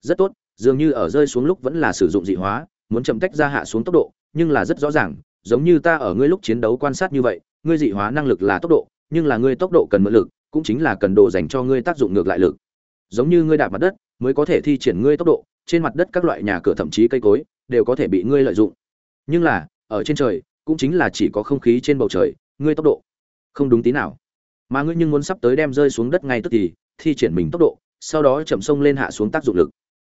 rất tốt, dường như ở rơi xuống lúc vẫn là sử dụng dị hóa, muốn chậm tách ra hạ xuống tốc độ, nhưng là rất rõ ràng, giống như ta ở ngươi lúc chiến đấu quan sát như vậy, ngươi dị hóa năng lực là tốc độ, nhưng là ngươi tốc độ cần mượn lực, cũng chính là cần độ dành cho ngươi tác dụng ngược lại lực. Giống như ngươi đạp mặt đất, mới có thể thi triển ngươi tốc độ, trên mặt đất các loại nhà cửa thậm chí cây cối, đều có thể bị ngươi lợi dụng. Nhưng là, ở trên trời, cũng chính là chỉ có không khí trên bầu trời, ngươi tốc độ. Không đúng tí nào. Mà ngươi nhưng muốn sắp tới đem rơi xuống đất ngay tức thì, thi triển mình tốc độ, sau đó chậm sông lên hạ xuống tác dụng lực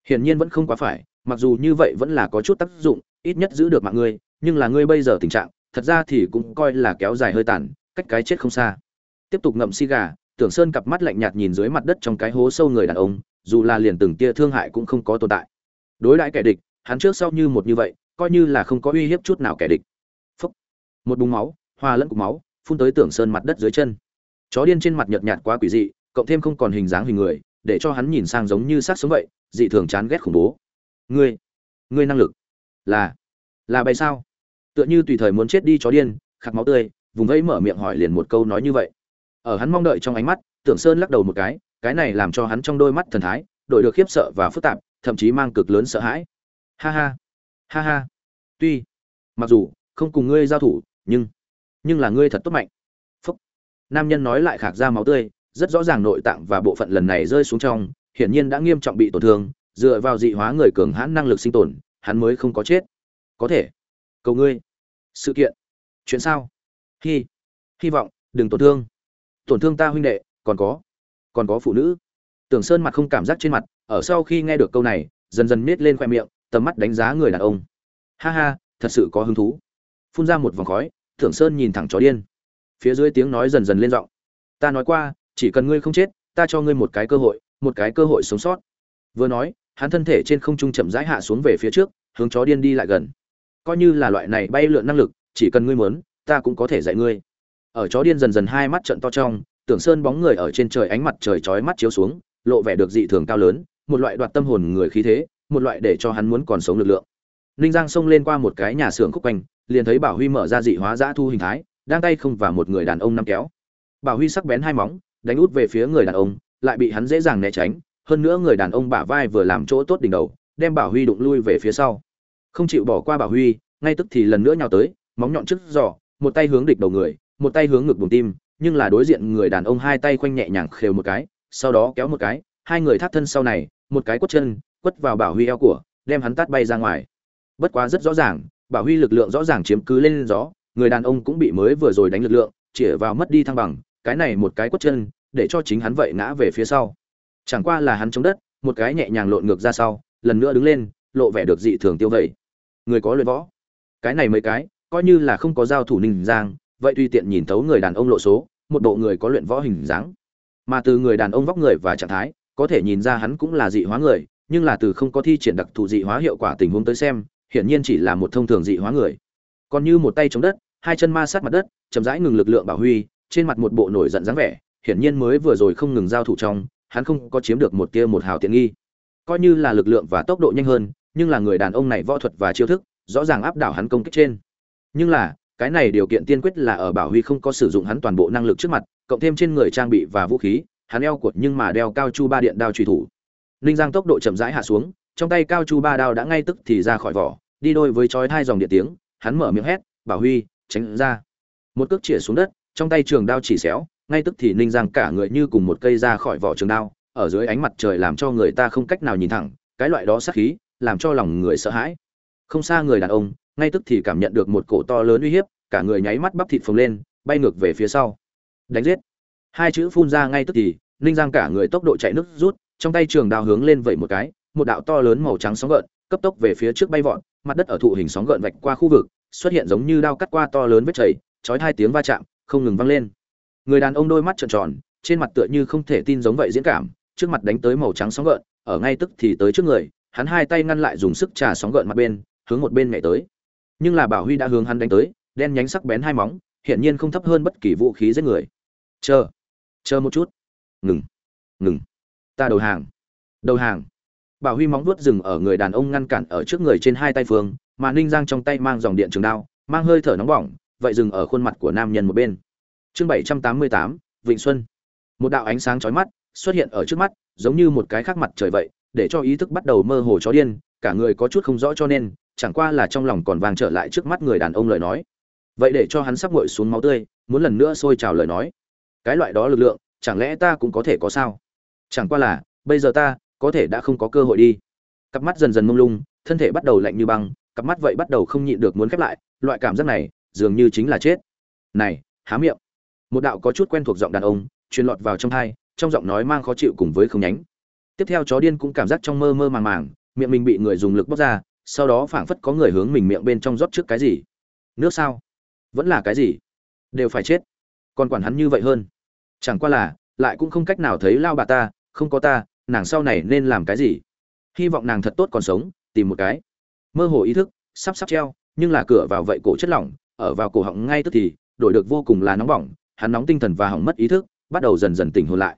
hiển nhiên vẫn không quá phải, mặc dù như vậy vẫn là có chút tác dụng, ít nhất giữ được mạng ngươi, nhưng là ngươi bây giờ tình trạng, thật ra thì cũng coi là kéo dài hơi tàn, cách cái chết không xa. Tiếp tục ngậm xi gà, tưởng sơn cặp mắt lạnh nhạt nhìn dưới mặt đất trong cái hố sâu người đàn ông, dù là liền từng tia thương hại cũng không có tồn tại. Đối đãi kẻ địch, hắn trước sau như một như vậy, coi như là không có uy hiếp chút nào kẻ địch. Phúc. một búng máu, hoa lẫn cục máu, phun tới tưởng sơn mặt đất dưới chân. Chó điên trên mặt nhợt nhạt quá quỷ dị, cộng thêm không còn hình dáng hình người để cho hắn nhìn sang giống như sát sống vậy, dị thường chán ghét khủng bố. Ngươi ngươi năng lực là là bay sao? Tựa như tùy thời muốn chết đi chó điên khạc máu tươi, vùng vẫy mở miệng hỏi liền một câu nói như vậy. Ở hắn mong đợi trong ánh mắt, tưởng sơn lắc đầu một cái cái này làm cho hắn trong đôi mắt thần thái đội được khiếp sợ và phức tạp, thậm chí mang cực lớn sợ hãi. Ha ha ha ha. Tuy, mặc dù không cùng ngươi giao thủ, nhưng nhưng là ngươi thật tốt mạnh. Phúc. Nam nhân nói lại khạc ra máu tươi rất rõ ràng nội tạng và bộ phận lần này rơi xuống trong, hiển nhiên đã nghiêm trọng bị tổn thương, dựa vào dị hóa người cường hãn năng lực sinh tồn, hắn mới không có chết. Có thể. Cầu ngươi. Sự kiện. Chuyện sao? Hy hy vọng, đừng tổn thương. Tổn thương ta huynh đệ, còn có. Còn có phụ nữ. Tưởng sơn mặt không cảm giác trên mặt, ở sau khi nghe được câu này, dần dần miết lên khoe miệng, tầm mắt đánh giá người đàn ông. Ha ha, thật sự có hứng thú. Phun ra một vòng khói, tưởng sơn nhìn thẳng chó điên. Phía dưới tiếng nói dần dần lên giọng. Ta nói qua chỉ cần ngươi không chết, ta cho ngươi một cái cơ hội, một cái cơ hội sống sót. Vừa nói, hắn thân thể trên không trung chậm rãi hạ xuống về phía trước, hướng chó điên đi lại gần. Coi như là loại này bay lượn năng lực, chỉ cần ngươi muốn, ta cũng có thể dạy ngươi. Ở chó điên dần dần hai mắt trận to trong, tưởng sơn bóng người ở trên trời ánh mặt trời chói mắt chiếu xuống, lộ vẻ được dị thường cao lớn, một loại đoạt tâm hồn người khí thế, một loại để cho hắn muốn còn sống lực lượng. Ninh giang xông lên qua một cái nhà xưởng khúc quanh, liền thấy bảo huy mở ra dị hóa dã thu hình thái, đang tay không và một người đàn ông nắm kéo. Bảo huy sắc bén hai móng đánh út về phía người đàn ông, lại bị hắn dễ dàng né tránh, hơn nữa người đàn ông bả vai vừa làm chỗ tốt đỉnh đầu, đem bảo huy đụng lui về phía sau. Không chịu bỏ qua bảo huy, ngay tức thì lần nữa nhào tới, móng nhọn trước giỏ một tay hướng địch đầu người, một tay hướng ngực buồng tim, nhưng là đối diện người đàn ông hai tay khoanh nhẹ nhàng khều một cái, sau đó kéo một cái, hai người thắt thân sau này, một cái quất chân, quất vào bảo huy eo của, đem hắn tát bay ra ngoài. Bất quá rất rõ ràng, bảo huy lực lượng rõ ràng chiếm cứ lên gió, người đàn ông cũng bị mới vừa rồi đánh lực lượng, chĩa vào mất đi thăng bằng cái này một cái quất chân, để cho chính hắn vậy ngã về phía sau. Chẳng qua là hắn chống đất, một cái nhẹ nhàng lộn ngược ra sau, lần nữa đứng lên, lộ vẻ được dị thường tiêu vẩy người có luyện võ. Cái này mấy cái, coi như là không có giao thủ ninh giang, vậy tùy tiện nhìn thấu người đàn ông lộ số, một bộ người có luyện võ hình dáng. Mà từ người đàn ông vóc người và trạng thái, có thể nhìn ra hắn cũng là dị hóa người, nhưng là từ không có thi triển đặc thù dị hóa hiệu quả tình huống tới xem, hiển nhiên chỉ là một thông thường dị hóa người. Còn như một tay chống đất, hai chân ma sát mặt đất, chậm rãi ngừng lực lượng bảo huy trên mặt một bộ nổi giận dáng vẻ, hiển nhiên mới vừa rồi không ngừng giao thủ trong, hắn không có chiếm được một tia một hào tiện nghi. Coi như là lực lượng và tốc độ nhanh hơn, nhưng là người đàn ông này võ thuật và chiêu thức, rõ ràng áp đảo hắn công kích trên. Nhưng là, cái này điều kiện tiên quyết là ở bảo huy không có sử dụng hắn toàn bộ năng lực trước mặt, cộng thêm trên người trang bị và vũ khí, hắn eo cuột nhưng mà đeo cao chu ba điện đao truy thủ. Linh giang tốc độ chậm rãi hạ xuống, trong tay cao chu ba đao đã ngay tức thì ra khỏi vỏ, đi đôi với chói hai dòng điện tiếng, hắn mở miệng hét, bảo huy, tránh ra. Một cước chĩa xuống đất trong tay trường đao chỉ xéo, ngay tức thì ninh giang cả người như cùng một cây ra khỏi vỏ trường đao, ở dưới ánh mặt trời làm cho người ta không cách nào nhìn thẳng, cái loại đó sát khí, làm cho lòng người sợ hãi. Không xa người đàn ông, ngay tức thì cảm nhận được một cổ to lớn uy hiếp, cả người nháy mắt bắp thịt phồng lên, bay ngược về phía sau. Đánh giết. Hai chữ phun ra ngay tức thì, ninh giang cả người tốc độ chạy nước rút, trong tay trường đao hướng lên vậy một cái, một đạo to lớn màu trắng sóng gợn, cấp tốc về phía trước bay vọt, mặt đất ở thụ hình sóng gợn vạch qua khu vực, xuất hiện giống như đao cắt qua to lớn vết chảy, chói hai tiếng va chạm không ngừng vang lên. Người đàn ông đôi mắt trợn tròn, trên mặt tựa như không thể tin giống vậy diễn cảm, trước mặt đánh tới màu trắng sóng gợn, ở ngay tức thì tới trước người, hắn hai tay ngăn lại dùng sức trà sóng gợn mặt bên, hướng một bên nhảy tới. Nhưng là bảo huy đã hướng hắn đánh tới, đen nhánh sắc bén hai móng, hiển nhiên không thấp hơn bất kỳ vũ khí giết người. Chờ chờ một chút. Ngừng ngừng. Ta đầu hàng đầu hàng. Bảo huy móng vuốt dừng ở người đàn ông ngăn cản ở trước người trên hai tay phương, mà ninh giang trong tay mang dòng điện trường đao, mang hơi thở nóng bỏng vậy dừng ở khuôn mặt của nam nhân một bên. Chương bảy trăm tám mươi tám, vịnh xuân. Một đạo ánh sáng chói mắt xuất hiện ở trước mắt, giống như một cái khác mặt trời vậy, để cho ý thức bắt đầu mơ hồ chó điên, cả người có chút không rõ cho nên, chẳng qua là trong lòng còn vàng trở lại trước mắt người đàn ông lời nói. Vậy để cho hắn sắp nguội xuống máu tươi, muốn lần nữa sôi trào lời nói. Cái loại đó lực lượng, chẳng lẽ ta cũng có thể có sao? Chẳng qua là, bây giờ ta có thể đã không có cơ hội đi. Cặp mắt dần dần mông lung, thân thể bắt đầu lạnh như băng, cặp mắt vậy bắt đầu không nhịn được muốn khép lại, loại cảm giác này dường như chính là chết. Này, há miệng. Một đạo có chút quen thuộc giọng đàn ông, truyền lọt vào trong thai, trong giọng nói mang khó chịu cùng với không nhánh. Tiếp theo chó điên cũng cảm giác trong mơ mơ màng màng, miệng mình bị người dùng lực bóc ra, sau đó phảng phất có người hướng mình miệng bên trong rót trước cái gì. Nước sao? Vẫn là cái gì? Đều phải chết. Còn quản hắn như vậy hơn. Chẳng qua là, lại cũng không cách nào thấy lao bà ta, không có ta, nàng sau này nên làm cái gì? Hy vọng nàng thật tốt còn sống, tìm một cái. Mơ hồ ý thức, sắp sắp treo, nhưng là cửa vào vậy cổ chất lỏng ở vào cổ họng ngay tức thì, đổi được vô cùng là nóng bỏng, hắn nóng tinh thần và hỏng mất ý thức, bắt đầu dần dần tỉnh hồn lại.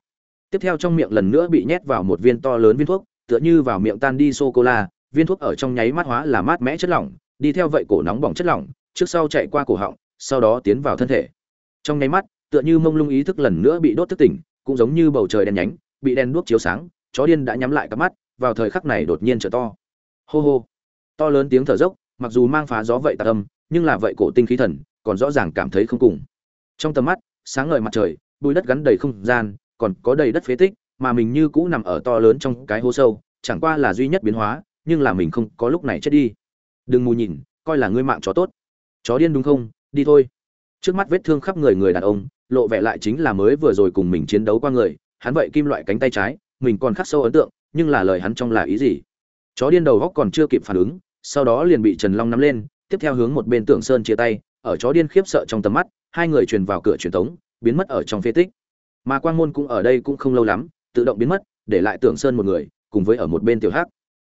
Tiếp theo trong miệng lần nữa bị nhét vào một viên to lớn viên thuốc, tựa như vào miệng tan đi sô cô la viên thuốc ở trong nháy mắt hóa là mát mẽ chất lỏng, đi theo vậy cổ nóng bỏng chất lỏng, trước sau chạy qua cổ họng, sau đó tiến vào thân thể. Trong nháy mắt, tựa như mông lung ý thức lần nữa bị đốt thức tỉnh, cũng giống như bầu trời đen nhánh, bị đen đuốc chiếu sáng, chó điên đã nhắm lại cặp mắt, vào thời khắc này đột nhiên trở to. Hô hô. To lớn tiếng thở dốc, mặc dù mang phá gió vậy tạc âm nhưng là vậy cổ tinh khí thần, còn rõ ràng cảm thấy không cùng. Trong tầm mắt, sáng ngời mặt trời bụi đất gắn đầy không gian, còn có đầy đất phế tích, mà mình như cũ nằm ở to lớn trong cái hố sâu, chẳng qua là duy nhất biến hóa, nhưng là mình không có lúc này chết đi. Đừng mù nhìn, coi là ngươi mạng chó tốt. Chó điên đúng không? Đi thôi. Trước mắt vết thương khắp người người đàn ông, lộ vẻ lại chính là mới vừa rồi cùng mình chiến đấu qua người, hắn vậy kim loại cánh tay trái, mình còn khắc sâu ấn tượng, nhưng là lời hắn trong là ý gì? Chó điên đầu góc còn chưa kịp phản ứng, sau đó liền bị trần long nắm lên tiếp theo hướng một bên tưởng sơn chia tay, ở chó điên khiếp sợ trong tầm mắt, hai người truyền vào cửa truyền thống biến mất ở trong phế tích. Mà quang môn cũng ở đây cũng không lâu lắm, tự động biến mất, để lại tưởng sơn một người, cùng với ở một bên tiểu hắc.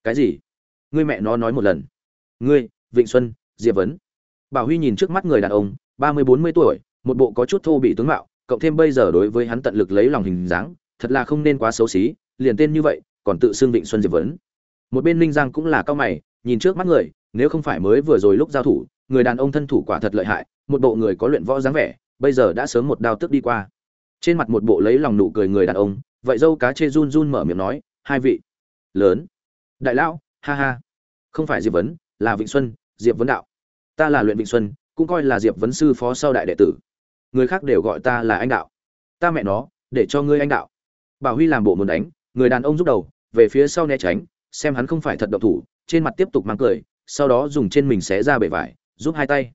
Cái gì? Ngươi mẹ nó nói một lần. Ngươi, vịnh xuân, diệp vấn. Bảo huy nhìn trước mắt người đàn ông, ba mươi bốn mươi tuổi, một bộ có chút thô bị tướng mạo, cộng thêm bây giờ đối với hắn tận lực lấy lòng hình dáng, thật là không nên quá xấu xí, liền tên như vậy, còn tự xưng vịnh xuân, diệp vấn. Một bên ninh giang cũng là cao mày, nhìn trước mắt người nếu không phải mới vừa rồi lúc giao thủ, người đàn ông thân thủ quả thật lợi hại, một bộ người có luyện võ dáng vẻ, bây giờ đã sớm một đao tức đi qua. Trên mặt một bộ lấy lòng nụ cười người đàn ông, vậy dâu cá chê run run mở miệng nói, hai vị. Lớn. Đại lão, ha ha. Không phải diệp vấn, là vịnh xuân, diệp vấn đạo. Ta là luyện vịnh xuân, cũng coi là diệp vấn sư phó sau đại đệ tử. Người khác đều gọi ta là anh đạo. Ta mẹ nó, để cho ngươi anh đạo. Bảo huy làm bộ muốn đánh, người đàn ông rút đầu, về phía sau né tránh, xem hắn không phải thật độc thủ, trên mặt tiếp tục mang cười sau đó dùng trên mình xé ra bể vải, giúp hai tay.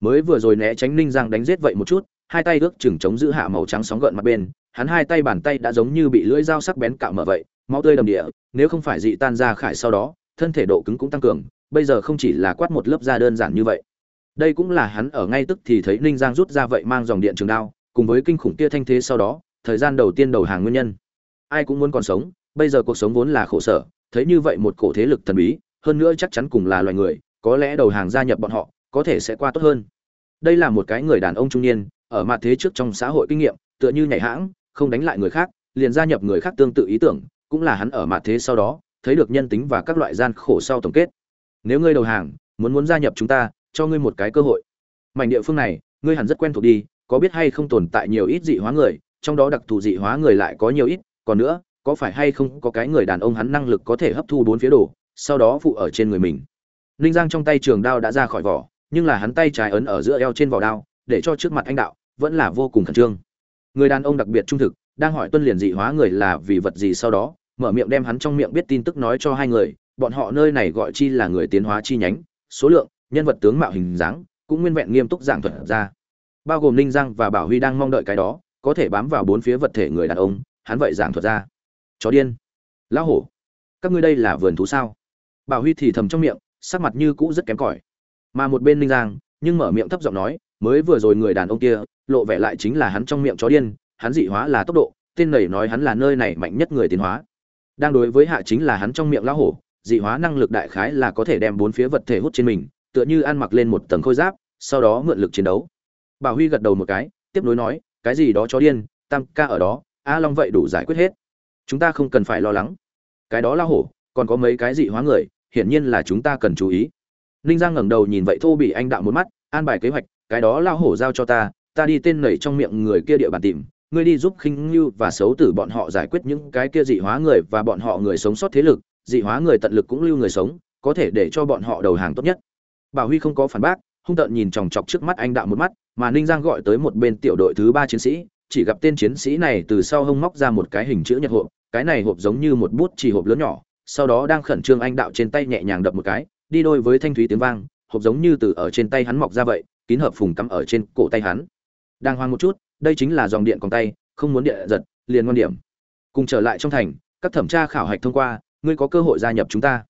Mới vừa rồi né tránh ninh giang đánh giết vậy một chút, hai tay ước chừng chống giữ hạ màu trắng sóng gợn mặt bên, hắn hai tay bàn tay đã giống như bị lưỡi dao sắc bén cạo mở vậy, máu tươi đầm địa, nếu không phải dị tan ra khải sau đó, thân thể độ cứng cũng tăng cường, bây giờ không chỉ là quát một lớp da đơn giản như vậy. Đây cũng là hắn ở ngay tức thì thấy ninh giang rút ra vậy mang dòng điện trường đao, cùng với kinh khủng kia thanh thế sau đó, thời gian đầu tiên đầu hàng nguyên nhân. Ai cũng muốn còn sống, bây giờ cuộc sống vốn là khổ sở, thấy như vậy một cổ thế lực thần bí hơn nữa chắc chắn cùng là loài người, có lẽ đầu hàng gia nhập bọn họ, có thể sẽ qua tốt hơn. Đây là một cái người đàn ông trung niên, ở mặt thế trước trong xã hội kinh nghiệm, tựa như nhảy hãng, không đánh lại người khác, liền gia nhập người khác tương tự ý tưởng, cũng là hắn ở mặt thế sau đó, thấy được nhân tính và các loại gian khổ sau tổng kết. Nếu ngươi đầu hàng, muốn muốn gia nhập chúng ta, cho ngươi một cái cơ hội. Mảnh địa phương này, ngươi hẳn rất quen thuộc đi, có biết hay không tồn tại nhiều ít dị hóa người, trong đó đặc thù dị hóa người lại có nhiều ít, còn nữa, có phải hay không có cái người đàn ông hắn năng lực có thể hấp thu bốn phía đồ sau đó phụ ở trên người mình. Ninh giang trong tay trường đao đã ra khỏi vỏ, nhưng là hắn tay trái ấn ở giữa eo trên vỏ đao, để cho trước mặt anh đạo vẫn là vô cùng khẩn trương. Người đàn ông đặc biệt trung thực, đang hỏi tuân liền dị hóa người là vì vật gì sau đó, mở miệng đem hắn trong miệng biết tin tức nói cho hai người, bọn họ nơi này gọi chi là người tiến hóa chi nhánh, số lượng, nhân vật tướng mạo hình dáng, cũng nguyên vẹn nghiêm túc giảng thuật ra. Bao gồm ninh giang và bảo huy đang mong đợi cái đó, có thể bám vào bốn phía vật thể người đàn ông, hắn vậy giảng thuật ra. Chó điên. Lão hổ. Các ngươi đây là vườn thú sao? Bảo huy thì thầm trong miệng, sắc mặt như cũ rất kém cỏi. Mà một bên ninh giang, nhưng mở miệng thấp giọng nói, mới vừa rồi người đàn ông kia, lộ vẻ lại chính là hắn trong miệng chó điên, hắn dị hóa là tốc độ, tên nầy nói hắn là nơi này mạnh nhất người tiến hóa. Đang đối với hạ chính là hắn trong miệng lão hổ, dị hóa năng lực đại khái là có thể đem bốn phía vật thể hút trên mình, tựa như ăn mặc lên một tầng khôi giáp, sau đó mượn lực chiến đấu. Bảo huy gật đầu một cái, tiếp nối nói, cái gì đó chó điên, tam ca ở đó, a long vậy đủ giải quyết hết. Chúng ta không cần phải lo lắng. Cái đó lão hổ còn có mấy cái dị hóa người, hiển nhiên là chúng ta cần chú ý. Ninh giang ngẩng đầu nhìn vậy thô bị anh đạo một mắt, an bài kế hoạch, cái đó lao hổ giao cho ta ta đi tên nảy trong miệng người kia địa bàn tìm, ngươi đi giúp khinh ngưu và xấu tử bọn họ giải quyết những cái kia dị hóa người và bọn họ người sống sót thế lực, dị hóa người tận lực cũng lưu người sống, có thể để cho bọn họ đầu hàng tốt nhất. Bảo huy không có phản bác, hung tợn nhìn chòng chọc trước mắt anh đạo một mắt, mà ninh giang gọi tới một bên tiểu đội thứ ba chiến sĩ, chỉ gặp tên chiến sĩ này từ sau hông móc ra một cái hình chữ nhật hộp, cái này hộp giống như một bút chỉ hộp lớn nhỏ sau đó đang khẩn trương anh đạo trên tay nhẹ nhàng đập một cái, đi đôi với thanh thúy tiếng vang, hộp giống như từ ở trên tay hắn mọc ra vậy, kín hợp phùng cắm ở trên cổ tay hắn. Đang hoang một chút, đây chính là dòng điện còn tay, không muốn điện giật, liền ngon điểm. Cùng trở lại trong thành, các thẩm tra khảo hạch thông qua, ngươi có cơ hội gia nhập chúng ta.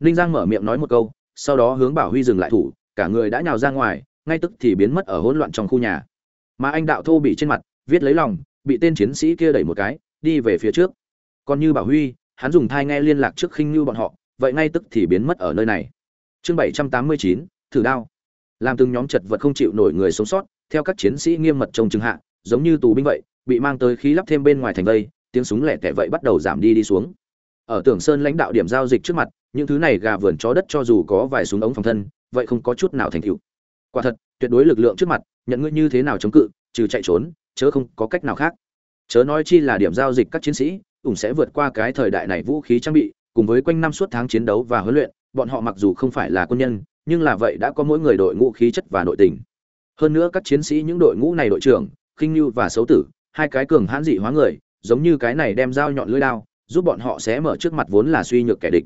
Ninh giang mở miệng nói một câu, sau đó hướng bảo huy dừng lại thủ, cả người đã nhào ra ngoài, ngay tức thì biến mất ở hỗn loạn trong khu nhà. Mà anh đạo thô bị trên mặt, viết lấy lòng, bị tên chiến sĩ kia đẩy một cái, đi về phía trước. Còn như bảo huy hắn dùng thai nghe liên lạc trước khinh như bọn họ, vậy ngay tức thì biến mất ở nơi này. Chương bảy trăm tám mươi chín, thử đao. Làm từng nhóm chật vật không chịu nổi người sống sót, theo các chiến sĩ nghiêm mật trông chừng hạ, giống như tù binh vậy, bị mang tới khí lắp thêm bên ngoài thành vây, tiếng súng lẻ tẻ vậy bắt đầu giảm đi đi xuống. Ở tưởng sơn lãnh đạo điểm giao dịch trước mặt, những thứ này gà vườn chó đất cho dù có vài súng ống phòng thân, vậy không có chút nào thành tựu. Quả thật, tuyệt đối lực lượng trước mặt, nhận ngươi như thế nào chống cự, trừ chạy trốn, chớ không có cách nào khác chớ nói chi là điểm giao dịch các chiến sĩ ủng sẽ vượt qua cái thời đại này vũ khí trang bị, cùng với quanh năm suốt tháng chiến đấu và huấn luyện, bọn họ mặc dù không phải là quân nhân, nhưng là vậy đã có mỗi người đội ngũ khí chất và nội tình. Hơn nữa các chiến sĩ những đội ngũ này đội trưởng, khinh như và xấu tử, hai cái cường hãn dị hóa người, giống như cái này đem dao nhọn lưỡi đao, giúp bọn họ sẽ mở trước mặt vốn là suy nhược kẻ địch.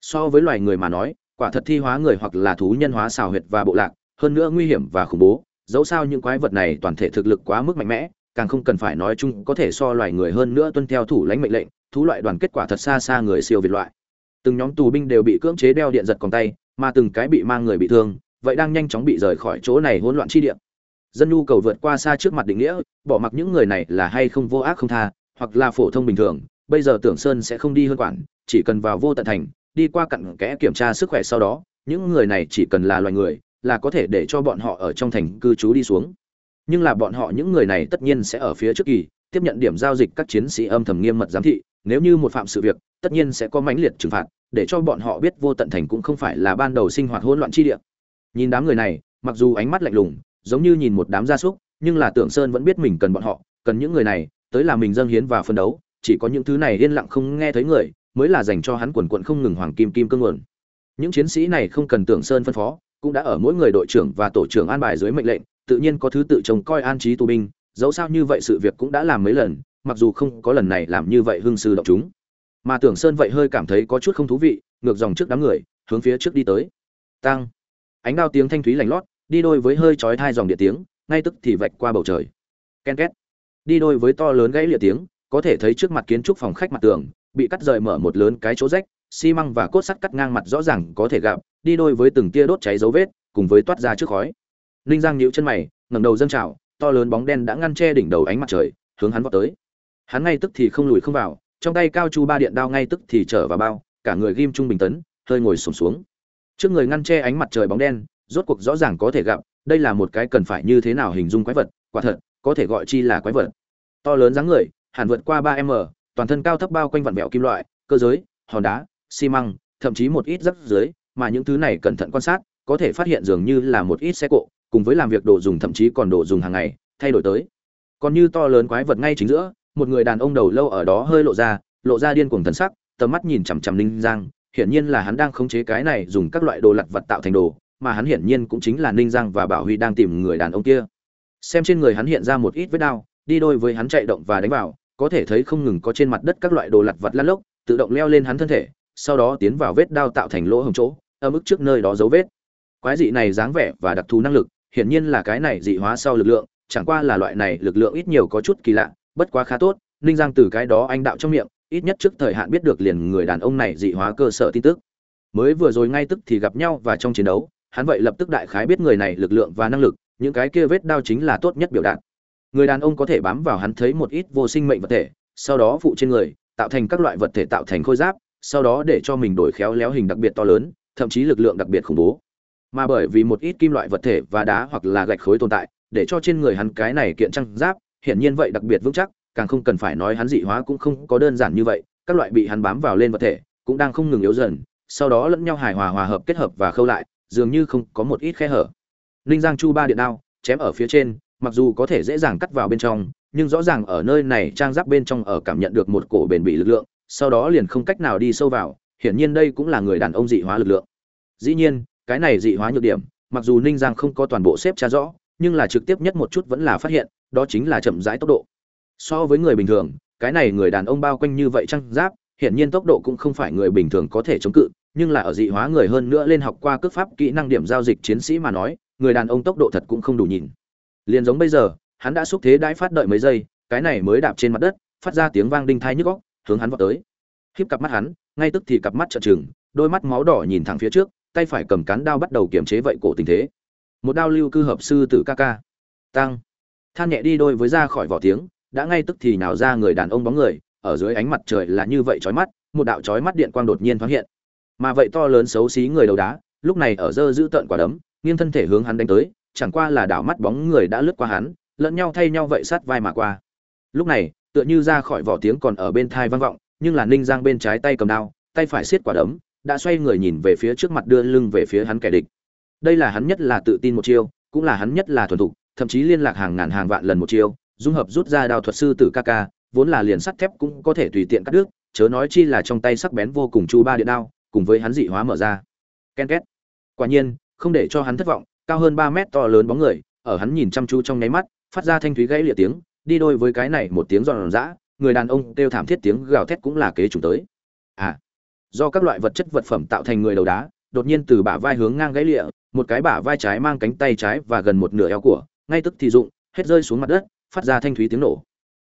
So với loài người mà nói, quả thật thi hóa người hoặc là thú nhân hóa xào huyệt và bộ lạc, hơn nữa nguy hiểm và khủng bố, dẫu sao những quái vật này toàn thể thực lực quá mức mạnh mẽ càng không cần phải nói chung có thể so loài người hơn nữa tuân theo thủ lãnh mệnh lệnh, thú loại đoàn kết quả thật xa xa người siêu việt loại. Từng nhóm tù binh đều bị cưỡng chế đeo điện giật còn tay, mà từng cái bị mang người bị thương, vậy đang nhanh chóng bị rời khỏi chỗ này hỗn loạn chi địa. Dân nhu cầu vượt qua xa trước mặt định nghĩa, bỏ mặc những người này là hay không vô ác không tha, hoặc là phổ thông bình thường, bây giờ tưởng sơn sẽ không đi hơn quản, chỉ cần vào vô tận thành, đi qua cặn kẽ kiểm tra sức khỏe sau đó, những người này chỉ cần là loài người, là có thể để cho bọn họ ở trong thành cư trú đi xuống nhưng là bọn họ những người này tất nhiên sẽ ở phía trước kỳ, tiếp nhận điểm giao dịch các chiến sĩ âm thầm nghiêm mật giám thị, nếu như một phạm sự việc, tất nhiên sẽ có mãnh liệt trừng phạt, để cho bọn họ biết vô tận thành cũng không phải là ban đầu sinh hoạt hỗn loạn chi địa. Nhìn đám người này, mặc dù ánh mắt lạnh lùng, giống như nhìn một đám gia súc, nhưng là tưởng sơn vẫn biết mình cần bọn họ, cần những người này, tới là mình dâng hiến và phân đấu, chỉ có những thứ này yên lặng không nghe thấy người, mới là dành cho hắn quần quận không ngừng hoàng kim kim cương nguồn. Những chiến sĩ này không cần tưởng sơn phân phó, cũng đã ở mỗi người đội trưởng và tổ trưởng an bài dưới mệnh lệnh tự nhiên có thứ tự trông coi an trí tù binh, dẫu sao như vậy sự việc cũng đã làm mấy lần, mặc dù không có lần này làm như vậy hưng sư động chúng. Mà tưởng sơn vậy hơi cảm thấy có chút không thú vị, ngược dòng trước đám người, hướng phía trước đi tới. Tăng ánh đao tiếng thanh thúy lành lót, đi đôi với hơi chói thai dòng địa tiếng, ngay tức thì vạch qua bầu trời. Ken két. Đi đôi với to lớn gãy lịa tiếng, có thể thấy trước mặt kiến trúc phòng khách mặt tường, bị cắt rời mở một lớn cái chỗ rách, xi măng và cốt sắt cắt ngang mặt rõ ràng có thể gặp, đi đôi với từng tia đốt cháy dấu vết, cùng với toát ra trước khói ninh giang nhíu chân mày ngẩng đầu dâng trào to lớn bóng đen đã ngăn che đỉnh đầu ánh mặt trời hướng hắn vọt tới. Hắn ngay tức thì không lùi không vào trong tay cao chu ba điện đao ngay tức thì trở vào bao cả người ghim trung bình tấn hơi ngồi sụp xuống, xuống trước người ngăn che ánh mặt trời bóng đen rốt cuộc rõ ràng có thể gặp đây là một cái cần phải như thế nào hình dung quái vật quả thật có thể gọi chi là quái vật. To lớn dáng người hẳn vượt qua ba m toàn thân cao thấp bao quanh vặn vẹo kim loại cơ giới hòn đá xi măng thậm chí một ít rắc dưới mà những thứ này cẩn thận quan sát có thể phát hiện dường như là một ít xe cộ cùng với làm việc đồ dùng thậm chí còn đồ dùng hàng ngày, thay đổi tới. Còn như to lớn quái vật ngay chính giữa, một người đàn ông đầu lâu ở đó hơi lộ ra lộ ra điên cuồng thần sắc, tầm mắt nhìn chằm chằm ninh giang. Hiển nhiên là hắn đang khống chế cái này dùng các loại đồ lặt vật tạo thành đồ, mà hắn hiển nhiên cũng chính là ninh giang và bảo huy đang tìm người đàn ông kia. Xem trên người hắn hiện ra một ít vết đao đi đôi với hắn chạy động và đánh vào, có thể thấy không ngừng có trên mặt đất các loại đồ lặt vặt lăn lốc, tự động leo lên hắn thân thể, sau đó tiến vào vết đao tạo thành lỗ hồng chỗ ở mức trước nơi đó dấu vết. Quái dị này dáng vẻ và đặc thù năng lực hiển nhiên là cái này dị hóa sau lực lượng, chẳng qua là loại này lực lượng ít nhiều có chút kỳ lạ, bất quá khá tốt, ninh giang từ cái đó anh đạo trong miệng, ít nhất trước thời hạn biết được liền người đàn ông này dị hóa cơ sở tin tức. Mới vừa rồi ngay tức thì gặp nhau và trong chiến đấu, hắn vậy lập tức đại khái biết người này lực lượng và năng lực, những cái kia vết đao chính là tốt nhất biểu đạt. Người đàn ông có thể bám vào hắn thấy một ít vô sinh mệnh vật thể, sau đó phụ trên người, tạo thành các loại vật thể tạo thành khôi giáp, sau đó để cho mình đổi khéo léo hình đặc biệt to lớn, thậm chí lực lượng đặc biệt khủng bố mà bởi vì một ít kim loại vật thể và đá hoặc là gạch khối tồn tại, để cho trên người hắn cái này kiện trang giáp, hiển nhiên vậy đặc biệt vững chắc, càng không cần phải nói hắn dị hóa cũng không có đơn giản như vậy, các loại bị hắn bám vào lên vật thể cũng đang không ngừng yếu dần, sau đó lẫn nhau hài hòa hòa hợp kết hợp và khâu lại, dường như không có một ít khe hở. Ninh giang chu ba điện đao, chém ở phía trên, mặc dù có thể dễ dàng cắt vào bên trong, nhưng rõ ràng ở nơi này trang giáp bên trong ở cảm nhận được một cổ bền bỉ lực lượng, sau đó liền không cách nào đi sâu vào, hiển nhiên đây cũng là người đàn ông dị hóa lực lượng. Dĩ nhiên cái này dị hóa nhược điểm, mặc dù ninh giang không có toàn bộ xếp tra rõ, nhưng là trực tiếp nhất một chút vẫn là phát hiện, đó chính là chậm rãi tốc độ. So với người bình thường, cái này người đàn ông bao quanh như vậy trang giáp, hiển nhiên tốc độ cũng không phải người bình thường có thể chống cự, nhưng là ở dị hóa người hơn nữa lên học qua cước pháp kỹ năng điểm giao dịch chiến sĩ mà nói, người đàn ông tốc độ thật cũng không đủ nhìn. Liền giống bây giờ, hắn đã xúc thế đãi phát đợi mấy giây, cái này mới đạp trên mặt đất, phát ra tiếng vang đinh thai nhức góc hướng hắn vào tới. Khiếp cặp mắt hắn, ngay tức thì cặp mắt trợn trừng, đôi mắt máu đỏ nhìn thẳng phía trước tay phải cầm cán đao bắt đầu kiềm chế vậy cổ tình thế. Một đao lưu cư hợp sư tử ca ca. Tăng than nhẹ đi đôi với ra khỏi vỏ tiếng, đã ngay tức thì nào ra người đàn ông bóng người, ở dưới ánh mặt trời là như vậy chói mắt, một đạo chói mắt điện quang đột nhiên thoáng hiện. Mà vậy to lớn xấu xí người đầu đá, lúc này ở dơ giữ tợn quả đấm, nghiêng thân thể hướng hắn đánh tới, chẳng qua là đảo mắt bóng người đã lướt qua hắn, lẫn nhau thay nhau vậy sát vai mà qua. Lúc này, tựa như ra khỏi vỏ tiếng còn ở bên thai vang vọng, nhưng là ninh giang bên trái tay cầm đao, tay phải siết quả đấm đã xoay người nhìn về phía trước mặt đưa lưng về phía hắn kẻ địch. Đây là hắn nhất là tự tin một chiêu, cũng là hắn nhất là thuần thục, thậm chí liên lạc hàng ngàn hàng vạn lần một chiêu, dung hợp rút ra đao thuật sư tử ca ca, vốn là liền sắt thép cũng có thể tùy tiện cắt đứt, chớ nói chi là trong tay sắc bén vô cùng chu ba điện đao, cùng với hắn dị hóa mở ra. Ken két. Quả nhiên, không để cho hắn thất vọng, cao hơn ba mét to lớn bóng người, ở hắn nhìn chăm chú trong nháy mắt, phát ra thanh thúy gãy lịa tiếng, đi đôi với cái này một tiếng giòn giã, người đàn ông kêu thảm thiết tiếng gào thét cũng là kế chủ tới. À do các loại vật chất vật phẩm tạo thành người đầu đá, đột nhiên từ bả vai hướng ngang gãy lịa, một cái bả vai trái mang cánh tay trái và gần một nửa eo của, ngay tức thì dụng hết rơi xuống mặt đất, phát ra thanh thúy tiếng nổ.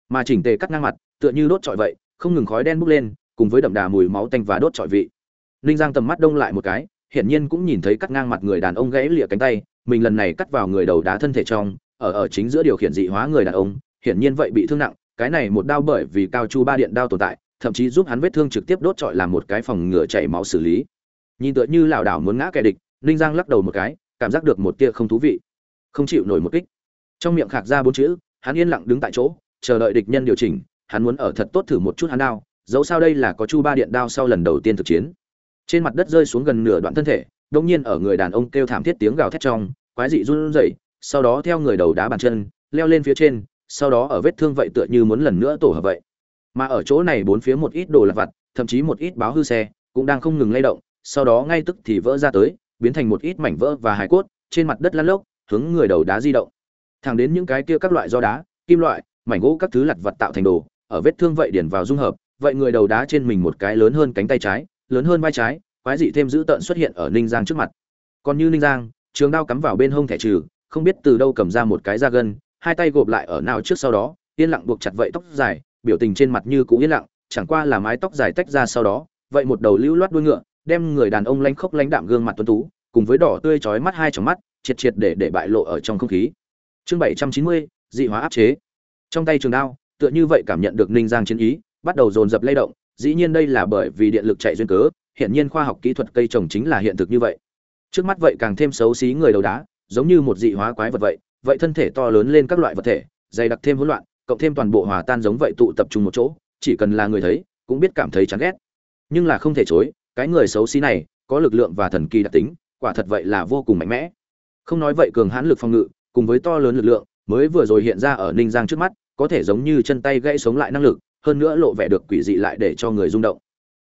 Mà chỉnh tề cắt ngang mặt, tựa như đốt trọi vậy, không ngừng khói đen bốc lên, cùng với đậm đà mùi máu tanh và đốt trọi vị. Ninh giang tầm mắt đông lại một cái, hiển nhiên cũng nhìn thấy cắt ngang mặt người đàn ông gãy lịa cánh tay, mình lần này cắt vào người đầu đá thân thể trong, ở ở chính giữa điều khiển dị hóa người đàn ông, hiển nhiên vậy bị thương nặng, cái này một đao bởi vì cao chu ba điện đao tồn tại thậm chí giúp hắn vết thương trực tiếp đốt trọi làm một cái phòng ngừa chảy máu xử lý. Nhìn tựa như lảo đảo muốn ngã kẻ địch, ninh giang lắc đầu một cái, cảm giác được một tia không thú vị. Không chịu nổi một kích. Trong miệng khạc ra bốn chữ, hắn yên lặng đứng tại chỗ, chờ đợi địch nhân điều chỉnh, hắn muốn ở thật tốt thử một chút hắn đao, dẫu sao đây là có chu ba điện đao sau lần đầu tiên thực chiến. Trên mặt đất rơi xuống gần nửa đoạn thân thể đông nhiên ở người đàn ông kêu thảm thiết tiếng gào thét trong, quái dị run rẩy, sau đó theo người đầu đá bàn chân, leo lên phía trên, sau đó ở vết thương vậy tựa như muốn lần nữa tổ hợp vậy mà ở chỗ này bốn phía một ít đồ lặt vặt, thậm chí một ít báo hư xe, cũng đang không ngừng lay động, sau đó ngay tức thì vỡ ra tới, biến thành một ít mảnh vỡ và hài cốt, trên mặt đất lăn lốc, hướng người đầu đá di động. Thẳng đến những cái kia các loại do đá, kim loại, mảnh gỗ các thứ lặt vặt tạo thành đồ, ở vết thương vậy điển vào dung hợp, vậy người đầu đá trên mình một cái lớn hơn cánh tay trái, lớn hơn vai trái, quái dị thêm dữ tợn xuất hiện ở ninh giang trước mặt. Còn như ninh giang, trường đao cắm vào bên hông thẻ trừ, không biết từ đâu cầm ra một cái da gân, hai tay gộp lại ở nào trước sau đó, yên lặng buộc chặt vậy tóc dài biểu tình trên mặt như cũ yên lặng, chẳng qua là mái tóc dài tách ra sau đó, vậy một đầu lưu loát đuôi ngựa, đem người đàn ông lanh khốc lãnh đạm gương mặt tuấn tú, cùng với đỏ tươi chói mắt hai tròng mắt, triệt triệt để để bại lộ ở trong không khí. Chương bảy trăm chín mươi, dị hóa áp chế. Trong tay trường đao, tựa như vậy cảm nhận được ninh giang chiến ý, bắt đầu dồn dập lay động, dĩ nhiên đây là bởi vì điện lực chạy duyên cớ hiện nhiên khoa học kỹ thuật cây trồng chính là hiện thực như vậy. Trước mắt vậy càng thêm xấu xí người đầu đá, giống như một dị hóa quái vật vậy vậy thân thể to lớn lên các loại vật thể, dày đặc thêm hỗn loạn cộng thêm toàn bộ hòa tan giống vậy tụ tập trung một chỗ, chỉ cần là người thấy, cũng biết cảm thấy chán ghét. Nhưng là không thể chối, cái người xấu xí này, có lực lượng và thần kỳ đặc tính, quả thật vậy là vô cùng mạnh mẽ. Không nói vậy cường hãn lực phòng ngự, cùng với to lớn lực lượng, mới vừa rồi hiện ra ở ninh giang trước mắt, có thể giống như chân tay gãy sống lại năng lực, hơn nữa lộ vẻ được quỷ dị lại để cho người rung động.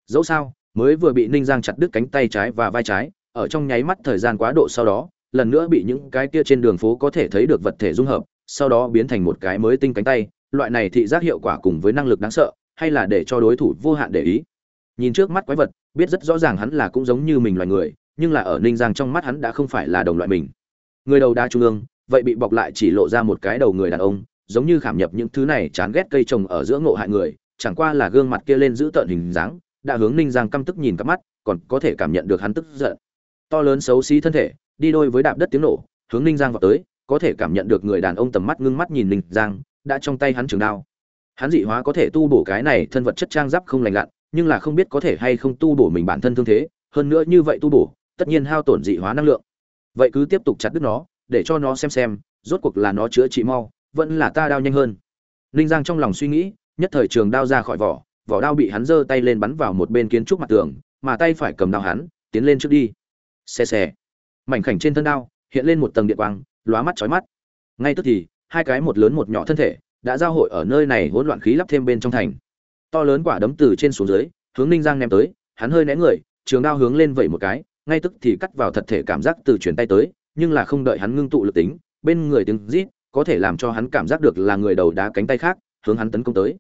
Dẫu sao, mới vừa bị ninh giang chặt đứt cánh tay trái và vai trái, ở trong nháy mắt thời gian quá độ sau đó, lần nữa bị những cái kia trên đường phố có thể thấy được vật thể dung hợp sau đó biến thành một cái mới tinh cánh tay, loại này thị giác hiệu quả cùng với năng lực đáng sợ, hay là để cho đối thủ vô hạn để ý. Nhìn trước mắt quái vật, biết rất rõ ràng hắn là cũng giống như mình loài người, nhưng là ở ninh giang trong mắt hắn đã không phải là đồng loại mình. Người đầu đa trung ương, vậy bị bọc lại chỉ lộ ra một cái đầu người đàn ông, giống như khảm nhập những thứ này chán ghét cây trồng ở giữa ngộ hại người, chẳng qua là gương mặt kia lên giữ tợn hình dáng, đã hướng ninh giang căm tức nhìn cắp mắt, còn có thể cảm nhận được hắn tức giận. To lớn xấu xí thân thể, đi đôi với đạp đất tiếng nổ, hướng ninh giang vào tới có thể cảm nhận được người đàn ông tầm mắt ngưng mắt nhìn ninh giang, đã trong tay hắn trường đao. Hắn dị hóa có thể tu bổ cái này thân vật chất trang giáp không lành lặn, nhưng là không biết có thể hay không tu bổ mình bản thân thương thế, hơn nữa như vậy tu bổ, tất nhiên hao tổn dị hóa năng lượng. Vậy cứ tiếp tục chặt đứt nó, để cho nó xem xem, rốt cuộc là nó chữa trị mau, vẫn là ta đao nhanh hơn. Ninh giang trong lòng suy nghĩ, nhất thời trường đao ra khỏi vỏ vỏ đao bị hắn giơ tay lên bắn vào một bên kiến trúc mặt tường, mà tay phải cầm đao hắn, tiến lên trước đi. Xè xè mảnh khảnh trên thân đao, hiện lên một tầng điện quang lóa mắt chói mắt. Ngay tức thì, hai cái một lớn một nhỏ thân thể đã giao hội ở nơi này hỗn loạn khí lắp thêm bên trong thành. To lớn quả đấm từ trên xuống dưới, hướng ninh giang ném tới, hắn hơi né người, trường đao hướng lên vẩy một cái, ngay tức thì cắt vào thật thể cảm giác từ chuyển tay tới, nhưng là không đợi hắn ngưng tụ lực tính, bên người tiếng rít có thể làm cho hắn cảm giác được là người đầu đá cánh tay khác, hướng hắn tấn công tới.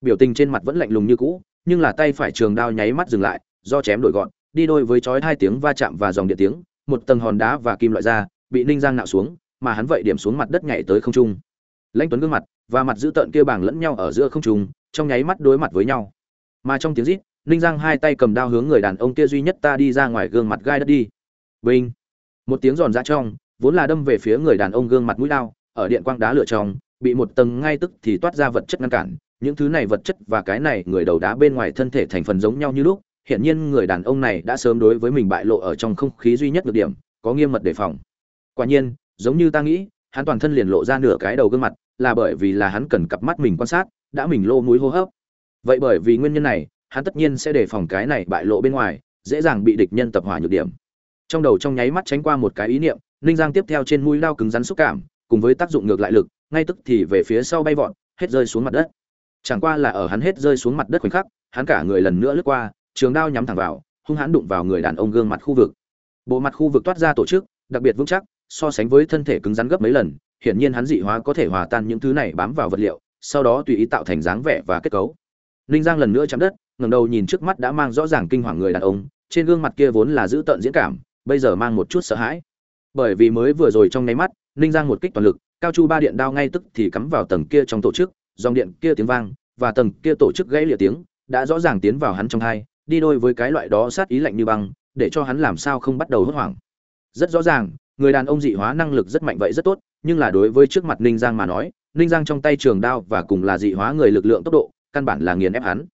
Biểu tình trên mặt vẫn lạnh lùng như cũ, nhưng là tay phải trường đao nháy mắt dừng lại, do chém đổi gọn, đi đôi với chói hai tiếng va chạm và dòng điện tiếng, một tầng hòn đá và kim loại ra bị ninh giang nạo xuống, mà hắn vậy điểm xuống mặt đất nhảy tới không trung. Lãnh tuấn gương mặt và mặt giữ tợn kia bàng lẫn nhau ở giữa không trung, trong nháy mắt đối mặt với nhau. Mà trong tiếng rít, ninh giang hai tay cầm đao hướng người đàn ông kia duy nhất ta đi ra ngoài gương mặt gai đất đi. Vinh một tiếng giòn ra trong, vốn là đâm về phía người đàn ông gương mặt mũi đao, ở điện quang đá lửa trong, bị một tầng ngay tức thì toát ra vật chất ngăn cản. Những thứ này vật chất và cái này người đầu đá bên ngoài thân thể thành phần giống nhau như lúc hiện nhiên người đàn ông này đã sớm đối với mình bại lộ ở trong không khí duy nhất được điểm, có nghiêm mật đề phòng quả nhiên, giống như ta nghĩ, hắn toàn thân liền lộ ra nửa cái đầu gương mặt, là bởi vì là hắn cần cặp mắt mình quan sát, đã mình lô mũi hô hấp. Vậy bởi vì nguyên nhân này, hắn tất nhiên sẽ đề phòng cái này bại lộ bên ngoài, dễ dàng bị địch nhân tập hỏa nhược điểm. Trong đầu trong nháy mắt tránh qua một cái ý niệm, ninh giang tiếp theo trên mũi lao cứng rắn xúc cảm, cùng với tác dụng ngược lại lực, ngay tức thì về phía sau bay vọt, hết rơi xuống mặt đất. Chẳng qua là ở hắn hết rơi xuống mặt đất khoảnh khắc, hắn cả người lần nữa lướt qua, trường đao nhắm thẳng vào, hung hãn đụng vào người đàn ông gương mặt khu vực. Bộ mặt khu vực toát ra tổ chức, đặc biệt vững chắc so sánh với thân thể cứng rắn gấp mấy lần, hiển nhiên hắn dị hóa có thể hòa tan những thứ này bám vào vật liệu, sau đó tùy ý tạo thành dáng vẻ và kết cấu. Ninh giang lần nữa chạm đất, ngẩng đầu nhìn trước mắt đã mang rõ ràng kinh hoàng người đàn ông, trên gương mặt kia vốn là giữ tợn diễn cảm, bây giờ mang một chút sợ hãi. Bởi vì mới vừa rồi trong nháy mắt ninh giang một kích toàn lực, cao chu ba điện đao ngay tức thì cắm vào tầng kia trong tổ chức, dòng điện kia tiếng vang, và tầng kia tổ chức gãy lìa tiếng, đã rõ ràng tiến vào hắn trong hai, đi đôi với cái loại đó sát ý lạnh như băng, để cho hắn làm sao không bắt đầu hốt hoảng. Rất rõ ràng người đàn ông dị hóa năng lực rất mạnh vậy rất tốt, nhưng là đối với trước mặt ninh giang mà nói, ninh giang trong tay trường đao và cùng là dị hóa người lực lượng tốc độ, căn bản là nghiền ép hắn.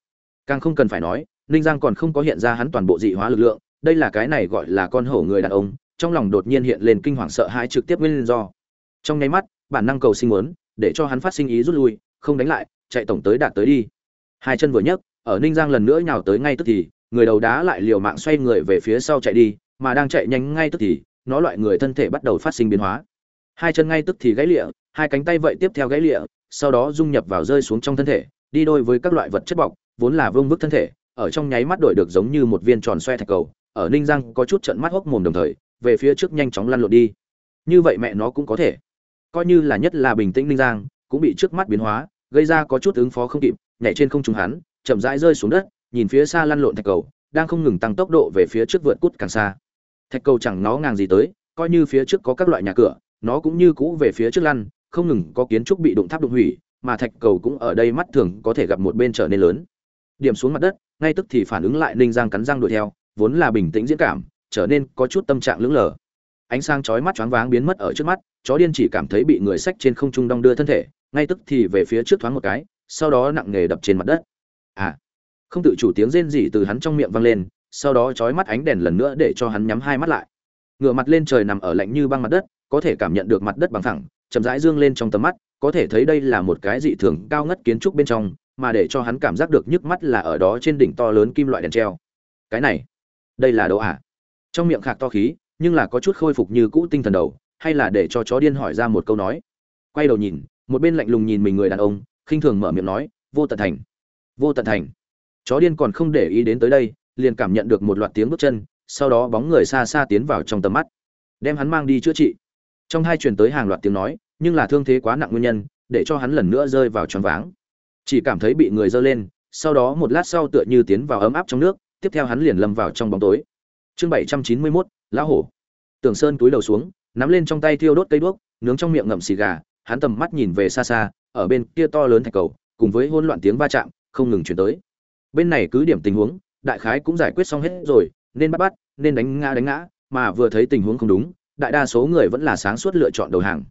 Càng không cần phải nói, ninh giang còn không có hiện ra hắn toàn bộ dị hóa lực lượng, đây là cái này gọi là con hổ người đàn ông, trong lòng đột nhiên hiện lên kinh hoàng sợ hãi trực tiếp nguyên do. Trong nháy mắt, bản năng cầu sinh muốn, để cho hắn phát sinh ý rút lui, không đánh lại, chạy tổng tới đạt tới đi. Hai chân vừa nhấc, ở ninh giang lần nữa nhào tới ngay tức thì, người đầu đá lại liều mạng xoay người về phía sau chạy đi, mà đang chạy nhanh ngay tức thì nó loại người thân thể bắt đầu phát sinh biến hóa. Hai chân ngay tức thì gãy lịa, hai cánh tay vậy tiếp theo gãy lịa, sau đó dung nhập vào rơi xuống trong thân thể, đi đôi với các loại vật chất bọc, vốn là vương vức thân thể, ở trong nháy mắt đổi được giống như một viên tròn xoe thạch cầu, ở ninh giang có chút trận mắt hốc mồm đồng thời, về phía trước nhanh chóng lăn lộn đi. Như vậy mẹ nó cũng có thể. Coi như là nhất là bình tĩnh ninh giang, cũng bị trước mắt biến hóa, gây ra có chút ứng phó không kịp, nhảy trên không trung hắn, chậm rãi rơi xuống đất, nhìn phía xa lăn lộn thạch cầu, đang không ngừng tăng tốc độ về phía trước vượt cút càng xa thạch cầu chẳng nó ngang gì tới, coi như phía trước có các loại nhà cửa, nó cũng như cũ về phía trước lăn, không ngừng có kiến trúc bị đụng tháp đụng hủy, mà thạch cầu cũng ở đây mắt thường có thể gặp một bên trở nên lớn. Điểm xuống mặt đất, ngay tức thì phản ứng lại ninh giang cắn răng đuổi theo, vốn là bình tĩnh diễn cảm, trở nên có chút tâm trạng lững lờ. Ánh sáng chói mắt choáng váng biến mất ở trước mắt, chó điên chỉ cảm thấy bị người sách trên không trung đong đưa thân thể, ngay tức thì về phía trước thoáng một cái, sau đó nặng nề đập trên mặt đất. À không tự chủ tiếng rên rỉ từ hắn trong miệng vang lên sau đó chói mắt ánh đèn lần nữa để cho hắn nhắm hai mắt lại. Ngửa mặt lên trời nằm ở lạnh như băng mặt đất, có thể cảm nhận được mặt đất bằng thẳng chậm rãi dương lên trong tầm mắt, có thể thấy đây là một cái dị thường cao ngất kiến trúc bên trong, mà để cho hắn cảm giác được nhức mắt là ở đó trên đỉnh to lớn kim loại đèn treo. Cái này, đây là đâu à trong miệng khạc to khí, nhưng là có chút khôi phục như cũ tinh thần đầu, hay là để cho chó điên hỏi ra một câu nói. Quay đầu nhìn, một bên lạnh lùng nhìn mình người đàn ông, khinh thường mở miệng nói, vô tận thành, vô tận thành. Chó điên còn không để ý đến tới đây liền cảm nhận được một loạt tiếng bước chân, sau đó bóng người xa xa tiến vào trong tầm mắt, đem hắn mang đi chữa trị. Trong hai truyền tới hàng loạt tiếng nói, nhưng là thương thế quá nặng nguyên nhân, để cho hắn lần nữa rơi vào tròn váng. Chỉ cảm thấy bị người dơ lên, sau đó một lát sau tựa như tiến vào ấm áp trong nước, tiếp theo hắn liền lâm vào trong bóng tối. Chương bảy trăm chín mươi mốt, lão hổ. Tường sơn túi đầu xuống, nắm lên trong tay thiêu đốt cây đuốc, nướng trong miệng ngậm xì gà, hắn tầm mắt nhìn về xa xa, ở bên kia to lớn thạch cầu, cùng với hỗn loạn tiếng va chạm, không ngừng chuyển tới. Bên này cứ điểm tình huống đại khái cũng giải quyết xong hết rồi, nên bắt bắt, nên đánh ngã đánh ngã, mà vừa thấy tình huống không đúng, đại đa số người vẫn là sáng suốt lựa chọn đầu hàng.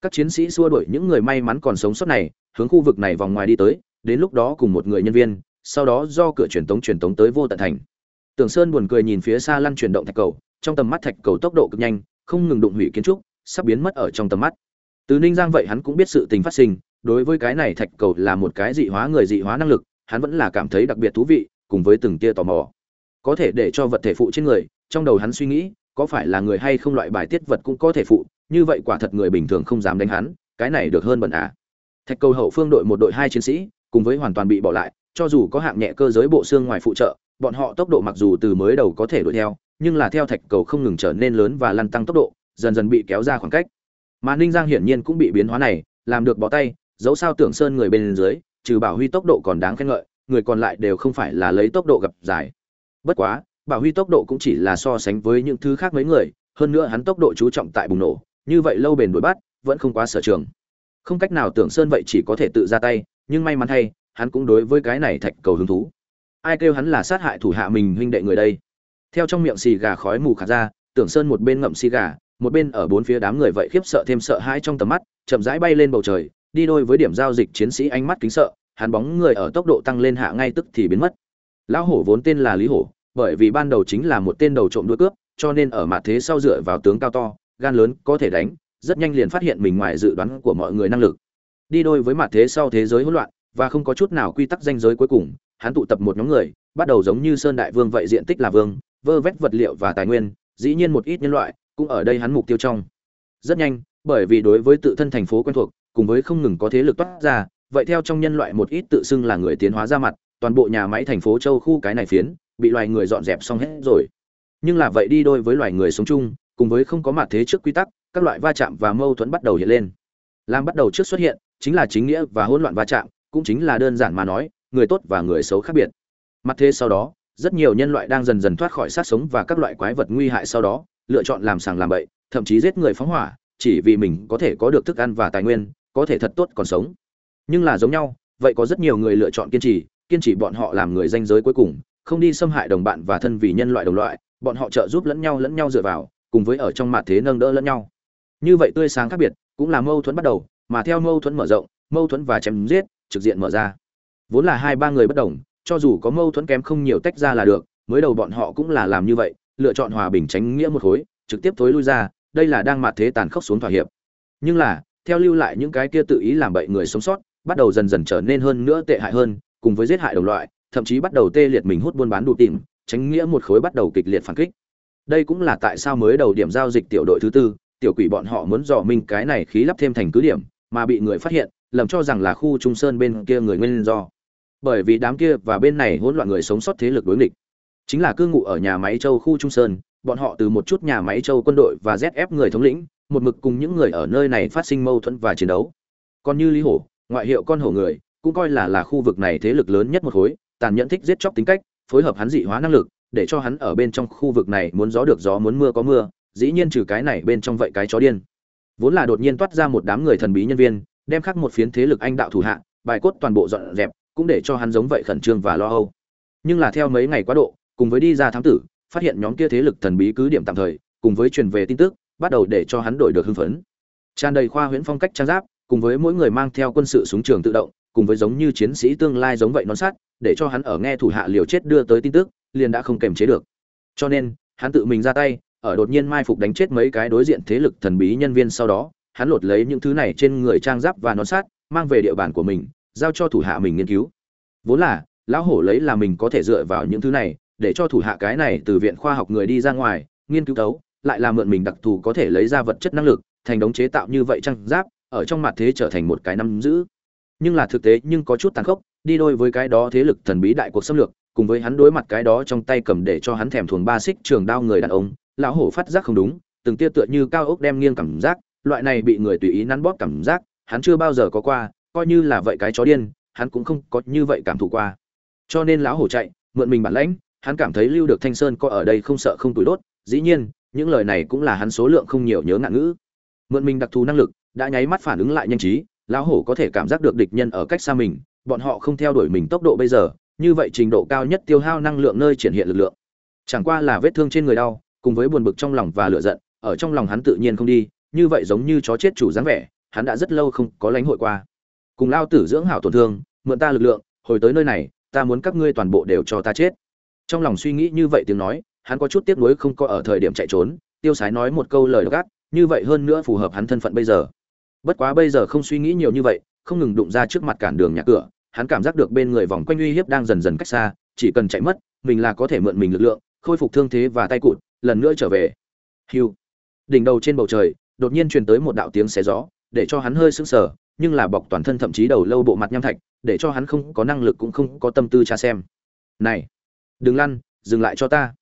Các chiến sĩ xua đuổi những người may mắn còn sống sót này, hướng khu vực này vòng ngoài đi tới, đến lúc đó cùng một người nhân viên, sau đó do cửa truyền tống truyền tống tới vô tận thành. Tưởng sơn buồn cười nhìn phía xa lăn chuyển động thạch cầu, trong tầm mắt thạch cầu tốc độ cực nhanh, không ngừng đụng hủy kiến trúc, sắp biến mất ở trong tầm mắt. Từ ninh giang vậy hắn cũng biết sự tình phát sinh, đối với cái này thạch cầu là một cái dị hóa người dị hóa năng lực, hắn vẫn là cảm thấy đặc biệt thú vị cùng với từng tia tò mò. Có thể để cho vật thể phụ trên người, trong đầu hắn suy nghĩ, có phải là người hay không loại bài tiết vật cũng có thể phụ, như vậy quả thật người bình thường không dám đánh hắn, cái này được hơn bẩn à. Thạch cầu hậu phương đội một đội hai chiến sĩ, cùng với hoàn toàn bị bỏ lại, cho dù có hạng nhẹ cơ giới bộ xương ngoài phụ trợ, bọn họ tốc độ mặc dù từ mới đầu có thể đuổi theo, nhưng là theo thạch cầu không ngừng trở nên lớn và lăn tăng tốc độ, dần dần bị kéo ra khoảng cách. Mà ninh giang hiển nhiên cũng bị biến hóa này, làm được bỏ tay, dẫu sao tưởng sơn người bên dưới, trừ bảo huy tốc độ còn đáng khen ngợi người còn lại đều không phải là lấy tốc độ gặp giải bất quá, bảo huy tốc độ cũng chỉ là so sánh với những thứ khác mấy người, hơn nữa hắn tốc độ chú trọng tại bùng nổ, như vậy lâu bền đuổi bắt, vẫn không quá sở trường. Không cách nào tưởng sơn vậy chỉ có thể tự ra tay, nhưng may mắn thay hắn cũng đối với cái này thạch cầu hứng thú. Ai kêu hắn là sát hại thủ hạ mình huynh đệ người đây? Theo trong miệng xì gà khói mù khạt ra, tưởng sơn một bên ngậm xì gà, một bên ở bốn phía đám người vậy khiếp sợ thêm sợ hãi trong tầm mắt, chậm rãi bay lên bầu trời, đi đôi với điểm giao dịch chiến sĩ ánh mắt kính sợ hắn bóng người ở tốc độ tăng lên hạ ngay tức thì biến mất. Lão hổ vốn tên là lý hổ, bởi vì ban đầu chính là một tên đầu trộm đuôi cướp, cho nên ở mặt thế sau dựa vào tướng cao to, gan lớn, có thể đánh, rất nhanh liền phát hiện mình ngoài dự đoán của mọi người năng lực. Đi đôi với mặt thế sau thế giới hỗn loạn, và không có chút nào quy tắc danh giới cuối cùng, hắn tụ tập một nhóm người, bắt đầu giống như sơn đại vương vậy diện tích là vương, vơ vét vật liệu và tài nguyên, dĩ nhiên một ít nhân loại, cũng ở đây hắn mục tiêu trong. Rất nhanh, bởi vì đối với tự thân thành phố quen thuộc, cùng với không ngừng có thế lực toát ra vậy theo trong nhân loại một ít tự xưng là người tiến hóa ra mặt, toàn bộ nhà máy thành phố châu khu cái này phiến, bị loài người dọn dẹp xong hết rồi. Nhưng là vậy đi đôi với loài người sống chung, cùng với không có mặt thế trước quy tắc, các loại va chạm và mâu thuẫn bắt đầu hiện lên. Làm bắt đầu trước xuất hiện, chính là chính nghĩa và hỗn loạn va chạm, cũng chính là đơn giản mà nói, người tốt và người xấu khác biệt. Mặt thế sau đó, rất nhiều nhân loại đang dần dần thoát khỏi sát sống và các loại quái vật nguy hại sau đó, lựa chọn làm sàng làm bậy, thậm chí giết người phóng hỏa, chỉ vì mình có thể có được thức ăn và tài nguyên, có thể thật tốt còn sống nhưng là giống nhau, vậy có rất nhiều người lựa chọn kiên trì kiên trì bọn họ làm người danh giới cuối cùng, không đi xâm hại đồng bạn và thân vì nhân loại đồng loại, bọn họ trợ giúp lẫn nhau lẫn nhau dựa vào, cùng với ở trong mặt thế nâng đỡ lẫn nhau. Như vậy tươi sáng khác biệt, cũng là mâu thuẫn bắt đầu, mà theo mâu thuẫn mở rộng, mâu thuẫn và chém giết trực diện mở ra. Vốn là hai ba người bất đồng, cho dù có mâu thuẫn kém không nhiều tách ra là được, mới đầu bọn họ cũng là làm như vậy, lựa chọn hòa bình tránh nghĩa một khối, trực tiếp thối lui ra, đây là đang mặt thế tàn khốc xuống thỏa hiệp. Nhưng là, theo lưu lại những cái kia tự ý làm bậy người sống sót bắt đầu dần dần trở nên hơn nữa tệ hại hơn, cùng với giết hại đồng loại, thậm chí bắt đầu tê liệt mình hút buôn bán đủ tìm, tránh nghĩa một khối bắt đầu kịch liệt phản kích. Đây cũng là tại sao mới đầu điểm giao dịch tiểu đội thứ tư, tiểu quỷ bọn họ muốn dò minh cái này khí lắp thêm thành cứ điểm, mà bị người phát hiện, lầm cho rằng là khu trung sơn bên kia người nguyên do. Bởi vì đám kia và bên này hỗn loạn người sống sót thế lực đối nghịch. Chính là cư ngụ ở nhà máy châu khu trung sơn, bọn họ từ một chút nhà máy châu quân đội và zf người thống lĩnh, một mực cùng những người ở nơi này phát sinh mâu thuẫn và chiến đấu. Còn như lý hổ ngoại hiệu con hổ người, cũng coi là là khu vực này thế lực lớn nhất một khối, tàn nhẫn thích giết chóc tính cách, phối hợp hắn dị hóa năng lực, để cho hắn ở bên trong khu vực này muốn gió được gió muốn mưa có mưa, dĩ nhiên trừ cái này bên trong vậy cái chó điên. Vốn là đột nhiên toát ra một đám người thần bí nhân viên, đem khắc một phiến thế lực anh đạo thủ hạ, bài cốt toàn bộ dọn dẹp, cũng để cho hắn giống vậy khẩn trương và lo âu. Nhưng là theo mấy ngày quá độ, cùng với đi ra thám tử, phát hiện nhóm kia thế lực thần bí cứ điểm tạm thời, cùng với truyền về tin tức, bắt đầu để cho hắn đổi được hưng phấn. Tràn đầy khoa huyễn phong cách trang giáp cùng với mỗi người mang theo quân sự súng trường tự động, cùng với giống như chiến sĩ tương lai giống vậy nón sát để cho hắn ở nghe thủ hạ liều chết đưa tới tin tức, liền đã không kềm chế được. Cho nên, hắn tự mình ra tay, ở đột nhiên mai phục đánh chết mấy cái đối diện thế lực thần bí nhân viên sau đó, hắn lột lấy những thứ này trên người trang giáp và nón sát mang về địa bàn của mình, giao cho thủ hạ mình nghiên cứu. Vốn là, lão hổ lấy là mình có thể dựa vào những thứ này, để cho thủ hạ cái này từ viện khoa học người đi ra ngoài, nghiên cứu tấu lại là mượn mình đặc thù có thể lấy ra vật chất năng lực, thành đống chế tạo như vậy trang giáp ở trong mặt thế trở thành một cái nắm giữ. Nhưng là thực tế nhưng có chút tàn khốc, đi đôi với cái đó thế lực thần bí đại cuộc xâm lược, cùng với hắn đối mặt cái đó trong tay cầm để cho hắn thèm thuồng ba xích trường đao người đàn ông, lão hổ phát giác không đúng, từng tia tựa như cao ốc đem nghiêng cảm giác, loại này bị người tùy ý nắn bóp cảm giác, hắn chưa bao giờ có qua, coi như là vậy cái chó điên, hắn cũng không có như vậy cảm thụ qua. Cho nên lão hổ chạy, mượn mình bản lãnh, hắn cảm thấy lưu được thanh sơn có ở đây không sợ không tuổi đốt, dĩ nhiên, những lời này cũng là hắn số lượng không nhiều nhớ ngạn ngữ. Mượn mình đặc thù năng lực đã nháy mắt phản ứng lại nhanh trí, lão hổ có thể cảm giác được địch nhân ở cách xa mình, bọn họ không theo đuổi mình tốc độ bây giờ, như vậy trình độ cao nhất tiêu hao năng lượng nơi triển hiện lực lượng. Chẳng qua là vết thương trên người đau, cùng với buồn bực trong lòng và lửa giận, ở trong lòng hắn tự nhiên không đi, như vậy giống như chó chết chủ dáng vẻ, hắn đã rất lâu không có lãnh hội qua. Cùng lao tử dưỡng hảo tổn thương, mượn ta lực lượng, hồi tới nơi này, ta muốn các ngươi toàn bộ đều cho ta chết. Trong lòng suy nghĩ như vậy tiếng nói, hắn có chút tiếc nuối không có ở thời điểm chạy trốn, tiêu sái nói một câu lời gắt, như vậy hơn nữa phù hợp hắn thân phận bây giờ bất quá bây giờ không suy nghĩ nhiều như vậy, không ngừng đụng ra trước mặt cản đường nhà cửa, hắn cảm giác được bên người vòng quanh uy hiếp đang dần dần cách xa, chỉ cần chạy mất, mình là có thể mượn mình lực lượng, khôi phục thương thế và tay cụt, lần nữa trở về. Hiu. Đỉnh đầu trên bầu trời, đột nhiên truyền tới một đạo tiếng xé gió, để cho hắn hơi sững sờ, nhưng là bọc toàn thân thậm chí đầu lâu bộ mặt nham thạch, để cho hắn không có năng lực cũng không có tâm tư tra xem. Này, đừng lăn, dừng lại cho ta.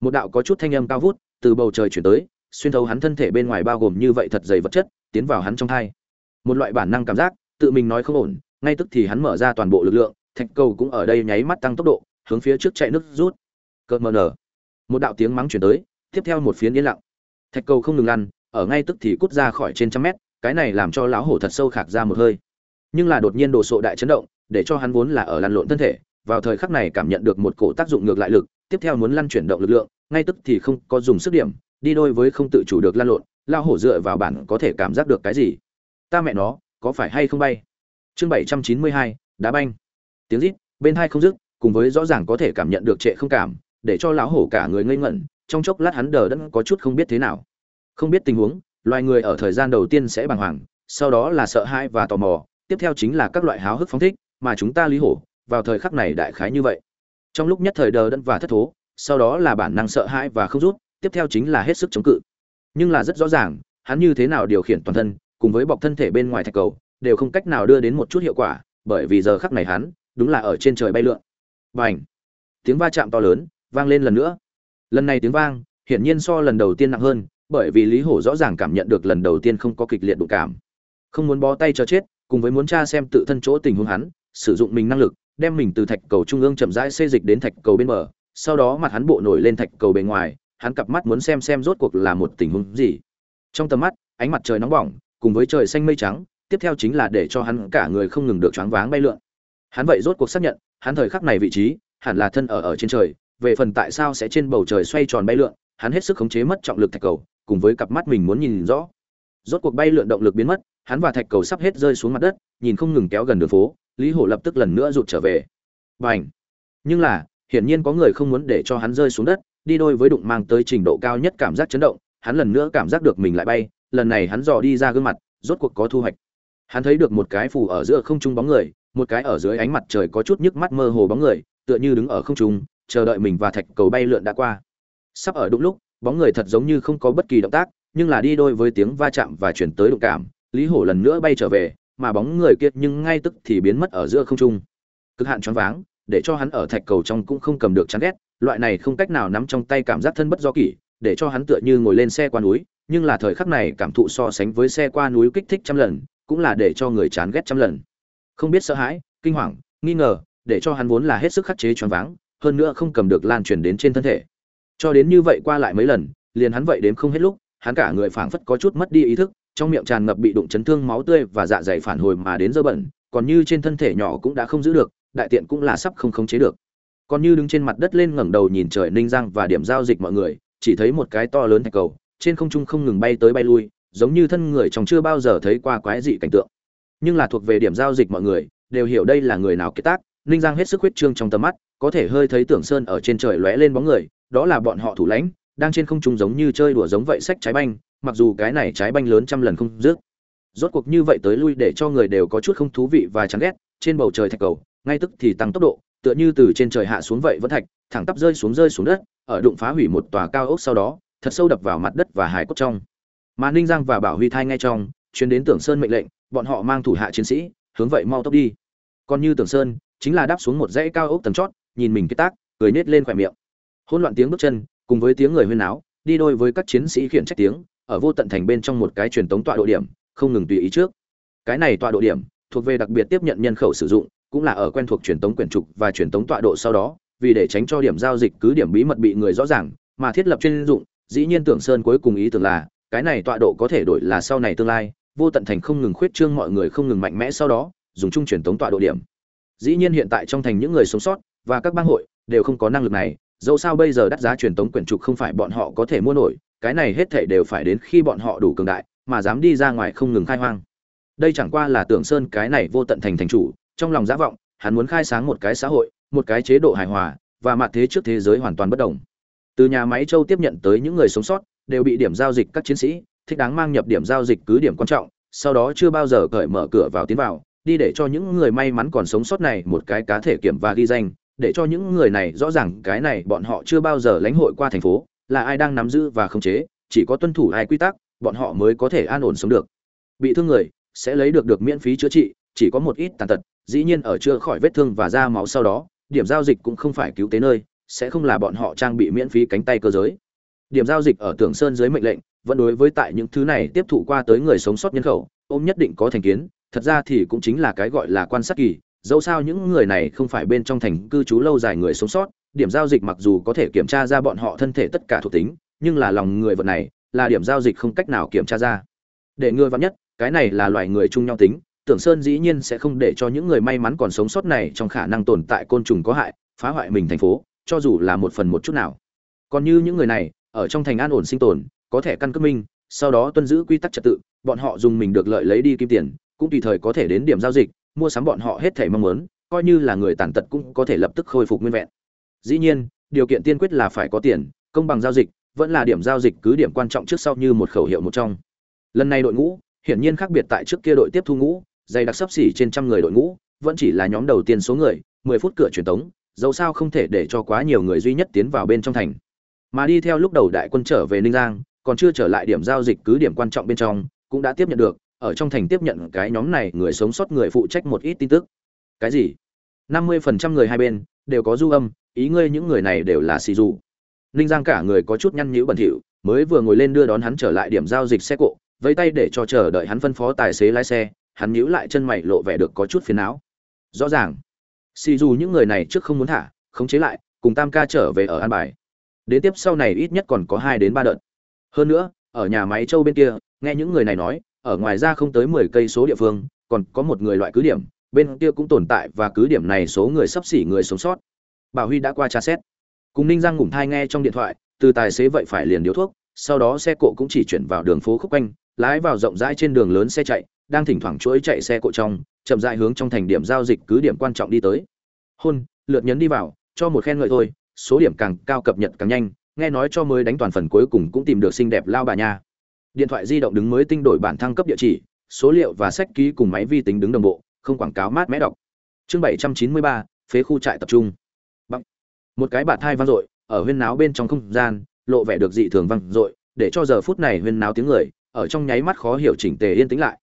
Một đạo có chút thanh âm cao vút, từ bầu trời chuyển tới, xuyên thấu hắn thân thể bên ngoài bao gồm như vậy thật dày vật chất tiến vào hắn trong thai. Một loại bản năng cảm giác, tự mình nói không ổn, ngay tức thì hắn mở ra toàn bộ lực lượng, thạch cầu cũng ở đây nháy mắt tăng tốc độ, hướng phía trước chạy nước rút. Cợt mờ nở. Một đạo tiếng mắng chuyển tới, tiếp theo một phiến yên lặng. Thạch cầu không ngừng lăn, ở ngay tức thì cút ra khỏi trên trăm mét, cái này làm cho lão hổ thật sâu khạc ra một hơi. Nhưng là đột nhiên đồ sộ đại chấn động, để cho hắn vốn là ở lăn lộn thân thể, vào thời khắc này cảm nhận được một cổ tác dụng ngược lại lực, tiếp theo muốn lăn chuyển động lực lượng, ngay tức thì không có dùng sức điểm, đi đôi với không tự chủ được lăn lộn lao hổ dựa vào bản có thể cảm giác được cái gì? Ta mẹ nó, có phải hay không bay? Chương bảy trăm chín mươi hai, đá banh. Tiếng rít, bên hai không dứt, cùng với rõ ràng có thể cảm nhận được trệ không cảm, để cho lão hổ cả người ngây ngẩn, trong chốc lát hắn đờ đẫn có chút không biết thế nào. Không biết tình huống, loài người ở thời gian đầu tiên sẽ bàng hoàng, sau đó là sợ hãi và tò mò, tiếp theo chính là các loại háo hức phóng thích, mà chúng ta lý hổ, vào thời khắc này đại khái như vậy. Trong lúc nhất thời đờ đẫn và thất thố, sau đó là bản năng sợ hãi và không rút, tiếp theo chính là hết sức chống cự nhưng là rất rõ ràng, hắn như thế nào điều khiển toàn thân, cùng với bọc thân thể bên ngoài thạch cầu, đều không cách nào đưa đến một chút hiệu quả, bởi vì giờ khắc này hắn, đúng là ở trên trời bay lượn. Và ảnh tiếng va chạm to lớn, vang lên lần nữa. Lần này tiếng vang, hiển nhiên so lần đầu tiên nặng hơn, bởi vì lý hổ rõ ràng cảm nhận được lần đầu tiên không có kịch liệt đụng cảm. Không muốn bó tay cho chết, cùng với muốn tra xem tự thân chỗ tình huống hắn, sử dụng mình năng lực, đem mình từ thạch cầu trung ương chậm rãi xê dịch đến thạch cầu bên bờ, sau đó mặt hắn bộ nổi lên thạch cầu bề ngoài hắn cặp mắt muốn xem xem rốt cuộc là một tình huống gì. Trong tầm mắt, ánh mặt trời nóng bỏng, cùng với trời xanh mây trắng, tiếp theo chính là để cho hắn cả người không ngừng được choáng váng bay lượn. Hắn vậy rốt cuộc xác nhận, hắn thời khắc này vị trí, hẳn là thân ở ở trên trời, về phần tại sao sẽ trên bầu trời xoay tròn bay lượn, hắn hết sức khống chế mất trọng lực thạch cầu, cùng với cặp mắt mình muốn nhìn rõ. Rốt cuộc bay lượn động lực biến mất, hắn và thạch cầu sắp hết rơi xuống mặt đất, nhìn không ngừng kéo gần đường phố, lý hổ lập tức lần nữa rụt trở về. Bành. nhưng là, hiển nhiên có người không muốn để cho hắn rơi xuống đất đi đôi với đụng mang tới trình độ cao nhất cảm giác chấn động, hắn lần nữa cảm giác được mình lại bay, lần này hắn dò đi ra gương mặt, rốt cuộc có thu hoạch. Hắn thấy được một cái phù ở giữa không trung bóng người, một cái ở dưới ánh mặt trời có chút nhức mắt mơ hồ bóng người, tựa như đứng ở không trung, chờ đợi mình và thạch cầu bay lượn đã qua. Sắp ở đúng lúc, bóng người thật giống như không có bất kỳ động tác, nhưng là đi đôi với tiếng va chạm và chuyển tới động cảm, lý hổ lần nữa bay trở về, mà bóng người kia nhưng ngay tức thì biến mất ở giữa không trung. Cực hạn choáng váng, để cho hắn ở thạch cầu trong cũng không cầm được chán ghét loại này không cách nào nắm trong tay cảm giác thân bất do kỷ, để cho hắn tựa như ngồi lên xe qua núi, nhưng là thời khắc này cảm thụ so sánh với xe qua núi kích thích trăm lần, cũng là để cho người chán ghét trăm lần. Không biết sợ hãi, kinh hoàng, nghi ngờ, để cho hắn vốn là hết sức khắc chế choáng váng, hơn nữa không cầm được lan truyền đến trên thân thể. Cho đến như vậy qua lại mấy lần, liền hắn vậy đến không hết lúc, hắn cả người phảng phất có chút mất đi ý thức, trong miệng tràn ngập bị đụng chấn thương máu tươi và dạ dày phản hồi mà đến dơ bẩn, còn như trên thân thể nhỏ cũng đã không giữ được, đại tiện cũng là sắp không khống chế được còn như đứng trên mặt đất lên ngẩng đầu nhìn trời ninh giang và điểm giao dịch mọi người, chỉ thấy một cái to lớn thạch cầu, trên không trung không ngừng bay tới bay lui, giống như thân người trong chưa bao giờ thấy qua quái dị cảnh tượng. Nhưng là thuộc về điểm giao dịch mọi người, đều hiểu đây là người nào kết tác, ninh giang hết sức huyết trương trong tầm mắt, có thể hơi thấy tưởng sơn ở trên trời lóe lên bóng người, đó là bọn họ thủ lãnh, đang trên không trung giống như chơi đùa giống vậy sách trái banh, mặc dù cái này trái banh lớn trăm lần không dứt. Rốt cuộc như vậy tới lui để cho người đều có chút không thú vị và chán ghét, trên bầu trời thạch cầu, ngay tức thì tăng tốc độ tựa như từ trên trời hạ xuống vậy vẫn thạch, thẳng tắp rơi xuống rơi xuống đất, ở đụng phá hủy một tòa cao ốc sau đó, thật sâu đập vào mặt đất và hải cốt trong. Mà ninh giang và bảo huy thai ngay trong, chuyến đến tưởng sơn mệnh lệnh, bọn họ mang thủ hạ chiến sĩ, hướng vậy mau tốc đi. Còn như tưởng sơn, chính là đáp xuống một dãy cao ốc tầng chót, nhìn mình kết tác, cười nết lên khỏe miệng. Hỗn loạn tiếng bước chân, cùng với tiếng người huyên náo, đi đôi với các chiến sĩ khiển trách tiếng, ở vô tận thành bên trong một cái truyền tống tọa độ điểm, không ngừng tùy ý trước. Cái này tọa độ điểm, thuộc về đặc biệt tiếp nhận nhân khẩu sử dụng cũng là ở quen thuộc truyền tống quyển trục và truyền tống tọa độ sau đó, vì để tránh cho điểm giao dịch cứ điểm bí mật bị người rõ ràng, mà thiết lập chuyên dụng, dĩ nhiên tưởng sơn cuối cùng ý tưởng là, cái này tọa độ có thể đổi là sau này tương lai, vô tận thành không ngừng khuyết trương mọi người không ngừng mạnh mẽ sau đó, dùng chung truyền tống tọa độ điểm. Dĩ nhiên hiện tại trong thành những người sống sót, và các bang hội, đều không có năng lực này, dẫu sao bây giờ đắt giá truyền tống quyển trục không phải bọn họ có thể mua nổi, cái này hết thảy đều phải đến khi bọn họ đủ cường đại, mà dám đi ra ngoài không ngừng khai hoang. Đây chẳng qua là tưởng sơn cái này vô tận thành thành chủ trong lòng giả vọng, hắn muốn khai sáng một cái xã hội, một cái chế độ hài hòa, và mặt thế trước thế giới hoàn toàn bất đồng. Từ nhà máy châu tiếp nhận tới những người sống sót, đều bị điểm giao dịch các chiến sĩ, thích đáng mang nhập điểm giao dịch cứ điểm quan trọng, sau đó chưa bao giờ cởi mở cửa vào tiến vào, đi để cho những người may mắn còn sống sót này một cái cá thể kiểm và ghi danh, để cho những người này rõ ràng cái này bọn họ chưa bao giờ lãnh hội qua thành phố, là ai đang nắm giữ và khống chế, chỉ có tuân thủ hai quy tắc, bọn họ mới có thể an ổn sống được. Bị thương người, sẽ lấy được được miễn phí chữa trị chỉ có một ít tàn tật, dĩ nhiên ở chưa khỏi vết thương và ra máu sau đó, điểm giao dịch cũng không phải cứu tế nơi, sẽ không là bọn họ trang bị miễn phí cánh tay cơ giới. Điểm giao dịch ở tưởng sơn dưới mệnh lệnh, vẫn đối với tại những thứ này tiếp thụ qua tới người sống sót nhân khẩu, ôm nhất định có thành kiến, thật ra thì cũng chính là cái gọi là quan sát kỳ, dẫu sao những người này không phải bên trong thành cư trú lâu dài người sống sót, điểm giao dịch mặc dù có thể kiểm tra ra bọn họ thân thể tất cả thuộc tính, nhưng là lòng người vật này, là điểm giao dịch không cách nào kiểm tra ra. Để ngươi vắn nhất, cái này là loài người chung nhau tính tưởng sơn dĩ nhiên sẽ không để cho những người may mắn còn sống sót này trong khả năng tồn tại côn trùng có hại, phá hoại mình thành phố, cho dù là một phần một chút nào. Còn như những người này, ở trong thành an ổn sinh tồn, có thể căn cước minh, sau đó tuân giữ quy tắc trật tự, bọn họ dùng mình được lợi lấy đi kim tiền, cũng tùy thời có thể đến điểm giao dịch, mua sắm bọn họ hết thể mong muốn, coi như là người tàn tật cũng có thể lập tức khôi phục nguyên vẹn. Dĩ nhiên, điều kiện tiên quyết là phải có tiền, công bằng giao dịch, vẫn là điểm giao dịch cứ điểm quan trọng trước sau như một khẩu hiệu một trong. Lần này đội ngũ, hiển nhiên khác biệt tại trước kia đội tiếp thu ngũ dày đặc sấp xỉ trên trăm người đội ngũ, vẫn chỉ là nhóm đầu tiên số người, mười phút cửa truyền tống, dẫu sao không thể để cho quá nhiều người duy nhất tiến vào bên trong thành. Mà đi theo lúc đầu đại quân trở về ninh giang, còn chưa trở lại điểm giao dịch cứ điểm quan trọng bên trong, cũng đã tiếp nhận được, ở trong thành tiếp nhận cái nhóm này người sống sót người phụ trách một ít tin tức. Cái gì? Năm mươi phần trăm người hai bên, đều có du âm, ý ngươi những người này đều là xì du ninh giang cả người có chút nhăn nhíu bẩn thỉu, mới vừa ngồi lên đưa đón hắn trở lại điểm giao dịch xe cộ, vẫy tay để cho chờ đợi hắn phân phó tài xế lái xe hắn nhíu lại chân mày lộ vẻ được có chút phiền não. Rõ ràng, xì dù những người này trước không muốn thả, khống chế lại, cùng tam ca trở về ở an bài. Đến tiếp sau này ít nhất còn có hai đến ba đợt. Hơn nữa, ở nhà máy châu bên kia, nghe những người này nói, ở ngoài ra không tới mười cây số địa phương, còn có một người loại cứ điểm, bên kia cũng tồn tại và cứ điểm này số người sắp xỉ người sống sót. Bảo huy đã qua tra xét. Cùng ninh giang ngủm thai nghe trong điện thoại, từ tài xế vậy phải liền điếu thuốc, sau đó xe cộ cũng chỉ chuyển vào đường phố khúc quanh, lái vào rộng rãi trên đường lớn xe chạy đang thỉnh thoảng chuỗi chạy xe cộ trong, chậm rãi hướng trong thành điểm giao dịch cứ điểm quan trọng đi tới. Hôn, lượt nhấn đi vào, cho một khen ngợi thôi, số điểm càng cao cập nhật càng nhanh, nghe nói cho mới đánh toàn phần cuối cùng cũng tìm được xinh đẹp lao bà nha. Điện thoại di động đứng mới tinh đổi bản thăng cấp địa chỉ, số liệu và sách ký cùng máy vi tính đứng đồng bộ, không quảng cáo mát mẽ đọc. Chương bảy trăm chín mươi ba, phế khu trại tập trung. Bắc. một cái bạt thai vang dội, ở huyên náo bên trong không gian, lộ vẻ được dị thường vang dội, để cho giờ phút này huyên náo tiếng người, ở trong nháy mắt khó hiểu chỉnh tề yên tĩnh lại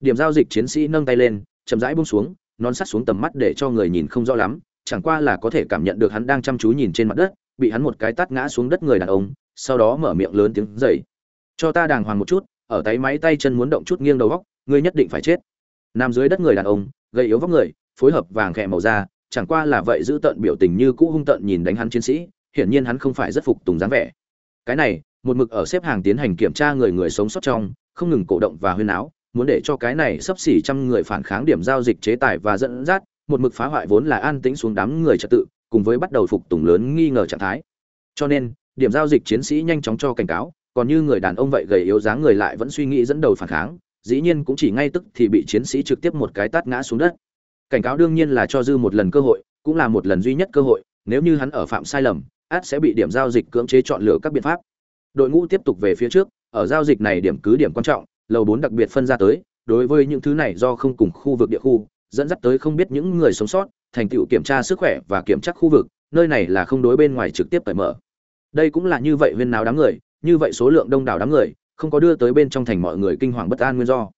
điểm giao dịch chiến sĩ nâng tay lên, chậm rãi buông xuống non sắt xuống tầm mắt để cho người nhìn không rõ lắm, chẳng qua là có thể cảm nhận được hắn đang chăm chú nhìn trên mặt đất, bị hắn một cái tát ngã xuống đất người đàn ông, sau đó mở miệng lớn tiếng dậy. Cho ta đàng hoàng một chút, ở tay máy tay chân muốn động chút nghiêng đầu góc, ngươi nhất định phải chết. Nằm dưới đất người đàn ông gây yếu vóc người, phối hợp vàng khẽ màu da, chẳng qua là vậy giữ tận biểu tình như cũ hung tận nhìn đánh hắn chiến sĩ, hiển nhiên hắn không phải rất phục tùng dáng vẻ. Cái này, một mực ở xếp hàng tiến hành kiểm tra người người sống sót trong, không ngừng cổ động và huyên áo muốn để cho cái này sắp xỉ trăm người phản kháng điểm giao dịch chế tài và dẫn dắt, một mực phá hoại vốn là an tĩnh xuống đám người trật tự, cùng với bắt đầu phục tùng lớn nghi ngờ trạng thái. Cho nên, điểm giao dịch chiến sĩ nhanh chóng cho cảnh cáo, còn như người đàn ông vậy gầy yếu dáng người lại vẫn suy nghĩ dẫn đầu phản kháng, dĩ nhiên cũng chỉ ngay tức thì bị chiến sĩ trực tiếp một cái tát ngã xuống đất. Cảnh cáo đương nhiên là cho dư một lần cơ hội, cũng là một lần duy nhất cơ hội, nếu như hắn ở phạm sai lầm, át sẽ bị điểm giao dịch cưỡng chế chọn lựa các biện pháp. Đội ngũ tiếp tục về phía trước, ở giao dịch này điểm cứ điểm quan trọng lầu bốn đặc biệt phân ra tới, đối với những thứ này do không cùng khu vực địa khu, dẫn dắt tới không biết những người sống sót, thành tựu kiểm tra sức khỏe và kiểm tra khu vực, nơi này là không đối bên ngoài trực tiếp cởi mở. Đây cũng là như vậy viên náo đám người, như vậy số lượng đông đảo đám người, không có đưa tới bên trong thành mọi người kinh hoàng bất an nguyên do.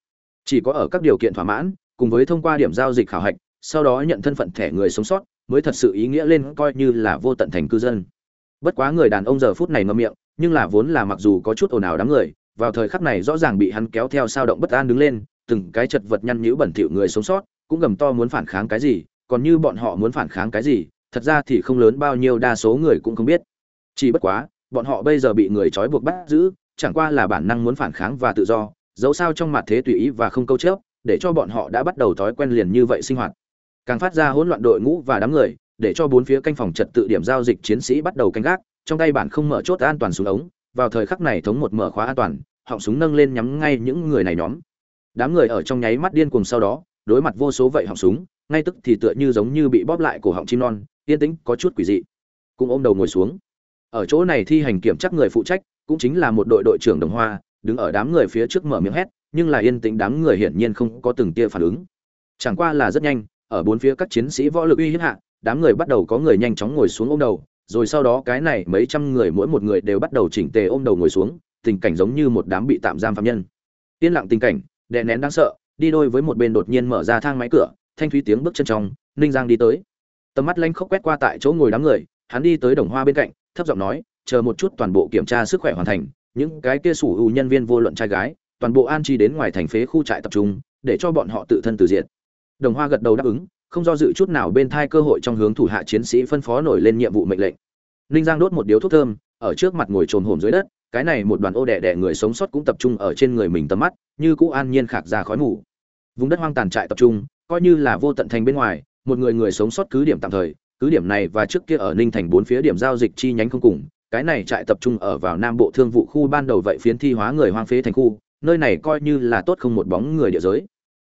Chỉ có ở các điều kiện thỏa mãn, cùng với thông qua điểm giao dịch khảo hạch, sau đó nhận thân phận thẻ người sống sót, mới thật sự ý nghĩa lên coi như là vô tận thành cư dân. Bất quá người đàn ông giờ phút này ngậm miệng, nhưng là vốn là mặc dù có chút ồn ào đám người vào thời khắc này rõ ràng bị hắn kéo theo sao động bất an đứng lên, từng cái chật vật nhăn nhữ bẩn thỉu người sống sót, cũng gầm to muốn phản kháng cái gì, còn như bọn họ muốn phản kháng cái gì, thật ra thì không lớn bao nhiêu đa số người cũng không biết. Chỉ bất quá, bọn họ bây giờ bị người trói buộc bắt giữ, chẳng qua là bản năng muốn phản kháng và tự do, dẫu sao trong mặt thế tùy ý và không câu chớp, để cho bọn họ đã bắt đầu thói quen liền như vậy sinh hoạt. Càng phát ra hỗn loạn đội ngũ và đám người, để cho bốn phía canh phòng trật tự điểm giao dịch chiến sĩ bắt đầu canh gác, trong tay bản không mở chốt an toàn xuống ống vào thời khắc này thống một mở khóa an toàn, họng súng nâng lên nhắm ngay những người này nhóm. Đám người ở trong nháy mắt điên cuồng sau đó, đối mặt vô số vậy họng súng, ngay tức thì tựa như giống như bị bóp lại cổ họng chim non, yên tĩnh, có chút quỷ dị. Cũng ôm đầu ngồi xuống. Ở chỗ này thi hành kiểm chắc người phụ trách, cũng chính là một đội đội trưởng đồng hoa, đứng ở đám người phía trước mở miệng hét, nhưng là yên tĩnh đám người hiển nhiên không có từng tia phản ứng. Chẳng qua là rất nhanh, ở bốn phía các chiến sĩ võ lực uy hiếp hạ, đám người bắt đầu có người nhanh chóng ngồi xuống ôm đầu rồi sau đó cái này mấy trăm người mỗi một người đều bắt đầu chỉnh tề ôm đầu ngồi xuống, tình cảnh giống như một đám bị tạm giam phạm nhân. Yên lặng tình cảnh, đè nén đáng sợ, đi đôi với một bên đột nhiên mở ra thang máy cửa, thanh thúy tiếng bước chân trong, ninh giang đi tới. Tầm mắt lanh khóc quét qua tại chỗ ngồi đám người, hắn đi tới đồng hoa bên cạnh, thấp giọng nói, chờ một chút toàn bộ kiểm tra sức khỏe hoàn thành, những cái kia sủ hữu nhân viên vô luận trai gái, toàn bộ an chi đến ngoài thành phế khu trại tập trung, để cho bọn họ tự thân tự diện đồng hoa gật đầu đáp ứng không do dự chút nào bên thai cơ hội trong hướng thủ hạ chiến sĩ phân phó nổi lên nhiệm vụ mệnh lệnh. Ninh giang đốt một điếu thuốc thơm, ở trước mặt ngồi trồn hổm dưới đất, cái này một đoàn ô đẻ đẻ người sống sót cũng tập trung ở trên người mình tầm mắt, như cũ an nhiên khạc ra khói mù. Vùng đất hoang tàn trại tập trung, coi như là vô tận thành bên ngoài, một người người sống sót cứ điểm tạm thời, cứ điểm này và trước kia ở ninh thành bốn phía điểm giao dịch chi nhánh không cùng, cái này trại tập trung ở vào nam bộ thương vụ khu ban đầu vậy phiến thi hóa người hoang phế thành khu, nơi này coi như là tốt không một bóng người địa giới.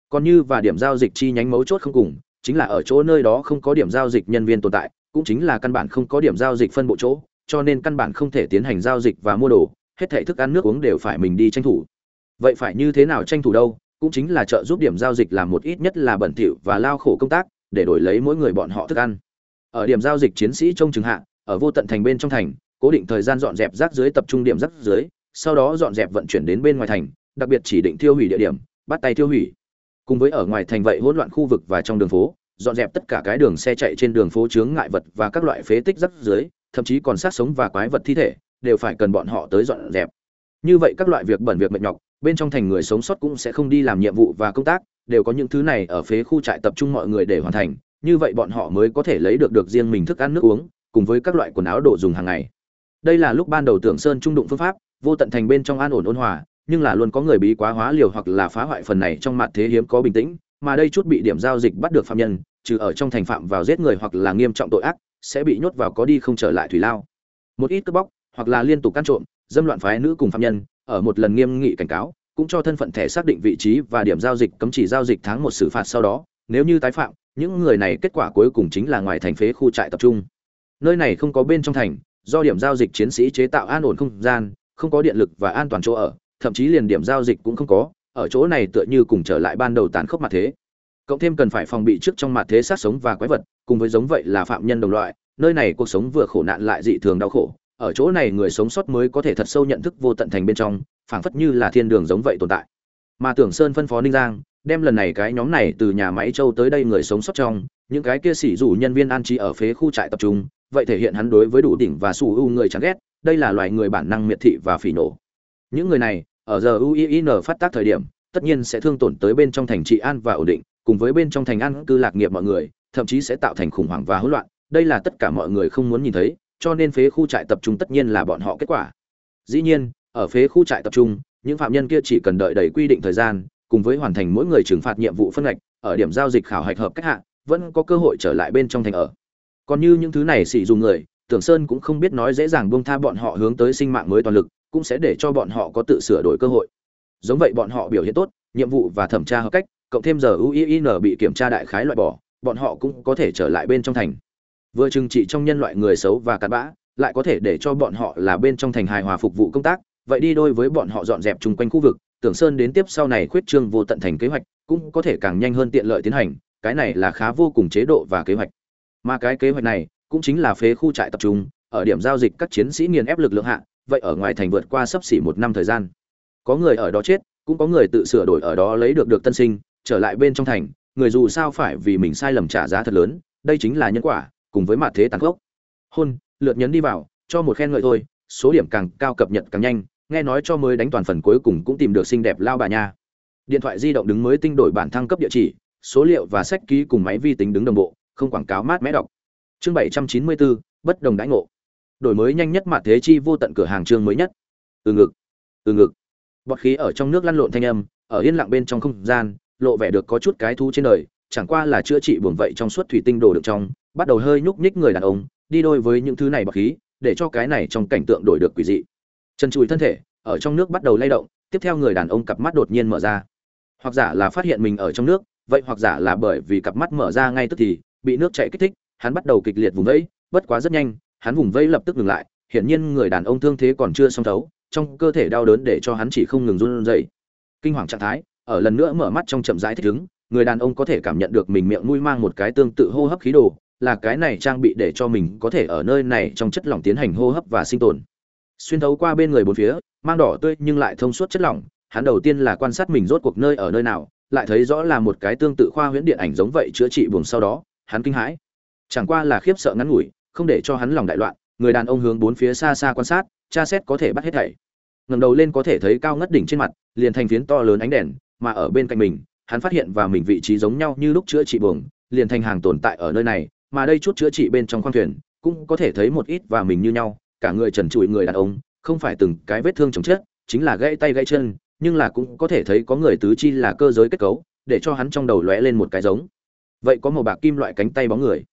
Còn như và điểm giao dịch chi nhánh mấu chốt không cùng chính là ở chỗ nơi đó không có điểm giao dịch nhân viên tồn tại, cũng chính là căn bản không có điểm giao dịch phân bộ chỗ, cho nên căn bản không thể tiến hành giao dịch và mua đồ, hết thảy thức ăn nước uống đều phải mình đi tranh thủ. Vậy phải như thế nào tranh thủ đâu? Cũng chính là trợ giúp điểm giao dịch làm một ít nhất là bẩn thỉu và lao khổ công tác, để đổi lấy mỗi người bọn họ thức ăn. Ở điểm giao dịch chiến sĩ trông chừng hạ, ở vô tận thành bên trong thành, cố định thời gian dọn dẹp rác dưới tập trung điểm rác dưới, sau đó dọn dẹp vận chuyển đến bên ngoài thành, đặc biệt chỉ định tiêu hủy địa điểm, bắt tay tiêu hủy cùng với ở ngoài thành vậy hỗn loạn khu vực và trong đường phố, dọn dẹp tất cả cái đường xe chạy trên đường phố chướng ngại vật và các loại phế tích rất dưới thậm chí còn sát sống và quái vật thi thể, đều phải cần bọn họ tới dọn dẹp. Như vậy các loại việc bẩn việc mệt nhọc, bên trong thành người sống sót cũng sẽ không đi làm nhiệm vụ và công tác, đều có những thứ này ở phế khu trại tập trung mọi người để hoàn thành, như vậy bọn họ mới có thể lấy được được riêng mình thức ăn nước uống, cùng với các loại quần áo đồ dùng hàng ngày. Đây là lúc ban đầu tưởng sơn trung đụng phương pháp, vô tận thành bên trong an ổn ôn hòa nhưng là luôn có người bí quá hóa liều hoặc là phá hoại phần này trong mặt thế hiếm có bình tĩnh, mà đây chút bị điểm giao dịch bắt được phạm nhân, trừ ở trong thành phạm vào giết người hoặc là nghiêm trọng tội ác, sẽ bị nhốt vào có đi không trở lại thủy lao. Một ít cướp bóc, hoặc là liên tục căn trộm, dâm loạn phái nữ cùng phạm nhân, ở một lần nghiêm nghị cảnh cáo, cũng cho thân phận thẻ xác định vị trí và điểm giao dịch cấm chỉ giao dịch tháng một xử phạt sau đó, nếu như tái phạm, những người này kết quả cuối cùng chính là ngoài thành phế khu trại tập trung. Nơi này không có bên trong thành, do điểm giao dịch chiến sĩ chế tạo an ổn không gian, không có điện lực và an toàn chỗ ở thậm chí liền điểm giao dịch cũng không có, ở chỗ này tựa như cùng trở lại ban đầu tàn khốc mặt thế. Cộng thêm cần phải phòng bị trước trong mặt thế sát sống và quái vật, cùng với giống vậy là phạm nhân đồng loại, nơi này cuộc sống vừa khổ nạn lại dị thường đau khổ. Ở chỗ này người sống sót mới có thể thật sâu nhận thức vô tận thành bên trong, phảng phất như là thiên đường giống vậy tồn tại. Mà tưởng sơn phân phó ninh giang, đem lần này cái nhóm này từ nhà máy châu tới đây người sống sót trong, những cái kia xỉ rủ nhân viên an trí ở phế khu trại tập trung, vậy thể hiện hắn đối với đủ đỉnh và xù ưu người chán ghét, đây là loài người bản năng miệt thị và phỉ nổ những người này ở giờ uin phát tác thời điểm, tất nhiên sẽ thương tổn tới bên trong thành trị an và ổn định, cùng với bên trong thành an cư lạc nghiệp mọi người, thậm chí sẽ tạo thành khủng hoảng và hỗn loạn, đây là tất cả mọi người không muốn nhìn thấy, cho nên phế khu trại tập trung tất nhiên là bọn họ kết quả. Dĩ nhiên, ở phế khu trại tập trung, những phạm nhân kia chỉ cần đợi đầy quy định thời gian, cùng với hoàn thành mỗi người trừng phạt nhiệm vụ phân ngạch, ở điểm giao dịch khảo hạch hợp cách hạ, vẫn có cơ hội trở lại bên trong thành ở. Còn như những thứ này xỉ dùng người, tưởng sơn cũng không biết nói dễ dàng buông tha bọn họ hướng tới sinh mạng mới toàn lực cũng sẽ để cho bọn họ có tự sửa đổi cơ hội. Giống vậy bọn họ biểu hiện tốt, nhiệm vụ và thẩm tra hợp cách, cộng thêm giờ uin bị kiểm tra đại khái loại bỏ, bọn họ cũng có thể trở lại bên trong thành. Vừa trừng trị trong nhân loại người xấu và cặn bã, lại có thể để cho bọn họ là bên trong thành hài hòa phục vụ công tác, vậy đi đôi với bọn họ dọn dẹp chung quanh khu vực, tưởng sơn đến tiếp sau này khuyết trương vô tận thành kế hoạch, cũng có thể càng nhanh hơn tiện lợi tiến hành, cái này là khá vô cùng chế độ và kế hoạch. Mà cái kế hoạch này cũng chính là phế khu trại tập trung, ở điểm giao dịch các chiến sĩ nghiền ép lực lượng hạ vậy ở ngoài thành vượt qua sấp xỉ một năm thời gian. Có người ở đó chết, cũng có người tự sửa đổi ở đó lấy được được tân sinh, trở lại bên trong thành, người dù sao phải vì mình sai lầm trả giá thật lớn, đây chính là nhân quả, cùng với mặt thế tàn khốc. Hôn, lượt nhấn đi vào, cho một khen ngợi thôi, số điểm càng cao cập nhật càng nhanh, nghe nói cho mới đánh toàn phần cuối cùng cũng tìm được xinh đẹp lao bà nha. Điện thoại di động đứng mới tinh đổi bản thăng cấp địa chỉ, số liệu và sách ký cùng máy vi tính đứng đồng bộ, không quảng cáo mát mẽ đọc. Chương bảy trăm chín mươi bốn, bất đồng đãi ngộ đổi mới nhanh nhất mà thế chi vô tận cửa hàng chương mới nhất. Từ ngực từ ngực. Bọt khí ở trong nước lăn lộn thanh âm, ở yên lặng bên trong không gian, lộ vẻ được có chút cái thú trên đời, chẳng qua là chữa trị buồng vậy trong suốt thủy tinh đồ được trong, bắt đầu hơi nhúc nhích người đàn ông, đi đôi với những thứ này bọt khí, để cho cái này trong cảnh tượng đổi được quỷ dị. Chân chùi thân thể, ở trong nước bắt đầu lay động, tiếp theo người đàn ông cặp mắt đột nhiên mở ra. Hoặc giả là phát hiện mình ở trong nước, vậy hoặc giả là bởi vì cặp mắt mở ra ngay tức thì, bị nước chảy kích thích, hắn bắt đầu kịch liệt vùng vẫy, bất quá rất nhanh hắn vùng vẫy lập tức ngừng lại, hiển nhiên người đàn ông thương thế còn chưa xong thấu, trong cơ thể đau đớn để cho hắn chỉ không ngừng run rẩy. Kinh hoàng trạng thái, ở lần nữa mở mắt trong chậm rãi thích ứng, người đàn ông có thể cảm nhận được mình miệng mũi mang một cái tương tự hô hấp khí đồ, là cái này trang bị để cho mình có thể ở nơi này trong chất lỏng tiến hành hô hấp và sinh tồn. Xuyên thấu qua bên người bốn phía, mang đỏ tươi nhưng lại thông suốt chất lỏng, hắn đầu tiên là quan sát mình rốt cuộc nơi ở nơi nào, lại thấy rõ là một cái tương tự khoa huyễn điện ảnh giống vậy chữa trị buồng sau đó, hắn kinh hãi. Chẳng qua là khiếp sợ ngắn ngủi không để cho hắn lòng đại loạn, người đàn ông hướng bốn phía xa xa quan sát, tra xét có thể bắt hết thảy. Ngẩng đầu lên có thể thấy cao ngất đỉnh trên mặt, liền thành phiến to lớn ánh đèn, mà ở bên cạnh mình, hắn phát hiện và mình vị trí giống nhau như lúc chữa trị buồng, liền thành hàng tồn tại ở nơi này, mà đây chút chữa trị bên trong khoang thuyền, cũng có thể thấy một ít và mình như nhau, cả người trần trụi người đàn ông, không phải từng cái vết thương chồng chết, chính là gãy tay gãy chân, nhưng là cũng có thể thấy có người tứ chi là cơ giới kết cấu, để cho hắn trong đầu lóe lên một cái giống. Vậy có màu bạc kim loại cánh tay bóng người.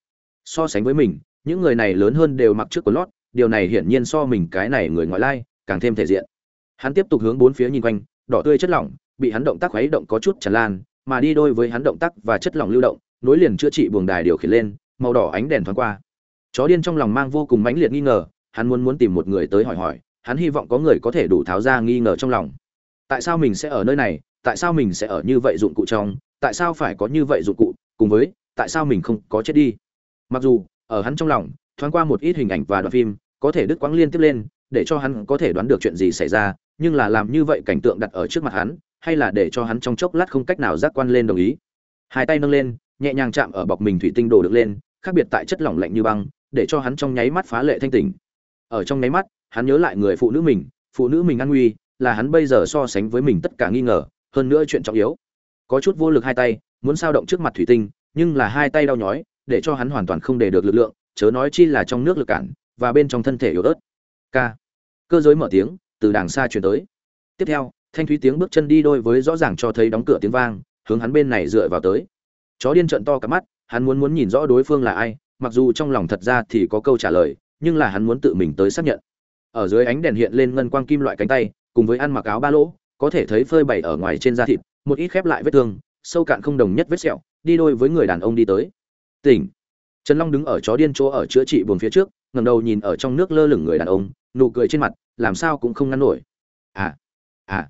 So sánh với mình những người này lớn hơn đều mặc trước quần lót, điều này hiển nhiên so mình cái này người ngoại lai càng thêm thể diện. Hắn tiếp tục hướng bốn phía nhìn quanh, đỏ tươi chất lỏng, bị hắn động tác khuấy động có chút tràn lan, mà đi đôi với hắn động tác và chất lỏng lưu động, nối liền chữa trị buồng đài điều khiển lên, màu đỏ ánh đèn thoáng qua. Chó điên trong lòng mang vô cùng mãnh liệt nghi ngờ, hắn muốn muốn tìm một người tới hỏi hỏi, hắn hy vọng có người có thể đủ tháo ra nghi ngờ trong lòng. Tại sao mình sẽ ở nơi này, tại sao mình sẽ ở như vậy dụng cụ trong, tại sao phải có như vậy dụng cụ, cùng với, tại sao mình không có chết đi? Mặc dù ở hắn trong lòng, thoáng qua một ít hình ảnh và đoạn phim, có thể đứt quãng liên tiếp lên, để cho hắn có thể đoán được chuyện gì xảy ra, nhưng là làm như vậy cảnh tượng đặt ở trước mặt hắn, hay là để cho hắn trong chốc lát không cách nào giác quan lên đồng ý. Hai tay nâng lên, nhẹ nhàng chạm ở bọc mình thủy tinh đổ được lên, khác biệt tại chất lỏng lạnh như băng, để cho hắn trong nháy mắt phá lệ thanh tỉnh. Ở trong nháy mắt, hắn nhớ lại người phụ nữ mình, phụ nữ mình an nguy, là hắn bây giờ so sánh với mình tất cả nghi ngờ, hơn nữa chuyện trọng yếu. Có chút vô lực hai tay, muốn sao động trước mặt thủy tinh, nhưng là hai tay đau nhói để cho hắn hoàn toàn không để được lực lượng, chớ nói chi là trong nước lực cản, và bên trong thân thể yếu ớt. K. Cơ giới mở tiếng, từ đàng xa chuyển tới. Tiếp theo, thanh thúy tiếng bước chân đi đôi với rõ ràng cho thấy đóng cửa tiếng vang, hướng hắn bên này dựa vào tới. Chó điên trợn to cả mắt, hắn muốn muốn nhìn rõ đối phương là ai, mặc dù trong lòng thật ra thì có câu trả lời, nhưng là hắn muốn tự mình tới xác nhận. Ở dưới ánh đèn hiện lên ngân quang kim loại cánh tay, cùng với ăn mặc áo ba lỗ, có thể thấy phơi bày ở ngoài trên da thịt, một ít khép lại vết thương, sâu cạn không đồng nhất vết sẹo, đi đôi với người đàn ông đi tới tỉnh. Trần long đứng ở chó điên chỗ ở chữa trị buồn phía trước, ngẩng đầu nhìn ở trong nước lơ lửng người đàn ông, nụ cười trên mặt, làm sao cũng không ngăn nổi. À à.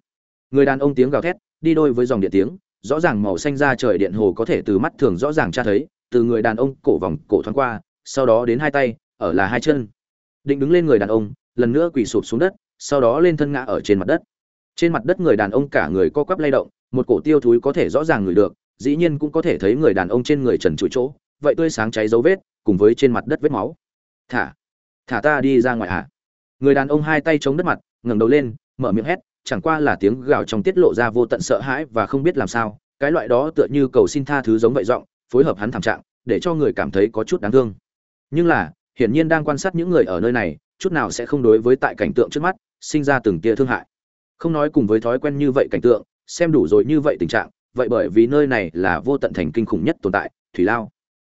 Người đàn ông tiếng gào thét, đi đôi với dòng điện tiếng, rõ ràng màu xanh da trời điện hồ có thể từ mắt thường rõ ràng tra thấy, từ người đàn ông cổ vòng cổ thoáng qua, sau đó đến hai tay, ở là hai chân. Định đứng lên người đàn ông, lần nữa quỳ sụp xuống đất, sau đó lên thân ngã ở trên mặt đất. Trên mặt đất người đàn ông cả người co quắp lay động, một cổ tiêu thúi có thể rõ ràng ngửi được, dĩ nhiên cũng có thể thấy người đàn ông trên người trần trụi chỗ vậy tươi sáng cháy dấu vết, cùng với trên mặt đất vết máu. Thả thả ta đi ra ngoài hả? Người đàn ông hai tay chống đất mặt, ngẩng đầu lên, mở miệng hét, chẳng qua là tiếng gào trong tiết lộ ra vô tận sợ hãi và không biết làm sao. Cái loại đó tựa như cầu xin tha thứ giống vậy giọng, phối hợp hắn thảm trạng, để cho người cảm thấy có chút đáng thương. Nhưng là, hiển nhiên đang quan sát những người ở nơi này, chút nào sẽ không đối với tại cảnh tượng trước mắt, sinh ra từng tia thương hại. Không nói cùng với thói quen như vậy cảnh tượng, xem đủ rồi như vậy tình trạng, vậy bởi vì nơi này là vô tận thành kinh khủng nhất tồn tại, thủy lao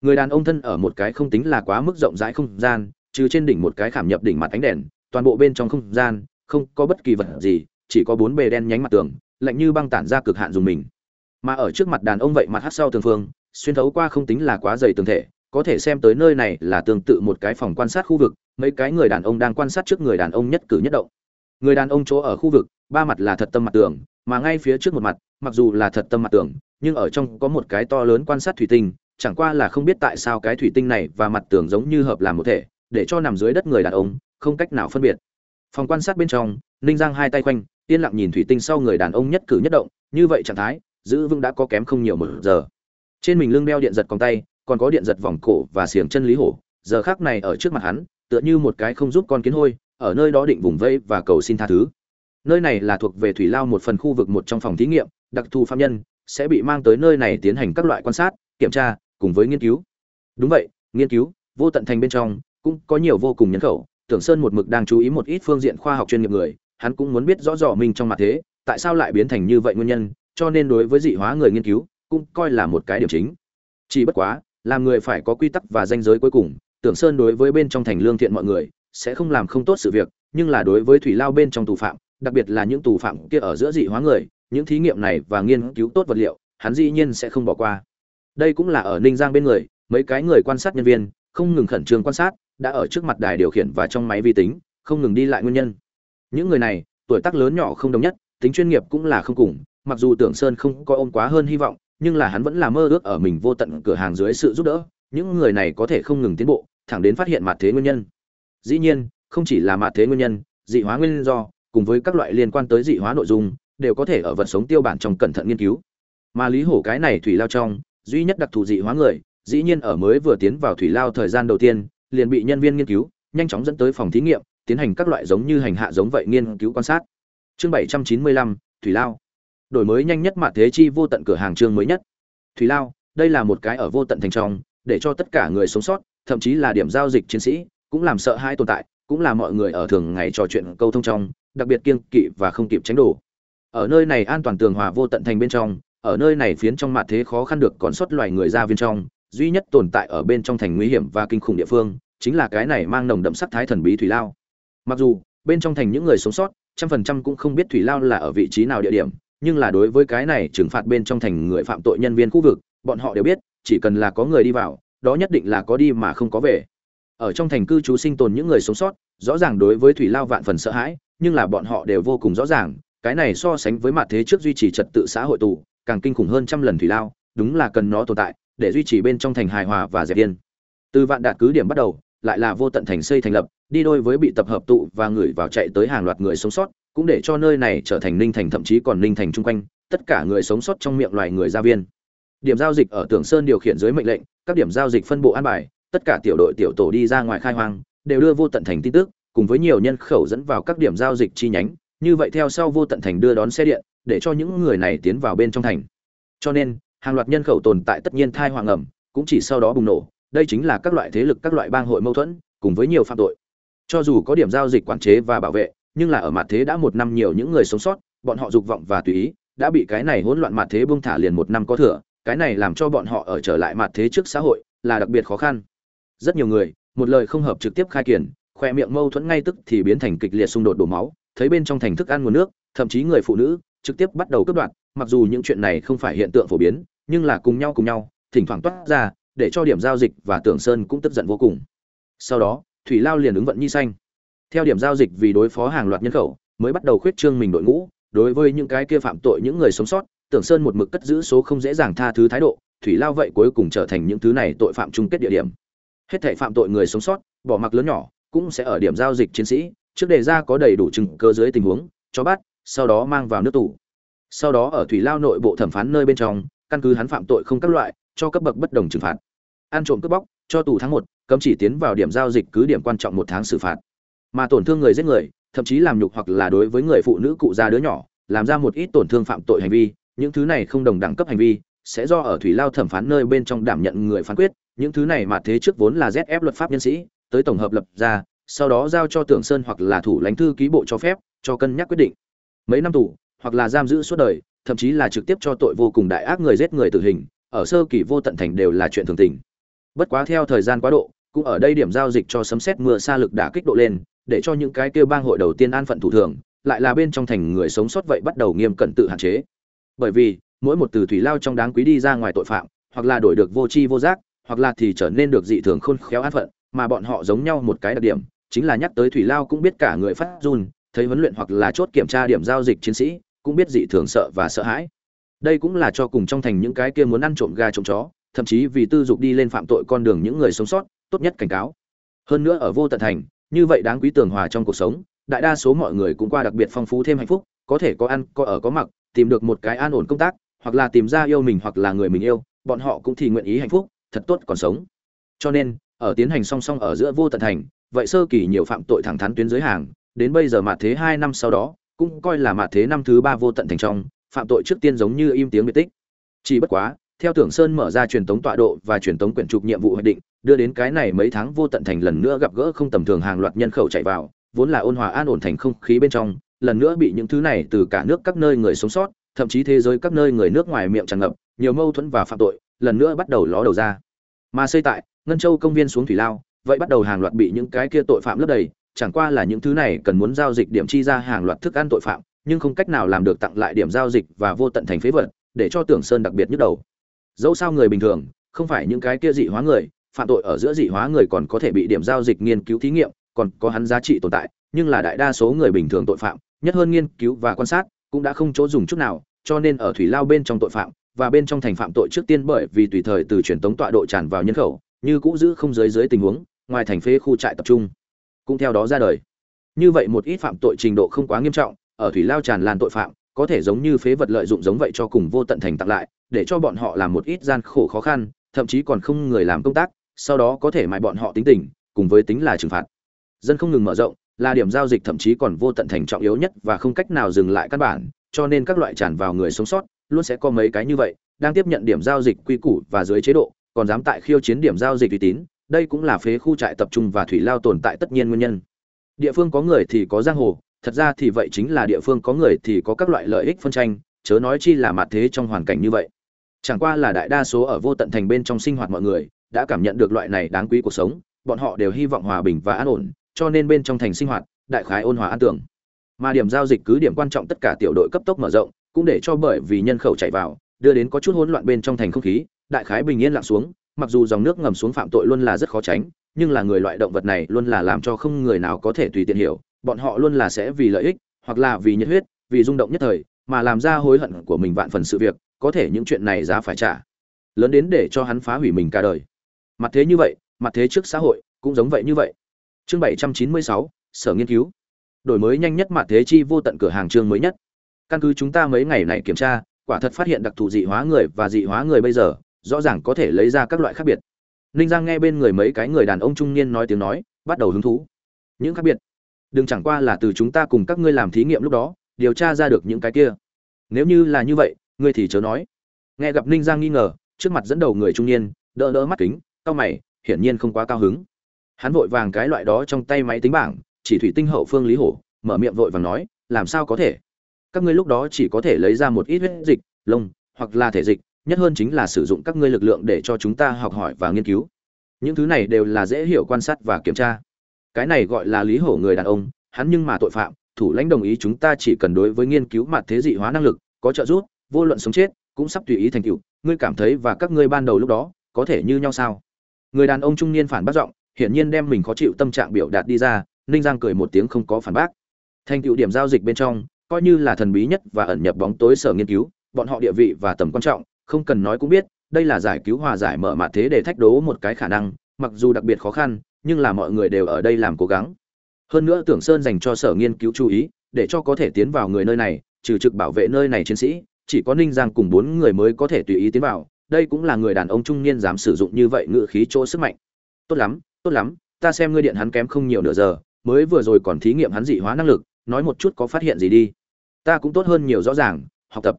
người đàn ông thân ở một cái không tính là quá mức rộng rãi không gian, trừ trên đỉnh một cái khảm nhập đỉnh mặt ánh đèn, toàn bộ bên trong không gian, không có bất kỳ vật gì, chỉ có bốn bề đen nhánh mặt tường, lạnh như băng tản ra cực hạn dùng mình. Mà ở trước mặt đàn ông vậy mặt hát sau tường phương, xuyên thấu qua không tính là quá dày tường thể, có thể xem tới nơi này là tương tự một cái phòng quan sát khu vực, mấy cái người đàn ông đang quan sát trước người đàn ông nhất cử nhất động. Người đàn ông chỗ ở khu vực, ba mặt là thật tâm mặt tường, mà ngay phía trước một mặt, mặc dù là thật tâm mặt tường, nhưng ở trong có một cái to lớn quan sát thủy tinh chẳng qua là không biết tại sao cái thủy tinh này và mặt tường giống như hợp làm một thể, để cho nằm dưới đất người đàn ông, không cách nào phân biệt. Phòng quan sát bên trong, ninh giang hai tay quanh yên lặng nhìn thủy tinh sau người đàn ông nhất cử nhất động, như vậy trạng thái, giữ vững đã có kém không nhiều một giờ. Trên mình lưng đeo điện giật còng tay, còn có điện giật vòng cổ và xiềng chân lý hổ, giờ khác này ở trước mặt hắn, tựa như một cái không giúp con kiến hôi, ở nơi đó định vùng vây và cầu xin tha thứ. Nơi này là thuộc về thủy lao một phần khu vực một trong phòng thí nghiệm, đặc thù phạm nhân sẽ bị mang tới nơi này tiến hành các loại quan sát, kiểm tra cùng với nghiên cứu. Đúng vậy, nghiên cứu, vô tận thành bên trong, cũng có nhiều vô cùng nhân khẩu. Tưởng sơn một mực đang chú ý một ít phương diện khoa học chuyên nghiệp người, hắn cũng muốn biết rõ rõ mình trong mặt thế, tại sao lại biến thành như vậy nguyên nhân, cho nên đối với dị hóa người nghiên cứu, cũng coi là một cái điểm chính. Chỉ bất quá, làm người phải có quy tắc và danh giới cuối cùng, tưởng sơn đối với bên trong thành lương thiện mọi người, sẽ không làm không tốt sự việc, nhưng là đối với thủy lao bên trong tù phạm, đặc biệt là những tù phạm kia ở giữa dị hóa người, những thí nghiệm này và nghiên cứu tốt vật liệu, hắn dĩ nhiên sẽ không bỏ qua đây cũng là ở ninh giang bên người, mấy cái người quan sát nhân viên, không ngừng khẩn trương quan sát, đã ở trước mặt đài điều khiển và trong máy vi tính, không ngừng đi lại nguyên nhân. Những người này, tuổi tác lớn nhỏ không đồng nhất, tính chuyên nghiệp cũng là không cùng, mặc dù tưởng sơn không có ôm quá hơn hy vọng, nhưng là hắn vẫn là mơ ước ở mình vô tận cửa hàng dưới sự giúp đỡ, những người này có thể không ngừng tiến bộ, thẳng đến phát hiện mặt thế nguyên nhân. Dĩ nhiên, không chỉ là mặt thế nguyên nhân, dị hóa nguyên do, cùng với các loại liên quan tới dị hóa nội dung, đều có thể ở vật sống tiêu bản trong cẩn thận nghiên cứu. Mà lý hổ cái này thủy lao trong duy nhất đặc thù dị hóa người, dĩ nhiên ở mới vừa tiến vào thủy lao thời gian đầu tiên, liền bị nhân viên nghiên cứu, nhanh chóng dẫn tới phòng thí nghiệm, tiến hành các loại giống như hành hạ giống vậy nghiên cứu quan sát. Chương bảy trăm chín mươi lăm, thủy lao. Đổi mới nhanh nhất mà thế chi vô tận cửa hàng chương mới nhất. Thủy lao, đây là một cái ở vô tận thành trong, để cho tất cả người sống sót, thậm chí là điểm giao dịch chiến sĩ, cũng làm sợ hai tồn tại, cũng là mọi người ở thường ngày trò chuyện câu thông trong, đặc biệt kiêng kỵ và không kịp tránh đổ. Ở nơi này an toàn tường hòa vô tận thành bên trong ở nơi này phiến trong mặt thế khó khăn được còn sót loài người ra viên trong, duy nhất tồn tại ở bên trong thành nguy hiểm và kinh khủng địa phương, chính là cái này mang nồng đậm sắc thái thần bí thủy lao. Mặc dù, bên trong thành những người sống sót, trăm phần trăm cũng không biết thủy lao là ở vị trí nào địa điểm, nhưng là đối với cái này trừng phạt bên trong thành người phạm tội nhân viên khu vực, bọn họ đều biết, chỉ cần là có người đi vào, đó nhất định là có đi mà không có về. Ở trong thành cư trú sinh tồn những người sống sót, rõ ràng đối với thủy lao vạn phần sợ hãi, nhưng là bọn họ đều vô cùng rõ ràng, cái này so sánh với mặt thế trước duy trì trật tự xã hội tù càng kinh khủng hơn trăm lần thủy lao, đúng là cần nó tồn tại, để duy trì bên trong thành hài hòa và dẹp yên. Từ vạn đạt cứ điểm bắt đầu, lại là vô tận thành xây thành lập, đi đôi với bị tập hợp tụ và người vào chạy tới hàng loạt người sống sót, cũng để cho nơi này trở thành ninh thành thậm chí còn ninh thành chung quanh, tất cả người sống sót trong miệng loài người gia viên. Điểm giao dịch ở tưởng sơn điều khiển dưới mệnh lệnh, các điểm giao dịch phân bộ an bài, tất cả tiểu đội tiểu tổ đi ra ngoài khai hoang, đều đưa vô tận thành tin tức, cùng với nhiều nhân khẩu dẫn vào các điểm giao dịch chi nhánh, như vậy theo sau vô tận thành đưa đón xe điện để cho những người này tiến vào bên trong thành. Cho nên, hàng loạt nhân khẩu tồn tại tất nhiên thai hoàng ẩm, cũng chỉ sau đó bùng nổ. Đây chính là các loại thế lực, các loại bang hội mâu thuẫn, cùng với nhiều phạm tội. Cho dù có điểm giao dịch quản chế và bảo vệ, nhưng là ở mặt thế đã một năm nhiều những người sống sót, bọn họ dục vọng và tùy ý, đã bị cái này hỗn loạn mặt thế buông thả liền một năm có thừa. Cái này làm cho bọn họ ở trở lại mặt thế trước xã hội là đặc biệt khó khăn. Rất nhiều người, một lời không hợp trực tiếp khai kiển, khoe miệng mâu thuẫn ngay tức thì biến thành kịch liệt xung đột đổ máu, thấy bên trong thành thức ăn nguồn nước, thậm chí người phụ nữ trực tiếp bắt đầu cướp đoạt, mặc dù những chuyện này không phải hiện tượng phổ biến, nhưng là cùng nhau cùng nhau, thỉnh thoảng toát ra, để cho điểm giao dịch và tưởng sơn cũng tức giận vô cùng. Sau đó, thủy lao liền ứng vận nhi xanh. Theo điểm giao dịch vì đối phó hàng loạt nhân khẩu, mới bắt đầu khuyết trương mình đội ngũ, đối với những cái kia phạm tội những người sống sót, tưởng sơn một mực cất giữ số không dễ dàng tha thứ thái độ, thủy lao vậy cuối cùng trở thành những thứ này tội phạm chung kết địa điểm. Hết thảy phạm tội người sống sót, bỏ mặc lớn nhỏ, cũng sẽ ở điểm giao dịch chiến sĩ, trước đề ra có đầy đủ chứng cơ dưới tình huống, cho bắt sau đó mang vào nước tù sau đó ở thủy lao nội bộ thẩm phán nơi bên trong, căn cứ hắn phạm tội không các loại, cho cấp bậc bất đồng trừng phạt. Ăn trộm cướp bóc, cho tù tháng một, cấm chỉ tiến vào điểm giao dịch cứ điểm quan trọng một tháng xử phạt. Mà tổn thương người giết người, thậm chí làm nhục hoặc là đối với người phụ nữ cụ già đứa nhỏ, làm ra một ít tổn thương phạm tội hành vi, những thứ này không đồng đẳng cấp hành vi, sẽ do ở thủy lao thẩm phán nơi bên trong đảm nhận người phán quyết. Những thứ này mà thế trước vốn là ZF luật pháp nhân sĩ, tới tổng hợp lập ra, sau đó giao cho tưởng sơn hoặc là thủ lãnh thư ký bộ cho phép, cho cân nhắc quyết định mấy năm tù, hoặc là giam giữ suốt đời, thậm chí là trực tiếp cho tội vô cùng đại ác người giết người tử hình, ở sơ kỳ vô tận thành đều là chuyện thường tình. Bất quá theo thời gian quá độ, cũng ở đây điểm giao dịch cho sấm xét mưa xa lực đã kích độ lên, để cho những cái kêu bang hội đầu tiên an phận thủ thường, lại là bên trong thành người sống sót vậy bắt đầu nghiêm cẩn tự hạn chế. Bởi vì, mỗi một từ thủy lao trong đáng quý đi ra ngoài tội phạm, hoặc là đổi được vô tri vô giác, hoặc là thì trở nên được dị thường khôn khéo an phận, mà bọn họ giống nhau một cái đặc điểm, chính là nhắc tới thủy lao cũng biết cả người phát run thấy huấn luyện hoặc là chốt kiểm tra điểm giao dịch chiến sĩ, cũng biết dị thường sợ và sợ hãi. Đây cũng là cho cùng trong thành những cái kia muốn ăn trộm gà trộm chó, thậm chí vì tư dục đi lên phạm tội con đường những người sống sót, tốt nhất cảnh cáo. Hơn nữa ở vô tận thành, như vậy đáng quý tường hòa trong cuộc sống, đại đa số mọi người cũng qua đặc biệt phong phú thêm hạnh phúc, có thể có ăn, có ở, có mặc, tìm được một cái an ổn công tác, hoặc là tìm ra yêu mình hoặc là người mình yêu, bọn họ cũng thì nguyện ý hạnh phúc, thật tốt còn sống. Cho nên, ở tiến hành song song ở giữa vô tận thành, vậy sơ kỳ nhiều phạm tội thẳng thắn tuyến giới hàng đến bây giờ mà thế hai năm sau đó, cũng coi là mà thế năm thứ ba vô tận thành trong, phạm tội trước tiên giống như im tiếng biệt tích. Chỉ bất quá, theo tưởng sơn mở ra truyền tống tọa độ và truyền tống quyển trục nhiệm vụ hoạch định, đưa đến cái này mấy tháng vô tận thành lần nữa gặp gỡ không tầm thường hàng loạt nhân khẩu chạy vào, vốn là ôn hòa an ổn thành không khí bên trong, lần nữa bị những thứ này từ cả nước các nơi người sống sót, thậm chí thế giới các nơi người nước ngoài miệng tràn ngập, nhiều mâu thuẫn và phạm tội, lần nữa bắt đầu ló đầu ra. Mà xây tại ngân châu công viên xuống thủy lao, vậy bắt đầu hàng loạt bị những cái kia tội phạm lấp đầy chẳng qua là những thứ này cần muốn giao dịch điểm chi ra hàng loạt thức ăn tội phạm, nhưng không cách nào làm được tặng lại điểm giao dịch và vô tận thành phế vật, để cho tưởng sơn đặc biệt nhức đầu. Dẫu sao người bình thường, không phải những cái kia dị hóa người, phạm tội ở giữa dị hóa người còn có thể bị điểm giao dịch nghiên cứu thí nghiệm, còn có hắn giá trị tồn tại, nhưng là đại đa số người bình thường tội phạm, nhất hơn nghiên cứu và quan sát, cũng đã không chỗ dùng chút nào, cho nên ở thủy lao bên trong tội phạm, và bên trong thành phạm tội trước tiên bởi vì tùy thời từ truyền tống tọa độ tràn vào nhân khẩu, như cũ giữ không giới dưới tình huống, ngoài thành phế khu trại tập trung cũng theo đó ra đời. Như vậy một ít phạm tội trình độ không quá nghiêm trọng, ở thủy lao tràn lan tội phạm, có thể giống như phế vật lợi dụng giống vậy cho cùng vô tận thành tặng lại, để cho bọn họ làm một ít gian khổ khó khăn, thậm chí còn không người làm công tác, sau đó có thể mại bọn họ tính tình, cùng với tính là trừng phạt. Dân không ngừng mở rộng, là điểm giao dịch thậm chí còn vô tận thành trọng yếu nhất và không cách nào dừng lại căn bản, cho nên các loại tràn vào người sống sót, luôn sẽ có mấy cái như vậy, đang tiếp nhận điểm giao dịch quy củ và dưới chế độ, còn dám tại khiêu chiến điểm giao dịch uy tín đây cũng là phế khu trại tập trung và thủy lao tồn tại tất nhiên nguyên nhân. Địa phương có người thì có giang hồ, thật ra thì vậy chính là địa phương có người thì có các loại lợi ích phân tranh, chớ nói chi là mặt thế trong hoàn cảnh như vậy. Chẳng qua là đại đa số ở vô tận thành bên trong sinh hoạt mọi người, đã cảm nhận được loại này đáng quý cuộc sống, bọn họ đều hy vọng hòa bình và an ổn, cho nên bên trong thành sinh hoạt, đại khái ôn hòa an tưởng. Mà điểm giao dịch cứ điểm quan trọng tất cả tiểu đội cấp tốc mở rộng, cũng để cho bởi vì nhân khẩu chạy vào, đưa đến có chút hỗn loạn bên trong thành không khí, đại khái bình yên lặng xuống mặc dù dòng nước ngầm xuống phạm tội luôn là rất khó tránh, nhưng là người loại động vật này luôn là làm cho không người nào có thể tùy tiện hiểu, bọn họ luôn là sẽ vì lợi ích, hoặc là vì nhiệt huyết, vì rung động nhất thời, mà làm ra hối hận của mình vạn phần sự việc, có thể những chuyện này giá phải trả. Lớn đến để cho hắn phá hủy mình cả đời. Mặt thế như vậy, mặt thế trước xã hội, cũng giống vậy như vậy. Chương bảy trăm chín mươi sáu, sở nghiên cứu. Đổi mới nhanh nhất mặt thế chi vô tận cửa hàng chương mới nhất. Căn cứ chúng ta mấy ngày này kiểm tra, quả thật phát hiện đặc thù dị hóa người và dị hóa người bây giờ rõ ràng có thể lấy ra các loại khác biệt. Ninh giang nghe bên người mấy cái người đàn ông trung niên nói tiếng nói, bắt đầu hứng thú. Những khác biệt? Đừng chẳng qua là từ chúng ta cùng các ngươi làm thí nghiệm lúc đó, điều tra ra được những cái kia. Nếu như là như vậy, ngươi thì chớ nói. Nghe gặp ninh giang nghi ngờ, trước mặt dẫn đầu người trung niên, đỡ đỡ mắt kính cao mày, hiển nhiên không quá cao hứng. Hắn vội vàng cái loại đó trong tay máy tính bảng, chỉ thủy tinh hậu phương lý hổ, mở miệng vội vàng nói, làm sao có thể? Các ngươi lúc đó chỉ có thể lấy ra một ít huyết dịch, lông, hoặc là thể dịch nhất hơn chính là sử dụng các ngươi lực lượng để cho chúng ta học hỏi và nghiên cứu. Những thứ này đều là dễ hiểu quan sát và kiểm tra. Cái này gọi là lý hổ người đàn ông, hắn nhưng mà tội phạm, thủ lãnh đồng ý chúng ta chỉ cần đối với nghiên cứu mặt thế dị hóa năng lực, có trợ giúp, vô luận sống chết, cũng sắp tùy ý thành tựu. Ngươi cảm thấy và các ngươi ban đầu lúc đó, có thể như nhau sao? Người đàn ông trung niên phản bác giọng, hiển nhiên đem mình khó chịu tâm trạng biểu đạt đi ra, ninh giang cười một tiếng không có phản bác. Thành tựu điểm giao dịch bên trong, coi như là thần bí nhất và ẩn nhập bóng tối sở nghiên cứu, bọn họ địa vị và tầm quan trọng không cần nói cũng biết, đây là giải cứu hòa giải mở mạt thế để thách đố một cái khả năng, mặc dù đặc biệt khó khăn, nhưng là mọi người đều ở đây làm cố gắng. Hơn nữa tưởng sơn dành cho sở nghiên cứu chú ý, để cho có thể tiến vào người nơi này, trừ trực bảo vệ nơi này chiến sĩ, chỉ có ninh giang cùng bốn người mới có thể tùy ý tiến vào, đây cũng là người đàn ông trung niên dám sử dụng như vậy ngự khí chỗ sức mạnh. Tốt lắm tốt lắm, ta xem ngươi điện hắn kém không nhiều nửa giờ, mới vừa rồi còn thí nghiệm hắn dị hóa năng lực, nói một chút có phát hiện gì đi. Ta cũng tốt hơn nhiều rõ ràng, học tập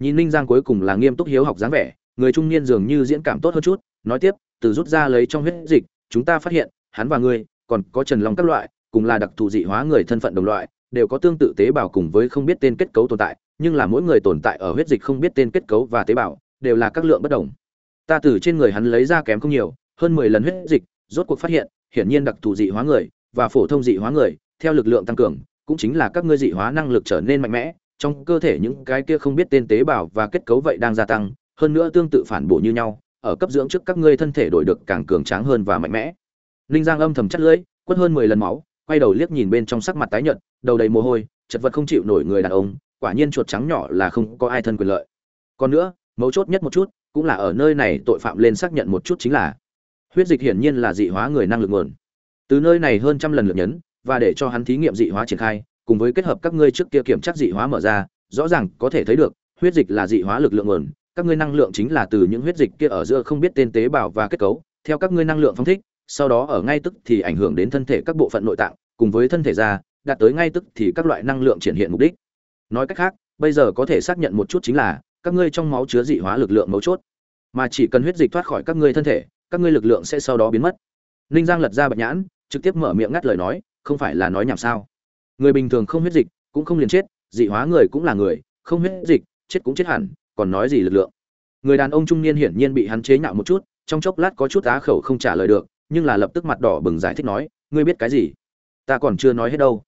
nhìn ninh giang cuối cùng là nghiêm túc hiếu học dáng vẻ, người trung niên dường như diễn cảm tốt hơn chút, nói tiếp, từ rút ra lấy trong huyết dịch, chúng ta phát hiện, hắn và ngươi, còn có trần long các loại, cùng là đặc thù dị hóa người thân phận đồng loại, đều có tương tự tế bào cùng với không biết tên kết cấu tồn tại, nhưng là mỗi người tồn tại ở huyết dịch không biết tên kết cấu và tế bào, đều là các lượng bất đồng. Ta từ trên người hắn lấy ra kém không nhiều, hơn mười lần huyết dịch, rốt cuộc phát hiện, hiển nhiên đặc thù dị hóa người và phổ thông dị hóa người, theo lực lượng tăng cường, cũng chính là các ngươi dị hóa năng lực trở nên mạnh mẽ trong cơ thể những cái kia không biết tên tế bào và kết cấu vậy đang gia tăng, hơn nữa tương tự phản bổ như nhau, ở cấp dưỡng trước các ngươi thân thể đổi được càng cường tráng hơn và mạnh mẽ. Ninh giang âm thầm chắt lưỡi, quất hơn mười lần máu, quay đầu liếc nhìn bên trong sắc mặt tái nhợt, đầu đầy mồ hôi, chật vật không chịu nổi người đàn ông, quả nhiên chuột trắng nhỏ là không có ai thân quyền lợi. Còn nữa, mấu chốt nhất một chút, cũng là ở nơi này tội phạm lên xác nhận một chút chính là, huyết dịch hiển nhiên là dị hóa người năng lực nguồn. Từ nơi này hơn trăm lần lượt nhấn, và để cho hắn thí nghiệm dị hóa triển khai cùng với kết hợp các ngươi trước kia kiểm tra dị hóa mở ra, rõ ràng có thể thấy được, huyết dịch là dị hóa lực lượng nguồn, các ngươi năng lượng chính là từ những huyết dịch kia ở giữa không biết tên tế bào và kết cấu, theo các ngươi năng lượng phong thích, sau đó ở ngay tức thì ảnh hưởng đến thân thể các bộ phận nội tạng, cùng với thân thể da, đạt tới ngay tức thì các loại năng lượng triển hiện mục đích. Nói cách khác, bây giờ có thể xác nhận một chút chính là, các ngươi trong máu chứa dị hóa lực lượng mấu chốt. Mà chỉ cần huyết dịch thoát khỏi các ngươi thân thể, các ngươi lực lượng sẽ sau đó biến mất. Ninh giang lật ra bạch nhãn, trực tiếp mở miệng ngắt lời nói, không phải là nói nhảm sao? Người bình thường không huyết dịch, cũng không liền chết, dị hóa người cũng là người, không huyết dịch, chết cũng chết hẳn, còn nói gì lực lượng. Người đàn ông trung niên hiển nhiên bị hắn chế nhạo một chút, trong chốc lát có chút á khẩu không trả lời được, nhưng là lập tức mặt đỏ bừng giải thích nói, ngươi biết cái gì? Ta còn chưa nói hết đâu.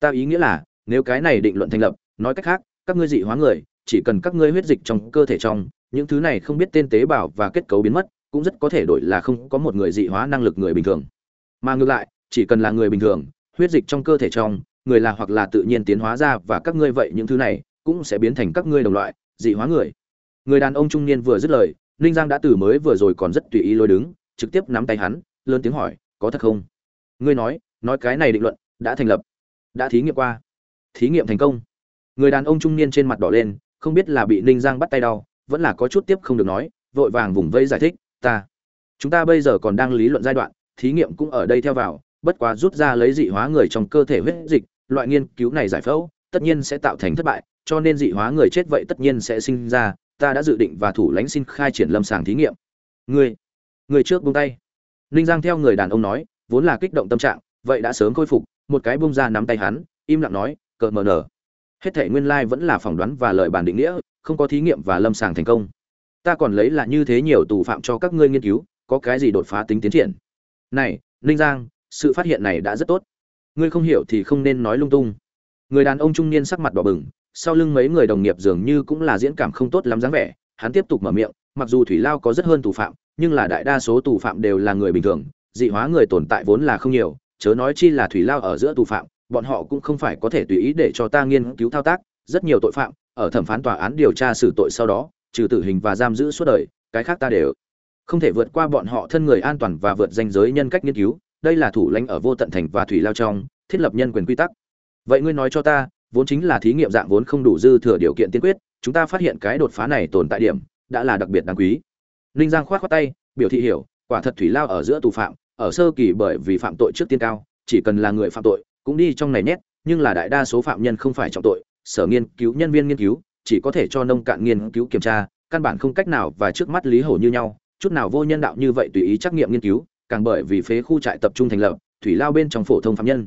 Ta ý nghĩa là, nếu cái này định luận thành lập, nói cách khác, các ngươi dị hóa người, chỉ cần các ngươi huyết dịch trong cơ thể trong, những thứ này không biết tên tế bào và kết cấu biến mất, cũng rất có thể đổi là không có một người dị hóa năng lực người bình thường. Mà ngược lại, chỉ cần là người bình thường, huyết dịch trong cơ thể trong người là hoặc là tự nhiên tiến hóa ra và các ngươi vậy những thứ này cũng sẽ biến thành các ngươi đồng loại, dị hóa người. Người đàn ông trung niên vừa dứt lời, ninh giang đã từ mới vừa rồi còn rất tùy ý lôi đứng, trực tiếp nắm tay hắn, lớn tiếng hỏi, có thật không? Ngươi nói nói cái này định luận, đã thành lập, đã thí nghiệm qua. Thí nghiệm thành công. Người đàn ông trung niên trên mặt đỏ lên, không biết là bị ninh giang bắt tay đau, vẫn là có chút tiếp không được nói, vội vàng vùng vây giải thích, ta, chúng ta bây giờ còn đang lý luận giai đoạn, thí nghiệm cũng ở đây theo vào, bất quá rút ra lấy dị hóa người trong cơ thể huyết dịch loại nghiên cứu này giải phẫu, tất nhiên sẽ tạo thành thất bại, cho nên dị hóa người chết vậy tất nhiên sẽ sinh ra, ta đã dự định và thủ lãnh xin khai triển lâm sàng thí nghiệm. Người người trước buông tay. Ninh giang theo người đàn ông nói, vốn là kích động tâm trạng, vậy đã sớm khôi phục, một cái bông ra nắm tay hắn, im lặng nói cợt mờ nở hết thể nguyên lai vẫn là phỏng đoán và lời bản định nghĩa, không có thí nghiệm và lâm sàng thành công. Ta còn lấy là như thế nhiều tù phạm cho các ngươi nghiên cứu, có cái gì đột phá tính tiến triển? Này, ninh giang, sự phát hiện này đã rất tốt ngươi không hiểu thì không nên nói lung tung. Người đàn ông trung niên sắc mặt đỏ bừng, sau lưng mấy người đồng nghiệp dường như cũng là diễn cảm không tốt lắm dáng vẻ, hắn tiếp tục mở miệng, mặc dù thủy lao có rất hơn tù phạm, nhưng là đại đa số tù phạm đều là người bình thường, dị hóa người tồn tại vốn là không nhiều, chớ nói chi là thủy lao ở giữa tù phạm, bọn họ cũng không phải có thể tùy ý để cho ta nghiên cứu thao tác, rất nhiều tội phạm, ở thẩm phán tòa án điều tra xử tội sau đó, trừ tử hình và giam giữ suốt đời, cái khác ta đều không thể vượt qua bọn họ thân người an toàn và vượt danh giới nhân cách nghiên cứu đây là thủ lãnh ở vô tận thành và thủy lao trong, thiết lập nhân quyền quy tắc. Vậy ngươi nói cho ta, vốn chính là thí nghiệm dạng vốn không đủ dư thừa điều kiện tiên quyết, chúng ta phát hiện cái đột phá này tồn tại điểm, đã là đặc biệt đáng quý. Ninh giang khoát khoát tay, biểu thị hiểu, quả thật thủy lao ở giữa tù phạm, ở sơ kỳ bởi vì phạm tội trước tiên cao, chỉ cần là người phạm tội, cũng đi trong này nhét, nhưng là đại đa số phạm nhân không phải trọng tội, sở nghiên cứu, nhân viên nghiên cứu, chỉ có thể cho nông cạn nghiên cứu kiểm tra, căn bản không cách nào và trước mắt lý hổ như nhau, chút nào vô nhân đạo như vậy tùy ý trắc nghiệm nghiên cứu càng bởi vì phế khu trại tập trung thành lập, thủy lao bên trong phổ thông phạm nhân.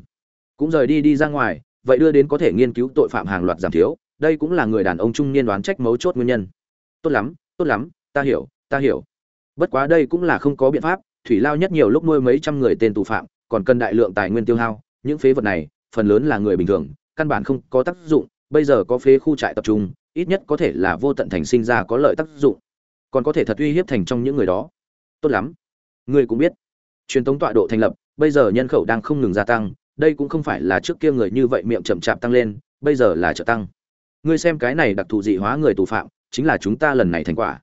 Cũng rời đi đi ra ngoài, vậy đưa đến có thể nghiên cứu tội phạm hàng loạt giảm thiếu, đây cũng là người đàn ông trung niên đoán trách mấu chốt nguyên nhân. Tốt lắm tốt lắm, ta hiểu ta hiểu. Bất quá đây cũng là không có biện pháp, thủy lao nhất nhiều lúc nuôi mấy trăm người tên tù phạm, còn cần đại lượng tài nguyên tiêu hao, những phế vật này, phần lớn là người bình thường, căn bản không có tác dụng, bây giờ có phế khu trại tập trung, ít nhất có thể là vô tận thành sinh ra có lợi tác dụng. Còn có thể thật uy hiếp thành trong những người đó. Tốt lắm. Ngươi cũng biết truyền thống tọa độ thành lập, bây giờ nhân khẩu đang không ngừng gia tăng, đây cũng không phải là trước kia người như vậy miệng chậm chạp tăng lên, bây giờ là trợ tăng. Ngươi xem cái này đặc thù dị hóa người tù phạm, chính là chúng ta lần này thành quả.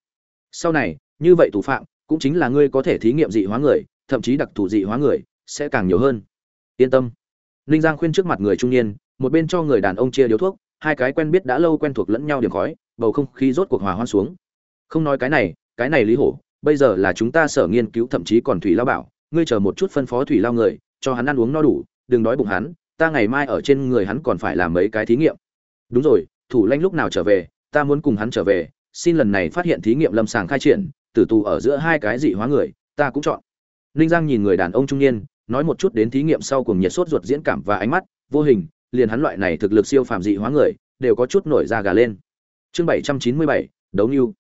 Sau này, như vậy tù phạm, cũng chính là ngươi có thể thí nghiệm dị hóa người, thậm chí đặc thù dị hóa người, sẽ càng nhiều hơn. Yên tâm. Ninh giang khuyên trước mặt người trung niên, một bên cho người đàn ông chia điếu thuốc, hai cái quen biết đã lâu quen thuộc lẫn nhau điểm khói, bầu không khí rốt cuộc hòa hoan xuống. Không nói cái này cái này lý hổ, bây giờ là chúng ta sở nghiên cứu thậm chí còn thủy lao bảo ngươi chờ một chút phân phó thủy lao người, cho hắn ăn uống no đủ, đừng đói bụng hắn, ta ngày mai ở trên người hắn còn phải làm mấy cái thí nghiệm. Đúng rồi, thủ lanh lúc nào trở về, ta muốn cùng hắn trở về, xin lần này phát hiện thí nghiệm lâm sàng khai triển, tử tù ở giữa hai cái dị hóa người, ta cũng chọn. Ninh giang nhìn người đàn ông trung niên, nói một chút đến thí nghiệm sau cùng nhiệt sốt ruột diễn cảm và ánh mắt, vô hình, liền hắn loại này thực lực siêu phàm dị hóa người, đều có chút nổi da gà lên. Chương bảy trăm chín mươi bảy, đấu nưu.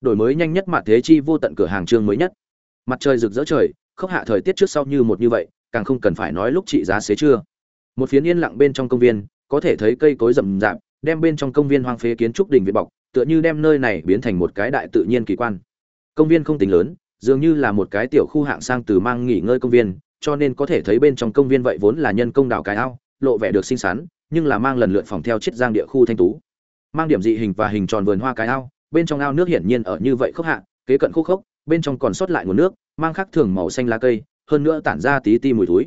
Đổi mới nhanh nhất mặt thế chi vô tận cửa hàng chương mới nhất. Mặt trời rực rỡ trời khốc hạ thời tiết trước sau như một như vậy, càng không cần phải nói lúc trị giá xế trưa. Một phiến yên lặng bên trong công viên, có thể thấy cây cối rậm rạp, đem bên trong công viên hoang phế kiến trúc đình viện bọc, tựa như đem nơi này biến thành một cái đại tự nhiên kỳ quan. Công viên không tính lớn, dường như là một cái tiểu khu hạng sang từ mang nghỉ ngơi công viên, cho nên có thể thấy bên trong công viên vậy vốn là nhân công đào cái ao, lộ vẻ được xinh xắn, nhưng là mang lần lượt phòng theo chiết giang địa khu thanh tú. Mang điểm dị hình và hình tròn vườn hoa cái ao, bên trong ao nước hiển nhiên ở như vậy khốc hạ, kế cận khúc khốc bên trong còn sót lại nguồn nước, mang khắc thường màu xanh lá cây, hơn nữa tản ra tí ti mùi thúi.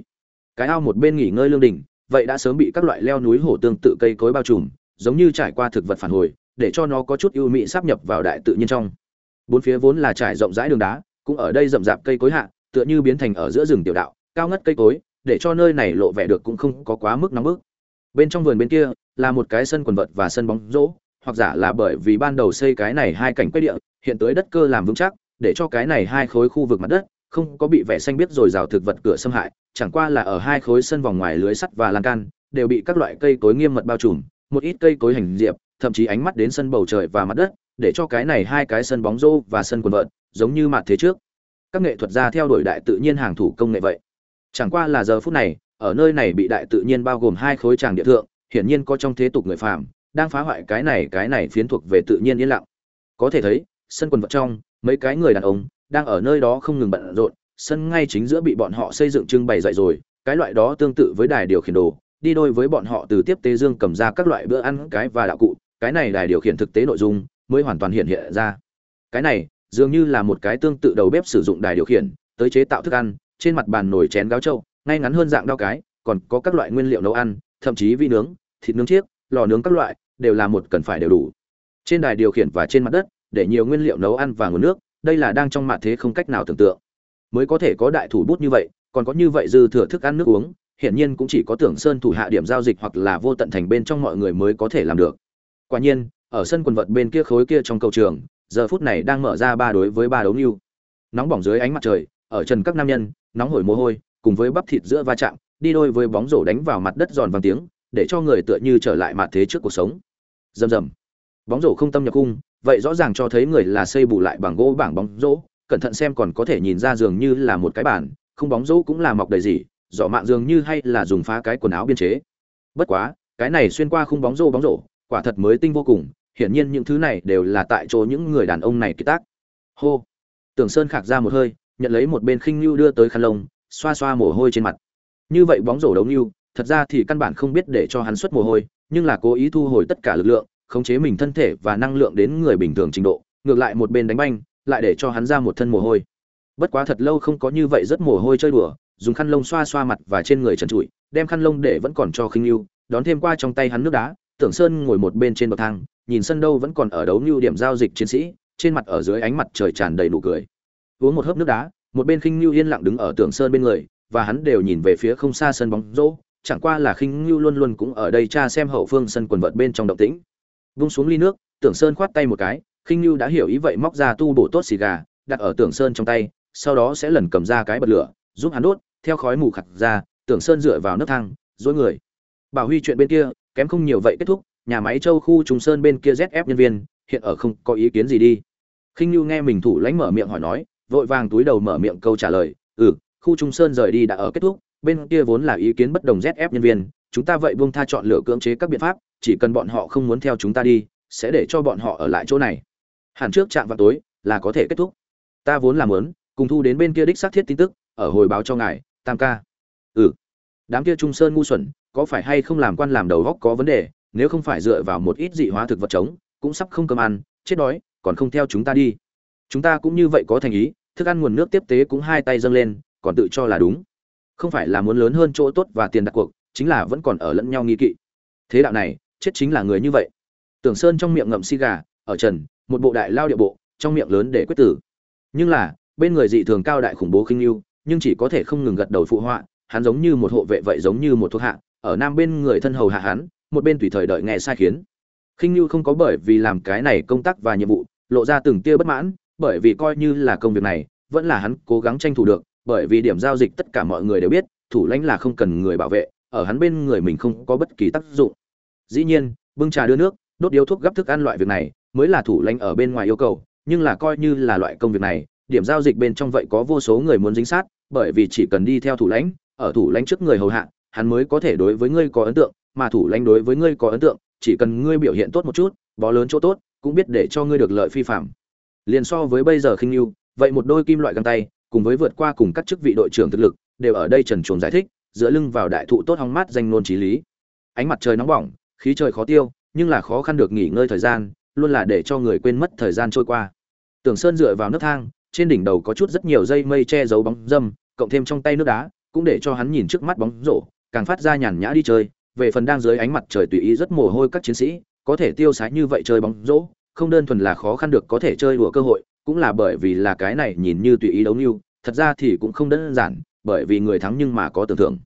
cái ao một bên nghỉ ngơi lương đỉnh, vậy đã sớm bị các loại leo núi hổ tương tự cây cối bao trùm, giống như trải qua thực vật phản hồi, để cho nó có chút ưu mỹ sắp nhập vào đại tự nhiên trong bốn phía vốn là trải rộng rãi đường đá, cũng ở đây rậm rạp cây cối hạ, tựa như biến thành ở giữa rừng tiểu đạo, cao ngất cây cối, để cho nơi này lộ vẻ được cũng không có quá mức nóng bức bên trong vườn bên kia, là một cái sân quần vật và sân bóng rổ hoặc giả là bởi vì ban đầu xây cái này hai cảnh quay địa, hiện tới đất cơ làm vững chắc để cho cái này hai khối khu vực mặt đất không có bị vẻ xanh biết rồi rào thực vật cửa xâm hại, chẳng qua là ở hai khối sân vòng ngoài lưới sắt và lan can, đều bị các loại cây cối nghiêm mật bao trùm, một ít cây cối hành diệp, thậm chí ánh mắt đến sân bầu trời và mặt đất, để cho cái này hai cái sân bóng rô và sân quần vợt giống như mặt thế trước. Các nghệ thuật gia theo đuổi đại tự nhiên hàng thủ công nghệ vậy. Chẳng qua là giờ phút này, ở nơi này bị đại tự nhiên bao gồm hai khối tràng địa thượng, hiển nhiên có trong thế tục người phàm, đang phá hoại cái này cái này phiến thuộc về tự nhiên yên lặng. Có thể thấy, sân quần vật trong mấy cái người đàn ông đang ở nơi đó không ngừng bận rộn, sân ngay chính giữa bị bọn họ xây dựng trưng bày dậy rồi, cái loại đó tương tự với đài điều khiển đồ, đi đôi với bọn họ từ tiếp tế dương cầm ra các loại bữa ăn, cái và đạo cụ, cái này đài điều khiển thực tế nội dung mới hoàn toàn hiện hiện ra. Cái này dường như là một cái tương tự đầu bếp sử dụng đài điều khiển, tới chế tạo thức ăn, trên mặt bàn nồi chén gáo trâu, ngay ngắn hơn dạng đao cái, còn có các loại nguyên liệu nấu ăn, thậm chí vi nướng, thịt nướng chiếc, lò nướng các loại, đều là một cần phải đều đủ. Trên đài điều khiển và trên mặt đất để nhiều nguyên liệu nấu ăn và nguồn nước, đây là đang trong mặt thế không cách nào tưởng tượng. Mới có thể có đại thủ bút như vậy, còn có như vậy dư thừa thức ăn nước uống, hiển nhiên cũng chỉ có tưởng sơn thủ hạ điểm giao dịch hoặc là vô tận thành bên trong mọi người mới có thể làm được. Quả nhiên, ở sân quần vật bên kia khối kia trong cầu trường, giờ phút này đang mở ra ba đối với ba đấu nhu nóng bỏng dưới ánh mặt trời, ở trần các nam nhân, nóng hổi mồ hôi, cùng với bắp thịt giữa va chạm, đi đôi với bóng rổ đánh vào mặt đất giòn vang tiếng, để cho người tựa như trở lại mặt thế trước cuộc sống. Rầm rầm. Bóng rổ không tâm nhập cung vậy rõ ràng cho thấy người là xây bù lại bằng gỗ bảng bóng rổ cẩn thận xem còn có thể nhìn ra dường như là một cái bàn, không bóng rổ cũng là mọc đầy gì dọ mạng dường như hay là dùng phá cái quần áo biên chế. Bất quá, cái này xuyên qua khung bóng rổ bóng rổ quả thật mới tinh vô cùng, hiển nhiên những thứ này đều là tại chỗ những người đàn ông này kỳ tác. Hô! Tưởng sơn khạc ra một hơi, nhận lấy một bên khinh lưu đưa tới khăn lông, xoa xoa mồ hôi trên mặt. Như vậy bóng rổ đấu lưu thật ra thì căn bản không biết để cho hắn xuất mồ hôi, nhưng là cố ý thu hồi tất cả lực lượng khống chế mình thân thể và năng lượng đến người bình thường trình độ, ngược lại một bên đánh banh, lại để cho hắn ra một thân mồ hôi. Bất quá thật lâu không có như vậy rất mồ hôi chơi đùa, dùng khăn lông xoa xoa mặt và trên người trần trụi, đem khăn lông để vẫn còn cho khinh lưu đón thêm qua trong tay hắn nước đá, tưởng sơn ngồi một bên trên bậc thang, nhìn sân đâu vẫn còn ở đấu như điểm giao dịch chiến sĩ, trên mặt ở dưới ánh mặt trời tràn đầy nụ cười. Uống một hớp nước đá, một bên khinh lưu yên lặng đứng ở tưởng sơn bên người, và hắn đều nhìn về phía không xa sân bóng rổ chẳng qua là khinh lưu luôn luôn cũng ở đây tra xem hậu phương sân quần vợt bên trong động tĩnh vung xuống ly nước, tưởng sơn khoát tay một cái, khinh lưu đã hiểu ý vậy móc ra tu bổ tốt xì gà, đặt ở tưởng sơn trong tay, sau đó sẽ lần cầm ra cái bật lửa, giúp hắn đốt, theo khói mù khặt ra, tưởng sơn dựa vào nấc thang, dối người. Bảo huy chuyện bên kia, kém không nhiều vậy kết thúc, nhà máy châu khu trùng sơn bên kia zf nhân viên, hiện ở không có ý kiến gì đi. Khinh lưu nghe mình thủ lãnh mở miệng hỏi nói, vội vàng túi đầu mở miệng câu trả lời ừ khu trung sơn rời đi đã ở kết thúc, bên kia vốn là ý kiến bất đồng zf nhân viên, chúng ta vậy buông tha chọn lựa cưỡng chế các biện pháp chỉ cần bọn họ không muốn theo chúng ta đi, sẽ để cho bọn họ ở lại chỗ này. Hẳn trước chạm vào tối là có thể kết thúc. Ta vốn làm muốn cùng thu đến bên kia đích xác thiết tin tức, ở hồi báo cho ngài, tam ca. Ừ. Đám kia trung sơn ngu xuẩn, có phải hay không làm quan làm đầu góc có vấn đề, nếu không phải dựa vào một ít dị hóa thực vật chống, cũng sắp không cơm ăn, chết đói, còn không theo chúng ta đi. Chúng ta cũng như vậy có thành ý, thức ăn nguồn nước tiếp tế cũng hai tay dâng lên, còn tự cho là đúng. Không phải là muốn lớn hơn chỗ tốt và tiền đặt cuộc, chính là vẫn còn ở lẫn nhau nghi kỵ. Thế đạo này chết chính là người như vậy. Tưởng sơn trong miệng ngậm xi gà ở trần một bộ đại lao địa bộ trong miệng lớn để quyết tử. Nhưng là bên người dị thường cao đại khủng bố khinh lưu, nhưng chỉ có thể không ngừng gật đầu phụ họa hắn giống như một hộ vệ vậy giống như một thuộc hạ ở nam bên người thân hầu hạ hắn một bên tùy thời đợi nghe sai khiến. Khinh lưu không có bởi vì làm cái này công tác và nhiệm vụ lộ ra từng tia bất mãn bởi vì coi như là công việc này vẫn là hắn cố gắng tranh thủ được bởi vì điểm giao dịch tất cả mọi người đều biết thủ lãnh là không cần người bảo vệ ở hắn bên người mình không có bất kỳ tác dụng dĩ nhiên, bưng trà đưa nước, đốt điếu thuốc gấp thức ăn loại việc này mới là thủ lãnh ở bên ngoài yêu cầu, nhưng là coi như là loại công việc này, điểm giao dịch bên trong vậy có vô số người muốn dính sát, bởi vì chỉ cần đi theo thủ lãnh, ở thủ lãnh trước người hầu hạ, hắn mới có thể đối với ngươi có ấn tượng, mà thủ lãnh đối với ngươi có ấn tượng, chỉ cần ngươi biểu hiện tốt một chút, bó lớn chỗ tốt, cũng biết để cho ngươi được lợi phi phạm. Liền so với bây giờ khinh lưu vậy một đôi kim loại găng tay, cùng với vượt qua cùng các chức vị đội trưởng thực lực, đều ở đây trần chuồng giải thích giữa lưng vào đại thụ tốt hóng mát danh nôn trí lý. Ánh mặt trời nóng bỏng khí trời khó tiêu, nhưng là khó khăn được nghỉ ngơi thời gian, luôn là để cho người quên mất thời gian trôi qua. Tưởng sơn dựa vào nước thang, trên đỉnh đầu có chút rất nhiều dây mây che giấu bóng dâm, cộng thêm trong tay nước đá, cũng để cho hắn nhìn trước mắt bóng rổ, càng phát ra nhàn nhã đi chơi. Về phần đang dưới ánh mặt trời tùy ý rất mồ hôi các chiến sĩ, có thể tiêu sái như vậy chơi bóng rổ, không đơn thuần là khó khăn được có thể chơi đùa cơ hội, cũng là bởi vì là cái này nhìn như tùy ý đấu như thật ra thì cũng không đơn giản, bởi vì người thắng nhưng mà có tưởng thưởng.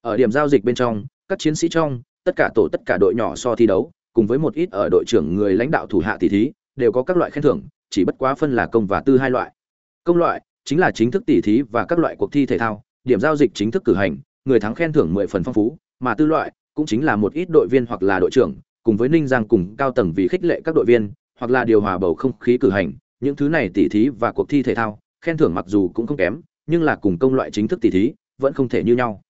Ở điểm giao dịch bên trong, các chiến sĩ trong tất cả tổ tất cả đội nhỏ so thi đấu, cùng với một ít ở đội trưởng người lãnh đạo thủ hạ tỷ thí, đều có các loại khen thưởng, chỉ bất quá phân là công và tư hai loại. Công loại chính là chính thức tỷ thí và các loại cuộc thi thể thao, điểm giao dịch chính thức cử hành, người thắng khen thưởng mười phần phong phú, mà tư loại cũng chính là một ít đội viên hoặc là đội trưởng, cùng với ninh giang cùng cao tầng vì khích lệ các đội viên, hoặc là điều hòa bầu không khí cử hành, những thứ này tỷ thí và cuộc thi thể thao, khen thưởng mặc dù cũng không kém, nhưng là cùng công loại chính thức tỷ thí, vẫn không thể như nhau.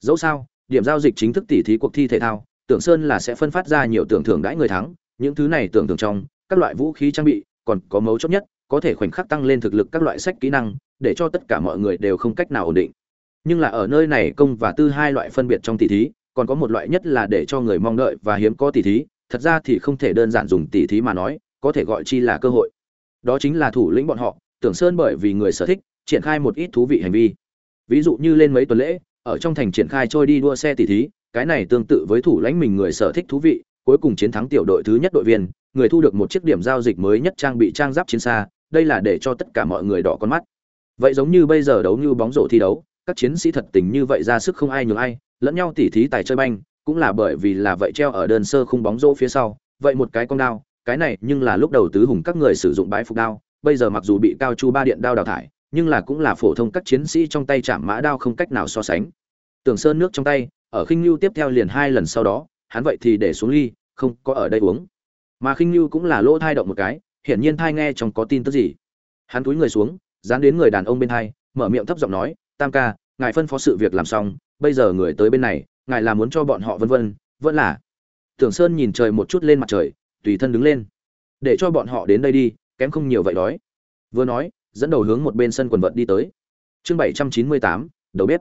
Dẫu sao điểm giao dịch chính thức tỷ thí cuộc thi thể thao, tưởng sơn là sẽ phân phát ra nhiều tưởng thưởng đãi người thắng, những thứ này tưởng thưởng trong, các loại vũ khí trang bị, còn có mấu chốt nhất, có thể khoảnh khắc tăng lên thực lực các loại sách kỹ năng, để cho tất cả mọi người đều không cách nào ổn định. Nhưng là ở nơi này công và tư hai loại phân biệt trong tỷ thí, còn có một loại nhất là để cho người mong đợi và hiếm có tỷ thí, thật ra thì không thể đơn giản dùng tỷ thí mà nói, có thể gọi chi là cơ hội. Đó chính là thủ lĩnh bọn họ, tưởng sơn bởi vì người sở thích, triển khai một ít thú vị hành vi. Ví dụ như lên mấy tuần lễ ở trong thành triển khai trôi đi đua xe tỷ thí, cái này tương tự với thủ lãnh mình người sở thích thú vị, cuối cùng chiến thắng tiểu đội thứ nhất đội viên, người thu được một chiếc điểm giao dịch mới nhất trang bị trang giáp chiến xa, đây là để cho tất cả mọi người đỏ con mắt. Vậy giống như bây giờ đấu như bóng rổ thi đấu, các chiến sĩ thật tình như vậy ra sức không ai nhường ai, lẫn nhau tỉ thí tài chơi banh, cũng là bởi vì là vậy treo ở đơn sơ khung bóng rổ phía sau, vậy một cái con đao, cái này nhưng là lúc đầu tứ hùng các người sử dụng bãi phục đao, bây giờ mặc dù bị cao chu ba điện đao đào thải, nhưng là cũng là phổ thông các chiến sĩ trong tay chạm mã đao không cách nào so sánh tường sơn nước trong tay, ở khinh lưu tiếp theo liền hai lần sau đó, hắn vậy thì để xuống ly, không có ở đây uống. Mà khinh lưu cũng là lỗ thai động một cái, hiển nhiên thai nghe trong có tin tức gì. Hắn túi người xuống, dán đến người đàn ông bên hai, mở miệng thấp giọng nói, tam ca, ngài phân phó sự việc làm xong, bây giờ người tới bên này, ngài là muốn cho bọn họ vân vân, vẫn là. Tưởng sơn nhìn trời một chút lên mặt trời, tùy thân đứng lên. Để cho bọn họ đến đây đi, kém không nhiều vậy đói. Vừa nói, dẫn đầu hướng một bên sân quần vợt đi tới. Chương bảy trăm chín mươi tám, đầu bếp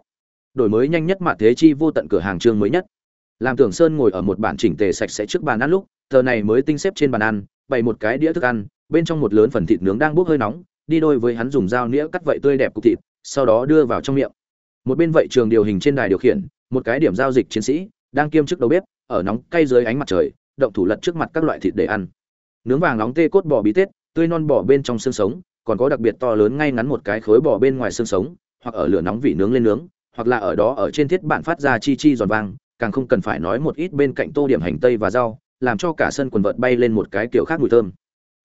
đổi mới nhanh nhất mà thế chi vô tận cửa hàng chương mới nhất. Làm tưởng sơn ngồi ở một bản chỉnh tề sạch sẽ trước bàn ăn lúc thờ này mới tinh xếp trên bàn ăn, bày một cái đĩa thức ăn, bên trong một lớn phần thịt nướng đang bốc hơi nóng, đi đôi với hắn dùng dao nĩa cắt vậy tươi đẹp cục thịt, sau đó đưa vào trong miệng. Một bên vậy trường điều hình trên đài điều khiển, một cái điểm giao dịch chiến sĩ, đang kiêm chức đầu bếp, ở nóng cay dưới ánh mặt trời, động thủ lật trước mặt các loại thịt để ăn. Nướng vàng nóng tê cốt bò bí tết, tươi non bò bên trong xương sống, còn có đặc biệt to lớn ngay ngắn một cái khối bò bên ngoài xương sống, hoặc ở lửa nóng vị nướng lên nướng hoặc là ở đó ở trên thiết bản phát ra chi chi giòn vang, càng không cần phải nói một ít bên cạnh tô điểm hành tây và rau, làm cho cả sân quần vợt bay lên một cái kiểu khác mùi thơm.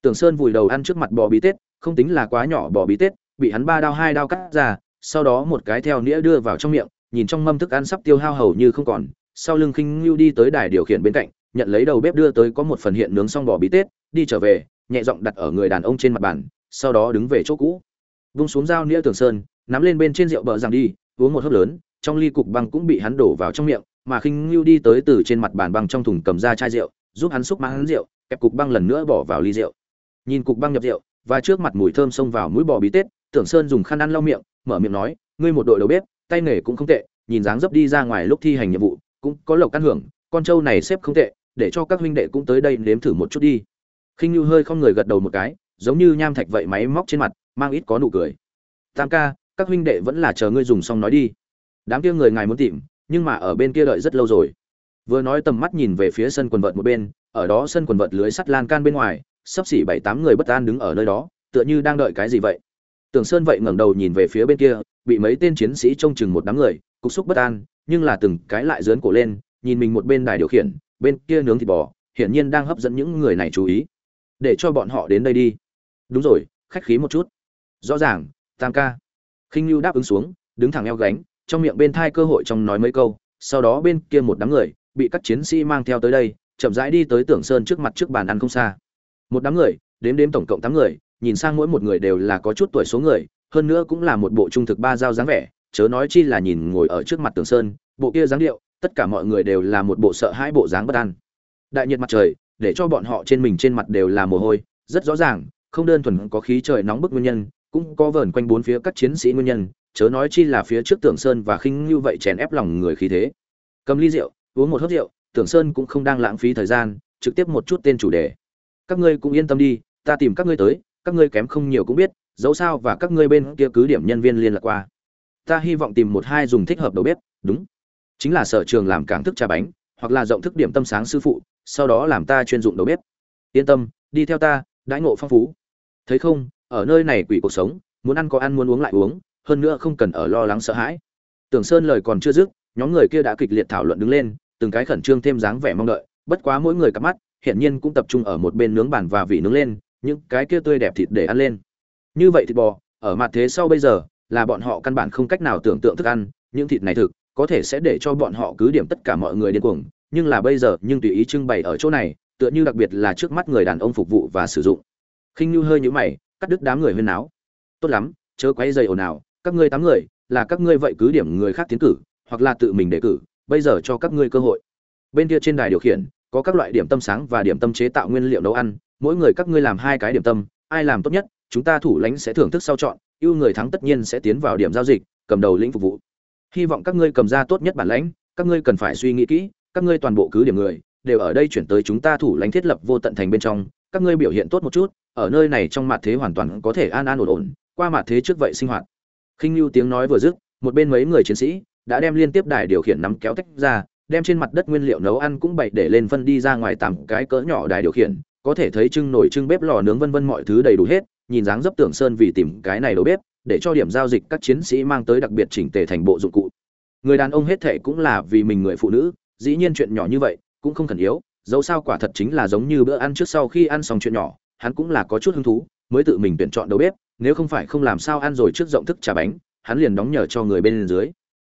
Tưởng sơn vùi đầu ăn trước mặt bò bí tết, không tính là quá nhỏ bò bí tết, bị hắn ba đao hai đao cắt ra, sau đó một cái theo nĩa đưa vào trong miệng, nhìn trong mâm thức ăn sắp tiêu hao hầu như không còn, sau lưng khinh ngưu đi tới đài điều khiển bên cạnh, nhận lấy đầu bếp đưa tới có một phần hiện nướng xong bò bí tết, đi trở về, nhẹ giọng đặt ở người đàn ông trên mặt bàn, sau đó đứng về chỗ cũ. Vung xuống dao nĩa tường sơn, nắm lên bên trên rượu bờ rằng đi uống một hớp lớn, trong ly cục băng cũng bị hắn đổ vào trong miệng, mà khinh ngưu đi tới từ trên mặt bàn băng trong thùng cầm ra chai rượu, giúp hắn xúc mang hắn rượu, kẹp cục băng lần nữa bỏ vào ly rượu. Nhìn cục băng nhập rượu, và trước mặt mùi thơm xông vào mũi bò bí tết, tưởng sơn dùng khăn ăn lau miệng, mở miệng nói, ngươi một đội đầu bếp, tay nghề cũng không tệ, nhìn dáng dấp đi ra ngoài lúc thi hành nhiệm vụ, cũng có lộc căn hưởng, con trâu này xếp không tệ, để cho các huynh đệ cũng tới đây nếm thử một chút đi. Khinh ngưu hơi không người gật đầu một cái, giống như nham thạch vậy máy móc trên mặt, mang ít có nụ cười. Tam ca các huynh đệ vẫn là chờ ngươi dùng xong nói đi. Đám kia người ngài muốn tìm, nhưng mà ở bên kia đợi rất lâu rồi. Vừa nói tầm mắt nhìn về phía sân quần vợt một bên, ở đó sân quần vợt lưới sắt lan can bên ngoài, sắp xỉ bảy tám người bất an đứng ở nơi đó, tựa như đang đợi cái gì vậy. Tưởng sơn vậy ngẩng đầu nhìn về phía bên kia, bị mấy tên chiến sĩ trông chừng một đám người, cục xúc bất an, nhưng là từng cái lại dướn cổ lên, nhìn mình một bên đài điều khiển, bên kia nướng thịt bò, hiển nhiên đang hấp dẫn những người này chú ý. Để cho bọn họ đến đây đi. Đúng rồi, khách khí một chút. Rõ ràng, tam ca khinh lưu đáp ứng xuống, đứng thẳng eo gánh, trong miệng bên thai cơ hội trong nói mấy câu, sau đó bên kia một đám người, bị các chiến sĩ mang theo tới đây, chậm rãi đi tới tưởng sơn trước mặt trước bàn ăn không xa. Một đám người, đếm đếm tổng cộng tám người, nhìn sang mỗi một người đều là có chút tuổi số người, hơn nữa cũng là một bộ trung thực ba dao dáng vẻ, chớ nói chi là nhìn ngồi ở trước mặt tường sơn, bộ kia dáng điệu, tất cả mọi người đều là một bộ sợ hãi bộ dáng bất an. Đại nhiệt mặt trời, để cho bọn họ trên mình trên mặt đều là mồ hôi, rất rõ ràng, không đơn thuần có khí trời nóng bức nguyên nhân cũng có vờn quanh bốn phía các chiến sĩ nguyên nhân, chớ nói chi là phía trước tưởng sơn và khinh như vậy chèn ép lòng người khí thế. Cầm ly rượu, uống một hớp rượu, tưởng sơn cũng không đang lãng phí thời gian, trực tiếp một chút tên chủ đề. Các ngươi cũng yên tâm đi, ta tìm các ngươi tới, các ngươi kém không nhiều cũng biết, dẫu sao và các ngươi bên kia cứ điểm nhân viên liên lạc qua. Ta hy vọng tìm một hai dùng thích hợp đầu bếp, đúng. Chính là sở trường làm cảng thức trà bánh, hoặc là rộng thức điểm tâm sáng sư phụ, sau đó làm ta chuyên dụng đầu bếp. Yên tâm, đi theo ta, đãi ngộ phong phú. Thấy không ở nơi này quỷ cuộc sống, muốn ăn có ăn, muốn uống lại uống, hơn nữa không cần ở lo lắng sợ hãi. Tưởng sơn lời còn chưa dứt, nhóm người kia đã kịch liệt thảo luận đứng lên, từng cái khẩn trương thêm dáng vẻ mong đợi, bất quá mỗi người cặp mắt, hiển nhiên cũng tập trung ở một bên nướng bản và vị nướng lên, những cái kia tươi đẹp thịt để ăn lên. Như vậy thịt bò, ở mặt thế sau bây giờ, là bọn họ căn bản không cách nào tưởng tượng thức ăn, những thịt này thực, có thể sẽ để cho bọn họ cứ điểm tất cả mọi người điên cuồng, nhưng là bây giờ, nhưng tùy ý trưng bày ở chỗ này, tựa như đặc biệt là trước mắt người đàn ông phục vụ và sử dụng. Khinh như hơi nhũ mày cắt đứt đám người huyên náo. Tốt lắm, chớ quấy dày ồn ào, các ngươi tám người, là các ngươi vậy cứ điểm người khác tiến cử, hoặc là tự mình đề cử, bây giờ cho các ngươi cơ hội. Bên kia trên đài điều khiển, có các loại điểm tâm sáng và điểm tâm chế tạo nguyên liệu nấu ăn, mỗi người các ngươi làm hai cái điểm tâm, ai làm tốt nhất, chúng ta thủ lãnh sẽ thưởng thức sau chọn, ưu người thắng tất nhiên sẽ tiến vào điểm giao dịch, cầm đầu lĩnh phục vụ. Hy vọng các ngươi cầm ra tốt nhất bản lãnh, các ngươi cần phải suy nghĩ kỹ, các ngươi toàn bộ cứ điểm người, đều ở đây chuyển tới chúng ta thủ lãnh thiết lập vô tận thành bên trong, các ngươi biểu hiện tốt một chút ở nơi này trong mặt thế hoàn toàn có thể an an ổn ổn, qua mặt thế trước vậy sinh hoạt. Khinh lưu tiếng nói vừa dứt, một bên mấy người chiến sĩ đã đem liên tiếp đài điều khiển nắm kéo tách ra, đem trên mặt đất nguyên liệu nấu ăn cũng bày để lên phân đi ra ngoài tám cái cỡ nhỏ đài điều khiển, có thể thấy trưng nổi trưng bếp lò nướng vân vân mọi thứ đầy đủ hết, nhìn dáng dấp tưởng sơn vì tìm cái này đầu bếp, để cho điểm giao dịch các chiến sĩ mang tới đặc biệt chỉnh tề thành bộ dụng cụ. Người đàn ông hết thệ cũng là vì mình người phụ nữ, dĩ nhiên chuyện nhỏ như vậy cũng không cần yếu, dẫu sao quả thật chính là giống như bữa ăn trước sau khi ăn xong chuyện nhỏ hắn cũng là có chút hứng thú, mới tự mình tuyển chọn đầu bếp, nếu không phải không làm sao ăn rồi trước rộng thức trà bánh, hắn liền đóng nhờ cho người bên dưới.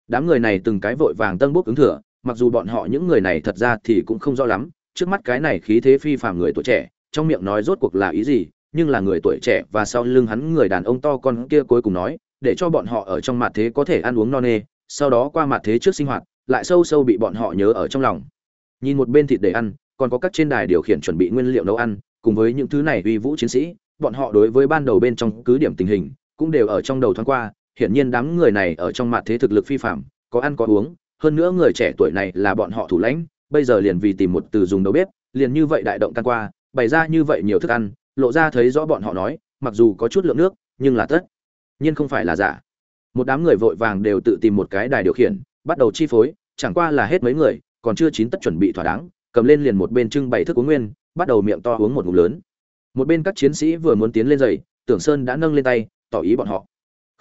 Đám người này từng cái vội vàng tân bốc ứng thừa, mặc dù bọn họ những người này thật ra thì cũng không rõ lắm, trước mắt cái này khí thế phi phàm người tuổi trẻ, trong miệng nói rốt cuộc là ý gì, nhưng là người tuổi trẻ và sau lưng hắn người đàn ông to con kia cuối cùng nói, để cho bọn họ ở trong mặt thế có thể ăn uống no nê, sau đó qua mặt thế trước sinh hoạt, lại sâu sâu bị bọn họ nhớ ở trong lòng. Nhìn một bên thịt để ăn, còn có các trên đài điều khiển chuẩn bị nguyên liệu nấu ăn cùng với những thứ này uy vũ chiến sĩ bọn họ đối với ban đầu bên trong cứ điểm tình hình cũng đều ở trong đầu thoáng qua hiển nhiên đám người này ở trong mặt thế thực lực phi phàm, có ăn có uống hơn nữa người trẻ tuổi này là bọn họ thủ lãnh bây giờ liền vì tìm một từ dùng đầu bếp liền như vậy đại động tan qua bày ra như vậy nhiều thức ăn lộ ra thấy rõ bọn họ nói mặc dù có chút lượng nước nhưng là tất nhiên không phải là giả. Một đám người vội vàng đều tự tìm một cái đài điều khiển bắt đầu chi phối chẳng qua là hết mấy người còn chưa chín tất chuẩn bị thỏa đáng cầm lên liền một bên trưng bày thức uống nguyên, bắt đầu miệng to uống một ngụm lớn. Một bên các chiến sĩ vừa muốn tiến lên giày tưởng sơn đã nâng lên tay, tỏ ý bọn họ.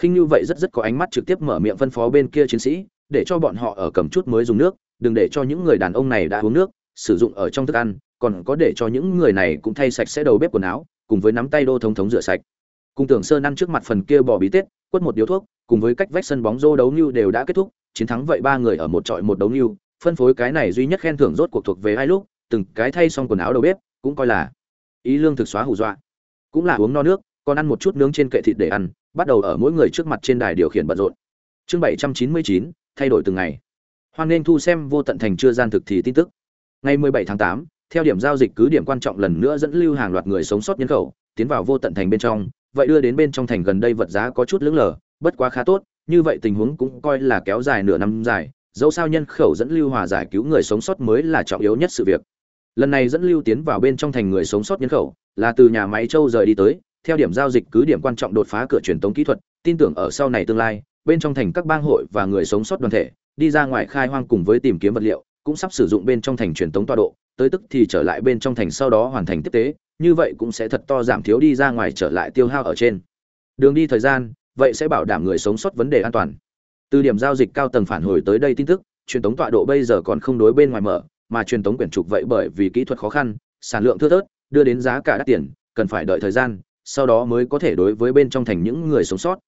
Khinh như vậy rất rất có ánh mắt trực tiếp mở miệng phân phó bên kia chiến sĩ, để cho bọn họ ở cầm chút mới dùng nước, đừng để cho những người đàn ông này đã uống nước, sử dụng ở trong thức ăn, còn có để cho những người này cũng thay sạch sẽ đầu bếp quần áo, cùng với nắm tay đô thống thống rửa sạch. Cùng tưởng sơn ăn trước mặt phần kia bỏ bí tết, quất một điếu thuốc, cùng với cách vách sân bóng rô đấu như đều đã kết thúc, chiến thắng vậy ba người ở một trọi một đấu như phân phối cái này duy nhất khen thưởng rốt cuộc thuộc về hai lúc, từng cái thay xong quần áo đầu bếp, cũng coi là ý lương thực xóa hù dọa. Cũng là uống no nước, còn ăn một chút nướng trên kệ thịt để ăn, bắt đầu ở mỗi người trước mặt trên đài điều khiển bận rộn. Chương bảy trăm chín mươi chín, thay đổi từng ngày. Hoan nên thu xem vô tận thành chưa gian thực thì tin tức. Ngày 17 tháng tám, theo điểm giao dịch cứ điểm quan trọng lần nữa dẫn lưu hàng loạt người sống sót nhân khẩu, tiến vào vô tận thành bên trong, vậy đưa đến bên trong thành gần đây vật giá có chút lưỡng lờ, bất quá khá tốt, như vậy tình huống cũng coi là kéo dài nửa năm dài dẫu sao nhân khẩu dẫn lưu hòa giải cứu người sống sót mới là trọng yếu nhất sự việc. Lần này dẫn lưu tiến vào bên trong thành người sống sót nhân khẩu, là từ nhà máy châu rời đi tới, theo điểm giao dịch cứ điểm quan trọng đột phá cửa truyền tống kỹ thuật, tin tưởng ở sau này tương lai, bên trong thành các bang hội và người sống sót đoàn thể, đi ra ngoài khai hoang cùng với tìm kiếm vật liệu, cũng sắp sử dụng bên trong thành truyền tống tọa độ, tới tức thì trở lại bên trong thành sau đó hoàn thành tiếp tế, như vậy cũng sẽ thật to giảm thiếu đi ra ngoài trở lại tiêu hao ở trên. Đường đi thời gian, vậy sẽ bảo đảm người sống sót vấn đề an toàn từ điểm giao dịch cao tầng phản hồi tới đây tin tức, truyền tống tọa độ bây giờ còn không đối bên ngoài mở, mà truyền tống quyển trục vậy bởi vì kỹ thuật khó khăn, sản lượng thưa thớt, đưa đến giá cả đắt tiền, cần phải đợi thời gian, sau đó mới có thể đối với bên trong thành những người sống sót.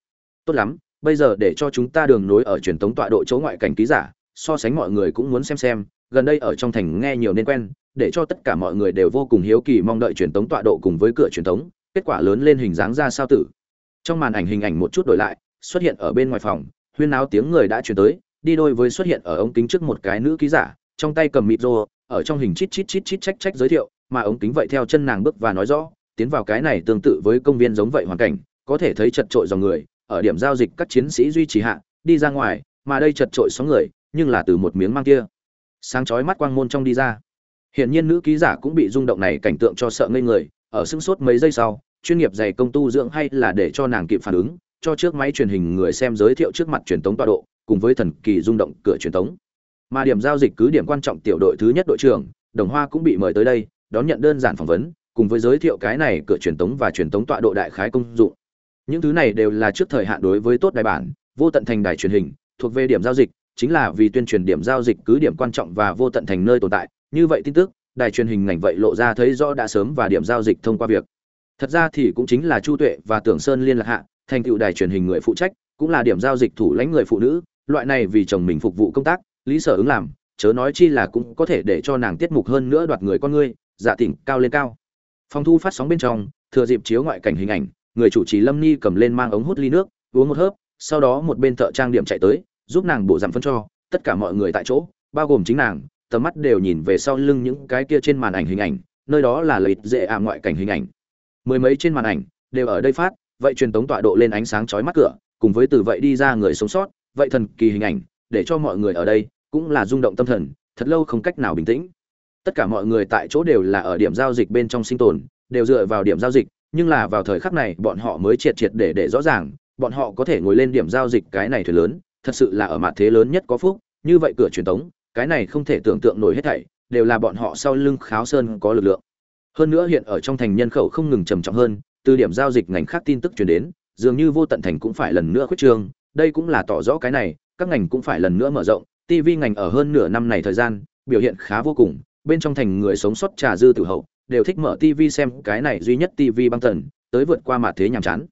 Tốt lắm, bây giờ để cho chúng ta đường nối ở truyền tống tọa độ chỗ ngoại cảnh ký giả, so sánh mọi người cũng muốn xem xem, gần đây ở trong thành nghe nhiều nên quen, để cho tất cả mọi người đều vô cùng hiếu kỳ mong đợi truyền tống tọa độ cùng với cửa truyền tống, kết quả lớn lên hình dáng ra sao tử. Trong màn ảnh hình ảnh một chút đổi lại, xuất hiện ở bên ngoài phòng huyên náo tiếng người đã chuyển tới, đi đôi với xuất hiện ở ống kính trước một cái nữ ký giả, trong tay cầm mịt rô, ở trong hình chít chít chít chít trách trách giới thiệu, mà ống kính vậy theo chân nàng bước và nói rõ, tiến vào cái này tương tự với công viên giống vậy hoàn cảnh, có thể thấy chật trội dòng người, ở điểm giao dịch các chiến sĩ duy trì hạ, đi ra ngoài, mà đây chật trội sóng người, nhưng là từ một miếng mang kia. Sáng chói mắt quang môn trong đi ra. Hiện nhiên nữ ký giả cũng bị rung động này cảnh tượng cho sợ ngây người, ở sưng sốt mấy giây sau, chuyên nghiệp dày công tu dưỡng hay là để cho nàng kịp phản ứng cho trước máy truyền hình người xem giới thiệu trước mặt truyền tống tọa độ, cùng với thần kỳ rung động cửa truyền tống. Mà điểm giao dịch cứ điểm quan trọng tiểu đội thứ nhất đội trưởng, đồng hoa cũng bị mời tới đây, đón nhận đơn giản phỏng vấn, cùng với giới thiệu cái này cửa truyền tống và truyền tống tọa độ đại khái công dụng. Những thứ này đều là trước thời hạn đối với tốt đại bản, vô tận thành đài truyền hình, thuộc về điểm giao dịch, chính là vì tuyên truyền điểm giao dịch cứ điểm quan trọng và vô tận thành nơi tồn tại. Như vậy tin tức, đài truyền hình ngành vậy lộ ra thấy rõ đã sớm và điểm giao dịch thông qua việc. Thật ra thì cũng chính là chu tuệ và tưởng sơn liên lạc hạ thành tựu đài truyền hình người phụ trách, cũng là điểm giao dịch thủ lãnh người phụ nữ, loại này vì chồng mình phục vụ công tác, lý sở ứng làm, chớ nói chi là cũng có thể để cho nàng tiết mục hơn nữa đoạt người con ngươi dạ tỉnh cao lên cao. Phòng thu phát sóng bên trong, thừa dịp chiếu ngoại cảnh hình ảnh, người chủ trì lâm ni cầm lên mang ống hút ly nước, uống một hớp, sau đó một bên thợ trang điểm chạy tới, giúp nàng bổ giảm phân cho, tất cả mọi người tại chỗ, bao gồm chính nàng, tầm mắt đều nhìn về sau lưng những cái kia trên màn ảnh hình ảnh, nơi đó là lợi dễ ảm ngoại cảnh hình ảnh. Mười mấy trên màn ảnh, đều ở đây phát vậy truyền tống tọa độ lên ánh sáng chói mắt cửa, cùng với từ vậy đi ra người sống sót, vậy thần kỳ hình ảnh, để cho mọi người ở đây cũng là rung động tâm thần, thật lâu không cách nào bình tĩnh. Tất cả mọi người tại chỗ đều là ở điểm giao dịch bên trong sinh tồn, đều dựa vào điểm giao dịch, nhưng là vào thời khắc này, bọn họ mới triệt triệt để để rõ ràng, bọn họ có thể ngồi lên điểm giao dịch cái này thuyền lớn, thật sự là ở mặt thế lớn nhất có phúc, như vậy cửa truyền tống, cái này không thể tưởng tượng nổi hết thảy, đều là bọn họ sau lưng kháo sơn có lực lượng. Hơn nữa hiện ở trong thành nhân khẩu không ngừng trầm trọng hơn từ điểm giao dịch ngành khác tin tức truyền đến, dường như vô tận thành cũng phải lần nữa khuyết trương. Đây cũng là tỏ rõ cái này, các ngành cũng phải lần nữa mở rộng. TV ngành ở hơn nửa năm này thời gian, biểu hiện khá vô cùng. Bên trong thành người sống sót trà dư tử hậu, đều thích mở TV xem cái này duy nhất TV băng tần, tới vượt qua mặt thế nhàm chán.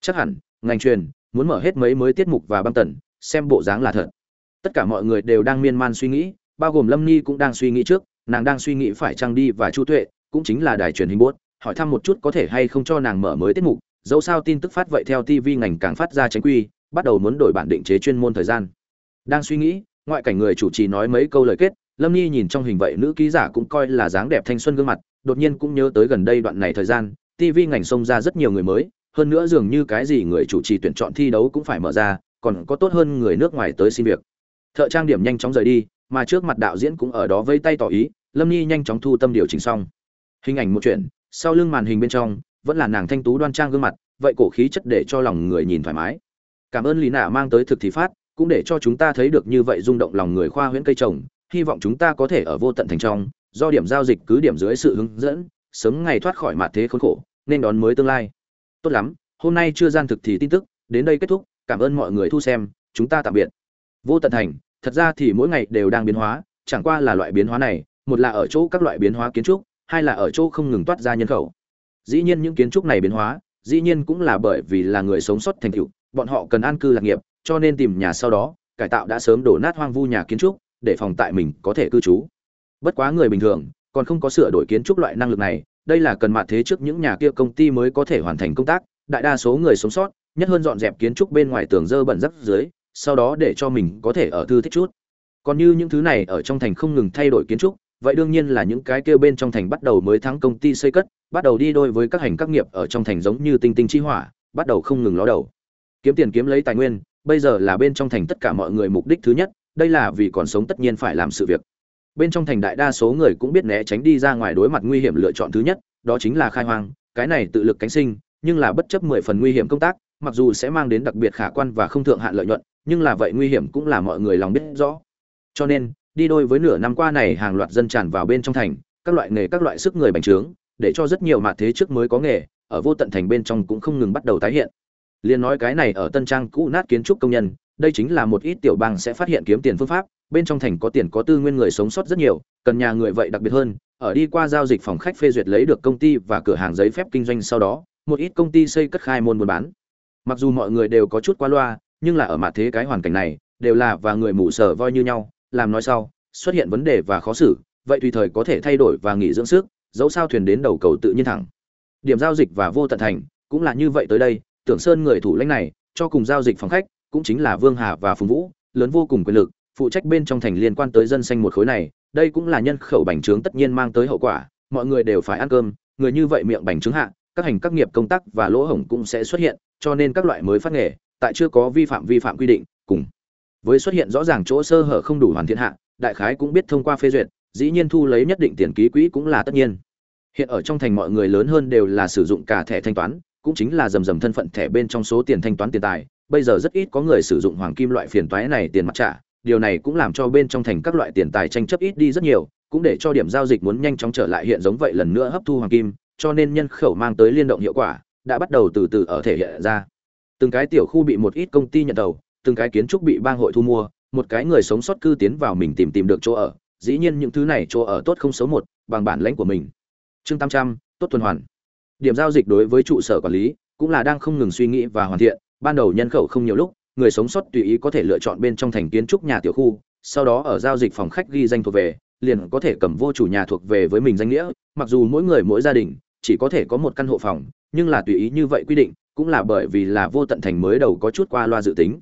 Chắc hẳn, ngành truyền muốn mở hết mấy mới tiết mục và băng tần, xem bộ dáng là thật. Tất cả mọi người đều đang miên man suy nghĩ, bao gồm lâm ni cũng đang suy nghĩ trước, nàng đang suy nghĩ phải trang đi và chu tuệ, cũng chính là đài truyền hình bốt hỏi thăm một chút có thể hay không cho nàng mở mới tiết mục, dẫu sao tin tức phát vậy theo tv ngành càng phát ra tránh quy, bắt đầu muốn đổi bản định chế chuyên môn thời gian. Đang suy nghĩ, ngoại cảnh người chủ trì nói mấy câu lời kết, lâm nhi nhìn trong hình vậy nữ ký giả cũng coi là dáng đẹp thanh xuân gương mặt, đột nhiên cũng nhớ tới gần đây đoạn này thời gian tv ngành xông ra rất nhiều người mới, hơn nữa dường như cái gì người chủ trì tuyển chọn thi đấu cũng phải mở ra, còn có tốt hơn người nước ngoài tới xin việc. Thợ trang điểm nhanh chóng rời đi, mà trước mặt đạo diễn cũng ở đó vây tay tỏ ý, lâm nhi nhanh chóng thu tâm điều chỉnh xong. Hình ảnh một chuyện sau lưng màn hình bên trong, vẫn là nàng thanh tú đoan trang gương mặt, vậy cổ khí chất để cho lòng người nhìn thoải mái. Cảm ơn lý nạ mang tới thực thì phát, cũng để cho chúng ta thấy được như vậy rung động lòng người khoa huyễn cây trồng, hy vọng chúng ta có thể ở vô tận thành trong, do điểm giao dịch cứ điểm dưới sự hướng dẫn, sớm ngày thoát khỏi mạt thế khốn khổ, nên đón mới tương lai. Tốt lắm, hôm nay chưa gian thực thì tin tức, đến đây kết thúc, cảm ơn mọi người thu xem, chúng ta tạm biệt. Vô tận thành, thật ra thì mỗi ngày đều đang biến hóa, chẳng qua là loại biến hóa này, một là ở chỗ các loại biến hóa kiến trúc hai là ở chỗ không ngừng toát ra nhân khẩu. Dĩ nhiên những kiến trúc này biến hóa, dĩ nhiên cũng là bởi vì là người sống sót thành tựu, bọn họ cần an cư lạc nghiệp, cho nên tìm nhà sau đó, cải tạo đã sớm đổ nát hoang vu nhà kiến trúc, để phòng tại mình có thể cư trú. Bất quá người bình thường, còn không có sửa đổi kiến trúc loại năng lực này, đây là cần mặt thế trước những nhà kia công ty mới có thể hoàn thành công tác, đại đa số người sống sót, nhất hơn dọn dẹp kiến trúc bên ngoài tường dơ bẩn rắc dưới, sau đó để cho mình có thể ở thư thích chút. Còn như những thứ này ở trong thành không ngừng thay đổi kiến trúc vậy đương nhiên là những cái kia bên trong thành bắt đầu mới thắng công ty xây cất, bắt đầu đi đôi với các hành các nghiệp ở trong thành giống như tinh tinh chi hỏa, bắt đầu không ngừng ló đầu. Kiếm tiền kiếm lấy tài nguyên, bây giờ là bên trong thành tất cả mọi người mục đích thứ nhất, đây là vì còn sống tất nhiên phải làm sự việc. Bên trong thành đại đa số người cũng biết né tránh đi ra ngoài đối mặt nguy hiểm lựa chọn thứ nhất, đó chính là khai hoang, cái này tự lực cánh sinh, nhưng là bất chấp mười phần nguy hiểm công tác, mặc dù sẽ mang đến đặc biệt khả quan và không thượng hạn lợi nhuận, nhưng là vậy nguy hiểm cũng là mọi người lòng biết rõ. Cho nên đi đôi với nửa năm qua này hàng loạt dân tràn vào bên trong thành, các loại nghề, các loại sức người bành trướng, để cho rất nhiều mạ thế trước mới có nghề, ở vô tận thành bên trong cũng không ngừng bắt đầu tái hiện. Liền nói cái này ở tân trang cũ nát kiến trúc công nhân, đây chính là một ít tiểu bang sẽ phát hiện kiếm tiền phương pháp, bên trong thành có tiền, có tư nguyên người sống sót rất nhiều, cần nhà người vậy đặc biệt hơn, ở đi qua giao dịch phòng khách phê duyệt lấy được công ty và cửa hàng giấy phép kinh doanh sau đó, một ít công ty xây cất khai môn buôn bán. Mặc dù mọi người đều có chút qua loa, nhưng là ở mặt thế cái hoàn cảnh này, đều là và người mù sở voi như nhau làm nói sau, xuất hiện vấn đề và khó xử, vậy tùy thời có thể thay đổi và nghỉ dưỡng sức, dẫu sao thuyền đến đầu cầu tự nhiên thẳng. Điểm giao dịch và vô tận thành, cũng là như vậy tới đây, tưởng sơn người thủ lãnh này, cho cùng giao dịch phòng khách, cũng chính là vương hà và phùng vũ, lớn vô cùng quyền lực, phụ trách bên trong thành liên quan tới dân xanh một khối này, đây cũng là nhân khẩu bành trướng tất nhiên mang tới hậu quả, mọi người đều phải ăn cơm, người như vậy miệng bành trướng hạ, các hành các nghiệp công tác và lỗ hổng cũng sẽ xuất hiện, cho nên các loại mới phát nghề, tại chưa có vi phạm vi phạm quy định, cùng với xuất hiện rõ ràng chỗ sơ hở không đủ hoàn thiện hạ, đại khái cũng biết thông qua phê duyệt, dĩ nhiên thu lấy nhất định tiền ký quỹ cũng là tất nhiên. Hiện ở trong thành mọi người lớn hơn đều là sử dụng cả thẻ thanh toán, cũng chính là dầm dầm thân phận thẻ bên trong số tiền thanh toán tiền tài. Bây giờ rất ít có người sử dụng hoàng kim loại phiền toái này tiền mặt trả, điều này cũng làm cho bên trong thành các loại tiền tài tranh chấp ít đi rất nhiều, cũng để cho điểm giao dịch muốn nhanh chóng trở lại hiện giống vậy lần nữa hấp thu hoàng kim, cho nên nhân khẩu mang tới liên động hiệu quả, đã bắt đầu từ từ ở thể hiện ra. Từng cái tiểu khu bị một ít công ty nhận đầu từng cái kiến trúc bị bang hội thu mua, một cái người sống sót cư tiến vào mình tìm tìm được chỗ ở. Dĩ nhiên những thứ này chỗ ở tốt không xấu một, bằng bản lãnh của mình. Chương tam trăm, tốt tuần hoàn. Điểm giao dịch đối với trụ sở quản lý cũng là đang không ngừng suy nghĩ và hoàn thiện. Ban đầu nhân khẩu không nhiều lúc, người sống sót tùy ý có thể lựa chọn bên trong thành kiến trúc nhà tiểu khu, sau đó ở giao dịch phòng khách ghi danh thuộc về, liền có thể cầm vô chủ nhà thuộc về với mình danh nghĩa. Mặc dù mỗi người mỗi gia đình chỉ có thể có một căn hộ phòng, nhưng là tùy ý như vậy quy định cũng là bởi vì là vô tận thành mới đầu có chút qua loa dự tính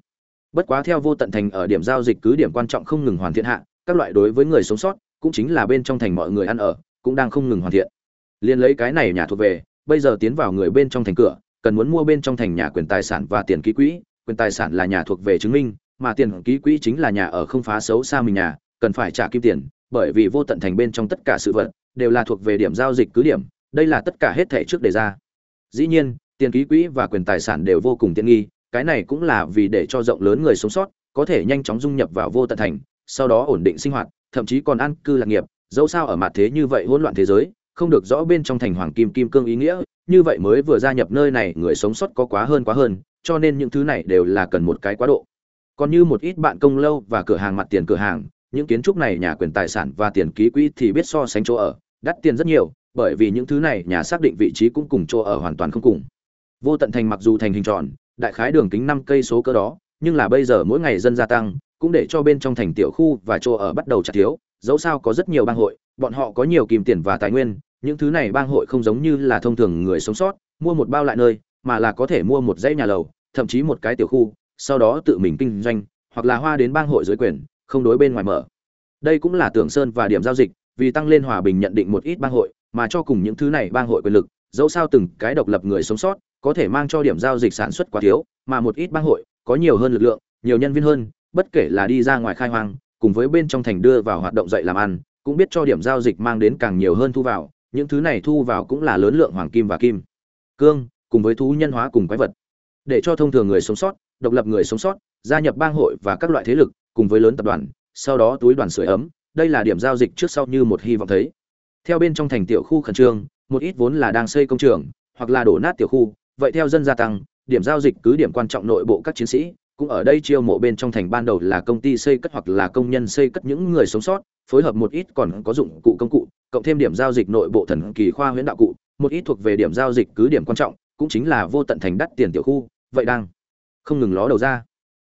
bất quá theo vô tận thành ở điểm giao dịch cứ điểm quan trọng không ngừng hoàn thiện hạ, các loại đối với người sống sót, cũng chính là bên trong thành mọi người ăn ở, cũng đang không ngừng hoàn thiện. Liền lấy cái này nhà thuộc về, bây giờ tiến vào người bên trong thành cửa, cần muốn mua bên trong thành nhà quyền tài sản và tiền ký quỹ. Quyền tài sản là nhà thuộc về chứng minh, mà tiền ký quỹ chính là nhà ở không phá xấu xa mình nhà, cần phải trả kim tiền, bởi vì vô tận thành bên trong tất cả sự vật đều là thuộc về điểm giao dịch cứ điểm, đây là tất cả hết thẻ trước đề ra. Dĩ nhiên, tiền ký quỹ và quyền tài sản đều vô cùng tiện nghi cái này cũng là vì để cho rộng lớn người sống sót, có thể nhanh chóng dung nhập vào vô tận thành, sau đó ổn định sinh hoạt, thậm chí còn an cư lạc nghiệp, dẫu sao ở mặt thế như vậy hỗn loạn thế giới, không được rõ bên trong thành hoàng kim kim cương ý nghĩa, như vậy mới vừa gia nhập nơi này, người sống sót có quá hơn quá hơn, cho nên những thứ này đều là cần một cái quá độ. Còn như một ít bạn công lâu và cửa hàng mặt tiền cửa hàng, những kiến trúc này nhà quyền tài sản và tiền ký quỹ thì biết so sánh chỗ ở, đắt tiền rất nhiều, bởi vì những thứ này nhà xác định vị trí cũng cùng chỗ ở hoàn toàn không cùng. Vô tận thành mặc dù thành hình tròn đại khái đường kính năm cây số cơ đó, nhưng là bây giờ mỗi ngày dân gia tăng, cũng để cho bên trong thành tiểu khu và chỗ ở bắt đầu chặt thiếu, dẫu sao có rất nhiều bang hội, bọn họ có nhiều kìm tiền và tài nguyên, những thứ này bang hội không giống như là thông thường người sống sót, mua một bao lại nơi, mà là có thể mua một dãy nhà lầu, thậm chí một cái tiểu khu, sau đó tự mình kinh doanh, hoặc là hoa đến bang hội dưới quyền, không đối bên ngoài mở. Đây cũng là tưởng sơn và điểm giao dịch, vì tăng lên hòa bình nhận định một ít bang hội, mà cho cùng những thứ này bang hội quyền lực, dẫu sao từng cái độc lập người sống sót có thể mang cho điểm giao dịch sản xuất quá thiếu, mà một ít bang hội có nhiều hơn lực lượng, nhiều nhân viên hơn, bất kể là đi ra ngoài khai hoang, cùng với bên trong thành đưa vào hoạt động dạy làm ăn, cũng biết cho điểm giao dịch mang đến càng nhiều hơn thu vào, những thứ này thu vào cũng là lớn lượng hoàng kim và kim, cương, cùng với thú nhân hóa cùng quái vật. Để cho thông thường người sống sót, độc lập người sống sót, gia nhập bang hội và các loại thế lực, cùng với lớn tập đoàn, sau đó túi đoàn sưởi ấm, đây là điểm giao dịch trước sau như một hy vọng thấy. Theo bên trong thành tiểu khu khẩn trương, một ít vốn là đang xây công trường, hoặc là đổ nát tiểu khu vậy theo dân gia tăng, điểm giao dịch cứ điểm quan trọng nội bộ các chiến sĩ, cũng ở đây chiêu mộ bên trong thành ban đầu là công ty xây cất hoặc là công nhân xây cất những người sống sót, phối hợp một ít còn có dụng cụ công cụ, cộng thêm điểm giao dịch nội bộ thần kỳ khoa huyễn đạo cụ, một ít thuộc về điểm giao dịch cứ điểm quan trọng, cũng chính là vô tận thành đắt tiền tiểu khu, vậy đang không ngừng ló đầu ra.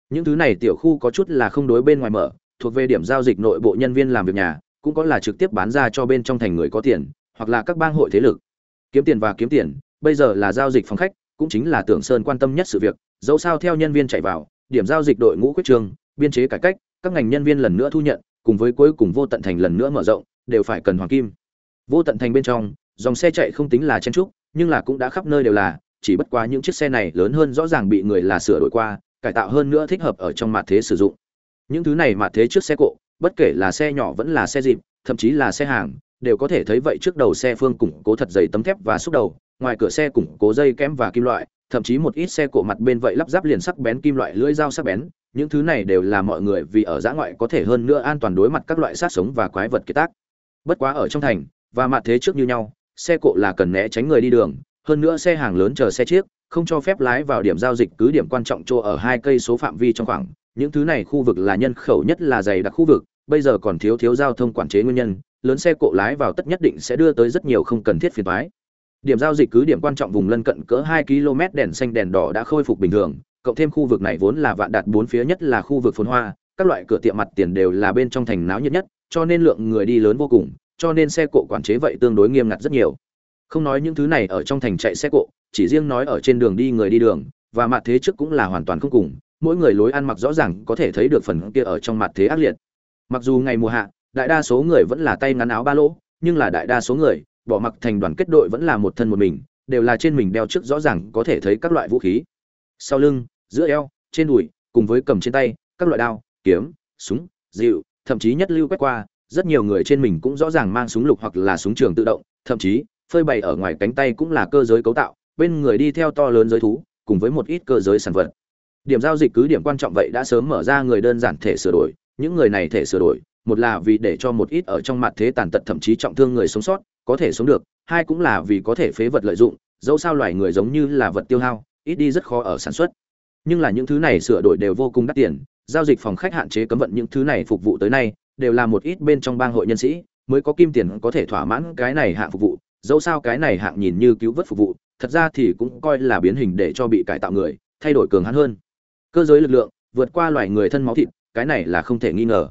Những thứ này tiểu khu có chút là không đối bên ngoài mở, thuộc về điểm giao dịch nội bộ nhân viên làm việc nhà, cũng có là trực tiếp bán ra cho bên trong thành người có tiền, hoặc là các bang hội thế lực. Kiếm tiền và kiếm tiền, bây giờ là giao dịch phòng khách cũng chính là tưởng sơn quan tâm nhất sự việc, dẫu sao theo nhân viên chạy vào, điểm giao dịch đội ngũ quyết trường, biên chế cải cách, các ngành nhân viên lần nữa thu nhận, cùng với cuối cùng vô tận thành lần nữa mở rộng, đều phải cần hoàng kim. Vô tận thành bên trong, dòng xe chạy không tính là chen trúc, nhưng là cũng đã khắp nơi đều là, chỉ bất quá những chiếc xe này lớn hơn rõ ràng bị người là sửa đổi qua, cải tạo hơn nữa thích hợp ở trong mặt thế sử dụng. Những thứ này mặt thế trước xe cộ, bất kể là xe nhỏ vẫn là xe dịp, thậm chí là xe hàng, đều có thể thấy vậy trước đầu xe phương củng cố thật dày tấm thép và xúc đầu ngoài cửa xe củng cố dây kém và kim loại, thậm chí một ít xe cộ mặt bên vậy lắp ráp liền sắc bén kim loại lưỡi dao sắc bén, những thứ này đều là mọi người vì ở giã ngoại có thể hơn nữa an toàn đối mặt các loại sát sống và quái vật kiệt tác. Bất quá ở trong thành, và mặt thế trước như nhau, xe cộ là cần né tránh người đi đường, hơn nữa xe hàng lớn chờ xe chiếc, không cho phép lái vào điểm giao dịch cứ điểm quan trọng chỗ ở hai cây số phạm vi trong khoảng. Những thứ này khu vực là nhân khẩu nhất là dày đặc khu vực, bây giờ còn thiếu thiếu giao thông quản chế nguyên nhân, lớn xe cộ lái vào tất nhất định sẽ đưa tới rất nhiều không cần thiết phiền toái điểm giao dịch cứ điểm quan trọng vùng lân cận cỡ hai km đèn xanh đèn đỏ đã khôi phục bình thường, cộng thêm khu vực này vốn là vạn đạt bốn phía nhất là khu vực phồn hoa, các loại cửa tiệm mặt tiền đều là bên trong thành náo nhiệt nhất, cho nên lượng người đi lớn vô cùng, cho nên xe cộ quản chế vậy tương đối nghiêm ngặt rất nhiều. Không nói những thứ này ở trong thành chạy xe cộ, chỉ riêng nói ở trên đường đi người đi đường, và mặt thế trước cũng là hoàn toàn không cùng, mỗi người lối ăn mặc rõ ràng có thể thấy được phần kia ở trong mặt thế ác liệt. Mặc dù ngày mùa hạ, đại đa số người vẫn là tay ngắn áo ba lỗ, nhưng là đại đa số người bỏ mặc thành đoàn kết đội vẫn là một thân một mình, đều là trên mình đeo trước rõ ràng có thể thấy các loại vũ khí. Sau lưng, giữa eo, trên đùi, cùng với cầm trên tay, các loại đao, kiếm, súng dịu thậm chí nhất lưu quét qua, rất nhiều người trên mình cũng rõ ràng mang súng lục hoặc là súng trường tự động, thậm chí, phơi bày ở ngoài cánh tay cũng là cơ giới cấu tạo, bên người đi theo to lớn giới thú, cùng với một ít cơ giới sản vật. Điểm giao dịch cứ điểm quan trọng vậy đã sớm mở ra người đơn giản thể sửa đổi, những người này thể sửa đổi, một là vì để cho một ít ở trong mặt thế tàn tật thậm chí trọng thương người sống sót có thể sống được, hai cũng là vì có thể phế vật lợi dụng, dẫu sao loài người giống như là vật tiêu hao, ít đi rất khó ở sản xuất. Nhưng là những thứ này sửa đổi đều vô cùng đắt tiền, giao dịch phòng khách hạn chế cấm vận những thứ này phục vụ tới nay, đều là một ít bên trong bang hội nhân sĩ mới có kim tiền có thể thỏa mãn cái này hạng phục vụ, dẫu sao cái này hạng nhìn như cứu vớt phục vụ, thật ra thì cũng coi là biến hình để cho bị cải tạo người, thay đổi cường hắn hơn. Cơ giới lực lượng, vượt qua loài người thân máu thịt, cái này là không thể nghi ngờ.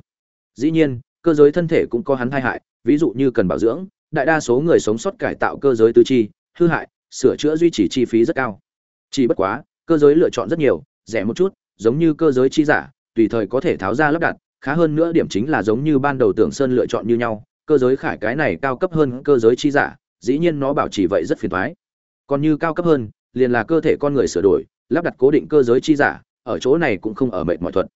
Dĩ nhiên, cơ giới thân thể cũng có hắn tai hại, ví dụ như cần bảo dưỡng đại đa số người sống sót cải tạo cơ giới tứ chi, hư hại, sửa chữa duy trì chi phí rất cao. Chỉ bất quá, cơ giới lựa chọn rất nhiều, rẻ một chút, giống như cơ giới chi giả, tùy thời có thể tháo ra lắp đặt, khá hơn nữa điểm chính là giống như ban đầu tưởng sơn lựa chọn như nhau, cơ giới khải cái này cao cấp hơn cơ giới chi giả, dĩ nhiên nó bảo trì vậy rất phiền thoái còn như cao cấp hơn, liền là cơ thể con người sửa đổi, lắp đặt cố định cơ giới chi giả, ở chỗ này cũng không ở mệt mọi thuật.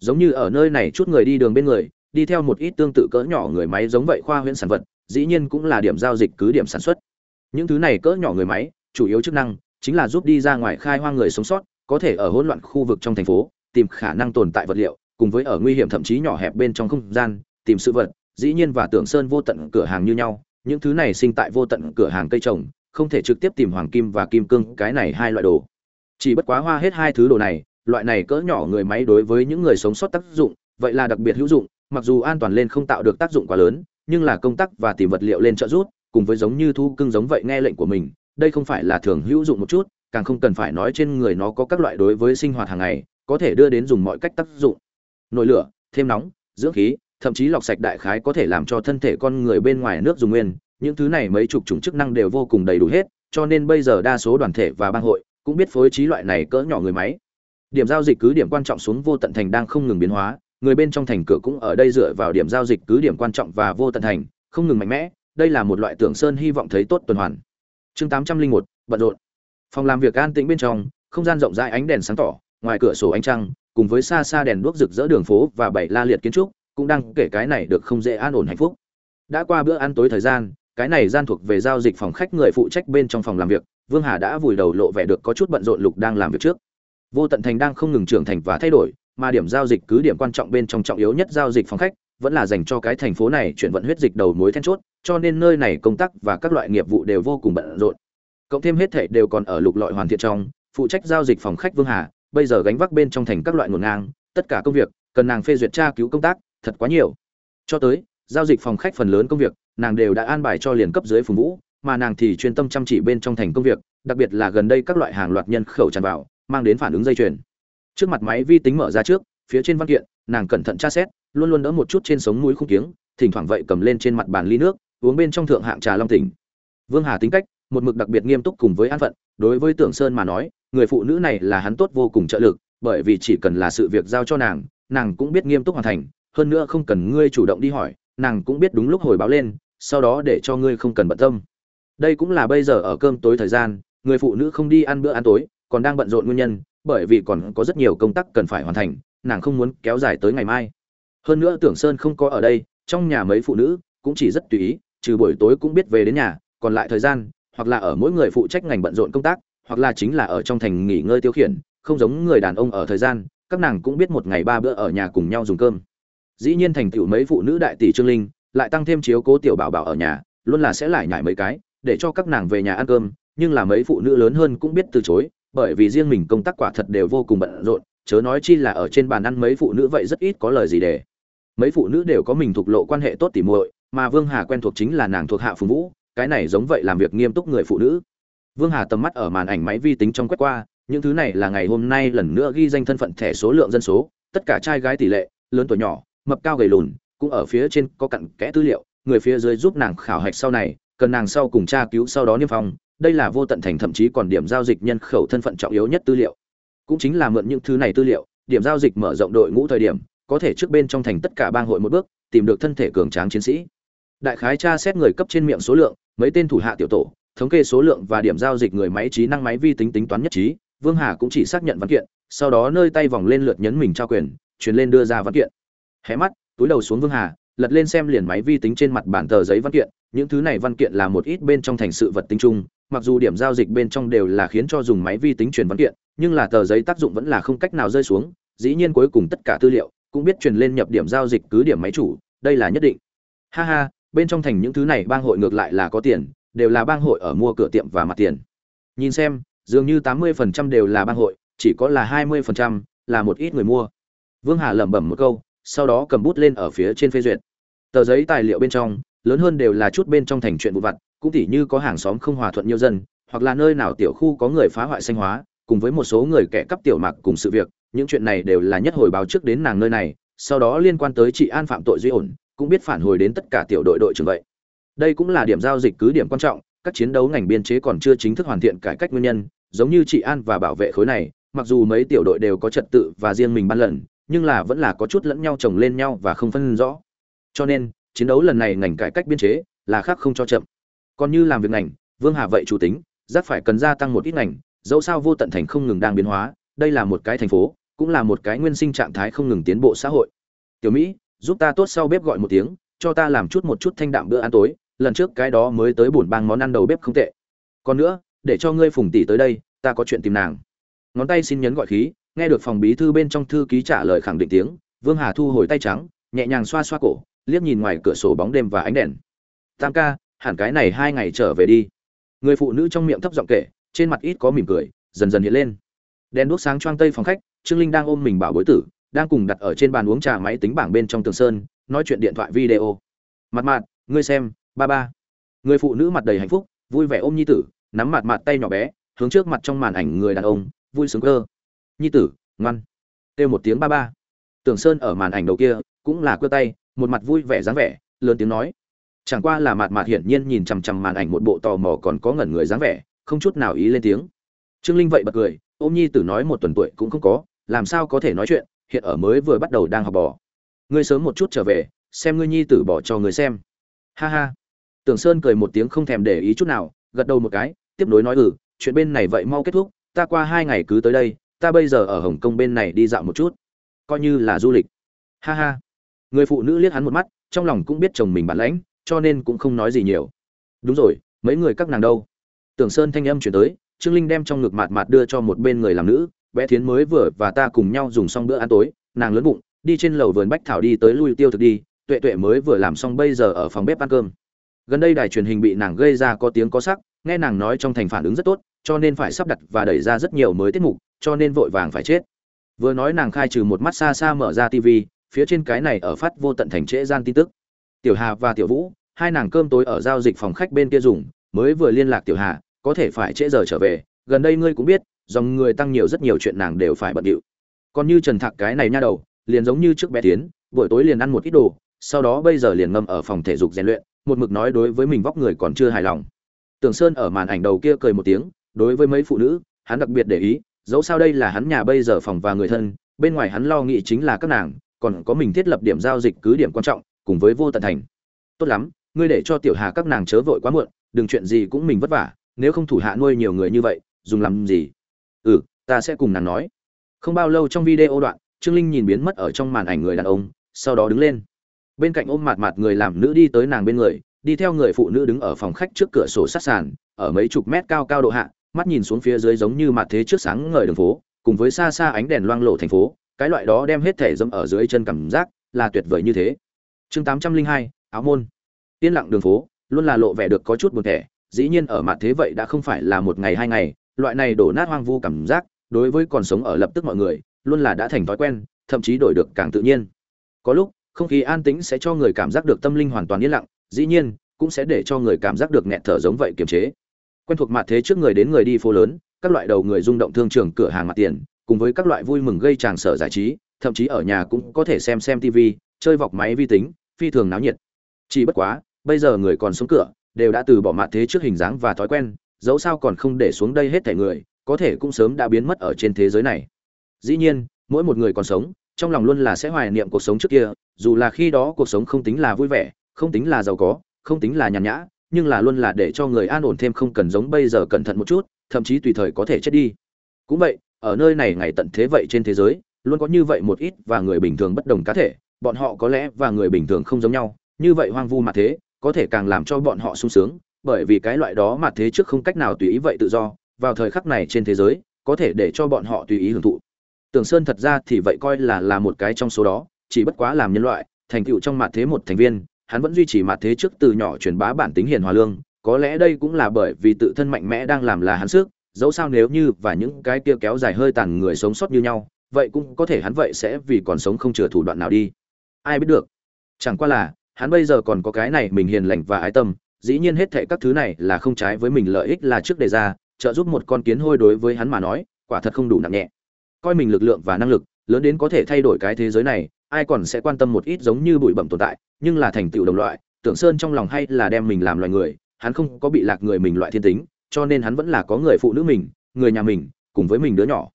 Giống như ở nơi này chút người đi đường bên người, đi theo một ít tương tự cỡ nhỏ người máy giống vậy khoa huyễn sản vật dĩ nhiên cũng là điểm giao dịch cứ điểm sản xuất. Những thứ này cỡ nhỏ người máy, chủ yếu chức năng chính là giúp đi ra ngoài khai hoang người sống sót, có thể ở hỗn loạn khu vực trong thành phố, tìm khả năng tồn tại vật liệu, cùng với ở nguy hiểm thậm chí nhỏ hẹp bên trong không gian, tìm sự vật. Dĩ nhiên và tưởng sơn vô tận cửa hàng như nhau, những thứ này sinh tại vô tận cửa hàng cây trồng, không thể trực tiếp tìm hoàng kim và kim cương, cái này hai loại đồ. Chỉ bất quá hoa hết hai thứ đồ này, loại này cỡ nhỏ người máy đối với những người sống sót tác dụng, vậy là đặc biệt hữu dụng, mặc dù an toàn lên không tạo được tác dụng quá lớn nhưng là công tác và tìm vật liệu lên trợ rút, cùng với giống như thu cưng giống vậy nghe lệnh của mình, đây không phải là thường hữu dụng một chút, càng không cần phải nói trên người nó có các loại đối với sinh hoạt hàng ngày, có thể đưa đến dùng mọi cách tác dụng. Nồi lửa, thêm nóng, dưỡng khí, thậm chí lọc sạch đại khái có thể làm cho thân thể con người bên ngoài nước dùng nguyên, những thứ này mấy chục chủng chức năng đều vô cùng đầy đủ hết, cho nên bây giờ đa số đoàn thể và bang hội cũng biết phối trí loại này cỡ nhỏ người máy. Điểm giao dịch cứ điểm quan trọng xuống vô tận thành đang không ngừng biến hóa người bên trong thành cửa cũng ở đây dựa vào điểm giao dịch cứ điểm quan trọng và vô tận thành, không ngừng mạnh mẽ, đây là một loại tưởng sơn hy vọng thấy tốt tuần hoàn. Chương tám trăm linh một, bận rộn. Phòng làm việc an tĩnh bên trong, không gian rộng rãi ánh đèn sáng tỏ, ngoài cửa sổ ánh trăng, cùng với xa xa đèn đuốc rực rỡ đường phố và bảy la liệt kiến trúc, cũng đang kể cái này được không dễ an ổn hạnh phúc. Đã qua bữa ăn tối thời gian, cái này gian thuộc về giao dịch phòng khách người phụ trách bên trong phòng làm việc, vương hà đã vùi đầu lộ vẻ được có chút bận rộn lục đang làm việc trước. Vô tận thành đang không ngừng trưởng thành và thay đổi mà điểm giao dịch cứ điểm quan trọng bên trong trọng yếu nhất giao dịch phòng khách, vẫn là dành cho cái thành phố này chuyển vận huyết dịch đầu mối then chốt, cho nên nơi này công tác và các loại nghiệp vụ đều vô cùng bận rộn. Cộng thêm hết thảy đều còn ở lục lọi hoàn thiện trong, phụ trách giao dịch phòng khách vương hà, bây giờ gánh vác bên trong thành các loại nguồn ngang, tất cả công việc, cần nàng phê duyệt tra cứu công tác, thật quá nhiều. Cho tới, giao dịch phòng khách phần lớn công việc, nàng đều đã an bài cho liền cấp dưới phùng vũ, mà nàng thì chuyên tâm chăm chỉ bên trong thành công việc, đặc biệt là gần đây các loại hàng loạt nhân khẩu tràn vào, mang đến phản ứng dây chuyền trước mặt máy vi tính mở ra trước, phía trên văn kiện, nàng cẩn thận tra xét, luôn luôn đỡ một chút trên sống mũi khung kiếng, thỉnh thoảng vậy cầm lên trên mặt bàn ly nước, uống bên trong thượng hạng trà long tỉnh. Vương hà tính cách, một mực đặc biệt nghiêm túc cùng với an phận, đối với tưởng sơn mà nói, người phụ nữ này là hắn tốt vô cùng trợ lực, bởi vì chỉ cần là sự việc giao cho nàng nàng cũng biết nghiêm túc hoàn thành, hơn nữa không cần ngươi chủ động đi hỏi, nàng cũng biết đúng lúc hồi báo lên, sau đó để cho ngươi không cần bận tâm. Đây cũng là bây giờ ở cơm tối thời gian, người phụ nữ không đi ăn bữa ăn tối, còn đang bận rộn nguyên nhân bởi vì còn có rất nhiều công tác cần phải hoàn thành, nàng không muốn kéo dài tới ngày mai. Hơn nữa tưởng sơn không có ở đây, trong nhà mấy phụ nữ cũng chỉ rất tùy ý, trừ buổi tối cũng biết về đến nhà, còn lại thời gian, hoặc là ở mỗi người phụ trách ngành bận rộn công tác, hoặc là chính là ở trong thành nghỉ ngơi tiêu khiển, không giống người đàn ông ở thời gian, các nàng cũng biết một ngày ba bữa ở nhà cùng nhau dùng cơm. Dĩ nhiên thành tựu mấy phụ nữ đại tỷ trương linh lại tăng thêm chiếu cố tiểu bảo bảo ở nhà, luôn là sẽ lại nhải mấy cái, để cho các nàng về nhà ăn cơm, nhưng là mấy phụ nữ lớn hơn cũng biết từ chối bởi vì riêng mình công tác quả thật đều vô cùng bận rộn, chớ nói chi là ở trên bàn ăn mấy phụ nữ vậy rất ít có lời gì để. Mấy phụ nữ đều có mình thuộc lộ quan hệ tốt tỉ muội, mà vương hà quen thuộc chính là nàng thuộc hạ phùng vũ, cái này giống vậy làm việc nghiêm túc người phụ nữ. Vương hà tầm mắt ở màn ảnh máy vi tính trong quét qua, những thứ này là ngày hôm nay lần nữa ghi danh thân phận thẻ số lượng dân số, tất cả trai gái tỷ lệ, lớn tuổi nhỏ, mập cao gầy lùn, cũng ở phía trên có cặn kẽ tư liệu, người phía dưới giúp nàng khảo hạch sau này, cần nàng sau cùng tra cứu sau đó niêm phong đây là vô tận thành thậm chí còn điểm giao dịch nhân khẩu thân phận trọng yếu nhất tư liệu. Cũng chính là mượn những thứ này tư liệu, điểm giao dịch mở rộng đội ngũ thời điểm, có thể trước bên trong thành tất cả bang hội một bước, tìm được thân thể cường tráng chiến sĩ. Đại khái tra xét người cấp trên miệng số lượng, mấy tên thủ hạ tiểu tổ, thống kê số lượng và điểm giao dịch người máy trí năng máy vi tính tính toán nhất trí, vương hà cũng chỉ xác nhận văn kiện, sau đó nơi tay vòng lên lượt nhấn mình trao quyền, truyền lên đưa ra văn kiện. Hé mắt, túi đầu xuống vương hà lật lên xem liền máy vi tính trên mặt bản tờ giấy văn kiện, những thứ này văn kiện là một ít bên trong thành sự vật tính chung, mặc dù điểm giao dịch bên trong đều là khiến cho dùng máy vi tính truyền văn kiện, nhưng là tờ giấy tác dụng vẫn là không cách nào rơi xuống, dĩ nhiên cuối cùng tất cả tư liệu cũng biết truyền lên nhập điểm giao dịch cứ điểm máy chủ, đây là nhất định. Ha ha, bên trong thành những thứ này bang hội ngược lại là có tiền, đều là bang hội ở mua cửa tiệm và mặt tiền. Nhìn xem, dường như tám mươi phần trăm đều là bang hội, chỉ có là hai mươi phần trăm là một ít người mua. Vương hà lẩm bẩm một câu sau đó cầm bút lên ở phía trên phê duyệt. Tờ giấy tài liệu bên trong, lớn hơn đều là chút bên trong thành chuyện vụ vặt, cũng tỉ như có hàng xóm không hòa thuận nhiều dân, hoặc là nơi nào tiểu khu có người phá hoại xanh hóa, cùng với một số người kẻ cắp tiểu mạc cùng sự việc, những chuyện này đều là nhất hồi báo trước đến nàng nơi này, sau đó liên quan tới chị an phạm tội duy ổn, cũng biết phản hồi đến tất cả tiểu đội đội trưởng vậy. Đây cũng là điểm giao dịch cứ điểm quan trọng, các chiến đấu ngành biên chế còn chưa chính thức hoàn thiện cải cách nguyên nhân, giống như chị an và bảo vệ khối này, mặc dù mấy tiểu đội đều có trật tự và riêng mình ban lần nhưng là vẫn là có chút lẫn nhau chồng lên nhau và không phân rõ. Cho nên, chiến đấu lần này ngành cải cách biên chế là khác không cho chậm. Còn như làm việc ngành, vương hà vậy chủ tính giác phải cần gia tăng một ít ngành, dẫu sao vô tận thành không ngừng đang biến hóa, đây là một cái thành phố, cũng là một cái nguyên sinh trạng thái không ngừng tiến bộ xã hội. Tiểu mỹ, giúp ta tốt sau bếp gọi một tiếng, cho ta làm chút một chút thanh đạm bữa ăn tối, lần trước cái đó mới tới bổn bang món ăn đầu bếp không tệ. Còn nữa, để cho ngươi phùng tỷ tới đây, ta có chuyện tìm nàng. Ngón tay xin nhấn gọi khí nghe được phòng bí thư bên trong thư ký trả lời khẳng định tiếng, vương hà thu hồi tay trắng, nhẹ nhàng xoa xoa cổ, liếc nhìn ngoài cửa sổ bóng đêm và ánh đèn. Tam ca, hẳn cái này hai ngày trở về đi. Người phụ nữ trong miệng thấp giọng kể, trên mặt ít có mỉm cười, dần dần hiện lên. Đèn đuốc sáng choang tây phòng khách, trương linh đang ôm mình bảo bối tử, đang cùng đặt ở trên bàn uống trà máy tính bảng bên trong tường sơn, nói chuyện điện thoại video. Mặt mặt ngươi xem, ba ba. Người phụ nữ mặt đầy hạnh phúc, vui vẻ ôm nhi tử, nắm mặt mặt tay nhỏ bé, hướng trước mặt trong màn ảnh người đàn ông, vui sướng cơ nhi tử, ngoan. Kêu một tiếng ba ba. Tưởng sơn ở màn ảnh đầu kia, cũng là cơ tay, một mặt vui vẻ dáng vẻ, lớn tiếng nói. Chẳng qua là mặt mặt hiển nhiên nhìn chằm chằm màn ảnh một bộ tò mò còn có ngẩn người dáng vẻ, không chút nào ý lên tiếng. Trương linh vậy bật cười, ôm nhi tử nói một tuần tuổi cũng không có, làm sao có thể nói chuyện, hiện ở mới vừa bắt đầu đang học bò. Ngươi sớm một chút trở về, xem ngươi nhi tử bỏ cho người xem. Ha ha. Tưởng sơn cười một tiếng không thèm để ý chút nào, gật đầu một cái, tiếp nối nói ừ chuyện bên này vậy mau kết thúc, ta qua hai ngày cứ tới đây ta bây giờ ở hồng kông bên này đi dạo một chút. Coi như là du lịch. Ha ha. Người phụ nữ liếc hắn một mắt, trong lòng cũng biết chồng mình bản lãnh, cho nên cũng không nói gì nhiều. Đúng rồi, mấy người các nàng đâu? Tưởng sơn thanh âm chuyển tới, trương linh đem trong ngực mạt mạt đưa cho một bên người làm nữ, bé thiến mới vừa và ta cùng nhau dùng xong bữa ăn tối, nàng lớn bụng, đi trên lầu vườn bách thảo đi tới lui tiêu thực đi, tuệ tuệ mới vừa làm xong bây giờ ở phòng bếp ăn cơm. Gần đây đài truyền hình bị nàng gây ra có tiếng có sắc, nghe nàng nói trong thành phản ứng rất tốt, cho nên phải sắp đặt và đẩy ra rất nhiều mới tiết mục cho nên vội vàng phải chết. Vừa nói nàng khai trừ một mắt xa xa mở ra tv phía trên cái này ở phát vô tận thành trễ gian tin tức. Tiểu hà và tiểu vũ, hai nàng cơm tối ở giao dịch phòng khách bên kia dùng, mới vừa liên lạc tiểu hà, có thể phải trễ giờ trở về, gần đây ngươi cũng biết, dòng người tăng nhiều rất nhiều chuyện nàng đều phải bận điệu. Còn như trần thạc cái này nha đầu, liền giống như trước bé tiến, buổi tối liền ăn một ít đồ, sau đó bây giờ liền ngâm ở phòng thể dục rèn luyện, một mực nói đối với mình vóc người còn chưa hài lòng. Tưởng sơn ở màn ảnh đầu kia cười một tiếng, đối với mấy phụ nữ, hắn đặc biệt để ý dẫu sao đây là hắn nhà bây giờ phòng và người thân, bên ngoài hắn lo nghĩ chính là các nàng, còn có mình thiết lập điểm giao dịch cứ điểm quan trọng, cùng với vô tận thành. Tốt lắm, ngươi để cho tiểu hà các nàng chớ vội quá muộn, đừng chuyện gì cũng mình vất vả, nếu không thủ hạ nuôi nhiều người như vậy, dùng làm gì? Ừ ta sẽ cùng nàng nói. Không bao lâu trong video đoạn, trương linh nhìn biến mất ở trong màn ảnh người đàn ông, sau đó đứng lên. Bên cạnh ôm mạt mạt người làm nữ đi tới nàng bên người, đi theo người phụ nữ đứng ở phòng khách trước cửa sổ sát sàn, ở mấy chục mét cao cao độ hạ mắt nhìn xuống phía dưới giống như mặt thế trước sáng ngời đường phố, cùng với xa xa ánh đèn loang lộ thành phố, cái loại đó đem hết thể dâm ở dưới chân cảm giác là tuyệt vời như thế. Chương tám trăm linh hai, áo môn. Yên lặng đường phố, luôn là lộ vẻ được có chút buồn thẻ, dĩ nhiên ở mặt thế vậy đã không phải là một ngày hai ngày, loại này đổ nát hoang vu cảm giác, đối với còn sống ở lập tức mọi người, luôn là đã thành thói quen, thậm chí đổi được càng tự nhiên. Có lúc, không khí an tĩnh sẽ cho người cảm giác được tâm linh hoàn toàn yên lặng, dĩ nhiên, cũng sẽ để cho người cảm giác được nghẹt thở giống vậy kiềm chế quen thuộc mặt thế trước người đến người đi phố lớn, các loại đầu người rung động thương trường cửa hàng mặt tiền, cùng với các loại vui mừng gây tràng sở giải trí, thậm chí ở nhà cũng có thể xem xem tv chơi vọc máy vi tính, phi thường náo nhiệt. Chỉ bất quá, bây giờ người còn xuống cửa, đều đã từ bỏ mặt thế trước hình dáng và thói quen, dẫu sao còn không để xuống đây hết thảy người, có thể cũng sớm đã biến mất ở trên thế giới này. Dĩ nhiên, mỗi một người còn sống, trong lòng luôn là sẽ hoài niệm cuộc sống trước kia, dù là khi đó cuộc sống không tính là vui vẻ, không tính là giàu có, không tính là nhàn nhã nhưng là luôn là để cho người an ổn thêm không cần giống bây giờ cẩn thận một chút, thậm chí tùy thời có thể chết đi. Cũng vậy, ở nơi này ngày tận thế vậy trên thế giới, luôn có như vậy một ít và người bình thường bất đồng cá thể, bọn họ có lẽ và người bình thường không giống nhau, như vậy hoang vu mà thế, có thể càng làm cho bọn họ sung sướng, bởi vì cái loại đó mà thế trước không cách nào tùy ý vậy tự do, vào thời khắc này trên thế giới, có thể để cho bọn họ tùy ý hưởng thụ. Tưởng sơn thật ra thì vậy coi là là một cái trong số đó, chỉ bất quá làm nhân loại, thành tựu trong mặt thế một thành viên hắn vẫn duy trì mặt thế trước từ nhỏ truyền bá bản tính hiền hòa lương, có lẽ đây cũng là bởi vì tự thân mạnh mẽ đang làm là hắn sức, dẫu sao nếu như và những cái kia kéo dài hơi tàn người sống sót như nhau, vậy cũng có thể hắn vậy sẽ vì còn sống không chừa thủ đoạn nào đi. Ai biết được? Chẳng qua là, hắn bây giờ còn có cái này mình hiền lành và ái tâm, dĩ nhiên hết thệ các thứ này là không trái với mình lợi ích là trước đề ra, trợ giúp một con kiến hôi đối với hắn mà nói, quả thật không đủ nặng nhẹ. Coi mình lực lượng và năng lực, lớn đến có thể thay đổi cái thế giới này ai còn sẽ quan tâm một ít giống như bụi bẩm tồn tại, nhưng là thành tựu đồng loại, tưởng sơn trong lòng hay là đem mình làm loài người, hắn không có bị lạc người mình loại thiên tính, cho nên hắn vẫn là có người phụ nữ mình, người nhà mình, cùng với mình đứa nhỏ.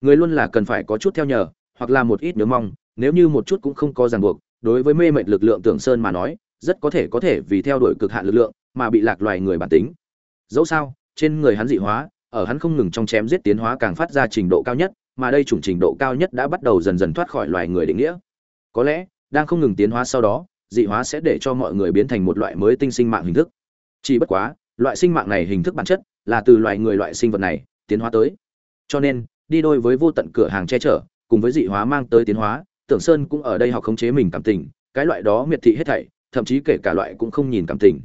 Người luôn là cần phải có chút theo nhờ, hoặc là một ít nhớ mong, nếu như một chút cũng không có ràng buộc, đối với mê mệt lực lượng tưởng sơn mà nói, rất có thể có thể vì theo đuổi cực hạn lực lượng, mà bị lạc loài người bản tính. Dẫu sao, trên người hắn dị hóa, ở hắn không ngừng trong chém giết tiến hóa càng phát ra trình độ cao nhất, mà đây chủng trình độ cao nhất đã bắt đầu dần dần thoát khỏi loài người định nghĩa có lẽ, đang không ngừng tiến hóa sau đó, dị hóa sẽ để cho mọi người biến thành một loại mới tinh sinh mạng hình thức. Chỉ bất quá, loại sinh mạng này hình thức bản chất là từ loài người loại sinh vật này tiến hóa tới. Cho nên, đi đôi với vô tận cửa hàng che chở, cùng với dị hóa mang tới tiến hóa, tưởng sơn cũng ở đây học khống chế mình cảm tình, cái loại đó miệt thị hết thảy, thậm chí kể cả loại cũng không nhìn cảm tình.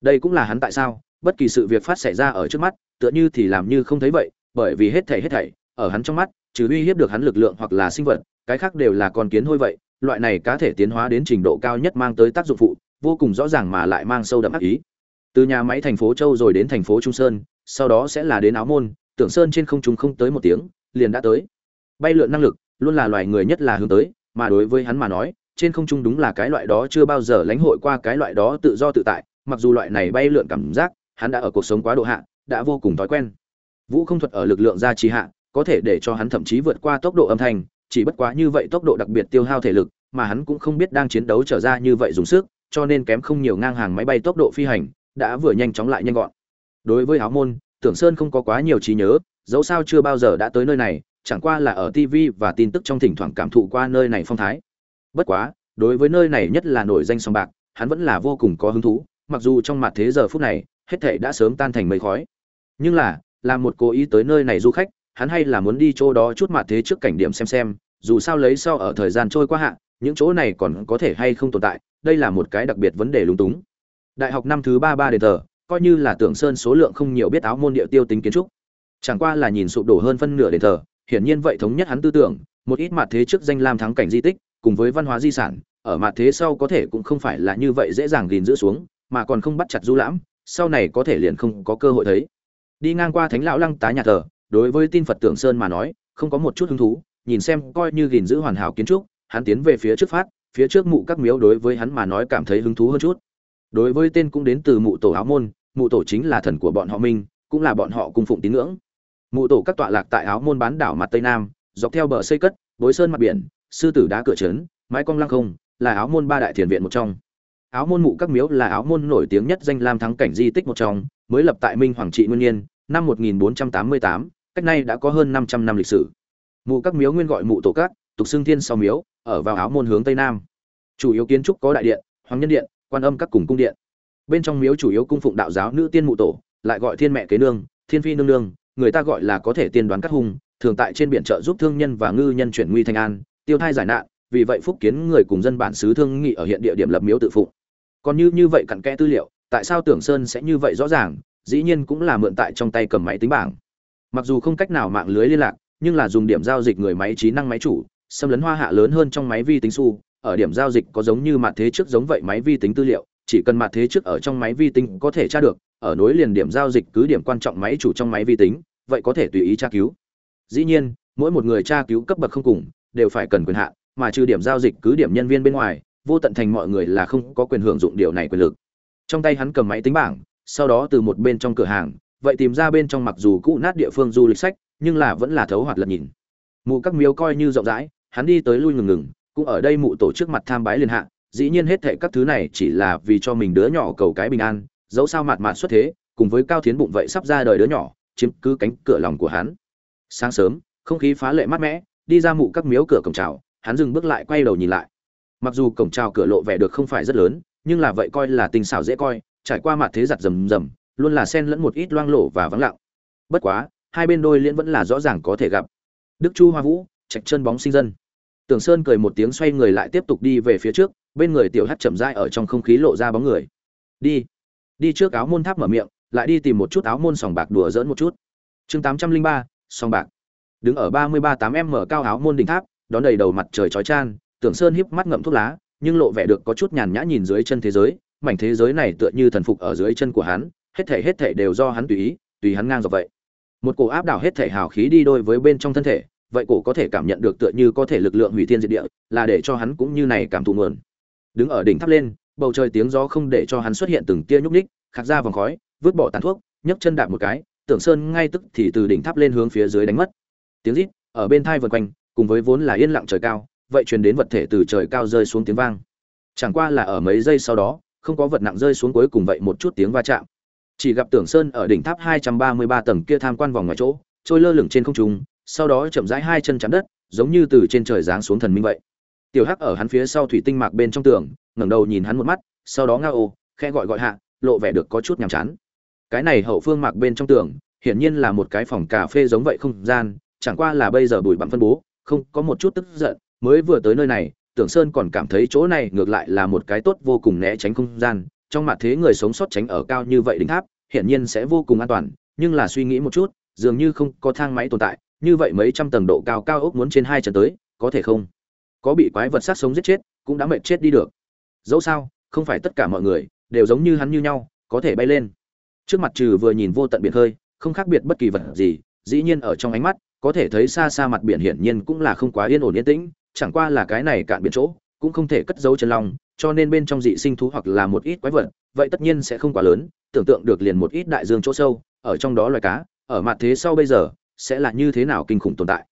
Đây cũng là hắn tại sao, bất kỳ sự việc phát xảy ra ở trước mắt, tựa như thì làm như không thấy vậy, bởi vì hết thảy hết thảy, ở hắn trong mắt, trừ uy hiếp được hắn lực lượng hoặc là sinh vật, cái khác đều là con kiến hôi vậy loại này cá thể tiến hóa đến trình độ cao nhất mang tới tác dụng phụ, vô cùng rõ ràng mà lại mang sâu đậm ác ý. Từ nhà máy thành phố châu rồi đến thành phố trung sơn, sau đó sẽ là đến áo môn, tưởng sơn trên không trung không tới một tiếng, liền đã tới. Bay lượn năng lực, luôn là loài người nhất là hướng tới, mà đối với hắn mà nói, trên không trung đúng là cái loại đó chưa bao giờ lãnh hội qua cái loại đó tự do tự tại, mặc dù loại này bay lượn cảm giác, hắn đã ở cuộc sống quá độ hạ, đã vô cùng thói quen. Vũ không thuật ở lực lượng gia trì hạ, có thể để cho hắn thậm chí vượt qua tốc độ âm thanh chỉ bất quá như vậy tốc độ đặc biệt tiêu hao thể lực, mà hắn cũng không biết đang chiến đấu trở ra như vậy dùng sức, cho nên kém không nhiều ngang hàng máy bay tốc độ phi hành, đã vừa nhanh chóng lại nhanh gọn. Đối với áo môn, tưởng sơn không có quá nhiều trí nhớ, dẫu sao chưa bao giờ đã tới nơi này, chẳng qua là ở tv và tin tức trong thỉnh thoảng cảm thụ qua nơi này phong thái. Bất quá, đối với nơi này nhất là nổi danh song bạc, hắn vẫn là vô cùng có hứng thú, mặc dù trong mặt thế giờ phút này, hết thảy đã sớm tan thành mây khói. Nhưng là làm một cố ý tới nơi này du khách, hắn hay là muốn đi chỗ đó chút mặt thế trước cảnh điểm xem xem dù sao lấy sau ở thời gian trôi qua hạ, những chỗ này còn có thể hay không tồn tại, đây là một cái đặc biệt vấn đề lúng túng. Đại học năm thứ ba ba đền thờ, coi như là tưởng sơn số lượng không nhiều biết áo môn địa tiêu tính kiến trúc. Chẳng qua là nhìn sụp đổ hơn phân nửa đền thờ, hiển nhiên vậy thống nhất hắn tư tưởng, một ít mặt thế trước danh lam thắng cảnh di tích, cùng với văn hóa di sản, ở mặt thế sau có thể cũng không phải là như vậy dễ dàng gìn giữ xuống, mà còn không bắt chặt du lãm, sau này có thể liền không có cơ hội thấy. Đi ngang qua thánh lão lăng tá nhà thờ, đối với tin phật tưởng sơn mà nói, không có một chút hứng thú nhìn xem coi như gìn giữ hoàn hảo kiến trúc hắn tiến về phía trước phát phía trước mụ các miếu đối với hắn mà nói cảm thấy hứng thú hơn chút. Đối với tên cũng đến từ mụ tổ áo môn mụ tổ chính là thần của bọn họ minh cũng là bọn họ cung phụng tín ngưỡng. Mụ tổ các tọa lạc tại áo môn bán đảo mặt tây nam dọc theo bờ xây cất bối sơn mặt biển sư tử đá cửa trấn mái cong lăng không là áo môn ba đại thiền viện một trong. Áo môn mụ các miếu là áo môn nổi tiếng nhất danh lam thắng cảnh di tích một trong mới lập tại minh hoàng trị nguyên nhiên năm 1488, cách nay đã có hơn 500 năm lịch sử mụ các miếu nguyên gọi mụ tổ các, tục xưng thiên sau miếu, ở vào áo môn hướng tây nam. Chủ yếu kiến trúc có đại điện, hoàng nhân điện, quan âm các cùng cung điện. Bên trong miếu chủ yếu cung phụng đạo giáo nữ tiên mụ tổ, lại gọi thiên mẹ kế nương, thiên phi nương nương, người ta gọi là có thể tiên đoán các hung, thường tại trên biển trợ giúp thương nhân và ngư nhân chuyển nguy thành an, tiêu thai giải nạn, vì vậy phúc kiến người cùng dân bản xứ thương nghị ở hiện địa điểm lập miếu tự phụng. Còn như như vậy cặn kẽ tư liệu, tại sao tưởng sơn sẽ như vậy rõ ràng, dĩ nhiên cũng là mượn tại trong tay cầm máy tính bảng. Mặc dù không cách nào mạng lưới liên lạc nhưng là dùng điểm giao dịch người máy trí năng máy chủ, xâm lấn hoa hạ lớn hơn trong máy vi tính su ở điểm giao dịch có giống như mặt thế trước giống vậy máy vi tính tư liệu, chỉ cần mặt thế trước ở trong máy vi tính có thể tra được, ở nối liền điểm giao dịch cứ điểm quan trọng máy chủ trong máy vi tính, vậy có thể tùy ý tra cứu. Dĩ nhiên, mỗi một người tra cứu cấp bậc không cùng, đều phải cần quyền hạn, mà trừ điểm giao dịch cứ điểm nhân viên bên ngoài, vô tận thành mọi người là không có quyền hưởng dụng điều này quyền lực. Trong tay hắn cầm máy tính bảng, sau đó từ một bên trong cửa hàng, vậy tìm ra bên trong mặc dù cũ nát địa phương du lịch sách nhưng là vẫn là thấu hoạt lật nhìn. Mụ các miếu coi như rộng rãi, hắn đi tới lui ngừng ngừng, cũng ở đây mụ tổ trước mặt tham bái liên hạ, dĩ nhiên hết thệ các thứ này chỉ là vì cho mình đứa nhỏ cầu cái bình an, dẫu sao mạt mạt xuất thế, cùng với cao thiến bụng vậy sắp ra đời đứa nhỏ, chiếm cứ cánh cửa lòng của hắn. Sáng sớm, không khí phá lệ mát mẻ, đi ra mụ các miếu cửa cổng chào, hắn dừng bước lại quay đầu nhìn lại. Mặc dù cổng chào cửa lộ vẻ được không phải rất lớn, nhưng là vậy coi là tình xảo dễ coi, trải qua mặt thế giặt rầm rầm, luôn là xen lẫn một ít loang lổ và vắng lặng. Bất quá hai bên đôi liên vẫn là rõ ràng có thể gặp. Đức chu hoa vũ, chạch chân bóng sinh dân. Tưởng sơn cười một tiếng xoay người lại tiếp tục đi về phía trước, bên người tiểu hắt chậm rãi ở trong không khí lộ ra bóng người. Đi đi trước áo môn tháp mở miệng, lại đi tìm một chút áo môn sòng bạc đùa dỡn một chút. Chương tám trăm linh ba, sòng bạc. Đứng ở ba mươi ba tám m cao áo môn đỉnh tháp, đón đầy đầu mặt trời chói chan tưởng sơn híp mắt ngậm thuốc lá, nhưng lộ vẻ được có chút nhàn nhã nhìn dưới chân thế giới, mảnh thế giới này tựa như thần phục ở dưới chân của hắn, hết thể hết thể đều do hắn tùy ý, tùy hắn ngang dọc vậy một cổ áp đảo hết thể hào khí đi đôi với bên trong thân thể, vậy cổ có thể cảm nhận được tựa như có thể lực lượng hủy thiên diệt địa, là để cho hắn cũng như này cảm thụ nguồn. Đứng ở đỉnh tháp lên, bầu trời tiếng gió không để cho hắn xuất hiện từng tia nhúc ních khạc ra vòng khói, vứt bỏ tàn thuốc, nhấc chân đạp một cái, tưởng sơn ngay tức thì từ đỉnh tháp lên hướng phía dưới đánh mất. Tiếng rít, ở bên thai vần quanh, cùng với vốn là yên lặng trời cao, vậy truyền đến vật thể từ trời cao rơi xuống tiếng vang. Chẳng qua là ở mấy giây sau đó, không có vật nặng rơi xuống cuối cùng vậy một chút tiếng va chạm chỉ gặp tưởng sơn ở đỉnh tháp 233 tầng kia tham quan vòng ngoài chỗ trôi lơ lửng trên không trung sau đó chậm rãi hai chân chạm đất giống như từ trên trời giáng xuống thần minh vậy. Tiểu hắc ở hắn phía sau thủy tinh mạc bên trong tường ngẩng đầu nhìn hắn một mắt sau đó ngao ô khe gọi gọi hạ lộ vẻ được có chút nhàm chán. Cái này hậu phương mạc bên trong tường hiển nhiên là một cái phòng cà phê giống vậy không gian chẳng qua là bây giờ bụi bặm phân bố không có một chút tức giận mới vừa tới nơi này Tưởng Sơn còn cảm thấy chỗ này ngược lại là một cái tốt vô cùng né tránh không gian, trong mặt thế người sống sót tránh ở cao như vậy đỉnh tháp, hiển nhiên sẽ vô cùng an toàn, nhưng là suy nghĩ một chút, dường như không có thang máy tồn tại, như vậy mấy trăm tầng độ cao cao ốc muốn trên hai trần tới, có thể không? Có bị quái vật sát sống giết chết, cũng đã mệt chết đi được. Dẫu sao, không phải tất cả mọi người đều giống như hắn như nhau, có thể bay lên. Trước mặt trừ vừa nhìn vô tận biển hơi, không khác biệt bất kỳ vật gì, dĩ nhiên ở trong ánh mắt, có thể thấy xa xa mặt biển hiển nhiên cũng là không quá yên ổn yên tĩnh, chẳng qua là cái này cạn biển chỗ, cũng không thể cất giấu chân long, cho nên bên trong dị sinh thú hoặc là một ít quái vật, vậy tất nhiên sẽ không quá lớn, tưởng tượng được liền một ít đại dương chỗ sâu, ở trong đó loài cá, ở mặt thế sau bây giờ, sẽ là như thế nào kinh khủng tồn tại.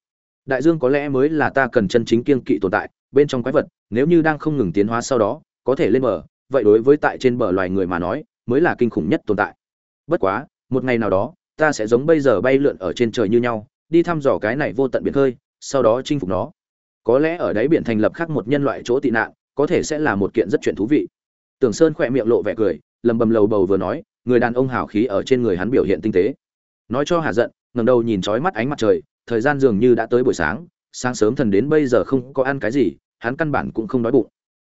Đại dương có lẽ mới là ta cần chân chính kiên kỵ tồn tại, bên trong quái vật, nếu như đang không ngừng tiến hóa sau đó, có thể lên bờ, vậy đối với tại trên bờ loài người mà nói, mới là kinh khủng nhất tồn tại. Bất quá, một ngày nào đó, ta sẽ giống bây giờ bay lượn ở trên trời như nhau, đi thăm dò cái này vô tận biển khơi, sau đó chinh phục nó. Có lẽ ở đáy biển thành lập khác một nhân loại chỗ tị nạn, có thể sẽ là một kiện rất chuyện thú vị. Tưởng Sơn khỏe miệng lộ vẻ cười, lầm bầm lầu bầu vừa nói, người đàn ông hào khí ở trên người hắn biểu hiện tinh tế. Nói cho Hà giận, ngầm đầu nhìn trói mắt ánh mặt trời, thời gian dường như đã tới buổi sáng, sáng sớm thần đến bây giờ không có ăn cái gì, hắn căn bản cũng không đói bụng.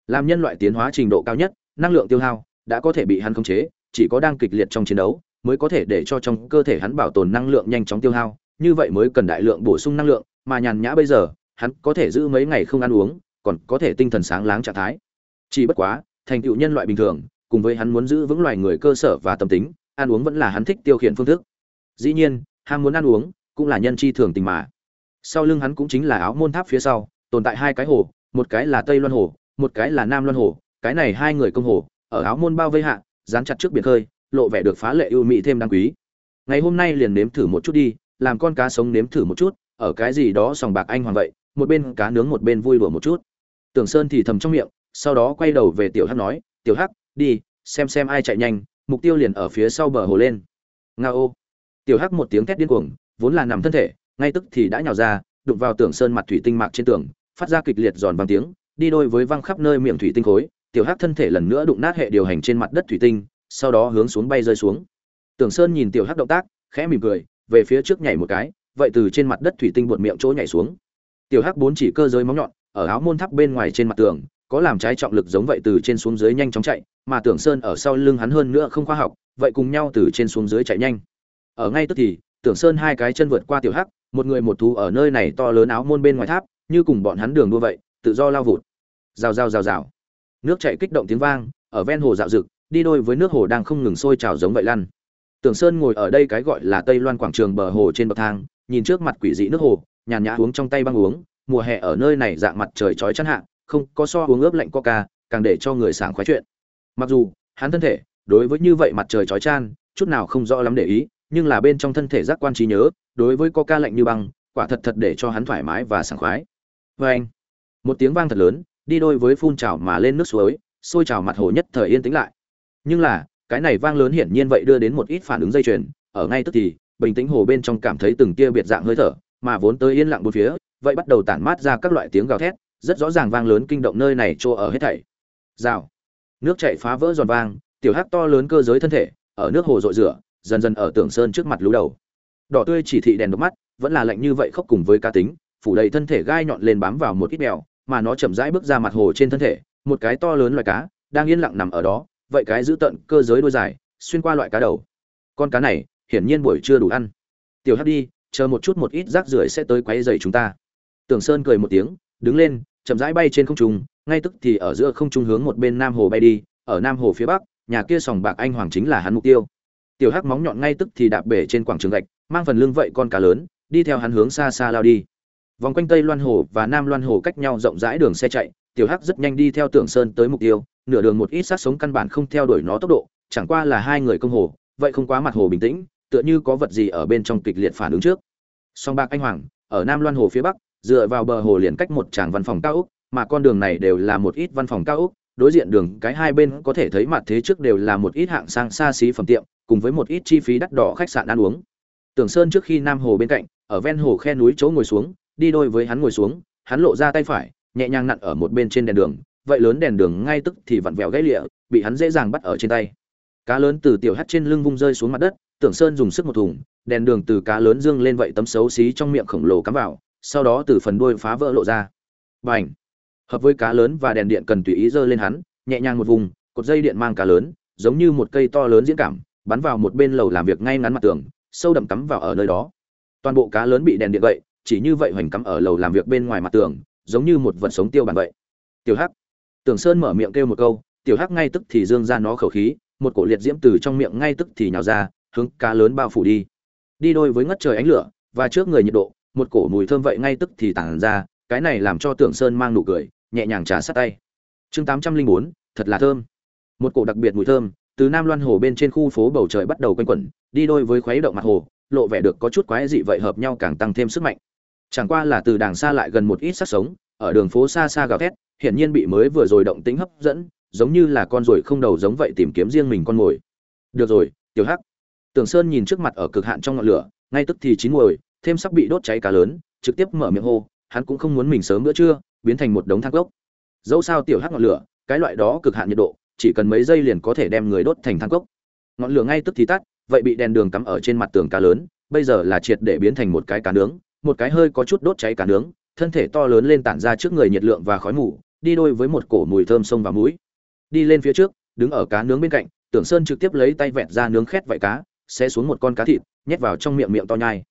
Làm nhân loại tiến hóa trình độ cao nhất, năng lượng tiêu hao đã có thể bị hắn khống chế, chỉ có đang kịch liệt trong chiến đấu mới có thể để cho trong cơ thể hắn bảo tồn năng lượng nhanh chóng tiêu hao, như vậy mới cần đại lượng bổ sung năng lượng, mà nhàn nhã bây giờ, hắn có thể giữ mấy ngày không ăn uống, còn có thể tinh thần sáng láng trạng thái. Chỉ bất quá, thành tựu nhân loại bình thường, cùng với hắn muốn giữ vững loài người cơ sở và tâm tính, ăn uống vẫn là hắn thích tiêu khiển phương thức. Dĩ nhiên, ham muốn ăn uống cũng là nhân chi thường tình mà. Sau lưng hắn cũng chính là áo môn tháp phía sau, tồn tại hai cái hồ, một cái là Tây Loan hồ, một cái là Nam Loan hồ, cái này hai người công hồ, ở áo môn bao vây hạ, dán chặt trước biển khơi, lộ vẻ được phá lệ ưu mỹ thêm đáng quý. Ngày hôm nay liền nếm thử một chút đi, làm con cá sống nếm thử một chút, ở cái gì đó sòng bạc anh hoàng vậy, một bên cá nướng một bên vui đùa một chút. Tưởng Sơn thì thầm trong miệng, sau đó quay đầu về Tiểu Hắc nói, "Tiểu Hắc, đi, xem xem ai chạy nhanh, mục tiêu liền ở phía sau bờ hồ lên." Ngao. Tiểu Hắc một tiếng thét điên cuồng, vốn là nằm thân thể, ngay tức thì đã nhào ra, đụng vào Tưởng Sơn mặt thủy tinh mạc trên tường, phát ra kịch liệt giòn vang tiếng, đi đôi với văng khắp nơi miệng thủy tinh khối, Tiểu Hắc thân thể lần nữa đụng nát hệ điều hành trên mặt đất thủy tinh, sau đó hướng xuống bay rơi xuống. Tưởng Sơn nhìn Tiểu Hắc động tác, khẽ mỉm cười, về phía trước nhảy một cái, vậy từ trên mặt đất thủy tinh buột miệng chỗ nhảy xuống. Tiểu Hắc bốn chỉ cơ giới móng nhọn, ở áo môn tháp bên ngoài trên mặt tường, có làm trái trọng lực giống vậy từ trên xuống dưới nhanh chóng chạy, mà Tưởng Sơn ở sau lưng hắn hơn nữa không khoa học, vậy cùng nhau từ trên xuống dưới chạy nhanh. Ở ngay tức thì, Tưởng Sơn hai cái chân vượt qua Tiểu Hắc, một người một thú ở nơi này to lớn áo môn bên ngoài tháp, như cùng bọn hắn đường đua vậy, tự do lao vụt. Rào rào rào rào. Nước chảy kích động tiếng vang, ở ven hồ dạo rực đi đôi với nước hồ đang không ngừng sôi trào giống vậy lăn. Tưởng Sơn ngồi ở đây cái gọi là Tây Loan quảng trường bờ hồ trên bậc thang, nhìn trước mặt quỷ dị nước hồ, nhàn nhã uống trong tay băng uống, mùa hè ở nơi này dạng mặt trời chói chắn hạ, không có so uống ướp lạnh coca, càng để cho người sảng khoái chuyện. Mặc dù, hắn thân thể, đối với như vậy mặt trời chói chan, chút nào không rõ lắm để ý, nhưng là bên trong thân thể giác quan trí nhớ, đối với coca lạnh như băng, quả thật thật để cho hắn thoải mái và sảng khoái. vê anh, một tiếng vang thật lớn, đi đôi với phun trào mà lên nước suối, sôi trào mặt hồ nhất thời yên tĩnh lại. Nhưng là, cái này vang lớn hiển nhiên vậy đưa đến một ít phản ứng dây chuyền, ở ngay tức thì, bình tĩnh hồ bên trong cảm thấy từng tia biệt dạng hơi thở, mà vốn tới yên lặng bốn phía, vậy bắt đầu tản mát ra các loại tiếng gào thét, rất rõ ràng vang lớn kinh động nơi này chỗ ở hết thảy. Rào. Nước chảy phá vỡ giòn vang, tiểu hắc to lớn cơ giới thân thể, ở nước hồ rội rửa, dần dần ở tưởng sơn trước mặt lú đầu. Đỏ tươi chỉ thị đèn độc mắt, vẫn là lạnh như vậy khóc cùng với cá tính, phủ đầy thân thể gai nhọn lên bám vào một ít bèo, mà nó chậm rãi bước ra mặt hồ trên thân thể, một cái to lớn loài cá, đang yên lặng nằm ở đó, vậy cái giữ tận cơ giới đuôi dài, xuyên qua loại cá đầu. Con cá này, hiển nhiên buổi chưa đủ ăn. Tiểu Hắc đi, chờ một chút một ít rác rưởi sẽ tới quấy rầy chúng ta. Tưởng Sơn cười một tiếng, đứng lên, chậm rãi bay trên không trung, ngay tức thì ở giữa không trung hướng một bên nam hồ bay đi, ở nam hồ phía bắc, nhà kia sòng bạc anh hoàng chính là hắn mục tiêu. Tiểu Hắc móng nhọn ngay tức thì đạp bể trên quảng trường gạch, mang phần lưng vậy con cá lớn, đi theo hắn hướng xa xa lao đi. Vòng quanh Tây Loan Hồ và Nam Loan Hồ cách nhau rộng rãi đường xe chạy, Tiểu Hắc rất nhanh đi theo Tưởng Sơn tới mục tiêu, nửa đường một ít sát sống căn bản không theo đuổi nó tốc độ, chẳng qua là hai người công hồ, vậy không quá mặt hồ bình tĩnh, tựa như có vật gì ở bên trong kịch liệt phản ứng trước. Song bạc anh hoàng, ở Nam Loan Hồ phía bắc, dựa vào bờ hồ liền cách một tràng văn phòng cao ốc, mà con đường này đều là một ít văn phòng cao ốc, đối diện đường cái hai bên có thể thấy mặt thế trước đều là một ít hạng sang xa xí phẩm tiệm, cùng với một ít chi phí đắt đỏ khách sạn ăn uống. Tưởng Sơn trước khi Nam Hồ bên cạnh, ở ven hồ khe núi chỗ ngồi xuống, đi đôi với hắn ngồi xuống, hắn lộ ra tay phải, nhẹ nhàng nặn ở một bên trên đèn đường, vậy lớn đèn đường ngay tức thì vặn vẹo gãy lịa, bị hắn dễ dàng bắt ở trên tay. Cá lớn từ tiểu hắt trên lưng vung rơi xuống mặt đất, Tưởng Sơn dùng sức một thùng, đèn đường từ cá lớn dương lên vậy tấm xấu xí trong miệng khổng lồ cắm vào, sau đó từ phần đuôi phá vỡ lộ ra. Bành! hợp với cá lớn và đèn điện cần tùy ý giơ lên hắn nhẹ nhàng một vùng cột dây điện mang cá lớn giống như một cây to lớn diễn cảm bắn vào một bên lầu làm việc ngay ngắn mặt tường sâu đậm cắm vào ở nơi đó toàn bộ cá lớn bị đèn điện gậy chỉ như vậy hoành cắm ở lầu làm việc bên ngoài mặt tường giống như một vật sống tiêu bản vậy tiểu hắc Tưởng sơn mở miệng kêu một câu tiểu hắc ngay tức thì dương ra nó khẩu khí một cổ liệt diễm từ trong miệng ngay tức thì nhào ra hướng cá lớn bao phủ đi. Đi đôi với ngất trời ánh lửa và trước người nhiệt độ, một cổ mùi thơm vậy ngay tức thì tản ra, cái này làm cho tưởng sơn mang nụ cười, nhẹ nhàng trả sát tay. Chương tám trăm linh bốn, thật là thơm. Một cổ đặc biệt mùi thơm từ nam loan hồ bên trên khu phố bầu trời bắt đầu quanh quẩn, đi đôi với khuấy động mặt hồ, lộ vẻ được có chút quái dị vậy hợp nhau càng tăng thêm sức mạnh. Chẳng qua là từ đàng xa lại gần một ít sắc sống, ở đường phố xa xa gào thét, hiển nhiên bị mới vừa rồi động tính hấp dẫn, giống như là con ruồi không đầu giống vậy tìm kiếm riêng mình con mồi. Được rồi, tiểu hắc tưởng sơn nhìn trước mặt ở cực hạn trong ngọn lửa ngay tức thì chín muồi, thêm sắp bị đốt cháy cá lớn trực tiếp mở miệng hô hắn cũng không muốn mình sớm bữa trưa biến thành một đống than gốc dẫu sao tiểu hắc ngọn lửa cái loại đó cực hạn nhiệt độ chỉ cần mấy giây liền có thể đem người đốt thành than cốc. Ngọn lửa ngay tức thì tắt vậy bị đèn đường cắm ở trên mặt tường cá lớn bây giờ là triệt để biến thành một cái cá nướng một cái hơi có chút đốt cháy cá nướng thân thể to lớn lên tản ra trước người nhiệt lượng và khói mù đi đôi với một cổ mùi thơm sông và mũi. Đi lên phía trước đứng ở cá nướng bên cạnh tưởng sơn trực tiếp lấy tay vẹt ra nướng khét vậy cá sẽ xuống một con cá thịt, nhét vào trong miệng miệng to nhai.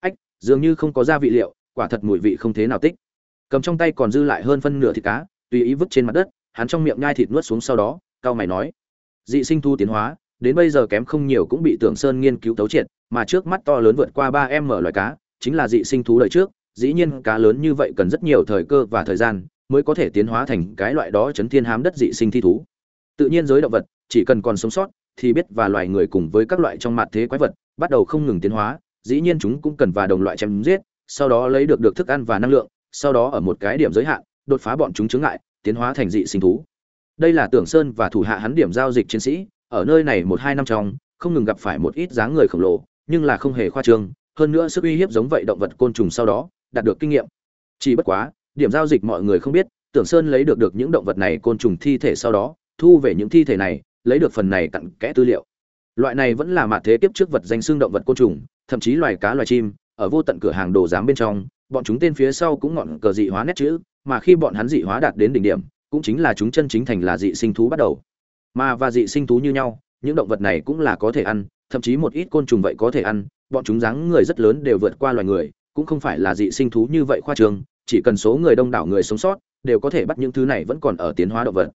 Ách, dường như không có gia vị liệu, quả thật mùi vị không thế nào tích. Cầm trong tay còn dư lại hơn phân nửa thịt cá, tùy ý vứt trên mặt đất, hắn trong miệng nhai thịt nuốt xuống sau đó cao mày nói. Dị sinh thu tiến hóa, đến bây giờ kém không nhiều cũng bị tưởng sơn nghiên cứu tấu triệt, mà trước mắt to lớn vượt qua ba em mở loài cá, chính là dị sinh thú đời trước, dĩ nhiên cá lớn như vậy cần rất nhiều thời cơ và thời gian mới có thể tiến hóa thành cái loại đó chấn thiên hám đất dị sinh thi thú. Tự nhiên giới động vật, chỉ cần còn sống sót thì biết và loài người cùng với các loại trong mặt thế quái vật, bắt đầu không ngừng tiến hóa, dĩ nhiên chúng cũng cần và đồng loại chém giết, sau đó lấy được được thức ăn và năng lượng, sau đó ở một cái điểm giới hạn, đột phá bọn chúng chướng ngại, tiến hóa thành dị sinh thú. Đây là tưởng sơn và thủ hạ hắn điểm giao dịch chiến sĩ, ở nơi này một hai năm trong, không ngừng gặp phải một ít dáng người khổng lồ, nhưng là không hề khoa trương, hơn nữa sức uy hiếp giống vậy động vật côn trùng sau đó, đạt được kinh nghiệm. Chỉ bất quá, điểm giao dịch mọi người không biết, tưởng sơn lấy được được những động vật này côn trùng thi thể sau đó, thu về những thi thể này lấy được phần này cặn kẽ tư liệu. Loại này vẫn là mạ thế kiếp trước vật danh xương động vật côn trùng, thậm chí loài cá, loài chim, ở vô tận cửa hàng đồ giám bên trong, bọn chúng tên phía sau cũng ngọn cờ dị hóa nét chữ, mà khi bọn hắn dị hóa đạt đến đỉnh điểm, cũng chính là chúng chân chính thành là dị sinh thú bắt đầu. Mà và dị sinh thú như nhau, những động vật này cũng là có thể ăn, thậm chí một ít côn trùng vậy có thể ăn, bọn chúng dáng người rất lớn đều vượt qua loài người, cũng không phải là dị sinh thú như vậy khoa trương chỉ cần số người đông đảo người sống sót, đều có thể bắt những thứ này vẫn còn ở tiến hóa động vật.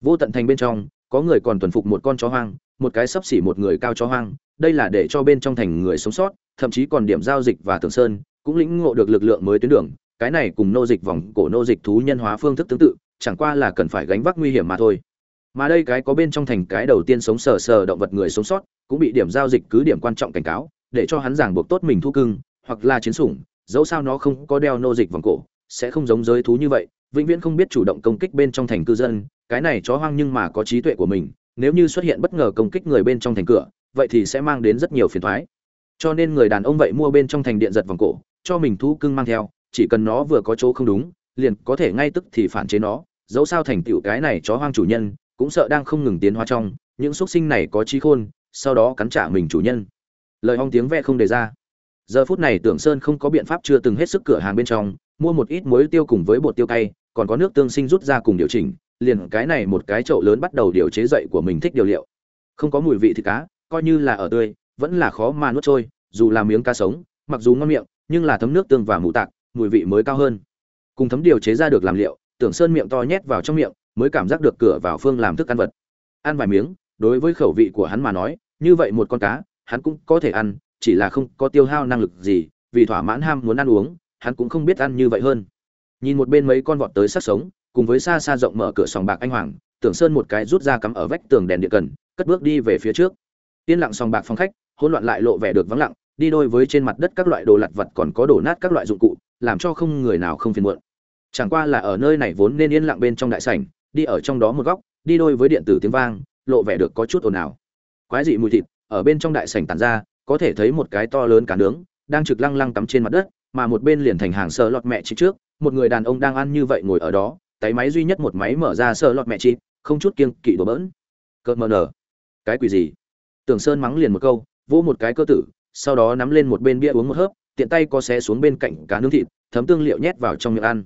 Vô tận thành bên trong có người còn tuần phục một con chó hoang, một cái sấp xỉ một người cao chó hoang, đây là để cho bên trong thành người sống sót, thậm chí còn điểm giao dịch và tường sơn, cũng lĩnh ngộ được lực lượng mới tuyến đường, cái này cùng nô dịch vòng cổ nô dịch thú nhân hóa phương thức tương tự, chẳng qua là cần phải gánh vác nguy hiểm mà thôi. Mà đây cái có bên trong thành cái đầu tiên sống sờ sờ động vật người sống sót, cũng bị điểm giao dịch cứ điểm quan trọng cảnh cáo, để cho hắn giảng buộc tốt mình thu cưng, hoặc là chiến sủng, dẫu sao nó không có đeo nô dịch vòng cổ, sẽ không giống giới thú như vậy, vĩnh viễn không biết chủ động công kích bên trong thành cư dân cái này chó hoang nhưng mà có trí tuệ của mình, nếu như xuất hiện bất ngờ công kích người bên trong thành cửa, vậy thì sẽ mang đến rất nhiều phiền toái cho nên người đàn ông vậy mua bên trong thành điện giật vòng cổ, cho mình thú cưng mang theo, chỉ cần nó vừa có chỗ không đúng, liền có thể ngay tức thì phản chế nó, dẫu sao thành tựu cái này chó hoang chủ nhân, cũng sợ đang không ngừng tiến hóa trong, những xuất sinh này có trí khôn, sau đó cắn trả mình chủ nhân. Lời hong tiếng ve không đề ra. Giờ phút này tưởng sơn không có biện pháp chưa từng hết sức cửa hàng bên trong, mua một ít muối tiêu cùng với bột tiêu cay, còn có nước tương sinh rút ra cùng điều chỉnh liền cái này một cái chậu lớn bắt đầu điều chế dậy của mình thích điều liệu. Không có mùi vị thịt cá, coi như là ở tươi, vẫn là khó mà nuốt trôi, dù là miếng cá sống, mặc dù ngon miệng, nhưng là thấm nước tương và mù tạc, mùi vị mới cao hơn. Cùng thấm điều chế ra được làm liệu, tưởng sơn miệng to nhét vào trong miệng, mới cảm giác được cửa vào phương làm thức ăn vật. Ăn vài miếng, đối với khẩu vị của hắn mà nói, như vậy một con cá, hắn cũng có thể ăn, chỉ là không có tiêu hao năng lực gì, vì thỏa mãn ham muốn ăn uống, hắn cũng không biết ăn như vậy hơn. Nhìn một bên mấy con vọt tới sát sống cùng với xa xa rộng mở cửa sòng bạc anh hoàng, tưởng sơn một cái rút ra cắm ở vách tường đèn điện cần, cất bước đi về phía trước. Yên lặng sòng bạc phòng khách, hỗn loạn lại lộ vẻ được vắng lặng, đi đôi với trên mặt đất các loại đồ lặt vặt còn có đổ nát các loại dụng cụ, làm cho không người nào không phiền muộn. Chẳng qua là ở nơi này vốn nên yên lặng bên trong đại sảnh, đi ở trong đó một góc, đi đôi với điện tử tiếng vang, lộ vẻ được có chút ồn ào. Quái dị mùi thịt ở bên trong đại sảnh tàn ra, có thể thấy một cái to lớn cá nướng đang trực lăng lăng tắm trên mặt đất, mà một bên liền thành hàng sờ lọt mẹ chị trước, một người đàn ông đang ăn như vậy ngồi ở đó tay máy duy nhất một máy mở ra sơ lọt mẹ chị, không chút kiêng kỵ đổ bỡn. Cợt mờ nở. Cái quỷ gì? Tưởng sơn mắng liền một câu, vỗ một cái cơ tử, sau đó nắm lên một bên bia uống một hớp, tiện tay có xé xuống bên cạnh cá nướng thịt, thấm tương liệu nhét vào trong miệng ăn.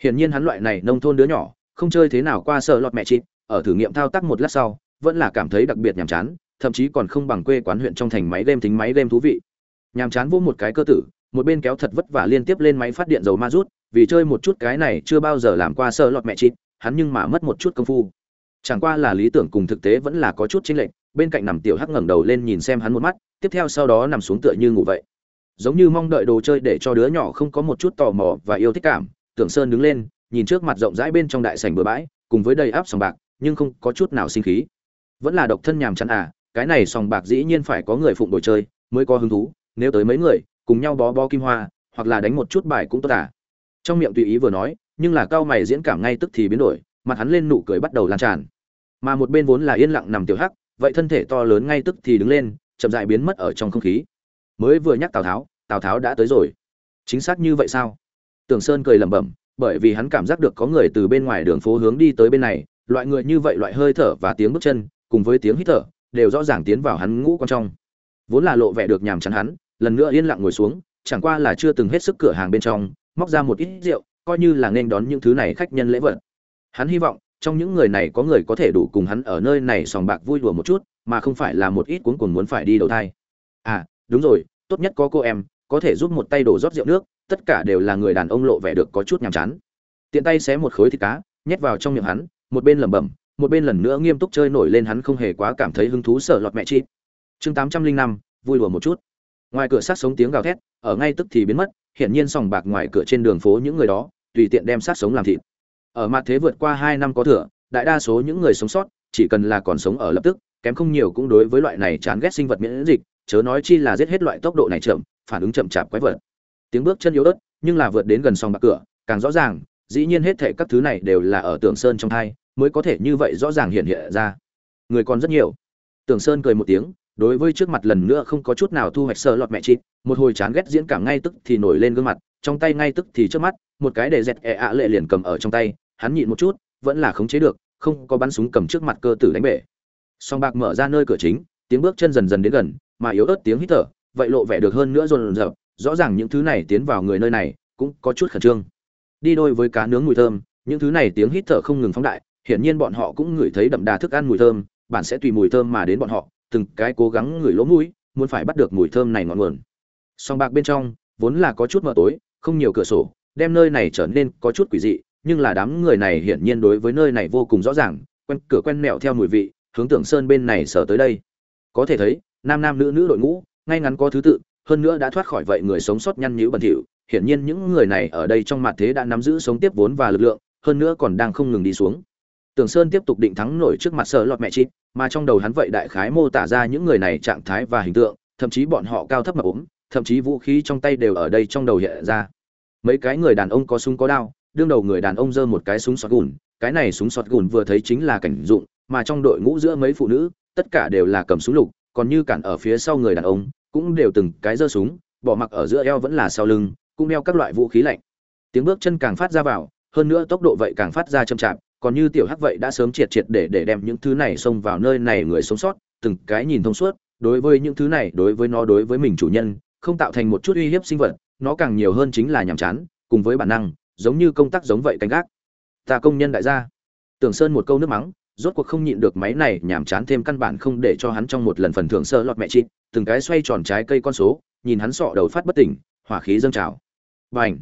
Hiển nhiên hắn loại này nông thôn đứa nhỏ, không chơi thế nào qua sợ lọt mẹ chị, ở thử nghiệm thao tác một lát sau, vẫn là cảm thấy đặc biệt nhàm chán, thậm chí còn không bằng quê quán huyện trong thành máy game tính máy game thú vị. Nhàm chán vô một cái cơ tử, một bên kéo thật vất vả liên tiếp lên máy phát điện dầu ma rút vì chơi một chút cái này chưa bao giờ làm qua sơ lọt mẹ chị hắn nhưng mà mất một chút công phu. Chẳng qua là lý tưởng cùng thực tế vẫn là có chút chênh lệch, bên cạnh nằm tiểu hắc ngẩng đầu lên nhìn xem hắn một mắt, tiếp theo sau đó nằm xuống tựa như ngủ vậy. Giống như mong đợi đồ chơi để cho đứa nhỏ không có một chút tò mò và yêu thích cảm, tưởng sơn đứng lên, nhìn trước mặt rộng rãi bên trong đại sảnh bừa bãi, cùng với đầy áp sòng bạc, nhưng không có chút nào sinh khí. Vẫn là độc thân nhàm chán à cái này sòng bạc dĩ nhiên phải có người phụng đồ chơi, mới có hứng thú, nếu tới mấy người, cùng nhau bó bó kim hoa, hoặc là đánh một chút bài cũng tốt à trong miệng tùy ý vừa nói, nhưng là cao mày diễn cảm ngay tức thì biến đổi, mặt hắn lên nụ cười bắt đầu lan tràn. Mà một bên vốn là yên lặng nằm tiểu hắc, vậy thân thể to lớn ngay tức thì đứng lên, chậm dại biến mất ở trong không khí. Mới vừa nhắc tào tháo tào tháo đã tới rồi. Chính xác như vậy sao? Tường sơn cười lẩm bẩm, bởi vì hắn cảm giác được có người từ bên ngoài đường phố hướng đi tới bên này, loại người như vậy loại hơi thở và tiếng bước chân, cùng với tiếng hít thở, đều rõ ràng tiến vào hắn ngũ con trong. Vốn là lộ vẻ được nhàm chán hắn, lần nữa yên lặng ngồi xuống, chẳng qua là chưa từng hết sức cửa hàng bên trong móc ra một ít rượu, coi như là nên đón những thứ này khách nhân lễ vật. Hắn hy vọng, trong những người này có người có thể đủ cùng hắn ở nơi này sòng bạc vui đùa một chút, mà không phải là một ít cuốn cuồng muốn phải đi đầu thai. À đúng rồi, tốt nhất có cô em, có thể giúp một tay đổ rót rượu nước, tất cả đều là người đàn ông lộ vẻ được có chút nhàm chán. Tiện tay xé một khối thịt cá, nhét vào trong miệng hắn, một bên lẩm bẩm, một bên lần nữa nghiêm túc chơi nổi lên hắn không hề quá cảm thấy hứng thú sợ lọt mẹ chi chương tám trăm linh năm, vui đùa một chút ngoài cửa sát sống tiếng gào thét, ở ngay tức thì biến mất, hiển nhiên sòng bạc ngoài cửa trên đường phố những người đó, tùy tiện đem sát sống làm thịt. Ở mặt thế vượt qua hai năm có thừa, đại đa số những người sống sót, chỉ cần là còn sống ở lập tức, kém không nhiều cũng đối với loại này chán ghét sinh vật miễn dịch, chớ nói chi là giết hết loại tốc độ này chậm, phản ứng chậm chạp quái vật. Tiếng bước chân yếu ớt, nhưng là vượt đến gần sòng bạc cửa, càng rõ ràng, dĩ nhiên hết thệ các thứ này đều là ở tường sơn trong thai mới có thể như vậy rõ ràng hiện hiện ra. Người còn rất nhiều. Tường sơn cười một tiếng đối với trước mặt lần nữa không có chút nào thu hoạch sơ lọt mẹ chít một hồi chán ghét diễn cảm ngay tức thì nổi lên gương mặt, trong tay ngay tức thì trước mắt, một cái để dẹt ẹ ạ lệ liền cầm ở trong tay, hắn nhịn một chút, vẫn là khống chế được, không có bắn súng cầm trước mặt cơ tử đánh bể. Song bạc mở ra nơi cửa chính, tiếng bước chân dần dần đến gần, mà yếu ớt tiếng hít thở, vậy lộ vẻ được hơn nữa rồn rợp rõ ràng những thứ này tiến vào người nơi này, cũng có chút khẩn trương. Đi đôi với cá nướng mùi thơm, những thứ này tiếng hít thở không ngừng phóng đại, hiển nhiên bọn họ cũng ngửi thấy đậm đà thức ăn mùi thơm, bạn sẽ tùy mùi thơm mà đến bọn họ từng cái cố gắng ngửi lỗ mũi, muốn phải bắt được mùi thơm này ngọn nguồn. Song bạc bên trong, vốn là có chút mờ tối, không nhiều cửa sổ, đem nơi này trở nên có chút quỷ dị, nhưng là đám người này hiển nhiên đối với nơi này vô cùng rõ ràng, quen cửa quen mẹo theo mùi vị, hướng tưởng sơn bên này sở tới đây. Có thể thấy, nam nam nữ nữ đội ngũ, ngay ngắn có thứ tự, hơn nữa đã thoát khỏi vậy người sống sót nhăn nhữ bẩn thỉu, hiển nhiên những người này ở đây trong mặt thế đã nắm giữ sống tiếp vốn và lực lượng, hơn nữa còn đang không ngừng đi xuống. Tưởng sơn tiếp tục định thắng nổi trước mặt sợ lọt mẹ chít mà trong đầu hắn vậy đại khái mô tả ra những người này trạng thái và hình tượng, thậm chí bọn họ cao thấp mà ốm, thậm chí vũ khí trong tay đều ở đây trong đầu hiện ra. Mấy cái người đàn ông có súng có đao, đương đầu người đàn ông giơ một cái súng sọt gùn, cái này súng sọt gùn vừa thấy chính là cảnh dụng, mà trong đội ngũ giữa mấy phụ nữ, tất cả đều là cầm súng lục, còn như cản ở phía sau người đàn ông, cũng đều từng cái giơ súng, bỏ mặc ở giữa eo vẫn là sau lưng, cũng đeo các loại vũ khí lạnh. Tiếng bước chân càng phát ra vào, hơn nữa tốc độ vậy càng phát ra chậm chạp còn như tiểu hắc vậy đã sớm triệt triệt để để đem những thứ này xông vào nơi này người sống sót, từng cái nhìn thông suốt, đối với những thứ này, đối với nó, đối với mình chủ nhân, không tạo thành một chút uy hiếp sinh vật, nó càng nhiều hơn chính là nhàm chán, cùng với bản năng, giống như công tác giống vậy canh gác. Ta công nhân đại gia. Tưởng sơn một câu nước mắng, rốt cuộc không nhịn được máy này, nhàm chán thêm căn bản không để cho hắn trong một lần phần thưởng sơ lọt mẹ chị từng cái xoay tròn trái cây con số, nhìn hắn sọ đầu phát bất tỉnh, hỏa khí dâng trào. Và ảnh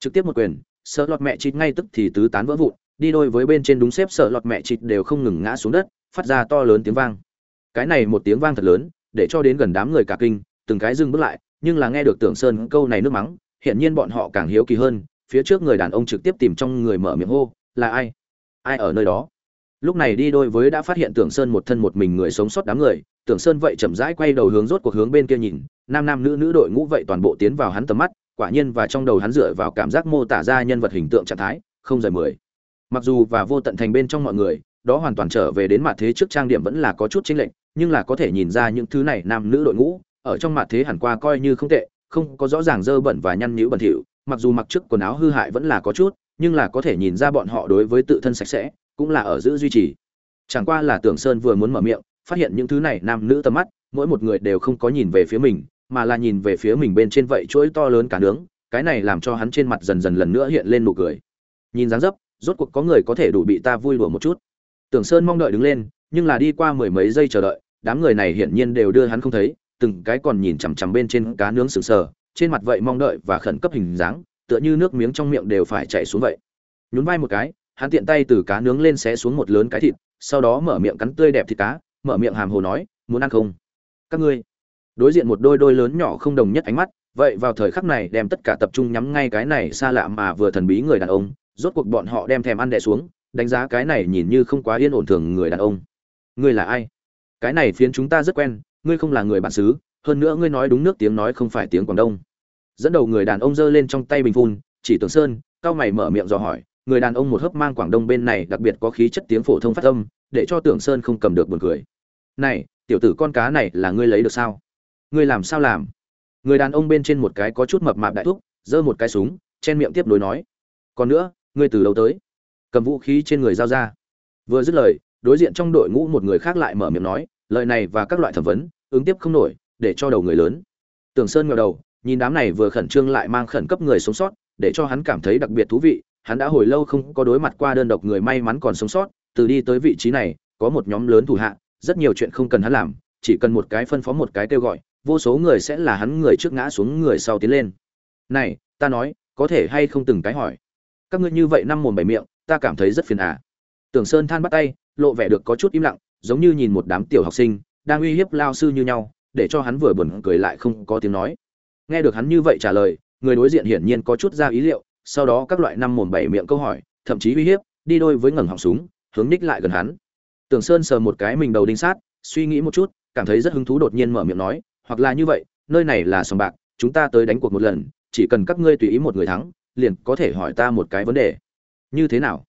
trực tiếp một quyền, sơ lọt mẹ chị ngay tức thì tứ tán vỡ vụn đi đôi với bên trên đúng xếp sợ lọt mẹ chị đều không ngừng ngã xuống đất, phát ra to lớn tiếng vang. Cái này một tiếng vang thật lớn, để cho đến gần đám người cả kinh, từng cái dừng bước lại, nhưng là nghe được tưởng sơn câu này nước mắng hiện nhiên bọn họ càng hiếu kỳ hơn, phía trước người đàn ông trực tiếp tìm trong người mở miệng hô, là ai? Ai ở nơi đó? Lúc này đi đôi với đã phát hiện tưởng sơn một thân một mình người sống sót đám người, tưởng sơn vậy chậm rãi quay đầu hướng rốt cuộc hướng bên kia nhìn, nam nam nữ nữ đội ngũ vậy toàn bộ tiến vào hắn tầm mắt, quả nhiên và trong đầu hắn dựa vào cảm giác mô tả ra nhân vật hình tượng trạng thái, không rời mười mặc dù và vô tận thành bên trong mọi người, đó hoàn toàn trở về đến mặt thế trước trang điểm vẫn là có chút chênh lệch, nhưng là có thể nhìn ra những thứ này nam nữ đội ngũ, ở trong mặt thế hẳn qua coi như không tệ, không có rõ ràng dơ bẩn và nhăn nhữ bẩn thỉu, mặc dù mặc trước quần áo hư hại vẫn là có chút, nhưng là có thể nhìn ra bọn họ đối với tự thân sạch sẽ, cũng là ở giữ duy trì. Chẳng qua là tưởng sơn vừa muốn mở miệng, phát hiện những thứ này nam nữ tầm mắt, mỗi một người đều không có nhìn về phía mình, mà là nhìn về phía mình bên trên vậy chuỗi to lớn cả nướng, cái này làm cho hắn trên mặt dần dần lần nữa hiện lên nụ cười. Nhìn dáng dấp rốt cuộc có người có thể đủ bị ta vui đùa một chút. Tưởng sơn mong đợi đứng lên, nhưng là đi qua mười mấy giây chờ đợi, đám người này hiển nhiên đều đưa hắn không thấy, từng cái còn nhìn chằm chằm bên trên cá nướng sừng sờ, trên mặt vậy mong đợi và khẩn cấp hình dáng, tựa như nước miếng trong miệng đều phải chảy xuống vậy. Nhún vai một cái, hắn tiện tay từ cá nướng lên xé xuống một lớn cái thịt, sau đó mở miệng cắn tươi đẹp thịt cá, mở miệng hàm hồ nói, muốn ăn không? Các ngươi. Đối diện một đôi đôi lớn nhỏ không đồng nhất ánh mắt, vậy vào thời khắc này đem tất cả tập trung nhắm ngay cái này xa lạ mà vừa thần bí người đàn ông rốt cuộc bọn họ đem thèm ăn đẻ xuống, đánh giá cái này nhìn như không quá yên ổn thường người đàn ông. Ngươi là ai? Cái này phiến chúng ta rất quen, ngươi không là người bản xứ, hơn nữa ngươi nói đúng nước tiếng nói không phải tiếng quảng đông. Dẫn đầu người đàn ông giơ lên trong tay bình phun, chỉ tưởng sơn, cao mày mở miệng dò hỏi, người đàn ông một hớp mang quảng đông bên này đặc biệt có khí chất tiếng phổ thông phát âm, để cho tưởng sơn không cầm được buồn cười. Này, tiểu tử con cá này là ngươi lấy được sao? Ngươi làm sao làm? Người đàn ông bên trên một cái có chút mập mạp đại thúc, giơ một cái súng, chen miệng tiếp nối nói. Còn nữa ngươi từ đâu tới? Cầm vũ khí trên người giao ra. Vừa dứt lời, đối diện trong đội ngũ một người khác lại mở miệng nói, lời này và các loại thẩm vấn, ứng tiếp không nổi, để cho đầu người lớn. Tưởng sơn ngẩng đầu, nhìn đám này vừa khẩn trương lại mang khẩn cấp người sống sót, để cho hắn cảm thấy đặc biệt thú vị, hắn đã hồi lâu không có đối mặt qua đơn độc người may mắn còn sống sót, từ đi tới vị trí này, có một nhóm lớn thủ hạ, rất nhiều chuyện không cần hắn làm, chỉ cần một cái phân phó một cái kêu gọi, vô số người sẽ là hắn người trước ngã xuống người sau tiến lên. Này, ta nói, có thể hay không từng cái hỏi? Các ngươi như vậy năm mồm bảy miệng, ta cảm thấy rất phiền à. Tưởng sơn than bắt tay, lộ vẻ được có chút im lặng, giống như nhìn một đám tiểu học sinh, đang uy hiếp lao sư như nhau, để cho hắn vừa buồn cười lại không có tiếng nói. Nghe được hắn như vậy trả lời, người đối diện hiển nhiên có chút ra ý liệu, sau đó các loại năm mồm bảy miệng câu hỏi, thậm chí uy hiếp, đi đôi với ngẩng họng súng, hướng ních lại gần hắn. Tưởng sơn sờ một cái mình đầu đinh sát, suy nghĩ một chút, cảm thấy rất hứng thú đột nhiên mở miệng nói, hoặc là như vậy, nơi này là sòng bạc, chúng ta tới đánh cuộc một lần, chỉ cần các ngươi tùy ý một người thắng liền có thể hỏi ta một cái vấn đề. Như thế nào?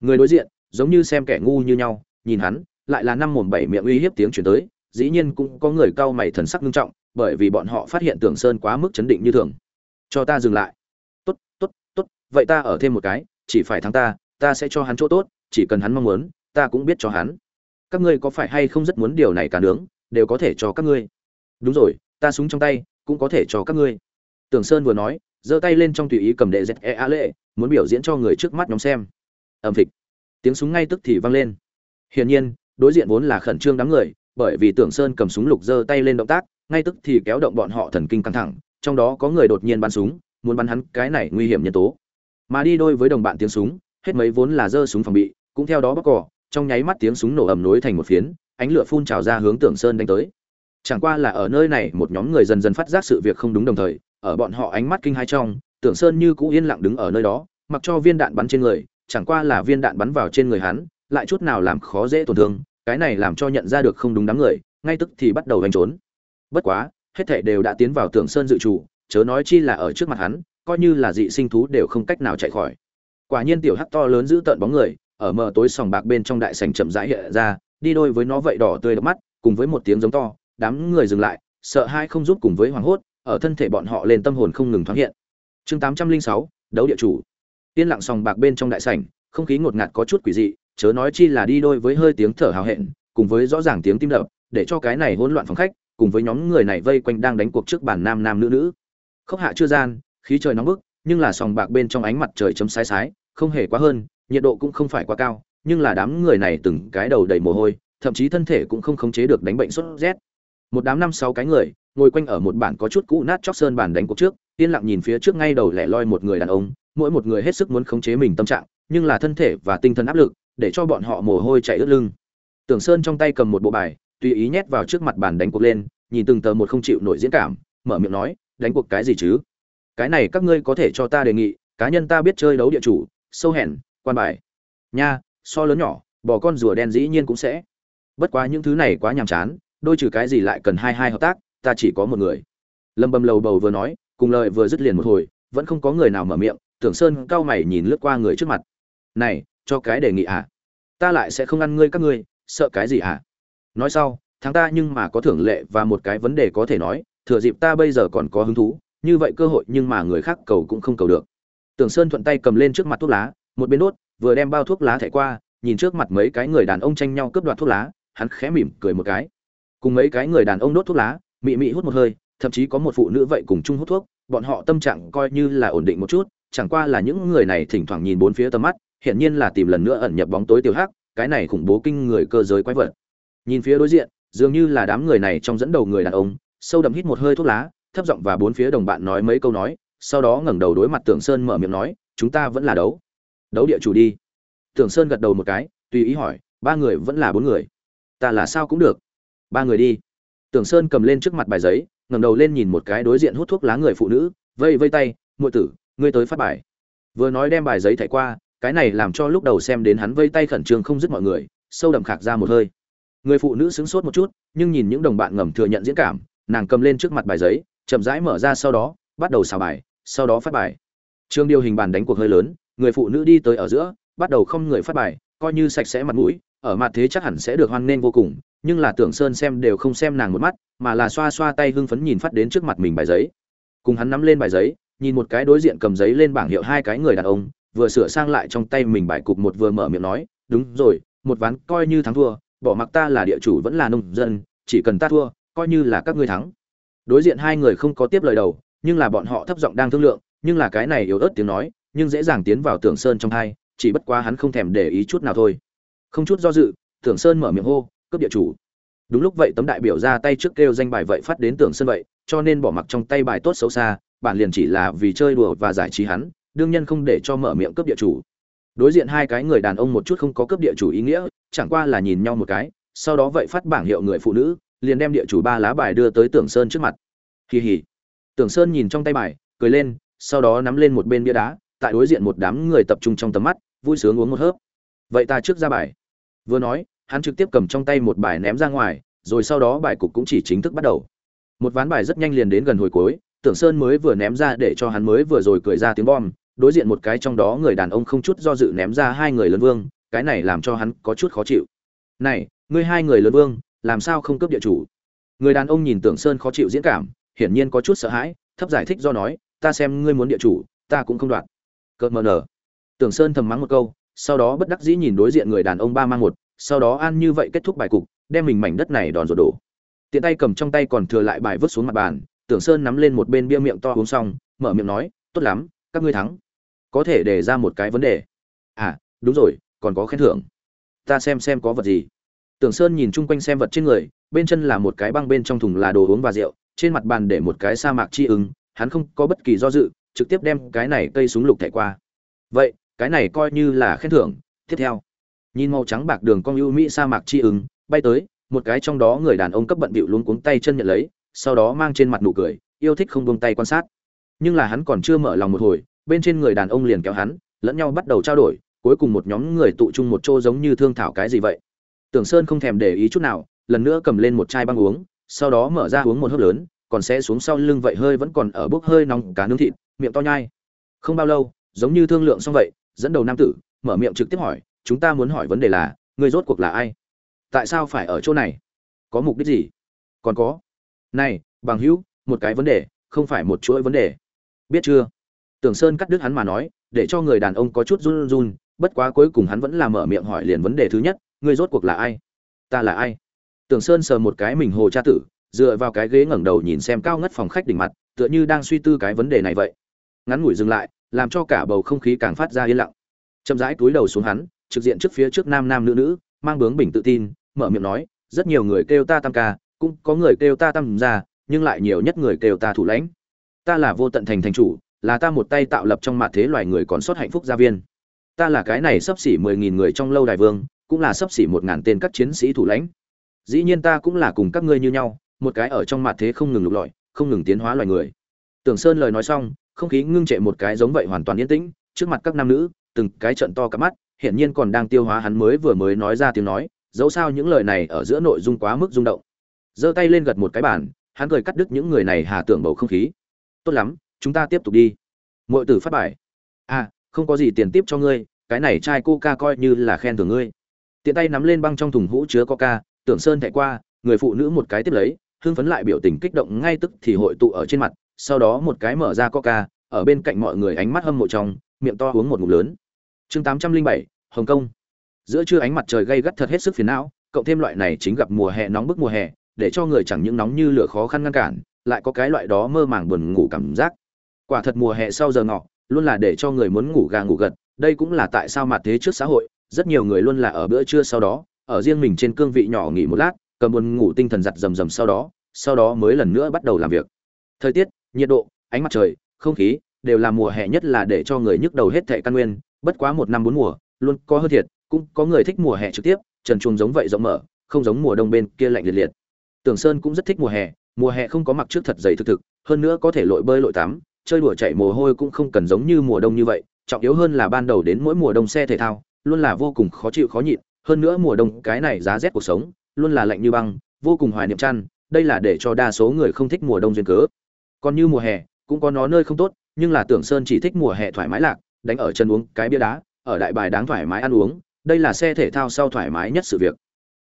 Người đối diện, giống như xem kẻ ngu như nhau, nhìn hắn, lại là năm mồm bảy miệng uy hiếp tiếng chuyển tới, dĩ nhiên cũng có người cau mày thần sắc nghiêm trọng, bởi vì bọn họ phát hiện tưởng sơn quá mức chấn định như thường. Cho ta dừng lại. Tốt tốt tốt, vậy ta ở thêm một cái, chỉ phải thắng ta ta sẽ cho hắn chỗ tốt, chỉ cần hắn mong muốn, ta cũng biết cho hắn. Các ngươi có phải hay không rất muốn điều này cả nướng, đều có thể cho các ngươi. Đúng rồi, ta súng trong tay, cũng có thể cho các ngươi. Tưởng sơn vừa nói giơ tay lên trong tùy ý cầm đệ dẹt e a lệ, muốn biểu diễn cho người trước mắt nhóm xem. Ẩm thịt tiếng súng ngay tức thì vang lên. Hiển nhiên, đối diện vốn là khẩn trương đám người, bởi vì tưởng sơn cầm súng lục giơ tay lên động tác, ngay tức thì kéo động bọn họ thần kinh căng thẳng, trong đó có người đột nhiên bắn súng, muốn bắn hắn cái này nguy hiểm nhân tố. Mà đi đôi với đồng bạn tiếng súng, hết mấy vốn là giơ súng phòng bị, cũng theo đó bóc cỏ, trong nháy mắt tiếng súng nổ ầm nối thành một phiến, ánh lửa phun trào ra hướng tưởng sơn đánh tới. Chẳng qua là ở nơi này một nhóm người dần dần phát giác sự việc không đúng đồng thời ở bọn họ ánh mắt kinh hai trong, tưởng sơn như cũ yên lặng đứng ở nơi đó, mặc cho viên đạn bắn trên người, chẳng qua là viên đạn bắn vào trên người hắn, lại chút nào làm khó dễ tổn thương, cái này làm cho nhận ra được không đúng đám người, ngay tức thì bắt đầu đánh trốn. Bất quá, hết thảy đều đã tiến vào tưởng sơn dự chủ chớ nói chi là ở trước mặt hắn, coi như là dị sinh thú đều không cách nào chạy khỏi. Quả nhiên tiểu hắc to lớn giữ tợn bóng người, ở mờ tối sòng bạc bên trong đại sảnh chậm rãi hiện ra, đi đôi với nó vậy đỏ tươi đập mắt, cùng với một tiếng giống to, đám người dừng lại, sợ hai không giúp cùng với hoàng hốt ở thân thể bọn họ lên tâm hồn không ngừng thoáng hiện. Chương tám trăm linh sáu, đấu địa chủ. Tiên lặng sòng bạc bên trong đại sảnh, không khí ngột ngạt có chút quỷ dị, chớ nói chi là đi đôi với hơi tiếng thở hào hẹn, cùng với rõ ràng tiếng tim đập, để cho cái này hỗn loạn phòng khách, cùng với nhóm người này vây quanh đang đánh cuộc trước bàn nam nam nữ nữ. Khốc hạ chưa gian, khí trời nóng bức, nhưng là sòng bạc bên trong ánh mặt trời chấm sái sái, không hề quá hơn, nhiệt độ cũng không phải quá cao, nhưng là đám người này từng cái đầu đầy mồ hôi, thậm chí thân thể cũng không khống chế được đánh bệnh sốt rét. Một đám năm sáu cái người ngồi quanh ở một bản có chút cũ nát chóc sơn bàn đánh cuộc trước, yên lặng nhìn phía trước ngay đầu lẻ loi một người đàn ông, mỗi một người hết sức muốn khống chế mình tâm trạng, nhưng là thân thể và tinh thần áp lực, để cho bọn họ mồ hôi chảy ướt lưng. Tưởng sơn trong tay cầm một bộ bài, tùy ý nhét vào trước mặt bàn đánh cuộc lên, nhìn từng tờ một không chịu nổi diễn cảm, mở miệng nói, đánh cuộc cái gì chứ? Cái này các ngươi có thể cho ta đề nghị, cá nhân ta biết chơi đấu địa chủ, sâu hẹn, quan bài. Nha, so lớn nhỏ bỏ con rùa đen dĩ nhiên cũng sẽ. Bất quá những thứ này quá nhàm chán, đôi trừ cái gì lại cần hai hai hợp tác ta chỉ có một người. Lâm bầm lầu bầu vừa nói, cùng lời vừa dứt liền một hồi, vẫn không có người nào mở miệng, tưởng sơn cao mày nhìn lướt qua người trước mặt. Này, cho cái đề nghị à? Ta lại sẽ không ăn ngươi các ngươi, sợ cái gì à? Nói sau, thắng ta nhưng mà có thưởng lệ và một cái vấn đề có thể nói, thừa dịp ta bây giờ còn có hứng thú, như vậy cơ hội nhưng mà người khác cầu cũng không cầu được. Tưởng sơn thuận tay cầm lên trước mặt thuốc lá, một bên đốt, vừa đem bao thuốc lá thẻ qua, nhìn trước mặt mấy cái người đàn ông tranh nhau cướp đoạt thuốc lá, hắn khẽ mỉm cười một cái. Cùng mấy cái người đàn ông đốt thuốc lá mị mị hút một hơi, thậm chí có một phụ nữ vậy cùng chung hút thuốc, bọn họ tâm trạng coi như là ổn định một chút, chẳng qua là những người này thỉnh thoảng nhìn bốn phía tầm mắt hiện nhiên là tìm lần nữa ẩn nhập bóng tối tiểu hắc, cái này khủng bố kinh người cơ giới quái vật. Nhìn phía đối diện, dường như là đám người này trong dẫn đầu người đàn ông, sâu đậm hít một hơi thuốc lá, thấp giọng và bốn phía đồng bạn nói mấy câu nói, sau đó ngẩng đầu đối mặt tưởng sơn mở miệng nói, chúng ta vẫn là đấu. Đấu địa chủ đi. Tưởng sơn gật đầu một cái, tùy ý hỏi, ba người vẫn là bốn người? Ta là sao cũng được. Ba người đi tưởng sơn cầm lên trước mặt bài giấy, ngẩng đầu lên nhìn một cái đối diện hút thuốc lá người phụ nữ, vây vây tay, muội tử, ngươi tới phát bài. Vừa nói đem bài giấy thảy qua, cái này làm cho lúc đầu xem đến hắn vây tay khẩn trương không dứt mọi người, sâu đậm khạc ra một hơi. Người phụ nữ sững sốt một chút, nhưng nhìn những đồng bạn ngầm thừa nhận diễn cảm, nàng cầm lên trước mặt bài giấy, chậm rãi mở ra sau đó, bắt đầu xào bài, sau đó phát bài. Trương điều hình bàn đánh cuộc hơi lớn, người phụ nữ đi tới ở giữa, bắt đầu không người phát bài, coi như sạch sẽ mặt mũi, ở mặt thế chắc hẳn sẽ được hoan nghênh vô cùng nhưng là tưởng sơn xem đều không xem nàng một mắt, mà là xoa xoa tay hưng phấn nhìn phát đến trước mặt mình bài giấy. Cùng hắn nắm lên bài giấy, nhìn một cái đối diện cầm giấy lên bảng hiệu hai cái người đàn ông, vừa sửa sang lại trong tay mình bài cục một vừa mở miệng nói, đúng rồi, một ván coi như thắng thua, bỏ mặc ta là địa chủ vẫn là nông dân, chỉ cần ta thua, coi như là các ngươi thắng. Đối diện hai người không có tiếp lời đầu, nhưng là bọn họ thấp giọng đang thương lượng, nhưng là cái này yếu ớt tiếng nói, nhưng dễ dàng tiến vào tưởng sơn trong hai, chỉ bất quá hắn không thèm để ý chút nào thôi. Không chút do dự, tưởng sơn mở miệng hô cướp địa chủ. Đúng lúc vậy tấm đại biểu ra tay trước kêu danh bài vậy phát đến tưởng sơn vậy, cho nên bỏ mặc trong tay bài tốt xấu xa, bản liền chỉ là vì chơi đùa và giải trí hắn, đương nhiên không để cho mở miệng cướp địa chủ. Đối diện hai cái người đàn ông một chút không có cướp địa chủ ý nghĩa, chẳng qua là nhìn nhau một cái, sau đó vậy phát bảng hiệu người phụ nữ, liền đem địa chủ ba lá bài đưa tới tưởng sơn trước mặt. Kỳ hỉ tưởng sơn nhìn trong tay bài, cười lên, sau đó nắm lên một bên bia đá, tại đối diện một đám người tập trung trong tầm mắt, vui sướng uống một hớp. Vậy ta trước ra bài. Vừa nói hắn trực tiếp cầm trong tay một bài ném ra ngoài, rồi sau đó bài cục cũng chỉ chính thức bắt đầu. Một ván bài rất nhanh liền đến gần hồi cuối, tưởng sơn mới vừa ném ra để cho hắn mới vừa rồi cười ra tiếng bom, đối diện một cái trong đó người đàn ông không chút do dự ném ra hai người lớn vương, cái này làm cho hắn có chút khó chịu. Này, ngươi hai người lớn vương, làm sao không cướp địa chủ? Người đàn ông nhìn tưởng sơn khó chịu diễn cảm, hiển nhiên có chút sợ hãi, thấp giải thích do nói, ta xem ngươi muốn địa chủ, ta cũng không đoạt. Cợt mờ tưởng sơn thầm mắng một câu, sau đó bất đắc dĩ nhìn đối diện người đàn ông ba mang một sau đó an như vậy kết thúc bài cục, đem mình mảnh đất này đòn rột đổ. Tiện tay cầm trong tay còn thừa lại bài vứt xuống mặt bàn, tưởng sơn nắm lên một bên bia miệng to uống xong, mở miệng nói, tốt lắm, các ngươi thắng. Có thể đề ra một cái vấn đề. À đúng rồi, còn có khen thưởng. Ta xem xem có vật gì. Tưởng sơn nhìn chung quanh xem vật trên người, bên chân là một cái băng bên trong thùng là đồ uống và rượu, trên mặt bàn để một cái sa mạc chi ứng, hắn không có bất kỳ do dự, trực tiếp đem cái này cây súng lục thẻ qua. Vậy, cái này coi như là khen thưởng, tiếp theo nhìn màu trắng bạc đường cong ưu mỹ sa mạc chi ứng, bay tới, một cái trong đó người đàn ông cấp bận bịu luống cuống tay chân nhận lấy, sau đó mang trên mặt nụ cười, yêu thích không buông tay quan sát. Nhưng là hắn còn chưa mở lòng một hồi, bên trên người đàn ông liền kéo hắn, lẫn nhau bắt đầu trao đổi, cuối cùng một nhóm người tụ chung một chỗ giống như thương thảo cái gì vậy. Tưởng sơn không thèm để ý chút nào, lần nữa cầm lên một chai băng uống, sau đó mở ra uống một hớp lớn, còn sẽ xuống sau lưng vậy hơi vẫn còn ở bốc hơi nóng cá nướng thịt, miệng to nhai. Không bao lâu, giống như thương lượng xong vậy, dẫn đầu nam tử, mở miệng trực tiếp hỏi chúng ta muốn hỏi vấn đề là người rốt cuộc là ai? Tại sao phải ở chỗ này? Có mục đích gì? Còn có. Này, bằng hữu, một cái vấn đề, không phải một chuỗi vấn đề. Biết chưa? Tưởng sơn cắt đứt hắn mà nói, để cho người đàn ông có chút run run, bất quá cuối cùng hắn vẫn là mở miệng hỏi liền vấn đề thứ nhất, ngươi rốt cuộc là ai? Ta là ai? Tưởng sơn sờ một cái mình hồ cha tử, dựa vào cái ghế ngẩng đầu nhìn xem cao ngất phòng khách đỉnh mặt, tựa như đang suy tư cái vấn đề này vậy. Ngắn ngủi dừng lại, làm cho cả bầu không khí càng phát ra yên lặng. Chậm rãi túi đầu xuống hắn trực diện trước phía trước nam nam nữ nữ, mang bướng bình tự tin, mở miệng nói, rất nhiều người kêu ta tam ca, cũng có người kêu ta tam gia, nhưng lại nhiều nhất người kêu ta thủ lãnh. Ta là vô tận thành thành chủ, là ta một tay tạo lập trong mặt thế loài người còn sót hạnh phúc gia viên. Ta là cái này sắp xỉ mười nghìn người trong lâu đài vương, cũng là sắp xỉ một ngàn tên các chiến sĩ thủ lãnh. Dĩ nhiên ta cũng là cùng các ngươi như nhau, một cái ở trong mặt thế không ngừng lục lọi, không ngừng tiến hóa loài người. Tưởng sơn lời nói xong, không khí ngưng trệ một cái giống vậy hoàn toàn yên tĩnh, trước mặt các nam nữ, từng cái trận to cả mắt hiển nhiên còn đang tiêu hóa hắn mới vừa mới nói ra tiếng nói, dẫu sao những lời này ở giữa nội dung quá mức rung động. Giơ tay lên gật một cái bàn, hắn cười cắt đứt những người này hà tưởng bầu không khí. Tốt lắm, chúng ta tiếp tục đi. Muội tử phát bài. À không có gì tiền tiếp cho ngươi, cái này trai coca coi như là khen thưởng ngươi. Tiện tay nắm lên băng trong thùng hũ chứa coca, tưởng sơn thẻ qua, người phụ nữ một cái tiếp lấy, hưng phấn lại biểu tình kích động ngay tức thì hội tụ ở trên mặt, sau đó một cái mở ra coca, ở bên cạnh mọi người ánh mắt hâm mộ trong, miệng to uống một ngụm lớn chương tám trăm linh bảy, hồng kông. Giữa trưa ánh mặt trời gay gắt thật hết sức phiền não, cộng thêm loại này chính gặp mùa hè nóng bức mùa hè, để cho người chẳng những nóng như lửa khó khăn ngăn cản, lại có cái loại đó mơ màng buồn ngủ cảm giác. Quả thật mùa hè sau giờ ngọ, luôn là để cho người muốn ngủ gà ngủ gật, đây cũng là tại sao mặt thế trước xã hội, rất nhiều người luôn là ở bữa trưa sau đó, ở riêng mình trên cương vị nhỏ nghỉ một lát, cầm buồn ngủ tinh thần giặt rầm rầm sau đó sau đó mới lần nữa bắt đầu làm việc. Thời tiết, nhiệt độ, ánh mặt trời, không khí, đều là mùa hè nhất là để cho người nhức đầu hết thệ căn nguyên bất quá một năm bốn mùa, luôn có hơn thiệt, cũng có người thích mùa hè trực tiếp, trần chuồng giống vậy rộng mở, không giống mùa đông bên kia lạnh liệt liệt. Tưởng sơn cũng rất thích mùa hè mùa hè không có mặc trước thật dày thực thực, hơn nữa có thể lội bơi lội tắm, chơi đùa chạy mồ hôi cũng không cần giống như mùa đông như vậy, trọng yếu hơn là ban đầu đến mỗi mùa đông xe thể thao, luôn là vô cùng khó chịu khó nhịn, hơn nữa mùa đông cái này giá rét cuộc sống, luôn là lạnh như băng, vô cùng hoài niệm chăn, đây là để cho đa số người không thích mùa đông duyên cớ. Còn như mùa hè, cũng có nó nơi không tốt, nhưng là tưởng sơn chỉ thích mùa hè thoải mái lạc đánh ở chân uống cái bia đá, ở đại bài đáng thoải mái ăn uống, đây là xe thể thao sau thoải mái nhất sự việc.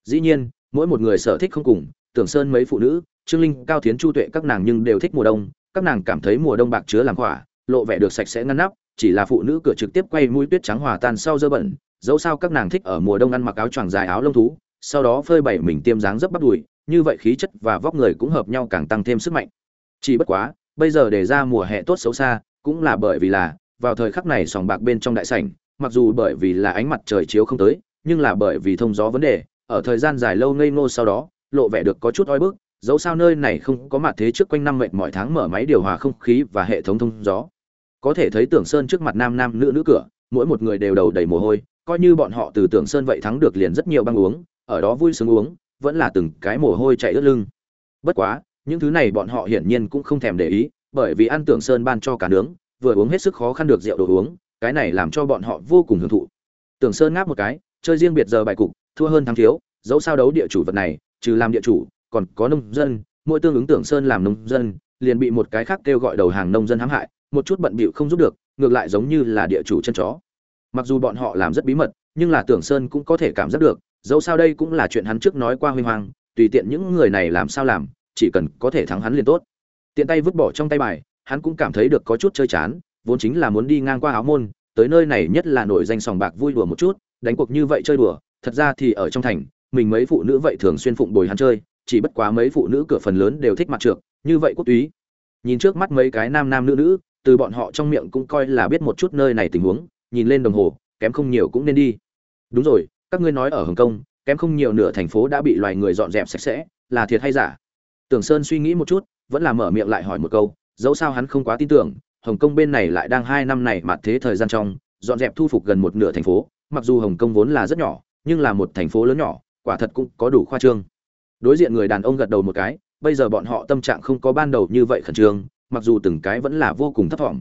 Dĩ nhiên, mỗi một người sở thích không cùng, tưởng sơn mấy phụ nữ, trương linh, cao thiến, chu tuệ, các nàng nhưng đều thích mùa đông, các nàng cảm thấy mùa đông bạc chứa làm khỏa lộ vẻ được sạch sẽ ngăn nắp, chỉ là phụ nữ cửa trực tiếp quay mũi tuyết trắng hòa tan sau dơ bẩn, dẫu sao các nàng thích ở mùa đông ăn mặc áo choàng dài áo lông thú, sau đó phơi bày mình tiêm dáng rất bắt đùi, như vậy khí chất và vóc người cũng hợp nhau càng tăng thêm sức mạnh. Chỉ bất quá, bây giờ để ra mùa hè tốt xấu xa, cũng là bởi vì là vào thời khắc này sòng bạc bên trong đại sảnh, mặc dù bởi vì là ánh mặt trời chiếu không tới, nhưng là bởi vì thông gió vấn đề, ở thời gian dài lâu ngây ngô sau đó, lộ vẻ được có chút oi bức, dẫu sao nơi này không có mặt thế trước quanh năm mệt mọi tháng mở máy điều hòa không khí và hệ thống thông gió. Có thể thấy tưởng sơn trước mặt nam nam nữ nữ cửa, mỗi một người đều đầu đầy mồ hôi, coi như bọn họ từ tưởng sơn vậy thắng được liền rất nhiều băng uống, ở đó vui sướng uống, vẫn là từng cái mồ hôi chạy ướt lưng. Bất quá, những thứ này bọn họ hiển nhiên cũng không thèm để ý, bởi vì ăn tưởng sơn ban cho cả nướng vừa uống hết sức khó khăn được rượu đồ uống, cái này làm cho bọn họ vô cùng hưởng thụ. Tưởng sơn ngáp một cái, chơi riêng biệt giờ bài cục, thua hơn thắng thiếu, dẫu sao đấu địa chủ vật này, trừ làm địa chủ, còn có nông dân, mỗi tương ứng tưởng sơn làm nông dân, liền bị một cái khác kêu gọi đầu hàng nông dân hãm hại, một chút bận bịu không giúp được, ngược lại giống như là địa chủ chân chó. Mặc dù bọn họ làm rất bí mật, nhưng là tưởng sơn cũng có thể cảm giác được, dẫu sao đây cũng là chuyện hắn trước nói qua huy hoàng, tùy tiện những người này làm sao làm, chỉ cần có thể thắng hắn liền tốt. Tiện tay vứt bỏ trong tay bài hắn cũng cảm thấy được có chút chơi chán, vốn chính là muốn đi ngang qua áo môn, tới nơi này nhất là nổi danh sòng bạc vui đùa một chút, đánh cuộc như vậy chơi đùa, thật ra thì ở trong thành, mình mấy phụ nữ vậy thường xuyên phụng bồi hắn chơi, chỉ bất quá mấy phụ nữ cửa phần lớn đều thích mặt trược, như vậy quốc túy nhìn trước mắt mấy cái nam nam nữ nữ, từ bọn họ trong miệng cũng coi là biết một chút nơi này tình huống, nhìn lên đồng hồ, kém không nhiều cũng nên đi. Đúng rồi, các ngươi nói ở hồng kông, kém không nhiều nửa thành phố đã bị loài người dọn dẹp sạch sẽ, là thiệt hay giả? Tưởng sơn suy nghĩ một chút, vẫn là mở miệng lại hỏi một câu dẫu sao hắn không quá tin tưởng, hồng kông bên này lại đang hai năm này mà thế thời gian trong, dọn dẹp thu phục gần một nửa thành phố, mặc dù hồng kông vốn là rất nhỏ, nhưng là một thành phố lớn nhỏ, quả thật cũng có đủ khoa trương đối diện người đàn ông gật đầu một cái, bây giờ bọn họ tâm trạng không có ban đầu như vậy khẩn trương, mặc dù từng cái vẫn là vô cùng thấp vọng.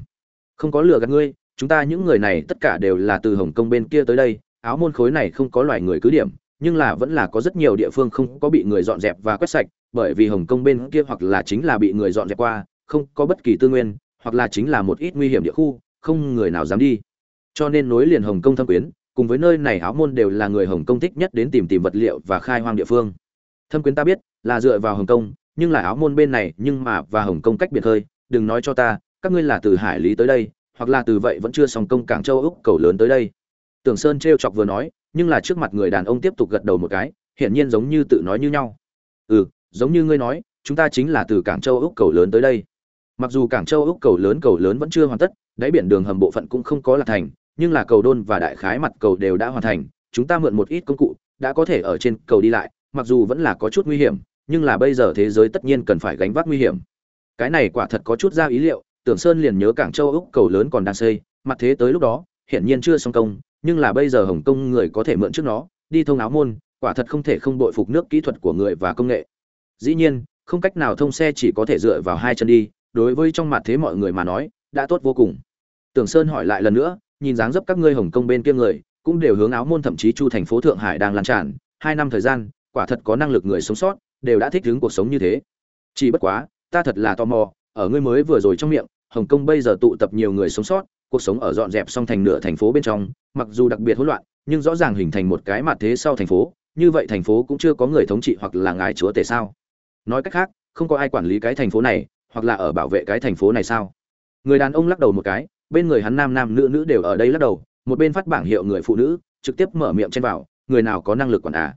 không có lừa gạt ngươi, chúng ta những người này tất cả đều là từ hồng kông bên kia tới đây, áo môn khối này không có loài người cứ điểm, nhưng là vẫn là có rất nhiều địa phương không có bị người dọn dẹp và quét sạch, bởi vì hồng kông bên kia hoặc là chính là bị người dọn dẹp qua không có bất kỳ tư nguyên, hoặc là chính là một ít nguy hiểm địa khu, không người nào dám đi. Cho nên nối liền hồng kông thâm quyến, cùng với nơi này áo môn đều là người hồng kông thích nhất đến tìm tìm vật liệu và khai hoang địa phương. Thâm quyến ta biết là dựa vào hồng kông, nhưng là áo môn bên này, nhưng mà và hồng kông cách biệt hơi, đừng nói cho ta, các ngươi là từ hải lý tới đây, hoặc là từ vậy vẫn chưa xong công cảng châu úc cầu lớn tới đây. Tưởng sơn t chọc vừa nói, nhưng là trước mặt người đàn ông tiếp tục gật đầu một cái, hiển nhiên giống như tự nói như nhau. Ừ giống như ngươi nói, chúng ta chính là từ cảng châu úc cầu lớn tới đây mặc dù cảng châu úc cầu lớn cầu lớn vẫn chưa hoàn tất, đáy biển đường hầm bộ phận cũng không có là thành, nhưng là cầu đôn và đại khái mặt cầu đều đã hoàn thành, chúng ta mượn một ít công cụ, đã có thể ở trên cầu đi lại, mặc dù vẫn là có chút nguy hiểm, nhưng là bây giờ thế giới tất nhiên cần phải gánh vác nguy hiểm. Cái này quả thật có chút ra ý liệu, tưởng sơn liền nhớ cảng châu úc cầu lớn còn đang xây, mặt thế tới lúc đó hiện nhiên chưa xong công, nhưng là bây giờ hồng kông người có thể mượn trước nó, đi thông áo môn, quả thật không thể không bội phục nước kỹ thuật của người và công nghệ. Dĩ nhiên, không cách nào thông xe chỉ có thể dựa vào hai chân đi đối với trong mặt thế mọi người mà nói, đã tốt vô cùng. Tưởng sơn hỏi lại lần nữa, nhìn dáng dấp các ngươi hồng kông bên kia người, cũng đều hướng áo môn thậm chí chu thành phố thượng hải đang lan tràn, hai năm thời gian, quả thật có năng lực người sống sót, đều đã thích ứng cuộc sống như thế. Chỉ bất quá, ta thật là tò mò, ở ngươi mới vừa rồi trong miệng, hồng kông bây giờ tụ tập nhiều người sống sót, cuộc sống ở dọn dẹp xong thành nửa thành phố bên trong, mặc dù đặc biệt hỗn loạn, nhưng rõ ràng hình thành một cái mặt thế sau thành phố, như vậy thành phố cũng chưa có người thống trị hoặc là ngài chúa tể sao? Nói cách khác, không có ai quản lý cái thành phố này hoặc là ở bảo vệ cái thành phố này sao? Người đàn ông lắc đầu một cái, bên người hắn nam nam nữ nữ đều ở đây lắc đầu, một bên phát bảng hiệu người phụ nữ, trực tiếp mở miệng chen vào, người nào có năng lực quản à?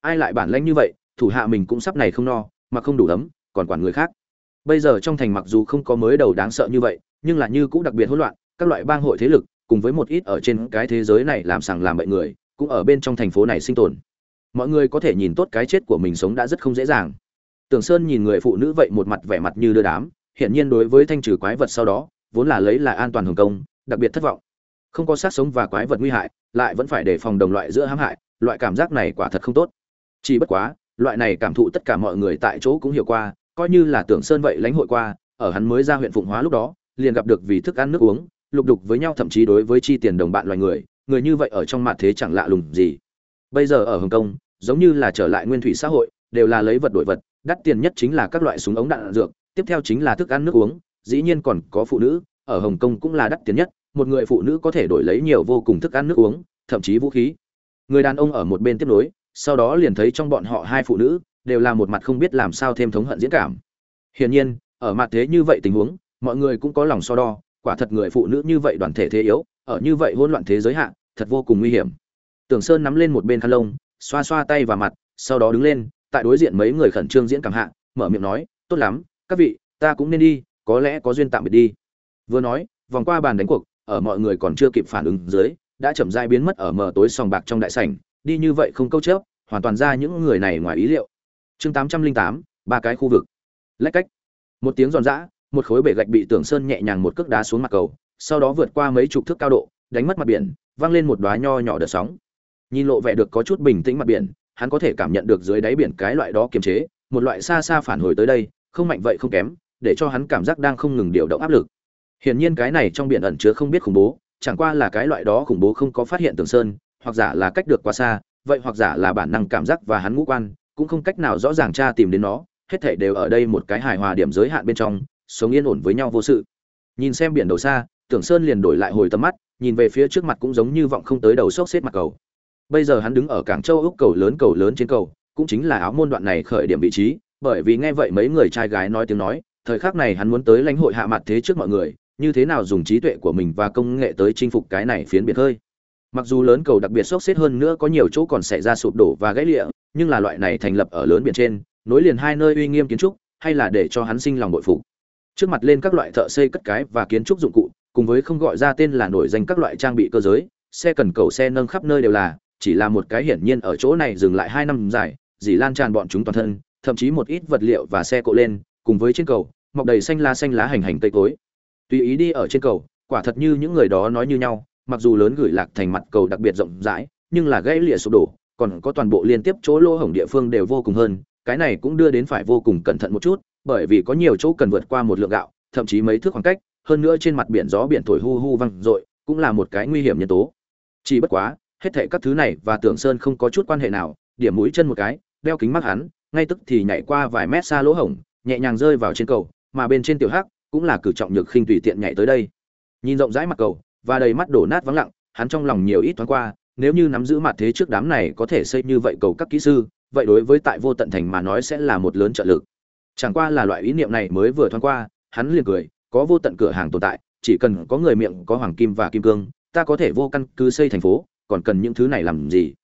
Ai lại bản lãnh như vậy, thủ hạ mình cũng sắp này không no, mà không đủ ấm, còn quản người khác. Bây giờ trong thành mặc dù không có mới đầu đáng sợ như vậy, nhưng là như cũng đặc biệt hỗn loạn, các loại bang hội thế lực, cùng với một ít ở trên cái thế giới này làm sàng làm bậy người, cũng ở bên trong thành phố này sinh tồn. Mọi người có thể nhìn tốt cái chết của mình sống đã rất không dễ dàng tưởng sơn nhìn người phụ nữ vậy một mặt vẻ mặt như đưa đám, hiển nhiên đối với thanh trừ quái vật sau đó, vốn là lấy là an toàn hồng công, đặc biệt thất vọng. Không có sát sống và quái vật nguy hại, lại vẫn phải đề phòng đồng loại giữa hãm hại, loại cảm giác này quả thật không tốt. Chỉ bất quá, loại này cảm thụ tất cả mọi người tại chỗ cũng hiểu qua, coi như là tưởng sơn vậy lãnh hội qua, ở hắn mới ra huyện phụng hóa lúc đó, liền gặp được vì thức ăn nước uống, lục đục với nhau thậm chí đối với chi tiền đồng bạn loài người người như vậy ở trong mặt thế chẳng lạ lùng gì. Bây giờ ở hồng kông, giống như là trở lại nguyên thủy xã hội, đều là lấy vật đổi vật đắt tiền nhất chính là các loại súng ống đạn dược, tiếp theo chính là thức ăn nước uống, dĩ nhiên còn có phụ nữ, ở hồng kông cũng là đắt tiền nhất, một người phụ nữ có thể đổi lấy nhiều vô cùng thức ăn nước uống, thậm chí vũ khí. Người đàn ông ở một bên tiếp nối, sau đó liền thấy trong bọn họ hai phụ nữ, đều là một mặt không biết làm sao thêm thống hận diễn cảm. Hiển nhiên, ở mặt thế như vậy tình huống, mọi người cũng có lòng so đo, quả thật người phụ nữ như vậy đoàn thể thế yếu, ở như vậy hỗn loạn thế giới hạn thật vô cùng nguy hiểm. Tưởng sơn nắm lên một bên khăn lông, xoa xoa tay và mặt, sau đó đứng lên tại đối diện mấy người khẩn trương diễn cảm hạ, mở miệng nói, tốt lắm, các vị, ta cũng nên đi, có lẽ có duyên tạm biệt đi. Vừa nói, vòng qua bàn đánh cuộc, ở mọi người còn chưa kịp phản ứng dưới, đã chậm rãi biến mất ở mờ tối sòng bạc trong đại sảnh, đi như vậy không câu chớp, hoàn toàn ra những người này ngoài ý liệu. Chương tám trăm linh tám, ba cái khu vực. Lách cách. Một tiếng giòn giã, một khối bể gạch bị tưởng sơn nhẹ nhàng một cước đá xuống mặt cầu, sau đó vượt qua mấy chục thước cao độ, đánh mất mặt biển văng lên một đoá nho nhỏ đợt sóng. Nhìn lộ vẻ được có chút bình tĩnh mặt biển hắn có thể cảm nhận được dưới đáy biển cái loại đó kiềm chế, một loại xa xa phản hồi tới đây, không mạnh vậy không kém, để cho hắn cảm giác đang không ngừng điều động áp lực. Hiển nhiên cái này trong biển ẩn chứa không biết khủng bố, chẳng qua là cái loại đó khủng bố không có phát hiện tường sơn, hoặc giả là cách được quá xa, vậy hoặc giả là bản năng cảm giác và hắn ngũ quan, cũng không cách nào rõ ràng tra tìm đến nó, hết thảy đều ở đây một cái hài hòa điểm giới hạn bên trong, sống yên ổn với nhau vô sự. Nhìn xem biển đầu xa tưởng sơn liền đổi lại hồi tầm mắt, nhìn về phía trước mặt cũng giống như vọng không tới đầu sốc xếp mặt cầu bây giờ hắn đứng ở cảng châu úc cầu lớn cầu lớn trên cầu, cũng chính là áo môn đoạn này khởi điểm vị trí, bởi vì nghe vậy mấy người trai gái nói tiếng nói, thời khắc này hắn muốn tới lãnh hội hạ mặt thế trước mọi người, như thế nào dùng trí tuệ của mình và công nghệ tới chinh phục cái này phiến biệt hơi mặc dù lớn cầu đặc biệt sốc xếp hơn nữa có nhiều chỗ còn xảy ra sụp đổ và gãy lịa, nhưng là loại này thành lập ở lớn biển trên, nối liền hai nơi uy nghiêm kiến trúc, hay là để cho hắn sinh lòng bội phục. Trước mặt lên các loại thợ xây cất cái và kiến trúc dụng cụ, cùng với không gọi ra tên là nổi danh các loại trang bị cơ giới, xe cần cầu xe nâng khắp nơi đều là chỉ là một cái hiển nhiên ở chỗ này dừng lại hai năm dài, dì lan tràn bọn chúng toàn thân, thậm chí một ít vật liệu và xe cộ lên, cùng với trên cầu, mọc đầy xanh lá xanh lá hành hành cây cối. Tùy ý đi ở trên cầu, quả thật như những người đó nói như nhau, mặc dù lớn gửi lạc thành mặt cầu đặc biệt rộng rãi, nhưng là gãy lịa sụp đổ, còn có toàn bộ liên tiếp chỗ lỗ hổng địa phương đều vô cùng hơn, cái này cũng đưa đến phải vô cùng cẩn thận một chút, bởi vì có nhiều chỗ cần vượt qua một lượng gạo, thậm chí mấy thước khoảng cách, hơn nữa trên mặt biển gió biển thổi hu hu văng dội, cũng là một cái nguy hiểm nhân tố. Chỉ bất quá hết thệ các thứ này và tưởng sơn không có chút quan hệ nào, điểm mũi chân một cái, đeo kính mắt hắn, ngay tức thì nhảy qua vài mét xa lỗ hổng, nhẹ nhàng rơi vào trên cầu, mà bên trên tiểu hắc cũng là cử trọng nhược khinh tùy tiện nhảy tới đây. Nhìn rộng rãi mặt cầu, và đầy mắt đổ nát vắng lặng, hắn trong lòng nhiều ít thoáng qua, nếu như nắm giữ mặt thế trước đám này có thể xây như vậy cầu các kỹ sư, vậy đối với tại vô tận thành mà nói sẽ là một lớn trợ lực. Chẳng qua là loại ý niệm này mới vừa thoáng qua, hắn liền cười, có vô tận cửa hàng tồn tại, chỉ cần có người miệng có hoàng kim và kim cương, ta có thể vô căn cứ xây thành phố còn cần những thứ này làm gì?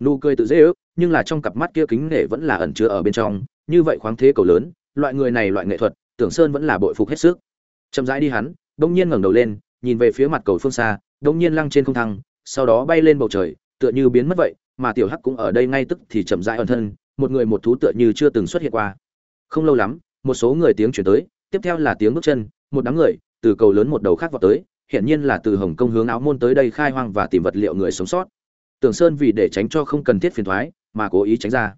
Nụ cười tự dễ ước, nhưng là trong cặp mắt kia kính nể vẫn là ẩn chứa ở bên trong. Như vậy khoáng thế cầu lớn, loại người này loại nghệ thuật, tưởng sơn vẫn là bội phục hết sức. Chậm rãi đi hắn đông nhiên ngẩng đầu lên, nhìn về phía mặt cầu phương xa đông nhiên lăng trên không thăng, sau đó bay lên bầu trời, tựa như biến mất vậy, mà tiểu hắc cũng ở đây ngay tức thì chậm rãi ẩn thân, một người một thú tựa như chưa từng xuất hiện qua. Không lâu lắm, một số người tiếng chuyển tới, tiếp theo là tiếng bước chân, một đám người, từ cầu lớn một đầu khác vào tới hiển nhiên là từ hồng kông hướng áo môn tới đây khai hoang và tìm vật liệu người sống sót. Tưởng sơn vì để tránh cho không cần thiết phiền toái mà cố ý tránh ra.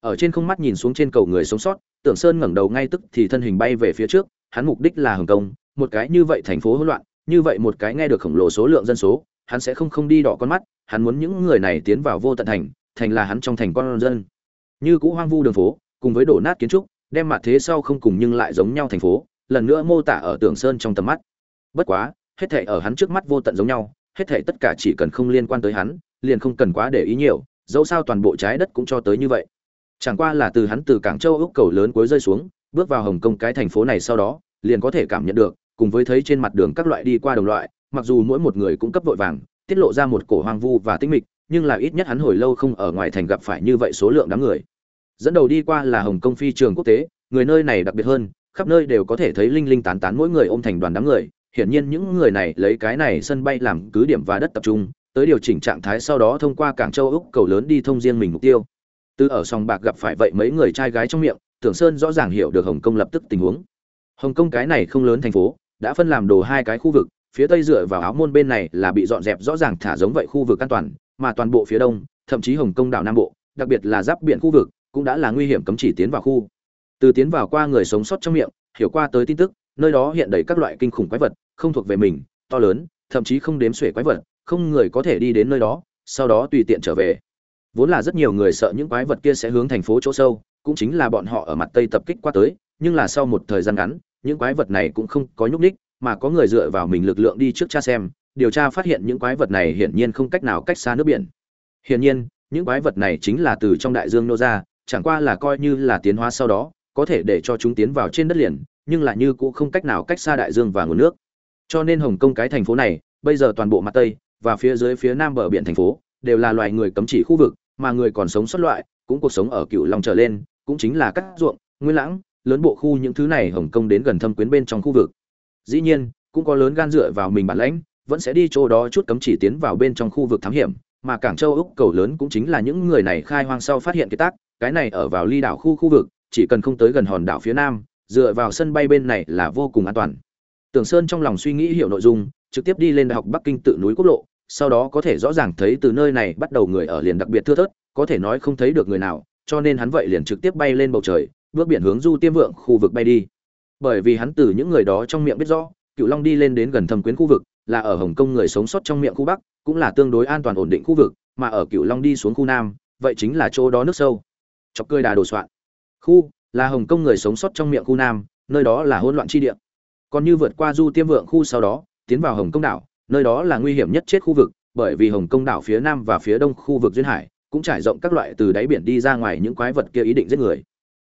Ở trên không mắt nhìn xuống trên cầu người sống sót, tưởng sơn ngẩng đầu ngay tức thì thân hình bay về phía trước, hắn mục đích là hồng kông, một cái như vậy thành phố hỗn loạn, như vậy một cái nghe được khổng lồ số lượng dân số, hắn sẽ không không đi đỏ con mắt, hắn muốn những người này tiến vào vô tận thành thành là hắn trong thành con dân. Như cũ hoang vu đường phố, cùng với đổ nát kiến trúc, đem mặt thế sau không cùng nhưng lại giống nhau thành phố, lần nữa mô tả ở tưởng sơn trong tầm mắt. Bất quá hết thảy ở hắn trước mắt vô tận giống nhau, hết thảy tất cả chỉ cần không liên quan tới hắn, liền không cần quá để ý nhiều, dẫu sao toàn bộ trái đất cũng cho tới như vậy. Chẳng qua là từ hắn từ cảng châu úc cầu lớn cuối rơi xuống, bước vào hồng kông cái thành phố này sau đó, liền có thể cảm nhận được, cùng với thấy trên mặt đường các loại đi qua đồng loại, mặc dù mỗi một người cũng cấp vội vàng, tiết lộ ra một cổ hoang vu và tinh mịch, nhưng là ít nhất hắn hồi lâu không ở ngoài thành gặp phải như vậy số lượng đám người. Dẫn đầu đi qua là hồng kông phi trường quốc tế, người nơi này đặc biệt hơn, khắp nơi đều có thể thấy linh linh tán tán mỗi người ôm thành đoàn đám người hiển nhiên những người này lấy cái này sân bay làm cứ điểm và đất tập trung, tới điều chỉnh trạng thái sau đó thông qua cảng châu úc cầu lớn đi thông riêng mình mục tiêu. Từ ở sòng bạc gặp phải vậy mấy người trai gái trong miệng, tưởng sơn rõ ràng hiểu được hồng kông lập tức tình huống. Hồng kông cái này không lớn thành phố, đã phân làm đồ hai cái khu vực, phía tây dựa vào áo môn bên này là bị dọn dẹp rõ ràng thả giống vậy khu vực an toàn, mà toàn bộ phía đông, thậm chí hồng kông đảo nam bộ, đặc biệt là giáp biển khu vực, cũng đã là nguy hiểm cấm chỉ tiến vào khu. Từ tiến vào qua người sống sót trong miệng, hiểu qua tới tin tức, nơi đó hiện đầy các loại kinh khủng quái vật không thuộc về mình, to lớn, thậm chí không đếm xuể quái vật, không người có thể đi đến nơi đó, sau đó tùy tiện trở về. Vốn là rất nhiều người sợ những quái vật kia sẽ hướng thành phố chỗ sâu, cũng chính là bọn họ ở mặt tây tập kích qua tới, nhưng là sau một thời gian ngắn, những quái vật này cũng không có nhúc ních mà có người dựa vào mình lực lượng đi trước cha xem, điều tra phát hiện những quái vật này hiển nhiên không cách nào cách xa nước biển. Hiển nhiên, những quái vật này chính là từ trong đại dương nô ra, chẳng qua là coi như là tiến hóa sau đó, có thể để cho chúng tiến vào trên đất liền, nhưng là như cũng không cách nào cách xa đại dương và nguồn nước cho nên hồng kông cái thành phố này, bây giờ toàn bộ mặt tây và phía dưới phía nam bờ biển thành phố đều là loài người cấm chỉ khu vực, mà người còn sống xuất loại cũng cuộc sống ở cựu long trở lên, cũng chính là các ruộng, nguyên lãng, lớn bộ khu những thứ này hồng kông đến gần thâm quyến bên trong khu vực. Dĩ nhiên, cũng có lớn gan dựa vào mình bản lãnh, vẫn sẽ đi chỗ đó chút cấm chỉ tiến vào bên trong khu vực thám hiểm, mà cảng châu úc cầu lớn cũng chính là những người này khai hoang sau phát hiện cái tác, cái này ở vào ly đảo khu khu vực, chỉ cần không tới gần hòn đảo phía nam, dựa vào sân bay bên này là vô cùng an toàn tưởng sơn trong lòng suy nghĩ hiểu nội dung, trực tiếp đi lên đại học bắc kinh tự núi quốc lộ, sau đó có thể rõ ràng thấy từ nơi này bắt đầu người ở liền đặc biệt thưa thớt, có thể nói không thấy được người nào, cho nên hắn vậy liền trực tiếp bay lên bầu trời, bước biển hướng du tiêm vượng khu vực bay đi. Bởi vì hắn từ những người đó trong miệng biết rõ, cựu long đi lên đến gần thâm quyến khu vực, là ở hồng kông người sống sót trong miệng khu bắc, cũng là tương đối an toàn ổn định khu vực, mà ở cựu long đi xuống khu nam, vậy chính là chỗ đó nước sâu. Chọc cười đà đồ soạn. Khu, là hồng kông người sống sót trong miệng khu nam, nơi đó là hỗn loạn chi địa còn như vượt qua du tiêm vượng khu sau đó, tiến vào hồng công đảo, nơi đó là nguy hiểm nhất chết khu vực, bởi vì hồng công đảo phía nam và phía đông khu vực duyên hải cũng trải rộng các loại từ đáy biển đi ra ngoài những quái vật kia ý định giết người.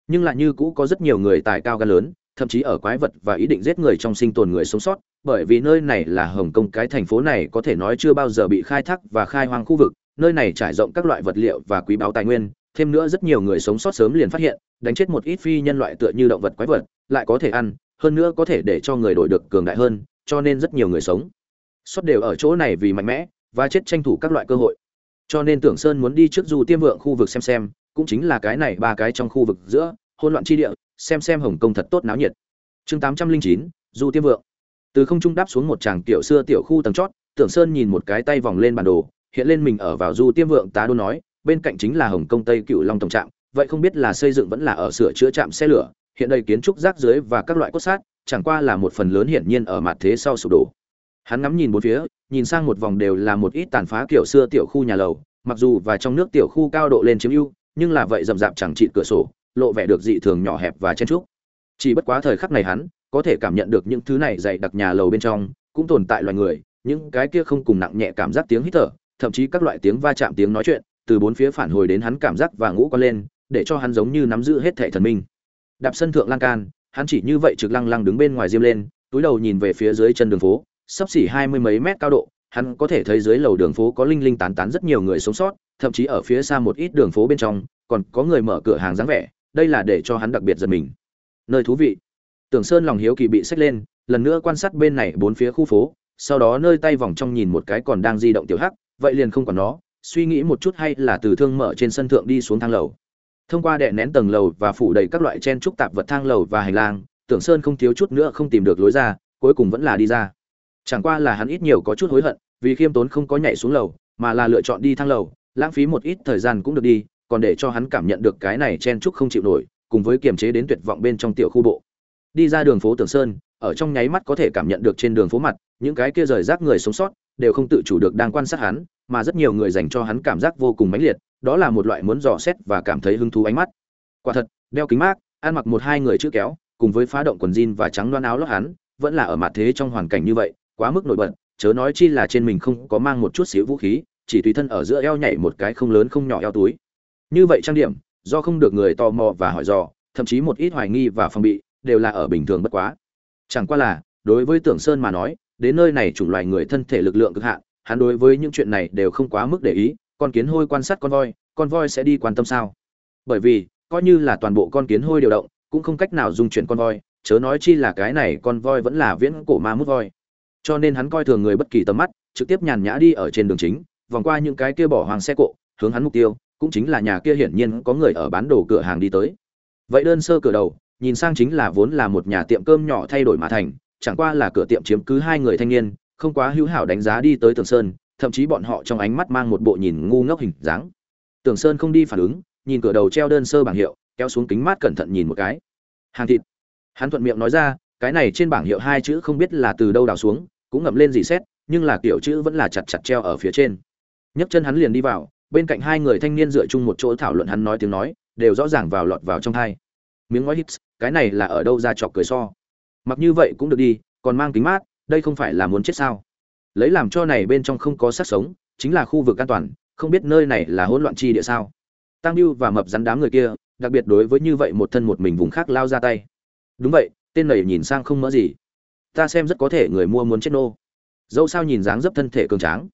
Nhưng lại như cũ có rất nhiều người tài cao gan lớn, thậm chí ở quái vật và ý định giết người trong sinh tồn người sống sót, bởi vì nơi này là hồng kông, cái thành phố này có thể nói chưa bao giờ bị khai thác và khai hoang khu vực, nơi này trải rộng các loại vật liệu và quý báu tài nguyên, thêm nữa rất nhiều người sống sót sớm liền phát hiện, đánh chết một ít phi nhân loại tựa như động vật quái vật, lại có thể ăn hơn nữa có thể để cho người đổi được cường đại hơn, cho nên rất nhiều người sống. Sót đều ở chỗ này vì mạnh mẽ, và chết tranh thủ các loại cơ hội. Cho nên tưởng sơn muốn đi trước du tiêm vượng khu vực xem xem, cũng chính là cái này ba cái trong khu vực giữa, hỗn loạn chi địa, xem xem hồng kông thật tốt náo nhiệt. Chương tám trăm linh chín, du tiêm vượng. Từ không trung đáp xuống một tràng tiểu xưa tiểu khu tầng chót, tưởng sơn nhìn một cái tay vòng lên bản đồ, hiện lên mình ở vào du tiêm vượng tá đô nói, bên cạnh chính là hồng kông tây cựu long tổng trạm, vậy không biết là xây dựng vẫn là ở sửa chữa trạm xe lửa hiện đầy kiến trúc rác dưới và các loại cốt sát, chẳng qua là một phần lớn hiển nhiên ở mặt thế sau sụp đổ. Hắn ngắm nhìn bốn phía, nhìn sang một vòng đều là một ít tàn phá kiểu xưa tiểu khu nhà lầu, mặc dù và trong nước tiểu khu cao độ lên chiếm ưu, nhưng là vậy rậm rạp chẳng trị cửa sổ, lộ vẻ được dị thường nhỏ hẹp và chen trúc chỉ bất quá thời khắc này hắn có thể cảm nhận được những thứ này dày đặc nhà lầu bên trong, cũng tồn tại loài người, những cái kia không cùng nặng nhẹ cảm giác tiếng hít thở, thậm chí các loại tiếng va chạm tiếng nói chuyện, từ bốn phía phản hồi đến hắn cảm giác và ngũ con lên, để cho hắn giống như nắm giữ hết thảy thần minh đạp sân thượng lan can, hắn chỉ như vậy trực lăng lăng đứng bên ngoài diêm lên, túi đầu nhìn về phía dưới chân đường phố sắp xỉ hai mươi mấy mét cao độ, hắn có thể thấy dưới lầu đường phố có linh linh tán tán rất nhiều người sống sót, thậm chí ở phía xa một ít đường phố bên trong, còn có người mở cửa hàng dáng vẻ, đây là để cho hắn đặc biệt giật mình. Nơi thú vị. Tưởng sơn lòng hiếu kỳ bị xách lên, lần nữa quan sát bên này bốn phía khu phố, sau đó nơi tay vòng trong nhìn một cái còn đang di động tiểu hắc, vậy liền không còn nó, suy nghĩ một chút hay là từ thương mở trên sân thượng đi xuống thang lầu thông qua đệ nén tầng lầu và phủ đầy các loại chen trúc tạp vật thang lầu và hành lang, tưởng sơn không thiếu chút nữa không tìm được lối ra, cuối cùng vẫn là đi ra. Chẳng qua là hắn ít nhiều có chút hối hận, vì khiêm tốn không có nhảy xuống lầu, mà là lựa chọn đi thang lầu, lãng phí một ít thời gian cũng được đi, còn để cho hắn cảm nhận được cái này chen trúc không chịu nổi, cùng với kiềm chế đến tuyệt vọng bên trong tiểu khu bộ. Đi ra đường phố tưởng sơn, ở trong nháy mắt có thể cảm nhận được trên đường phố mặt, những cái kia rời rác người sống sót, đều không tự chủ được đang quan sát hắn, mà rất nhiều người dành cho hắn cảm giác vô cùng mãnh liệt đó là một loại muốn dò xét và cảm thấy hứng thú ánh mắt. Quả thật, đeo kính mát, ăn mặc một hai người chữ kéo, cùng với phá động quần jean và trắng loan áo lót hắn, vẫn là ở mặt thế trong hoàn cảnh như vậy, quá mức nổi bật, chớ nói chi là trên mình không có mang một chút xíu vũ khí, chỉ tùy thân ở giữa eo nhảy một cái không lớn không nhỏ eo túi. Như vậy trang điểm, do không được người tò mò và hỏi dò, thậm chí một ít hoài nghi và phòng bị, đều là ở bình thường bất quá. Chẳng qua là, đối với tưởng sơn mà nói, đến nơi này chủng loài người thân thể lực lượng cực hạn, hắn đối với những chuyện này đều không quá mức để ý con kiến hôi quan sát con voi con voi sẽ đi quan tâm sao? Bởi vì, coi như là toàn bộ con kiến hôi điều động, cũng không cách nào dung chuyển con voi, chớ nói chi là cái này con voi vẫn là viễn cổ ma mút voi. Cho nên hắn coi thường người bất kỳ tầm mắt, trực tiếp nhàn nhã đi ở trên đường chính, vòng qua những cái kia bỏ hoàng xe cộ, hướng hắn mục tiêu, cũng chính là nhà kia hiển nhiên có người ở bán đồ cửa hàng đi tới. Vậy đơn sơ cửa đầu, nhìn sang chính là vốn là một nhà tiệm cơm nhỏ thay đổi mà thành, chẳng qua là cửa tiệm chiếm cứ hai người thanh niên, không quá hữu hảo đánh giá đi tới tường sơn thậm chí bọn họ trong ánh mắt mang một bộ nhìn ngu ngốc hình dáng. Tưởng sơn không đi phản ứng nhìn cửa đầu treo đơn sơ bảng hiệu kéo xuống kính mát cẩn thận nhìn một cái. Hàng thịt. Hắn thuận miệng nói ra cái này trên bảng hiệu hai chữ không biết là từ đâu đào xuống cũng ngậm lên gì xét nhưng là kiểu chữ vẫn là chặt chặt treo ở phía trên. Nhấc chân hắn liền đi vào bên cạnh hai người thanh niên dựa chung một chỗ thảo luận hắn nói tiếng nói đều rõ ràng vào lọt vào trong hai miếng ngói hips, cái này là ở đâu ra chọc cười so. Mặc như vậy cũng được đi còn mang kính mát đây không phải là muốn chết sao? Lấy làm cho này bên trong không có sát sống, chính là khu vực an toàn, không biết nơi này là hỗn loạn chi địa sao. Tăng biêu và mập rắn đám người kia, đặc biệt đối với như vậy một thân một mình vùng khác lao ra tay. Đúng vậy, tên này nhìn sang không mỡ gì. Ta xem rất có thể người mua muốn chết nô. Dẫu sao nhìn dáng dấp thân thể cường tráng.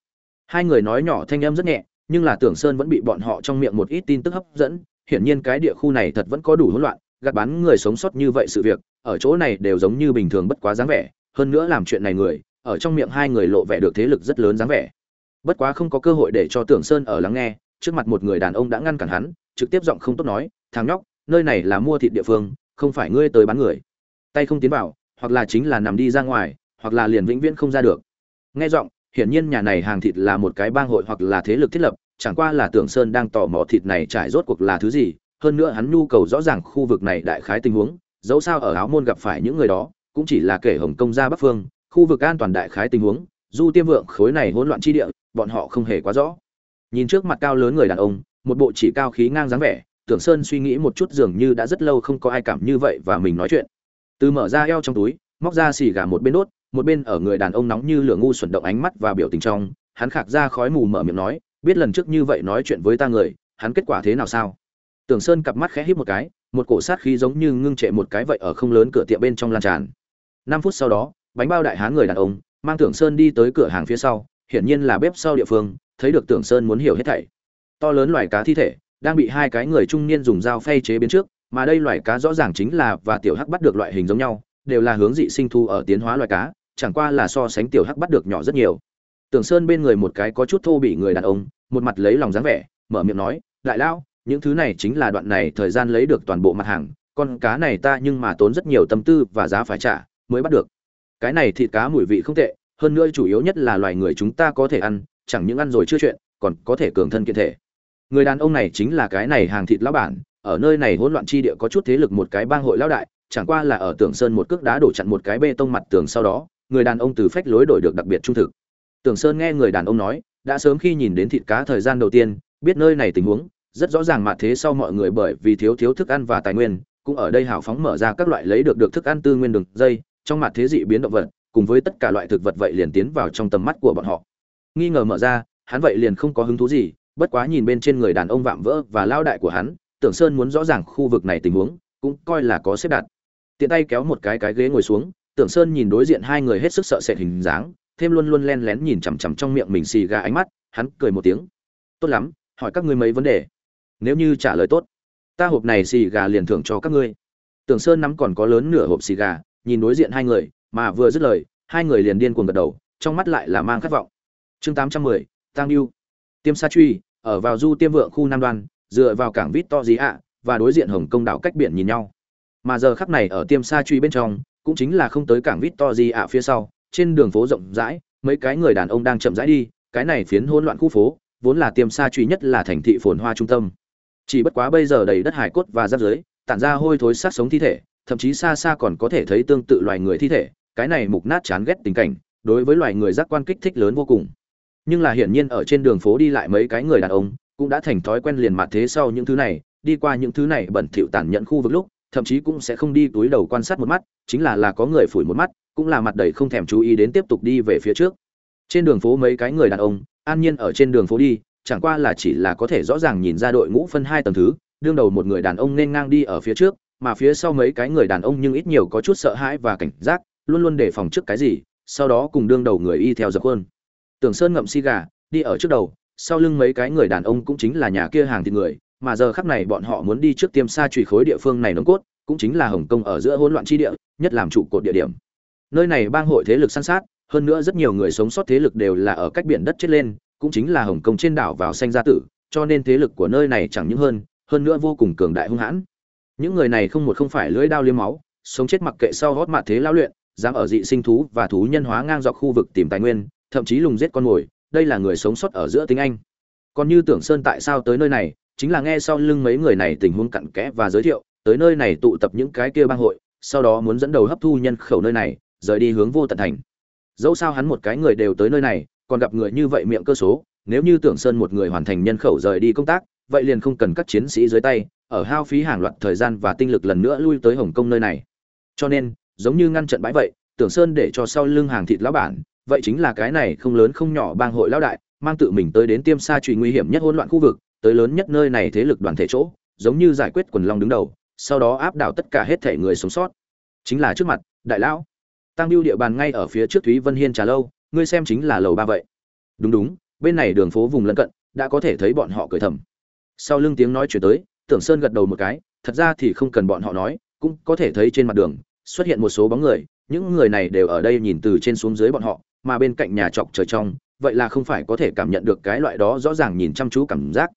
Hai người nói nhỏ thanh âm rất nhẹ, nhưng là tưởng sơn vẫn bị bọn họ trong miệng một ít tin tức hấp dẫn. Hiển nhiên cái địa khu này thật vẫn có đủ hỗn loạn, gạt bán người sống sót như vậy sự việc, ở chỗ này đều giống như bình thường bất quá dáng vẻ. Hơn nữa làm chuyện này người ở trong miệng hai người lộ vẻ được thế lực rất lớn dáng vẻ. Bất quá không có cơ hội để cho tưởng sơn ở lắng nghe, trước mặt một người đàn ông đã ngăn cản hắn, trực tiếp giọng không tốt nói, thằng nhóc, nơi này là mua thịt địa phương, không phải ngươi tới bán người. Tay không tiến vào, hoặc là chính là nằm đi ra ngoài, hoặc là liền vĩnh viễn không ra được. Nghe giọng, hiển nhiên nhà này hàng thịt là một cái bang hội hoặc là thế lực thiết lập, chẳng qua là tưởng sơn đang tò mò thịt này trải rốt cuộc là thứ gì, hơn nữa hắn nhu cầu rõ ràng khu vực này đại khái tình huống, dẫu sao ở áo môn gặp phải những người đó, cũng chỉ là kể hồng công gia bắc phương khu vực an toàn đại khái tình huống, du tiêm vượng khối này hỗn loạn chi địa, bọn họ không hề quá rõ. Nhìn trước mặt cao lớn người đàn ông, một bộ chỉ cao khí ngang dáng vẻ, tưởng sơn suy nghĩ một chút dường như đã rất lâu không có ai cảm như vậy và mình nói chuyện. Từ mở ra eo trong túi, móc ra xì gà một bên đốt, một bên ở người đàn ông nóng như lửa ngu xuẩn động ánh mắt và biểu tình trong, hắn khạc ra khói mù mở miệng nói, biết lần trước như vậy nói chuyện với ta người, hắn kết quả thế nào sao? Tưởng sơn cặp mắt khẽ híp một cái, một cổ sát khí giống như ngưng trệ một cái vậy ở không lớn cửa tiệm bên trong lan tràn. Năm phút sau đó bánh bao đại hán người đàn ông, mang tưởng sơn đi tới cửa hàng phía sau, hiển nhiên là bếp sau địa phương, thấy được tưởng sơn muốn hiểu hết thảy. To lớn loài cá thi thể, đang bị hai cái người trung niên dùng dao phay chế biến trước, mà đây loài cá rõ ràng chính là và tiểu hắc bắt được loại hình giống nhau, đều là hướng dị sinh thu ở tiến hóa loài cá, chẳng qua là so sánh tiểu hắc bắt được nhỏ rất nhiều. Tưởng sơn bên người một cái có chút thô bị người đàn ông, một mặt lấy lòng dáng vẻ, mở miệng nói, đại lão, những thứ này chính là đoạn này thời gian lấy được toàn bộ mặt hàng, con cá này ta nhưng mà tốn rất nhiều tâm tư và giá phải trả, mới bắt được cái này thịt cá mùi vị không tệ, hơn nữa chủ yếu nhất là loài người chúng ta có thể ăn, chẳng những ăn rồi chưa chuyện, còn có thể cường thân kiện thể. Người đàn ông này chính là cái này hàng thịt lão bản, ở nơi này hỗn loạn chi địa có chút thế lực một cái bang hội lão đại, chẳng qua là ở tường sơn một cước đá đổ chặn một cái bê tông mặt tường sau đó, người đàn ông từ phách lối đổi được đặc biệt trung thực. Tường sơn nghe người đàn ông nói, đã sớm khi nhìn đến thịt cá thời gian đầu tiên, biết nơi này tình huống, rất rõ ràng mà thế sau mọi người bởi vì thiếu thiếu thức ăn và tài nguyên, cũng ở đây hào phóng mở ra các loại lấy được được thức ăn tư nguyên đường dây trong mặt thế dị biến động vật, cùng với tất cả loại thực vật vậy liền tiến vào trong tầm mắt của bọn họ. Nghi ngờ mở ra, hắn vậy liền không có hứng thú gì, bất quá nhìn bên trên người đàn ông vạm vỡ và lao đại của hắn, tưởng sơn muốn rõ ràng khu vực này tình huống, cũng coi là có xếp đặt. Tiện tay kéo một cái cái ghế ngồi xuống, tưởng sơn nhìn đối diện hai người hết sức sợ sệt hình dáng, thêm luôn luôn len lén nhìn chằm chằm trong miệng mình xì gà ánh mắt, hắn cười một tiếng. Tốt lắm, hỏi các ngươi mấy vấn đề. Nếu như trả lời tốt, ta hộp này xì gà liền thưởng cho các ngươi. Tưởng sơn nắm còn có lớn nửa hộp xì gà nhìn đối diện hai người, mà vừa dứt lời, hai người liền điên cuồng gật đầu, trong mắt lại là mang khát vọng. Chương tám trăm mười tiêm sa truy, ở vào du tiêm vượng khu nam đoan, dựa vào cảng Victoria to và đối diện hồng công đảo cách biển nhìn nhau. Mà giờ khắc này ở tiêm sa truy bên trong, cũng chính là không tới cảng Victoria to phía sau, trên đường phố rộng rãi, mấy cái người đàn ông đang chậm rãi đi, cái này phiến hỗn loạn khu phố, vốn là tiêm sa truy nhất là thành thị phồn hoa trung tâm. Chỉ bất quá bây giờ đầy đất hải cốt và giáp rưởi, tản ra hôi thối sát sống thi thể thậm chí xa xa còn có thể thấy tương tự loài người thi thể, cái này mục nát chán ghét tình cảnh, đối với loài người giác quan kích thích lớn vô cùng. Nhưng là hiển nhiên ở trên đường phố đi lại mấy cái người đàn ông, cũng đã thành thói quen liền mặt thế sau những thứ này, đi qua những thứ này bẩn thỉu tàn nhẫn khu vực lúc, thậm chí cũng sẽ không đi túi đầu quan sát một mắt, chính là là có người phủi một mắt, cũng là mặt đầy không thèm chú ý đến tiếp tục đi về phía trước. Trên đường phố mấy cái người đàn ông, an nhiên ở trên đường phố đi, chẳng qua là chỉ là có thể rõ ràng nhìn ra đội ngũ phân hai tầng thứ, đương đầu một người đàn ông nên ngang đi ở phía trước mà phía sau mấy cái người đàn ông nhưng ít nhiều có chút sợ hãi và cảnh giác, luôn luôn đề phòng trước cái gì, sau đó cùng đương đầu người y theo dập khuôn. Tưởng sơn ngậm xi gà, đi ở trước đầu, sau lưng mấy cái người đàn ông cũng chính là nhà kia hàng thịt người, mà giờ khắc này bọn họ muốn đi trước tiêm xa trùy khối địa phương này nồng cốt, cũng chính là hồng kông ở giữa hỗn loạn chi địa, nhất làm trụ cột địa điểm. Nơi này bang hội thế lực săn sát, hơn nữa rất nhiều người sống sót thế lực đều là ở cách biển đất chết lên, cũng chính là hồng kông trên đảo vào xanh gia tử, cho nên thế lực của nơi này chẳng những hơn hơn nữa vô cùng cường đại hung hãn những người này không một không phải lưỡi đao liếm máu, sống chết mặc kệ sau hót mặt thế lao luyện, dám ở dị sinh thú và thú nhân hóa ngang dọc khu vực tìm tài nguyên, thậm chí lùng giết con mồi, đây là người sống sót ở giữa tiếng anh. Còn như tưởng sơn tại sao tới nơi này, chính là nghe sau lưng mấy người này tình huống cặn kẽ và giới thiệu, tới nơi này tụ tập những cái kia bang hội, sau đó muốn dẫn đầu hấp thu nhân khẩu nơi này, rời đi hướng vô tận thành. Dẫu sao hắn một cái người đều tới nơi này, còn gặp người như vậy miệng cơ số, nếu như tưởng sơn một người hoàn thành nhân khẩu rời đi công tác, vậy liền không cần các chiến sĩ dưới tay ở hao phí hàng loạt thời gian và tinh lực lần nữa lui tới hồng kông nơi này. Cho nên, giống như ngăn trận bãi vậy, tưởng sơn để cho sau lưng hàng thịt lão bản, vậy chính là cái này không lớn không nhỏ bang hội lão đại, mang tự mình tới đến tiêm sa truy nguy hiểm nhất hỗn loạn khu vực, tới lớn nhất nơi này thế lực đoàn thể chỗ, giống như giải quyết quần long đứng đầu, sau đó áp đảo tất cả hết thể người sống sót. Chính là trước mặt, đại lão. Tăng Bưu địa bàn ngay ở phía trước thúy vân hiên trà lâu, ngươi xem chính là lầu ba vậy. Đúng đúng, bên này đường phố vùng lân cận, đã có thể thấy bọn họ cười thầm. Sau lưng tiếng nói chuyển tới tưởng sơn gật đầu một cái, thật ra thì không cần bọn họ nói, cũng có thể thấy trên mặt đường, xuất hiện một số bóng người, những người này đều ở đây nhìn từ trên xuống dưới bọn họ, mà bên cạnh nhà trọc trời trong, vậy là không phải có thể cảm nhận được cái loại đó rõ ràng nhìn chăm chú cảm giác.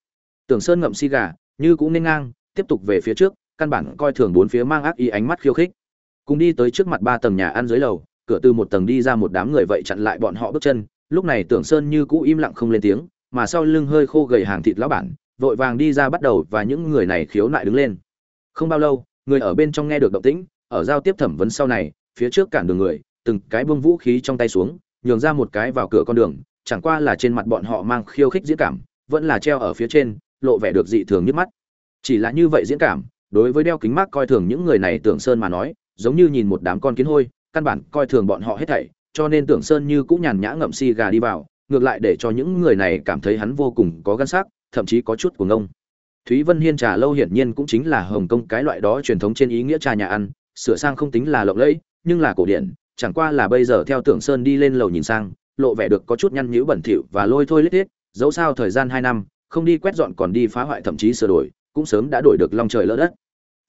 Tưởng sơn ngậm si gà, như cũng nên ngang, tiếp tục về phía trước, căn bản coi thường bốn phía mang ác ý ánh mắt khiêu khích. Cùng đi tới trước mặt ba tầng nhà ăn dưới lầu, cửa từ một tầng đi ra một đám người vậy chặn lại bọn họ bước chân, lúc này tưởng sơn như cũ im lặng không lên tiếng, mà sau lưng hơi khô gầy hàng thịt lão bản vội vàng đi ra bắt đầu và những người này khiếu nại đứng lên. Không bao lâu, người ở bên trong nghe được động tĩnh, ở giao tiếp thẩm vấn sau này, phía trước cản đường người, từng cái buông vũ khí trong tay xuống, nhường ra một cái vào cửa con đường, chẳng qua là trên mặt bọn họ mang khiêu khích diễn cảm, vẫn là treo ở phía trên, lộ vẻ được dị thường nhất mắt. Chỉ là như vậy diễn cảm, đối với đeo kính mắt coi thường những người này tưởng sơn mà nói, giống như nhìn một đám con kiến hôi, căn bản coi thường bọn họ hết thảy, cho nên tưởng sơn như cũng nhàn nhã ngậm si gà đi vào, ngược lại để cho những người này cảm thấy hắn vô cùng có gan sắc thậm chí có chút của ngông. Thúy vân hiên trà lâu hiển nhiên cũng chính là hồng kông cái loại đó truyền thống trên ý nghĩa trà nhà ăn, sửa sang không tính là lộng lẫy, nhưng là cổ điển, chẳng qua là bây giờ theo tưởng sơn đi lên lầu nhìn sang, lộ vẻ được có chút nhăn nhữ bẩn thỉu và lôi thôi lết hết dẫu sao thời gian hai năm, không đi quét dọn còn đi phá hoại thậm chí sửa đổi, cũng sớm đã đổi được long trời lỡ đất.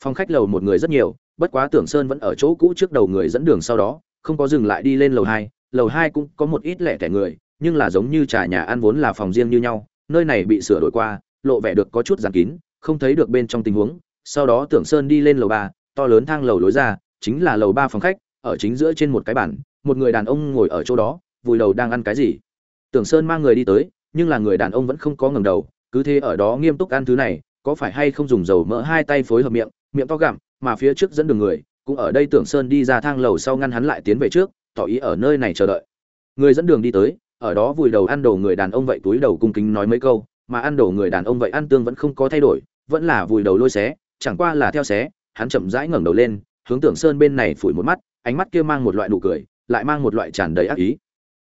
Phòng khách lầu một người rất nhiều, bất quá tưởng sơn vẫn ở chỗ cũ trước đầu người dẫn đường sau đó, không có dừng lại đi lên lầu hai lầu hai cũng có một ít lẻ tẻ người, nhưng là giống như trà nhà ăn vốn là phòng riêng như nhau nơi này bị sửa đổi qua, lộ vẻ được có chút giàn kín, không thấy được bên trong tình huống. Sau đó tưởng sơn đi lên lầu ba, to lớn thang lầu lối ra, chính là lầu ba phòng khách, ở chính giữa trên một cái bàn, một người đàn ông ngồi ở chỗ đó, vùi đầu đang ăn cái gì. Tưởng sơn mang người đi tới, nhưng là người đàn ông vẫn không có ngẩng đầu, cứ thế ở đó nghiêm túc ăn thứ này, có phải hay không dùng dầu mỡ hai tay phối hợp miệng miệng to gặm, mà phía trước dẫn đường người, cũng ở đây tưởng sơn đi ra thang lầu sau ngăn hắn lại tiến về trước, tỏ ý ở nơi này chờ đợi. Người dẫn đường đi tới ở đó vùi đầu ăn đồ người đàn ông vậy túi đầu cung kính nói mấy câu, mà ăn đồ người đàn ông vậy ăn tương vẫn không có thay đổi, vẫn là vùi đầu lôi xé, chẳng qua là theo xé, hắn chậm rãi ngẩng đầu lên, hướng tưởng sơn bên này phủi một mắt, ánh mắt kia mang một loại nụ cười, lại mang một loại tràn đầy ác ý.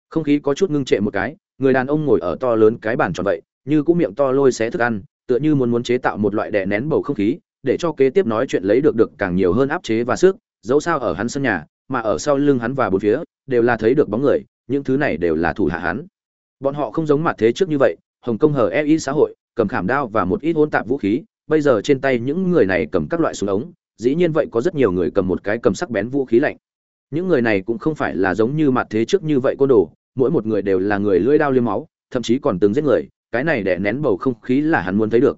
Không khí có chút ngưng trệ một cái, người đàn ông ngồi ở to lớn cái bàn tròn vậy, như cũng miệng to lôi xé thức ăn, tựa như muốn muốn chế tạo một loại đè nén bầu không khí, để cho kế tiếp nói chuyện lấy được được càng nhiều hơn áp chế và sức, dẫu sao ở hắn sân nhà, mà ở sau lưng hắn và bốn phía, đều là thấy được bóng người những thứ này đều là thủ hạ hắn. Bọn họ không giống mặt thế trước như vậy, hồng kông hờ e xã hội, cầm khảm đao và một ít hôn tạp vũ khí, bây giờ trên tay những người này cầm các loại súng ống, dĩ nhiên vậy có rất nhiều người cầm một cái cầm sắc bén vũ khí lạnh. Những người này cũng không phải là giống như mặt thế trước như vậy côn đồ, mỗi một người đều là người lưỡi đao liếm máu, thậm chí còn từng giết người, cái này để nén bầu không khí là hắn muốn thấy được.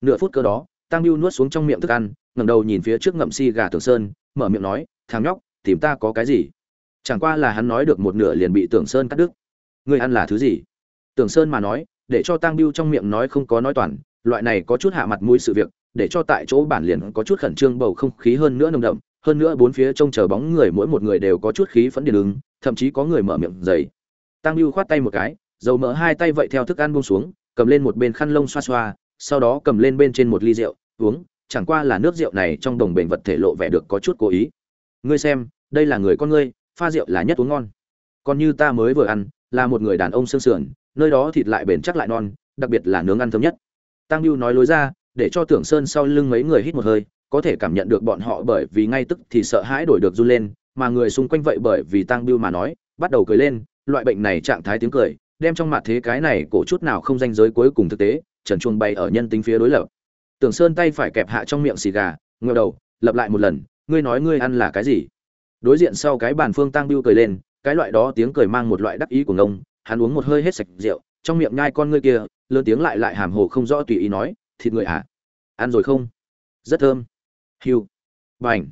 Nửa phút cơ đó tăng biêu nuốt xuống trong miệng thức ăn, ngẩng đầu nhìn phía trước ngậm si gà tưởng sơn, mở miệng nói, thằng nhóc, tìm ta có cái gì? Chẳng qua là hắn nói được một nửa liền bị tưởng sơn cắt đứt. Người ăn là thứ gì? Tưởng sơn mà nói, để cho tăng biêu trong miệng nói không có nói toàn, loại này có chút hạ mặt mũi sự việc, để cho tại chỗ bản liền có chút khẩn trương bầu không khí hơn nữa nồng đậm, hơn nữa bốn phía trông chờ bóng người mỗi một người đều có chút khí phấn điện ứng thậm chí có người mở miệng dày tăng biêu khoát tay một cái, dầu mỡ hai tay vậy theo thức ăn buông xuống, cầm lên một bên khăn lông xoa xoa, sau đó cầm lên bên trên một ly rượu, uống, chẳng qua là nước rượu này trong đồng bền vật thể lộ vẻ được có chút cố ý. Ngươi xem, đây là người con ngươi pha rượu là nhất uống ngon. Còn như ta mới vừa ăn, là một người đàn ông xương sườn, nơi đó thịt lại bền chắc lại non, đặc biệt là nướng ăn thơm nhất. Tăng lưu nói lối ra, để cho tưởng sơn sau lưng mấy người hít một hơi, có thể cảm nhận được bọn họ bởi vì ngay tức thì sợ hãi đổi được run lên, mà người xung quanh vậy bởi vì tăng biêu mà nói, bắt đầu cười lên, loại bệnh này trạng thái tiếng cười, đem trong mặt thế cái này cổ chút nào không danh giới cuối cùng thực tế, trần chuông bay ở nhân tính phía đối lập. Tưởng sơn tay phải kẹp hạ trong miệng xì gà ngờ đầu, lặp lại một lần, ngươi nói ngươi ăn là cái gì? Đối diện sau cái bàn phương tăng biêu cười lên, cái loại đó tiếng cười mang một loại đắc ý của ngông, hắn uống một hơi hết sạch rượu, trong miệng nhai con ngươi kia, lớn tiếng lại lại hàm hồ không rõ tùy ý nói, thịt người à ăn rồi không? Rất thơm. Hiu. Bành.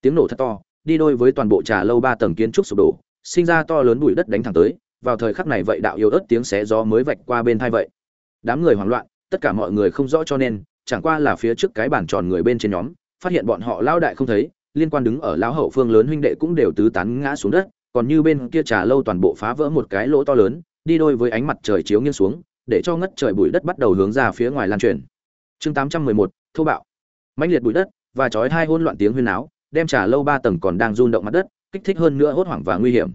Tiếng nổ thật to, đi đôi với toàn bộ trà lâu ba tầng kiến trúc sụp đổ, sinh ra to lớn bụi đất đánh thẳng tới, vào thời khắc này vậy đạo yếu ớt tiếng xé gió mới vạch qua bên thai vậy. Đám người hoảng loạn, tất cả mọi người không rõ cho nên, chẳng qua là phía trước cái bàn tròn người bên trên nhóm, phát hiện bọn họ lao đại không thấy liên quan đứng ở lão hậu phương lớn huynh đệ cũng đều tứ tán ngã xuống đất còn như bên kia trà lâu toàn bộ phá vỡ một cái lỗ to lớn đi đôi với ánh mặt trời chiếu nghiêng xuống để cho ngất trời bụi đất bắt đầu hướng ra phía ngoài lan truyền. Chương 811, thô bạo. Mãnh liệt bụi đất và chói hai hỗn loạn tiếng huyên náo đem trà lâu ba tầng còn đang rung động mặt đất kích thích hơn nữa hốt hoảng và nguy hiểm.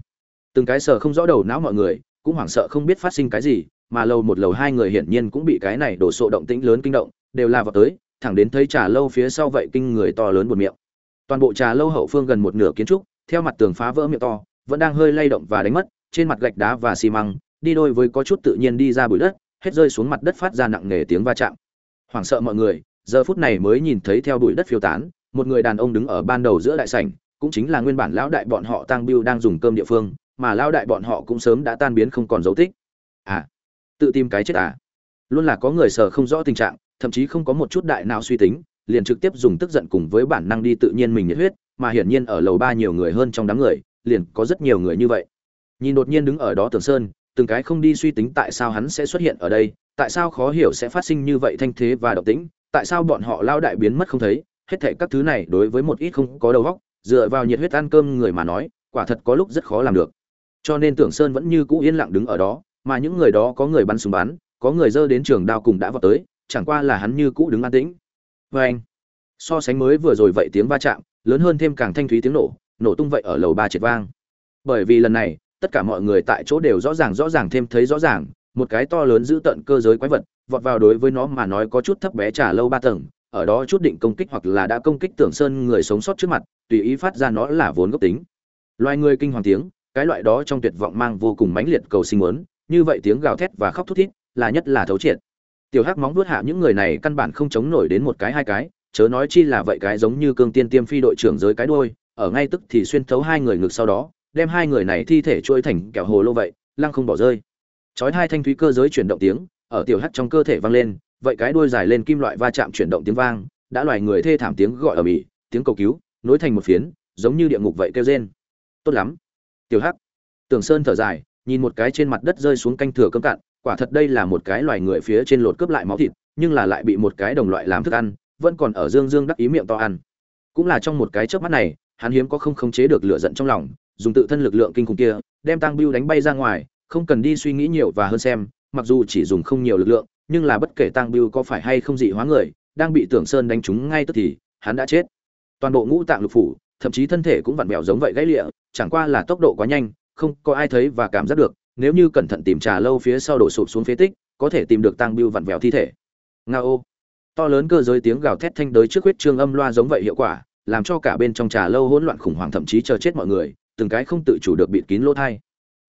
Từng cái sợ không rõ đầu não mọi người cũng hoảng sợ không biết phát sinh cái gì mà lâu một lầu hai người hiển nhiên cũng bị cái này đổ sộ động tĩnh lớn kinh động đều là vào tới thẳng đến thấy trà lâu phía sau vậy kinh người to lớn buồn miệng toàn bộ trà lâu hậu phương gần một nửa kiến trúc, theo mặt tường phá vỡ miệng to, vẫn đang hơi lay động và đánh mất, trên mặt gạch đá và xi măng, đi đôi với có chút tự nhiên đi ra bụi đất, hết rơi xuống mặt đất phát ra nặng nề tiếng va chạm. Hoảng sợ mọi người, giờ phút này mới nhìn thấy theo bụi đất phiêu tán, một người đàn ông đứng ở ban đầu giữa đại sảnh, cũng chính là nguyên bản lão đại bọn họ tăng biêu đang dùng cơm địa phương, mà lão đại bọn họ cũng sớm đã tan biến không còn dấu tích. À tự tìm cái chết à? Luôn là có người sợ không rõ tình trạng, thậm chí không có một chút đại nào suy tính liền trực tiếp dùng tức giận cùng với bản năng đi tự nhiên mình nhiệt huyết, mà hiển nhiên ở lầu ba nhiều người hơn trong đám người, liền có rất nhiều người như vậy. Nhìn đột nhiên đứng ở đó tưởng sơn, từng cái không đi suy tính tại sao hắn sẽ xuất hiện ở đây, tại sao khó hiểu sẽ phát sinh như vậy thanh thế và độc tĩnh, tại sao bọn họ lao đại biến mất không thấy, hết thảy các thứ này đối với một ít không có đầu óc, dựa vào nhiệt huyết ăn cơm người mà nói, quả thật có lúc rất khó làm được. Cho nên tưởng sơn vẫn như cũ yên lặng đứng ở đó, mà những người đó có người bắn súng bắn, có người dơ đến trường đao cùng đã vào tới, chẳng qua là hắn như cũ đứng an tĩnh vê anh. So sánh mới vừa rồi vậy tiếng va chạm, lớn hơn thêm càng thanh thúy tiếng nổ nổ tung vậy ở lầu ba triệt vang. Bởi vì lần này, tất cả mọi người tại chỗ đều rõ ràng rõ ràng thêm thấy rõ ràng, một cái to lớn giữ tận cơ giới quái vật, vọt vào đối với nó mà nói có chút thấp bé trả lâu ba tầng, ở đó chút định công kích hoặc là đã công kích tưởng sơn người sống sót trước mặt, tùy ý phát ra nó là vốn gốc tính. Loài người kinh hoàng tiếng, cái loại đó trong tuyệt vọng mang vô cùng mãnh liệt cầu sinh muốn, như vậy tiếng gào thét và khóc thút thít là nhất là thấu triệt tiểu hắc móng vuốt hạ những người này căn bản không chống nổi đến một cái hai cái, chớ nói chi là vậy cái giống như cương tiên tiêm phi đội trưởng giới cái đuôi, ở ngay tức thì xuyên thấu hai người ngực sau đó, đem hai người này thi thể trôi thành kẹo hồ lô vậy, lăng không bỏ rơi. Chói hai thanh thúy cơ giới chuyển động tiếng, ở tiểu hắc trong cơ thể vang lên, vậy cái đuôi dài lên kim loại va chạm chuyển động tiếng vang, đã loài người thê thảm tiếng gọi ở bỉ tiếng cầu cứu, nối thành một phiến, giống như địa ngục vậy kêu rên. Tốt lắm. Tiểu hắc. Tưởng sơn thở dài, nhìn một cái trên mặt đất rơi xuống canh thừa cơm cạn quả thật đây là một cái loài người phía trên lột cướp lại máu thịt, nhưng là lại bị một cái đồng loại làm thức ăn, vẫn còn ở dương dương đắc ý miệng to ăn. Cũng là trong một cái chớp mắt này, hắn hiếm có không khống chế được lửa giận trong lòng, dùng tự thân lực lượng kinh khủng kia, đem tăng biêu đánh bay ra ngoài, không cần đi suy nghĩ nhiều và hơn xem, mặc dù chỉ dùng không nhiều lực lượng, nhưng là bất kể tăng biêu có phải hay không dị hóa người, đang bị tưởng sơn đánh trúng ngay tức thì, hắn đã chết. Toàn bộ ngũ tạng lục phủ, thậm chí thân thể cũng vặn vẹo giống vậy gãy lịa, chẳng qua là tốc độ quá nhanh, không có ai thấy và cảm giác được nếu như cẩn thận tìm trà lâu phía sau đổ sụp xuống phế tích, có thể tìm được tăng biêu vặn vẹo thi thể. Nga ô. To lớn cơ giới tiếng gào thét thanh đới trước huyết trương âm loa giống vậy hiệu quả, làm cho cả bên trong trà lâu hỗn loạn khủng hoảng thậm chí chờ chết mọi người, từng cái không tự chủ được bịt kín lỗ thai.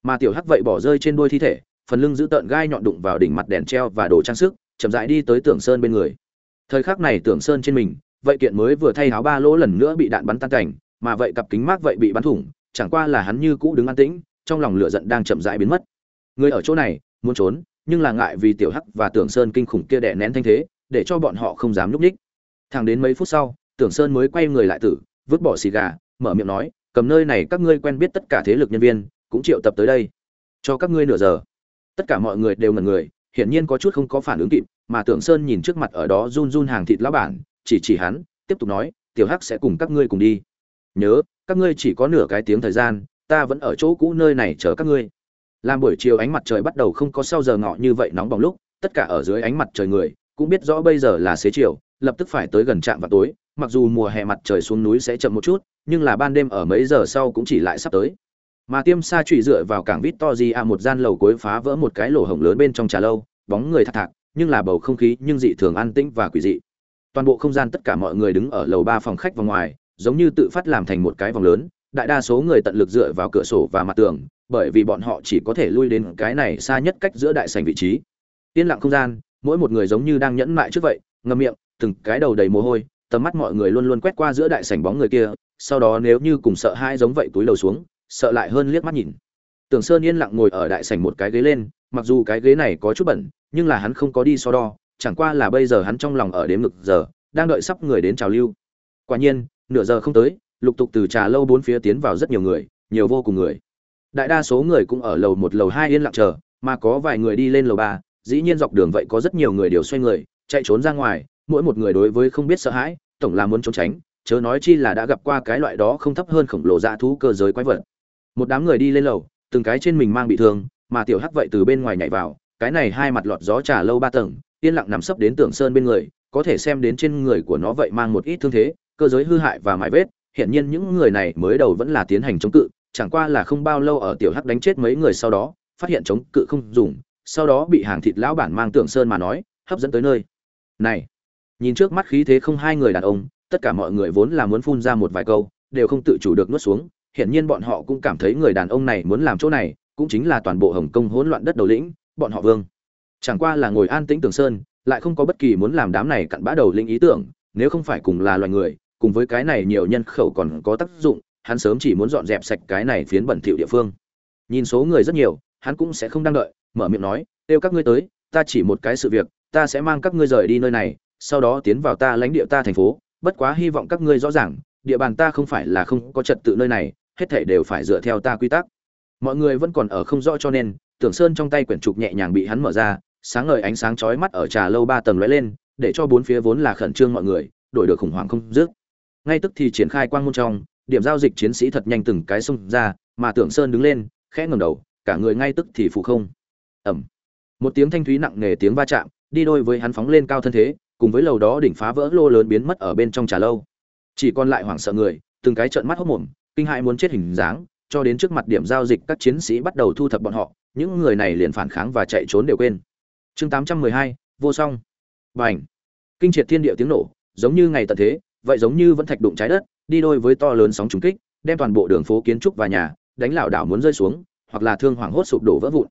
Mà tiểu hắc vậy bỏ rơi trên đuôi thi thể, phần lưng giữ tợn gai nhọn đụng vào đỉnh mặt đèn treo và đồ trang sức, chậm rãi đi tới tưởng sơn bên người. Thời khắc này tưởng sơn trên mình, vậy kiện mới vừa thay áo ba lỗ lần nữa bị đạn bắn tan cảnh, mà vậy cặp kính mát vậy bị bắn thủng, chẳng qua là hắn như cũ đứng an tĩnh trong lòng lửa giận đang chậm rãi biến mất. Người ở chỗ này, muốn trốn, nhưng là ngại vì tiểu hắc và tưởng sơn kinh khủng kia đè nén thanh thế, để cho bọn họ không dám núp nhích. Thẳng đến mấy phút sau, tưởng sơn mới quay người lại tử, vứt bỏ xì gà, mở miệng nói, cầm nơi này, các ngươi quen biết tất cả thế lực nhân viên, cũng triệu tập tới đây. Cho các ngươi nửa giờ. Tất cả mọi người đều ngẩn người, hiển nhiên có chút không có phản ứng kịp, mà tưởng sơn nhìn trước mặt ở đó run run hàng thịt lão bản, chỉ chỉ hắn, tiếp tục nói, tiểu hắc sẽ cùng các ngươi cùng đi. Nhớ, các ngươi chỉ có nửa cái tiếng thời gian ta vẫn ở chỗ cũ nơi này chờ các ngươi. Làm buổi chiều ánh mặt trời bắt đầu không có sau giờ ngọ như vậy nóng bỏng lúc, tất cả ở dưới ánh mặt trời người, cũng biết rõ bây giờ là xế chiều, lập tức phải tới gần trạm vào tối, mặc dù mùa hè mặt trời xuống núi sẽ chậm một chút, nhưng là ban đêm ở mấy giờ sau cũng chỉ lại sắp tới. Mà tiêm sa trụy dựa vào cảng vít to di a một gian lầu cuối phá vỡ một cái lỗ hổng lớn bên trong trà lâu, bóng người thạc thạc, nhưng là bầu không khí, nhưng dị thường an tĩnh và quỷ dị. Toàn bộ không gian tất cả mọi người đứng ở lầu ba phòng khách và ngoài, giống như tự phát làm thành một cái vòng lớn đại đa số người tận lực dựa vào cửa sổ và mặt tường bởi vì bọn họ chỉ có thể lui đến cái này xa nhất cách giữa đại sảnh vị trí yên lặng không gian mỗi một người giống như đang nhẫn mại trước vậy ngậm miệng từng cái đầu đầy mồ hôi tầm mắt mọi người luôn luôn quét qua giữa đại sảnh bóng người kia sau đó nếu như cùng sợ hai giống vậy túi đầu xuống sợ lại hơn liếc mắt nhìn Tưởng Sơn yên lặng ngồi ở đại sảnh một cái ghế lên, mặc dù cái ghế này có chút bẩn, nhưng là hắn không có đi so đo, chẳng qua là bây giờ hắn trong lòng ở đếm ngực giờ, đang đợi sắp người đến chào lưu. Quả nhiên, nửa giờ không tới, lục tục từ trà lâu bốn phía tiến vào rất nhiều người, nhiều vô cùng người. Đại đa số người cũng ở lầu một lầu hai yên lặng chờ, mà có vài người đi lên lầu ba, dĩ nhiên dọc đường vậy có rất nhiều người đều xoay người, chạy trốn ra ngoài, mỗi một người đối với không biết sợ hãi, tổng là muốn trốn tránh, chớ nói chi là đã gặp qua cái loại đó không thấp hơn khổng lồ dã thú cơ giới quái vật. Một đám người đi lên lầu, từng cái trên mình mang bị thương, mà tiểu hắc vậy từ bên ngoài nhảy vào, cái này hai mặt lọt gió trà lâu ba tầng, yên lặng nằm sấp đến Tưởng Sơn bên người, có thể xem đến trên người của nó vậy mang một ít thương thế, cơ giới hư hại và mãi vết, hiện nhiên những người này mới đầu vẫn là tiến hành chống cự, chẳng qua là không bao lâu ở tiểu hắc đánh chết mấy người sau đó, phát hiện chống cự không dùng, sau đó bị hàng thịt lão bản mang Tưởng Sơn mà nói, hấp dẫn tới nơi. Này, nhìn trước mắt khí thế không hai người đàn ông, tất cả mọi người vốn là muốn phun ra một vài câu, đều không tự chủ được nuốt xuống, hiện nhiên bọn họ cũng cảm thấy người đàn ông này muốn làm chỗ này, cũng chính là toàn bộ Hồng Kông hỗn loạn đất đầu lĩnh, bọn họ vương. Chẳng qua là ngồi an tĩnh Tưởng Sơn, lại không có bất kỳ muốn làm đám này cặn bã đầu lĩnh ý tưởng, nếu không phải cùng là loài người, cùng với cái này nhiều nhân khẩu còn có tác dụng, hắn sớm chỉ muốn dọn dẹp sạch cái này phiến bẩn thỉu địa phương. Nhìn số người rất nhiều, hắn cũng sẽ không đang đợi, mở miệng nói, "Kêu các ngươi tới, ta chỉ một cái sự việc, ta sẽ mang các ngươi rời đi nơi này, sau đó tiến vào ta lãnh địa ta thành phố, bất quá hy vọng các ngươi rõ ràng, địa bàn ta không phải là không có trật tự nơi này, hết thảy đều phải dựa theo ta quy tắc." Mọi người vẫn còn ở không rõ cho nên, Tưởng Sơn trong tay quyển trục nhẹ nhàng bị hắn mở ra, sáng ngời ánh sáng chói mắt ở trà lâu ba tầng lóe lên, để cho bốn phía vốn là khẩn trương mọi người, đổi được khủng hoảng không dứt. Ngay tức thì triển khai quang môn trong, điểm giao dịch chiến sĩ thật nhanh từng cái xông ra, mà Tưởng Sơn đứng lên, khẽ ngẩng đầu, cả người ngay tức thì phụ không. Ầm. Một tiếng thanh thúy nặng nề tiếng va chạm, đi đôi với hắn phóng lên cao thân thế, cùng với lầu đó đỉnh phá vỡ lô lớn biến mất ở bên trong trà lâu. Chỉ còn lại hoảng sợ người, từng cái trợn mắt hốc mồm, kinh hãi muốn chết hình dáng, cho đến trước mặt điểm giao dịch các chiến sĩ bắt đầu thu thập bọn họ, những người này liền phản kháng và chạy trốn đều quên. Chương 812, vô song. Bành. Kinh triệt thiên địa tiếng nổ, giống như ngày tận thế, vậy giống như vẫn thạch đụng trái đất, đi đôi với to lớn sóng trùng kích, đem toàn bộ đường phố kiến trúc và nhà đánh lảo đảo muốn rơi xuống, hoặc là thương hoàng hốt sụp đổ vỡ vụn.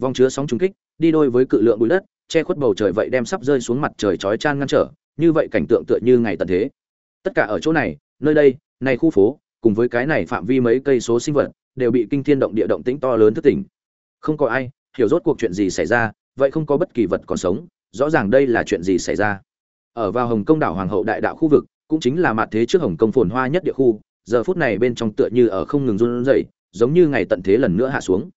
Vòng chứa sóng trùng kích, đi đôi với cự lượng bụi đất, che khuất bầu trời vậy đem sắp rơi xuống mặt trời chói chan ngăn trở, như vậy cảnh tượng tựa như ngày tận thế. Tất cả ở chỗ này, nơi đây, này khu phố, cùng với cái này phạm vi mấy cây số sinh vật, đều bị kinh thiên động địa động tĩnh to lớn thức tỉnh. Không có ai hiểu rốt cuộc chuyện gì xảy ra, vậy không có bất kỳ vật còn sống, rõ ràng đây là chuyện gì xảy ra. Ở vào Hồng Công đảo Hoàng hậu đại đạo khu vực, cũng chính là mặt thế trước Hồng Công phồn hoa nhất địa khu, giờ phút này bên trong tựa như ở không ngừng run rẩy, giống như ngày tận thế lần nữa hạ xuống.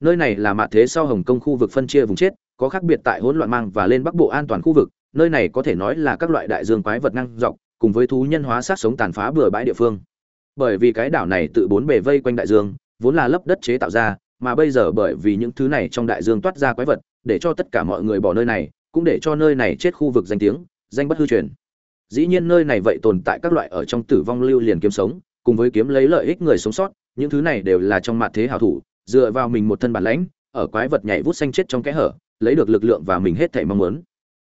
Nơi này là mặt thế sau Hồng Công khu vực phân chia vùng chết, có khác biệt tại hỗn loạn mang và lên Bắc Bộ an toàn khu vực, nơi này có thể nói là các loại đại dương quái vật năng dọc, cùng với thú nhân hóa sát sống tàn phá bừa bãi địa phương. Bởi vì cái đảo này tự bốn bề vây quanh đại dương, vốn là lấp đất chế tạo ra, mà bây giờ bởi vì những thứ này trong đại dương toát ra quái vật, để cho tất cả mọi người bỏ nơi này, cũng để cho nơi này chết khu vực danh tiếng, danh bất hư truyền. Dĩ nhiên nơi này vậy tồn tại các loại ở trong tử vong lưu liền kiếm sống, cùng với kiếm lấy lợi ích người sống sót, những thứ này đều là trong mặt thế hảo thủ, dựa vào mình một thân bản lãnh, ở quái vật nhảy vút xanh chết trong kẽ hở, lấy được lực lượng và mình hết thảy mong muốn.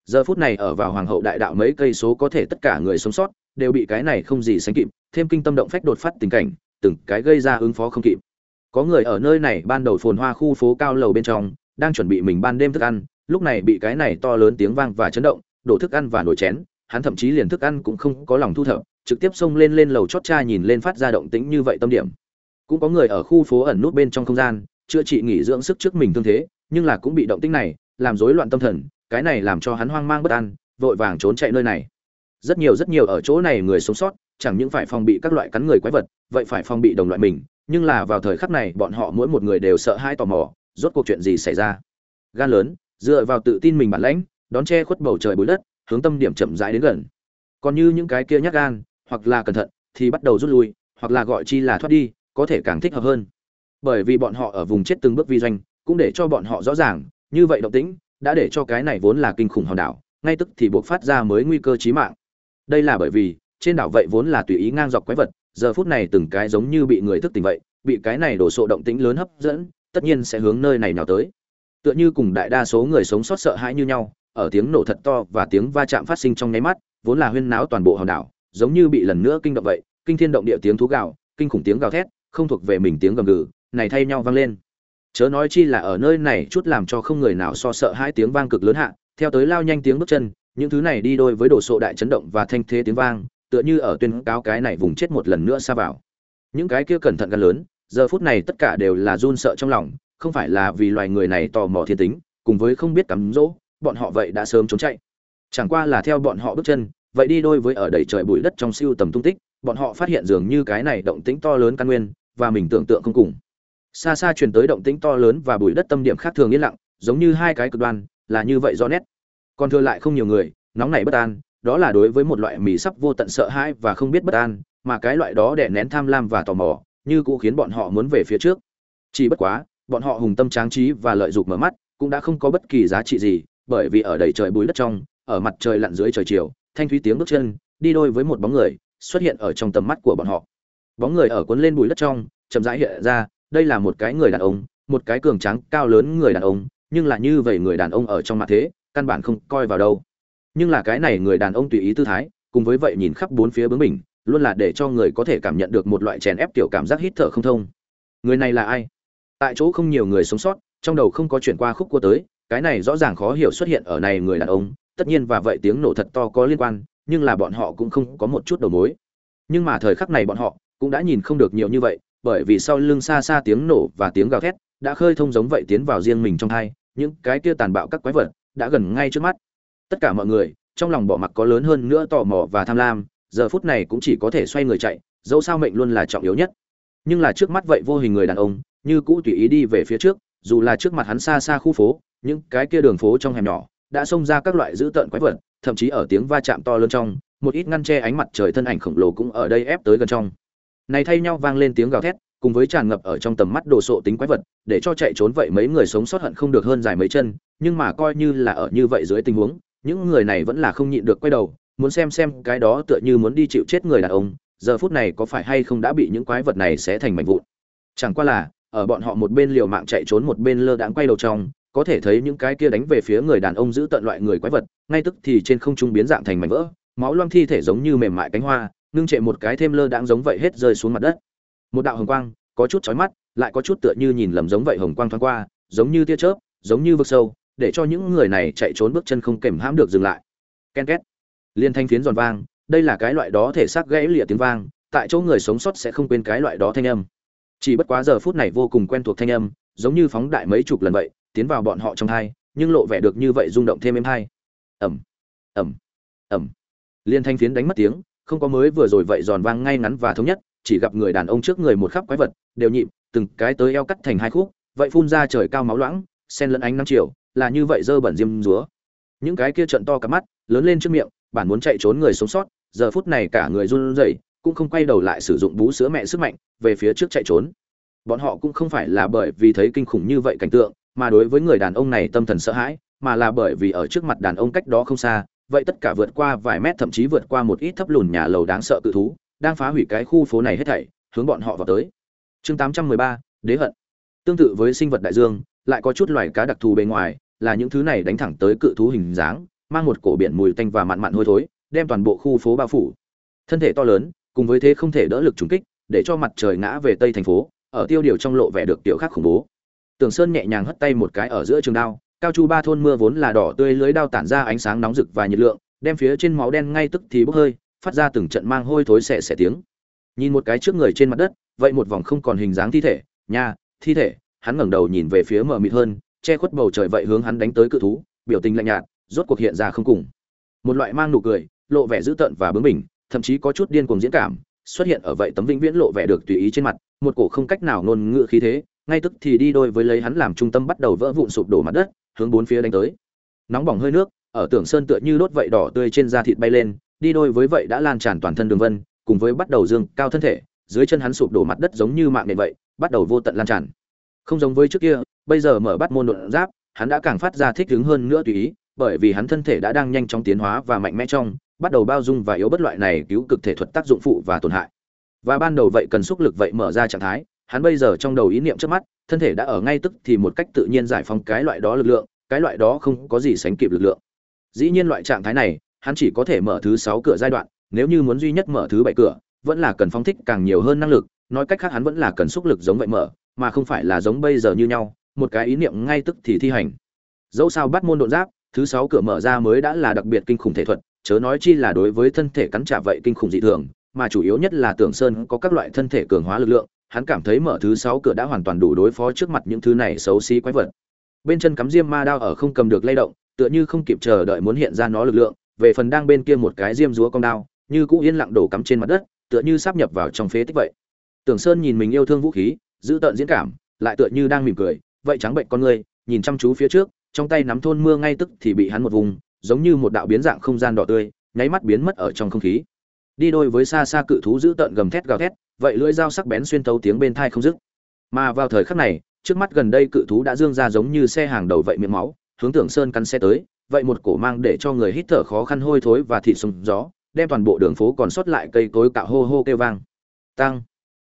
Giờ phút này ở vào hoàng hậu đại đạo mấy cây số có thể tất cả người sống sót đều bị cái này không gì sánh kịp, thêm kinh tâm động phách đột phát tình cảnh, từng cái gây ra ứng phó không kịp. Có người ở nơi này ban đầu phồn hoa khu phố cao lầu bên trong, đang chuẩn bị mình ban đêm thức ăn, lúc này bị cái này to lớn tiếng vang và chấn động, đổ thức ăn và nổi chén, hắn thậm chí liền thức ăn cũng không có lòng thu thập, trực tiếp xông lên lên lầu chót cha nhìn lên phát ra động tĩnh như vậy tâm điểm. Cũng có người ở khu phố ẩn nút bên trong không gian, chữa trị nghỉ dưỡng sức trước mình thương thế, nhưng là cũng bị động tĩnh này làm rối loạn tâm thần, cái này làm cho hắn hoang mang bất an, vội vàng trốn chạy nơi này. Rất nhiều rất nhiều ở chỗ này người sống sót, chẳng những phải phòng bị các loại cắn người quái vật, vậy phải phòng bị đồng loại mình, nhưng là vào thời khắc này bọn họ mỗi một người đều sợ hãi tò mò, rốt cuộc chuyện gì xảy ra. Gan lớn, dựa vào tự tin mình bản lãnh, đón che khuất bầu trời bụi đất, hướng tâm điểm chậm rãi đến gần. Còn như những cái kia nhát gan, hoặc là cẩn thận, thì bắt đầu rút lui, hoặc là gọi chi là thoát đi, có thể càng thích hợp hơn. Bởi vì bọn họ ở vùng chết từng bước vi doanh, cũng để cho bọn họ rõ ràng, như vậy động tĩnh đã để cho cái này vốn là kinh khủng hòn đảo, ngay tức thì buộc phát ra mới nguy cơ chí mạng. Đây là bởi vì, trên đảo vậy vốn là tùy ý ngang dọc quái vật, giờ phút này từng cái giống như bị người thức tỉnh vậy, bị cái này đổ sộ động tĩnh lớn hấp dẫn, tất nhiên sẽ hướng nơi này nào tới. Tựa như cùng đại đa số người sống sót sợ hãi như nhau, ở tiếng nổ thật to và tiếng va chạm phát sinh trong nháy mắt, vốn là huyên náo toàn bộ hòn đảo, giống như bị lần nữa kinh động vậy, kinh thiên động địa tiếng thú gào, kinh khủng tiếng gào thét, không thuộc về mình tiếng gầm gừ, này thay nhau vang lên. Chớ nói chi là ở nơi này chút làm cho không người nào so sợ hai tiếng vang cực lớn hạ, theo tới lao nhanh tiếng bước chân, những thứ này đi đôi với đổ sộ đại chấn động và thanh thế tiếng vang, tựa như ở tuyên cáo cái này vùng chết một lần nữa xa vào. Những cái kia cẩn thận gan lớn, giờ phút này tất cả đều là run sợ trong lòng không phải là vì loài người này tò mò thiên tính cùng với không biết cắm dỗ bọn họ vậy đã sớm trốn chạy. Chẳng qua là theo bọn họ bước chân, vậy đi đôi với ở đầy trời bụi đất trong siêu tầm tung tích, bọn họ phát hiện dường như cái này động tĩnh to lớn căn nguyên, và mình tưởng tượng không cùng. Xa xa truyền tới động tĩnh to lớn và bụi đất tâm điểm khác thường yên lặng, giống như hai cái cực đoan, là như vậy do nét. Còn thừa lại không nhiều người, nóng nảy bất an, đó là đối với một loại mì sắp vô tận sợ hãi và không biết bất an, mà cái loại đó đè nén tham lam và tò mò, như cũng khiến bọn họ muốn về phía trước. Chỉ bất quá, bọn họ hùng tâm tráng trí và lợi dụng mở mắt, cũng đã không có bất kỳ giá trị gì bởi vì ở đầy trời bùi đất trong, ở mặt trời lặn dưới trời chiều, thanh thúy tiếng bước chân, đi đôi với một bóng người, xuất hiện ở trong tầm mắt của bọn họ. Bóng người ở cuốn lên bụi đất trong, chậm rãi hiện ra, đây là một cái người đàn ông, một cái cường tráng, cao lớn người đàn ông, nhưng là như vậy người đàn ông ở trong mặt thế, căn bản không coi vào đâu. Nhưng là cái này người đàn ông tùy ý tư thái, cùng với vậy nhìn khắp bốn phía bướng mình luôn là để cho người có thể cảm nhận được một loại chèn ép tiểu cảm giác hít thở không thông. Người này là ai? Tại chỗ không nhiều người sống sót, trong đầu không có chuyển qua khúc cua tới cái này rõ ràng khó hiểu xuất hiện ở này người đàn ông, tất nhiên và vậy tiếng nổ thật to có liên quan, nhưng là bọn họ cũng không có một chút đầu mối. Nhưng mà thời khắc này bọn họ cũng đã nhìn không được nhiều như vậy, bởi vì sau lưng xa xa tiếng nổ và tiếng gào thét đã khơi thông giống vậy tiến vào riêng mình trong hai, những cái kia tàn bạo các quái vật đã gần ngay trước mắt. Tất cả mọi người, trong lòng bỏ mặc có lớn hơn nữa tò mò và tham lam, giờ phút này cũng chỉ có thể xoay người chạy, dẫu sao mệnh luôn là trọng yếu nhất. Nhưng là trước mắt vậy vô hình người đàn ông, như cũ tùy ý đi về phía trước, dù là trước mặt hắn xa xa khu phố những cái kia đường phố trong hẻm nhỏ, đã xông ra các loại dữ tợn quái vật, thậm chí ở tiếng va chạm to lớn trong, một ít ngăn che ánh mặt trời thân ảnh khổng lồ cũng ở đây ép tới gần trong. Này thay nhau vang lên tiếng gào thét, cùng với tràn ngập ở trong tầm mắt đồ sộ tính quái vật, để cho chạy trốn vậy mấy người sống sót hận không được hơn dài mấy chân, nhưng mà coi như là ở như vậy dưới tình huống, những người này vẫn là không nhịn được quay đầu, muốn xem xem cái đó tựa như muốn đi chịu chết người đàn ông, giờ phút này có phải hay không đã bị những quái vật này sẽ thành mảnh vụn. Chẳng qua là, ở bọn họ một bên liều mạng chạy trốn một bên lơ đãng quay đầu trong có thể thấy những cái kia đánh về phía người đàn ông giữ tận loại người quái vật, ngay tức thì trên không trung biến dạng thành mảnh vỡ, máu loang thi thể giống như mềm mại cánh hoa, ngưng trệ một cái thêm lơ đãng giống vậy hết rơi xuống mặt đất. Một đạo hồng quang, có chút chói mắt, lại có chút tựa như nhìn lầm giống vậy hồng quang thoáng qua, giống như tia chớp, giống như vực sâu, để cho những người này chạy trốn bước chân không kềm hãm được dừng lại. Ken két. Liên thanh phiến giòn vang, đây là cái loại đó thể xác gãy lịa tiếng vang, tại chỗ người sống sót sẽ không quên cái loại đó thanh âm. Chỉ bất quá giờ phút này vô cùng quen thuộc thanh âm, giống như phóng đại mấy chục lần vậy tiến vào bọn họ trong hai nhưng lộ vẻ được như vậy rung động thêm êm hai ẩm ẩm ẩm liên thanh phiến đánh mất tiếng, không có mới vừa rồi vậy giòn vang ngay ngắn và thống nhất, chỉ gặp người đàn ông trước người một khắp quái vật, đều nhịp, từng cái tới eo cắt thành hai khúc, vậy phun ra trời cao máu loãng sen lẫn ánh nắng chiều, là như vậy dơ bẩn diêm rúa những cái kia trận to cả mắt, lớn lên trước miệng, bản muốn chạy trốn người sống sót, giờ phút này cả người run rẩy, cũng không quay đầu lại sử dụng bú sữa mẹ sức mạnh, về phía trước chạy trốn. Bọn họ cũng không phải là bởi vì thấy kinh khủng như vậy cảnh tượng mà đối với người đàn ông này tâm thần sợ hãi mà là bởi vì ở trước mặt đàn ông cách đó không xa vậy tất cả vượt qua vài mét thậm chí vượt qua một ít thấp lùn nhà lầu đáng sợ cự thú đang phá hủy cái khu phố này hết thảy hướng bọn họ vào tới. Chương 813, đế hận. Tương tự với sinh vật đại dương lại có chút loài cá đặc thù bề ngoài là những thứ này đánh thẳng tới cự thú hình dáng mang một cổ biển mùi tanh và mặn mặn hôi thối đem toàn bộ khu phố bao phủ. Thân thể to lớn cùng với thế không thể đỡ lực trùng kích để cho mặt trời ngã về tây thành phố ở tiêu điều trong lộ vẻ được tiểu khắc khủng bố tường sơn nhẹ nhàng hất tay một cái ở giữa trường đao, cao chu ba thôn mưa vốn là đỏ tươi lưới đao tản ra ánh sáng nóng rực và nhiệt lượng, đem phía trên máu đen ngay tức thì bốc hơi, phát ra từng trận mang hôi thối xẻ xẻ tiếng. Nhìn một cái trước người trên mặt đất, vậy một vòng không còn hình dáng thi thể, nha, thi thể, hắn ngẩng đầu nhìn về phía mờ mịt hơn, che khuất bầu trời vậy hướng hắn đánh tới cự thú, biểu tình lạnh nhạt, rốt cuộc hiện ra không cùng. Một loại mang nụ cười, lộ vẻ dữ tợn và bướng bỉnh, thậm chí có chút điên cuồng diễn cảm, xuất hiện ở vậy tấm vĩnh viễn lộ vẻ được tùy ý trên mặt, một cổ không cách nào ngôn ngữ khí thế ngay tức thì đi đôi với lấy hắn làm trung tâm bắt đầu vỡ vụn sụp đổ mặt đất, hướng bốn phía đánh tới. Nóng bỏng hơi nước, ở tưởng sơn tựa như đốt vậy đỏ tươi trên da thịt bay lên, đi đôi với vậy đã lan tràn toàn thân đường vân, cùng với bắt đầu dương cao thân thể, dưới chân hắn sụp đổ mặt đất giống như mạng nền vậy, bắt đầu vô tận lan tràn. Không giống với trước kia, bây giờ mở bắt môn đột giáp, hắn đã càng phát ra thích ứng hơn nữa tùy ý, bởi vì hắn thân thể đã đang nhanh chóng tiến hóa và mạnh mẽ trong, bắt đầu bao dung và yếu bất loại này cứu cực thể thuật tác dụng phụ và tổn hại. Và ban đầu vậy cần xúc lực vậy mở ra trạng thái hắn bây giờ trong đầu ý niệm trước mắt, thân thể đã ở ngay tức thì một cách tự nhiên giải phóng cái loại đó lực lượng, cái loại đó không có gì sánh kịp lực lượng. Dĩ nhiên loại trạng thái này, hắn chỉ có thể mở thứ sáu cửa giai đoạn, nếu như muốn duy nhất mở thứ bảy cửa, vẫn là cần phóng thích càng nhiều hơn năng lực, nói cách khác hắn vẫn là cần xúc lực giống vậy mở, mà không phải là giống bây giờ như nhau, một cái ý niệm ngay tức thì thi hành. Dẫu sao bắt môn độn giáp, thứ sáu cửa mở ra mới đã là đặc biệt kinh khủng thể thuật, chớ nói chi là đối với thân thể cắn trả vậy kinh khủng dị thường, mà chủ yếu nhất là tưởng sơn có các loại thân thể cường hóa lực lượng hắn cảm thấy mở thứ sáu cửa đã hoàn toàn đủ đối phó trước mặt những thứ này xấu xí quái vật. Bên chân cắm diêm ma đao ở không cầm được lay động, tựa như không kịp chờ đợi muốn hiện ra nó lực lượng, về phần đang bên kia một cái diêm rúa cong đao, như cũ yên lặng đổ cắm trên mặt đất, tựa như sắp nhập vào trong phế tích vậy. Tưởng sơn nhìn mình yêu thương vũ khí, giữ tợn diễn cảm, lại tựa như đang mỉm cười, vậy trắng bệnh con người nhìn chăm chú phía trước, trong tay nắm thôn mưa ngay tức thì bị hắn một vùng, giống như một đạo biến dạng không gian đỏ tươi, nháy mắt biến mất ở trong không khí. Đi đôi với xa xa cự thú giữ tợn gầm thét gào thét vậy lưỡi dao sắc bén xuyên tấu tiếng bên thai không dứt. Mà vào thời khắc này, trước mắt gần đây cự thú đã dương ra giống như xe hàng đầu vậy miệng máu, hướng tưởng sơn cắn xe tới, vậy một cổ mang để cho người hít thở khó khăn hôi thối và thịt sùng gió, đem toàn bộ đường phố còn sót lại cây cối cạo hô hô kêu vang. Tăng.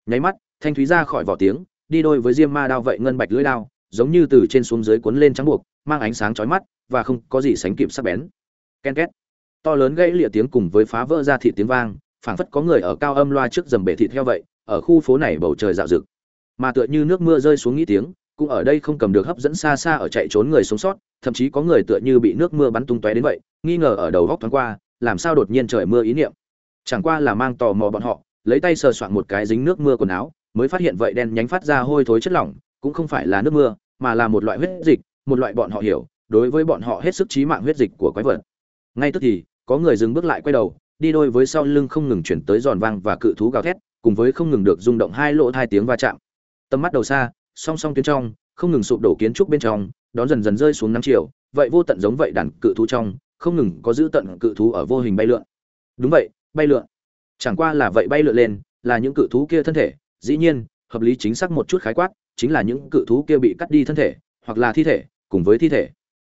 Nháy mắt, thanh thúy ra khỏi vỏ tiếng, đi đôi với diêm ma đao vậy ngân bạch lưỡi đao, giống như từ trên xuống dưới cuốn lên trắng buộc, mang ánh sáng chói mắt và không có gì sánh kịp sắc bén. Ken két. To lớn gãy lịa tiếng cùng với phá vỡ ra thị tiếng vang phảng phất có người ở cao âm loa trước dầm bể thịt theo vậy, ở khu phố này bầu trời dạo rực. Mà tựa như nước mưa rơi xuống nghĩ tiếng, cũng ở đây không cầm được hấp dẫn xa xa ở chạy trốn người sống sót, thậm chí có người tựa như bị nước mưa bắn tung tóe đến vậy, nghi ngờ ở đầu góc thoáng qua, làm sao đột nhiên trời mưa ý niệm. Chẳng qua là mang tò mò bọn họ, lấy tay sờ soạn một cái dính nước mưa quần áo, mới phát hiện vậy đen nhánh phát ra hôi thối chất lỏng, cũng không phải là nước mưa, mà là một loại huyết dịch, một loại bọn họ hiểu, đối với bọn họ hết sức chí mạng huyết dịch của quái vật. Ngay tức thì, có người dừng bước lại quay đầu đi đôi với sau lưng không ngừng chuyển tới giòn vang và cự thú gào thét, cùng với không ngừng được rung động hai lỗ hai tiếng va chạm. Tầm mắt đầu xa, song song tuyến trong, không ngừng sụp đổ kiến trúc bên trong, đón dần dần rơi xuống năm chiều. vậy vô tận giống vậy đàn cự thú trong, không ngừng có giữ tận cự thú ở vô hình bay lượn. Đúng vậy, bay lượn. Chẳng qua là vậy bay lượn lên, là những cự thú kia thân thể, dĩ nhiên, hợp lý chính xác một chút khái quát, chính là những cự thú kia bị cắt đi thân thể, hoặc là thi thể, cùng với thi thể.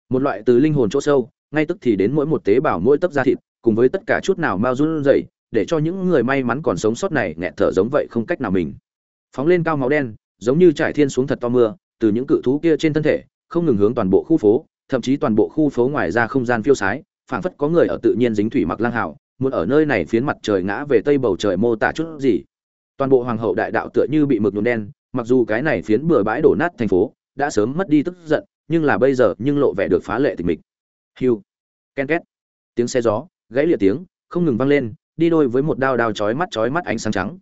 Một loại từ linh hồn chỗ sâu, ngay tức thì đến mỗi một tế bào mỗi tấc da thịt cùng với tất cả chút nào mau run rẩy, để cho những người may mắn còn sống sót này nghẹt thở giống vậy không cách nào mình. Phóng lên cao máu đen, giống như trải thiên xuống thật to mưa, từ những cự thú kia trên thân thể, không ngừng hướng toàn bộ khu phố, thậm chí toàn bộ khu phố ngoài ra không gian phiêu sái, phảng phất có người ở tự nhiên dính thủy mặc lang hảo, muốn ở nơi này phiến mặt trời ngã về tây bầu trời mô tả chút gì. Toàn bộ hoàng hậu đại đạo tựa như bị mực nhuộm đen, mặc dù cái này phiến bừa bãi đổ nát thành phố, đã sớm mất đi tức giận, nhưng là bây giờ nhưng lộ vẻ được phá lệ tịch mịch. Hiu ken két. Tiếng xe gió gãy lịa tiếng, không ngừng vang lên, đi đôi với một đao đao chói mắt chói mắt ánh sáng trắng.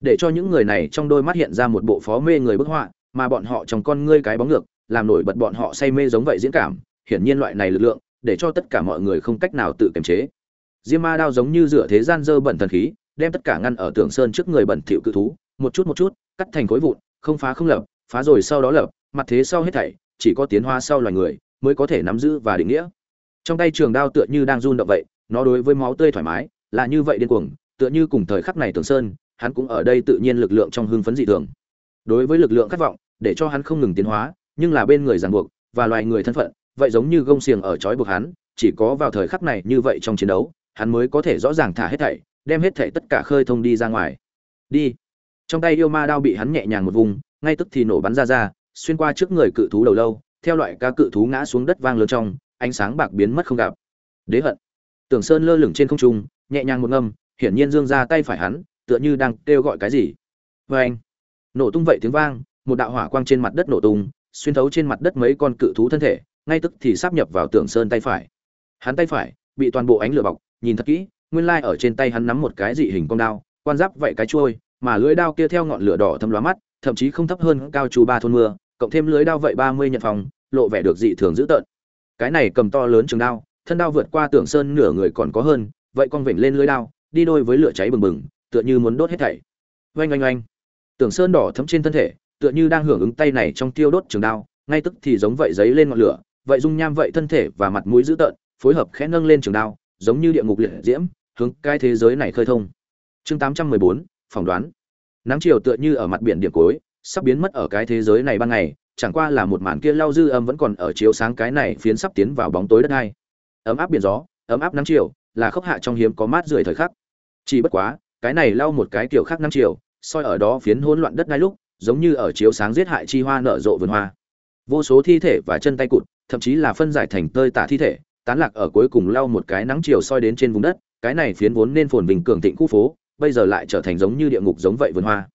Để cho những người này trong đôi mắt hiện ra một bộ phó mê người bức họa, mà bọn họ trong con ngươi cái bóng ngược, làm nổi bật bọn họ say mê giống vậy diễn cảm, hiển nhiên loại này lực lượng, để cho tất cả mọi người không cách nào tự kiềm chế. Diêm ma đao giống như rửa thế gian dơ bẩn thần khí, đem tất cả ngăn ở tường sơn trước người bẩn thỉu cự thú, một chút một chút, cắt thành khối vụn, không phá không lập, phá rồi sau đó lập, mặt thế sau hết thảy, chỉ có tiến hóa sau loài người, mới có thể nắm giữ và định nghĩa. Trong tay trường đao tựa như đang run động vậy nó đối với máu tươi thoải mái, là như vậy điên cuồng, tựa như cùng thời khắc này tường sơn, hắn cũng ở đây tự nhiên lực lượng trong hưng phấn dị thường. Đối với lực lượng khát vọng, để cho hắn không ngừng tiến hóa, nhưng là bên người ràng buộc, và loài người thân phận, vậy giống như gông xiềng ở trói buộc hắn, chỉ có vào thời khắc này như vậy trong chiến đấu, hắn mới có thể rõ ràng thả hết thảy, đem hết thảy tất cả khơi thông đi ra ngoài. Đi. Trong tay yêu ma đao bị hắn nhẹ nhàng một vùng, ngay tức thì nổ bắn ra ra, xuyên qua trước người cự thú đầu lâu, theo loại ca cự thú ngã xuống đất vang lớn trong, ánh sáng bạc biến mất không gặp. Đế hận tưởng sơn lơ lửng trên không trung, nhẹ nhàng một ngâm, hiển nhiên dương ra tay phải hắn, tựa như đang kêu gọi cái gì Oeng! anh, nổ tung vậy tiếng vang, một đạo hỏa quang trên mặt đất nổ tung, xuyên thấu trên mặt đất mấy con cự thú thân thể, ngay tức thì sắp nhập vào tưởng sơn tay phải hắn tay phải bị toàn bộ ánh lửa bọc, nhìn thật kỹ, nguyên lai ở trên tay hắn nắm một cái dị hình con đao, quan giáp vậy cái chuôi, mà lưỡi đao kia theo ngọn lửa đỏ thâm lóa mắt, thậm chí không thấp hơn cao chú ba thôn mưa, cộng thêm lưới đao vậy ba mươi nhận phòng, lộ vẻ được dị thường dữ tợn cái này cầm to lớn trường đao thân đao vượt qua tưởng sơn nửa người còn có hơn vậy con vểnh lên lưới đao đi đôi với lửa cháy bừng bừng tựa như muốn đốt hết thảy. Oanh oanh oanh. Tưởng sơn đỏ thấm trên thân thể tựa như đang hưởng ứng tay này trong tiêu đốt trường đao ngay tức thì giống vậy giấy lên ngọn lửa vậy dung nham vậy thân thể và mặt mũi dữ tợn phối hợp khẽ nâng lên trường đao giống như địa ngục liệt diễm hướng cái thế giới này khơi thông. Chương 814, phỏng đoán. Nắng chiều tựa như ở mặt biển điểm cuối sắp biến mất ở cái thế giới này ban ngày chẳng qua là một màn kia lao dư âm vẫn còn ở chiếu sáng cái này phiến sắp tiến vào bóng tối đất hai ấm áp biển gió, ấm áp nắng chiều, là khốc hạ trong hiếm có mát rượi thời khắc. Chỉ bất quá, cái này lau một cái kiểu khác nắng chiều, soi ở đó phiến hỗn loạn đất ngay lúc, giống như ở chiếu sáng giết hại chi hoa nở rộ vườn hoa. Vô số thi thể và chân tay cụt, thậm chí là phân giải thành tơi tả thi thể, tán lạc ở cuối cùng lau một cái nắng chiều soi đến trên vùng đất, cái này phiến vốn nên phồn vinh cường thịnh khu phố, bây giờ lại trở thành giống như địa ngục giống vậy vườn hoa.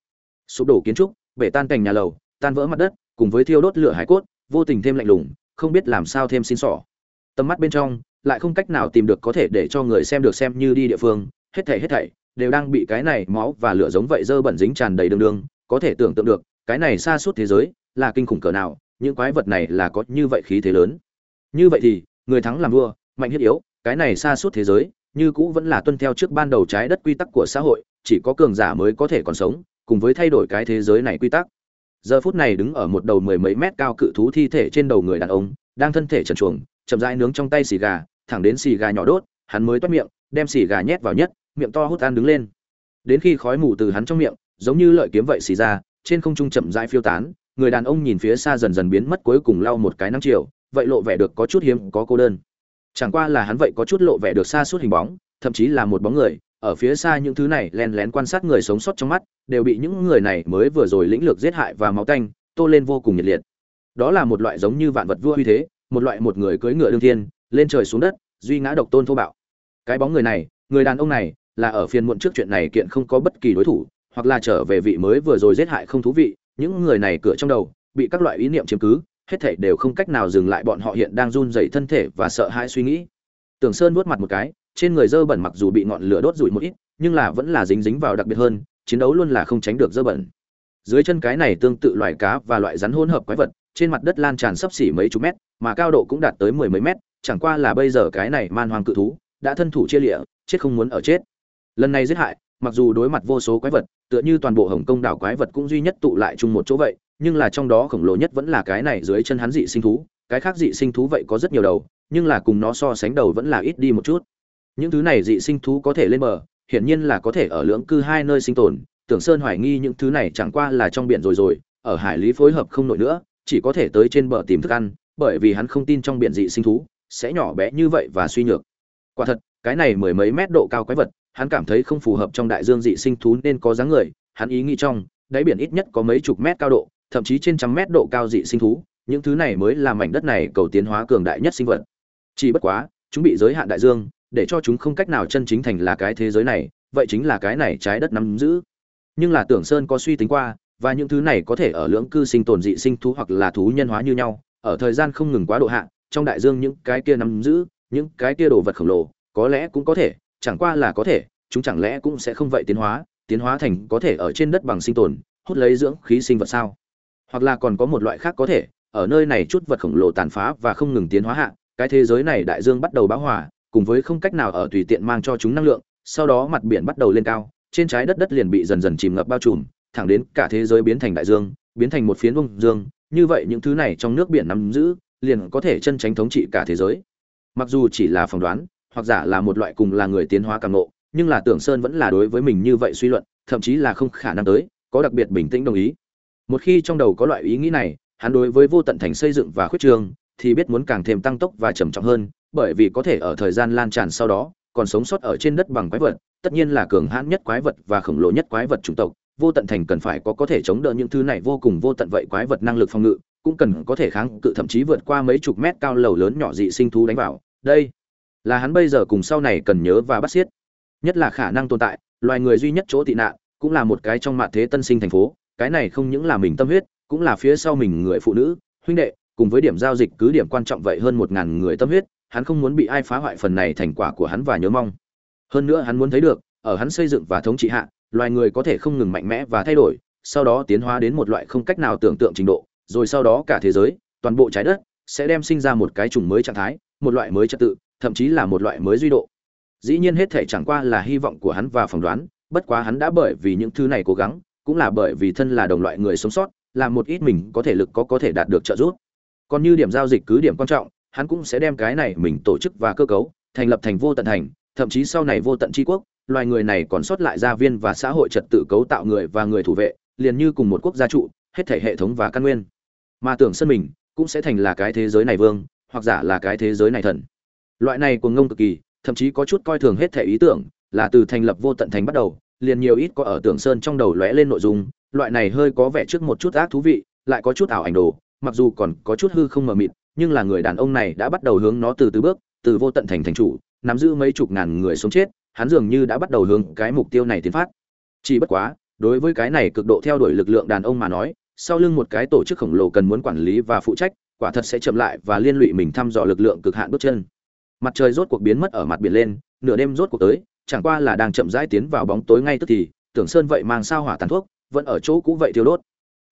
Sụp đổ kiến trúc, bể tan cành nhà lầu, tan vỡ mặt đất, cùng với thiêu đốt lửa hải cốt, vô tình thêm lạnh lùng, không biết làm sao thêm xin sỏ. Tầm mắt bên trong lại không cách nào tìm được có thể để cho người xem được xem như đi địa phương, hết thảy hết thảy đều đang bị cái này máu và lửa giống vậy dơ bẩn dính tràn đầy đường đường, có thể tưởng tượng được, cái này xa suốt thế giới là kinh khủng cỡ nào, những quái vật này là có như vậy khí thế lớn. Như vậy thì, người thắng làm vua, mạnh thiết yếu, cái này xa suốt thế giới, như cũ vẫn là tuân theo trước ban đầu trái đất quy tắc của xã hội, chỉ có cường giả mới có thể còn sống, cùng với thay đổi cái thế giới này quy tắc. Giờ phút này đứng ở một đầu mười mấy mét cao cự thú thi thể trên đầu người đàn ông, đang thân thể trần truồng, chậm rãi nướng trong tay xì gà thẳng đến xì gà nhỏ đốt, hắn mới toát miệng, đem xì gà nhét vào nhất, miệng to hút ăn đứng lên. Đến khi khói mù từ hắn trong miệng, giống như lợi kiếm vậy xì ra, trên không trung chậm rãi phiêu tán, người đàn ông nhìn phía xa dần dần biến mất cuối cùng lau một cái nắng chiều, vậy lộ vẻ được có chút hiếm, có cô đơn. Chẳng qua là hắn vậy có chút lộ vẻ được xa suốt hình bóng, thậm chí là một bóng người, ở phía xa những thứ này len lén quan sát người sống sót trong mắt, đều bị những người này mới vừa rồi lĩnh lược giết hại và máu tanh, tô lên vô cùng nhiệt liệt. Đó là một loại giống như vạn vật vua uy thế, một loại một người cưỡi ngựa đương thiên lên trời xuống đất, duy ngã độc tôn thô bạo. Cái bóng người này, người đàn ông này, là ở phiên muộn trước chuyện này kiện không có bất kỳ đối thủ, hoặc là trở về vị mới vừa rồi giết hại không thú vị, những người này cửa trong đầu, bị các loại ý niệm chiếm cứ, hết thảy đều không cách nào dừng lại bọn họ hiện đang run rẩy thân thể và sợ hãi suy nghĩ. Tưởng sơn vuốt mặt một cái, trên người dơ bẩn mặc dù bị ngọn lửa đốt rụi một ít, nhưng là vẫn là dính dính vào đặc biệt hơn, chiến đấu luôn là không tránh được dơ bẩn. Dưới chân cái này tương tự loài cá và loại rắn hỗn hợp quái vật trên mặt đất lan tràn sấp xỉ mấy chục mét, mà cao độ cũng đạt tới mười mấy mét, chẳng qua là bây giờ cái này man hoang cự thú, đã thân thủ chia lịa, chết không muốn ở chết. Lần này giết hại, mặc dù đối mặt vô số quái vật, tựa như toàn bộ hồng kông đảo quái vật cũng duy nhất tụ lại chung một chỗ vậy, nhưng là trong đó khổng lồ nhất vẫn là cái này dưới chân hắn dị sinh thú, cái khác dị sinh thú vậy có rất nhiều đầu, nhưng là cùng nó so sánh đầu vẫn là ít đi một chút. Những thứ này dị sinh thú có thể lên bờ, hiển nhiên là có thể ở lưỡng cư hai nơi sinh tồn, tưởng sơn hoài nghi những thứ này chẳng qua là trong biển rồi rồi, ở hải lý phối hợp không nổi nữa chỉ có thể tới trên bờ tìm thức ăn, bởi vì hắn không tin trong biển dị sinh thú, sẽ nhỏ bé như vậy và suy nhược. Quả thật, cái này mười mấy mét độ cao quái vật, hắn cảm thấy không phù hợp trong đại dương dị sinh thú nên có dáng người, hắn ý nghĩ trong, đáy biển ít nhất có mấy chục mét cao độ, thậm chí trên trăm mét độ cao dị sinh thú, những thứ này mới là mảnh đất này cầu tiến hóa cường đại nhất sinh vật. Chỉ bất quá, chúng bị giới hạn đại dương, để cho chúng không cách nào chân chính thành là cái thế giới này, vậy chính là cái này trái đất nắm giữ. Nhưng là tưởng sơn có suy tính qua và những thứ này có thể ở lưỡng cư sinh tồn dị sinh thú hoặc là thú nhân hóa như nhau, ở thời gian không ngừng quá độ hạn trong đại dương những cái kia nắm giữ, những cái kia đồ vật khổng lồ, có lẽ cũng có thể, chẳng qua là có thể, chúng chẳng lẽ cũng sẽ không vậy tiến hóa tiến hóa thành có thể ở trên đất bằng sinh tồn, hút lấy dưỡng khí sinh vật sao? Hoặc là còn có một loại khác có thể, ở nơi này chút vật khổng lồ tàn phá và không ngừng tiến hóa hạ, cái thế giới này đại dương bắt đầu bão hòa, cùng với không cách nào ở tùy tiện mang cho chúng năng lượng, sau đó mặt biển bắt đầu lên cao, trên trái đất đất liền bị dần dần chìm ngập bao trùm thẳng đến cả thế giới biến thành đại dương, biến thành một phiến vùng dương, như vậy những thứ này trong nước biển nắm giữ, liền có thể chân tránh thống trị cả thế giới. Mặc dù chỉ là phỏng đoán, hoặc giả là một loại cùng là người tiến hóa cảm ngộ, nhưng là tưởng sơn vẫn là đối với mình như vậy suy luận, thậm chí là không khả năng tới, có đặc biệt bình tĩnh đồng ý. Một khi trong đầu có loại ý nghĩ này, hắn đối với vô tận thành xây dựng và khuyết trường, thì biết muốn càng thêm tăng tốc và trầm trọng hơn, bởi vì có thể ở thời gian lan tràn sau đó, còn sống sót ở trên đất bằng quái vật, tất nhiên là cường hãn nhất quái vật và khổng lồ nhất quái vật chủng tộc vô tận thành cần phải có có thể chống đỡ những thứ này vô cùng vô tận vậy quái vật năng lực phòng ngự, cũng cần có thể kháng cự thậm chí vượt qua mấy chục mét cao lầu lớn nhỏ dị sinh thú đánh vào. Đây là hắn bây giờ cùng sau này cần nhớ và bắt xiết. Nhất là khả năng tồn tại, loài người duy nhất chỗ tị nạn cũng là một cái trong mạng thế tân sinh thành phố, cái này không những là mình tâm huyết, cũng là phía sau mình người phụ nữ, huynh đệ, cùng với điểm giao dịch cứ điểm quan trọng vậy hơn một ngàn người tâm huyết, hắn không muốn bị ai phá hoại phần này thành quả của hắn và nhớ mong. Hơn nữa hắn muốn thấy được, ở hắn xây dựng và thống trị hạ loài người có thể không ngừng mạnh mẽ và thay đổi, sau đó tiến hóa đến một loại không cách nào tưởng tượng trình độ, rồi sau đó cả thế giới, toàn bộ trái đất, sẽ đem sinh ra một cái chủng mới trạng thái, một loại mới trật tự, thậm chí là một loại mới duy độ. Dĩ nhiên hết thể chẳng qua là hy vọng của hắn và phỏng đoán, bất quá hắn đã bởi vì những thứ này cố gắng, cũng là bởi vì thân là đồng loại người sống sót làm một ít mình có thể lực có có thể đạt được trợ giúp. Còn như điểm giao dịch cứ điểm quan trọng, hắn cũng sẽ đem cái này mình tổ chức và cơ cấu, thành lập thành vô tận thành, thậm chí sau này vô tận tri quốc loài người này còn sót lại gia viên và xã hội trật tự cấu tạo người và người thủ vệ, liền như cùng một quốc gia trụ, hết thể hệ thống và căn nguyên. Mà tưởng sân mình cũng sẽ thành là cái thế giới này vương, hoặc giả là cái thế giới này thần. Loại này cuồng ngông cực kỳ, thậm chí có chút coi thường hết thể ý tưởng, là từ thành lập vô tận thành bắt đầu, liền nhiều ít có ở tưởng sơn trong đầu lóe lên nội dung, loại này hơi có vẻ trước một chút ác thú vị, lại có chút ảo ảnh đồ, mặc dù còn có chút hư không mờ mịt, nhưng là người đàn ông này đã bắt đầu hướng nó từ từ bước, từ vô tận thành thành chủ, nắm giữ mấy chục ngàn người sống chết hắn dường như đã bắt đầu hướng cái mục tiêu này tiến phát. Chỉ bất quá, đối với cái này cực độ theo đuổi lực lượng đàn ông mà nói, sau lưng một cái tổ chức khổng lồ cần muốn quản lý và phụ trách, quả thật sẽ chậm lại và liên lụy mình thăm dò lực lượng cực hạn bước chân. Mặt trời rốt cuộc biến mất ở mặt biển lên, nửa đêm rốt cuộc tới, chẳng qua là đang chậm rãi tiến vào bóng tối ngay tức thì, tưởng sơn vậy mang sao hỏa tàn thuốc, vẫn ở chỗ cũ vậy thiêu đốt.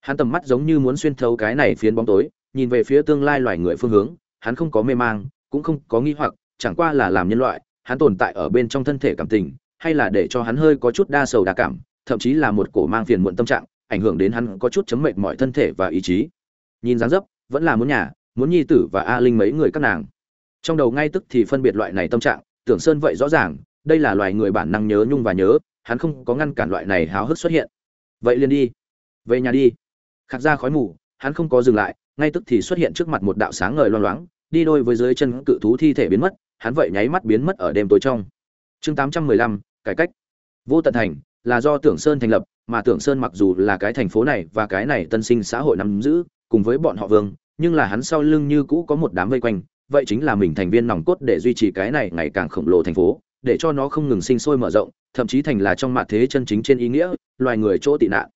Hắn tầm mắt giống như muốn xuyên thấu cái này phiến bóng tối, nhìn về phía tương lai loài người phương hướng, hắn không có mê mang, cũng không có nghi hoặc, chẳng qua là làm nhân loại hắn tồn tại ở bên trong thân thể cảm tình, hay là để cho hắn hơi có chút đa sầu đa cảm, thậm chí là một cổ mang phiền muộn tâm trạng, ảnh hưởng đến hắn có chút chấm mệt mọi thân thể và ý chí. Nhìn dáng dấp, vẫn là muốn nhà, muốn nhi tử và a linh mấy người các nàng. Trong đầu ngay tức thì phân biệt loại này tâm trạng, tưởng sơn vậy rõ ràng, đây là loài người bản năng nhớ nhung và nhớ, hắn không có ngăn cản loại này háo hức xuất hiện. Vậy liền đi. Về nhà đi. Khạc ra khói mù, hắn không có dừng lại, ngay tức thì xuất hiện trước mặt một đạo sáng ngời loang loáng, đi đôi với dưới chân cự thú thi thể biến mất hắn vậy nháy mắt biến mất ở đêm tối trong. Chương tám trăm mười lăm, cải cách. Vô tận thành là do tưởng sơn thành lập, mà tưởng sơn mặc dù là cái thành phố này và cái này tân sinh xã hội nắm giữ, cùng với bọn họ vương, nhưng là hắn sau lưng như cũ có một đám vây quanh, vậy chính là mình thành viên nòng cốt để duy trì cái này ngày càng khổng lồ thành phố, để cho nó không ngừng sinh sôi mở rộng, thậm chí thành là trong mặt thế chân chính trên ý nghĩa, loài người chỗ tị nạn.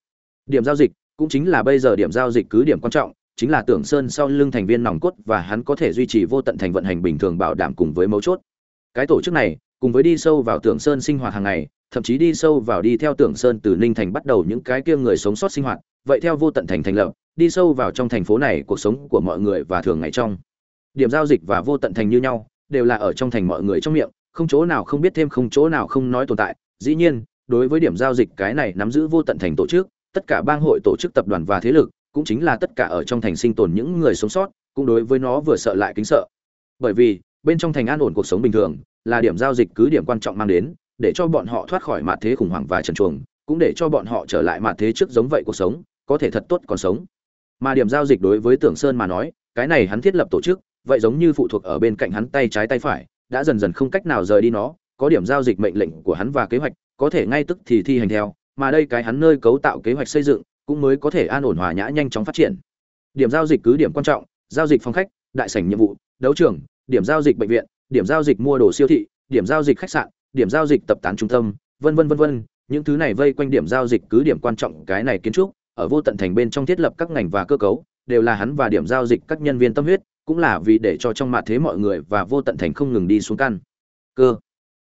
Điểm giao dịch cũng chính là bây giờ điểm giao dịch cứ điểm quan trọng chính là tưởng sơn sau lưng thành viên nòng cốt và hắn có thể duy trì vô tận thành vận hành bình thường bảo đảm cùng với mấu chốt. Cái tổ chức này, cùng với đi sâu vào tưởng sơn sinh hoạt hàng ngày, thậm chí đi sâu vào đi theo tưởng sơn từ ninh thành bắt đầu những cái kia người sống sót sinh hoạt, vậy theo vô tận thành thành lập, đi sâu vào trong thành phố này, cuộc sống của mọi người và thường ngày trong. Điểm giao dịch và vô tận thành như nhau, đều là ở trong thành mọi người trong miệng, không chỗ nào không biết thêm, không chỗ nào không nói tồn tại. Dĩ nhiên, đối với điểm giao dịch cái này nắm giữ vô tận thành tổ chức, tất cả bang hội tổ chức tập đoàn và thế lực cũng chính là tất cả ở trong thành sinh tồn những người sống sót, cũng đối với nó vừa sợ lại kính sợ. Bởi vì, bên trong thành an ổn cuộc sống bình thường, là điểm giao dịch cứ điểm quan trọng mang đến, để cho bọn họ thoát khỏi mặt thế khủng hoảng và trần chuồng cũng để cho bọn họ trở lại mặt thế trước giống vậy cuộc sống, có thể thật tốt còn sống. Mà điểm giao dịch đối với tưởng sơn mà nói, cái này hắn thiết lập tổ chức, vậy giống như phụ thuộc ở bên cạnh hắn tay trái tay phải, đã dần dần không cách nào rời đi nó, có điểm giao dịch mệnh lệnh của hắn và kế hoạch, có thể ngay tức thì thi hành theo, mà đây cái hắn nơi cấu tạo kế hoạch xây dựng cũng mới có thể an ổn hòa nhã nhanh chóng phát triển. Điểm giao dịch cứ điểm quan trọng, giao dịch phòng khách, đại sảnh nhiệm vụ, đấu trường, điểm giao dịch bệnh viện, điểm giao dịch mua đồ siêu thị, điểm giao dịch khách sạn, điểm giao dịch tập tán trung tâm, vân vân vân vân. Những thứ này vây quanh điểm giao dịch cứ điểm quan trọng cái này kiến trúc, ở vô tận thành bên trong thiết lập các ngành và cơ cấu, đều là hắn và điểm giao dịch các nhân viên tâm huyết, cũng là vì để cho trong mặt thế mọi người và vô tận thành không ngừng đi xuống căn. Cơ.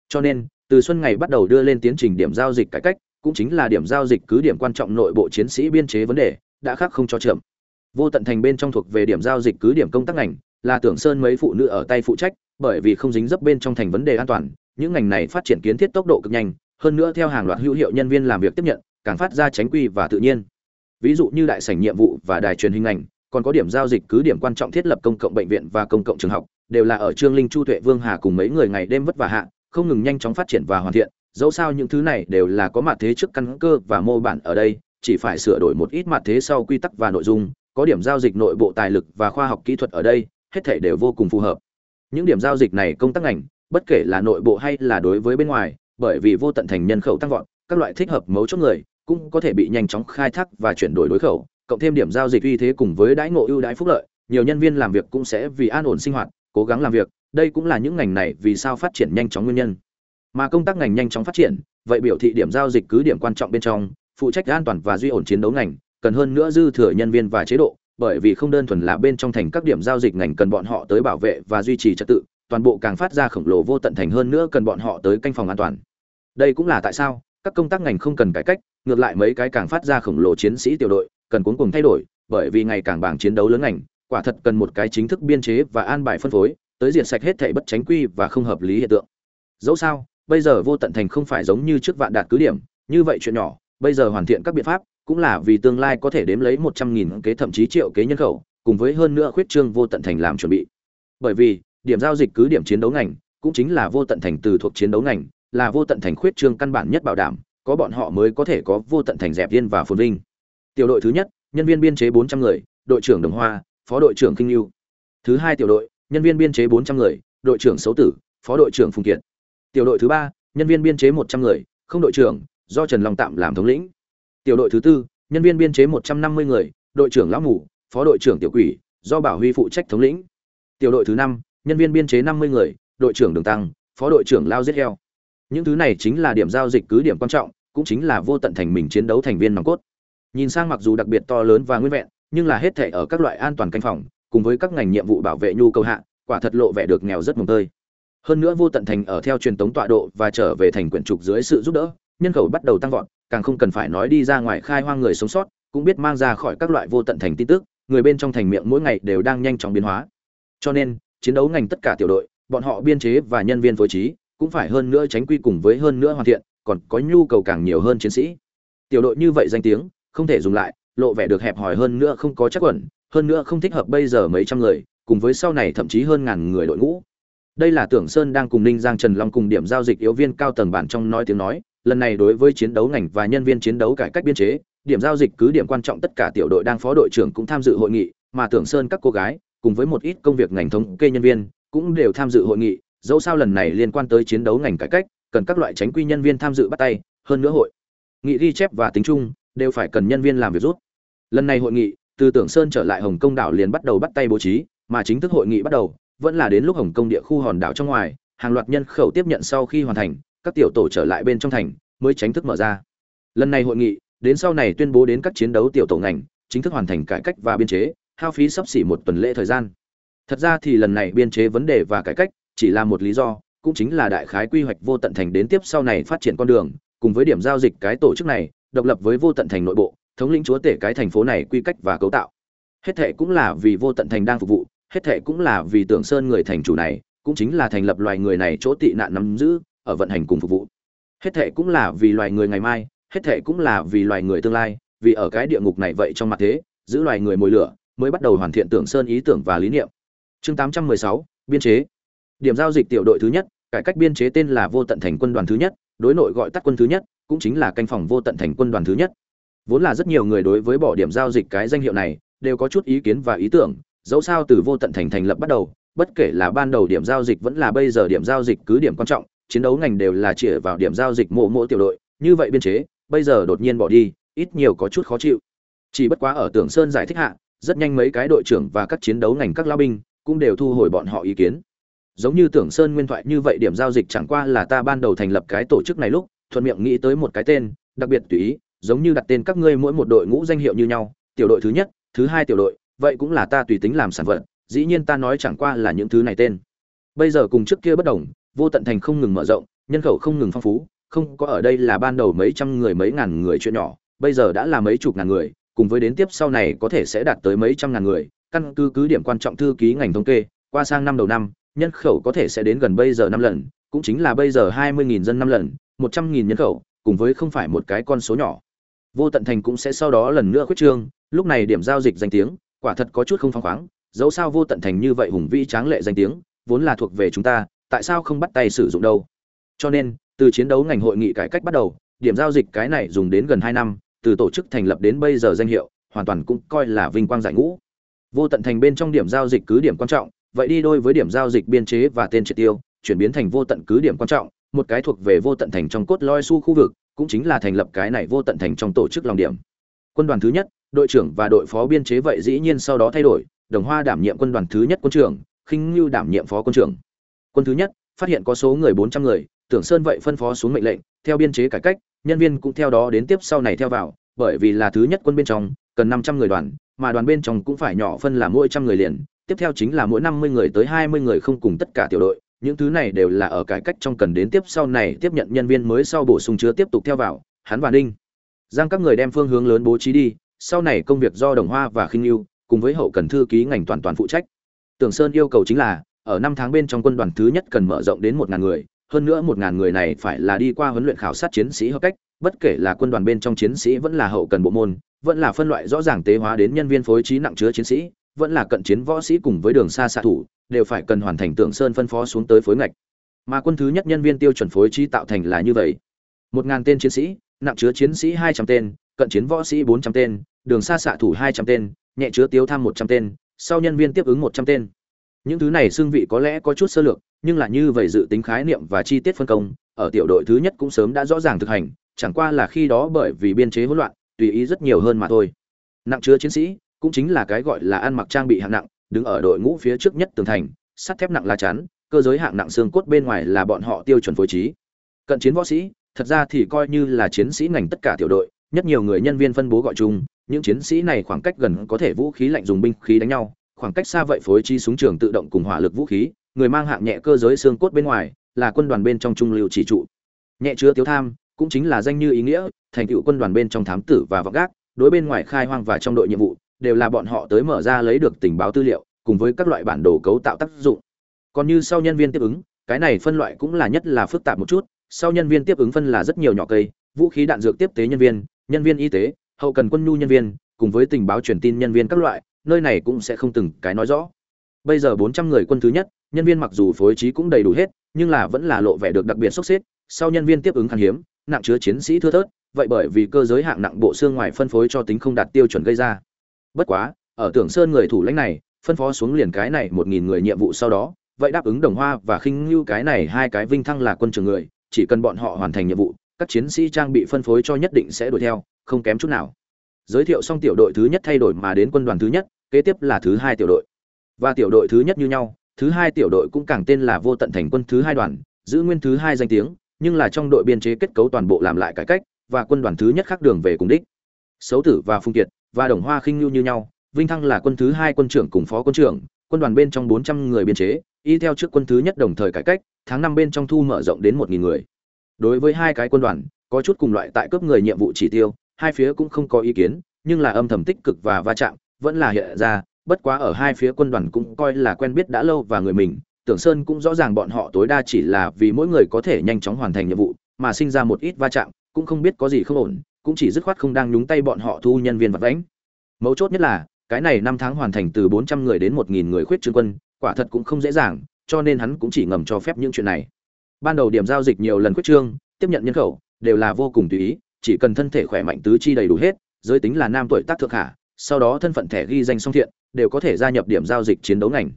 Cho nên, từ xuân ngày bắt đầu đưa lên tiến trình điểm giao dịch cải cách cũng chính là điểm giao dịch cứ điểm quan trọng nội bộ chiến sĩ biên chế vấn đề, đã khác không cho chậm. Vô tận thành bên trong thuộc về điểm giao dịch cứ điểm công tác ngành, là tưởng sơn mấy phụ nữ ở tay phụ trách, bởi vì không dính dấp bên trong thành vấn đề an toàn, những ngành này phát triển kiến thiết tốc độ cực nhanh, hơn nữa theo hàng loạt hữu hiệu nhân viên làm việc tiếp nhận, càng phát ra tránh quy và tự nhiên. Ví dụ như đại sảnh nhiệm vụ và đài truyền hình ngành còn có điểm giao dịch cứ điểm quan trọng thiết lập công cộng bệnh viện và công cộng trường học, đều là ở trương linh, chu tuệ, vương hà cùng mấy người ngày đêm vất vả hạ, không ngừng nhanh chóng phát triển và hoàn thiện dẫu sao những thứ này đều là có mặt thế trước căn cơ và mô bản ở đây, chỉ phải sửa đổi một ít mặt thế sau quy tắc và nội dung, có điểm giao dịch nội bộ tài lực và khoa học kỹ thuật ở đây, hết thể đều vô cùng phù hợp. Những điểm giao dịch này công tác ngành, bất kể là nội bộ hay là đối với bên ngoài, bởi vì vô tận thành nhân khẩu tăng vọt, các loại thích hợp mấu chốt người cũng có thể bị nhanh chóng khai thác và chuyển đổi đối khẩu, cộng thêm điểm giao dịch uy thế cùng với đãi ngộ ưu đãi phúc lợi, nhiều nhân viên làm việc cũng sẽ vì an ổn sinh hoạt, cố gắng làm việc. Đây cũng là những ngành này vì sao phát triển nhanh chóng nguyên nhân mà công tác ngành nhanh chóng phát triển, vậy biểu thị điểm giao dịch cứ điểm quan trọng bên trong, phụ trách an toàn và duy ổn chiến đấu ngành, cần hơn nữa dư thừa nhân viên và chế độ, bởi vì không đơn thuần là bên trong thành các điểm giao dịch ngành cần bọn họ tới bảo vệ và duy trì trật tự, toàn bộ càng phát ra khổng lồ vô tận thành hơn nữa cần bọn họ tới canh phòng an toàn. Đây cũng là tại sao, các công tác ngành không cần cải cách, ngược lại mấy cái càng phát ra khổng lồ chiến sĩ tiểu đội, cần cuốn cùng thay đổi, bởi vì ngày càng bảng chiến đấu lớn ngành, quả thật cần một cái chính thức biên chế và an bài phân phối, tới diện sạch hết thảy bất tránh quy và không hợp lý hiện tượng. Dẫu sao bây giờ vô tận thành không phải giống như trước vạn đạt cứ điểm, như vậy chuyện nhỏ, bây giờ hoàn thiện các biện pháp, cũng là vì tương lai có thể đếm lấy một trăm nghìn kế thậm chí triệu kế nhân khẩu, cùng với hơn nữa khuyết trương vô tận thành làm chuẩn bị. Bởi vì, điểm giao dịch cứ điểm chiến đấu ngành, cũng chính là vô tận thành từ thuộc chiến đấu ngành, là vô tận thành khuyết trương căn bản nhất bảo đảm, có bọn họ mới có thể có vô tận thành dẹp viên và phồn vinh. Tiểu đội thứ nhất, nhân viên biên chế bốn trăm người, đội trưởng đồng hoa, phó đội trưởng kinh lưu thứ hai tiểu đội, nhân viên biên chế bốn trăm người, đội trưởng xấu tử, phó đội trưởng phùng kiệt tiểu đội thứ ba, nhân viên biên chế một trăm người, không đội trưởng, do trần long tạm làm thống lĩnh. Tiểu đội thứ tư, nhân viên biên chế một trăm năm mươi người, đội trưởng lão mù, phó đội trưởng tiểu quỷ, do bảo huy phụ trách thống lĩnh. Tiểu đội thứ năm, nhân viên biên chế năm mươi người, đội trưởng đường tăng, phó đội trưởng lao giết heo. Những thứ này chính là điểm giao dịch cứ điểm quan trọng, cũng chính là vô tận thành mình chiến đấu thành viên nòng cốt. Nhìn sang mặc dù đặc biệt to lớn và nguyên vẹn, nhưng là hết thể ở các loại an toàn canh phòng, cùng với các ngành nhiệm vụ bảo vệ nhu cầu hạ, quả thật lộ vẻ được nghèo rất mồng tơi hơn nữa vô tận thành ở theo truyền tống tọa độ và trở về thành quyển trục dưới sự giúp đỡ, nhân khẩu bắt đầu tăng vọt, càng không cần phải nói đi ra ngoài khai hoang người sống sót, cũng biết mang ra khỏi các loại vô tận thành tin tức, người bên trong thành miệng mỗi ngày đều đang nhanh chóng biến hóa. Cho nên, chiến đấu ngành tất cả tiểu đội, bọn họ biên chế và nhân viên phối trí, cũng phải hơn nữa tránh quy cùng với hơn nữa hoàn thiện, còn có nhu cầu càng nhiều hơn chiến sĩ. Tiểu đội như vậy danh tiếng, không thể dùng lại, lộ vẻ được hẹp hòi hơn nữa không có chắc quẩn, hơn nữa không thích hợp bây giờ mấy trăm người, cùng với sau này thậm chí hơn ngàn người đội ngũ đây là tưởng sơn đang cùng ninh giang trần long cùng điểm giao dịch yếu viên cao tầng bản trong nói tiếng nói, lần này đối với chiến đấu ngành và nhân viên chiến đấu cải cách biên chế, điểm giao dịch cứ điểm quan trọng tất cả tiểu đội đang phó đội trưởng cũng tham dự hội nghị, mà tưởng sơn các cô gái, cùng với một ít công việc ngành thống kê nhân viên, cũng đều tham dự hội nghị, dẫu sao lần này liên quan tới chiến đấu ngành cải cách, cần các loại tránh quy nhân viên tham dự bắt tay, hơn nữa hội nghị ghi chép và tính chung đều phải cần nhân viên làm việc rút. Lần này hội nghị, từ tưởng sơn trở lại hồng kông đảo liền bắt đầu bắt tay bố trí, mà chính thức hội nghị bắt đầu vẫn là đến lúc hồng kông địa khu hòn đảo trong ngoài, hàng loạt nhân khẩu tiếp nhận sau khi hoàn thành, các tiểu tổ trở lại bên trong thành, mới chính thức mở ra. Lần này hội nghị, đến sau này tuyên bố đến các chiến đấu tiểu tổ ngành, chính thức hoàn thành cải cách và biên chế, hao phí sắp xỉ một tuần lễ thời gian. Thật ra thì lần này biên chế vấn đề và cải cách, chỉ là một lý do, cũng chính là đại khái quy hoạch vô tận thành đến tiếp sau này phát triển con đường, cùng với điểm giao dịch cái tổ chức này, độc lập với vô tận thành nội bộ, thống lĩnh chúa tể cái thành phố này quy cách và cấu tạo. Hết thệ cũng là vì vô tận thành đang phục vụ hết thệ cũng là vì tưởng sơn người thành chủ này cũng chính là thành lập loài người này chỗ tị nạn nắm giữ ở vận hành cùng phục vụ. Hết thệ cũng là vì loài người ngày mai hết thệ cũng là vì loài người tương lai vì ở cái địa ngục này vậy trong mặt thế giữ loài người mồi lửa mới bắt đầu hoàn thiện tưởng sơn ý tưởng và lý niệm. Chương 816, biên chế. Điểm giao dịch tiểu đội thứ nhất cải cách biên chế tên là vô tận thành quân đoàn thứ nhất đối nội gọi tắt quân thứ nhất cũng chính là canh phòng vô tận thành quân đoàn thứ nhất. Vốn là rất nhiều người đối với bỏ điểm giao dịch cái danh hiệu này đều có chút ý kiến và ý tưởng dẫu sao từ vô tận thành thành lập bắt đầu, bất kể là ban đầu điểm giao dịch vẫn là bây giờ điểm giao dịch cứ điểm quan trọng, chiến đấu ngành đều là chĩa vào điểm giao dịch mộ mộ tiểu đội, như vậy biên chế, bây giờ đột nhiên bỏ đi, ít nhiều có chút khó chịu. Chỉ bất quá ở tưởng sơn giải thích hạ, rất nhanh mấy cái đội trưởng và các chiến đấu ngành các lao binh cũng đều thu hồi bọn họ ý kiến. Giống như tưởng sơn nguyên thoại như vậy điểm giao dịch chẳng qua là ta ban đầu thành lập cái tổ chức này lúc, thuận miệng nghĩ tới một cái tên, đặc biệt tùy ý, giống như đặt tên các ngươi mỗi một đội ngũ danh hiệu như nhau, tiểu đội thứ nhất, thứ hai tiểu đội vậy cũng là ta tùy tính làm sản vật, dĩ nhiên ta nói chẳng qua là những thứ này tên. Bây giờ cùng trước kia bất đồng, vô tận thành không ngừng mở rộng, nhân khẩu không ngừng phong phú, không có ở đây là ban đầu mấy trăm người mấy ngàn người chuyện nhỏ, bây giờ đã là mấy chục ngàn người, cùng với đến tiếp sau này có thể sẽ đạt tới mấy trăm ngàn người, căn cứ cứ điểm quan trọng thư ký ngành thống kê, qua sang năm đầu năm, nhân khẩu có thể sẽ đến gần bây giờ năm lần, cũng chính là bây giờ hai mươi nghìn dân năm lần, một trăm nghìn nhân khẩu, cùng với không phải một cái con số nhỏ. Vô tận thành cũng sẽ sau đó lần nữa khuyết trương, lúc này điểm giao dịch danh tiếng quả thật có chút không phăng khoáng, dẫu sao vô tận thành như vậy hùng vĩ tráng lệ danh tiếng, vốn là thuộc về chúng ta, tại sao không bắt tay sử dụng đâu? Cho nên, từ chiến đấu ngành hội nghị cải cách bắt đầu, điểm giao dịch cái này dùng đến gần hai năm, từ tổ chức thành lập đến bây giờ danh hiệu, hoàn toàn cũng coi là vinh quang giải ngũ. Vô tận thành bên trong điểm giao dịch cứ điểm quan trọng, vậy đi đôi với điểm giao dịch biên chế và tên triệt tiêu, chuyển biến thành vô tận cứ điểm quan trọng, một cái thuộc về vô tận thành trong cốt loi su khu vực, cũng chính là thành lập cái này vô tận thành trong tổ chức lòng điểm. Quân đoàn thứ nhất đội trưởng và đội phó biên chế vậy dĩ nhiên sau đó thay đổi, đồng hoa đảm nhiệm quân đoàn thứ nhất quân trưởng, khinh ngưu đảm nhiệm phó quân trưởng. Quân thứ nhất, phát hiện có số người bốn trăm người, tưởng sơn vậy phân phó xuống mệnh lệnh, theo biên chế cải cách, nhân viên cũng theo đó đến tiếp sau này theo vào, bởi vì là thứ nhất quân bên trong, cần năm trăm người đoàn, mà đoàn bên trong cũng phải nhỏ phân là mỗi trăm người liền, tiếp theo chính là mỗi năm mươi người tới hai mươi người không cùng tất cả tiểu đội, những thứ này đều là ở cải cách trong cần đến tiếp sau này tiếp nhận nhân viên mới sau bổ sung chứa tiếp tục theo vào, hắn và ninh. Giang các người đem phương hướng lớn bố trí đi sau này công việc do đồng hoa và khinh yêu cùng với hậu cần thư ký ngành toàn toàn phụ trách. Tưởng sơn yêu cầu chính là, ở năm tháng bên trong quân đoàn thứ nhất cần mở rộng đến một ngàn người, hơn nữa một ngàn người này phải là đi qua huấn luyện khảo sát chiến sĩ hợp cách, bất kể là quân đoàn bên trong chiến sĩ vẫn là hậu cần bộ môn, vẫn là phân loại rõ ràng tế hóa đến nhân viên phối trí nặng chứa chiến sĩ, vẫn là cận chiến võ sĩ cùng với đường xa xạ thủ, đều phải cần hoàn thành tưởng sơn phân phó xuống tới phối ngạch. Mà quân thứ nhất nhân viên tiêu chuẩn phối trí tạo thành là như vậy. Một ngàn tên chiến sĩ, nặng chứa chiến sĩ hai trăm tên, cận chiến võ sĩ bốn trăm tên đường xa xạ thủ hai trăm tên, nhẹ chứa tiêu tham một trăm tên, sau nhân viên tiếp ứng một trăm tên. Những thứ này xương vị có lẽ có chút sơ lược, nhưng là như vậy dự tính khái niệm và chi tiết phân công, ở tiểu đội thứ nhất cũng sớm đã rõ ràng thực hành, chẳng qua là khi đó bởi vì biên chế hỗn loạn, tùy ý rất nhiều hơn mà thôi. Nặng chứa chiến sĩ, cũng chính là cái gọi là ăn mặc trang bị hạng nặng, đứng ở đội ngũ phía trước nhất tường thành, sắt thép nặng lá chắn, cơ giới hạng nặng xương cốt bên ngoài là bọn họ tiêu chuẩn phối trí. Cận chiến võ sĩ, thật ra thì coi như là chiến sĩ ngành tất cả tiểu đội, nhất nhiều người nhân viên phân bố gọi chung những chiến sĩ này khoảng cách gần có thể vũ khí lạnh dùng binh khí đánh nhau, khoảng cách xa vậy phối chi súng trường tự động cùng hỏa lực vũ khí, người mang hạng nhẹ cơ giới xương cốt bên ngoài, là quân đoàn bên trong trung lưu chỉ trụ. Nhẹ chứa tiếu tham, cũng chính là danh như ý nghĩa, thành tựu quân đoàn bên trong thám tử và vọng gác, đối bên ngoài khai hoang và trong đội nhiệm vụ, đều là bọn họ tới mở ra lấy được tình báo tư liệu, cùng với các loại bản đồ cấu tạo tác dụng. Còn như sau nhân viên tiếp ứng, cái này phân loại cũng là nhất là phức tạp một chút, sau nhân viên tiếp ứng phân là rất nhiều nhỏ cây, vũ khí đạn dược tiếp tế nhân viên nhân viên y tế hậu cần quân nhu nhân viên, cùng với tình báo truyền tin nhân viên các loại, nơi này cũng sẽ không từng cái nói rõ. Bây giờ bốn trăm người quân thứ nhất, nhân viên mặc dù phối trí cũng đầy đủ hết, nhưng là vẫn là lộ vẻ được đặc biệt sốc xếp, sau nhân viên tiếp ứng khan hiếm, nặng chứa chiến sĩ thưa thớt, vậy bởi vì cơ giới hạng nặng bộ xương ngoài phân phối cho tính không đạt tiêu chuẩn gây ra. Bất quá, ở tưởng sơn người thủ lãnh này, phân phó xuống liền cái này một nghìn người nhiệm vụ sau đó, vậy đáp ứng đồng hoa và khinh ngưu cái này hai cái vinh thăng là quân trường người, chỉ cần bọn họ hoàn thành nhiệm vụ các chiến sĩ trang bị phân phối cho nhất định sẽ đuổi theo, không kém chút nào. Giới thiệu xong tiểu đội thứ nhất thay đổi mà đến quân đoàn thứ nhất, kế tiếp là thứ hai tiểu đội. Và tiểu đội thứ nhất như nhau, thứ hai tiểu đội cũng càng tên là vô tận thành quân thứ hai đoàn, giữ nguyên thứ hai danh tiếng, nhưng là trong đội biên chế kết cấu toàn bộ làm lại cải cách, và quân đoàn thứ nhất khác đường về cùng đích. Sấu tử và phung kiệt và đồng hoa khinh nhu như nhau, vinh thăng là quân thứ hai quân trưởng cùng phó quân trưởng, quân đoàn bên trong bốn trăm người biên chế, y theo trước quân thứ nhất đồng thời cải cách, tháng năm bên trong thu mở rộng đến một nghìn người đối với hai cái quân đoàn, có chút cùng loại tại cấp người nhiệm vụ chỉ tiêu, hai phía cũng không có ý kiến, nhưng là âm thầm tích cực và va chạm vẫn là hiện ra, bất quá ở hai phía quân đoàn cũng coi là quen biết đã lâu và người mình, tưởng sơn cũng rõ ràng bọn họ tối đa chỉ là vì mỗi người có thể nhanh chóng hoàn thành nhiệm vụ, mà sinh ra một ít va chạm, cũng không biết có gì không ổn, cũng chỉ dứt khoát không đang nhúng tay bọn họ thu nhân viên vật vãnh. Mấu chốt nhất là, cái này năm tháng hoàn thành từ bốn trăm người đến một nghìn người khuyết trương quân, quả thật cũng không dễ dàng, cho nên hắn cũng chỉ ngầm cho phép những chuyện này ban đầu điểm giao dịch nhiều lần khuyết trương, tiếp nhận nhân khẩu, đều là vô cùng tùy ý, chỉ cần thân thể khỏe mạnh tứ chi đầy đủ hết, giới tính là nam tuổi tác thượng hạ, sau đó thân phận thẻ ghi danh song thiện, đều có thể gia nhập điểm giao dịch chiến đấu ngành.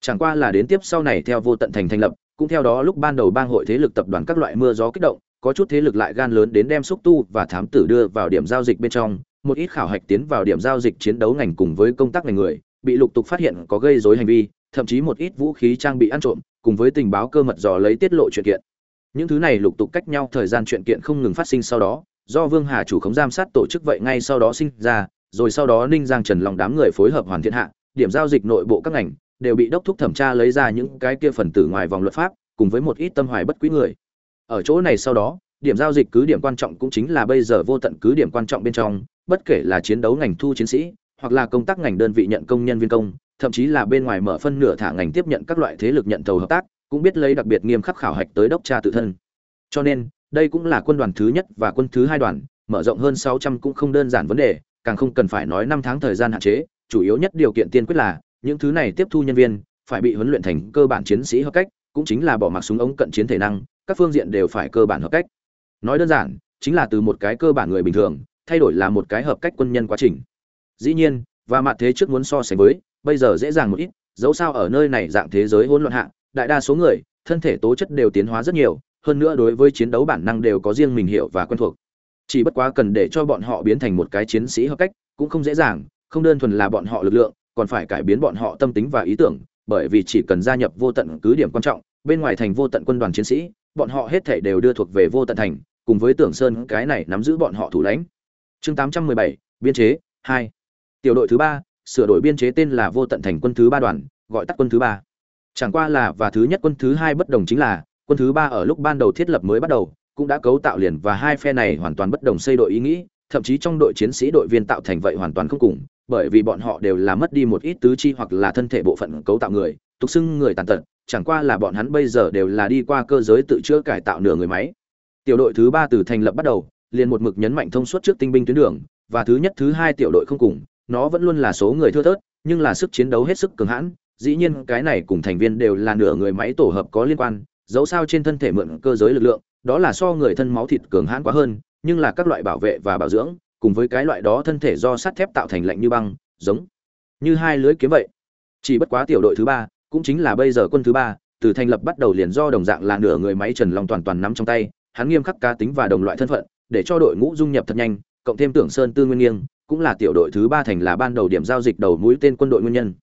Chẳng qua là đến tiếp sau này theo vô tận thành thành lập, cũng theo đó lúc ban đầu bang hội thế lực tập đoàn các loại mưa gió kích động, có chút thế lực lại gan lớn đến đem xúc tu và thám tử đưa vào điểm giao dịch bên trong, một ít khảo hạch tiến vào điểm giao dịch chiến đấu ngành cùng với công tác ngành người, bị lục tục phát hiện có gây dối hành vi, thậm chí một ít vũ khí trang bị ăn trộm cùng với tình báo cơ mật dò lấy tiết lộ chuyện kiện. Những thứ này lục tục cách nhau, thời gian chuyện kiện không ngừng phát sinh sau đó, do vương hà chủ khống giám sát tổ chức vậy ngay sau đó sinh ra, rồi sau đó ninh giang trần lòng đám người phối hợp hoàn thiện hạ, điểm giao dịch nội bộ các ngành, đều bị đốc thúc thẩm tra lấy ra những cái kia phần tử ngoài vòng luật pháp, cùng với một ít tâm hoài bất quý người. Ở chỗ này sau đó, điểm giao dịch cứ điểm quan trọng cũng chính là bây giờ vô tận cứ điểm quan trọng bên trong, bất kể là chiến đấu ngành thu chiến sĩ, hoặc là công tác ngành đơn vị nhận công nhân viên công thậm chí là bên ngoài mở phân nửa thả ngành tiếp nhận các loại thế lực nhận thầu hợp tác, cũng biết lấy đặc biệt nghiêm khắc khảo hạch tới đốc tra tự thân. Cho nên, đây cũng là quân đoàn thứ nhất và quân thứ hai đoàn, mở rộng hơn 600 cũng không đơn giản vấn đề, càng không cần phải nói năm tháng thời gian hạn chế, chủ yếu nhất điều kiện tiên quyết là, những thứ này tiếp thu nhân viên, phải bị huấn luyện thành cơ bản chiến sĩ hợp cách, cũng chính là bỏ mặc súng ống cận chiến thể năng, các phương diện đều phải cơ bản hợp cách. Nói đơn giản, chính là từ một cái cơ bản người bình thường, thay đổi là một cái hợp cách quân nhân quá trình. Dĩ nhiên, và mặt thế trước muốn so sánh với bây giờ dễ dàng một ít dẫu sao ở nơi này dạng thế giới hỗn loạn hạ đại đa số người thân thể tố chất đều tiến hóa rất nhiều hơn nữa đối với chiến đấu bản năng đều có riêng mình hiểu và quen thuộc chỉ bất quá cần để cho bọn họ biến thành một cái chiến sĩ hợp cách cũng không dễ dàng không đơn thuần là bọn họ lực lượng còn phải cải biến bọn họ tâm tính và ý tưởng bởi vì chỉ cần gia nhập vô tận cứ điểm quan trọng bên ngoài thành vô tận quân đoàn chiến sĩ bọn họ hết thảy đều đưa thuộc về vô tận thành cùng với tưởng sơn cái này nắm giữ bọn họ thủ lãnh chương 817, biên chế 2. tiểu đội thứ ba sửa đổi biên chế tên là vô tận thành quân thứ ba đoàn, gọi tắt quân thứ ba. Chẳng qua là và thứ nhất quân thứ hai bất đồng chính là, quân thứ ba ở lúc ban đầu thiết lập mới bắt đầu, cũng đã cấu tạo liền và hai phe này hoàn toàn bất đồng xây đội ý nghĩ, thậm chí trong đội chiến sĩ đội viên tạo thành vậy hoàn toàn không cùng, bởi vì bọn họ đều là mất đi một ít tứ chi hoặc là thân thể bộ phận cấu tạo người, tục xưng người tàn tật, chẳng qua là bọn hắn bây giờ đều là đi qua cơ giới tự chữa cải tạo nửa người máy. Tiểu đội thứ ba từ thành lập bắt đầu, liền một mực nhấn mạnh thông suốt trước tinh binh tuyến đường, và thứ nhất, thứ hai tiểu đội không cùng nó vẫn luôn là số người thưa thớt, nhưng là sức chiến đấu hết sức cường hãn, dĩ nhiên cái này cùng thành viên đều là nửa người máy tổ hợp có liên quan, dẫu sao trên thân thể mượn cơ giới lực lượng, đó là so người thân máu thịt cường hãn quá hơn, nhưng là các loại bảo vệ và bảo dưỡng, cùng với cái loại đó thân thể do sắt thép tạo thành lạnh như băng, giống như hai lưới kiếm vậy. Chỉ bất quá tiểu đội thứ ba, cũng chính là bây giờ quân thứ ba, từ thành lập bắt đầu liền do đồng dạng là nửa người máy trần long toàn toàn nắm trong tay, hắn nghiêm khắc cá tính và đồng loại thân phận, để cho đội ngũ dung nhập thật nhanh, cộng thêm tưởng sơn tư nguyên nghiêng cũng là tiểu đội thứ ba thành là ban đầu điểm giao dịch đầu mũi tên quân đội nguyên nhân.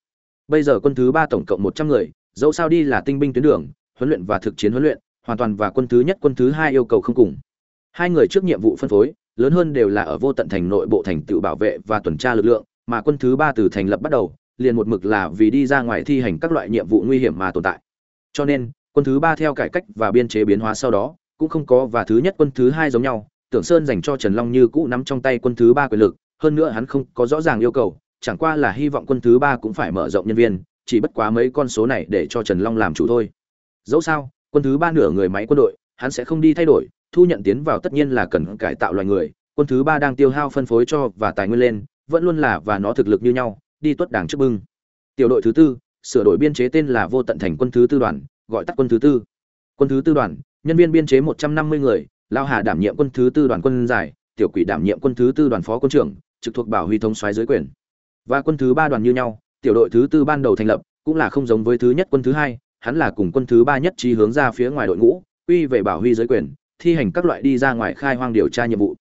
Bây giờ quân thứ ba tổng cộng một trăm người, dẫu sao đi là tinh binh tuyến đường, huấn luyện và thực chiến huấn luyện, hoàn toàn và quân thứ nhất, quân thứ hai yêu cầu không cùng. Hai người trước nhiệm vụ phân phối, lớn hơn đều là ở vô tận thành nội bộ thành tự bảo vệ và tuần tra lực lượng, mà quân thứ ba từ thành lập bắt đầu, liền một mực là vì đi ra ngoài thi hành các loại nhiệm vụ nguy hiểm mà tồn tại. Cho nên, quân thứ ba theo cải cách và biên chế biến hóa sau đó, cũng không có và thứ nhất, quân thứ hai giống nhau, tưởng sơn dành cho trần long như cũ nắm trong tay quân thứ ba quyền lực hơn nữa hắn không có rõ ràng yêu cầu, chẳng qua là hy vọng quân thứ ba cũng phải mở rộng nhân viên, chỉ bất quá mấy con số này để cho trần long làm chủ thôi. Dẫu sao, quân thứ ba nửa người máy quân đội, hắn sẽ không đi thay đổi, thu nhận tiến vào tất nhiên là cần cải tạo loài người. Quân thứ ba đang tiêu hao phân phối cho và tài nguyên lên, vẫn luôn là và nó thực lực như nhau, đi tuất đảng trước bưng. Tiểu đội thứ tư, sửa đổi biên chế tên là vô tận thành quân thứ tư đoàn, gọi tắt quân thứ tư. Quân thứ tư đoàn, nhân viên biên chế một trăm năm mươi người, lao hà đảm nhiệm quân thứ tư đoàn quân giải, tiểu quỷ đảm nhiệm quân thứ tư đoàn phó quân trưởng trực thuộc bảo huy thống soái dưới quyền. Và quân thứ ba đoàn như nhau, tiểu đội thứ tư ban đầu thành lập, cũng là không giống với thứ nhất quân thứ hai, hắn là cùng quân thứ ba nhất trí hướng ra phía ngoài đội ngũ, quy về bảo huy dưới quyền, thi hành các loại đi ra ngoài khai hoang điều tra nhiệm vụ.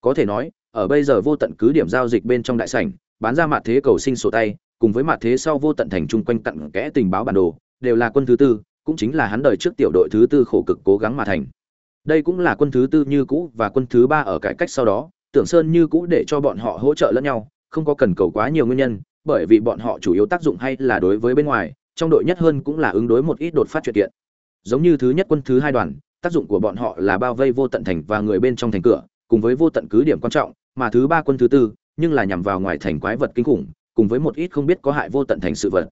Có thể nói, ở bây giờ vô tận cứ điểm giao dịch bên trong đại sảnh, bán ra mặt thế cầu sinh sổ tay, cùng với mặt thế sau vô tận thành chung quanh cặn kẽ tình báo bản đồ, đều là quân thứ tư, cũng chính là hắn đời trước tiểu đội thứ tư khổ cực cố gắng mà thành. Đây cũng là quân thứ tư như cũ và quân thứ ba ở cải cách sau đó tưởng sơn như cũ để cho bọn họ hỗ trợ lẫn nhau, không có cần cầu quá nhiều nguyên nhân, bởi vì bọn họ chủ yếu tác dụng hay là đối với bên ngoài, trong đội nhất hơn cũng là ứng đối một ít đột phát chuyện kiện. Giống như thứ nhất quân thứ hai đoàn, tác dụng của bọn họ là bao vây vô tận thành và người bên trong thành cửa, cùng với vô tận cứ điểm quan trọng, mà thứ ba quân thứ tư, nhưng là nhằm vào ngoài thành quái vật kinh khủng, cùng với một ít không biết có hại vô tận thành sự vật.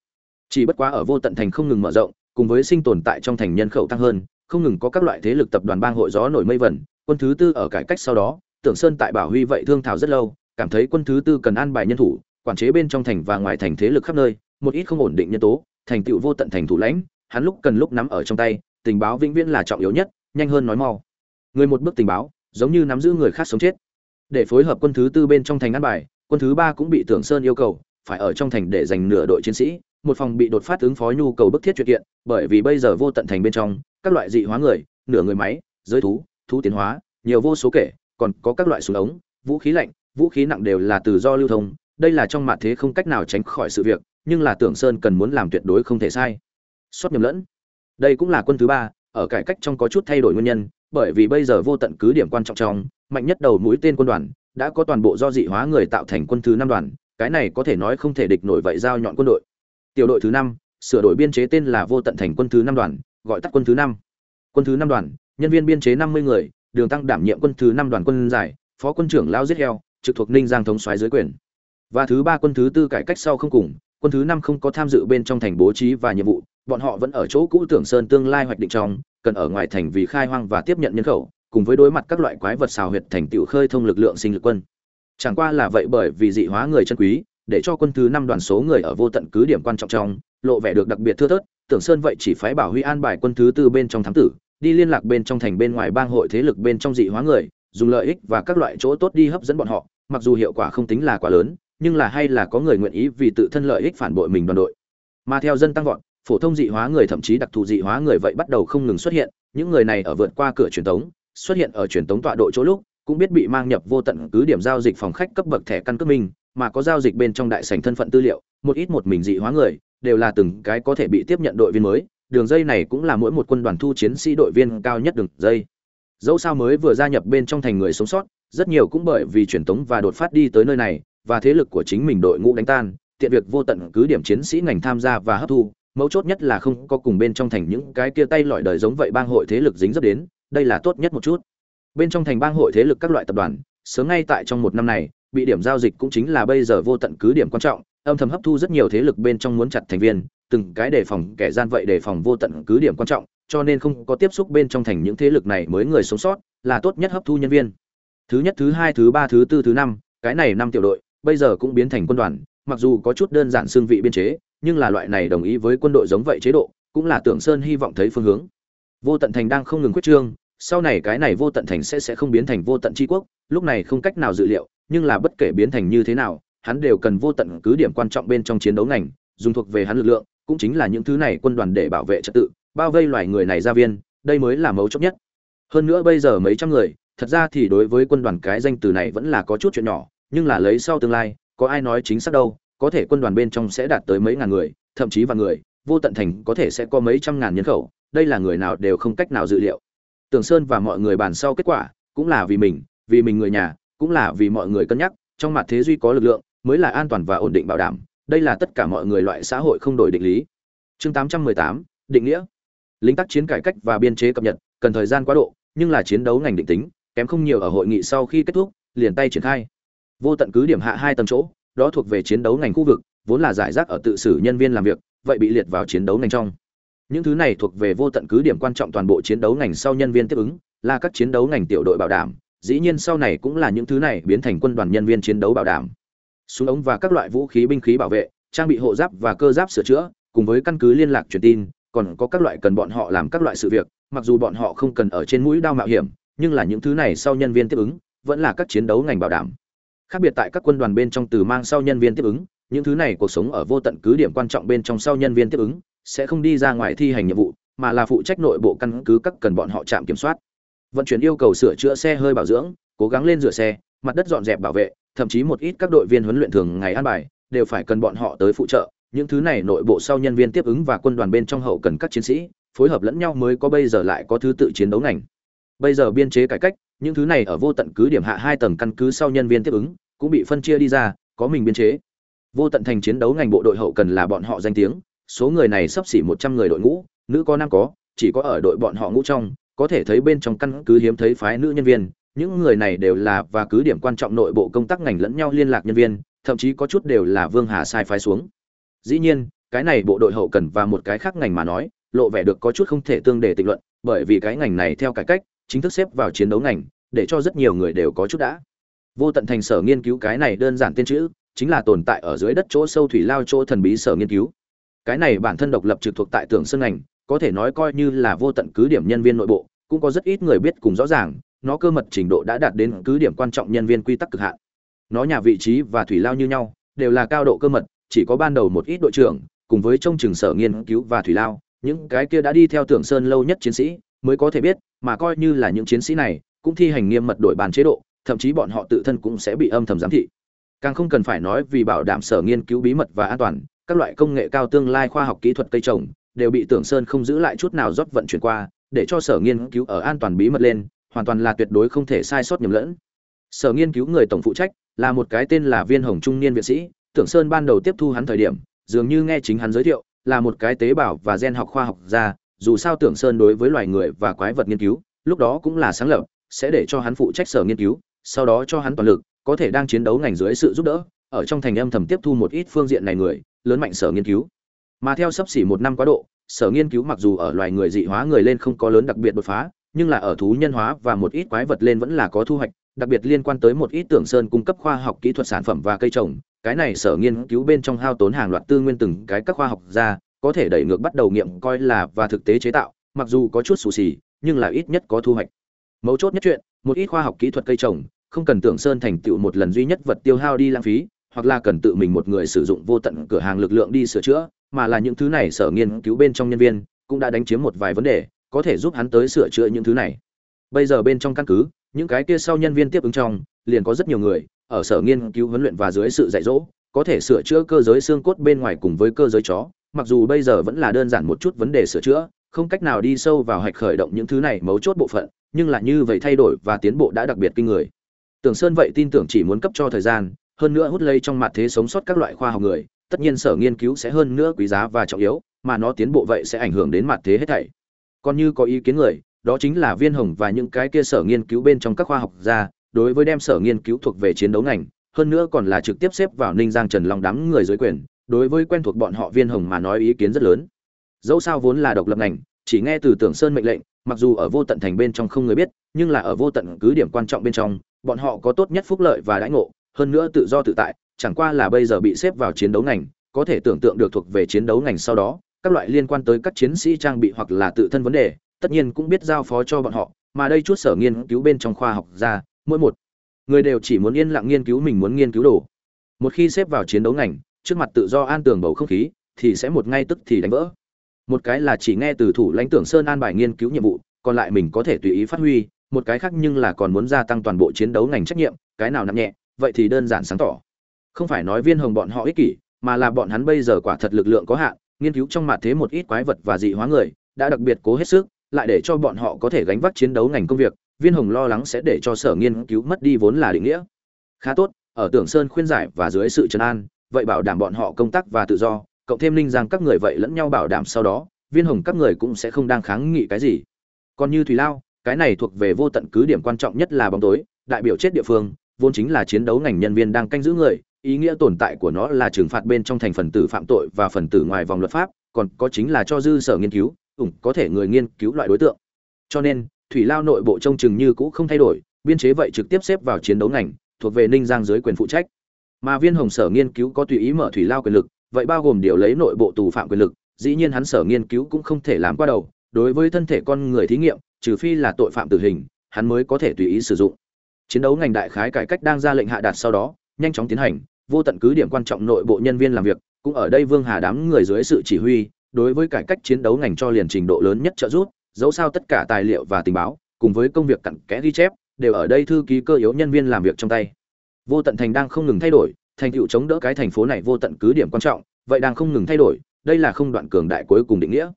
Chỉ bất quá ở vô tận thành không ngừng mở rộng, cùng với sinh tồn tại trong thành nhân khẩu tăng hơn, không ngừng có các loại thế lực tập đoàn bang hội gió nổi mây vẩn quân thứ tư ở cải cách sau đó tưởng sơn tại bảo huy vậy thương thảo rất lâu, cảm thấy quân thứ tư cần an bài nhân thủ, quản chế bên trong thành và ngoài thành thế lực khắp nơi, một ít không ổn định nhân tố, thành tựu vô tận thành thủ lãnh, hắn lúc cần lúc nắm ở trong tay, tình báo vĩnh viễn là trọng yếu nhất, nhanh hơn nói mau. Người một bước tình báo, giống như nắm giữ người khác sống chết. Để phối hợp quân thứ tư bên trong thành an bài, quân thứ ba cũng bị tưởng sơn yêu cầu, phải ở trong thành để dành nửa đội chiến sĩ, một phòng bị đột phát ứng phó nhu cầu bức thiết chuyện kiện, bởi vì bây giờ vô tận thành bên trong, các loại dị hóa người, nửa người máy, giới thú thú tiến hóa, nhiều vô số kể còn có các loại súng ống, vũ khí lạnh, vũ khí nặng đều là tự do lưu thông. Đây là trong mặt thế không cách nào tránh khỏi sự việc, nhưng là tưởng sơn cần muốn làm tuyệt đối không thể sai. Sót nhầm lẫn. Đây cũng là quân thứ ba, ở cải cách trong có chút thay đổi nguyên nhân, bởi vì bây giờ vô tận cứ điểm quan trọng trong, mạnh nhất đầu mũi tên quân đoàn, đã có toàn bộ do dị hóa người tạo thành quân thứ năm đoàn, cái này có thể nói không thể địch nổi vậy giao nhọn quân đội. Tiểu đội thứ năm, sửa đổi biên chế tên là vô tận thành quân thứ năm đoàn, gọi tắt quân thứ năm. Quân thứ năm đoàn, nhân viên biên chế năm mươi người đường tăng đảm nhiệm quân thứ năm đoàn quân giải, phó quân trưởng lao giết heo, trực thuộc ninh giang thống soái dưới quyền. Và thứ ba quân thứ tư cải cách sau không cùng, quân thứ năm không có tham dự bên trong thành bố trí và nhiệm vụ, bọn họ vẫn ở chỗ cũ tưởng sơn tương lai hoạch định trong, cần ở ngoài thành vì khai hoang và tiếp nhận nhân khẩu, cùng với đối mặt các loại quái vật xào huyệt thành tiểu khơi thông lực lượng sinh lực quân. Chẳng qua là vậy bởi vì dị hóa người chân quý, để cho quân thứ năm đoàn số người ở vô tận cứ điểm quan trọng trong, lộ vẻ được đặc biệt thưa thớt, tưởng sơn vậy chỉ phái bảo huy an bài quân thứ tư bên trong thám tử đi liên lạc bên trong thành bên ngoài bang hội thế lực bên trong dị hóa người, dùng lợi ích và các loại chỗ tốt đi hấp dẫn bọn họ, mặc dù hiệu quả không tính là quá lớn, nhưng là hay là có người nguyện ý vì tự thân lợi ích phản bội mình đoàn đội. Mà theo dân tăng vọt, phổ thông dị hóa người thậm chí đặc thù dị hóa người vậy bắt đầu không ngừng xuất hiện, những người này ở vượt qua cửa truyền tống, xuất hiện ở truyền tống tọa độ chỗ lúc, cũng biết bị mang nhập vô tận cứ điểm giao dịch phòng khách cấp bậc thẻ căn cước mình, mà có giao dịch bên trong đại sảnh thân phận tư liệu, một ít một mình dị hóa người, đều là từng cái có thể bị tiếp nhận đội viên mới đường dây này cũng là mỗi một quân đoàn thu chiến sĩ đội viên cao nhất đường dây. Dẫu sao mới vừa gia nhập bên trong thành người sống sót, rất nhiều cũng bởi vì truyền tống và đột phát đi tới nơi này, và thế lực của chính mình đội ngũ đánh tan, tiện việc vô tận cứ điểm chiến sĩ ngành tham gia và hấp thu, mấu chốt nhất là không có cùng bên trong thành những cái kia tay lọi đời giống vậy bang hội thế lực dính dấp đến, đây là tốt nhất một chút. Bên trong thành bang hội thế lực các loại tập đoàn, sớm ngay tại trong một năm này, bị điểm giao dịch cũng chính là bây giờ vô tận cứ điểm quan trọng, âm thầm hấp thu rất nhiều thế lực bên trong muốn chặt thành viên từng cái đề phòng kẻ gian vậy đề phòng vô tận cứ điểm quan trọng, cho nên không có tiếp xúc bên trong thành những thế lực này mới người sống sót, là tốt nhất hấp thu nhân viên. Thứ nhất, thứ hai, thứ ba, thứ tư, thứ năm, cái này năm tiểu đội, bây giờ cũng biến thành quân đoàn, mặc dù có chút đơn giản xương vị biên chế, nhưng là loại này đồng ý với quân đội giống vậy chế độ, cũng là tưởng sơn hy vọng thấy phương hướng. Vô tận thành đang không ngừng quyết trương, sau này cái này vô tận thành sẽ sẽ không biến thành vô tận tri quốc, lúc này không cách nào dự liệu, nhưng là bất kể biến thành như thế nào, hắn đều cần vô tận cứ điểm quan trọng bên trong chiến đấu ngành, dùng thuộc về hắn lực lượng cũng chính là những thứ này quân đoàn để bảo vệ trật tự, bao vây loài người này ra viên, đây mới là mấu chốt nhất. Hơn nữa bây giờ mấy trăm người, thật ra thì đối với quân đoàn cái danh từ này vẫn là có chút chuyện nhỏ, nhưng là lấy sau tương lai, có ai nói chính xác đâu, có thể quân đoàn bên trong sẽ đạt tới mấy ngàn người, thậm chí vài người, vô tận thành có thể sẽ có mấy trăm ngàn nhân khẩu, đây là người nào đều không cách nào dự liệu. Tường sơn và mọi người bàn sau kết quả, cũng là vì mình vì mình người nhà, cũng là vì mọi người cân nhắc, trong mặt thế duy có lực lượng, mới là an toàn và ổn định bảo đảm đây là tất cả mọi người loại xã hội không đổi định lý. Chương 818, định nghĩa. Lính tác chiến cải cách và biên chế cập nhật cần thời gian quá độ nhưng là chiến đấu ngành định tính kém không nhiều ở hội nghị sau khi kết thúc liền tay triển khai. Vô tận cứ điểm hạ hai tầng chỗ đó thuộc về chiến đấu ngành khu vực vốn là giải rác ở tự xử nhân viên làm việc vậy bị liệt vào chiến đấu ngành trong. Những thứ này thuộc về vô tận cứ điểm quan trọng toàn bộ chiến đấu ngành sau nhân viên tiếp ứng là các chiến đấu ngành tiểu đội bảo đảm dĩ nhiên sau này cũng là những thứ này biến thành quân đoàn nhân viên chiến đấu bảo đảm súng ống và các loại vũ khí binh khí bảo vệ, trang bị hộ giáp và cơ giáp sửa chữa, cùng với căn cứ liên lạc truyền tin, còn có các loại cần bọn họ làm các loại sự việc, mặc dù bọn họ không cần ở trên mũi đao mạo hiểm, nhưng là những thứ này sau nhân viên tiếp ứng, vẫn là các chiến đấu ngành bảo đảm. Khác biệt tại các quân đoàn bên trong từ mang sau nhân viên tiếp ứng, những thứ này cuộc sống ở vô tận cứ điểm quan trọng bên trong sau nhân viên tiếp ứng, sẽ không đi ra ngoài thi hành nhiệm vụ, mà là phụ trách nội bộ căn cứ các cần bọn họ chạm kiểm soát. Vận chuyển yêu cầu sửa chữa xe hơi bảo dưỡng, cố gắng lên rửa xe, mặt đất dọn dẹp bảo vệ thậm chí một ít các đội viên huấn luyện thường ngày an bài, đều phải cần bọn họ tới phụ trợ. Những thứ này nội bộ sau nhân viên tiếp ứng và quân đoàn bên trong hậu cần các chiến sĩ, phối hợp lẫn nhau mới có bây giờ lại có thứ tự chiến đấu ngành. Bây giờ biên chế cải cách, những thứ này ở vô tận cứ điểm hạ hai tầng căn cứ sau nhân viên tiếp ứng, cũng bị phân chia đi ra, có mình biên chế. Vô tận thành chiến đấu ngành bộ đội hậu cần là bọn họ danh tiếng, số người này sắp xỉ một trăm người đội ngũ, nữ có nam có, chỉ có ở đội bọn họ ngũ trong, có thể thấy bên trong căn cứ hiếm thấy phái nữ nhân viên những người này đều là và cứ điểm quan trọng nội bộ công tác ngành lẫn nhau liên lạc nhân viên, thậm chí có chút đều là vương hà sai phái xuống. Dĩ nhiên, cái này bộ đội hậu cần và một cái khác ngành mà nói, lộ vẻ được có chút không thể tương để tịnh luận, bởi vì cái ngành này theo cải cách, chính thức xếp vào chiến đấu ngành, để cho rất nhiều người đều có chút đã. Vô tận thành sở nghiên cứu cái này đơn giản tên chữ, chính là tồn tại ở dưới đất chỗ sâu thủy lao chỗ thần bí sở nghiên cứu. Cái này bản thân độc lập trực thuộc tại tưởng sơn ngành, có thể nói coi như là vô tận cứ điểm nhân viên nội bộ, cũng có rất ít người biết cùng rõ ràng nó cơ mật trình độ đã đạt đến cứ điểm quan trọng nhân viên quy tắc cực hạn. Nó nhà vị trí và thủy lao như nhau, đều là cao độ cơ mật, chỉ có ban đầu một ít đội trưởng, cùng với trông trường sở nghiên cứu và thủy lao, những cái kia đã đi theo tưởng sơn lâu nhất chiến sĩ, mới có thể biết, mà coi như là những chiến sĩ này, cũng thi hành nghiêm mật đổi bàn chế độ, thậm chí bọn họ tự thân cũng sẽ bị âm thầm giám thị. Càng không cần phải nói vì bảo đảm sở nghiên cứu bí mật và an toàn, các loại công nghệ cao tương lai khoa học kỹ thuật cây trồng, đều bị tưởng sơn không giữ lại chút nào rót vận chuyển qua, để cho sở nghiên cứu ở an toàn bí mật lên hoàn toàn là tuyệt đối không thể sai sót nhầm lẫn. Sở nghiên cứu người tổng phụ trách là một cái tên là viên hồng trung niên viện sĩ, tưởng sơn ban đầu tiếp thu hắn thời điểm, dường như nghe chính hắn giới thiệu, là một cái tế bào và gen học khoa học gia, dù sao tưởng sơn đối với loài người và quái vật nghiên cứu, lúc đó cũng là sáng lập, sẽ để cho hắn phụ trách sở nghiên cứu, sau đó cho hắn toàn lực, có thể đang chiến đấu ngành dưới sự giúp đỡ, ở trong thành âm thầm tiếp thu một ít phương diện này người, lớn mạnh sở nghiên cứu. Mà theo sắp xỉ một năm quá độ, sở nghiên cứu mặc dù ở loài người dị hóa người lên không có lớn đặc biệt đột phá nhưng là ở thú nhân hóa và một ít quái vật lên vẫn là có thu hoạch, đặc biệt liên quan tới một ít tưởng sơn cung cấp khoa học kỹ thuật sản phẩm và cây trồng. Cái này sở nghiên cứu bên trong hao tốn hàng loạt tư nguyên từng cái các khoa học ra, có thể đẩy ngược bắt đầu nghiệm coi là và thực tế chế tạo, mặc dù có chút xù xì, nhưng là ít nhất có thu hoạch. Mấu chốt nhất chuyện, một ít khoa học kỹ thuật cây trồng, không cần tưởng sơn thành tựu một lần duy nhất vật tiêu hao đi lãng phí, hoặc là cần tự mình một người sử dụng vô tận cửa hàng lực lượng đi sửa chữa, mà là những thứ này sở nghiên cứu bên trong nhân viên cũng đã đánh chiếm một vài vấn đề có thể giúp hắn tới sửa chữa những thứ này. Bây giờ bên trong căn cứ, những cái kia sau nhân viên tiếp ứng trong, liền có rất nhiều người, ở sở nghiên cứu huấn luyện và dưới sự dạy dỗ, có thể sửa chữa cơ giới xương cốt bên ngoài cùng với cơ giới chó, mặc dù bây giờ vẫn là đơn giản một chút vấn đề sửa chữa, không cách nào đi sâu vào hạch khởi động những thứ này mấu chốt bộ phận, nhưng là như vậy thay đổi và tiến bộ đã đặc biệt kinh người. Tưởng sơn vậy tin tưởng chỉ muốn cấp cho thời gian, hơn nữa hút lây trong mặt thế sống sót các loại khoa học người, tất nhiên sở nghiên cứu sẽ hơn nữa quý giá và trọng yếu, mà nó tiến bộ vậy sẽ ảnh hưởng đến mặt thế hết thảy còn như có ý kiến người, đó chính là viên hồng và những cái kia sở nghiên cứu bên trong các khoa học gia, đối với đem sở nghiên cứu thuộc về chiến đấu ngành, hơn nữa còn là trực tiếp xếp vào ninh giang trần long đám người dưới quyền, đối với quen thuộc bọn họ viên hồng mà nói ý kiến rất lớn. Dẫu sao vốn là độc lập ngành, chỉ nghe từ tưởng sơn mệnh lệnh, mặc dù ở vô tận thành bên trong không người biết, nhưng là ở vô tận cứ điểm quan trọng bên trong, bọn họ có tốt nhất phúc lợi và đãi ngộ, hơn nữa tự do tự tại, chẳng qua là bây giờ bị xếp vào chiến đấu ngành, có thể tưởng tượng được thuộc về chiến đấu ngành sau đó các loại liên quan tới các chiến sĩ trang bị hoặc là tự thân vấn đề, tất nhiên cũng biết giao phó cho bọn họ, mà đây chút sở nghiên cứu bên trong khoa học ra, mỗi một người đều chỉ muốn yên lặng nghiên cứu mình muốn nghiên cứu đồ. Một khi xếp vào chiến đấu ngành, trước mặt tự do an tường bầu không khí, thì sẽ một ngay tức thì đánh vỡ. Một cái là chỉ nghe từ thủ lãnh tưởng sơn an bài nghiên cứu nhiệm vụ, còn lại mình có thể tùy ý phát huy, một cái khác nhưng là còn muốn gia tăng toàn bộ chiến đấu ngành trách nhiệm, cái nào nặng nhẹ, vậy thì đơn giản sáng tỏ. Không phải nói viên hồng bọn họ ích kỷ, mà là bọn hắn bây giờ quả thật lực lượng có hạn nghiên cứu trong mặt thế một ít quái vật và dị hóa người, đã đặc biệt cố hết sức, lại để cho bọn họ có thể gánh vác chiến đấu ngành công việc, viên hồng lo lắng sẽ để cho sở nghiên cứu mất đi vốn là định nghĩa. Khá tốt, ở tưởng sơn khuyên giải và dưới sự trấn an, vậy bảo đảm bọn họ công tác và tự do, cộng thêm linh giang các người vậy lẫn nhau bảo đảm sau đó, viên hồng các người cũng sẽ không đang kháng nghị cái gì. Còn như thủy lao, cái này thuộc về vô tận cứ điểm quan trọng nhất là bóng tối, đại biểu chết địa phương, vốn chính là chiến đấu ngành nhân viên đang canh giữ người ý nghĩa tồn tại của nó là trừng phạt bên trong thành phần tử phạm tội và phần tử ngoài vòng luật pháp, còn có chính là cho dư sở nghiên cứu, ủng có thể người nghiên cứu loại đối tượng. Cho nên, thủy lao nội bộ trông chừng như cũ không thay đổi, biên chế vậy trực tiếp xếp vào chiến đấu ngành, thuộc về ninh giang dưới quyền phụ trách. Mà viên hồng sở nghiên cứu có tùy ý mở thủy lao quyền lực, vậy bao gồm điều lấy nội bộ tù phạm quyền lực, dĩ nhiên hắn sở nghiên cứu cũng không thể làm qua đầu, đối với thân thể con người thí nghiệm, trừ phi là tội phạm tử hình, hắn mới có thể tùy ý sử dụng. Chiến đấu ngành đại khái cải cách đang ra lệnh hạ đạt sau đó, nhanh chóng tiến hành vô tận cứ điểm quan trọng nội bộ nhân viên làm việc cũng ở đây vương hà đám người dưới sự chỉ huy đối với cải cách chiến đấu ngành cho liền trình độ lớn nhất trợ giúp dẫu sao tất cả tài liệu và tình báo cùng với công việc cặn kẽ ghi chép đều ở đây thư ký cơ yếu nhân viên làm việc trong tay. Vô tận thành đang không ngừng thay đổi thành tựu chống đỡ cái thành phố này vô tận cứ điểm quan trọng vậy đang không ngừng thay đổi đây là không đoạn cường đại cuối cùng định nghĩa.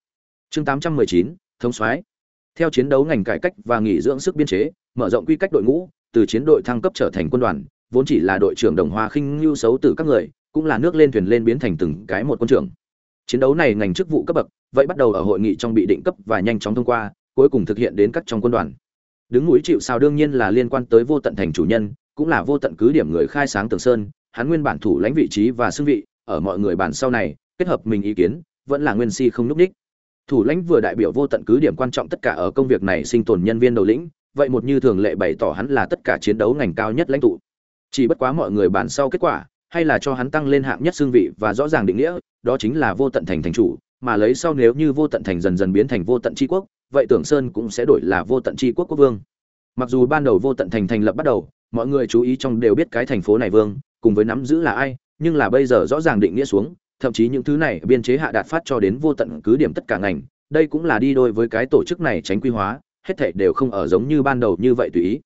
Chương 819, thống soái. Theo chiến đấu ngành cải cách và nghỉ dưỡng sức biên chế mở rộng quy cách đội ngũ từ chiến đội thăng cấp trở thành quân đoàn vốn chỉ là đội trưởng đồng hoa khinh lưu xấu từ các người, cũng là nước lên thuyền lên biến thành từng cái một quân trưởng. Chiến đấu này ngành chức vụ cấp bậc, vậy bắt đầu ở hội nghị trong bị định cấp và nhanh chóng thông qua, cuối cùng thực hiện đến các trong quân đoàn. Đứng núi chịu sao đương nhiên là liên quan tới vô tận thành chủ nhân, cũng là vô tận cứ điểm người khai sáng tường sơn, hắn nguyên bản thủ lãnh vị trí và xương vị, ở mọi người bản sau này, kết hợp mình ý kiến, vẫn là nguyên si không núp đích thủ lãnh vừa đại biểu vô tận cứ điểm quan trọng tất cả ở công việc này sinh tồn nhân viên đầu lĩnh, vậy một như thường lệ bày tỏ hắn là tất cả chiến đấu ngành cao nhất lãnh tụ chỉ bất quá mọi người bản sau kết quả, hay là cho hắn tăng lên hạng nhất xương vị và rõ ràng định nghĩa, đó chính là vô tận thành thành chủ, mà lấy sau nếu như vô tận thành dần dần biến thành vô tận tri quốc, vậy tưởng sơn cũng sẽ đổi là vô tận tri quốc quốc vương. Mặc dù ban đầu vô tận thành thành lập bắt đầu, mọi người chú ý trong đều biết cái thành phố này vương, cùng với nắm giữ là ai, nhưng là bây giờ rõ ràng định nghĩa xuống, thậm chí những thứ này biên chế hạ đạt phát cho đến vô tận cứ điểm tất cả ngành, đây cũng là đi đôi với cái tổ chức này tránh quy hóa, hết thảy đều không ở giống như ban đầu như vậy tùy ý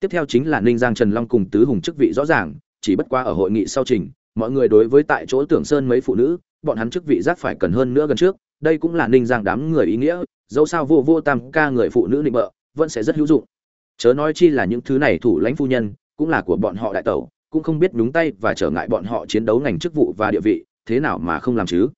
tiếp theo chính là ninh giang trần long cùng tứ hùng chức vị rõ ràng, chỉ bất qua ở hội nghị sau trình, mọi người đối với tại chỗ tưởng sơn mấy phụ nữ, bọn hắn chức vị giác phải cần hơn nữa gần trước, đây cũng là ninh giang đám người ý nghĩa, dẫu sao vô vô tam ca người phụ nữ định bợ, vẫn sẽ rất hữu dụng. Chớ nói chi là những thứ này thủ lãnh phu nhân, cũng là của bọn họ đại tẩu, cũng không biết nhúng tay và trở ngại bọn họ chiến đấu ngành chức vụ và địa vị, thế nào mà không làm chứ?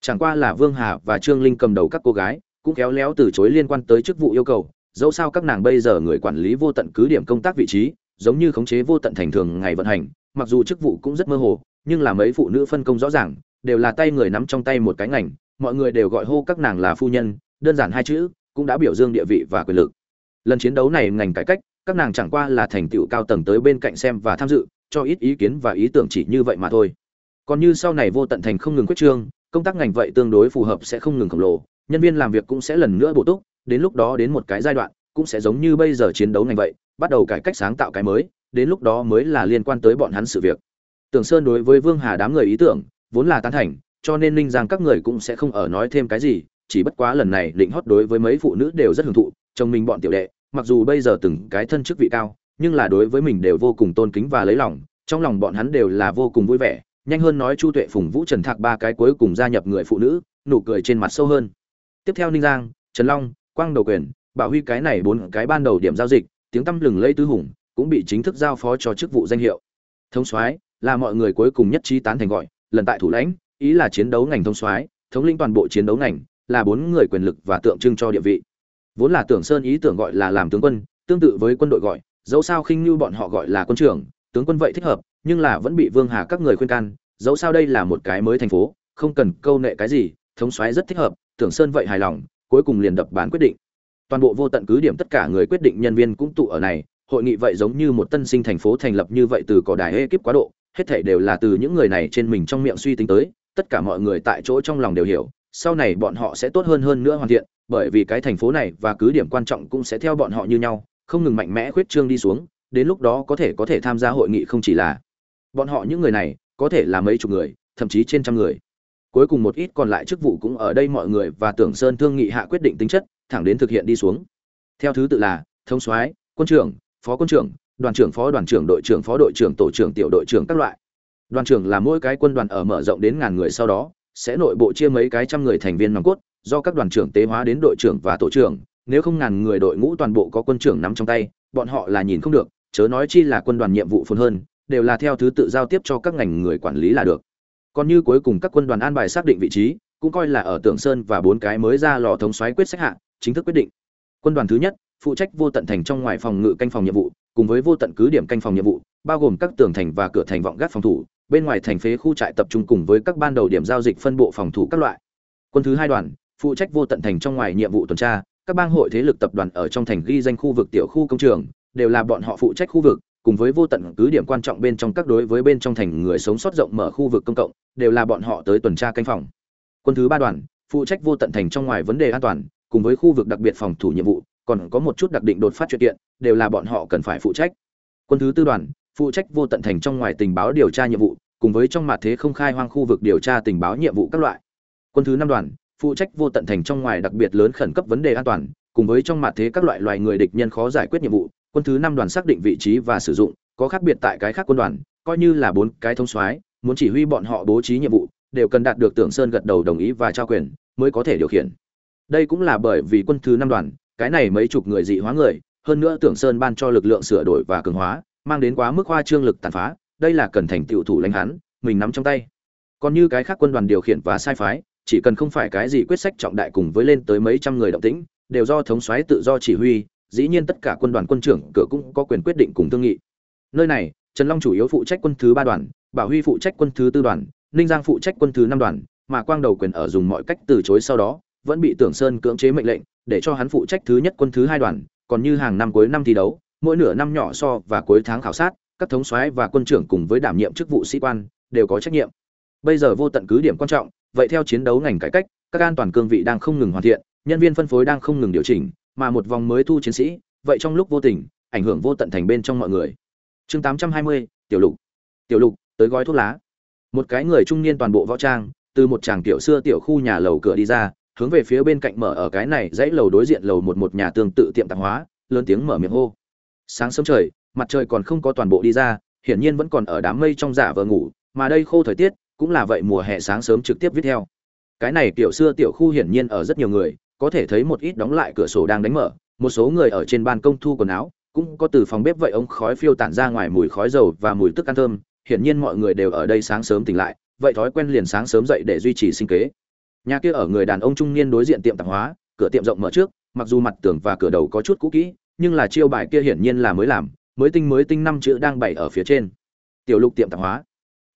Chẳng qua là vương hà và trương linh cầm đầu các cô gái, cũng kéo léo từ chối liên quan tới chức vụ yêu cầu dẫu sao các nàng bây giờ người quản lý vô tận cứ điểm công tác vị trí, giống như khống chế vô tận thành thường ngày vận hành, mặc dù chức vụ cũng rất mơ hồ, nhưng là mấy phụ nữ phân công rõ ràng, đều là tay người nắm trong tay một cái ngành, mọi người đều gọi hô các nàng là phu nhân, đơn giản hai chữ, cũng đã biểu dương địa vị và quyền lực. Lần chiến đấu này ngành cải cách, các nàng chẳng qua là thành tựu cao tầng tới bên cạnh xem và tham dự, cho ít ý kiến và ý tưởng chỉ như vậy mà thôi. Còn như sau này vô tận thành không ngừng quyết trương, công tác ngành vậy tương đối phù hợp sẽ không ngừng khổng lồ, nhân viên làm việc cũng sẽ lần nữa bổ túc đến lúc đó đến một cái giai đoạn, cũng sẽ giống như bây giờ chiến đấu ngành vậy, bắt đầu cải cách sáng tạo cái mới, đến lúc đó mới là liên quan tới bọn hắn sự việc. Tưởng sơn đối với vương hà đám người ý tưởng, vốn là tán thành, cho nên ninh giang các người cũng sẽ không ở nói thêm cái gì, chỉ bất quá lần này định hót đối với mấy phụ nữ đều rất hưởng thụ, chồng mình bọn tiểu đệ, mặc dù bây giờ từng cái thân chức vị cao, nhưng là đối với mình đều vô cùng tôn kính và lấy lòng, trong lòng bọn hắn đều là vô cùng vui vẻ, nhanh hơn nói chu tuệ phùng vũ trần thạc ba cái cuối cùng gia nhập người phụ nữ, nụ cười trên mặt sâu hơn. Tiếp theo ninh giang, trần long quang đầu quyền, bảo huy cái này bốn cái ban đầu điểm giao dịch, tiếng tăm lừng lây tứ hùng cũng bị chính thức giao phó cho chức vụ danh hiệu. Thống soái là mọi người cuối cùng nhất trí tán thành gọi, lần tại thủ lãnh, ý là chiến đấu ngành thống soái, thống lĩnh toàn bộ chiến đấu ngành, là bốn người quyền lực và tượng trưng cho địa vị. Vốn là tưởng sơn ý tưởng gọi là làm tướng quân, tương tự với quân đội gọi, dẫu sao khinh như bọn họ gọi là quân trưởng, tướng quân vậy thích hợp, nhưng là vẫn bị vương hà các người khuyên can, dẫu sao đây là một cái mới thành phố, không cần câu nệ cái gì, thống soái rất thích hợp, tưởng sơn vậy hài lòng cuối cùng liền đập bán quyết định. Toàn bộ vô tận cứ điểm tất cả người quyết định nhân viên cũng tụ ở này, hội nghị vậy giống như một tân sinh thành phố thành lập như vậy từ cỏ đài ekip quá độ, hết thảy đều là từ những người này trên mình trong miệng suy tính tới, tất cả mọi người tại chỗ trong lòng đều hiểu, sau này bọn họ sẽ tốt hơn hơn nữa hoàn thiện, bởi vì cái thành phố này và cứ điểm quan trọng cũng sẽ theo bọn họ như nhau, không ngừng mạnh mẽ khuyết trương đi xuống, đến lúc đó có thể có thể tham gia hội nghị không chỉ là bọn họ những người này, có thể là mấy chục người, thậm chí trên trăm người cuối cùng một ít còn lại chức vụ cũng ở đây mọi người và tưởng sơn thương nghị hạ quyết định tính chất, thẳng đến thực hiện đi xuống. Theo thứ tự là thông soái, quân trưởng, phó quân trưởng, đoàn trưởng phó đoàn trưởng đội trưởng phó đội trưởng tổ trưởng tiểu đội trưởng các loại. Đoàn trưởng là mỗi cái quân đoàn ở mở rộng đến ngàn người sau đó, sẽ nội bộ chia mấy cái trăm người thành viên nòng cốt, do các đoàn trưởng tế hóa đến đội trưởng và tổ trưởng. Nếu không ngàn người đội ngũ toàn bộ có quân trưởng nắm trong tay, bọn họ là nhìn không được, chớ nói chi là quân đoàn nhiệm vụ phồn hơn, đều là theo thứ tự giao tiếp cho các ngành người quản lý là được còn như cuối cùng các quân đoàn an bài xác định vị trí, cũng coi là ở tưởng sơn và bốn cái mới ra lò thống xoáy quyết sách hạ, chính thức quyết định. Quân đoàn thứ nhất, phụ trách vô tận thành trong ngoài phòng ngự canh phòng nhiệm vụ, cùng với vô tận cứ điểm canh phòng nhiệm vụ, bao gồm các tường thành và cửa thành vọng gác phòng thủ, bên ngoài thành phế khu trại tập trung cùng với các ban đầu điểm giao dịch phân bộ phòng thủ các loại. Quân thứ hai đoàn, phụ trách vô tận thành trong ngoài nhiệm vụ tuần tra, các bang hội thế lực tập đoàn ở trong thành ghi danh khu vực tiểu khu công trường, đều là bọn họ phụ trách khu vực cùng với vô tận cứ điểm quan trọng bên trong các đối với bên trong thành người sống sót rộng mở khu vực công cộng, đều là bọn họ tới tuần tra canh phòng. Quân thứ ba đoàn, phụ trách vô tận thành trong ngoài vấn đề an toàn, cùng với khu vực đặc biệt phòng thủ nhiệm vụ, còn có một chút đặc định đột phát chuyện kiện, đều là bọn họ cần phải phụ trách. Quân thứ tư đoàn, phụ trách vô tận thành trong ngoài tình báo điều tra nhiệm vụ, cùng với trong mặt thế không khai hoang khu vực điều tra tình báo nhiệm vụ các loại. Quân thứ năm đoàn, phụ trách vô tận thành trong ngoài đặc biệt lớn khẩn cấp vấn đề an toàn cùng với trong mặt thế các loại loài người địch nhân khó giải quyết nhiệm vụ, quân thứ năm đoàn xác định vị trí và sử dụng, có khác biệt tại cái khác quân đoàn, coi như là bốn cái thông soái, muốn chỉ huy bọn họ bố trí nhiệm vụ, đều cần đạt được tưởng sơn gật đầu đồng ý và trao quyền, mới có thể điều khiển. Đây cũng là bởi vì quân thứ năm đoàn, cái này mấy chục người dị hóa người, hơn nữa tưởng sơn ban cho lực lượng sửa đổi và cường hóa, mang đến quá mức khoa trương lực tàn phá, đây là cần thành tựu thủ lãnh hắn, mình nắm trong tay. Còn như cái khác quân đoàn điều khiển và sai phái, chỉ cần không phải cái gì quyết sách trọng đại cùng với lên tới mấy trăm người động tĩnh đều do thống soái tự do chỉ huy, dĩ nhiên tất cả quân đoàn quân trưởng cửa cũng có quyền quyết định cùng thương nghị. Nơi này, trần long chủ yếu phụ trách quân thứ ba đoàn, bảo huy phụ trách quân thứ tư đoàn, ninh giang phụ trách quân thứ năm đoàn, mà quang đầu quyền ở dùng mọi cách từ chối sau đó, vẫn bị tưởng sơn cưỡng chế mệnh lệnh, để cho hắn phụ trách thứ nhất quân thứ hai đoàn, còn như hàng năm cuối năm thi đấu, mỗi nửa năm nhỏ so và cuối tháng khảo sát, các thống soái và quân trưởng cùng với đảm nhiệm chức vụ sĩ quan, đều có trách nhiệm. Bây giờ vô tận cứ điểm quan trọng, vậy theo chiến đấu ngành cải cách, các an toàn cương vị đang không ngừng hoàn thiện nhân viên phân phối đang không ngừng điều chỉnh mà một vòng mới thu chiến sĩ vậy trong lúc vô tình ảnh hưởng vô tận thành bên trong mọi người. Chương 820, tiểu lục. Tiểu lục tới gói thuốc lá. Một cái người trung niên toàn bộ võ trang từ một chàng tiểu xưa tiểu khu nhà lầu cửa đi ra hướng về phía bên cạnh mở ở cái này dãy lầu đối diện lầu một một nhà tương tự tiệm tạp hóa lớn tiếng mở miệng hô. Sáng sớm trời mặt trời còn không có toàn bộ đi ra hiển nhiên vẫn còn ở đám mây trong giả vờ ngủ mà đây khô thời tiết cũng là vậy mùa hè sáng sớm trực tiếp viết theo. Cái này tiểu xưa tiểu khu hiển nhiên ở rất nhiều người có thể thấy một ít đóng lại cửa sổ đang đánh mở, một số người ở trên ban công thu quần áo, cũng có từ phòng bếp vậy ống khói phiêu tản ra ngoài mùi khói dầu và mùi tức ăn thơm, hiển nhiên mọi người đều ở đây sáng sớm tỉnh lại, vậy thói quen liền sáng sớm dậy để duy trì sinh kế. Nhà kia ở người đàn ông trung niên đối diện tiệm tạp hóa, cửa tiệm rộng mở trước, mặc dù mặt tường và cửa đầu có chút cũ kỹ, nhưng là chiêu bài kia hiển nhiên là mới làm, mới tinh mới tinh năm chữ đang bày ở phía trên. Tiểu lục tiệm tạp hóa.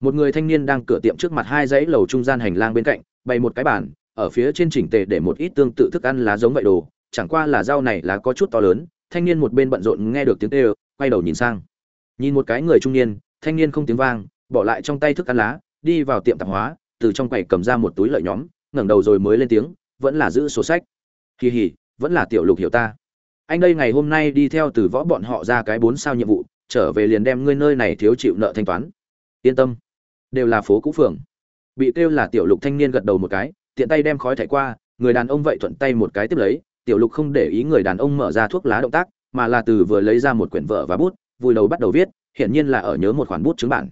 Một người thanh niên đang cửa tiệm trước mặt hai dãy lầu trung gian hành lang bên cạnh, bày một cái bàn ở phía trên chỉnh tề để một ít tương tự thức ăn lá giống vậy đồ, chẳng qua là rau này lá có chút to lớn, thanh niên một bên bận rộn nghe được tiếng kêu, quay đầu nhìn sang. Nhìn một cái người trung niên, thanh niên không tiếng vang, bỏ lại trong tay thức ăn lá, đi vào tiệm tạp hóa, từ trong quầy cầm ra một túi lợi nhóm, ngẩng đầu rồi mới lên tiếng, vẫn là giữ sổ sách. Kỳ hỉ vẫn là tiểu lục hiểu ta. Anh đây ngày hôm nay đi theo từ võ bọn họ ra cái bốn sao nhiệm vụ, trở về liền đem ngươi nơi này thiếu chịu nợ thanh toán. Yên tâm, đều là phố cũ phường. Bị kêu là tiểu lục thanh niên gật đầu một cái tiện tay đem khói thải qua, người đàn ông vậy thuận tay một cái tiếp lấy, tiểu lục không để ý người đàn ông mở ra thuốc lá động tác, mà là từ vừa lấy ra một quyển vở và bút vùi đầu bắt đầu viết, hiển nhiên là ở nhớ một khoản bút chứng bản.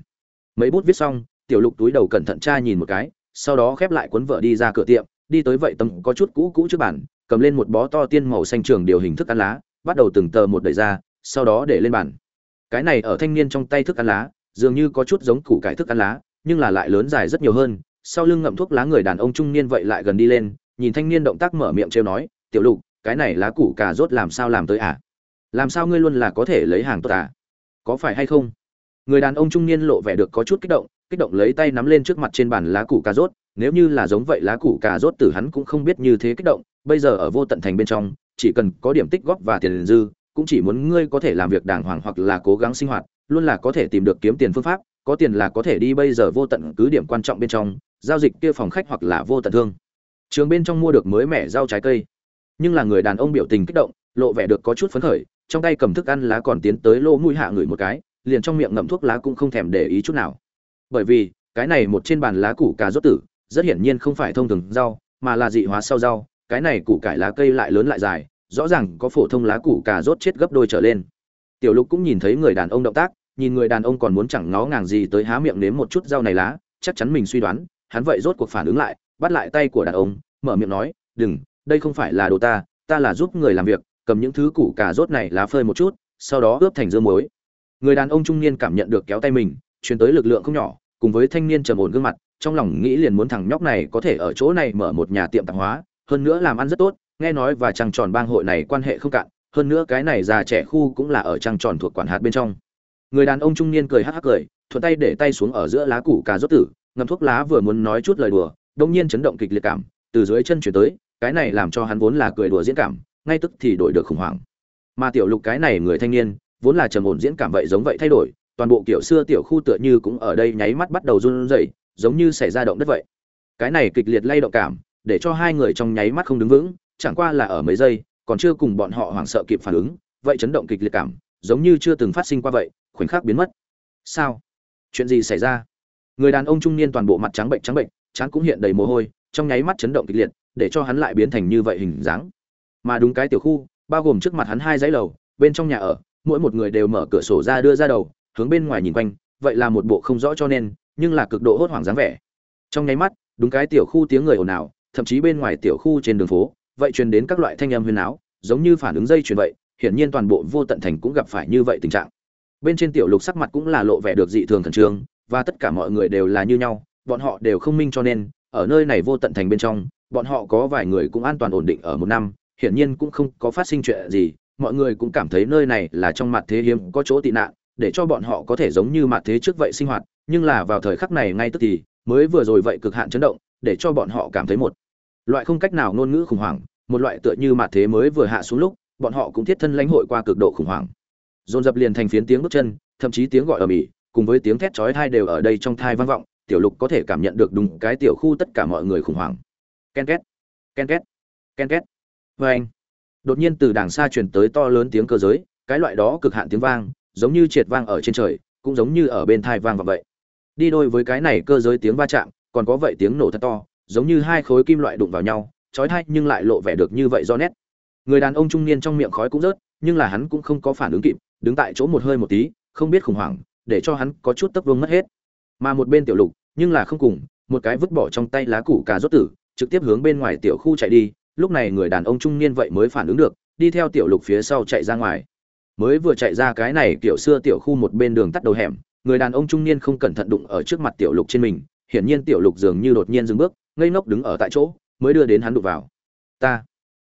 Mấy bút viết xong, tiểu lục túi đầu cẩn thận tra nhìn một cái, sau đó khép lại cuốn vở đi ra cửa tiệm, đi tới vậy tầm có chút cũ cũ trước bản cầm lên một bó to tiên màu xanh trường điều hình thức ăn lá, bắt đầu từng tờ một đẩy ra, sau đó để lên bàn. Cái này ở thanh niên trong tay thức ăn lá, dường như có chút giống củ cải thức ăn lá, nhưng là lại lớn dài rất nhiều hơn sau lưng ngậm thuốc lá người đàn ông trung niên vậy lại gần đi lên, nhìn thanh niên động tác mở miệng trêu nói, tiểu lục, cái này lá củ cà rốt làm sao làm tới à? Làm sao ngươi luôn là có thể lấy hàng tốt à? Có phải hay không? Người đàn ông trung niên lộ vẻ được có chút kích động kích động lấy tay nắm lên trước mặt trên bàn lá củ cà rốt, nếu như là giống vậy lá củ cà rốt tử hắn cũng không biết như thế kích động, bây giờ ở vô tận thành bên trong, chỉ cần có điểm tích góp và tiền dư, cũng chỉ muốn ngươi có thể làm việc đàng hoàng hoặc là cố gắng sinh hoạt, luôn là có thể tìm được kiếm tiền phương pháp, có tiền là có thể đi bây giờ vô tận cứ điểm quan trọng bên trong giao dịch kia phòng khách hoặc là vô tận thương. Trường bên trong mua được mới mẻ rau trái cây. Nhưng là người đàn ông biểu tình kích động, lộ vẻ được có chút phấn khởi, trong tay cầm thức ăn lá còn tiến tới lô mũi hạ người một cái, liền trong miệng ngậm thuốc lá cũng không thèm để ý chút nào. Bởi vì, cái này một trên bàn lá củ cà rốt tử, rất hiển nhiên không phải thông thường rau, mà là dị hóa sau rau, cái này củ cải lá cây lại lớn lại dài, rõ ràng có phổ thông lá củ cà rốt chết gấp đôi trở lên. Tiểu lục cũng nhìn thấy người đàn ông động tác, nhìn người đàn ông còn muốn chẳng ngó ngàng gì tới há miệng nếm một chút rau này lá, chắc chắn mình suy đoán hắn vậy rốt cuộc phản ứng lại, bắt lại tay của đàn ông, mở miệng nói, đừng, đây không phải là đồ ta ta là giúp người làm việc, cầm những thứ củ cà rốt này lá phơi một chút, sau đó ướp thành dưa muối. Người đàn ông trung niên cảm nhận được kéo tay mình, truyền tới lực lượng không nhỏ, cùng với thanh niên trầm ổn gương mặt, trong lòng nghĩ liền muốn thằng nhóc này có thể ở chỗ này mở một nhà tiệm tạp hóa, hơn nữa làm ăn rất tốt, nghe nói và trăng tròn bang hội này quan hệ không cạn, hơn nữa cái này già trẻ khu cũng là ở trăng tròn thuộc quản hạt bên trong. Người đàn ông trung niên cười hắc hắc cười, thuận tay để tay xuống ở giữa lá củ cà rốt tử ngâm thuốc lá vừa muốn nói chút lời đùa đông nhiên chấn động kịch liệt cảm, từ dưới chân chuyển tới, cái này làm cho hắn vốn là cười đùa diễn cảm, ngay tức thì đổi được khủng hoảng. Mà tiểu lục cái này người thanh niên, vốn là trầm ổn diễn cảm vậy giống vậy thay đổi, toàn bộ kiểu xưa tiểu khu tựa như cũng ở đây nháy mắt bắt đầu run rẩy, giống như xảy ra động đất vậy. Cái này kịch liệt lay động cảm, để cho hai người trong nháy mắt không đứng vững, chẳng qua là ở mấy giây, còn chưa cùng bọn họ hoảng sợ kịp phản ứng, vậy chấn động kịch liệt cảm, giống như chưa từng phát sinh qua vậy, khoảnh khắc biến mất. Sao? Chuyện gì xảy ra? Người đàn ông trung niên toàn bộ mặt trắng bệnh trắng bệnh, trán cũng hiện đầy mồ hôi, trong nháy mắt chấn động kịch liệt, để cho hắn lại biến thành như vậy hình dáng. Mà đúng cái tiểu khu, bao gồm trước mặt hắn hai dãy lầu, bên trong nhà ở, mỗi một người đều mở cửa sổ ra đưa ra đầu, hướng bên ngoài nhìn quanh, vậy là một bộ không rõ cho nên, nhưng là cực độ hốt hoảng dáng vẻ. Trong nháy mắt, đúng cái tiểu khu tiếng người ồn ào, thậm chí bên ngoài tiểu khu trên đường phố, vậy truyền đến các loại thanh âm huyền áo, giống như phản ứng dây truyền vậy, hiển nhiên toàn bộ vô tận thành cũng gặp phải như vậy tình trạng. Bên trên tiểu lục sắc mặt cũng là lộ vẻ được dị thường khẩn trương và tất cả mọi người đều là như nhau bọn họ đều không minh cho nên ở nơi này vô tận thành bên trong bọn họ có vài người cũng an toàn ổn định ở một năm hiển nhiên cũng không có phát sinh chuyện gì mọi người cũng cảm thấy nơi này là trong mặt thế hiếm có chỗ tị nạn để cho bọn họ có thể giống như mặt thế trước vậy sinh hoạt nhưng là vào thời khắc này ngay tức thì mới vừa rồi vậy cực hạn chấn động để cho bọn họ cảm thấy một loại không cách nào ngôn ngữ khủng hoảng một loại tựa như mặt thế mới vừa hạ xuống lúc bọn họ cũng thiết thân lãnh hội qua cực độ khủng hoảng. Dồn dập liền thành phiến tiếng bước chân thậm chí tiếng gọi ở ĩ, cùng với tiếng thét chói tai đều ở đây trong thai vang vọng, tiểu lục có thể cảm nhận được đúng cái tiểu khu tất cả mọi người khủng hoảng. Ken két ken két ken két. Oeng. anh, đột nhiên từ đàng xa truyền tới to lớn tiếng cơ giới, cái loại đó cực hạn tiếng vang, giống như triệt vang ở trên trời, cũng giống như ở bên thai vang vào vậy. Đi đôi với cái này cơ giới tiếng va chạm, còn có vậy tiếng nổ thật to, giống như hai khối kim loại đụng vào nhau, chói tai nhưng lại lộ vẻ được như vậy do nét. Người đàn ông trung niên trong miệng khói cũng rớt, nhưng là hắn cũng không có phản ứng kịp, đứng tại chỗ một hơi một tí, không biết khủng hoảng để cho hắn có chút tấp vương mất hết. Mà một bên tiểu lục, nhưng là không cùng, một cái vứt bỏ trong tay lá củ cà rốt tử, trực tiếp hướng bên ngoài tiểu khu chạy đi, lúc này người đàn ông trung niên vậy mới phản ứng được, đi theo tiểu lục phía sau chạy ra ngoài. Mới vừa chạy ra cái này kiểu xưa tiểu khu một bên đường tắt đầu hẻm, người đàn ông trung niên không cẩn thận đụng ở trước mặt tiểu lục trên mình, hiển nhiên tiểu lục dường như đột nhiên dừng bước, ngây ngốc đứng ở tại chỗ, mới đưa đến hắn đụng vào. Ta.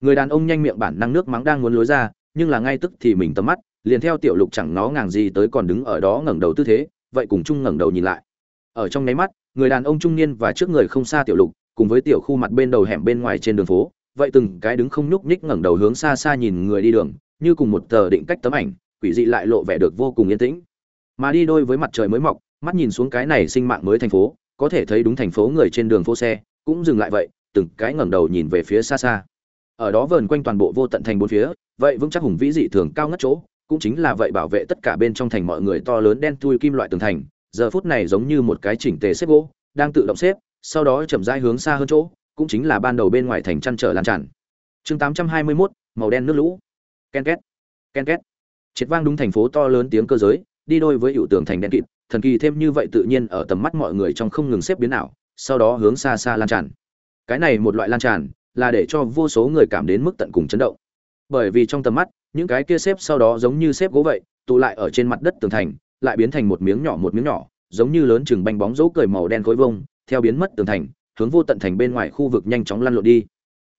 Người đàn ông nhanh miệng bản năng nước mắng đang muốn lối ra, nhưng là ngay tức thì mình tầm mắt liền theo tiểu lục chẳng nó ngàng gì tới còn đứng ở đó ngẩng đầu tư thế, vậy cùng chung ngẩng đầu nhìn lại. Ở trong nháy mắt, người đàn ông trung niên và trước người không xa tiểu lục, cùng với tiểu khu mặt bên đầu hẻm bên ngoài trên đường phố, vậy từng cái đứng không nhúc nhích ngẩng đầu hướng xa xa nhìn người đi đường, như cùng một tờ định cách tấm ảnh, quỷ dị lại lộ vẻ được vô cùng yên tĩnh. Mà đi đôi với mặt trời mới mọc, mắt nhìn xuống cái này sinh mạng mới thành phố, có thể thấy đúng thành phố người trên đường phố xe, cũng dừng lại vậy, từng cái ngẩng đầu nhìn về phía xa xa. Ở đó vờn quanh toàn bộ vô tận thành bốn phía, vậy vững chắc hùng vĩ dị thường cao ngất chỗ cũng chính là vậy bảo vệ tất cả bên trong thành mọi người to lớn đen thui kim loại tường thành. Giờ phút này giống như một cái chỉnh tề xếp gỗ đang tự động xếp sau đó chậm rãi hướng xa hơn chỗ cũng chính là ban đầu bên ngoài thành chăn trở lan tràn. Chương 821, màu đen nước lũ. Ken két ken két. Triệt vang đúng thành phố to lớn tiếng cơ giới đi đôi với hiệu tường thành đen kịt thần kỳ thêm như vậy tự nhiên ở tầm mắt mọi người trong không ngừng xếp biến ảo sau đó hướng xa xa lan tràn. Cái này một loại lan tràn là để cho vô số người cảm đến mức tận cùng chấn động. Bởi vì trong tầm mắt những cái kia xếp sau đó giống như xếp gỗ vậy, tụ lại ở trên mặt đất tường thành, lại biến thành một miếng nhỏ một miếng nhỏ, giống như lớn chừng bánh bóng dấu cười màu đen khối vông, theo biến mất tường thành, hướng vô tận thành bên ngoài khu vực nhanh chóng lăn lộn đi.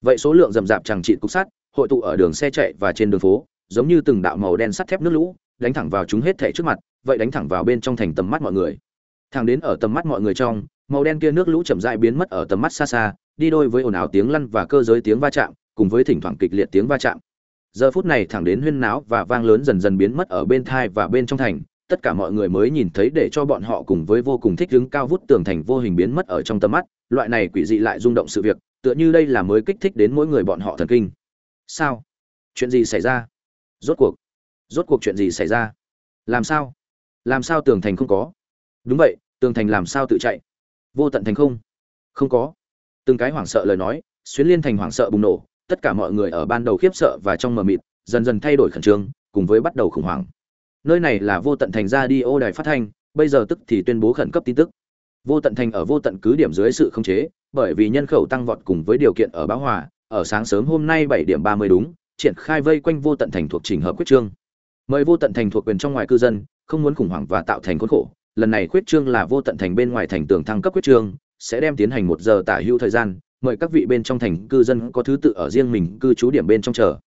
Vậy số lượng rầm rạp chẳng trị cục sắt, hội tụ ở đường xe chạy và trên đường phố, giống như từng đạo màu đen sắt thép nước lũ, đánh thẳng vào chúng hết thảy trước mặt, vậy đánh thẳng vào bên trong thành tầm mắt mọi người. Thẳng đến ở tầm mắt mọi người trong, màu đen kia nước lũ chậm rãi biến mất ở tầm mắt xa xa, đi đôi với ồn ào tiếng lăn và cơ giới tiếng va chạm, cùng với thỉnh thoảng kịch liệt tiếng va chạm giờ phút này thẳng đến huyên náo và vang lớn dần dần biến mất ở bên thai và bên trong thành, tất cả mọi người mới nhìn thấy để cho bọn họ cùng với vô cùng thích đứng cao vút tường thành vô hình biến mất ở trong tầm mắt, loại này quỷ dị lại rung động sự việc, tựa như đây là mới kích thích đến mỗi người bọn họ thần kinh. Sao? Chuyện gì xảy ra? Rốt cuộc rốt cuộc chuyện gì xảy ra? Làm sao? Làm sao tường thành không có? Đúng vậy, tường thành làm sao tự chạy? Vô tận thành không? Không có. Từng cái hoảng sợ lời nói, xuyến liên thành hoảng sợ bùng nổ tất cả mọi người ở ban đầu khiếp sợ và trong mờ mịt, dần dần thay đổi khẩn trương, cùng với bắt đầu khủng hoảng. Nơi này là vô tận thành ra đi, ô đài phát thanh, bây giờ tức thì tuyên bố khẩn cấp tin tức. Vô tận thành ở vô tận cứ điểm dưới sự khống chế, bởi vì nhân khẩu tăng vọt cùng với điều kiện ở báo hòa, ở sáng sớm hôm nay bảy điểm ba mươi đúng, triển khai vây quanh vô tận thành thuộc trình hợp quyết trương. Mời vô tận thành thuộc quyền trong ngoài cư dân, không muốn khủng hoảng và tạo thành khốn khổ. Lần này quyết trương là vô tận thành bên ngoài thành tường thăng cấp quyết trương, sẽ đem tiến hành một giờ tả hữu thời gian mời các vị bên trong thành cư dân có thứ tự ở riêng mình cư trú điểm bên trong chờ.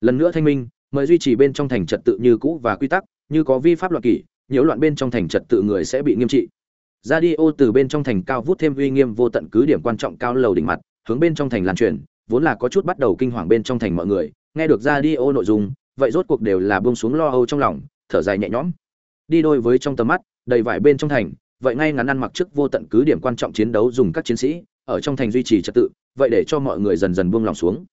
Lần nữa thanh minh, mời duy trì bên trong thành trật tự như cũ và quy tắc, như có vi pháp luật kỷ, nhiễu loạn bên trong thành trật tự người sẽ bị nghiêm trị. Radio từ bên trong thành cao vút thêm uy nghiêm vô tận cứ điểm quan trọng cao lầu đỉnh mặt, hướng bên trong thành lan truyền, vốn là có chút bắt đầu kinh hoàng bên trong thành mọi người, nghe được radio nội dung, vậy rốt cuộc đều là buông xuống lo âu trong lòng, thở dài nhẹ nhõm. Đi đôi với trong tầm mắt, đầy vải bên trong thành, vậy ngay ngắn ăn mặc trước vô tận cứ điểm quan trọng chiến đấu dùng các chiến sĩ ở trong thành duy trì trật tự, vậy để cho mọi người dần dần buông lòng xuống.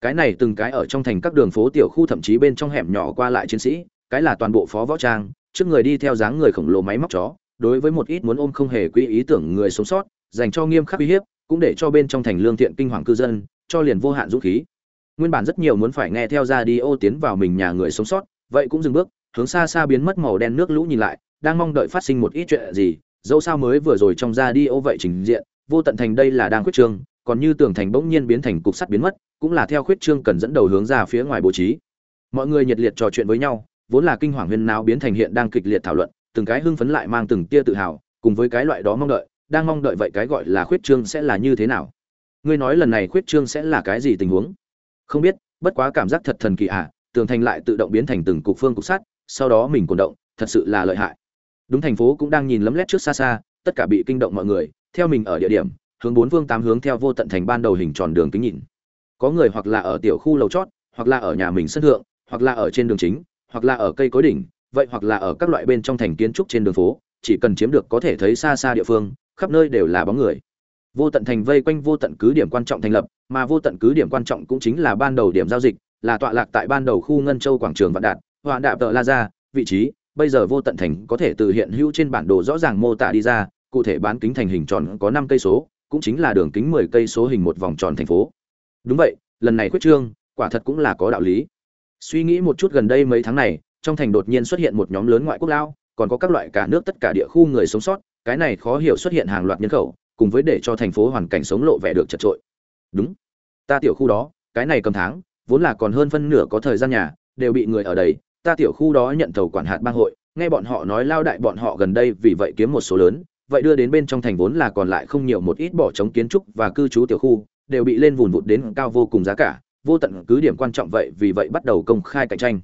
Cái này từng cái ở trong thành các đường phố tiểu khu thậm chí bên trong hẻm nhỏ qua lại chiến sĩ, cái là toàn bộ phó võ trang, trước người đi theo dáng người khổng lồ máy móc chó, đối với một ít muốn ôm không hề quỹ ý tưởng người sống sót, dành cho nghiêm khắc uy hiếp, cũng để cho bên trong thành lương thiện kinh hoàng cư dân, cho liền vô hạn dũng khí. Nguyên bản rất nhiều muốn phải nghe theo ra đi ô tiến vào mình nhà người sống sót, vậy cũng dừng bước, hướng xa xa biến mất màu đen nước lũ nhìn lại, đang mong đợi phát sinh một ít chuyện gì, dẫu sao mới vừa rồi trong ra đi ô vậy trình diện vô tận thành đây là đang khuyết trương còn như tường thành bỗng nhiên biến thành cục sắt biến mất cũng là theo khuyết trương cần dẫn đầu hướng ra phía ngoài bố trí. Mọi người nhiệt liệt trò chuyện với nhau vốn là kinh hoàng huyên náo biến thành hiện đang kịch liệt thảo luận từng cái hưng phấn lại mang từng tia tự hào cùng với cái loại đó mong đợi đang mong đợi vậy cái gọi là khuyết trương sẽ là như thế nào? Ngươi nói lần này khuyết trương sẽ là cái gì tình huống? Không biết bất quá cảm giác thật thần kỳ ạ à, tường thành lại tự động biến thành từng cục phương cục sắt sau đó mình còn động thật sự là lợi hại. Đúng thành phố cũng đang nhìn lấm lét trước xa xa tất cả bị kinh động mọi người theo mình ở địa điểm, hướng bốn phương tám hướng theo vô tận thành ban đầu hình tròn đường kính nhìn. Có người hoặc là ở tiểu khu lầu chót, hoặc là ở nhà mình sân thượng, hoặc là ở trên đường chính, hoặc là ở cây cối đỉnh, vậy hoặc là ở các loại bên trong thành kiến trúc trên đường phố, chỉ cần chiếm được có thể thấy xa xa địa phương, khắp nơi đều là bóng người. Vô tận thành vây quanh vô tận cứ điểm quan trọng thành lập, mà vô tận cứ điểm quan trọng cũng chính là ban đầu điểm giao dịch, là tọa lạc tại ban đầu khu ngân châu quảng trường vạn đạt, hoạn đạp tợ la ra vị trí, bây giờ vô tận thành có thể từ hiện hữu trên bản đồ rõ ràng mô tả đi ra cụ thể bán kính thành hình tròn có năm cây số, cũng chính là đường kính mười cây số hình một vòng tròn thành phố. Đúng vậy, lần này quyết trương, quả thật cũng là có đạo lý. Suy nghĩ một chút gần đây mấy tháng này, trong thành đột nhiên xuất hiện một nhóm lớn ngoại quốc lao, còn có các loại cả nước tất cả địa khu người sống sót, cái này khó hiểu xuất hiện hàng loạt nhân khẩu, cùng với để cho thành phố hoàn cảnh sống lộ vẻ được chật trội. Đúng, ta tiểu khu đó, cái này cầm tháng, vốn là còn hơn phân nửa có thời gian nhà, đều bị người ở đây, ta tiểu khu đó nhận thầu quản hạt bang hội, nghe bọn họ nói lao đại bọn họ gần đây vì vậy kiếm một số lớn vậy đưa đến bên trong thành vốn là còn lại không nhiều một ít bỏ trống kiến trúc và cư trú tiểu khu, đều bị lên vùn vụt đến cao vô cùng giá cả, vô tận cứ điểm quan trọng vậy vì vậy bắt đầu công khai cạnh tranh.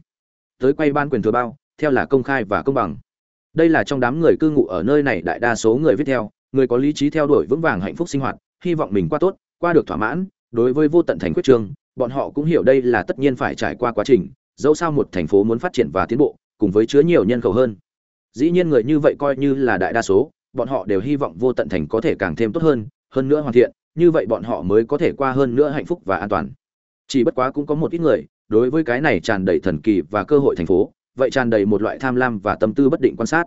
Tới quay ban quyền thừa bao, theo là công khai và công bằng. Đây là trong đám người cư ngụ ở nơi này đại đa số người viết theo, người có lý trí theo đuổi vững vàng hạnh phúc sinh hoạt, hy vọng mình qua tốt, qua được thỏa mãn, đối với vô tận thành quyết trương bọn họ cũng hiểu đây là tất nhiên phải trải qua quá trình, dẫu sao một thành phố muốn phát triển và tiến bộ, cùng với chứa nhiều nhân khẩu hơn. Dĩ nhiên người như vậy coi như là đại đa số bọn họ đều hy vọng vô tận thành có thể càng thêm tốt hơn hơn nữa hoàn thiện, như vậy bọn họ mới có thể qua hơn nữa hạnh phúc và an toàn. Chỉ bất quá cũng có một ít người, đối với cái này tràn đầy thần kỳ và cơ hội thành phố, vậy tràn đầy một loại tham lam và tâm tư bất định quan sát.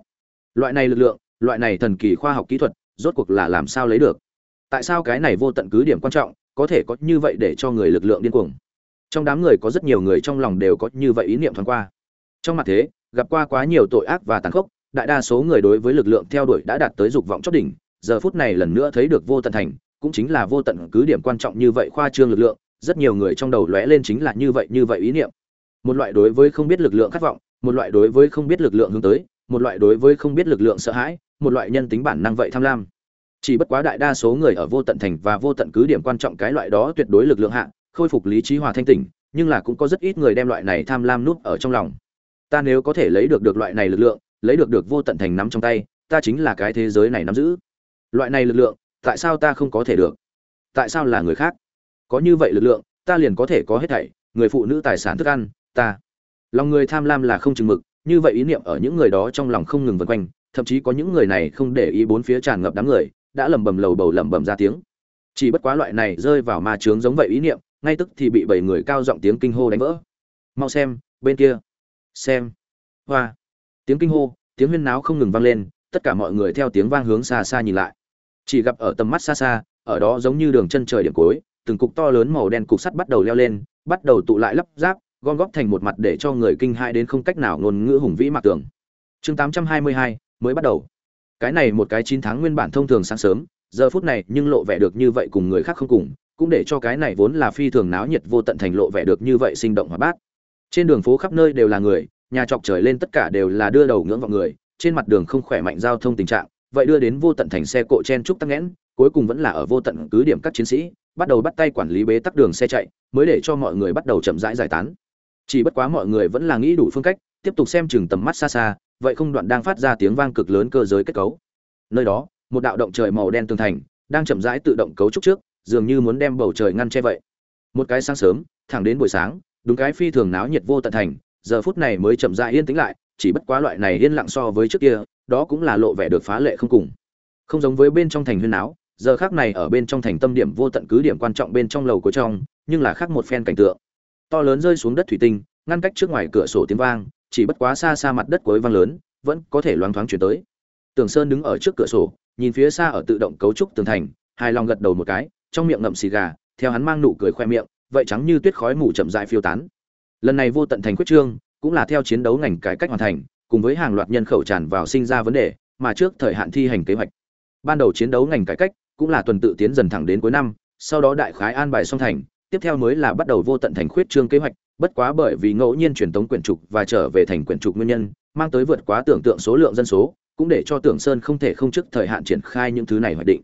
Loại này lực lượng, loại này thần kỳ khoa học kỹ thuật, rốt cuộc là làm sao lấy được? Tại sao cái này vô tận cứ điểm quan trọng, có thể có như vậy để cho người lực lượng điên cuồng? Trong đám người có rất nhiều người trong lòng đều có như vậy ý niệm thoáng qua. Trong mặt thế, gặp qua quá nhiều tội ác và tàn khốc đại đa số người đối với lực lượng theo đuổi đã đạt tới dục vọng chót đỉnh, giờ phút này lần nữa thấy được vô tận thành, cũng chính là vô tận cứ điểm quan trọng như vậy khoa trương lực lượng, rất nhiều người trong đầu lóe lên chính là như vậy như vậy ý niệm. Một loại đối với không biết lực lượng khát vọng, một loại đối với không biết lực lượng hướng tới, một loại đối với không biết lực lượng sợ hãi, một loại nhân tính bản năng vậy tham lam. Chỉ bất quá đại đa số người ở vô tận thành và vô tận cứ điểm quan trọng cái loại đó tuyệt đối lực lượng hạ, khôi phục lý trí hòa thanh tỉnh, nhưng là cũng có rất ít người đem loại này tham lam núp ở trong lòng. Ta nếu có thể lấy được được loại này lực lượng lấy được được vô tận thành nắm trong tay, ta chính là cái thế giới này nắm giữ. Loại này lực lượng, tại sao ta không có thể được? Tại sao là người khác? Có như vậy lực lượng, ta liền có thể có hết thảy, người phụ nữ tài sản thức ăn, ta. Lòng người tham lam là không chừng mực, như vậy ý niệm ở những người đó trong lòng không ngừng vần quanh, thậm chí có những người này không để ý bốn phía tràn ngập đám người, đã lẩm bẩm lầu bầu lẩm bẩm ra tiếng. Chỉ bất quá loại này rơi vào ma trướng giống vậy ý niệm, ngay tức thì bị bảy người cao giọng tiếng kinh hô đánh vỡ. Mau xem, bên kia. Xem. Hoa tiếng kinh hô, tiếng huyên náo không ngừng vang lên, tất cả mọi người theo tiếng vang hướng xa xa nhìn lại. Chỉ gặp ở tầm mắt xa xa, ở đó giống như đường chân trời điểm cuối, từng cục to lớn màu đen cục sắt bắt đầu leo lên, bắt đầu tụ lại lắp ráp, gom góp thành một mặt để cho người kinh hãi đến không cách nào ngôn ngữ hùng vĩ mạc tường. Chương 822 mới bắt đầu. Cái này một cái chín tháng nguyên bản thông thường sáng sớm, giờ phút này nhưng lộ vẻ được như vậy cùng người khác không cùng, cũng để cho cái này vốn là phi thường náo nhiệt vô tận thành lộ vẻ được như vậy sinh động hoạt bát. Trên đường phố khắp nơi đều là người nhà trọc trời lên tất cả đều là đưa đầu ngưỡng vào người, trên mặt đường không khỏe mạnh giao thông tình trạng, vậy đưa đến vô tận thành xe cộ chen trúc tắc nghẽn, cuối cùng vẫn là ở vô tận cứ điểm các chiến sĩ, bắt đầu bắt tay quản lý bế tắc đường xe chạy, mới để cho mọi người bắt đầu chậm rãi giải tán. Chỉ bất quá mọi người vẫn là nghĩ đủ phương cách, tiếp tục xem chừng tầm mắt xa xa, vậy không đoạn đang phát ra tiếng vang cực lớn cơ giới kết cấu. Nơi đó, một đạo động trời màu đen tường thành, đang chậm rãi tự động cấu trúc trước, dường như muốn đem bầu trời ngăn che vậy. Một cái sáng sớm, thẳng đến buổi sáng, đúng cái phi thường náo nhiệt vô tận thành giờ phút này mới chậm rãi yên tĩnh lại, chỉ bất quá loại này yên lặng so với trước kia, đó cũng là lộ vẻ được phá lệ không cùng. Không giống với bên trong thành huyên áo giờ khác này ở bên trong thành tâm điểm vô tận cứ điểm quan trọng bên trong lầu của trong, nhưng là khác một phen cảnh tượng. To lớn rơi xuống đất thủy tinh, ngăn cách trước ngoài cửa sổ tiếng vang, chỉ bất quá xa xa mặt đất cuối vang lớn, vẫn có thể loáng thoáng chuyển tới. Tường sơn đứng ở trước cửa sổ, nhìn phía xa ở tự động cấu trúc tường thành, hài lòng gật đầu một cái, trong miệng ngậm xì gà, theo hắn mang nụ cười khoe miệng, vậy trắng như tuyết khói mù chậm rãi phiêu tán lần này vô tận thành quyết trương, cũng là theo chiến đấu ngành cải cách hoàn thành, cùng với hàng loạt nhân khẩu tràn vào sinh ra vấn đề, mà trước thời hạn thi hành kế hoạch. Ban đầu chiến đấu ngành cải cách cũng là tuần tự tiến dần thẳng đến cuối năm, sau đó đại khái an bài song thành, tiếp theo mới là bắt đầu vô tận thành khuyết trương kế hoạch, bất quá bởi vì ngẫu nhiên truyền tống quyển trục và trở về thành quyển trục nguyên nhân, mang tới vượt quá tưởng tượng số lượng dân số, cũng để cho tưởng sơn không thể không trước thời hạn triển khai những thứ này hoạch định.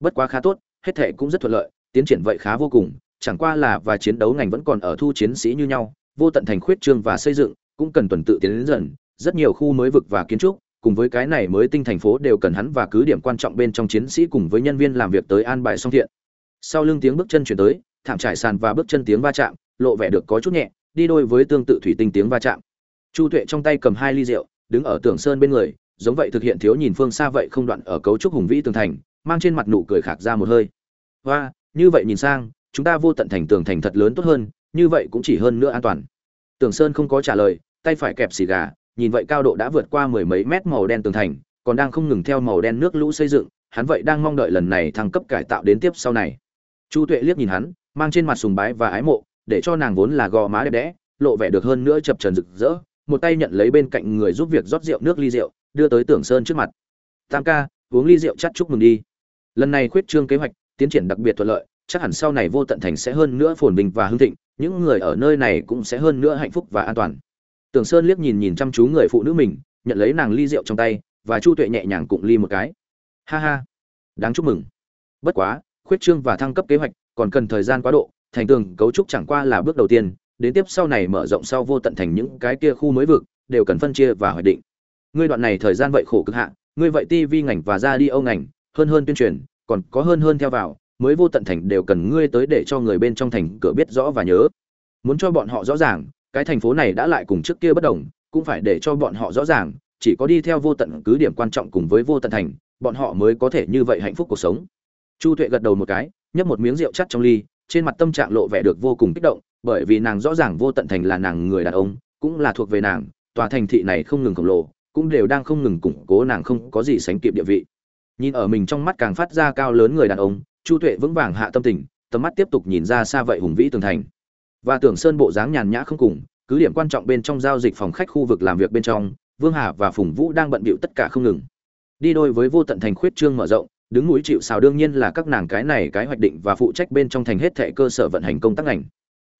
Bất quá khá tốt, hết thể cũng rất thuận lợi, tiến triển vậy khá vô cùng, chẳng qua là và chiến đấu ngành vẫn còn ở thu chiến sĩ như nhau vô tận thành khuyết trương và xây dựng, cũng cần tuần tự tiến đến dần, rất nhiều khu mới vực và kiến trúc, cùng với cái này mới tinh thành phố đều cần hắn và cứ điểm quan trọng bên trong chiến sĩ cùng với nhân viên làm việc tới an bài song thiện. Sau lưng tiếng bước chân chuyển tới, thảm trải sàn và bước chân tiếng va chạm, lộ vẻ được có chút nhẹ, đi đôi với tương tự thủy tinh tiếng va chạm. Chu tuệ trong tay cầm hai ly rượu, đứng ở tường sơn bên người, giống vậy thực hiện thiếu nhìn phương xa vậy không đoạn ở cấu trúc hùng vĩ tường thành, mang trên mặt nụ cười khạc ra một hơi. Hoa như vậy nhìn sang, chúng ta vô tận thành tường thành thật lớn tốt hơn như vậy cũng chỉ hơn nữa an toàn. Tưởng sơn không có trả lời, tay phải kẹp xì gà, nhìn vậy cao độ đã vượt qua mười mấy mét màu đen tường thành, còn đang không ngừng theo màu đen nước lũ xây dựng, hắn vậy đang mong đợi lần này thăng cấp cải tạo đến tiếp sau này. Chu tuệ liếc nhìn hắn, mang trên mặt sùng bái và ái mộ, để cho nàng vốn là gò má đẹp đẽ, lộ vẻ được hơn nữa chập trần rực rỡ, một tay nhận lấy bên cạnh người giúp việc rót rượu nước ly rượu, đưa tới tưởng sơn trước mặt. Tam ca, uống ly rượu chắt chúc mừng đi. Lần này khuyết trương kế hoạch, tiến triển đặc biệt thuận lợi chắc hẳn sau này vô tận thành sẽ hơn nữa phồn vinh và hưng thịnh, những người ở nơi này cũng sẽ hơn nữa hạnh phúc và an toàn. Tưởng sơn liếc nhìn nhìn chăm chú người phụ nữ mình, nhận lấy nàng ly rượu trong tay, và chu tuệ nhẹ nhàng cụng ly một cái. Ha ha, đáng chúc mừng. Bất quá, khuyết trương và thăng cấp kế hoạch còn cần thời gian quá độ, thành tường cấu trúc chẳng qua là bước đầu tiên, đến tiếp sau này mở rộng sau vô tận thành những cái kia khu mới vực, đều cần phân chia và hoạch định. Ngươi đoạn này thời gian vậy khổ cực hạ, ngươi vậy TV ngành và ra đi âu ngành, hơn hơn tuyên truyền, còn có hơn hơn theo vào mới vô tận thành đều cần ngươi tới để cho người bên trong thành cửa biết rõ và nhớ. Muốn cho bọn họ rõ ràng, cái thành phố này đã lại cùng trước kia bất đồng, cũng phải để cho bọn họ rõ ràng, chỉ có đi theo vô tận cứ điểm quan trọng cùng với vô tận thành, bọn họ mới có thể như vậy hạnh phúc cuộc sống. Chu tuệ gật đầu một cái, nhấp một miếng rượu chắt trong ly, trên mặt tâm trạng lộ vẻ được vô cùng kích động, bởi vì nàng rõ ràng vô tận thành là nàng người đàn ông, cũng là thuộc về nàng, tòa thành thị này không ngừng khổng lồ, cũng đều đang không ngừng củng cố nàng không có gì sánh kịp địa vị. Nhìn ở mình trong mắt càng phát ra cao lớn người đàn ông chu tuệ vững vàng hạ tâm tình, tầm mắt tiếp tục nhìn ra xa vậy hùng vĩ tường thành. Và tưởng sơn bộ dáng nhàn nhã không cùng, cứ điểm quan trọng bên trong giao dịch phòng khách khu vực làm việc bên trong, vương hà và phùng vũ đang bận bịu tất cả không ngừng. Đi đôi với vô tận thành khuyết trương mở rộng, đứng núi chịu sào đương nhiên là các nàng cái này cái hoạch định và phụ trách bên trong thành hết thệ cơ sở vận hành công tác ngành.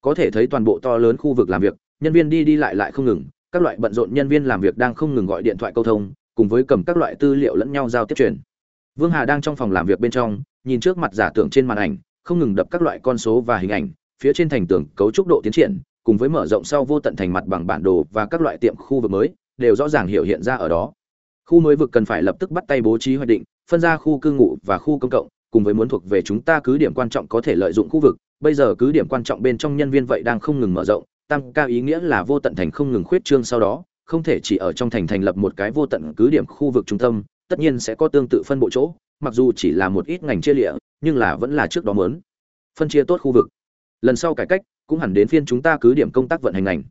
Có thể thấy toàn bộ to lớn khu vực làm việc, nhân viên đi đi lại lại không ngừng, các loại bận rộn nhân viên làm việc đang không ngừng gọi điện thoại câu thông, cùng với cầm các loại tư liệu lẫn nhau giao tiếp truyền. Vương hà đang trong phòng làm việc bên trong nhìn trước mặt giả tưởng trên màn ảnh, không ngừng đập các loại con số và hình ảnh, phía trên thành tường cấu trúc độ tiến triển, cùng với mở rộng sau vô tận thành mặt bằng bản đồ và các loại tiệm khu vực mới, đều rõ ràng hiểu hiện ra ở đó. Khu mới vực cần phải lập tức bắt tay bố trí hoạch định, phân ra khu cư ngụ và khu công cộng, cùng với muốn thuộc về chúng ta cứ điểm quan trọng có thể lợi dụng khu vực. Bây giờ cứ điểm quan trọng bên trong nhân viên vậy đang không ngừng mở rộng, tăng cao ý nghĩa là vô tận thành không ngừng khuyết trương sau đó, không thể chỉ ở trong thành thành lập một cái vô tận cứ điểm khu vực trung tâm, tất nhiên sẽ có tương tự phân bộ chỗ mặc dù chỉ là một ít ngành chia lịa, nhưng là vẫn là trước đó mớn. Phân chia tốt khu vực. Lần sau cải cách, cũng hẳn đến phiên chúng ta cứ điểm công tác vận hành ngành.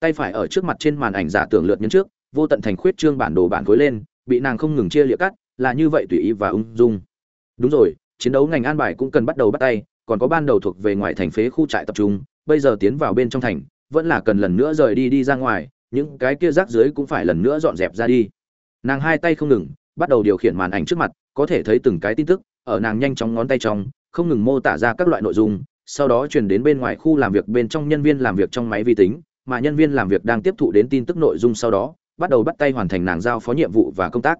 Tay phải ở trước mặt trên màn ảnh giả tưởng lượt nhấn trước, vô tận thành khuyết trương bản đồ bản khối lên, bị nàng không ngừng chia lịa cắt, là như vậy tùy ý và ung dung. Đúng rồi, chiến đấu ngành an bài cũng cần bắt đầu bắt tay, còn có ban đầu thuộc về ngoài thành phế khu trại tập trung, bây giờ tiến vào bên trong thành, vẫn là cần lần nữa rời đi đi ra ngoài, những cái kia rác dưới cũng phải lần nữa dọn dẹp ra đi. Nàng hai tay không ngừng bắt đầu điều khiển màn ảnh trước mặt, có thể thấy từng cái tin tức, ở nàng nhanh chóng ngón tay trong, không ngừng mô tả ra các loại nội dung, sau đó truyền đến bên ngoài khu làm việc, bên trong nhân viên làm việc trong máy vi tính, mà nhân viên làm việc đang tiếp thụ đến tin tức nội dung sau đó, bắt đầu bắt tay hoàn thành nàng giao phó nhiệm vụ và công tác.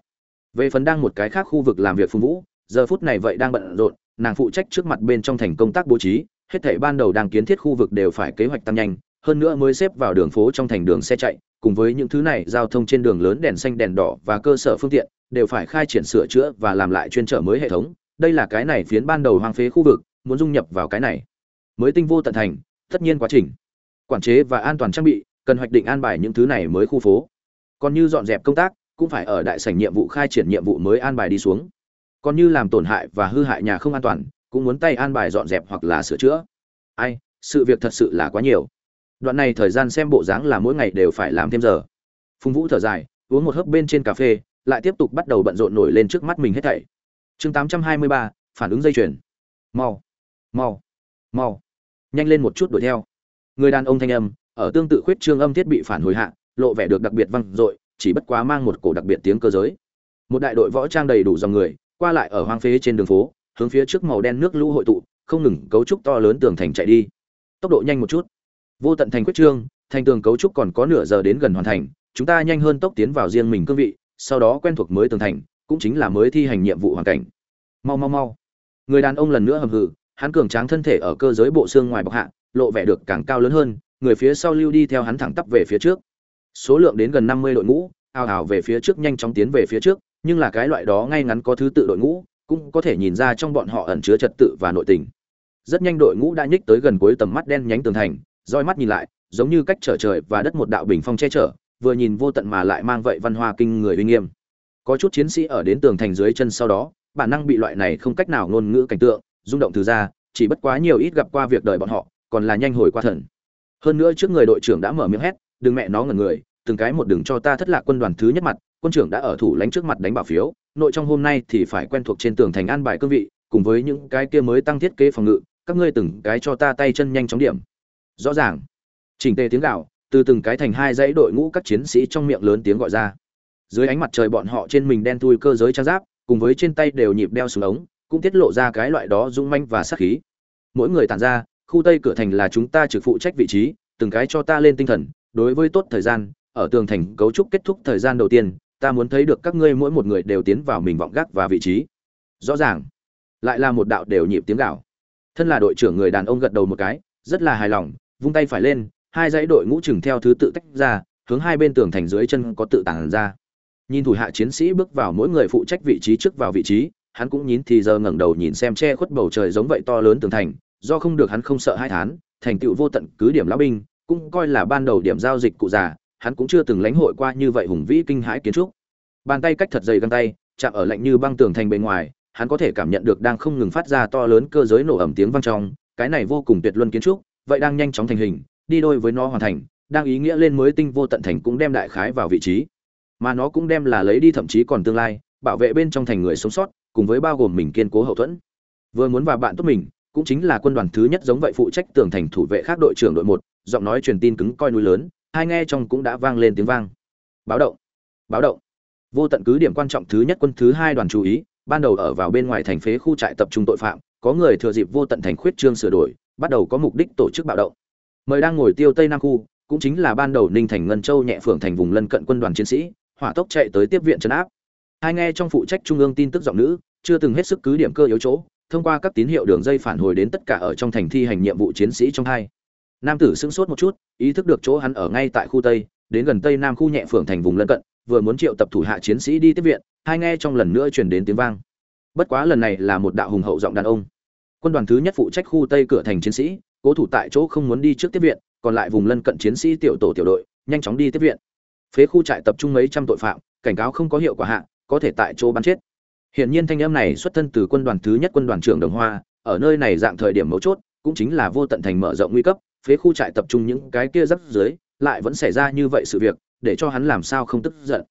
Về phần đang một cái khác khu vực làm việc phùng vũ, giờ phút này vậy đang bận rộn, nàng phụ trách trước mặt bên trong thành công tác bố trí, hết thảy ban đầu đang kiến thiết khu vực đều phải kế hoạch tăng nhanh, hơn nữa mới xếp vào đường phố trong thành đường xe chạy cùng với những thứ này, giao thông trên đường lớn đèn xanh, đèn đỏ và cơ sở phương tiện đều phải khai triển sửa chữa và làm lại chuyên trở mới hệ thống. Đây là cái này phiến ban đầu hoang phế khu vực, muốn dung nhập vào cái này mới tinh vô tận thành, tất nhiên quá trình quản chế và an toàn trang bị, cần hoạch định an bài những thứ này mới khu phố. Còn như dọn dẹp công tác, cũng phải ở đại sảnh nhiệm vụ khai triển nhiệm vụ mới an bài đi xuống. Còn như làm tổn hại và hư hại nhà không an toàn, cũng muốn tay an bài dọn dẹp hoặc là sửa chữa. Ai, sự việc thật sự là quá nhiều đoạn này thời gian xem bộ dáng là mỗi ngày đều phải làm thêm giờ. Phùng vũ thở dài uống một hớp bên trên cà phê lại tiếp tục bắt đầu bận rộn nổi lên trước mắt mình hết thảy. Chương 823, phản ứng dây chuyền. Mau mau mau. Nhanh lên một chút đuổi theo. Người đàn ông thanh âm ở tương tự khuyết trương âm thiết bị phản hồi hạ lộ vẻ được đặc biệt văng, dội chỉ bất quá mang một cổ đặc biệt tiếng cơ giới. Một đại đội võ trang đầy đủ dòng người qua lại ở hoang phế trên đường phố hướng phía trước màu đen nước lũ hội tụ không ngừng cấu trúc to lớn tường thành chạy đi. Tốc độ nhanh một chút vô tận thành quyết trương, thành tường cấu trúc còn có nửa giờ đến gần hoàn thành, chúng ta nhanh hơn tốc tiến vào riêng mình cương vị, sau đó quen thuộc mới tường thành, cũng chính là mới thi hành nhiệm vụ hoàn cảnh. Mau mau mau. Người đàn ông lần nữa hầm hừ, hắn cường tráng thân thể ở cơ giới bộ xương ngoài bọc hạ, lộ vẻ được càng cao lớn hơn, người phía sau lưu đi theo hắn thẳng tắp về phía trước. Số lượng đến gần năm mươi đội ngũ, ào ào về phía trước nhanh chóng tiến về phía trước, nhưng là cái loại đó ngay ngắn có thứ tự đội ngũ, cũng có thể nhìn ra trong bọn họ ẩn chứa trật tự và nội tình. Rất nhanh đội ngũ đã nhích tới gần cuối tầm mắt đen nhánh tường thành roi mắt nhìn lại, giống như cách trở trời và đất một đạo bình phong che chở, vừa nhìn vô tận mà lại mang vậy văn hoa kinh người uy nghiêm. Có chút chiến sĩ ở đến tường thành dưới chân sau đó, bản năng bị loại này không cách nào ngôn ngữ cảnh tượng, rung động từ ra, chỉ bất quá nhiều ít gặp qua việc đời bọn họ, còn là nhanh hồi qua thần. Hơn nữa trước người đội trưởng đã mở miệng hét, đừng mẹ nó ngẩn người, từng cái một đường cho ta thất lạc quân đoàn thứ nhất mặt, quân trưởng đã ở thủ lãnh trước mặt đánh bảo phiếu, nội trong hôm nay thì phải quen thuộc trên tường thành an bài cương vị, cùng với những cái kia mới tăng thiết kế phòng ngự, các ngươi từng cái cho ta tay chân nhanh chóng điểm rõ ràng. Chỉnh tề tiếng gạo từ từng cái thành hai dãy đội ngũ các chiến sĩ trong miệng lớn tiếng gọi ra. Dưới ánh mặt trời bọn họ trên mình đen thui cơ giới trang giáp, cùng với trên tay đều nhịp đeo súng ống, cũng tiết lộ ra cái loại đó dũng manh và sát khí. Mỗi người tản ra, khu tây cửa thành là chúng ta trực phụ trách vị trí, từng cái cho ta lên tinh thần, đối với tốt thời gian, ở tường thành cấu trúc kết thúc thời gian đầu tiên, ta muốn thấy được các ngươi mỗi một người đều tiến vào mình vọng gác và vị trí. Rõ ràng. Lại là một đạo đều nhịp tiếng gạo thân là đội trưởng người đàn ông gật đầu một cái, rất là hài lòng vung tay phải lên, hai dãy đội ngũ chừng theo thứ tự tách ra, hướng hai bên tường thành dưới chân có tự tản ra. Nhìn thủ hạ chiến sĩ bước vào mỗi người phụ trách vị trí trước vào vị trí, hắn cũng nhín thì giờ ngẩng đầu nhìn xem che khuất bầu trời giống vậy to lớn tường thành, do không được hắn không sợ hai thán, thành tựu vô tận cứ điểm lão binh, cũng coi là ban đầu điểm giao dịch cụ già, hắn cũng chưa từng lãnh hội qua như vậy hùng vĩ kinh hãi kiến trúc. Bàn tay cách thật dày găng tay, chạm ở lạnh như băng tường thành bên ngoài, hắn có thể cảm nhận được đang không ngừng phát ra to lớn cơ giới nổ ẩm tiếng vang trong, cái này vô cùng tuyệt luân kiến trúc vậy đang nhanh chóng thành hình, đi đôi với nó hoàn thành, đang ý nghĩa lên mới tinh vô tận thành cũng đem đại khái vào vị trí. Mà nó cũng đem là lấy đi thậm chí còn tương lai, bảo vệ bên trong thành người sống sót, cùng với bao gồm mình kiên cố hậu thuẫn. Vừa muốn vào bạn tốt mình, cũng chính là quân đoàn thứ nhất giống vậy phụ trách tường thành thủ vệ khác đội trưởng đội một, giọng nói truyền tin cứng coi núi lớn, hai nghe trong cũng đã vang lên tiếng vang. Báo động báo động. Vô tận cứ điểm quan trọng thứ nhất quân thứ hai đoàn chú ý, ban đầu ở vào bên ngoài thành phế khu trại tập trung tội phạm, có người thừa dịp vô tận thành khuyết trương sửa đổi bắt đầu có mục đích tổ chức bạo động. Mời đang ngồi tiêu tây nam khu, cũng chính là ban đầu ninh thành ngân châu nhẹ phường thành vùng lân cận quân đoàn chiến sĩ, hỏa tốc chạy tới tiếp viện trấn áp. Hai nghe trong phụ trách trung ương tin tức giọng nữ, chưa từng hết sức cứ điểm cơ yếu chỗ, thông qua các tín hiệu đường dây phản hồi đến tất cả ở trong thành thi hành nhiệm vụ chiến sĩ trong hai. Nam tử sững sốt một chút, ý thức được chỗ hắn ở ngay tại khu tây, đến gần tây nam khu nhẹ phường thành vùng lân cận, vừa muốn triệu tập thủ hạ chiến sĩ đi tiếp viện, hai nghe trong lần nữa truyền đến tiếng vang. Bất quá lần này là một đạo hùng hậu giọng đàn ông quân đoàn thứ nhất phụ trách khu tây cửa thành chiến sĩ cố thủ tại chỗ không muốn đi trước tiếp viện còn lại vùng lân cận chiến sĩ tiểu tổ tiểu đội nhanh chóng đi tiếp viện phế khu trại tập trung mấy trăm tội phạm cảnh cáo không có hiệu quả hạ có thể tại chỗ bắn chết Hiện nhiên thanh em này xuất thân từ quân đoàn thứ nhất quân đoàn trưởng Đồng Hoa, ở nơi này dạng thời điểm mấu chốt, cũng chính là vô tận thành mở rộng nguy cấp, phế khu trại tập trung những cái kia rất dưới, lại vẫn xảy ra như vậy sự việc, để cho hắn làm sao không tức giận.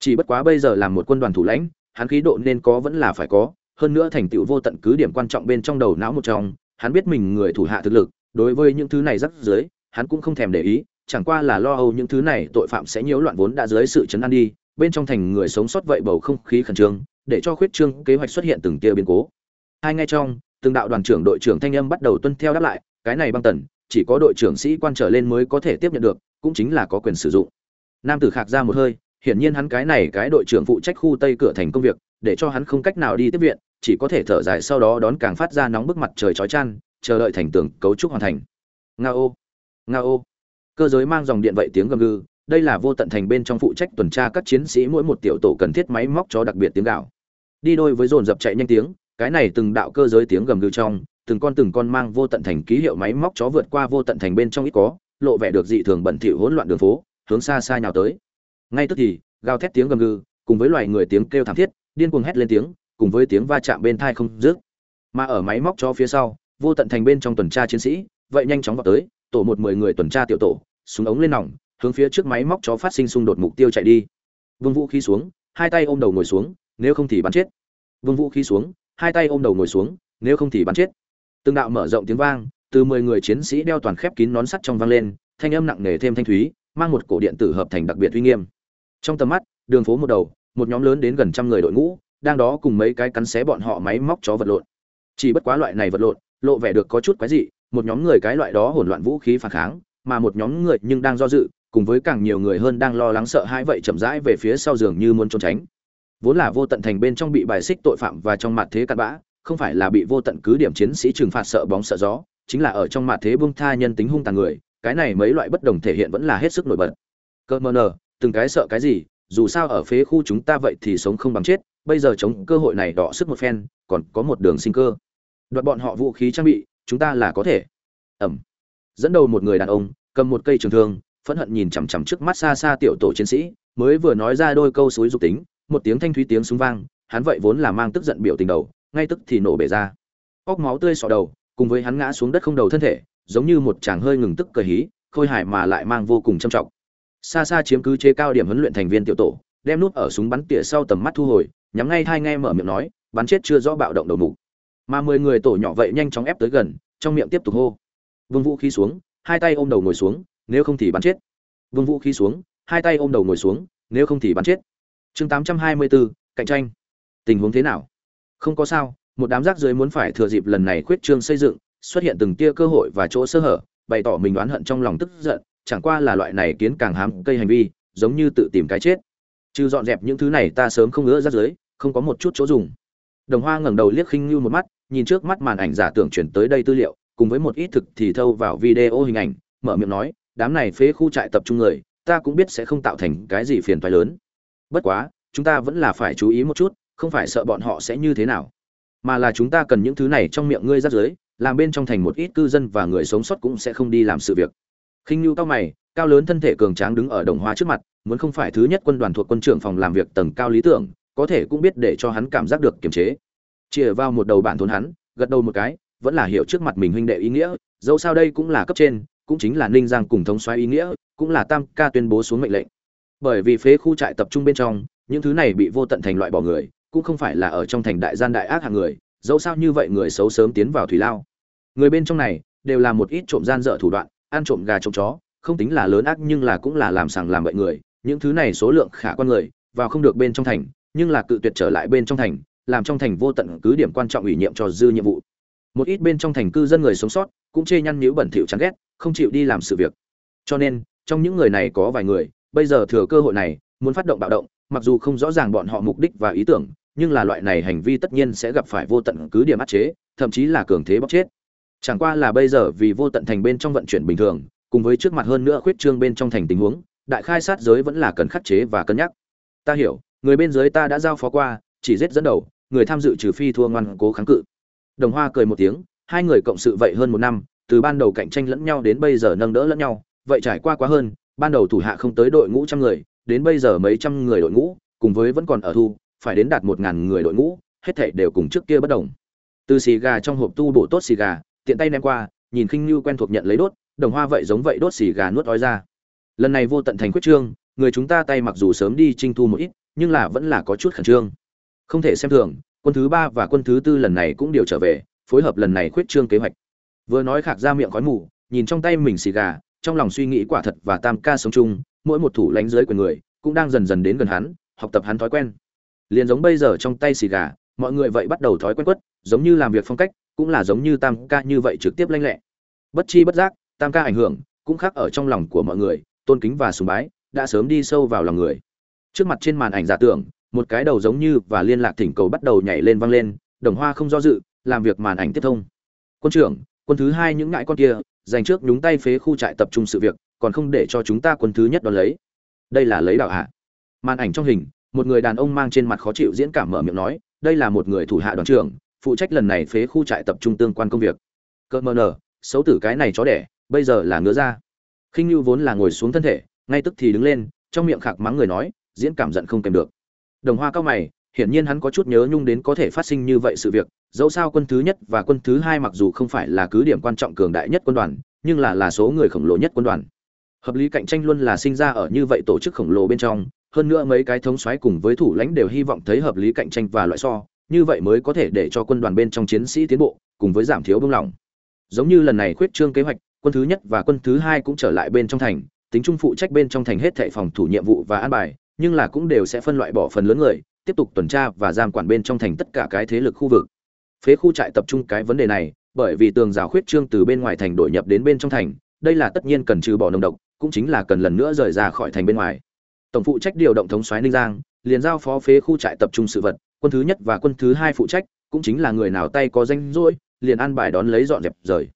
Chỉ bất quá bây giờ làm một quân đoàn thủ lãnh, hắn khí độ nên có vẫn là phải có, hơn nữa thành tựu vô tận cứ điểm quan trọng bên trong đầu não một trong, hắn biết mình người thủ hạ thực lực, đối với những thứ này rất dưới, hắn cũng không thèm để ý, chẳng qua là lo âu những thứ này tội phạm sẽ nhiễu loạn vốn đã dưới sự chấn an đi, bên trong thành người sống sót vậy bầu không khí khẩn trương, để cho khuyết trương kế hoạch xuất hiện từng tia biến cố. Hai ngay trong, từng đạo đoàn trưởng đội trưởng thanh âm bắt đầu tuân theo đáp lại, cái này băng tần, chỉ có đội trưởng sĩ quan trở lên mới có thể tiếp nhận được, cũng chính là có quyền sử dụng. Nam tử khạc ra một hơi, hiển nhiên hắn cái này cái đội trưởng phụ trách khu tây cửa thành công việc, để cho hắn không cách nào đi tiếp viện, chỉ có thể thở dài sau đó đón càng phát ra nóng bức mặt trời chói chang, chờ đợi thành tường cấu trúc hoàn thành. Ngao, ngao. cơ giới mang dòng điện vậy tiếng gầm gừ đây là vô tận thành bên trong phụ trách tuần tra các chiến sĩ mỗi một tiểu tổ cần thiết máy móc cho đặc biệt tiếng gạo đi đôi với dồn dập chạy nhanh tiếng cái này từng đạo cơ giới tiếng gầm gừ trong từng con từng con mang vô tận thành ký hiệu máy móc chó vượt qua vô tận thành bên trong ít có lộ vẻ được dị thường bẩn thỉu hỗn loạn đường phố hướng xa xa nhào tới ngay tức thì gào thét tiếng gầm gừ cùng với loài người tiếng kêu thảm thiết điên cuồng hét lên tiếng cùng với tiếng va chạm bên thai không dứt. Mà ở máy móc cho phía sau, vô tận thành bên trong tuần tra chiến sĩ, vậy nhanh chóng vào tới, tổ một mười người tuần tra tiểu tổ, súng ống lên nòng, hướng phía trước máy móc chó phát sinh xung đột mục tiêu chạy đi. Vương vũ khí xuống, hai tay ôm đầu ngồi xuống, nếu không thì bắn chết. Vương vũ khí xuống, hai tay ôm đầu ngồi xuống, nếu không thì bắn chết. Từng đạo mở rộng tiếng vang, từ mười người chiến sĩ đeo toàn khép kín nón sắt trong vang lên, thanh âm nặng nề thêm thanh thúy, mang một cổ điện tử hợp thành đặc biệt uy nghiêm. Trong tầm mắt, đường phố một đầu, một nhóm lớn đến gần trăm người đội ngũ đang đó cùng mấy cái cắn xé bọn họ máy móc chó vật lộn. Chỉ bất quá loại này vật lộn, lộ vẻ được có chút quái dị, một nhóm người cái loại đó hỗn loạn vũ khí phản kháng, mà một nhóm người nhưng đang do dự, cùng với càng nhiều người hơn đang lo lắng sợ hãi vậy chậm rãi về phía sau giường như muốn trốn tránh. Vốn là vô tận thành bên trong bị bài xích tội phạm và trong mặt thế cặn bã, không phải là bị vô tận cứ điểm chiến sĩ trừng phạt sợ bóng sợ gió, chính là ở trong mặt thế buông tha nhân tính hung tàn người, cái này mấy loại bất đồng thể hiện vẫn là hết sức nổi bật. Cơ mờ nờ, từng cái sợ cái gì, dù sao ở phế khu chúng ta vậy thì sống không bằng chết bây giờ chống cơ hội này đọ sức một phen, còn có một đường sinh cơ. Đoạt bọn họ vũ khí trang bị, chúng ta là có thể. Ẩm. Dẫn đầu một người đàn ông, cầm một cây trường thương, phẫn hận nhìn chằm chằm trước mắt xa xa tiểu tổ chiến sĩ, mới vừa nói ra đôi câu suối dục tính, một tiếng thanh thúy tiếng súng vang, hắn vậy vốn là mang tức giận biểu tình đầu, ngay tức thì nổ bể ra. Óc máu tươi sọ đầu, cùng với hắn ngã xuống đất không đầu thân thể, giống như một chàng hơi ngừng tức cười hí, khôi hài mà lại mang vô cùng trầm trọng. Xa xa chiếm cứ chế cao điểm huấn luyện thành viên tiểu tổ, đem nút ở súng bắn tỉa sau tầm mắt thu hồi nhắm ngay thai nghe mở miệng nói bắn chết chưa rõ bạo động đầu mục. Mà mười người tổ nhỏ vậy nhanh chóng ép tới gần trong miệng tiếp tục hô. Vương vũ khí xuống hai tay ôm đầu ngồi xuống nếu không thì bắn chết. Vương vũ khí xuống hai tay ôm đầu ngồi xuống nếu không thì bắn chết. Chương 824, cạnh tranh. Tình huống thế nào? Không có sao một đám rác dưới muốn phải thừa dịp lần này khuyết trương xây dựng xuất hiện từng tia cơ hội và chỗ sơ hở bày tỏ mình oán hận trong lòng tức giận chẳng qua là loại này kiến càng hám cây hành vi giống như tự tìm cái chết trừ dọn dẹp những thứ này ta sớm không ngỡ ra dưới không có một chút chỗ dùng. Đồng hoa ngẩng đầu liếc khinh như một mắt, nhìn trước mắt màn ảnh giả tưởng chuyển tới đây tư liệu, cùng với một ít thực thì thâu vào video hình ảnh, mở miệng nói, đám này phế khu trại tập trung người, ta cũng biết sẽ không tạo thành cái gì phiền toái lớn. Bất quá, chúng ta vẫn là phải chú ý một chút, không phải sợ bọn họ sẽ như thế nào. Mà là chúng ta cần những thứ này trong miệng ngươi rác dưới làm bên trong thành một ít cư dân và người sống sót cũng sẽ không đi làm sự việc. Khinh nhu tao mày cao lớn thân thể cường tráng đứng ở đồng hoa trước mặt, muốn không phải thứ nhất quân đoàn thuộc quân trưởng phòng làm việc tầng cao lý tưởng, có thể cũng biết để cho hắn cảm giác được kiềm chế. Chìa vào một đầu bản thốn hắn, gật đầu một cái, vẫn là hiểu trước mặt mình huynh đệ ý nghĩa, dẫu sao đây cũng là cấp trên, cũng chính là ninh giang cùng thống xoáy ý nghĩa, cũng là tam ca tuyên bố xuống mệnh lệnh. Bởi vì phế khu trại tập trung bên trong, những thứ này bị vô tận thành loại bỏ người, cũng không phải là ở trong thành đại gian đại ác hạng người, dẫu sao như vậy người xấu sớm tiến vào thủy lao. Người bên trong này, đều là một ít trộm gian dở thủ đoạn, ăn trộm gà trộm chó không tính là lớn ác nhưng là cũng là làm sàng làm bậy người, những thứ này số lượng khả quan người, vào không được bên trong thành, nhưng là cự tuyệt trở lại bên trong thành, làm trong thành vô tận cứ điểm quan trọng ủy nhiệm cho dư nhiệm vụ. Một ít bên trong thành cư dân người sống sót, cũng chê nhăn nhíu bẩn thỉu chán ghét, không chịu đi làm sự việc. Cho nên, trong những người này có vài người, bây giờ thừa cơ hội này, muốn phát động bạo động, mặc dù không rõ ràng bọn họ mục đích và ý tưởng, nhưng là loại này hành vi tất nhiên sẽ gặp phải vô tận cứ điểm áp chế, thậm chí là cường thế bóc chết. Chẳng qua là bây giờ vì vô tận thành bên trong vận chuyển bình thường cùng với trước mặt hơn nữa khuyết trương bên trong thành tình huống, đại khai sát giới vẫn là cần khắc chế và cân nhắc. Ta hiểu, người bên dưới ta đã giao phó qua, chỉ giết dẫn đầu, người tham dự trừ phi thua ngoan cố kháng cự. Đồng hoa cười một tiếng, hai người cộng sự vậy hơn một năm, từ ban đầu cạnh tranh lẫn nhau đến bây giờ nâng đỡ lẫn nhau, vậy trải qua quá hơn, ban đầu thủ hạ không tới đội ngũ trăm người, đến bây giờ mấy trăm người đội ngũ, cùng với vẫn còn ở thu, phải đến đạt một ngàn người đội ngũ, hết thảy đều cùng trước kia bất đồng. Từ xì gà trong hộp tu bổ tốt xì gà, tiện tay ném qua, nhìn khinh như quen thuộc nhận lấy đốt đồng hoa vậy giống vậy đốt xì gà nuốt ói ra. Lần này vô tận thành quyết trương, người chúng ta tay mặc dù sớm đi trinh thu một ít, nhưng là vẫn là có chút khẩn trương. Không thể xem thường, quân thứ ba và quân thứ tư lần này cũng đều trở về, phối hợp lần này khuyết trương kế hoạch. Vừa nói khạc ra miệng khói mù, nhìn trong tay mình xì gà, trong lòng suy nghĩ quả thật và tam ca sống chung, mỗi một thủ lánh dưới quyền người, cũng đang dần dần đến gần hắn, học tập hắn thói quen. Liền giống bây giờ trong tay xì gà, mọi người vậy bắt đầu thói quen quất, giống như làm việc phong cách, cũng là giống như tam ca như vậy trực tiếp lanh lẹ. Bất chi bất giác tam ca ảnh hưởng, cũng khác ở trong lòng của mọi người, tôn kính và sùng bái, đã sớm đi sâu vào lòng người. Trước mặt trên màn ảnh giả tưởng, một cái đầu giống như và liên lạc thỉnh cầu bắt đầu nhảy lên vang lên, đồng hoa không do dự, làm việc màn ảnh tiếp thông. Quân trưởng, quân thứ hai những ngại con kia, dành trước nhúng tay phế khu trại tập trung sự việc, còn không để cho chúng ta quân thứ nhất đón lấy. Đây là lấy đạo hạ màn ảnh trong hình, một người đàn ông mang trên mặt khó chịu diễn cảm mở miệng nói, đây là một người thủ hạ đoàn trưởng, phụ trách lần này phế khu trại tập trung tương quan công việc. Cơ mờ nở xấu tử cái này chó đẻ bây giờ là ngứa ra khinh như vốn là ngồi xuống thân thể, ngay tức thì đứng lên, trong miệng khạc mắng người nói, diễn cảm giận không kèm được. Đồng hoa cao mày, hiển nhiên hắn có chút nhớ nhung đến có thể phát sinh như vậy sự việc, dẫu sao quân thứ nhất và quân thứ hai mặc dù không phải là cứ điểm quan trọng cường đại nhất quân đoàn, nhưng là là số người khổng lồ nhất quân đoàn. Hợp lý cạnh tranh luôn là sinh ra ở như vậy tổ chức khổng lồ bên trong, hơn nữa mấy cái thống soái cùng với thủ lãnh đều hy vọng thấy hợp lý cạnh tranh và loại so, như vậy mới có thể để cho quân đoàn bên trong chiến sĩ tiến bộ, cùng với giảm thiếu bông lỏng giống như lần này khuyết trương kế hoạch quân thứ nhất và quân thứ hai cũng trở lại bên trong thành, tính trung phụ trách bên trong thành hết thệ phòng thủ nhiệm vụ và an bài, nhưng là cũng đều sẽ phân loại bỏ phần lớn người, tiếp tục tuần tra và giam quản bên trong thành tất cả cái thế lực khu vực. Phế khu trại tập trung cái vấn đề này, bởi vì tường rào khuyết trương từ bên ngoài thành đổi nhập đến bên trong thành, đây là tất nhiên cần trừ bỏ nồng độc, cũng chính là cần lần nữa rời ra khỏi thành bên ngoài. Tổng phụ trách điều động thống soái ninh giang, liền giao phó phế khu trại tập trung sự vật, quân thứ nhất và quân thứ hai phụ trách, cũng chính là người nào tay có danh rỗi, liền an bài đón lấy dọn dẹp rời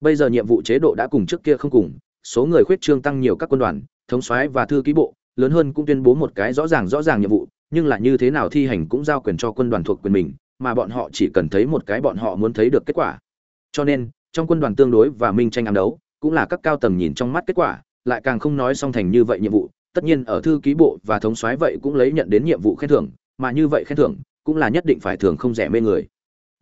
bây giờ nhiệm vụ chế độ đã cùng trước kia không cùng, số người khuyết trương tăng nhiều các quân đoàn, thống soái và thư ký bộ, lớn hơn cũng tuyên bố một cái rõ ràng rõ ràng nhiệm vụ, nhưng là như thế nào thi hành cũng giao quyền cho quân đoàn thuộc quyền mình, mà bọn họ chỉ cần thấy một cái bọn họ muốn thấy được kết quả. Cho nên, trong quân đoàn tương đối và minh tranh ám đấu, cũng là các cao tầng nhìn trong mắt kết quả, lại càng không nói song thành như vậy nhiệm vụ, tất nhiên ở thư ký bộ và thống soái vậy cũng lấy nhận đến nhiệm vụ khen thưởng, mà như vậy khen thưởng, cũng là nhất định phải thưởng không rẻ mê người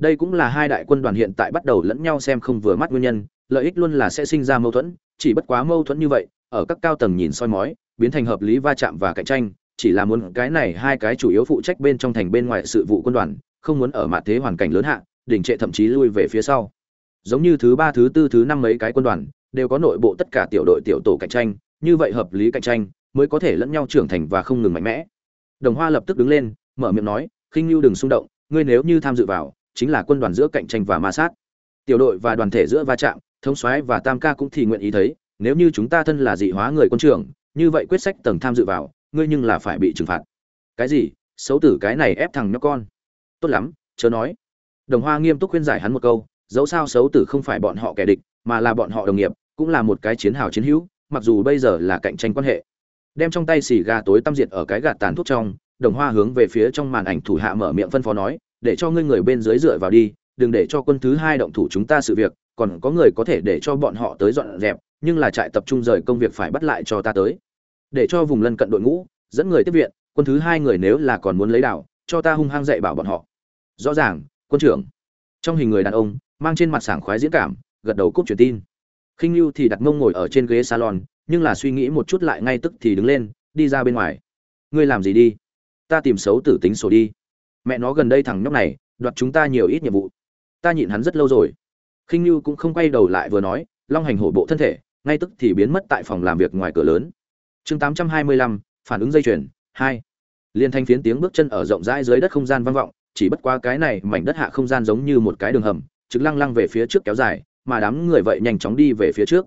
đây cũng là hai đại quân đoàn hiện tại bắt đầu lẫn nhau xem không vừa mắt nguyên nhân, lợi ích luôn là sẽ sinh ra mâu thuẫn, chỉ bất quá mâu thuẫn như vậy, ở các cao tầng nhìn soi mói, biến thành hợp lý va chạm và cạnh tranh, chỉ là muốn cái này hai cái chủ yếu phụ trách bên trong thành bên ngoài sự vụ quân đoàn, không muốn ở mặt thế hoàn cảnh lớn hạ đỉnh trệ thậm chí lui về phía sau. Giống như thứ ba, thứ tư, thứ năm mấy cái quân đoàn, đều có nội bộ tất cả tiểu đội tiểu tổ cạnh tranh, như vậy hợp lý cạnh tranh mới có thể lẫn nhau trưởng thành và không ngừng mạnh mẽ. Đồng hoa lập tức đứng lên, mở miệng nói, khinh lưu đừng xung động, ngươi nếu như tham dự vào chính là quân đoàn giữa cạnh tranh và ma sát. Tiểu đội và đoàn thể giữa va chạm, thống soái và tam ca cũng thì nguyện ý thấy, nếu như chúng ta thân là dị hóa người quân trưởng, như vậy quyết sách tầng tham dự vào, ngươi nhưng là phải bị trừng phạt. Cái gì? Xấu tử cái này ép thằng nhóc con. Tốt lắm, chớ nói. Đồng hoa nghiêm túc khuyên giải hắn một câu, dẫu sao xấu tử không phải bọn họ kẻ địch, mà là bọn họ đồng nghiệp, cũng là một cái chiến hào chiến hữu, mặc dù bây giờ là cạnh tranh quan hệ. Đem trong tay xì gà tối tăm diệt ở cái gạt tàn thuốc trong, đồng hoa hướng về phía trong màn ảnh thủ hạ mở miệng phân phó nói để cho ngươi người bên dưới dựa vào đi, đừng để cho quân thứ hai động thủ chúng ta sự việc, còn có người có thể để cho bọn họ tới dọn dẹp, nhưng là trại tập trung rời công việc phải bắt lại cho ta tới. Để cho vùng lân cận đội ngũ, dẫn người tiếp viện, quân thứ hai người nếu là còn muốn lấy đảo, cho ta hung hăng dạy bảo bọn họ. Rõ ràng, quân trưởng. Trong hình người đàn ông, mang trên mặt sảng khoái diễn cảm, gật đầu cúp truyền tin. Khinh lưu thì đặt mông ngồi ở trên ghế salon, nhưng là suy nghĩ một chút lại ngay tức thì đứng lên, đi ra bên ngoài. Ngươi làm gì đi? Ta tìm xấu tử tính sổ đi mẹ nó gần đây thằng nhóc này đoạt chúng ta nhiều ít nhiệm vụ. Ta nhịn hắn rất lâu rồi. Khinh lưu cũng không quay đầu lại vừa nói long hành hổ bộ thân thể ngay tức thì biến mất tại phòng làm việc ngoài cửa lớn. Chương 825, phản ứng dây chuyền hai. Liên thanh phiến tiếng bước chân ở rộng rãi dưới đất không gian vang vọng chỉ bất qua cái này mảnh đất hạ không gian giống như một cái đường hầm trực lăng lăng về phía trước kéo dài mà đám người vậy nhanh chóng đi về phía trước.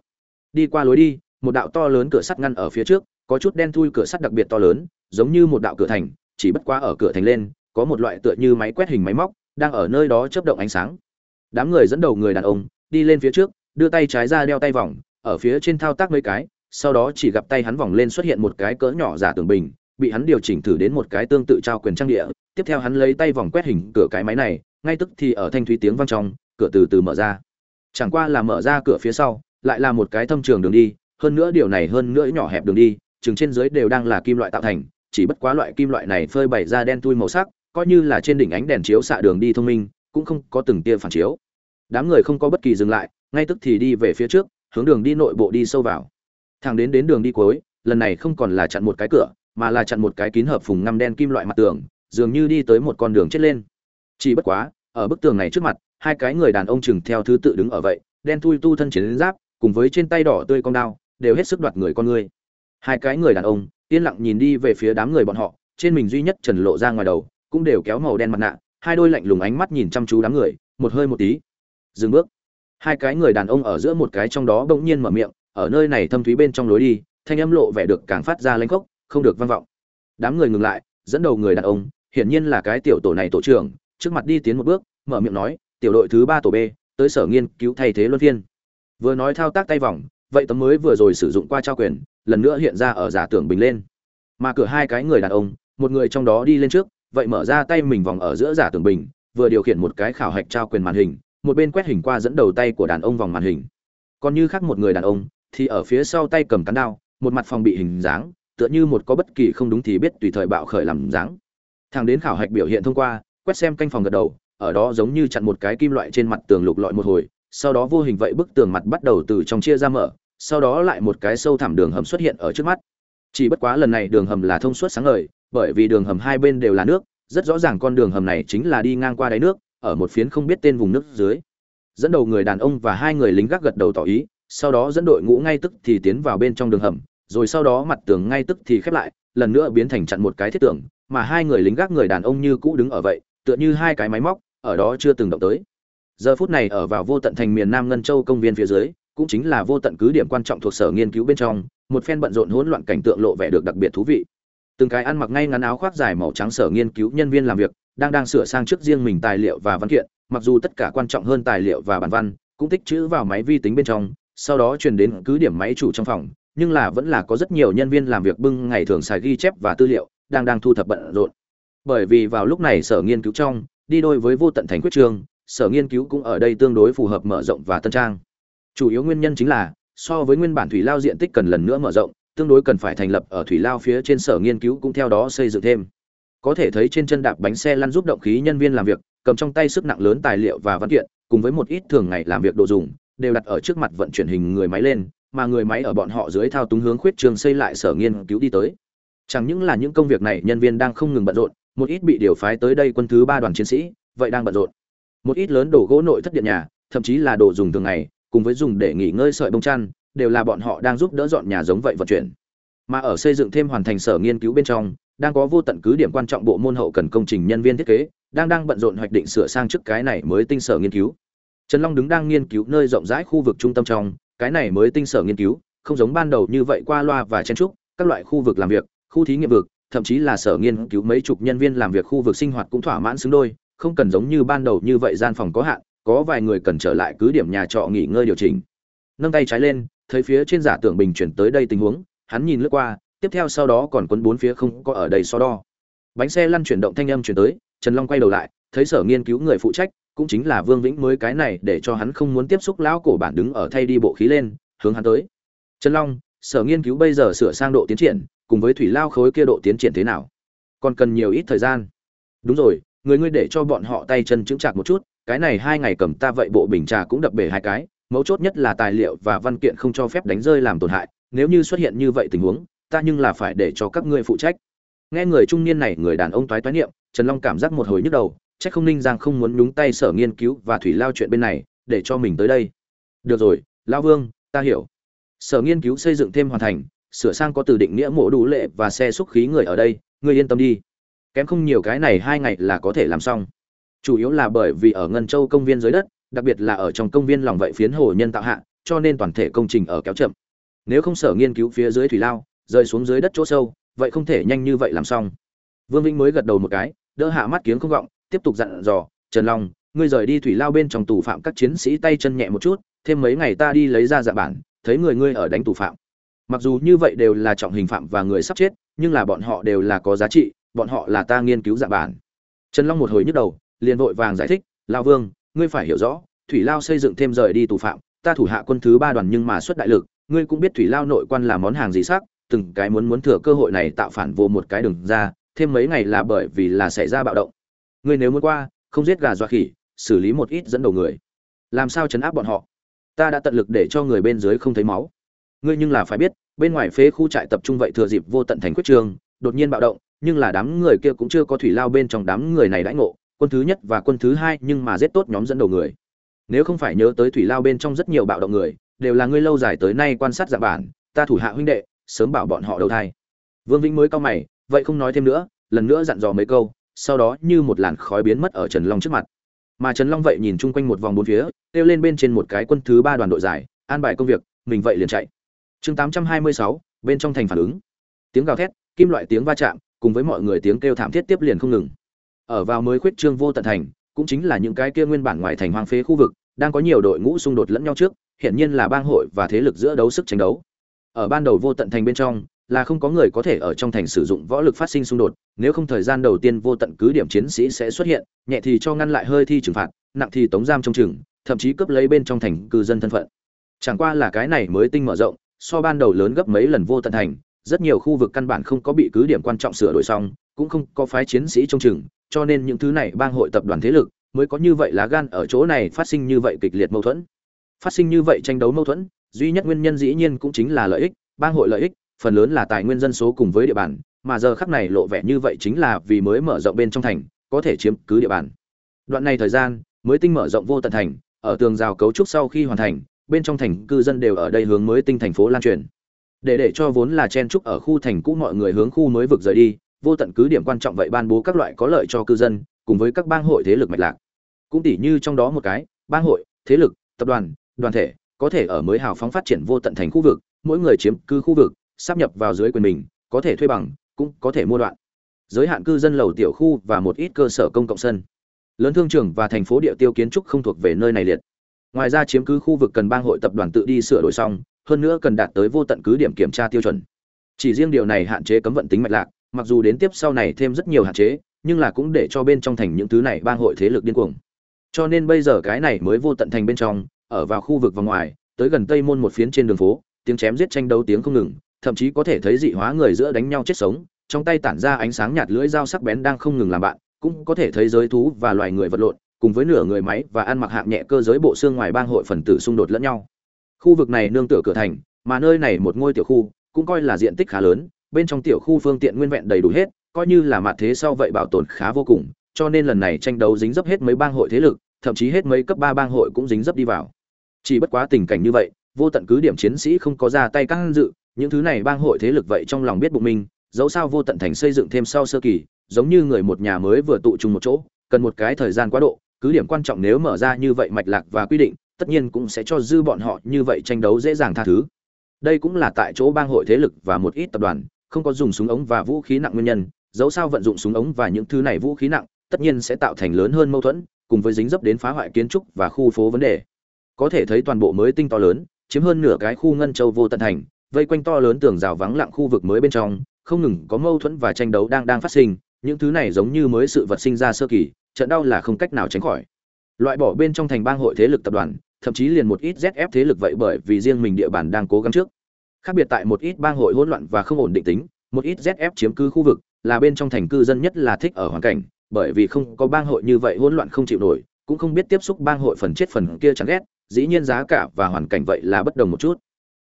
Đi qua lối đi một đạo to lớn cửa sắt ngăn ở phía trước có chút đen thui cửa sắt đặc biệt to lớn giống như một đạo cửa thành chỉ bất qua ở cửa thành lên có một loại tựa như máy quét hình máy móc, đang ở nơi đó chớp động ánh sáng. Đám người dẫn đầu người đàn ông đi lên phía trước, đưa tay trái ra đeo tay vòng, ở phía trên thao tác mấy cái, sau đó chỉ gặp tay hắn vòng lên xuất hiện một cái cỡ nhỏ giả tưởng bình, bị hắn điều chỉnh thử đến một cái tương tự trao quyền trang địa. Tiếp theo hắn lấy tay vòng quét hình cửa cái máy này, ngay tức thì ở thanh thúy tiếng vang trong, cửa từ từ mở ra. Chẳng qua là mở ra cửa phía sau, lại là một cái thâm trường đường đi, hơn nữa điều này hơn nữa nhỏ hẹp đường đi, chừng trên dưới đều đang là kim loại tạo thành, chỉ bất quá loại kim loại này phơi bày ra đen tui màu sắc coi như là trên đỉnh ánh đèn chiếu xạ đường đi thông minh, cũng không có từng tia phản chiếu. Đám người không có bất kỳ dừng lại, ngay tức thì đi về phía trước, hướng đường đi nội bộ đi sâu vào. Thẳng đến đến đường đi cuối, lần này không còn là chặn một cái cửa, mà là chặn một cái kín hợp phùng ngăm đen kim loại mặt tường, dường như đi tới một con đường chết lên. Chỉ bất quá, ở bức tường này trước mặt, hai cái người đàn ông chừng theo thứ tự đứng ở vậy, đen thui tu thân chiến giáp, cùng với trên tay đỏ tươi con đao, đều hết sức đoạt người con người. Hai cái người đàn ông, yên lặng nhìn đi về phía đám người bọn họ, trên mình duy nhất trần lộ ra ngoài đầu cũng đều kéo màu đen mặt nạ, hai đôi lạnh lùng ánh mắt nhìn chăm chú đám người, một hơi một tí. Dừng bước. Hai cái người đàn ông ở giữa một cái trong đó bỗng nhiên mở miệng, ở nơi này thâm thúy bên trong lối đi, thanh âm lộ vẻ được càng phát ra lãnh khốc, không được vang vọng. Đám người ngừng lại, dẫn đầu người đàn ông, hiển nhiên là cái tiểu tổ này tổ trưởng, trước mặt đi tiến một bước, mở miệng nói, tiểu đội thứ ba tổ b, tới sở nghiên cứu thay thế luân phiên. Vừa nói thao tác tay vòng, vậy tấm mới vừa rồi sử dụng qua trao quyền, lần nữa hiện ra ở giả tưởng bình lên. Mà cửa hai cái người đàn ông, một người trong đó đi lên trước vậy mở ra tay mình vòng ở giữa giả tường bình, vừa điều khiển một cái khảo hạch trao quyền màn hình, một bên quét hình qua dẫn đầu tay của đàn ông vòng màn hình. Còn như khác một người đàn ông, thì ở phía sau tay cầm cán đao, một mặt phòng bị hình dáng, tựa như một có bất kỳ không đúng thì biết tùy thời bạo khởi làm dáng. Thằng đến khảo hạch biểu hiện thông qua, quét xem canh phòng gật đầu, ở đó giống như chặn một cái kim loại trên mặt tường lục lọi một hồi, sau đó vô hình vậy bức tường mặt bắt đầu từ trong chia ra mở, sau đó lại một cái sâu thẳm đường hầm xuất hiện ở trước mắt. Chỉ bất quá lần này đường hầm là thông suốt sáng ngời bởi vì đường hầm hai bên đều là nước, rất rõ ràng con đường hầm này chính là đi ngang qua đáy nước, ở một phiến không biết tên vùng nước dưới. Dẫn đầu người đàn ông và hai người lính gác gật đầu tỏ ý, sau đó dẫn đội ngũ ngay tức thì tiến vào bên trong đường hầm, rồi sau đó mặt tường ngay tức thì khép lại, lần nữa biến thành chặn một cái thiết tường, mà hai người lính gác người đàn ông như cũ đứng ở vậy, tựa như hai cái máy móc, ở đó chưa từng động tới. Giờ phút này ở vào vô tận thành miền nam ngân châu công viên phía dưới, cũng chính là vô tận cứ điểm quan trọng thuộc sở nghiên cứu bên trong, một phen bận rộn hỗn loạn cảnh tượng lộ vẻ được đặc biệt thú vị từng cái ăn mặc ngay ngắn áo khoác dài màu trắng sở nghiên cứu nhân viên làm việc, đang đang sửa sang trước riêng mình tài liệu và văn kiện, mặc dù tất cả quan trọng hơn tài liệu và bản văn, cũng tích trữ vào máy vi tính bên trong, sau đó truyền đến cứ điểm máy chủ trong phòng, nhưng là vẫn là có rất nhiều nhân viên làm việc bưng ngày thường xài ghi chép và tư liệu, đang đang thu thập bận rộn. Bởi vì vào lúc này sở nghiên cứu trong, đi đôi với vô tận thành quyết trường, sở nghiên cứu cũng ở đây tương đối phù hợp mở rộng và tân trang. Chủ yếu nguyên nhân chính là, so với nguyên bản thủy lao diện tích cần lần nữa mở rộng tương đối cần phải thành lập ở thủy lao phía trên sở nghiên cứu cũng theo đó xây dựng thêm. Có thể thấy trên chân đạp bánh xe lăn giúp động khí nhân viên làm việc, cầm trong tay sức nặng lớn tài liệu và văn kiện, cùng với một ít thường ngày làm việc đồ dùng, đều đặt ở trước mặt vận chuyển hình người máy lên, mà người máy ở bọn họ dưới thao túng hướng khuyết trường xây lại sở nghiên cứu đi tới. Chẳng những là những công việc này nhân viên đang không ngừng bận rộn, một ít bị điều phái tới đây quân thứ ba đoàn chiến sĩ, vậy đang bận rộn. Một ít lớn đồ gỗ nội thất điện nhà, thậm chí là đồ dùng thường ngày, cùng với dùng để nghỉ ngơi sợi bông chăn đều là bọn họ đang giúp đỡ dọn nhà giống vậy vận chuyển. Mà ở xây dựng thêm hoàn thành sở nghiên cứu bên trong, đang có vô tận cứ điểm quan trọng bộ môn hậu cần công trình nhân viên thiết kế, đang đang bận rộn hoạch định sửa sang trước cái này mới tinh sở nghiên cứu. Trần long đứng đang nghiên cứu nơi rộng rãi khu vực trung tâm trong, cái này mới tinh sở nghiên cứu, không giống ban đầu như vậy qua loa và chen trúc, các loại khu vực làm việc, khu thí nghiệm vực, thậm chí là sở nghiên cứu mấy chục nhân viên làm việc khu vực sinh hoạt cũng thỏa mãn xứng đôi, không cần giống như ban đầu như vậy gian phòng có hạn, có vài người cần trở lại cứ điểm nhà trọ nghỉ ngơi điều chỉnh. Nâng tay trái lên thấy phía trên giả tưởng bình chuyển tới đây tình huống, hắn nhìn lướt qua, tiếp theo sau đó còn quấn bốn phía không có ở đây so đo. Bánh xe lăn chuyển động thanh âm chuyển tới, trần long quay đầu lại, thấy sở nghiên cứu người phụ trách, cũng chính là vương vĩnh mới cái này để cho hắn không muốn tiếp xúc lão cổ bản đứng ở thay đi bộ khí lên, hướng hắn tới. Trần long, sở nghiên cứu bây giờ sửa sang độ tiến triển, cùng với thủy lao khối kia độ tiến triển thế nào? Còn cần nhiều ít thời gian. Đúng rồi, người ngươi để cho bọn họ tay chân chứng chạc một chút, cái này hai ngày cầm ta vậy bộ bình trà cũng đập bể hai cái mấu chốt nhất là tài liệu và văn kiện không cho phép đánh rơi làm tổn hại, nếu như xuất hiện như vậy tình huống, ta nhưng là phải để cho các ngươi phụ trách. Nghe người trung niên này, người đàn ông toái toái niệm, trần long cảm giác một hồi nhức đầu trách không ninh giang không muốn nhúng tay sở nghiên cứu và thủy lao chuyện bên này, để cho mình tới đây. Được rồi, lao vương, ta hiểu. Sở nghiên cứu xây dựng thêm hoàn thành, sửa sang có từ định nghĩa mổ đủ lệ và xe xúc khí người ở đây, ngươi yên tâm đi. Kém không nhiều cái này hai ngày là có thể làm xong. Chủ yếu là bởi vì ở ngân châu công viên dưới đất đặc biệt là ở trong công viên lòng vậy phiến hồ nhân tạo hạ, cho nên toàn thể công trình ở kéo chậm. Nếu không sở nghiên cứu phía dưới thủy lao, rơi xuống dưới đất chỗ sâu, vậy không thể nhanh như vậy làm xong. Vương vĩnh mới gật đầu một cái, đỡ hạ mắt kiếng không vọng tiếp tục dặn dò, trần long, ngươi rời đi thủy lao bên trong tù phạm các chiến sĩ tay chân nhẹ một chút, thêm mấy ngày ta đi lấy ra dạ bản, thấy người ngươi ở đánh tù phạm. Mặc dù như vậy đều là trọng hình phạm và người sắp chết, nhưng là bọn họ đều là có giá trị, bọn họ là ta nghiên cứu dạ bản. Trần long một hồi nhức đầu, liền vội vàng giải thích, Lão vương ngươi phải hiểu rõ, thủy lao xây dựng thêm rời đi tù phạm, ta thủ hạ quân thứ ba đoàn nhưng mà xuất đại lực, ngươi cũng biết thủy lao nội quan là món hàng gì sắc, từng cái muốn muốn thừa cơ hội này tạo phản vô một cái đường ra, thêm mấy ngày là bởi vì là xảy ra bạo động. Ngươi nếu muốn qua, không giết gà dọa khỉ, xử lý một ít dẫn đầu người. Làm sao chấn áp bọn họ? Ta đã tận lực để cho người bên dưới không thấy máu. Ngươi nhưng là phải biết, bên ngoài phế khu trại tập trung vậy thừa dịp vô tận thành quyết trường, đột nhiên bạo động, nhưng là đám người kia cũng chưa có thủy lao bên trong đám người này đãi ngộ quân thứ nhất và quân thứ hai nhưng mà giết tốt nhóm dẫn đầu người. Nếu không phải nhớ tới thủy lao bên trong rất nhiều bạo động người, đều là ngươi lâu dài tới nay quan sát dạng bản, ta thủ hạ huynh đệ, sớm bảo bọn họ đầu thai. Vương vĩnh mới cao mày, vậy không nói thêm nữa, lần nữa dặn dò mấy câu, sau đó như một làn khói biến mất ở trần long trước mặt. Mà trần long vậy nhìn chung quanh một vòng bốn phía, kêu lên bên trên một cái quân thứ ba đoàn đội giải, an bài công việc, mình vậy liền chạy. Chương tám trăm hai mươi sáu, bên trong thành phản ứng. Tiếng gào thét, kim loại tiếng va chạm, cùng với mọi người tiếng kêu thảm thiết tiếp liền không ngừng ở vào mới khuyết trương vô tận thành, cũng chính là những cái kia nguyên bản ngoài thành hoang phế khu vực, đang có nhiều đội ngũ xung đột lẫn nhau trước, hiển nhiên là bang hội và thế lực giữa đấu sức tranh đấu ở ban đầu vô tận thành bên trong, là không có người có thể ở trong thành sử dụng võ lực phát sinh xung đột, nếu không thời gian đầu tiên vô tận cứ điểm chiến sĩ sẽ xuất hiện, nhẹ thì cho ngăn lại hơi thi trừng phạt, nặng thì tống giam trong trường thậm chí cướp lấy bên trong thành cư dân thân phận chẳng qua là cái này mới tinh mở rộng, so ban đầu lớn gấp mấy lần vô tận thành, rất nhiều khu vực căn bản không có bị cứ điểm quan trọng sửa đổi xong, cũng không có phái chiến sĩ trong trường cho nên những thứ này bang hội tập đoàn thế lực mới có như vậy lá gan ở chỗ này phát sinh như vậy kịch liệt mâu thuẫn. Phát sinh như vậy tranh đấu mâu thuẫn, duy nhất nguyên nhân dĩ nhiên cũng chính là lợi ích, bang hội lợi ích, phần lớn là tài nguyên dân số cùng với địa bàn, mà giờ khắc này lộ vẻ như vậy chính là vì mới mở rộng bên trong thành, có thể chiếm cứ địa bàn. Đoạn này thời gian, mới tinh mở rộng vô tận thành, ở tường rào cấu trúc sau khi hoàn thành, bên trong thành cư dân đều ở đây hướng mới tinh thành phố lan truyền. Để để cho vốn là chen trúc ở khu thành cũ mọi người hướng khu mới vực rời đi vô tận cứ điểm quan trọng vậy ban bố các loại có lợi cho cư dân, cùng với các bang hội thế lực mạch lạc. Cũng tỉ như trong đó một cái, bang hội, thế lực, tập đoàn đoàn thể, có thể ở mới hào phóng phát triển vô tận thành khu vực, mỗi người chiếm cư khu vực sắp nhập vào dưới quyền mình, có thể thuê bằng, cũng có thể mua đoạn. Giới hạn cư dân lầu tiểu khu và một ít cơ sở công cộng sân. Lớn thương trường và thành phố địa tiêu kiến trúc không thuộc về nơi này liệt. Ngoài ra chiếm cứ khu vực cần bang hội tập đoàn tự đi sửa đổi xong, hơn nữa cần đạt tới vô tận cứ điểm kiểm tra tiêu chuẩn. Chỉ riêng điều này hạn chế cấm vận tính mạch lạc mặc dù đến tiếp sau này thêm rất nhiều hạn chế, nhưng là cũng để cho bên trong thành những thứ này bang hội thế lực điên cuồng. Cho nên bây giờ cái này mới vô tận thành bên trong, ở vào khu vực và ngoài, tới gần tây môn một phiến trên đường phố, tiếng chém giết tranh đấu tiếng không ngừng, thậm chí có thể thấy dị hóa người giữa đánh nhau chết sống, trong tay tản ra ánh sáng nhạt lưỡi dao sắc bén đang không ngừng làm bạn, cũng có thể thấy giới thú và loài người vật lộn, cùng với nửa người máy và ăn mặc hạng nhẹ cơ giới bộ xương ngoài bang hội phần tử xung đột lẫn nhau. Khu vực này nương tựa cửa thành, mà nơi này một ngôi tiểu khu, cũng coi là diện tích khá lớn bên trong tiểu khu phương tiện nguyên vẹn đầy đủ hết, coi như là mặt thế sau vậy bảo tồn khá vô cùng, cho nên lần này tranh đấu dính dấp hết mấy bang hội thế lực, thậm chí hết mấy cấp ba bang hội cũng dính dấp đi vào. Chỉ bất quá tình cảnh như vậy, vô tận cứ điểm chiến sĩ không có ra tay căng dự, những thứ này bang hội thế lực vậy trong lòng biết bụng mình, dẫu sao vô tận thành xây dựng thêm sau sơ kỳ, giống như người một nhà mới vừa tụ chung một chỗ, cần một cái thời gian quá độ, cứ điểm quan trọng nếu mở ra như vậy mạch lạc và quy định, tất nhiên cũng sẽ cho dư bọn họ như vậy tranh đấu dễ dàng tha thứ. Đây cũng là tại chỗ bang hội thế lực và một ít tập đoàn không có dùng súng ống và vũ khí nặng nguyên nhân, dẫu sao vận dụng súng ống và những thứ này vũ khí nặng, tất nhiên sẽ tạo thành lớn hơn mâu thuẫn, cùng với dính dấp đến phá hoại kiến trúc và khu phố vấn đề có thể thấy toàn bộ mới tinh to lớn, chiếm hơn nửa cái khu ngân châu vô tận thành, vây quanh to lớn tường rào vắng lặng khu vực mới bên trong, không ngừng có mâu thuẫn và tranh đấu đang đang phát sinh, những thứ này giống như mới sự vật sinh ra sơ kỳ, trận đau là không cách nào tránh khỏi loại bỏ bên trong thành bang hội thế lực tập đoàn, thậm chí liền một ít ZF thế lực vậy bởi vì riêng mình địa bàn đang cố gắng trước. Khác biệt tại một ít bang hội hỗn loạn và không ổn định tính, một ít ZF chiếm cứ khu vực, là bên trong thành cư dân nhất là thích ở hoàn cảnh, bởi vì không có bang hội như vậy hỗn loạn không chịu nổi, cũng không biết tiếp xúc bang hội phần chết phần kia chẳng ghét, dĩ nhiên giá cả và hoàn cảnh vậy là bất đồng một chút.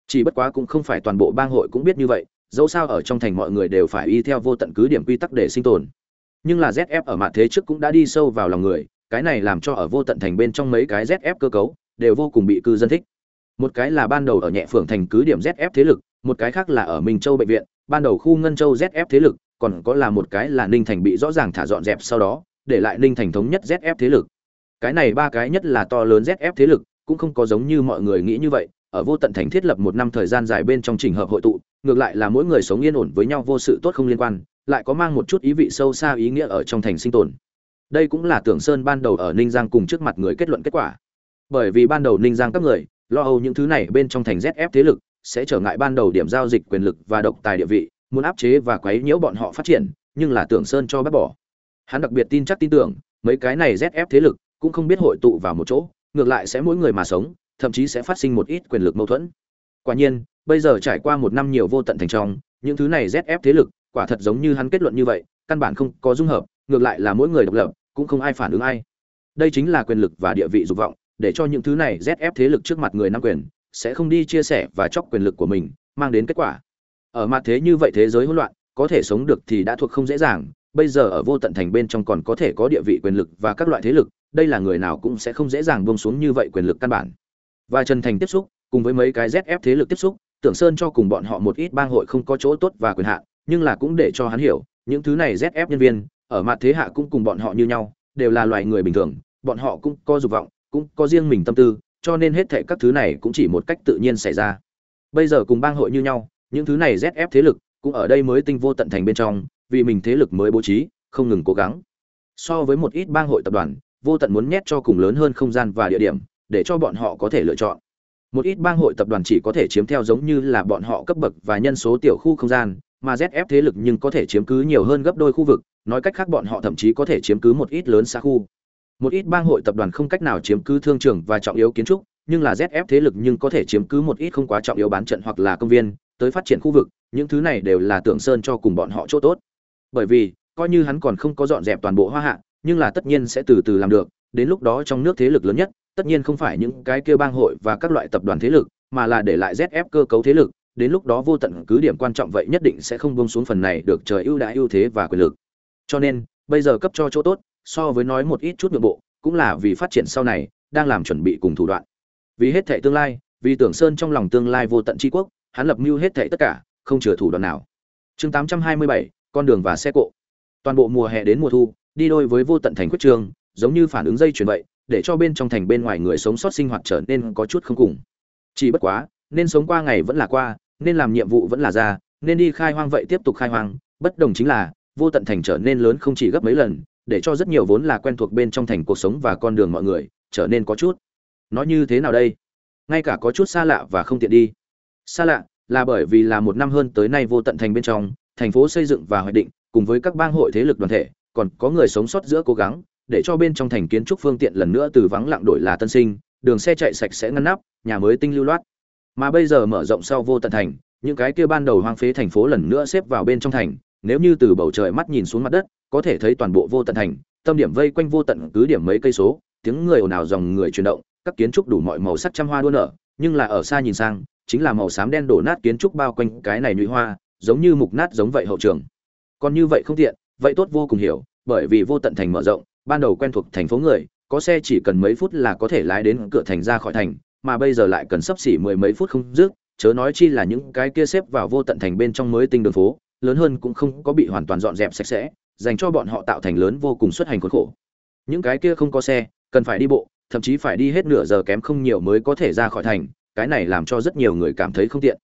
Chỉ bất quá cũng không phải toàn bộ bang hội cũng biết như vậy, dẫu sao ở trong thành mọi người đều phải y theo vô tận cứ điểm quy tắc để sinh tồn. Nhưng là ZF ở mặt thế trước cũng đã đi sâu vào lòng người, cái này làm cho ở vô tận thành bên trong mấy cái ZF cơ cấu, đều vô cùng bị cư dân thích một cái là ban đầu ở nhẹ phường thành cứ điểm zf thế lực, một cái khác là ở minh châu bệnh viện, ban đầu khu ngân châu zf thế lực, còn có là một cái là ninh thành bị rõ ràng thả dọn dẹp sau đó, để lại ninh thành thống nhất zf thế lực. Cái này ba cái nhất là to lớn zf thế lực, cũng không có giống như mọi người nghĩ như vậy, ở vô tận thành thiết lập một năm thời gian dài bên trong trình hợp hội tụ, ngược lại là mỗi người sống yên ổn với nhau vô sự tốt không liên quan, lại có mang một chút ý vị sâu xa ý nghĩa ở trong thành sinh tồn. Đây cũng là tưởng sơn ban đầu ở ninh giang cùng trước mặt người kết luận kết quả. Bởi vì ban đầu ninh giang các người lo âu những thứ này bên trong thành zf thế lực sẽ trở ngại ban đầu điểm giao dịch quyền lực và độc tài địa vị, muốn áp chế và quấy nhiễu bọn họ phát triển, nhưng là tưởng sơn cho bác bỏ. Hắn đặc biệt tin chắc tin tưởng, mấy cái này zf thế lực cũng không biết hội tụ vào một chỗ, ngược lại sẽ mỗi người mà sống, thậm chí sẽ phát sinh một ít quyền lực mâu thuẫn. Quả nhiên, bây giờ trải qua một năm nhiều vô tận thành trong những thứ này zf thế lực quả thật giống như hắn kết luận như vậy, căn bản không có dung hợp, ngược lại là mỗi người độc lập, cũng không ai phản ứng ai. Đây chính là quyền lực và địa vị dục vọng để cho những thứ này ZF thế lực trước mặt người nắm quyền, sẽ không đi chia sẻ và chọc quyền lực của mình, mang đến kết quả. Ở mặt thế như vậy thế giới hỗn loạn, có thể sống được thì đã thuộc không dễ dàng, bây giờ ở vô tận thành bên trong còn có thể có địa vị quyền lực và các loại thế lực, đây là người nào cũng sẽ không dễ dàng buông xuống như vậy quyền lực căn bản. Và Trần Thành tiếp xúc, cùng với mấy cái ZF thế lực tiếp xúc, Tưởng Sơn cho cùng bọn họ một ít bang hội không có chỗ tốt và quyền hạn, nhưng là cũng để cho hắn hiểu, những thứ này ZF nhân viên, ở mặt thế hạ cũng cùng bọn họ như nhau, đều là loài người bình thường, bọn họ cũng có dục vọng, cũng có riêng mình tâm tư, cho nên hết thệ các thứ này cũng chỉ một cách tự nhiên xảy ra. Bây giờ cùng bang hội như nhau, những thứ này rét ép thế lực cũng ở đây mới tinh vô tận thành bên trong, vì mình thế lực mới bố trí, không ngừng cố gắng. So với một ít bang hội tập đoàn, vô tận muốn nhét cho cùng lớn hơn không gian và địa điểm, để cho bọn họ có thể lựa chọn. Một ít bang hội tập đoàn chỉ có thể chiếm theo giống như là bọn họ cấp bậc và nhân số tiểu khu không gian, mà zf thế lực nhưng có thể chiếm cứ nhiều hơn gấp đôi khu vực, nói cách khác bọn họ thậm chí có thể chiếm cứ một ít lớn xa khu một ít bang hội tập đoàn không cách nào chiếm cứ thương trường và trọng yếu kiến trúc, nhưng là zf thế lực nhưng có thể chiếm cứ một ít không quá trọng yếu bán trận hoặc là công viên, tới phát triển khu vực, những thứ này đều là tưởng sơn cho cùng bọn họ chỗ tốt. Bởi vì, coi như hắn còn không có dọn dẹp toàn bộ hoa hạ, nhưng là tất nhiên sẽ từ từ làm được, đến lúc đó trong nước thế lực lớn nhất, tất nhiên không phải những cái kia bang hội và các loại tập đoàn thế lực, mà là để lại zf cơ cấu thế lực, đến lúc đó vô tận cứ điểm quan trọng vậy nhất định sẽ không bông xuống phần này được trời ưu đãi ưu thế và quyền lực. Cho nên, bây giờ cấp cho chỗ tốt so với nói một ít chút nội bộ cũng là vì phát triển sau này đang làm chuẩn bị cùng thủ đoạn. Vì hết thảy tương lai vì tưởng sơn trong lòng tương lai vô tận tri quốc hắn lập mưu hết thảy tất cả không chừa thủ đoạn nào. Chương 827, con đường và xe cộ. Toàn bộ mùa hè đến mùa thu đi đôi với vô tận thành quyết trường giống như phản ứng dây chuyển vậy để cho bên trong thành bên ngoài người sống sót sinh hoạt trở nên có chút không cùng. Chỉ bất quá nên sống qua ngày vẫn là qua nên làm nhiệm vụ vẫn là ra nên đi khai hoang vậy tiếp tục khai hoang bất đồng chính là vô tận thành trở nên lớn không chỉ gấp mấy lần để cho rất nhiều vốn là quen thuộc bên trong thành cuộc sống và con đường mọi người trở nên có chút. Nói như thế nào đây? Ngay cả có chút xa lạ và không tiện đi. Xa lạ là bởi vì là một năm hơn tới nay vô tận thành bên trong, thành phố xây dựng và hoạch định cùng với các bang hội thế lực đoàn thể, còn có người sống sót giữa cố gắng, để cho bên trong thành kiến trúc phương tiện lần nữa từ vắng lặng đổi là tân sinh, đường xe chạy sạch sẽ ngăn nắp, nhà mới tinh lưu loát. Mà bây giờ mở rộng sau vô tận thành, những cái kia ban đầu hoang phế thành phố lần nữa xếp vào bên trong thành nếu như từ bầu trời mắt nhìn xuống mặt đất, có thể thấy toàn bộ vô tận thành, tâm điểm vây quanh vô tận cứ điểm mấy cây số, tiếng người ồn ào dòng người chuyển động, các kiến trúc đủ mọi màu sắc trăm hoa đua nở, nhưng là ở xa nhìn sang, chính là màu xám đen đổ nát kiến trúc bao quanh cái này nhụy hoa, giống như mục nát giống vậy hậu trường. Còn như vậy không tiện, vậy tốt vô cùng hiểu, bởi vì vô tận thành mở rộng, ban đầu quen thuộc thành phố người, có xe chỉ cần mấy phút là có thể lái đến cửa thành ra khỏi thành, mà bây giờ lại cần sắp xỉ mười mấy phút không dứt, chớ nói chi là những cái kia xếp vào vô tận thành bên trong mới tinh đường phố lớn hơn cũng không có bị hoàn toàn dọn dẹp sạch sẽ, dành cho bọn họ tạo thành lớn vô cùng xuất hành khốn khổ. Những cái kia không có xe, cần phải đi bộ, thậm chí phải đi hết nửa giờ kém không nhiều mới có thể ra khỏi thành, cái này làm cho rất nhiều người cảm thấy không tiện.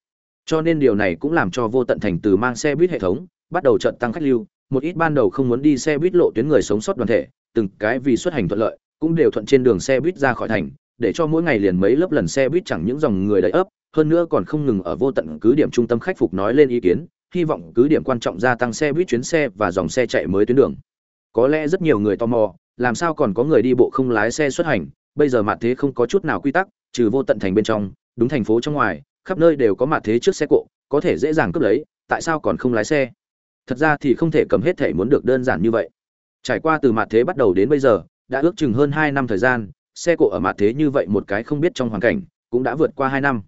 Cho nên điều này cũng làm cho vô tận thành từ mang xe buýt hệ thống, bắt đầu trận tăng khách lưu, một ít ban đầu không muốn đi xe buýt lộ tuyến người sống sót đoàn thể, từng cái vì xuất hành thuận lợi, cũng đều thuận trên đường xe buýt ra khỏi thành, để cho mỗi ngày liền mấy lớp lần xe buýt chẳng những dòng người đầy ấp, hơn nữa còn không ngừng ở vô tận cứ điểm trung tâm khách phục nói lên ý kiến hy vọng cứ điểm quan trọng gia tăng xe buýt chuyến xe và dòng xe chạy mới tuyến đường. Có lẽ rất nhiều người tò mò, làm sao còn có người đi bộ không lái xe xuất hành, bây giờ mặt thế không có chút nào quy tắc, trừ vô tận thành bên trong, đúng thành phố trong ngoài, khắp nơi đều có mặt thế trước xe cộ, có thể dễ dàng cướp lấy, tại sao còn không lái xe? Thật ra thì không thể cầm hết thể muốn được đơn giản như vậy. Trải qua từ mặt thế bắt đầu đến bây giờ, đã ước chừng hơn hai năm thời gian, xe cộ ở mặt thế như vậy một cái không biết trong hoàn cảnh, cũng đã vượt qua hai năm.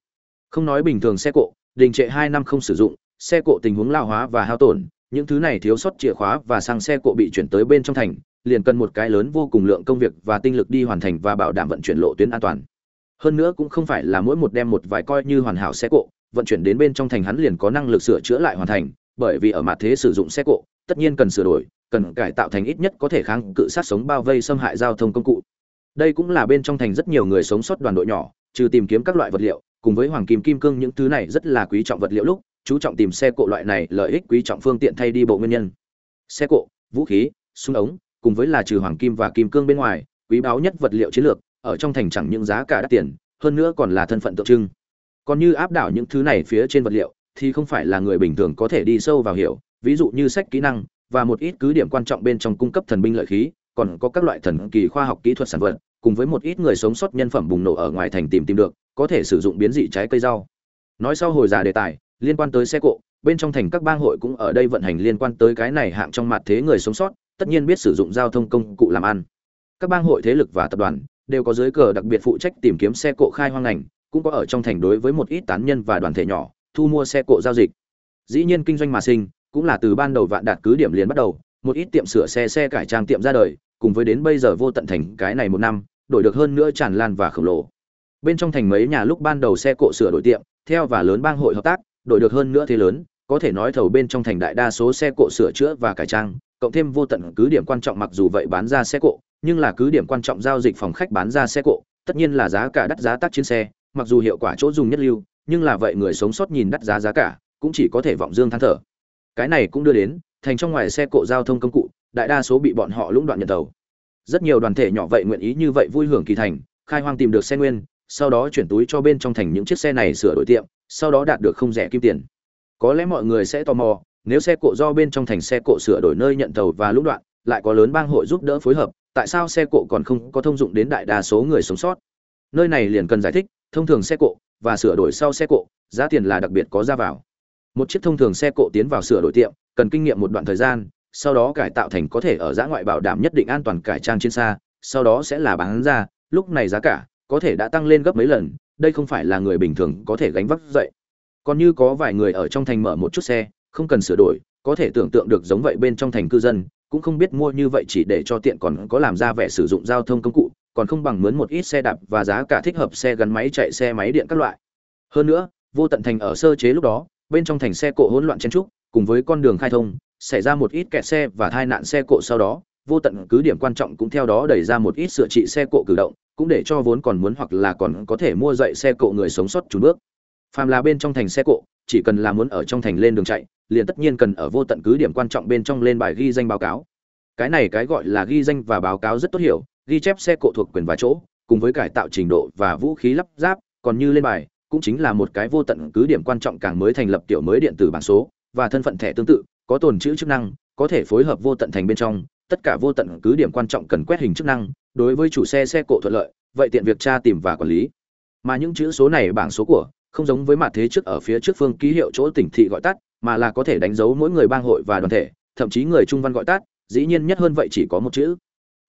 Không nói bình thường xe cộ, đình trệ hai năm không sử dụng xe cộ tình huống lao hóa và hao tổn, những thứ này thiếu sót chìa khóa và xăng xe cộ bị chuyển tới bên trong thành, liền cần một cái lớn vô cùng lượng công việc và tinh lực đi hoàn thành và bảo đảm vận chuyển lộ tuyến an toàn. Hơn nữa cũng không phải là mỗi một đem một vài coi như hoàn hảo xe cộ, vận chuyển đến bên trong thành hắn liền có năng lực sửa chữa lại hoàn thành, bởi vì ở mặt thế sử dụng xe cộ, tất nhiên cần sửa đổi, cần cải tạo thành ít nhất có thể kháng cự sát sống bao vây xâm hại giao thông công cụ. Đây cũng là bên trong thành rất nhiều người sống sót đoàn đội nhỏ, trừ tìm kiếm các loại vật liệu, cùng với hoàng kim kim cương những thứ này rất là quý trọng vật liệu lúc chú trọng tìm xe cộ loại này lợi ích quý trọng phương tiện thay đi bộ nguyên nhân. Xe cộ, vũ khí, súng ống, cùng với là trừ hoàng kim và kim cương bên ngoài, quý báu nhất vật liệu chiến lược, ở trong thành chẳng những giá cả đắt tiền, hơn nữa còn là thân phận tượng trưng. Còn như áp đảo những thứ này phía trên vật liệu, thì không phải là người bình thường có thể đi sâu vào hiểu, ví dụ như sách kỹ năng, và một ít cứ điểm quan trọng bên trong cung cấp thần binh lợi khí, còn có các loại thần kỳ khoa học kỹ thuật sản vật, cùng với một ít người sống sót nhân phẩm bùng nổ ở ngoài thành tìm tìm được, có thể sử dụng biến dị trái cây rau. Nói sau hồi già đề tài liên quan tới xe cộ, bên trong thành các bang hội cũng ở đây vận hành liên quan tới cái này hạng trong mặt thế người sống sót, tất nhiên biết sử dụng giao thông công cụ làm ăn. Các bang hội thế lực và tập đoàn đều có dưới cờ đặc biệt phụ trách tìm kiếm xe cộ khai hoang ngành, cũng có ở trong thành đối với một ít tán nhân và đoàn thể nhỏ, thu mua xe cộ giao dịch. Dĩ nhiên kinh doanh mà sinh, cũng là từ ban đầu vạn đạt cứ điểm liền bắt đầu, một ít tiệm sửa xe xe cải trang tiệm ra đời, cùng với đến bây giờ vô tận thành cái này một năm, đổi được hơn nữa tràn lan và khổng lồ. Bên trong thành mấy nhà lúc ban đầu xe cộ sửa đổi tiệm, theo và lớn bang hội hợp tác đổi được hơn nữa thế lớn, có thể nói thầu bên trong thành đại đa số xe cộ sửa chữa và cải trang, cộng thêm vô tận cứ điểm quan trọng mặc dù vậy bán ra xe cộ, nhưng là cứ điểm quan trọng giao dịch phòng khách bán ra xe cộ, tất nhiên là giá cả đắt giá tác chiến xe, mặc dù hiệu quả chỗ dùng nhất lưu, nhưng là vậy người sống sót nhìn đắt giá giá cả, cũng chỉ có thể vọng dương than thở. Cái này cũng đưa đến, thành trong ngoài xe cộ giao thông công cụ, đại đa số bị bọn họ lũng đoạn nhận tàu rất nhiều đoàn thể nhỏ vậy nguyện ý như vậy vui hưởng kỳ thành, khai hoang tìm được xe nguyên sau đó chuyển túi cho bên trong thành những chiếc xe này sửa đổi tiệm, sau đó đạt được không rẻ kim tiền. Có lẽ mọi người sẽ tò mò, nếu xe cộ do bên trong thành xe cộ sửa đổi nơi nhận tàu và lũng đoạn, lại có lớn bang hội giúp đỡ phối hợp, tại sao xe cộ còn không có thông dụng đến đại đa số người sống sót? Nơi này liền cần giải thích, thông thường xe cộ và sửa đổi sau xe cộ, giá tiền là đặc biệt có ra vào. Một chiếc thông thường xe cộ tiến vào sửa đổi tiệm, cần kinh nghiệm một đoạn thời gian, sau đó cải tạo thành có thể ở giã ngoại bảo đảm nhất định an toàn cải trang trên xa, sau đó sẽ là bán ra, lúc này giá cả có thể đã tăng lên gấp mấy lần, đây không phải là người bình thường có thể gánh vác dậy. Còn như có vài người ở trong thành mở một chút xe, không cần sửa đổi, có thể tưởng tượng được giống vậy bên trong thành cư dân, cũng không biết mua như vậy chỉ để cho tiện còn có làm ra vẻ sử dụng giao thông công cụ, còn không bằng mướn một ít xe đạp và giá cả thích hợp xe gắn máy, chạy xe máy điện các loại. Hơn nữa, vô tận thành ở sơ chế lúc đó, bên trong thành xe cộ hỗn loạn chen trúc, cùng với con đường khai thông, xảy ra một ít kẹt xe và tai nạn xe cộ sau đó, vô tận cứ điểm quan trọng cũng theo đó đẩy ra một ít sửa trị xe cộ cử động cũng để cho vốn còn muốn hoặc là còn có thể mua dậy xe cộ người sống sót trùn bước. Phàm là bên trong thành xe cộ, chỉ cần là muốn ở trong thành lên đường chạy, liền tất nhiên cần ở vô tận cứ điểm quan trọng bên trong lên bài ghi danh báo cáo. Cái này cái gọi là ghi danh và báo cáo rất tốt hiểu, ghi chép xe cộ thuộc quyền và chỗ, cùng với cải tạo trình độ và vũ khí lắp ráp, còn như lên bài, cũng chính là một cái vô tận cứ điểm quan trọng càng mới thành lập tiểu mới điện tử bảng số, và thân phận thẻ tương tự, có tồn chữ chức năng, có thể phối hợp vô tận thành bên trong, tất cả vô tận cứ điểm quan trọng cần quét hình chức năng đối với chủ xe xe cộ thuận lợi, vậy tiện việc tra tìm và quản lý. Mà những chữ số này bảng số của, không giống với mặt thế trước ở phía trước phương ký hiệu chỗ tỉnh thị gọi tắt, mà là có thể đánh dấu mỗi người bang hội và đoàn thể, thậm chí người trung văn gọi tắt, dĩ nhiên nhất hơn vậy chỉ có một chữ.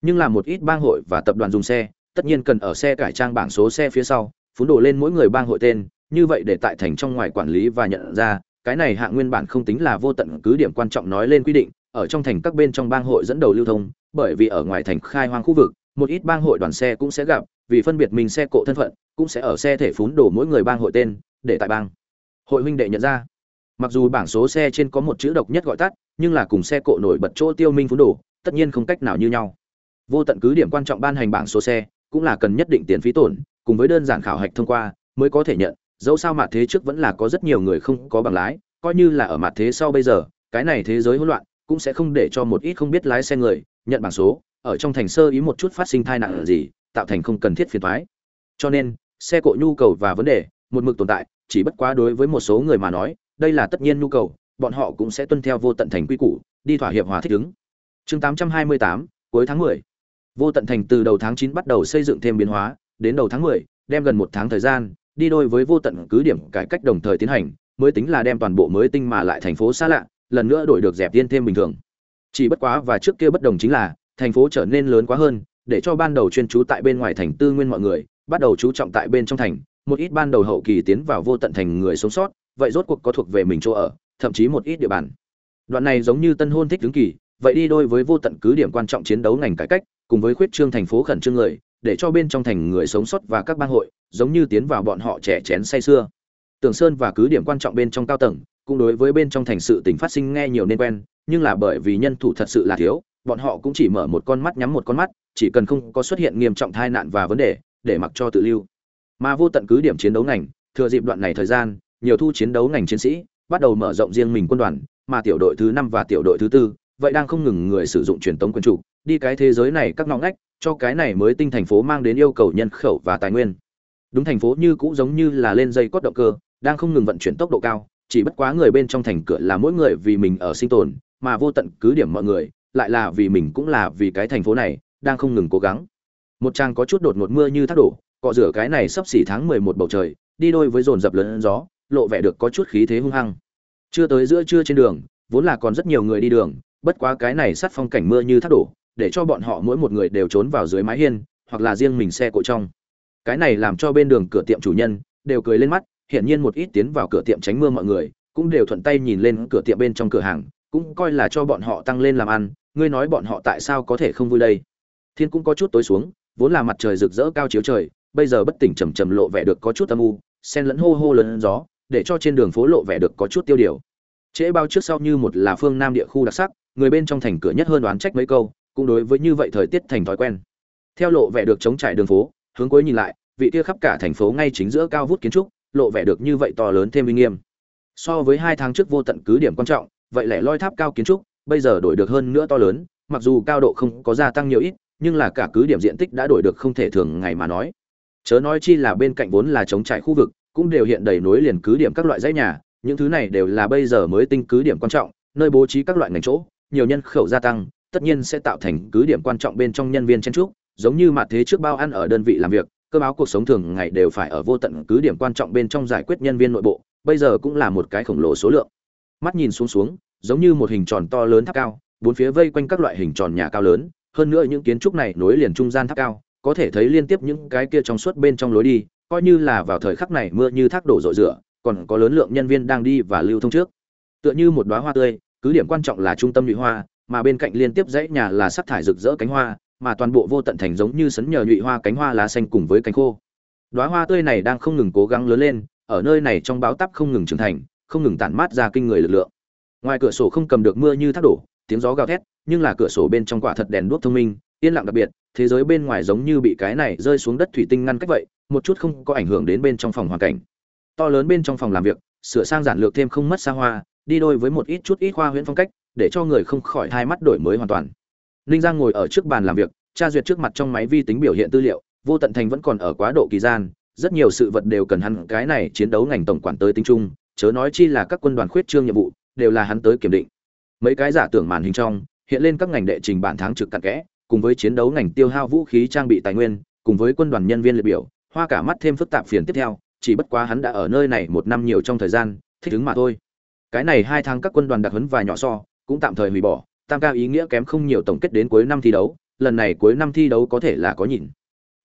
Nhưng là một ít bang hội và tập đoàn dùng xe, tất nhiên cần ở xe cải trang bảng số xe phía sau phun đổ lên mỗi người bang hội tên, như vậy để tại thành trong ngoài quản lý và nhận ra, cái này hạng nguyên bản không tính là vô tận cứ điểm quan trọng nói lên quy định, ở trong thành các bên trong bang hội dẫn đầu lưu thông, bởi vì ở ngoài thành khai hoang khu vực một ít bang hội đoàn xe cũng sẽ gặp, vì phân biệt mình xe cộ thân phận, cũng sẽ ở xe thể phún đổ mỗi người bang hội tên, để tại bang. Hội huynh đệ nhận ra. Mặc dù bảng số xe trên có một chữ độc nhất gọi tắt, nhưng là cùng xe cộ nổi bật chỗ tiêu minh phún đổ, tất nhiên không cách nào như nhau. Vô tận cứ điểm quan trọng ban hành bảng số xe, cũng là cần nhất định tiền phí tổn, cùng với đơn giản khảo hạch thông qua, mới có thể nhận. Dẫu sao mặt thế trước vẫn là có rất nhiều người không có bằng lái, coi như là ở mặt thế sau bây giờ, cái này thế giới hỗn loạn, cũng sẽ không để cho một ít không biết lái xe người nhận bảng số ở trong thành sơ ý một chút phát sinh tai nạn gì tạo thành không cần thiết phiền toái. Cho nên xe cộ nhu cầu và vấn đề một mực tồn tại chỉ bất quá đối với một số người mà nói đây là tất nhiên nhu cầu bọn họ cũng sẽ tuân theo vô tận thành quy củ đi thỏa hiệp hòa thích ứng. Chương 828, cuối tháng 10. vô tận thành từ đầu tháng 9 bắt đầu xây dựng thêm biến hóa đến đầu tháng 10, đem gần một tháng thời gian đi đôi với vô tận cứ điểm cải cách đồng thời tiến hành mới tính là đem toàn bộ mới tinh mà lại thành phố xa lạ lần nữa đổi được dẹp tiên thêm bình thường. Chỉ bất quá và trước kia bất đồng chính là thành phố trở nên lớn quá hơn, để cho ban đầu chuyên trú tại bên ngoài thành tư nguyên mọi người, bắt đầu chú trọng tại bên trong thành, một ít ban đầu hậu kỳ tiến vào vô tận thành người sống sót, vậy rốt cuộc có thuộc về mình chỗ ở, thậm chí một ít địa bàn. Đoạn này giống như tân hôn thích đứng kỳ, vậy đi đôi với vô tận cứ điểm quan trọng chiến đấu ngành cải cách, cùng với khuyết trương thành phố khẩn trương người, để cho bên trong thành người sống sót và các bang hội, giống như tiến vào bọn họ trẻ chén say xưa tường sơn và cứ điểm quan trọng bên trong cao tầng, cũng đối với bên trong thành sự tình phát sinh nghe nhiều nên quen, nhưng là bởi vì nhân thủ thật sự là thiếu bọn họ cũng chỉ mở một con mắt nhắm một con mắt, chỉ cần không có xuất hiện nghiêm trọng tai nạn và vấn đề, để mặc cho tự lưu. Mà vô tận cứ điểm chiến đấu ngành, thừa dịp đoạn này thời gian, nhiều thu chiến đấu ngành chiến sĩ bắt đầu mở rộng riêng mình quân đoàn, mà tiểu đội thứ năm và tiểu đội thứ tư, vậy đang không ngừng người sử dụng truyền tống quân chủ, đi cái thế giới này các ngõ ngách, cho cái này mới tinh thành phố mang đến yêu cầu nhân khẩu và tài nguyên. Đúng thành phố như cũ giống như là lên dây cốt động cơ, đang không ngừng vận chuyển tốc độ cao, chỉ bất quá người bên trong thành cửa là mỗi người vì mình ở sinh tồn, mà vô tận cứ điểm mọi người lại là vì mình cũng là vì cái thành phố này, đang không ngừng cố gắng. Một trang có chút đột ngột mưa như thác đổ, cọ rửa cái này sắp xỉ tháng mười một bầu trời, đi đôi với dồn dập lớn gió, lộ vẻ được có chút khí thế hung hăng. Chưa tới giữa trưa trên đường, vốn là còn rất nhiều người đi đường, bất quá cái này sát phong cảnh mưa như thác đổ, để cho bọn họ mỗi một người đều trốn vào dưới mái hiên, hoặc là riêng mình xe cộ trong. Cái này làm cho bên đường cửa tiệm chủ nhân đều cười lên mắt, hiển nhiên một ít tiến vào cửa tiệm tránh mưa mọi người, cũng đều thuận tay nhìn lên cửa tiệm bên trong cửa hàng cũng coi là cho bọn họ tăng lên làm ăn, ngươi nói bọn họ tại sao có thể không vui đây? Thiên cũng có chút tối xuống, vốn là mặt trời rực rỡ cao chiếu trời, bây giờ bất tỉnh trầm trầm lộ vẻ được có chút âm u, sen lẫn hô hô lớn gió, để cho trên đường phố lộ vẻ được có chút tiêu điều. Trễ bao trước sau như một là phương nam địa khu đặc sắc, người bên trong thành cửa nhất hơn đoán trách mấy câu, cũng đối với như vậy thời tiết thành thói quen. Theo lộ vẻ được chống trải đường phố, hướng cuối nhìn lại, vị kia khắp cả thành phố ngay chính giữa cao vút kiến trúc, lộ vẻ được như vậy to lớn thêm uy nghiêm. So với hai tháng trước vô tận cứ điểm quan trọng vậy lẻ loi tháp cao kiến trúc, bây giờ đổi được hơn nữa to lớn, mặc dù cao độ không có gia tăng nhiều ít, nhưng là cả cứ điểm diện tích đã đổi được không thể thường ngày mà nói. Chớ nói chi là bên cạnh vốn là chống trải khu vực, cũng đều hiện đầy nối liền cứ điểm các loại dãy nhà, những thứ này đều là bây giờ mới tinh cứ điểm quan trọng, nơi bố trí các loại ngành chỗ, nhiều nhân khẩu gia tăng, tất nhiên sẽ tạo thành cứ điểm quan trọng bên trong nhân viên chen trúc, giống như mặt thế trước bao ăn ở đơn vị làm việc, cơ báo cuộc sống thường ngày đều phải ở vô tận cứ điểm quan trọng bên trong giải quyết nhân viên nội bộ, bây giờ cũng là một cái khổng lồ số lượng mắt nhìn xuống xuống, giống như một hình tròn to lớn tháp cao, bốn phía vây quanh các loại hình tròn nhà cao lớn, hơn nữa những kiến trúc này nối liền trung gian tháp cao, có thể thấy liên tiếp những cái kia trong suốt bên trong lối đi, coi như là vào thời khắc này mưa như thác đổ rội rửa, còn có lớn lượng nhân viên đang đi và lưu thông trước. Tựa như một đóa hoa tươi, cứ điểm quan trọng là trung tâm nhụy hoa, mà bên cạnh liên tiếp dãy nhà là sắc thải rực rỡ cánh hoa, mà toàn bộ vô tận thành giống như sấn nhờ nhụy hoa cánh hoa lá xanh cùng với cánh khô. Đóa hoa tươi này đang không ngừng cố gắng lớn lên, ở nơi này trong báo tắp không ngừng trưởng thành không ngừng tản mát ra kinh người lực lượng. Ngoài cửa sổ không cầm được mưa như thác đổ, tiếng gió gào thét, nhưng là cửa sổ bên trong quả thật đèn đuốc thông minh, yên lặng đặc biệt, thế giới bên ngoài giống như bị cái này rơi xuống đất thủy tinh ngăn cách vậy, một chút không có ảnh hưởng đến bên trong phòng hoàn cảnh. To lớn bên trong phòng làm việc, sửa sang giản lược thêm không mất xa hoa, đi đôi với một ít chút ít khoa huyễn phong cách, để cho người không khỏi hai mắt đổi mới hoàn toàn. Ninh giang ngồi ở trước bàn làm việc, tra duyệt trước mặt trong máy vi tính biểu hiện tư liệu, vô tận thành vẫn còn ở quá độ kỳ gian, rất nhiều sự vật đều cần hắn cái này chiến đấu ngành tổng quản tới tính chung chớ nói chi là các quân đoàn khuyết trương nhiệm vụ, đều là hắn tới kiểm định. Mấy cái giả tưởng màn hình trong, hiện lên các ngành đệ trình bản tháng trực cặn kẽ, cùng với chiến đấu ngành tiêu hao vũ khí trang bị tài nguyên, cùng với quân đoàn nhân viên liệt biểu, hoa cả mắt thêm phức tạp phiền tiếp theo, chỉ bất quá hắn đã ở nơi này một năm nhiều trong thời gian, thích ứng mà thôi. Cái này hai tháng các quân đoàn đặc huấn và nhỏ so, cũng tạm thời hủy bỏ, tam ca ý nghĩa kém không nhiều tổng kết đến cuối năm thi đấu, lần này cuối năm thi đấu có thể là có nhìn.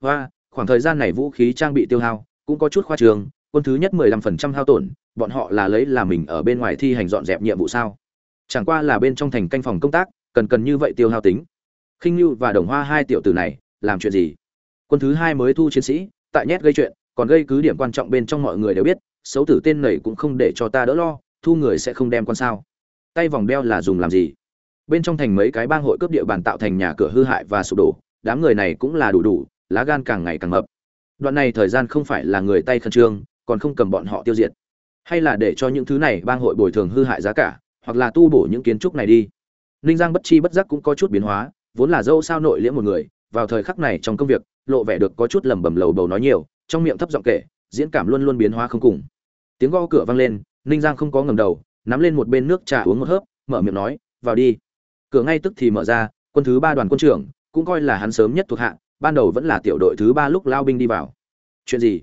Hoa, khoảng thời gian này vũ khí trang bị tiêu hao cũng có chút khoa trường quân thứ nhất 15% hao tổn, bọn họ là lấy là mình ở bên ngoài thi hành dọn dẹp nhiệm vụ sao? Chẳng qua là bên trong thành canh phòng công tác, cần cần như vậy tiêu hao tính. Khinh lưu và đồng hoa hai tiểu tử này, làm chuyện gì? Quân thứ hai mới thu chiến sĩ, tại nhét gây chuyện, còn gây cứ điểm quan trọng bên trong mọi người đều biết, xấu tử tên này cũng không để cho ta đỡ lo, thu người sẽ không đem con sao. Tay vòng đeo là dùng làm gì? Bên trong thành mấy cái bang hội cướp địa bàn tạo thành nhà cửa hư hại và sụp đổ, đám người này cũng là đủ đủ, lá gan càng ngày càng mập. Đoạn này thời gian không phải là người tay khẩn trương còn không cầm bọn họ tiêu diệt. Hay là để cho những thứ này bang hội bồi thường hư hại giá cả, hoặc là tu bổ những kiến trúc này đi. Ninh giang bất chi bất giác cũng có chút biến hóa, vốn là dâu sao nội liễm một người, vào thời khắc này trong công việc, lộ vẻ được có chút lẩm bẩm lầu bầu nói nhiều, trong miệng thấp giọng kể, diễn cảm luôn luôn biến hóa không cùng. Tiếng gõ cửa vang lên, ninh giang không có ngầm đầu, nắm lên một bên nước trà uống một hớp, mở miệng nói, vào đi. Cửa ngay tức thì mở ra, quân thứ ba đoàn quân trưởng, cũng coi là hắn sớm nhất thuộc hạ, ban đầu vẫn là tiểu đội thứ ba lúc lao binh đi vào. Chuyện gì?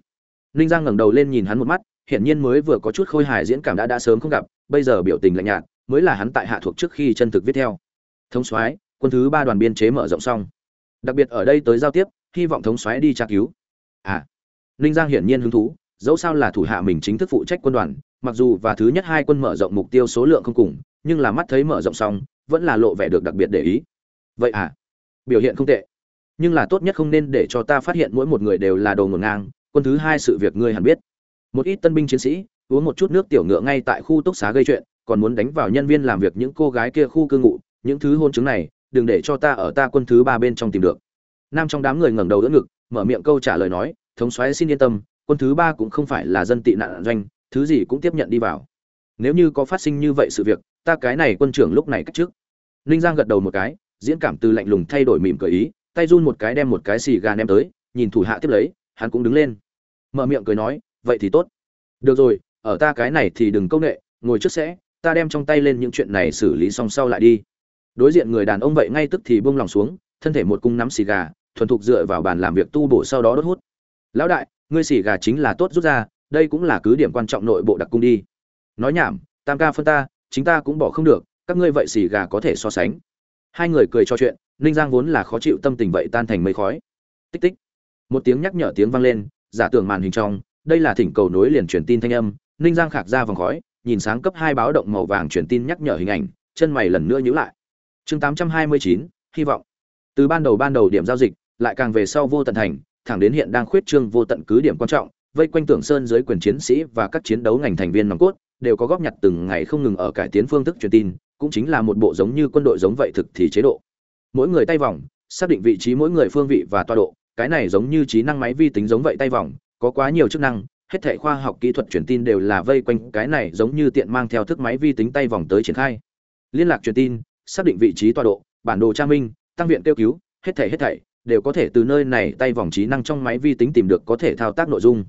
Ninh giang ngẩng đầu lên nhìn hắn một mắt, hiển nhiên mới vừa có chút khôi hài diễn cảm đã đã sớm không gặp, bây giờ biểu tình lạnh nhạt, mới là hắn tại hạ thuộc trước khi chân thực viết theo. Thống soái, quân thứ ba đoàn biên chế mở rộng xong. Đặc biệt ở đây tới giao tiếp, hy vọng thống soái đi tra cứu. À ninh giang hiển nhiên hứng thú, dẫu sao là thủ hạ mình chính thức phụ trách quân đoàn, mặc dù và thứ nhất hai quân mở rộng mục tiêu số lượng không cùng, nhưng là mắt thấy mở rộng xong, vẫn là lộ vẻ được đặc biệt để ý. Vậy à biểu hiện không tệ, nhưng là tốt nhất không nên để cho ta phát hiện mỗi một người đều là đồ ngổn ngang quân thứ hai sự việc ngươi hẳn biết. Một ít tân binh chiến sĩ, uống một chút nước tiểu ngựa ngay tại khu túc xá gây chuyện, còn muốn đánh vào nhân viên làm việc những cô gái kia khu cư ngụ, những thứ hôn chứng này, đừng để cho ta ở ta quân thứ ba bên trong tìm được. Nam trong đám người ngẩng đầu đỡ ngực, mở miệng câu trả lời nói, thống soái xin yên tâm, quân thứ ba cũng không phải là dân tị nạn doanh, thứ gì cũng tiếp nhận đi vào. Nếu như có phát sinh như vậy sự việc, ta cái này quân trưởng lúc này cách trước. Ninh giang gật đầu một cái, diễn cảm từ lạnh lùng thay đổi mỉm cười ý, tay run một cái đem một cái xì gà ném tới, nhìn thủ hạ tiếp lấy, hắn cũng đứng lên mở miệng cười nói, vậy thì tốt. Được rồi, ở ta cái này thì đừng công nghệ ngồi trước sẽ, ta đem trong tay lên những chuyện này xử lý xong sau lại đi. Đối diện người đàn ông vậy ngay tức thì buông lòng xuống, thân thể một cung nắm xì gà, thuần thục dựa vào bàn làm việc tu bổ sau đó đốt hút. Lão đại, ngươi xì gà chính là tốt rút ra, đây cũng là cứ điểm quan trọng nội bộ đặc cung đi. Nói nhảm, tam ca phân ta, chính ta cũng bỏ không được, các ngươi vậy xì gà có thể so sánh. Hai người cười trò chuyện, ninh giang vốn là khó chịu tâm tình vậy tan thành mây khói. Tích tích. Một tiếng nhắc nhở tiếng vang lên giả tưởng màn hình trong, đây là thỉnh cầu nối liền truyền tin thanh âm, ninh giang khạc ra vòng khói, nhìn sáng cấp hai báo động màu vàng truyền tin nhắc nhở hình ảnh, chân mày lần nữa nhíu lại. Chương tám trăm hai mươi chín, hy vọng. Từ ban đầu ban đầu điểm giao dịch, lại càng về sau vô tận thành, thẳng đến hiện đang khuyết trương vô tận cứ điểm quan trọng, vây quanh tưởng sơn dưới quyền chiến sĩ và các chiến đấu ngành thành viên nòng cốt, đều có góp nhặt từng ngày không ngừng ở cải tiến phương thức truyền tin, cũng chính là một bộ giống như quân đội giống vậy thực thì chế độ. Mỗi người tay vòng, xác định vị trí mỗi người phương vị và toa độ cái này giống như trí năng máy vi tính giống vậy tay vòng, có quá nhiều chức năng, hết thảy khoa học kỹ thuật truyền tin đều là vây quanh, cái này giống như tiện mang theo thức máy vi tính tay vòng tới triển khai. Liên lạc truyền tin, xác định vị trí tọa độ, bản đồ tra minh, tăng viện kêu cứu, hết thảy hết thảy, đều có thể từ nơi này tay vòng trí năng trong máy vi tính tìm được có thể thao tác nội dung.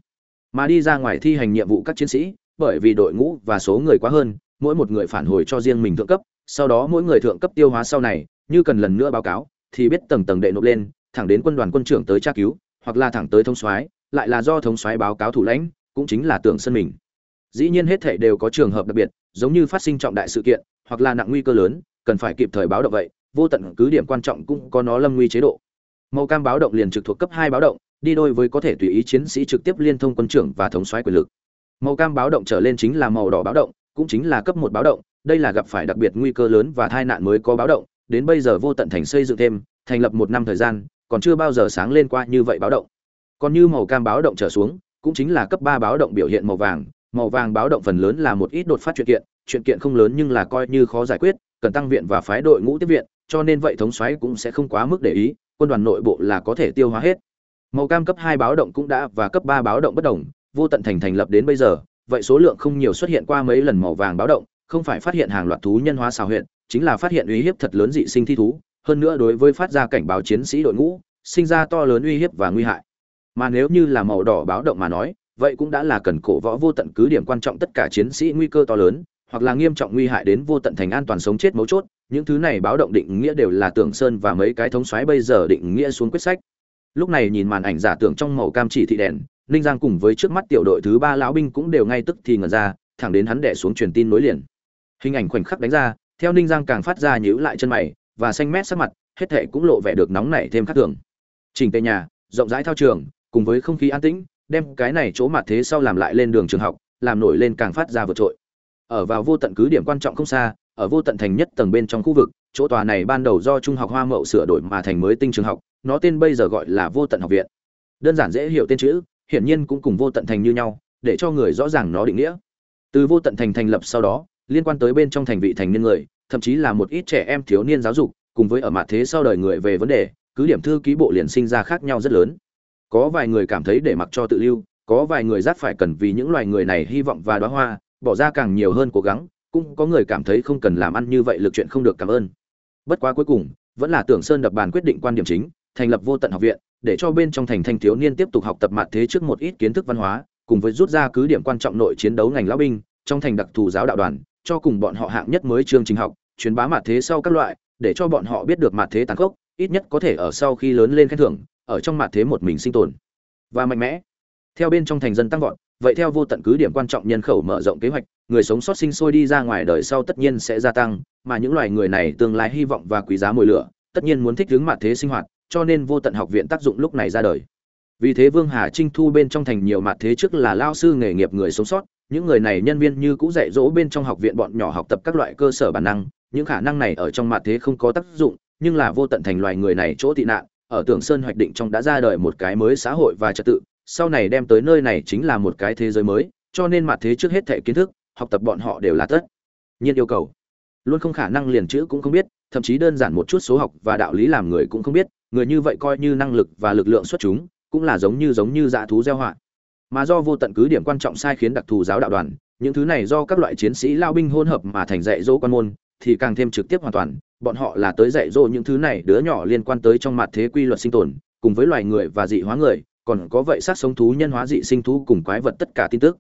Mà đi ra ngoài thi hành nhiệm vụ các chiến sĩ, bởi vì đội ngũ và số người quá hơn, mỗi một người phản hồi cho riêng mình thượng cấp, sau đó mỗi người thượng cấp tiêu hóa sau này, như cần lần nữa báo cáo, thì biết tầng tầng đệ nộp lên thẳng đến quân đoàn quân trưởng tới tra cứu, hoặc là thẳng tới thống soái, lại là do thống soái báo cáo thủ lãnh, cũng chính là tưởng sân mình. Dĩ nhiên hết thể đều có trường hợp đặc biệt, giống như phát sinh trọng đại sự kiện, hoặc là nặng nguy cơ lớn, cần phải kịp thời báo động vậy, vô tận cứ điểm quan trọng cũng có nó lâm nguy chế độ. Màu cam báo động liền trực thuộc cấp hai báo động, đi đôi với có thể tùy ý chiến sĩ trực tiếp liên thông quân trưởng và thống soái quyền lực. Màu cam báo động trở lên chính là màu đỏ báo động, cũng chính là cấp một báo động, đây là gặp phải đặc biệt nguy cơ lớn và tai nạn mới có báo động, đến bây giờ vô tận thành xây dựng thêm, thành lập một năm thời gian còn chưa bao giờ sáng lên qua như vậy báo động. Còn như màu cam báo động trở xuống, cũng chính là cấp ba báo động biểu hiện màu vàng. Màu vàng báo động phần lớn là một ít đột phát chuyện kiện chuyện kiện không lớn nhưng là coi như khó giải quyết, cần tăng viện và phái đội ngũ tiếp viện, cho nên vậy thống soái cũng sẽ không quá mức để ý, quân đoàn nội bộ là có thể tiêu hóa hết. Màu cam cấp hai báo động cũng đã và cấp ba báo động bất đồng, vô tận thành thành lập đến bây giờ, vậy số lượng không nhiều xuất hiện qua mấy lần màu vàng báo động, không phải phát hiện hàng loạt thú nhân hóa xào huyện chính là phát hiện uy hiếp thật lớn dị sinh thi thú hơn nữa đối với phát ra cảnh báo chiến sĩ đội ngũ, sinh ra to lớn uy hiếp và nguy hại. Mà nếu như là màu đỏ báo động mà nói, vậy cũng đã là cần cổ võ vô tận cứ điểm quan trọng tất cả chiến sĩ nguy cơ to lớn, hoặc là nghiêm trọng nguy hại đến vô tận thành an toàn sống chết mấu chốt, những thứ này báo động định nghĩa đều là tưởng sơn và mấy cái thống xoáy bây giờ định nghĩa xuống quyết sách. Lúc này nhìn màn ảnh giả tưởng trong màu cam chỉ thị đèn, ninh giang cùng với trước mắt tiểu đội thứ ba lão binh cũng đều ngay tức thì ngẩn ra, thẳng đến hắn đẻ xuống truyền tin nối liền. Hình ảnh khoảnh khắc đánh ra, theo ninh giang càng phát ra nhíu lại chân mày và xanh mét sắc mặt, hết thảy cũng lộ vẻ được nóng nảy thêm khác thường. Chỉnh tề nhà, rộng rãi thao trường, cùng với không khí an tĩnh, đem cái này chỗ mặt thế sau làm lại lên đường trường học, làm nổi lên càng phát ra vượt trội. Ở vào vô tận cứ điểm quan trọng không xa, ở vô tận thành nhất tầng bên trong khu vực, chỗ tòa này ban đầu do trung học hoa mậu sửa đổi mà thành mới tinh trường học, nó tên bây giờ gọi là vô tận học viện. Đơn giản dễ hiểu tên chữ, hiển nhiên cũng cùng vô tận thành như nhau, để cho người rõ ràng nó định nghĩa. Từ vô tận thành thành lập sau đó, liên quan tới bên trong thành vị thành niên người thậm chí là một ít trẻ em thiếu niên giáo dục, cùng với ở mặt thế sau đời người về vấn đề, cứ điểm thư ký bộ liền sinh ra khác nhau rất lớn. Có vài người cảm thấy để mặc cho tự lưu, có vài người giác phải cần vì những loài người này hy vọng và đóa hoa, bỏ ra càng nhiều hơn cố gắng, cũng có người cảm thấy không cần làm ăn như vậy lực chuyện không được cảm ơn. Bất quá cuối cùng, vẫn là tưởng sơn đập bàn quyết định quan điểm chính, thành lập vô tận học viện, để cho bên trong thành thanh thiếu niên tiếp tục học tập mặt thế trước một ít kiến thức văn hóa, cùng với rút ra cứ điểm quan trọng nội chiến đấu ngành lão binh, trong thành đặc thù giáo đạo đoàn cho cùng bọn họ hạng nhất mới chương trình học, truyền bá mặt thế sau các loại, để cho bọn họ biết được mặt thế tàn khốc, ít nhất có thể ở sau khi lớn lên khen thưởng, ở trong mặt thế một mình sinh tồn. Và mạnh mẽ. Theo bên trong thành dân tăng vọt, vậy theo vô tận cứ điểm quan trọng nhân khẩu mở rộng kế hoạch, người sống sót sinh sôi đi ra ngoài đời sau tất nhiên sẽ gia tăng, mà những loài người này tương lai hy vọng và quý giá mùi lửa, tất nhiên muốn thích ứng mặt thế sinh hoạt, cho nên vô tận học viện tác dụng lúc này ra đời. Vì thế vương hà trinh thu bên trong thành nhiều mặt thế trước là lao sư nghề nghiệp người sống sót những người này nhân viên như cũ dạy dỗ bên trong học viện bọn nhỏ học tập các loại cơ sở bản năng, những khả năng này ở trong mặt thế không có tác dụng, nhưng là vô tận thành loài người này chỗ tị nạn, ở tưởng sơn hoạch định trong đã ra đời một cái mới xã hội và trật tự, sau này đem tới nơi này chính là một cái thế giới mới, cho nên mặt thế trước hết thể kiến thức, học tập bọn họ đều là tất nhiên yêu cầu. Luôn không khả năng liền chữ cũng không biết, thậm chí đơn giản một chút số học và đạo lý làm người cũng không biết, người như vậy coi như năng lực và lực lượng xuất chúng, cũng là giống như giống như dạ thú gieo họa mà do vô tận cứ điểm quan trọng sai khiến đặc thù giáo đạo đoàn, những thứ này do các loại chiến sĩ lao binh hôn hợp mà thành dạy dỗ quan môn, thì càng thêm trực tiếp hoàn toàn, bọn họ là tới dạy dỗ những thứ này đứa nhỏ liên quan tới trong mặt thế quy luật sinh tồn, cùng với loài người và dị hóa người, còn có vậy sát sống thú nhân hóa dị sinh thú cùng quái vật tất cả tin tức.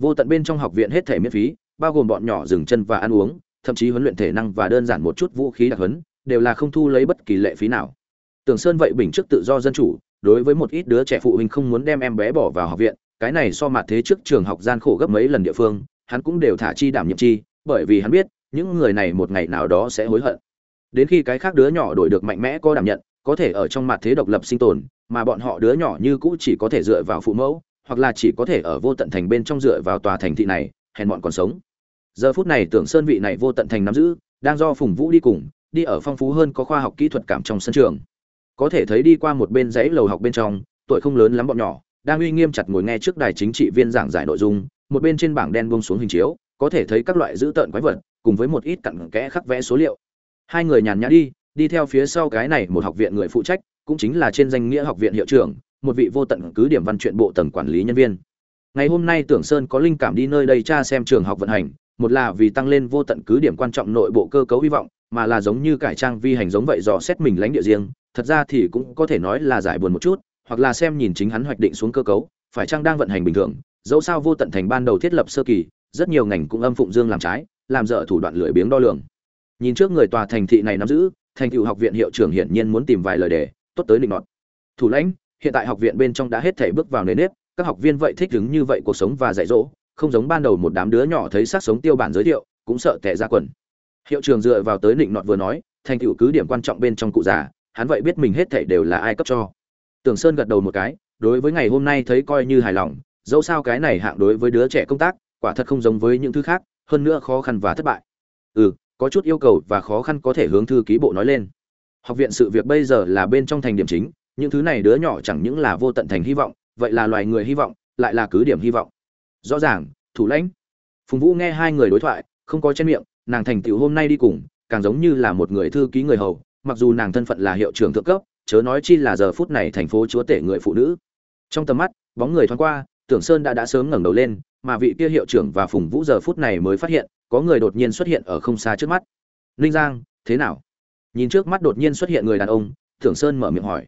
Vô tận bên trong học viện hết thể miễn phí, bao gồm bọn nhỏ dừng chân và ăn uống, thậm chí huấn luyện thể năng và đơn giản một chút vũ khí đặc huấn, đều là không thu lấy bất kỳ lệ phí nào. Tưởng sơn vậy bình trước tự do dân chủ, đối với một ít đứa trẻ phụ huynh không muốn đem em bé bỏ vào học viện cái này so mặt thế trước trường học gian khổ gấp mấy lần địa phương, hắn cũng đều thả chi đảm nhiệm chi, bởi vì hắn biết, những người này một ngày nào đó sẽ hối hận. Đến khi cái khác đứa nhỏ đổi được mạnh mẽ có đảm nhận, có thể ở trong mặt thế độc lập sinh tồn, mà bọn họ đứa nhỏ như cũ chỉ có thể dựa vào phụ mẫu, hoặc là chỉ có thể ở vô tận thành bên trong dựa vào tòa thành thị này, hèn bọn còn sống. Giờ phút này tưởng sơn vị này vô tận thành nắm giữ, đang do phùng vũ đi cùng, đi ở phong phú hơn có khoa học kỹ thuật cảm trong sân trường. Có thể thấy đi qua một bên dãy lầu học bên trong, tuổi không lớn lắm bọn nhỏ đang uy nghiêm chặt ngồi nghe trước đài chính trị viên giảng giải nội dung, một bên trên bảng đen buông xuống hình chiếu, có thể thấy các loại dữ tợn quái vật, cùng với một ít cặn kẽ khắc vẽ số liệu. Hai người nhàn nhã đi đi theo phía sau cái này một học viện người phụ trách, cũng chính là trên danh nghĩa học viện hiệu trưởng, một vị vô tận cứ điểm văn chuyện bộ tầng quản lý nhân viên. Ngày hôm nay tưởng sơn có linh cảm đi nơi đây tra xem trường học vận hành, một là vì tăng lên vô tận cứ điểm quan trọng nội bộ cơ cấu hy vọng, mà là giống như cải trang vi hành giống vậy dò xét mình lãnh địa riêng, thật ra thì cũng có thể nói là giải buồn một chút hoặc là xem nhìn chính hắn hoạch định xuống cơ cấu, phải chăng đang vận hành bình thường, dẫu sao vô tận thành ban đầu thiết lập sơ kỳ, rất nhiều ngành cũng âm phụng dương làm trái, làm dở thủ đoạn lưỡi biếng đo lường. Nhìn trước người tòa thành thị này nắm giữ, thành tựu học viện hiệu trưởng hiển nhiên muốn tìm vài lời đề tốt tới định nọt. Thủ lãnh, hiện tại học viện bên trong đã hết thể bước vào nề nếp, các học viên vậy thích ứng như vậy cuộc sống và dạy dỗ, không giống ban đầu một đám đứa nhỏ thấy sát sống tiêu bản giới thiệu, cũng sợ tệ ra quần. Hiệu trưởng dựa vào tới định nọt vừa nói, thành tựu cứ điểm quan trọng bên trong cụ già, hắn vậy biết mình hết thể đều là ai cấp cho tưởng sơn gật đầu một cái, đối với ngày hôm nay thấy coi như hài lòng, dẫu sao cái này hạng đối với đứa trẻ công tác, quả thật không giống với những thứ khác, hơn nữa khó khăn và thất bại. Ừ có chút yêu cầu và khó khăn có thể hướng thư ký bộ nói lên. Học viện sự việc bây giờ là bên trong thành điểm chính, những thứ này đứa nhỏ chẳng những là vô tận thành hy vọng, vậy là loài người hy vọng, lại là cứ điểm hy vọng. Rõ ràng, thủ lãnh. Phùng vũ nghe hai người đối thoại, không có trên miệng, nàng thành tựu hôm nay đi cùng, càng giống như là một người thư ký người hầu, mặc dù nàng thân phận là hiệu trưởng thượng cấp chớ nói chi là giờ phút này thành phố chúa tể người phụ nữ. Trong tầm mắt, bóng người thoáng qua, tưởng sơn đã đã sớm ngẩng đầu lên, mà vị kia hiệu trưởng và phùng vũ giờ phút này mới phát hiện, có người đột nhiên xuất hiện ở không xa trước mắt. Ninh giang, thế nào? Nhìn trước mắt đột nhiên xuất hiện người đàn ông, tưởng sơn mở miệng hỏi.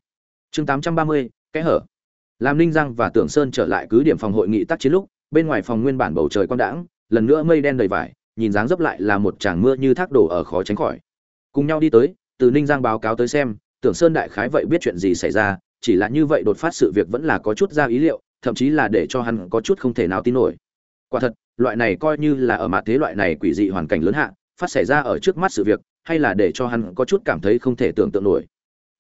Chương tám trăm ba mươi, kẽ hở. Làm ninh giang và tưởng sơn trở lại cứ điểm phòng hội nghị tác chiến lúc, bên ngoài phòng nguyên bản bầu trời quang đãng, lần nữa mây đen đầy vải, nhìn dáng dấp lại là một tràng mưa như thác đổ ở khó tránh khỏi. Cùng nhau đi tới, từ ninh giang báo cáo tới xem tưởng sơn đại khái vậy biết chuyện gì xảy ra, chỉ là như vậy đột phát sự việc vẫn là có chút ra ý liệu, thậm chí là để cho hắn có chút không thể nào tin nổi. Quả thật, loại này coi như là ở mặt thế loại này quỷ dị hoàn cảnh lớn hạ, phát xảy ra ở trước mắt sự việc, hay là để cho hắn có chút cảm thấy không thể tưởng tượng nổi.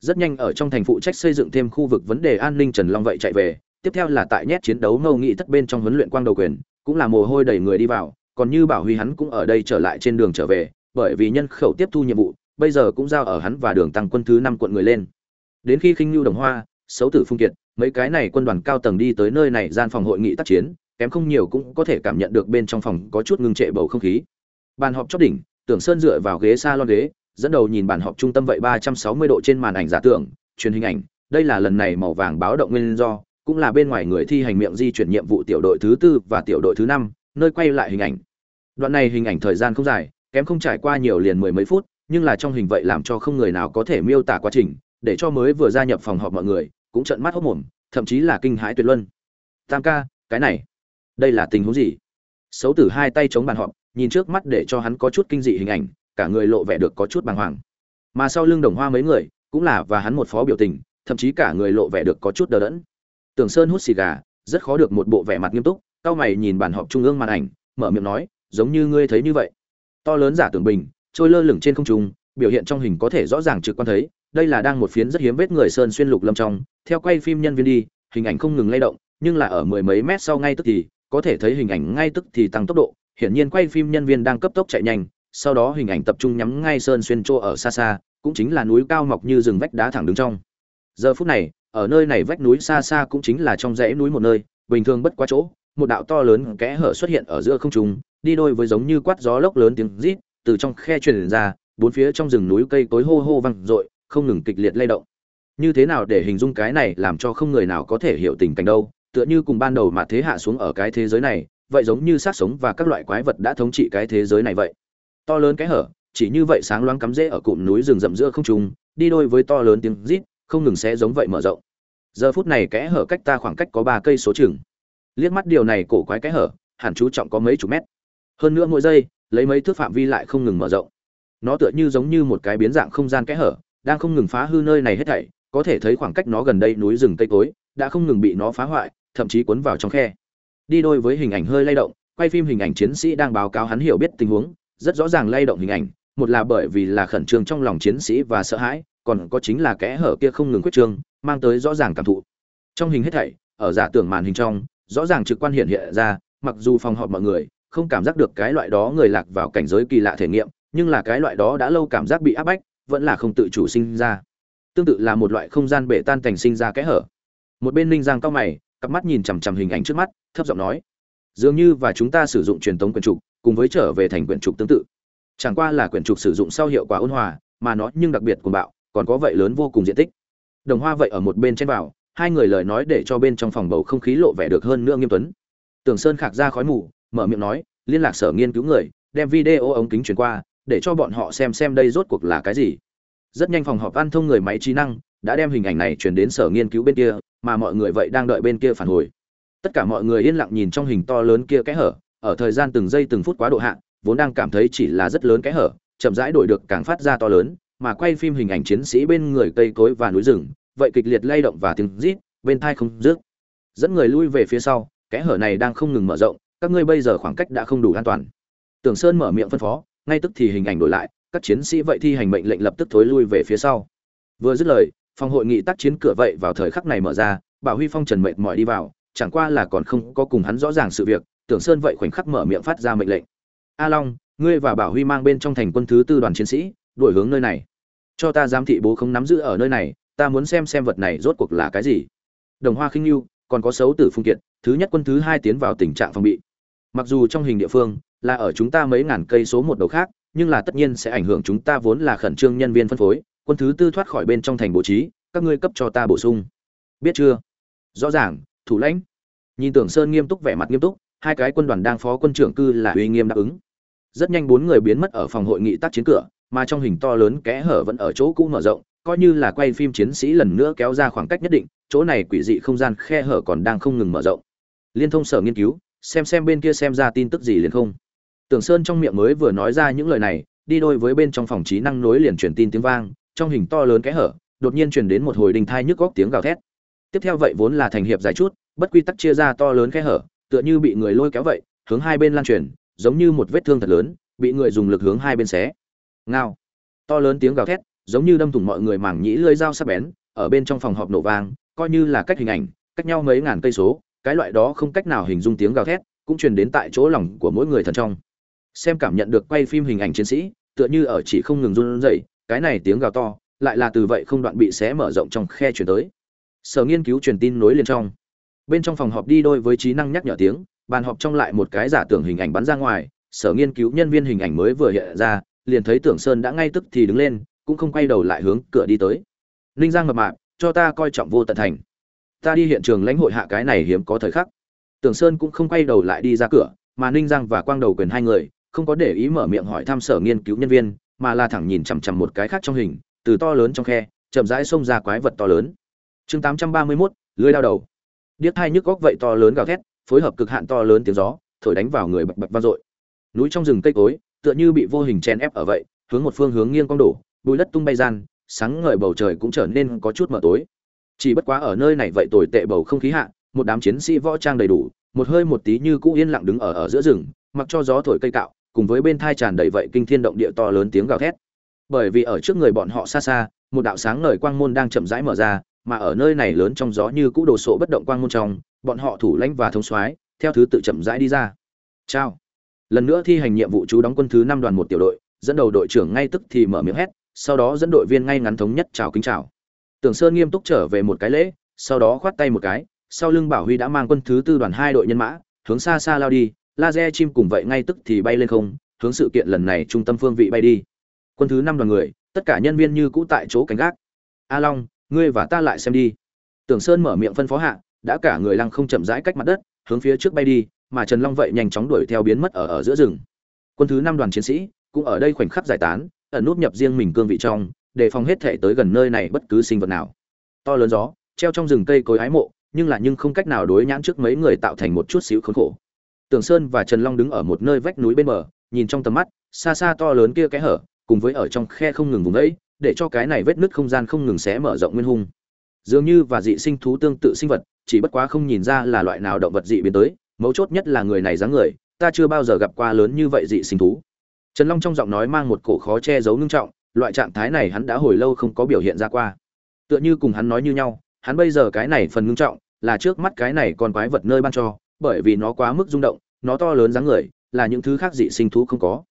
Rất nhanh ở trong thành phụ trách xây dựng thêm khu vực vấn đề an ninh trần long vậy chạy về, tiếp theo là tại nhét chiến đấu ngâu nghị thất bên trong huấn luyện quang đầu quyền, cũng là mồ hôi đầy người đi vào, còn như bảo huy hắn cũng ở đây trở lại trên đường trở về, bởi vì nhân khẩu tiếp thu nhiệm vụ bây giờ cũng giao ở hắn và đường tăng quân thứ năm quận người lên. Đến khi khinh nhu đồng hoa, xấu tử phung kiệt, mấy cái này quân đoàn cao tầng đi tới nơi này gian phòng hội nghị tác chiến, kém không nhiều cũng có thể cảm nhận được bên trong phòng có chút ngưng trệ bầu không khí. Bàn họp chót đỉnh, tưởng sơn dựa vào ghế s a lon ghế, dẫn đầu nhìn bàn họp trung tâm vậy ba trăm sáu mươi độ trên màn ảnh giả tưởng, truyền hình ảnh, đây là lần này màu vàng báo động nguyên do, cũng là bên ngoài người thi hành miệng di chuyển nhiệm vụ tiểu đội thứ tư và tiểu đội thứ năm, nơi quay lại hình ảnh. Đoạn này hình ảnh thời gian không dài, kém không trải qua nhiều liền mười mấy phút nhưng là trong hình vậy làm cho không người nào có thể miêu tả quá trình, để cho mới vừa gia nhập phòng họp mọi người, cũng trợn mắt hốc mồm, thậm chí là kinh hãi tuyệt luân. Tam ca, cái này, đây là tình huống gì? Xấu tử hai tay chống bàn họp, nhìn trước mắt để cho hắn có chút kinh dị hình ảnh, cả người lộ vẻ được có chút bàng hoàng. Mà sau lưng đồng hoa mấy người, cũng là và hắn một phó biểu tình, thậm chí cả người lộ vẻ được có chút đờ đẫn. Tưởng sơn hút xì gà, rất khó được một bộ vẻ mặt nghiêm túc, cao mày nhìn bàn họp trung ương màn ảnh, mở miệng nói, giống như ngươi thấy như vậy. To lớn giả tưởng bình trôi lơ lửng trên không trung, biểu hiện trong hình có thể rõ ràng trực quan thấy, đây là đang một phiến rất hiếm vết người sơn xuyên lục lâm trong. Theo quay phim nhân viên đi, hình ảnh không ngừng lay động, nhưng là ở mười mấy mét sau ngay tức thì, có thể thấy hình ảnh ngay tức thì tăng tốc độ. Hiển nhiên quay phim nhân viên đang cấp tốc chạy nhanh, sau đó hình ảnh tập trung nhắm ngay sơn xuyên trô ở xa xa, cũng chính là núi cao mọc như rừng vách đá thẳng đứng trong. Giờ phút này, ở nơi này vách núi xa xa cũng chính là trong dãy núi một nơi, bình thường bất quá chỗ, một đạo to lớn kẽ hở xuất hiện ở giữa không trung, đi đôi với giống như quát gió lốc lớn tiếng rít từ trong khe truyền ra, bốn phía trong rừng núi cây cối hô hô vang dội, không ngừng kịch liệt lay động. Như thế nào để hình dung cái này làm cho không người nào có thể hiểu tình cảnh đâu, tựa như cùng ban đầu mà thế hạ xuống ở cái thế giới này, vậy giống như sát sống và các loại quái vật đã thống trị cái thế giới này vậy. To lớn cái hở, chỉ như vậy sáng loáng cắm rễ ở cụm núi rừng rậm giữa không trung, đi đôi với to lớn tiếng rít, không ngừng sẽ giống vậy mở rộng. Giờ phút này kẽ hở cách ta khoảng cách có ba cây số chừng. Liếc mắt điều này cổ quái kẽ hở, hẳn chú trọng có mấy chục mét. Hơn nữa mỗi giây lấy mấy thước phạm vi lại không ngừng mở rộng. Nó tựa như giống như một cái biến dạng không gian kẽ hở, đang không ngừng phá hư nơi này hết thảy, có thể thấy khoảng cách nó gần đây núi rừng cây cối, đã không ngừng bị nó phá hoại, thậm chí cuốn vào trong khe. Đi đôi với hình ảnh hơi lay động, quay phim hình ảnh chiến sĩ đang báo cáo hắn hiểu biết tình huống, rất rõ ràng lay động hình ảnh, một là bởi vì là khẩn trương trong lòng chiến sĩ và sợ hãi, còn có chính là kẽ hở kia không ngừng quyết trương, mang tới rõ ràng cảm thụ. Trong hình hết thảy, ở giả tưởng màn hình trong, rõ ràng trực quan hiện hiện ra, mặc dù phòng họp mọi người không cảm giác được cái loại đó người lạc vào cảnh giới kỳ lạ thể nghiệm, nhưng là cái loại đó đã lâu cảm giác bị áp bách, vẫn là không tự chủ sinh ra. Tương tự là một loại không gian bể tan thành sinh ra kẽ hở. Một bên ninh giang cao mày, cặp mắt nhìn chằm chằm hình ảnh trước mắt, thấp giọng nói, dường như và chúng ta sử dụng truyền thống quyển trục, cùng với trở về thành quyển trục tương tự. Chẳng qua là quyển trục sử dụng sau hiệu quả ôn hòa, mà nó nhưng đặc biệt cuồng bạo, còn có vậy lớn vô cùng diện tích. Đồng hoa vậy ở một bên trên vào, hai người lời nói để cho bên trong phòng bầu không khí lộ vẻ được hơn nữa nghiêm tuấn. Tưởng sơn khạc ra khói mù mở miệng nói, liên lạc sở nghiên cứu người, đem video ống kính truyền qua, để cho bọn họ xem xem đây rốt cuộc là cái gì. Rất nhanh phòng họp văn thông người máy trí năng đã đem hình ảnh này truyền đến sở nghiên cứu bên kia, mà mọi người vậy đang đợi bên kia phản hồi. Tất cả mọi người yên lặng nhìn trong hình to lớn kia kẽ hở, ở thời gian từng giây từng phút quá độ hạn vốn đang cảm thấy chỉ là rất lớn kẽ hở, chậm rãi đổi được càng phát ra to lớn, mà quay phim hình ảnh chiến sĩ bên người cây cối và núi rừng, vậy kịch liệt lay động và tiếng rít, bên thai không rước dẫn người lui về phía sau, kẽ hở này đang không ngừng mở rộng các ngươi bây giờ khoảng cách đã không đủ an toàn. Tưởng sơn mở miệng phân phó, ngay tức thì hình ảnh đổi lại, các chiến sĩ vậy thi hành mệnh lệnh lập tức thối lui về phía sau. Vừa dứt lời, phòng hội nghị tác chiến cửa vậy vào thời khắc này mở ra, bảo huy phong trần mệt mỏi đi vào, chẳng qua là còn không có cùng hắn rõ ràng sự việc, tưởng sơn vậy khoảnh khắc mở miệng phát ra mệnh lệnh. A long, ngươi và bảo huy mang bên trong thành quân thứ tư đoàn chiến sĩ đổi hướng nơi này. Cho ta giám thị bố không nắm giữ ở nơi này, ta muốn xem xem vật này rốt cuộc là cái gì. Đồng hoa khinh lưu còn có xấu tử phương kiện thứ nhất quân thứ hai tiến vào tình trạng phòng bị mặc dù trong hình địa phương là ở chúng ta mấy ngàn cây số một đầu khác, nhưng là tất nhiên sẽ ảnh hưởng chúng ta vốn là khẩn trương nhân viên phân phối, quân thứ tư thoát khỏi bên trong thành bố trí, các ngươi cấp cho ta bổ sung. Biết chưa? Rõ ràng, thủ lãnh. Nhìn tưởng sơn nghiêm túc vẻ mặt nghiêm túc, hai cái quân đoàn đang phó quân trưởng cư là uy nghiêm đáp ứng. Rất nhanh bốn người biến mất ở phòng hội nghị tác chiến cửa, mà trong hình to lớn kẽ hở vẫn ở chỗ cũ mở rộng, coi như là quay phim chiến sĩ lần nữa kéo ra khoảng cách nhất định, chỗ này quỷ dị không gian khe hở còn đang không ngừng mở rộng. Liên thông sở nghiên cứu xem xem bên kia xem ra tin tức gì liền không. Tưởng sơn trong miệng mới vừa nói ra những lời này, đi đôi với bên trong phòng trí năng nối liền truyền tin tiếng vang, trong hình to lớn kẽ hở, đột nhiên truyền đến một hồi đình thai nhức góc tiếng gào thét. Tiếp theo vậy vốn là thành hiệp dài chút, bất quy tắc chia ra to lớn kẽ hở, tựa như bị người lôi kéo vậy, hướng hai bên lan truyền, giống như một vết thương thật lớn, bị người dùng lực hướng hai bên xé. Ngao. To lớn tiếng gào thét, giống như đâm thủng mọi người màng nhĩ lưỡi dao sắc bén, ở bên trong phòng họp nổ vang, coi như là cách hình ảnh, cách nhau mấy ngàn cây số cái loại đó không cách nào hình dung tiếng gào thét, cũng truyền đến tại chỗ lòng của mỗi người thần trong. Xem cảm nhận được quay phim hình ảnh chiến sĩ, tựa như ở chỉ không ngừng run rẩy, cái này tiếng gào to, lại là từ vậy không đoạn bị xé mở rộng trong khe truyền tới. Sở nghiên cứu truyền tin nối liền trong. Bên trong phòng họp đi đôi với trí năng nhắc nhở tiếng, bàn họp trong lại một cái giả tưởng hình ảnh bắn ra ngoài, sở nghiên cứu nhân viên hình ảnh mới vừa hiện ra, liền thấy tưởng sơn đã ngay tức thì đứng lên, cũng không quay đầu lại hướng cửa đi tới. Ninh giang mập mạp, cho ta coi trọng vô tận thành ta đi hiện trường lãnh hội hạ cái này hiếm có thời khắc. Tưởng sơn cũng không quay đầu lại đi ra cửa mà ninh giang và quang đầu quyền hai người không có để ý mở miệng hỏi thăm sở nghiên cứu nhân viên mà là thẳng nhìn chằm chằm một cái khác trong hình từ to lớn trong khe chậm rãi xông ra quái vật to lớn. Chương tám trăm ba mươi 831, lưới đao đầu. Điếc hai nhức góc vậy to lớn gào thét phối hợp cực hạn to lớn tiếng gió thổi đánh vào người bập bập vang dội. Núi trong rừng cây cối tựa như bị vô hình chen ép ở vậy hướng một phương hướng nghiêng cong đổ bụi đất tung bay gian sáng ngời bầu trời cũng trở nên có chút mờ tối chỉ bất quá ở nơi này vậy tồi tệ bầu không khí hạ, một đám chiến sĩ võ trang đầy đủ, một hơi một tí như cũ yên lặng đứng ở ở giữa rừng, mặc cho gió thổi cây cạo, cùng với bên thai tràn đầy vậy kinh thiên động địa to lớn tiếng gào thét. Bởi vì ở trước người bọn họ xa xa, một đạo sáng ngời quang môn đang chậm rãi mở ra, mà ở nơi này lớn trong gió như cũ đồ sộ bất động quang môn trong, bọn họ thủ lãnh và thông soái, theo thứ tự chậm rãi đi ra. Chào. Lần nữa thi hành nhiệm vụ chú đóng quân thứ năm đoàn một tiểu đội, dẫn đầu đội trưởng ngay tức thì mở miệng hét, sau đó dẫn đội viên ngay ngắn thống nhất chào kính chào tưởng sơn nghiêm túc trở về một cái lễ, sau đó khoát tay một cái, sau lưng bảo huy đã mang quân thứ tư đoàn hai đội nhân mã, hướng xa xa lao đi, laser chim cùng vậy ngay tức thì bay lên không, hướng sự kiện lần này trung tâm phương vị bay đi. Quân thứ năm đoàn người, tất cả nhân viên như cũ tại chỗ canh gác. A long, ngươi và ta lại xem đi. Tưởng sơn mở miệng phân phó hạ, đã cả người lăng không chậm rãi cách mặt đất, hướng phía trước bay đi, mà trần long vậy nhanh chóng đuổi theo biến mất ở ở giữa rừng. Quân thứ năm đoàn chiến sĩ, cũng ở đây khoảnh khắc giải tán, ẩn nút nhập riêng mình cương vị trong để phòng hết thể tới gần nơi này bất cứ sinh vật nào. To lớn gió, treo trong rừng cây cối ái mộ, nhưng là nhưng không cách nào đối nhãn trước mấy người tạo thành một chút xíu khốn khổ. Tường sơn và trần long đứng ở một nơi vách núi bên bờ, nhìn trong tầm mắt, xa xa to lớn kia cái hở, cùng với ở trong khe không ngừng vùng ấy, để cho cái này vết nứt không gian không ngừng xé mở rộng nguyên hung. Dường như và dị sinh thú tương tự sinh vật, chỉ bất quá không nhìn ra là loại nào động vật dị biến tới, mấu chốt nhất là người này dáng người, ta chưa bao giờ gặp qua lớn như vậy dị sinh thú. Trần long trong giọng nói mang một cổ khó che giấu ngưng trọng loại trạng thái này hắn đã hồi lâu không có biểu hiện ra qua. Tựa như cùng hắn nói như nhau, hắn bây giờ cái này phần ngưng trọng, là trước mắt cái này còn quái vật nơi ban cho, bởi vì nó quá mức rung động, nó to lớn dáng người, là những thứ khác dị sinh thú không có.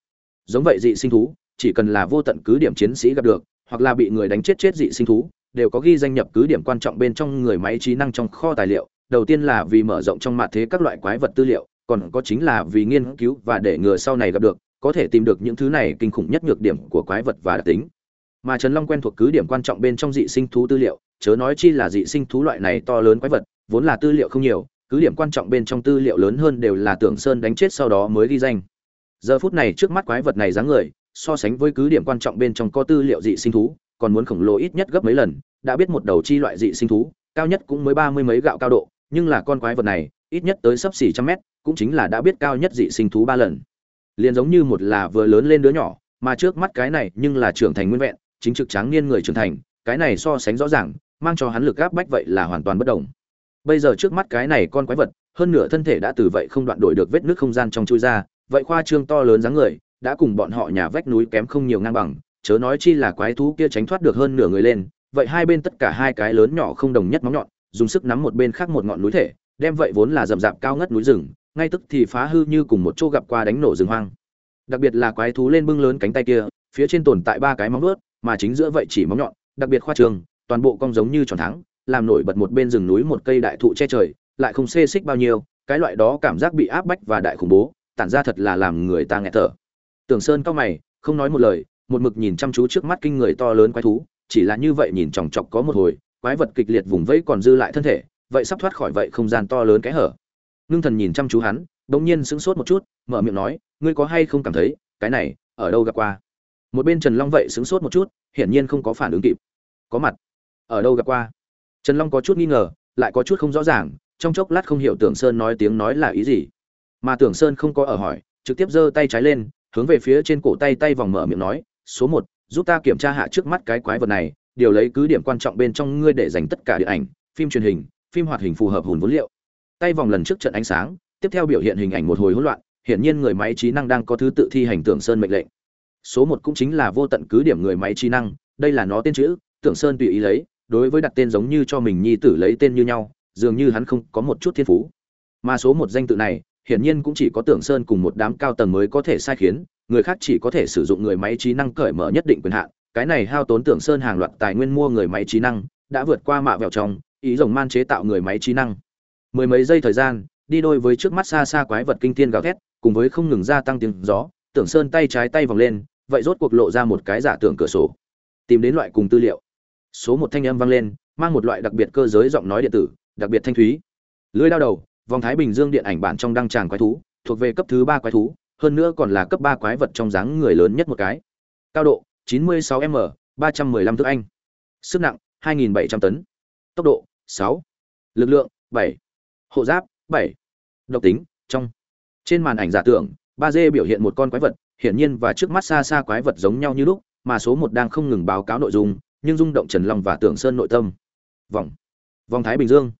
Giống vậy dị sinh thú, chỉ cần là vô tận cứ điểm chiến sĩ gặp được, hoặc là bị người đánh chết chết dị sinh thú, đều có ghi danh nhập cứ điểm quan trọng bên trong người máy trí năng trong kho tài liệu. Đầu tiên là vì mở rộng trong mặt thế các loại quái vật tư liệu, còn có chính là vì nghiên cứu và để ngừa sau này gặp được có thể tìm được những thứ này kinh khủng nhất nhược điểm của quái vật và đặc tính. Mà trần long quen thuộc cứ điểm quan trọng bên trong dị sinh thú tư liệu, chớ nói chi là dị sinh thú loại này to lớn quái vật, vốn là tư liệu không nhiều, cứ điểm quan trọng bên trong tư liệu lớn hơn đều là tưởng sơn đánh chết sau đó mới ghi danh. Giờ phút này trước mắt quái vật này dáng người, so sánh với cứ điểm quan trọng bên trong có tư liệu dị sinh thú, còn muốn khổng lồ ít nhất gấp mấy lần, đã biết một đầu chi loại dị sinh thú, cao nhất cũng mới ba mươi mấy gạo cao độ, nhưng là con quái vật này, ít nhất tới sấp xỉ trăm mét, cũng chính là đã biết cao nhất dị sinh thú ba lần liền giống như một là vừa lớn lên đứa nhỏ, mà trước mắt cái này nhưng là trưởng thành nguyên vẹn, chính trực tráng niên người trưởng thành, cái này so sánh rõ ràng, mang cho hắn lực áp bách vậy là hoàn toàn bất đồng. Bây giờ trước mắt cái này con quái vật, hơn nửa thân thể đã từ vậy không đoạn đổi được vết nước không gian trong chui ra, vậy khoa trương to lớn dáng người, đã cùng bọn họ nhà vách núi kém không nhiều ngang bằng, chớ nói chi là quái thú kia tránh thoát được hơn nửa người lên, vậy hai bên tất cả hai cái lớn nhỏ không đồng nhất móng nhọn, dùng sức nắm một bên khác một ngọn núi thể, đem vậy vốn là rậm rạp cao ngất núi rừng ngay tức thì phá hư như cùng một chỗ gặp qua đánh nổ rừng hoang. Đặc biệt là quái thú lên bưng lớn cánh tay kia, phía trên tồn tại ba cái móng vuốt, mà chính giữa vậy chỉ móng nhọn, đặc biệt khoa trường, toàn bộ cong giống như tròn thắng, làm nổi bật một bên rừng núi một cây đại thụ che trời, lại không xê xích bao nhiêu, cái loại đó cảm giác bị áp bách và đại khủng bố, tản ra thật là làm người ta nghẹt thở. Tưởng sơn cao mày, không nói một lời, một mực nhìn chăm chú trước mắt kinh người to lớn quái thú, chỉ là như vậy nhìn chòng chọc có một hồi, quái vật kịch liệt vùng vẫy còn dư lại thân thể, vậy sắp thoát khỏi vậy không gian to lớn cái hở ngưng thần nhìn chăm chú hắn, bỗng nhiên sững sốt một chút, mở miệng nói, ngươi có hay không cảm thấy, cái này, ở đâu gặp qua? Một bên trần long vậy sững sốt một chút, hiển nhiên không có phản ứng kịp. Có mặt. Ở đâu gặp qua? Trần long có chút nghi ngờ, lại có chút không rõ ràng, trong chốc lát không hiểu tưởng sơn nói tiếng nói là ý gì. Mà tưởng sơn không có ở hỏi, trực tiếp giơ tay trái lên, hướng về phía trên cổ tay tay vòng mở miệng nói, số một, giúp ta kiểm tra hạ trước mắt cái quái vật này, điều lấy cứ điểm quan trọng bên trong ngươi để dành tất cả điện ảnh, phim truyền hình, phim hoạt hình phù hợp hùn vốn liệu tay vòng lần trước trận ánh sáng, tiếp theo biểu hiện hình ảnh một hồi hỗn loạn, hiển nhiên người máy trí năng đang có thứ tự thi hành tưởng sơn mệnh lệnh. Số một cũng chính là vô tận cứ điểm người máy trí năng, đây là nó tên chữ, tưởng sơn tùy ý lấy, đối với đặt tên giống như cho mình nhi tử lấy tên như nhau, dường như hắn không có một chút thiên phú. Mà số một danh tự này, hiển nhiên cũng chỉ có tưởng sơn cùng một đám cao tầng mới có thể sai khiến, người khác chỉ có thể sử dụng người máy trí năng cởi mở nhất định quyền hạn. Cái này hao tốn tưởng sơn hàng loạt tài nguyên mua người máy trí năng, đã vượt qua mạ vẹo trong, ý rồng man chế tạo người máy trí năng mười mấy giây thời gian, đi đôi với trước mắt xa xa quái vật kinh thiên gào thét, cùng với không ngừng gia tăng tiếng gió, tưởng sơn tay trái tay vòng lên, vậy rốt cuộc lộ ra một cái giả tưởng cửa sổ. Tìm đến loại cùng tư liệu. Số một thanh âm vang lên, mang một loại đặc biệt cơ giới giọng nói điện tử, đặc biệt thanh thúy. Lưới đao đầu, vòng thái bình dương điện ảnh bản trong đăng tràng quái thú, thuộc về cấp thứ ba quái thú, hơn nữa còn là cấp ba quái vật trong dáng người lớn nhất một cái. Cao độ 96 m 315 thước anh. Sức nặng 2.700 tấn. Tốc độ 6. lực lượng 7 hộ giáp 7. độc tính, trong. Trên màn ảnh giả tưởng, ba d biểu hiện một con quái vật, hiển nhiên và trước mắt xa xa quái vật giống nhau như lúc, mà số một đang không ngừng báo cáo nội dung, nhưng rung động trần long và tưởng sơn nội tâm. Vòng. Vòng thái bình dương.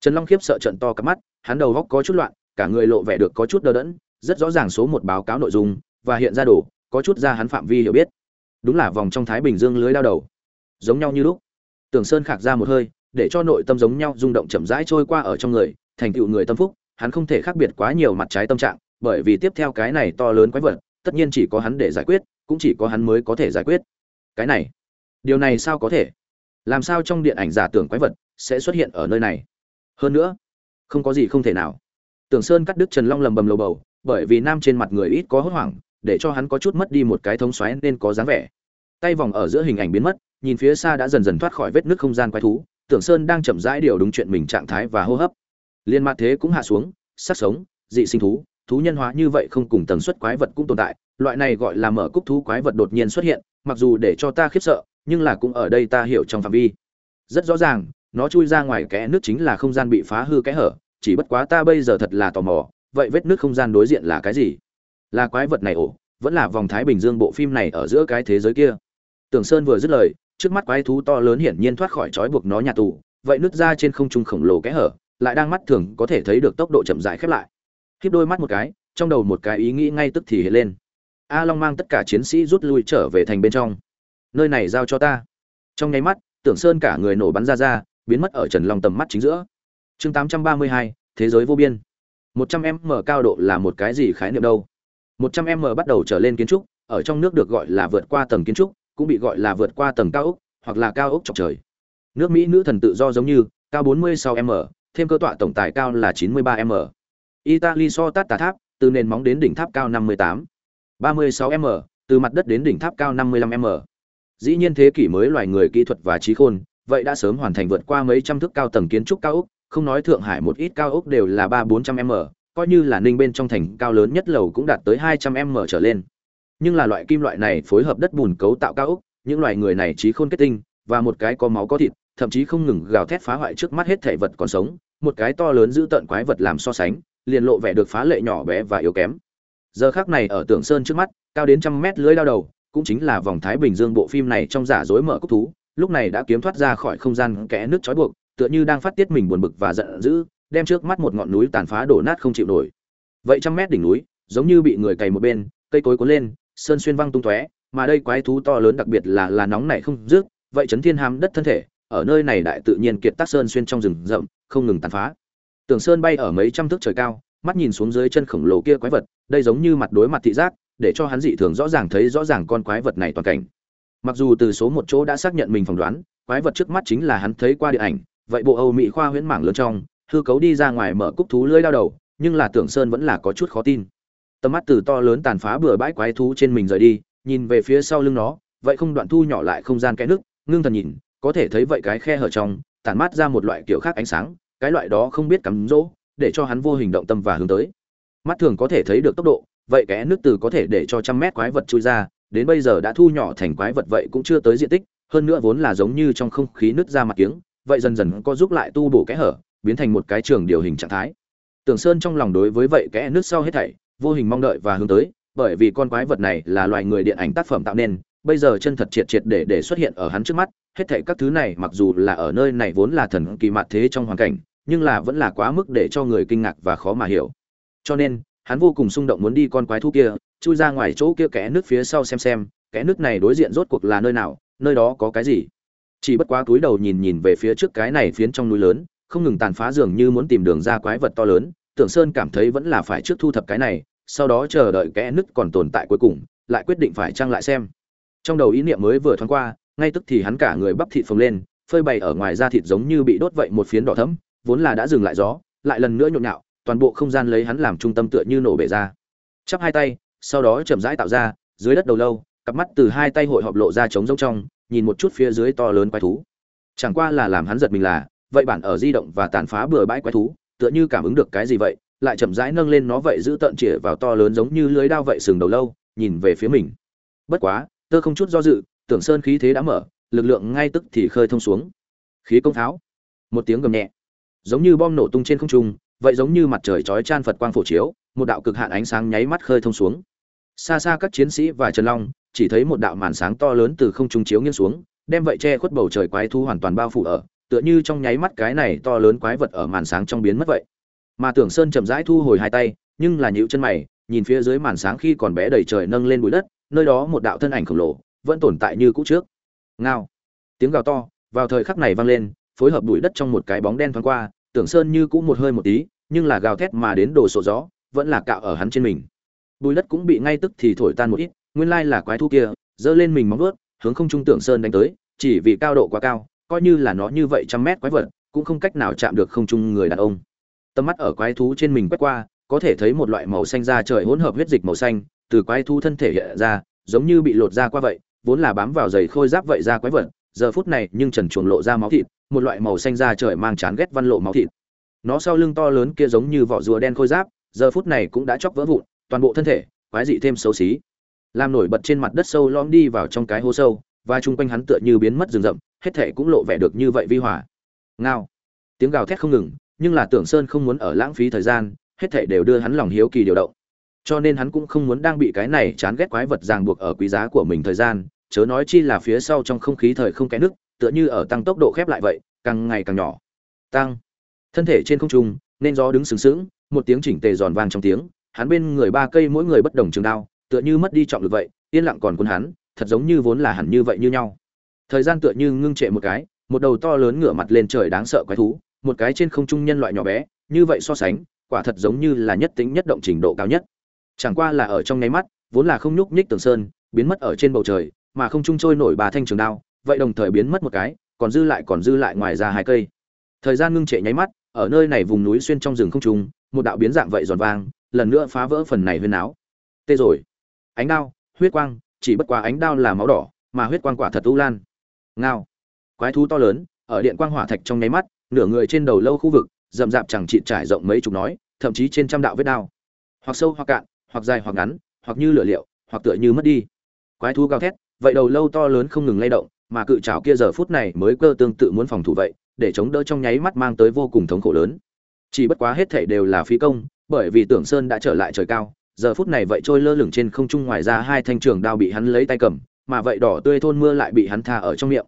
Trần long khiếp sợ trận to cắp mắt, hắn đầu góc có chút loạn, cả người lộ vẻ được có chút đờ đẫn, rất rõ ràng số một báo cáo nội dung, và hiện ra đủ có chút ra hắn phạm vi hiểu biết. Đúng là vòng trong thái bình dương lưới đao đầu. Giống nhau như lúc. Tưởng sơn khạc ra một hơi, để cho nội tâm giống nhau rung động chậm rãi trôi qua ở trong người thành tựu người tâm phúc, hắn không thể khác biệt quá nhiều mặt trái tâm trạng, bởi vì tiếp theo cái này to lớn quái vật, tất nhiên chỉ có hắn để giải quyết, cũng chỉ có hắn mới có thể giải quyết. Cái này, điều này sao có thể? Làm sao trong điện ảnh giả tưởng quái vật sẽ xuất hiện ở nơi này? Hơn nữa, không có gì không thể nào. Tưởng sơn cắt đứt trần long lầm bầm lầu bầu, bởi vì nam trên mặt người ít có hốt hoảng, để cho hắn có chút mất đi một cái thống xoáy nên có dáng vẻ. Tay vòng ở giữa hình ảnh biến mất, nhìn phía xa đã dần dần thoát khỏi vết nước không gian quái thú, tưởng sơn đang chậm rãi điều đúng chuyện mình trạng thái và hô hấp liên mặt thế cũng hạ xuống, sắc sống, dị sinh thú thú nhân hóa như vậy không cùng tần suất quái vật cũng tồn tại. Loại này gọi là mở cúc thú quái vật đột nhiên xuất hiện, mặc dù để cho ta khiếp sợ, nhưng là cũng ở đây ta hiểu trong phạm vi. Rất rõ ràng, nó chui ra ngoài kẽ nước chính là không gian bị phá hư kẽ hở, chỉ bất quá ta bây giờ thật là tò mò, vậy vết nước không gian đối diện là cái gì? Là quái vật này ổ, vẫn là vòng thái bình dương bộ phim này ở giữa cái thế giới kia? Tưởng sơn vừa dứt lời, trước mắt quái thú to lớn hiển nhiên thoát khỏi trói buộc nó nhà tù, vậy nước ra trên không trung khổng lồ kẽ hở lại đang mắt thường có thể thấy được tốc độ chậm rãi khép lại. Khiếp đôi mắt một cái trong đầu một cái ý nghĩ ngay tức thì hiện lên. A long mang tất cả chiến sĩ rút lui trở về thành bên trong. Nơi này giao cho ta. Trong nháy mắt tưởng sơn cả người nổ bắn ra ra biến mất ở trần long tầm mắt chính giữa. Chương 832, thế giới vô biên. 100 m cao độ là một cái gì khái niệm đâu? 100 m bắt đầu trở lên kiến trúc ở trong nước được gọi là vượt qua tầng kiến trúc cũng bị gọi là vượt qua tầng cao ốc hoặc là cao ốc chọc trời. Nước mỹ nữ thần tự do giống như cao 46 m thêm cơ tọa tổng tài cao là 93 m. Italy so tát tà tháp, từ nền móng đến đỉnh tháp cao 58 36 m, từ mặt đất đến đỉnh tháp cao 55 m. Dĩ nhiên thế kỷ mới loài người kỹ thuật và trí khôn, vậy đã sớm hoàn thành vượt qua mấy trăm thước cao tầng kiến trúc cao ốc, không nói thượng hải một ít cao ốc đều là ba bốn trăm m, coi như là ninh bên trong thành cao lớn nhất lầu cũng đạt tới hai trăm m trở lên. Nhưng là loại kim loại này phối hợp đất bùn cấu tạo cao ốc, những loài người này trí khôn kết tinh, và một cái có máu có thịt, thậm chí không ngừng gào thét phá hoại trước mắt hết thể vật còn sống một cái to lớn giữ tận quái vật làm so sánh, liền lộ vẻ được phá lệ nhỏ bé và yếu kém. Giờ khác này ở tưởng sơn trước mắt, cao đến trăm mét lưới đao đầu, cũng chính là vòng thái bình dương bộ phim này trong giả dối mở cúc thú, lúc này đã kiếm thoát ra khỏi không gian kẽ nước trói buộc, tựa như đang phát tiết mình buồn bực và giận dữ, đem trước mắt một ngọn núi tàn phá đổ nát không chịu nổi. Vậy trăm mét đỉnh núi, giống như bị người cày một bên, cây cối cuốn lên, sơn xuyên văng tung tóe, mà đây quái thú to lớn đặc biệt là là nóng này không dứt, vậy chấn thiên hàm đất thân thể ở nơi này đại tự nhiên kiệt tác sơn xuyên trong rừng rậm, không ngừng tàn phá. Tường sơn bay ở mấy trăm thước trời cao, mắt nhìn xuống dưới chân khổng lồ kia quái vật, đây giống như mặt đối mặt thị giác, để cho hắn dị thường rõ ràng thấy rõ ràng con quái vật này toàn cảnh. Mặc dù từ số một chỗ đã xác nhận mình phỏng đoán, quái vật trước mắt chính là hắn thấy qua điện ảnh, vậy bộ âu mỹ khoa huyễn mảng lớn trong, hư cấu đi ra ngoài mở cúc thú lưỡi đau đầu, nhưng là tưởng sơn vẫn là có chút khó tin. Tầm mắt từ to lớn tàn phá bừa bãi quái thú trên mình rời đi, nhìn về phía sau lưng nó, vậy không đoạn thu nhỏ lại không gian kẽ nước, ngưng thần nhìn có thể thấy vậy cái khe hở trong, tản mát ra một loại kiểu khác ánh sáng, cái loại đó không biết cắm rỗ, để cho hắn vô hình động tâm và hướng tới. Mắt thường có thể thấy được tốc độ, vậy kẽ nước từ có thể để cho trăm mét quái vật chui ra, đến bây giờ đã thu nhỏ thành quái vật vậy cũng chưa tới diện tích, hơn nữa vốn là giống như trong không khí nứt ra mặt kiếng, vậy dần dần có giúp lại tu bổ kẽ hở, biến thành một cái trường điều hình trạng thái. Tưởng sơn trong lòng đối với vậy kẽ nước sau hết thảy, vô hình mong đợi và hướng tới, bởi vì con quái vật này là loài người điện ảnh tác phẩm tạo nên bây giờ chân thật triệt triệt để để xuất hiện ở hắn trước mắt, hết thảy các thứ này mặc dù là ở nơi này vốn là thần kỳ mạt thế trong hoàn cảnh, nhưng là vẫn là quá mức để cho người kinh ngạc và khó mà hiểu. Cho nên, hắn vô cùng xung động muốn đi con quái thú kia, chui ra ngoài chỗ kia kẽ nước phía sau xem xem kẽ nước này đối diện rốt cuộc là nơi nào, nơi đó có cái gì. Chỉ bất quá túi đầu nhìn nhìn về phía trước cái này phiến trong núi lớn, không ngừng tàn phá dường như muốn tìm đường ra quái vật to lớn, tưởng sơn cảm thấy vẫn là phải trước thu thập cái này, sau đó chờ đợi kẽ nứt còn tồn tại cuối cùng, lại quyết định phải trang lại xem trong đầu ý niệm mới vừa thoáng qua, ngay tức thì hắn cả người bắp thịt phồng lên, phơi bày ở ngoài da thịt giống như bị đốt vậy một phiến đỏ thẫm, vốn là đã dừng lại gió, lại lần nữa nhộn nhạo, toàn bộ không gian lấy hắn làm trung tâm tựa như nổ bể ra. Chắp hai tay, sau đó chậm rãi tạo ra, dưới đất đầu lâu, cặp mắt từ hai tay hội họp lộ ra trống rỗng trong, nhìn một chút phía dưới to lớn quái thú. Chẳng qua là làm hắn giật mình là, vậy bản ở di động và tàn phá bừa bãi quái thú, tựa như cảm ứng được cái gì vậy, lại chậm rãi nâng lên nó vậy giữ tận chĩa vào to lớn giống như lưới đao vậy sừng đầu lâu, nhìn về phía mình. Bất quá tơ không chút do dự, tưởng sơn khí thế đã mở, lực lượng ngay tức thì khơi thông xuống. Khí công tháo một tiếng gầm nhẹ. Giống như bom nổ tung trên không trung, vậy giống như mặt trời chói chan phật quang phổ chiếu, một đạo cực hạn ánh sáng nháy mắt khơi thông xuống. Xa xa các chiến sĩ và trần long, chỉ thấy một đạo màn sáng to lớn từ không trung chiếu nghiêng xuống, đem vậy che khuất bầu trời quái thu hoàn toàn bao phủ ở, tựa như trong nháy mắt cái này to lớn quái vật ở màn sáng trong biến mất vậy. Mà tưởng sơn chậm rãi thu hồi hai tay, nhưng là nhíu chân mày, nhìn phía dưới màn sáng khi còn bé đầy trời nâng lên bụi đất nơi đó một đạo thân ảnh khổng lồ, vẫn tồn tại như cũ trước. Ngao. Tiếng gào to, vào thời khắc này vang lên, phối hợp bụi đất trong một cái bóng đen thoáng qua, tưởng sơn như cũ một hơi một tí, nhưng là gào thét mà đến đồ sổ gió, vẫn là cạo ở hắn trên mình. Bụi đất cũng bị ngay tức thì thổi tan một ít, nguyên lai là quái thú kia, giơ lên mình móng vuốt, hướng không trung tưởng sơn đánh tới, chỉ vì cao độ quá cao, coi như là nó như vậy trăm mét quái vật, cũng không cách nào chạm được không trung người đàn ông. Tầm mắt ở quái thú trên mình quét qua, có thể thấy một loại màu xanh da trời hỗn hợp huyết dịch màu xanh từ quái thú thân thể hiện ra, giống như bị lột ra qua vậy, vốn là bám vào giày khôi giáp vậy ra quái vật, giờ phút này nhưng trần chuồng lộ ra máu thịt, một loại màu xanh da trời mang chán ghét văn lộ máu thịt. Nó sau lưng to lớn kia giống như vỏ rùa đen khôi giáp, giờ phút này cũng đã chóc vỡ vụn, toàn bộ thân thể, quái dị thêm xấu xí. Làm nổi bật trên mặt đất sâu lom đi vào trong cái hố sâu, và chung quanh hắn tựa như biến mất rừng rậm, hết thể cũng lộ vẻ được như vậy vi hỏa. ngao. Tiếng gào thét không ngừng, nhưng là tưởng sơn không muốn ở lãng phí thời gian, hết thảy đều đưa hắn lòng hiếu kỳ điều động cho nên hắn cũng không muốn đang bị cái này chán ghét quái vật ràng buộc ở quý giá của mình thời gian, chớ nói chi là phía sau trong không khí thời không kẽ nước, tựa như ở tăng tốc độ khép lại vậy, càng ngày càng nhỏ. Tăng. Thân thể trên không trung, nên gió đứng sừng sững, một tiếng chỉnh tề giòn vang trong tiếng, hắn bên người ba cây mỗi người bất đồng trường đao, tựa như mất đi trọng lực vậy, yên lặng còn quân hắn, thật giống như vốn là hẳn như vậy như nhau. Thời gian tựa như ngưng trệ một cái, một đầu to lớn ngửa mặt lên trời đáng sợ quái thú, một cái trên không trung nhân loại nhỏ bé, như vậy so sánh, quả thật giống như là nhất tính nhất động trình độ cao nhất chẳng qua là ở trong nháy mắt, vốn là không nhúc nhích tường sơn, biến mất ở trên bầu trời, mà không trung trôi nổi bà thanh trường đao, vậy đồng thời biến mất một cái, còn dư lại còn dư lại ngoài ra hai cây. Thời gian ngưng trệ nháy mắt, ở nơi này vùng núi xuyên trong rừng không trung, một đạo biến dạng vậy giòn vang, lần nữa phá vỡ phần này huyên áo tê rồi. Ánh đao, huyết quang, chỉ bất quá ánh đao là máu đỏ, mà huyết quang quả thật u lan. Ngao. Quái thú to lớn, ở điện quang hỏa thạch trong nháy mắt, nửa người trên đầu lâu khu vực, rậm rạp chẳng chịt trải rộng mấy chục nói, thậm chí trên trăm đạo vết đao. Hoặc sâu hoặc cạn hoặc dài hoặc ngắn, hoặc như lửa liệu, hoặc tựa như mất đi. Quái thú gào thét, vậy đầu lâu to lớn không ngừng lay động, mà cự trảo kia giờ phút này mới cơ tương tự muốn phòng thủ vậy, để chống đỡ trong nháy mắt mang tới vô cùng thống khổ lớn. Chỉ bất quá hết thảy đều là phí công, bởi vì tưởng sơn đã trở lại trời cao, giờ phút này vậy trôi lơ lửng trên không trung ngoài ra hai thanh trường đao bị hắn lấy tay cầm, mà vậy đỏ tươi thôn mưa lại bị hắn tha ở trong miệng.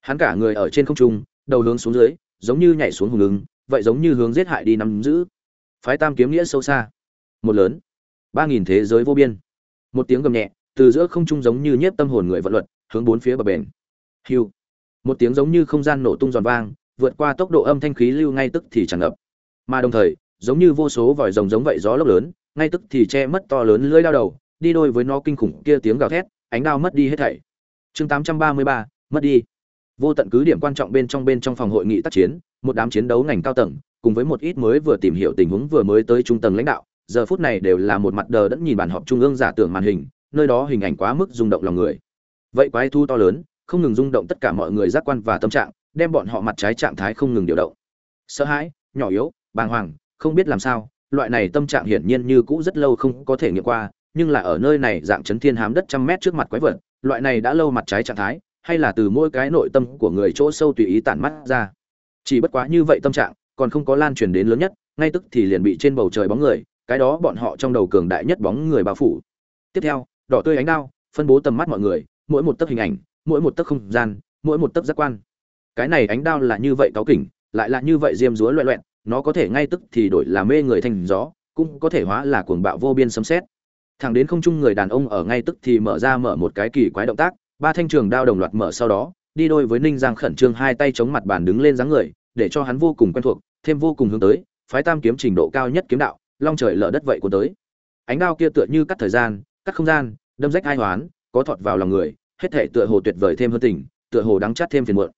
Hắn cả người ở trên không trung, đầu hướng xuống dưới, giống như nhảy xuống hùng ứng vậy giống như hướng giết hại đi nắm giữ. Phái tam kiếm nghĩa sâu xa. Một lớn ba nghìn thế giới vô biên. Một tiếng gầm nhẹ từ giữa không trung giống như nhiếp tâm hồn người vận luật hướng bốn phía bờ bền hiu. Một tiếng giống như không gian nổ tung giòn vang vượt qua tốc độ âm thanh khí lưu ngay tức thì tràn ngập. Mà đồng thời giống như vô số vòi rồng giống vậy gió lốc lớn ngay tức thì che mất to lớn lưỡi đao đầu đi đôi với nó kinh khủng kia tiếng gào thét ánh đao mất đi hết thảy. Chương 833, mất đi. Vô tận cứ điểm quan trọng bên trong bên trong phòng hội nghị tác chiến một đám chiến đấu ngành cao tầng cùng với một ít mới vừa tìm hiểu tình huống vừa mới tới trung tầng lãnh đạo giờ phút này đều là một mặt đờ đẫn nhìn bàn họp trung ương giả tưởng màn hình, nơi đó hình ảnh quá mức rung động lòng người. Vậy quái thu to lớn, không ngừng rung động tất cả mọi người giác quan và tâm trạng, đem bọn họ mặt trái trạng thái không ngừng điều động. Sợ hãi, nhỏ yếu, bàng hoàng, không biết làm sao, loại này tâm trạng hiển nhiên như cũ rất lâu không có thể nghiệm qua, nhưng là ở nơi này dạng chấn thiên hám đất trăm mét trước mặt quái vật, loại này đã lâu mặt trái trạng thái, hay là từ mỗi cái nội tâm của người chỗ sâu tùy ý tản mắt ra. Chỉ bất quá như vậy tâm trạng, còn không có lan truyền đến lớn nhất, ngay tức thì liền bị trên bầu trời bóng người cái đó bọn họ trong đầu cường đại nhất bóng người bao phủ. Tiếp theo, đỏ tươi ánh đao, phân bố tầm mắt mọi người, mỗi một tấc hình ảnh, mỗi một tấc không gian, mỗi một tấc giác quan. Cái này ánh đao là như vậy cáo kỉnh, lại là như vậy diêm dúa loẹ loẹn nó có thể ngay tức thì đổi là mê người thành gió, cũng có thể hóa là cuồng bạo vô biên sấm xét thẳng đến không trung người đàn ông ở ngay tức thì mở ra mở một cái kỳ quái động tác, ba thanh trường đao đồng loạt mở sau đó, đi đôi với ninh giang khẩn trương hai tay chống mặt bàn đứng lên dáng người, để cho hắn vô cùng quen thuộc, thêm vô cùng hướng tới, phái tam kiếm trình độ cao nhất kiếm đạo long trời lở đất vậy của tới. Ánh đao kia tựa như cắt thời gian, cắt không gian, đâm rách ai hoán, có thọt vào lòng người, hết thảy tựa hồ tuyệt vời thêm hơn tình, tựa hồ đắng chát thêm phiền muộn.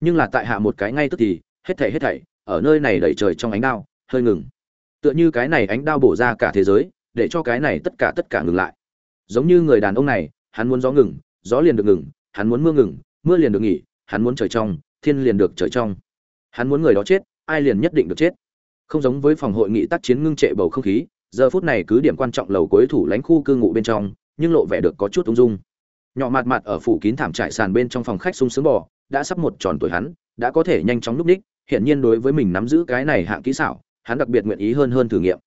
Nhưng là tại hạ một cái ngay tức thì, hết thảy hết thảy, ở nơi này đẩy trời trong ánh đao, hơi ngừng. Tựa như cái này ánh đao bổ ra cả thế giới, để cho cái này tất cả tất cả ngừng lại. Giống như người đàn ông này, hắn muốn gió ngừng, gió liền được ngừng, hắn muốn mưa ngừng, mưa liền được nghỉ, hắn muốn trời trong, thiên liền được trời trong. Hắn muốn người đó chết, ai liền nhất định được chết không giống với phòng hội nghị tác chiến ngưng trệ bầu không khí, giờ phút này cứ điểm quan trọng lầu cuối thủ lãnh khu cư ngụ bên trong, nhưng lộ vẻ được có chút ung dung. Nhỏ mặt mặt ở phủ kín thảm trại sàn bên trong phòng khách sung sướng bò, đã sắp một tròn tuổi hắn, đã có thể nhanh chóng núp ních, hiển nhiên đối với mình nắm giữ cái này hạng kỹ xảo, hắn đặc biệt nguyện ý hơn hơn thử nghiệm.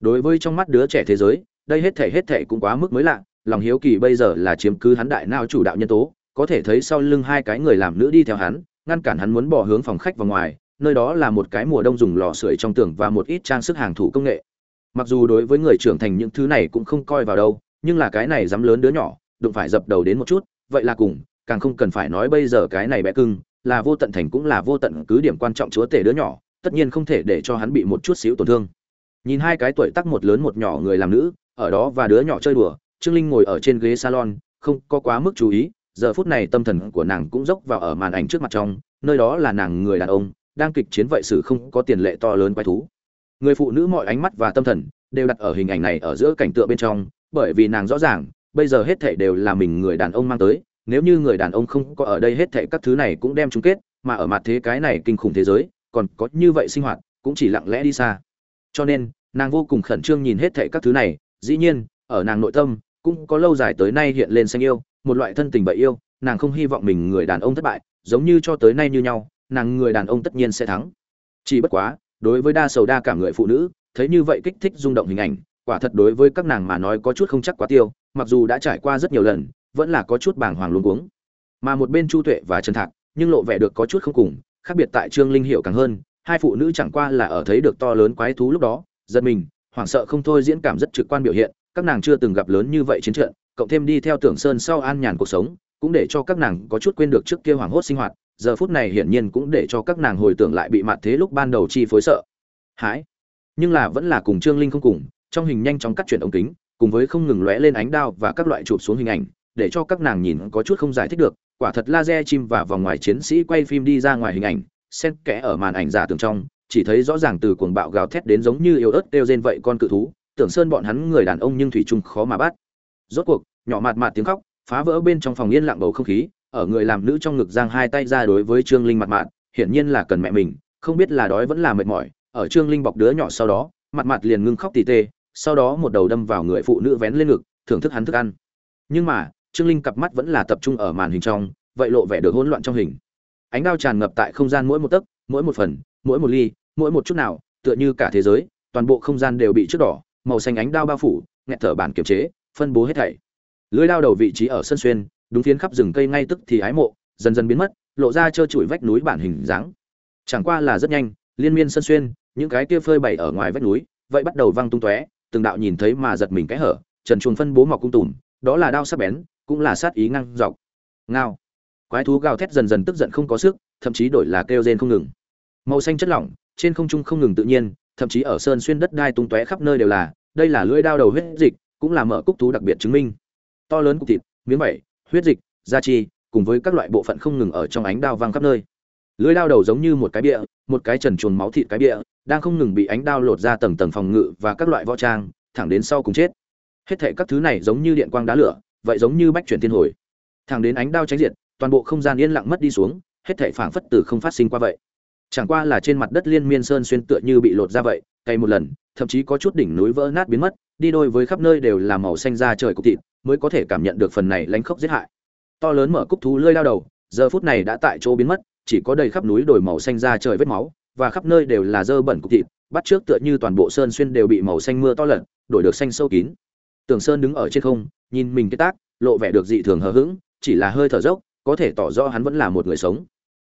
Đối với trong mắt đứa trẻ thế giới, đây hết thể hết thể cũng quá mức mới lạ, lòng hiếu kỳ bây giờ là chiếm cứ hắn đại nao chủ đạo nhân tố, có thể thấy sau lưng hai cái người làm nữ đi theo hắn, ngăn cản hắn muốn bỏ hướng phòng khách vào ngoài nơi đó là một cái mùa đông dùng lò sưởi trong tường và một ít trang sức hàng thủ công nghệ. Mặc dù đối với người trưởng thành những thứ này cũng không coi vào đâu, nhưng là cái này dám lớn đứa nhỏ, đụng phải dập đầu đến một chút, vậy là cùng, càng không cần phải nói bây giờ cái này bé cưng, là vô tận thành cũng là vô tận cứ điểm quan trọng chúa tể đứa nhỏ, tất nhiên không thể để cho hắn bị một chút xíu tổn thương. Nhìn hai cái tuổi tác một lớn một nhỏ người làm nữ, ở đó và đứa nhỏ chơi đùa, trương linh ngồi ở trên ghế salon, không có quá mức chú ý, giờ phút này tâm thần của nàng cũng dốc vào ở màn ảnh trước mặt trong, nơi đó là nàng người đàn ông đang kịch chiến vậy sự không có tiền lệ to lớn quái thú. Người phụ nữ mọi ánh mắt và tâm thần đều đặt ở hình ảnh này ở giữa cảnh tượng bên trong, bởi vì nàng rõ ràng, bây giờ hết thảy đều là mình người đàn ông mang tới, nếu như người đàn ông không có ở đây hết thảy các thứ này cũng đem chung kết, mà ở mặt thế cái này kinh khủng thế giới, còn có như vậy sinh hoạt, cũng chỉ lặng lẽ đi xa. Cho nên, nàng vô cùng khẩn trương nhìn hết thảy các thứ này, dĩ nhiên, ở nàng nội tâm, cũng có lâu dài tới nay hiện lên xanh yêu, một loại thân tình bậy yêu, nàng không hy vọng mình người đàn ông thất bại, giống như cho tới nay như nhau nàng người đàn ông tất nhiên sẽ thắng. Chỉ bất quá, đối với đa sầu đa cảm người phụ nữ, thấy như vậy kích thích rung động hình ảnh, quả thật đối với các nàng mà nói có chút không chắc quá tiêu, mặc dù đã trải qua rất nhiều lần, vẫn là có chút bàng hoàng luống cuống. Mà một bên chu tuệ và trần thạc, nhưng lộ vẻ được có chút không cùng, khác biệt tại trương linh hiệu càng hơn, hai phụ nữ chẳng qua là ở thấy được to lớn quái thú lúc đó, giật mình, hoảng sợ không thôi diễn cảm rất trực quan biểu hiện, các nàng chưa từng gặp lớn như vậy chiến trận, cộng thêm đi theo tưởng sơn sau an nhàn cuộc sống, cũng để cho các nàng có chút quên được trước kia hoảng hốt sinh hoạt giờ phút này hiển nhiên cũng để cho các nàng hồi tưởng lại bị mặt thế lúc ban đầu chi phối sợ. Hãi. Nhưng là vẫn là cùng trương linh không cùng, trong hình nhanh chóng cắt chuyển ống kính, cùng với không ngừng lóe lên ánh đao và các loại chụp xuống hình ảnh, để cho các nàng nhìn có chút không giải thích được, quả thật laser chim và vòng ngoài chiến sĩ quay phim đi ra ngoài hình ảnh, xen kẽ ở màn ảnh giả tường trong, chỉ thấy rõ ràng từ cuồng bạo gào thét đến giống như yếu ớt kêu rên vậy con cự thú, tưởng sơn bọn hắn người đàn ông nhưng thủy chung khó mà bắt. Rốt cuộc, nhỏ mạt mạt tiếng khóc, phá vỡ bên trong phòng yên lặng bầu không khí ở người làm nữ trong ngực giang hai tay ra đối với trương linh mặt mạn, hiển nhiên là cần mẹ mình, không biết là đói vẫn là mệt mỏi. Ở trương linh bọc đứa nhỏ sau đó, mặt mặt liền ngưng khóc tỉ tê, sau đó một đầu đâm vào người phụ nữ vén lên ngực, thưởng thức hắn thức ăn. Nhưng mà, trương linh cặp mắt vẫn là tập trung ở màn hình trong, vậy lộ vẻ được hỗn loạn trong hình. Ánh đao tràn ngập tại không gian mỗi một tấc, mỗi một phần, mỗi một ly, mỗi một chút nào, tựa như cả thế giới, toàn bộ không gian đều bị trước đỏ, màu xanh ánh đao bao phủ, nghẹt thở bản kiềm chế, phân bố hết thảy. Lưới đao đầu vị trí ở sân xuyên đúng phiến khắp rừng cây ngay tức thì ái mộ, dần dần biến mất, lộ ra trơ trụi vách núi bản hình dáng. Chẳng qua là rất nhanh, liên miên sân xuyên, những cái kia phơi bày ở ngoài vách núi, vậy bắt đầu văng tung tóe, từng đạo nhìn thấy mà giật mình cái hở, trần chuồng phân bố mọc cung tùm, đó là đao sắc bén, cũng là sát ý ngăn dọc. Ngao. Quái thú gào thét dần dần tức giận không có sức, thậm chí đổi là kêu rên không ngừng. Màu xanh chất lỏng, trên không trung không ngừng tự nhiên, thậm chí ở sơn xuyên đất đai tung tóe khắp nơi đều là, đây là lưỡi đao đầu huyết dịch, cũng là mở cúc thú đặc biệt chứng minh. To lớn cục thịt, miếng bảy huyết dịch, da chi, cùng với các loại bộ phận không ngừng ở trong ánh đao văng khắp nơi. Lưỡi đao đầu giống như một cái bịa một cái trần chuồn máu thịt cái bịa đang không ngừng bị ánh đao lột ra tầng tầng phòng ngự và các loại võ trang, thẳng đến sau cùng chết. Hết thệ các thứ này giống như điện quang đá lửa, vậy giống như bách chuyển thiên hồi. Thẳng đến ánh đao tránh diệt, toàn bộ không gian yên lặng mất đi xuống, hết thệ phảng phất từ không phát sinh qua vậy. Chẳng qua là trên mặt đất liên miên sơn xuyên tựa như bị lột ra vậy, cày một lần, thậm chí có chút đỉnh núi vỡ nát biến mất, đi đôi với khắp nơi đều là màu xanh da trời cục thịt mới có thể cảm nhận được phần này lánh khốc giết hại. To lớn mở cúc thú lơi lao đầu, giờ phút này đã tại chỗ biến mất, chỉ có đầy khắp núi đồi màu xanh ra trời vết máu, và khắp nơi đều là dơ bẩn cục thịt, bắt trước tựa như toàn bộ sơn xuyên đều bị màu xanh mưa to lật, đổi được xanh sâu kín. Tường sơn đứng ở trên không, nhìn mình cái tác, lộ vẻ được dị thường hờ hững, chỉ là hơi thở dốc, có thể tỏ rõ hắn vẫn là một người sống.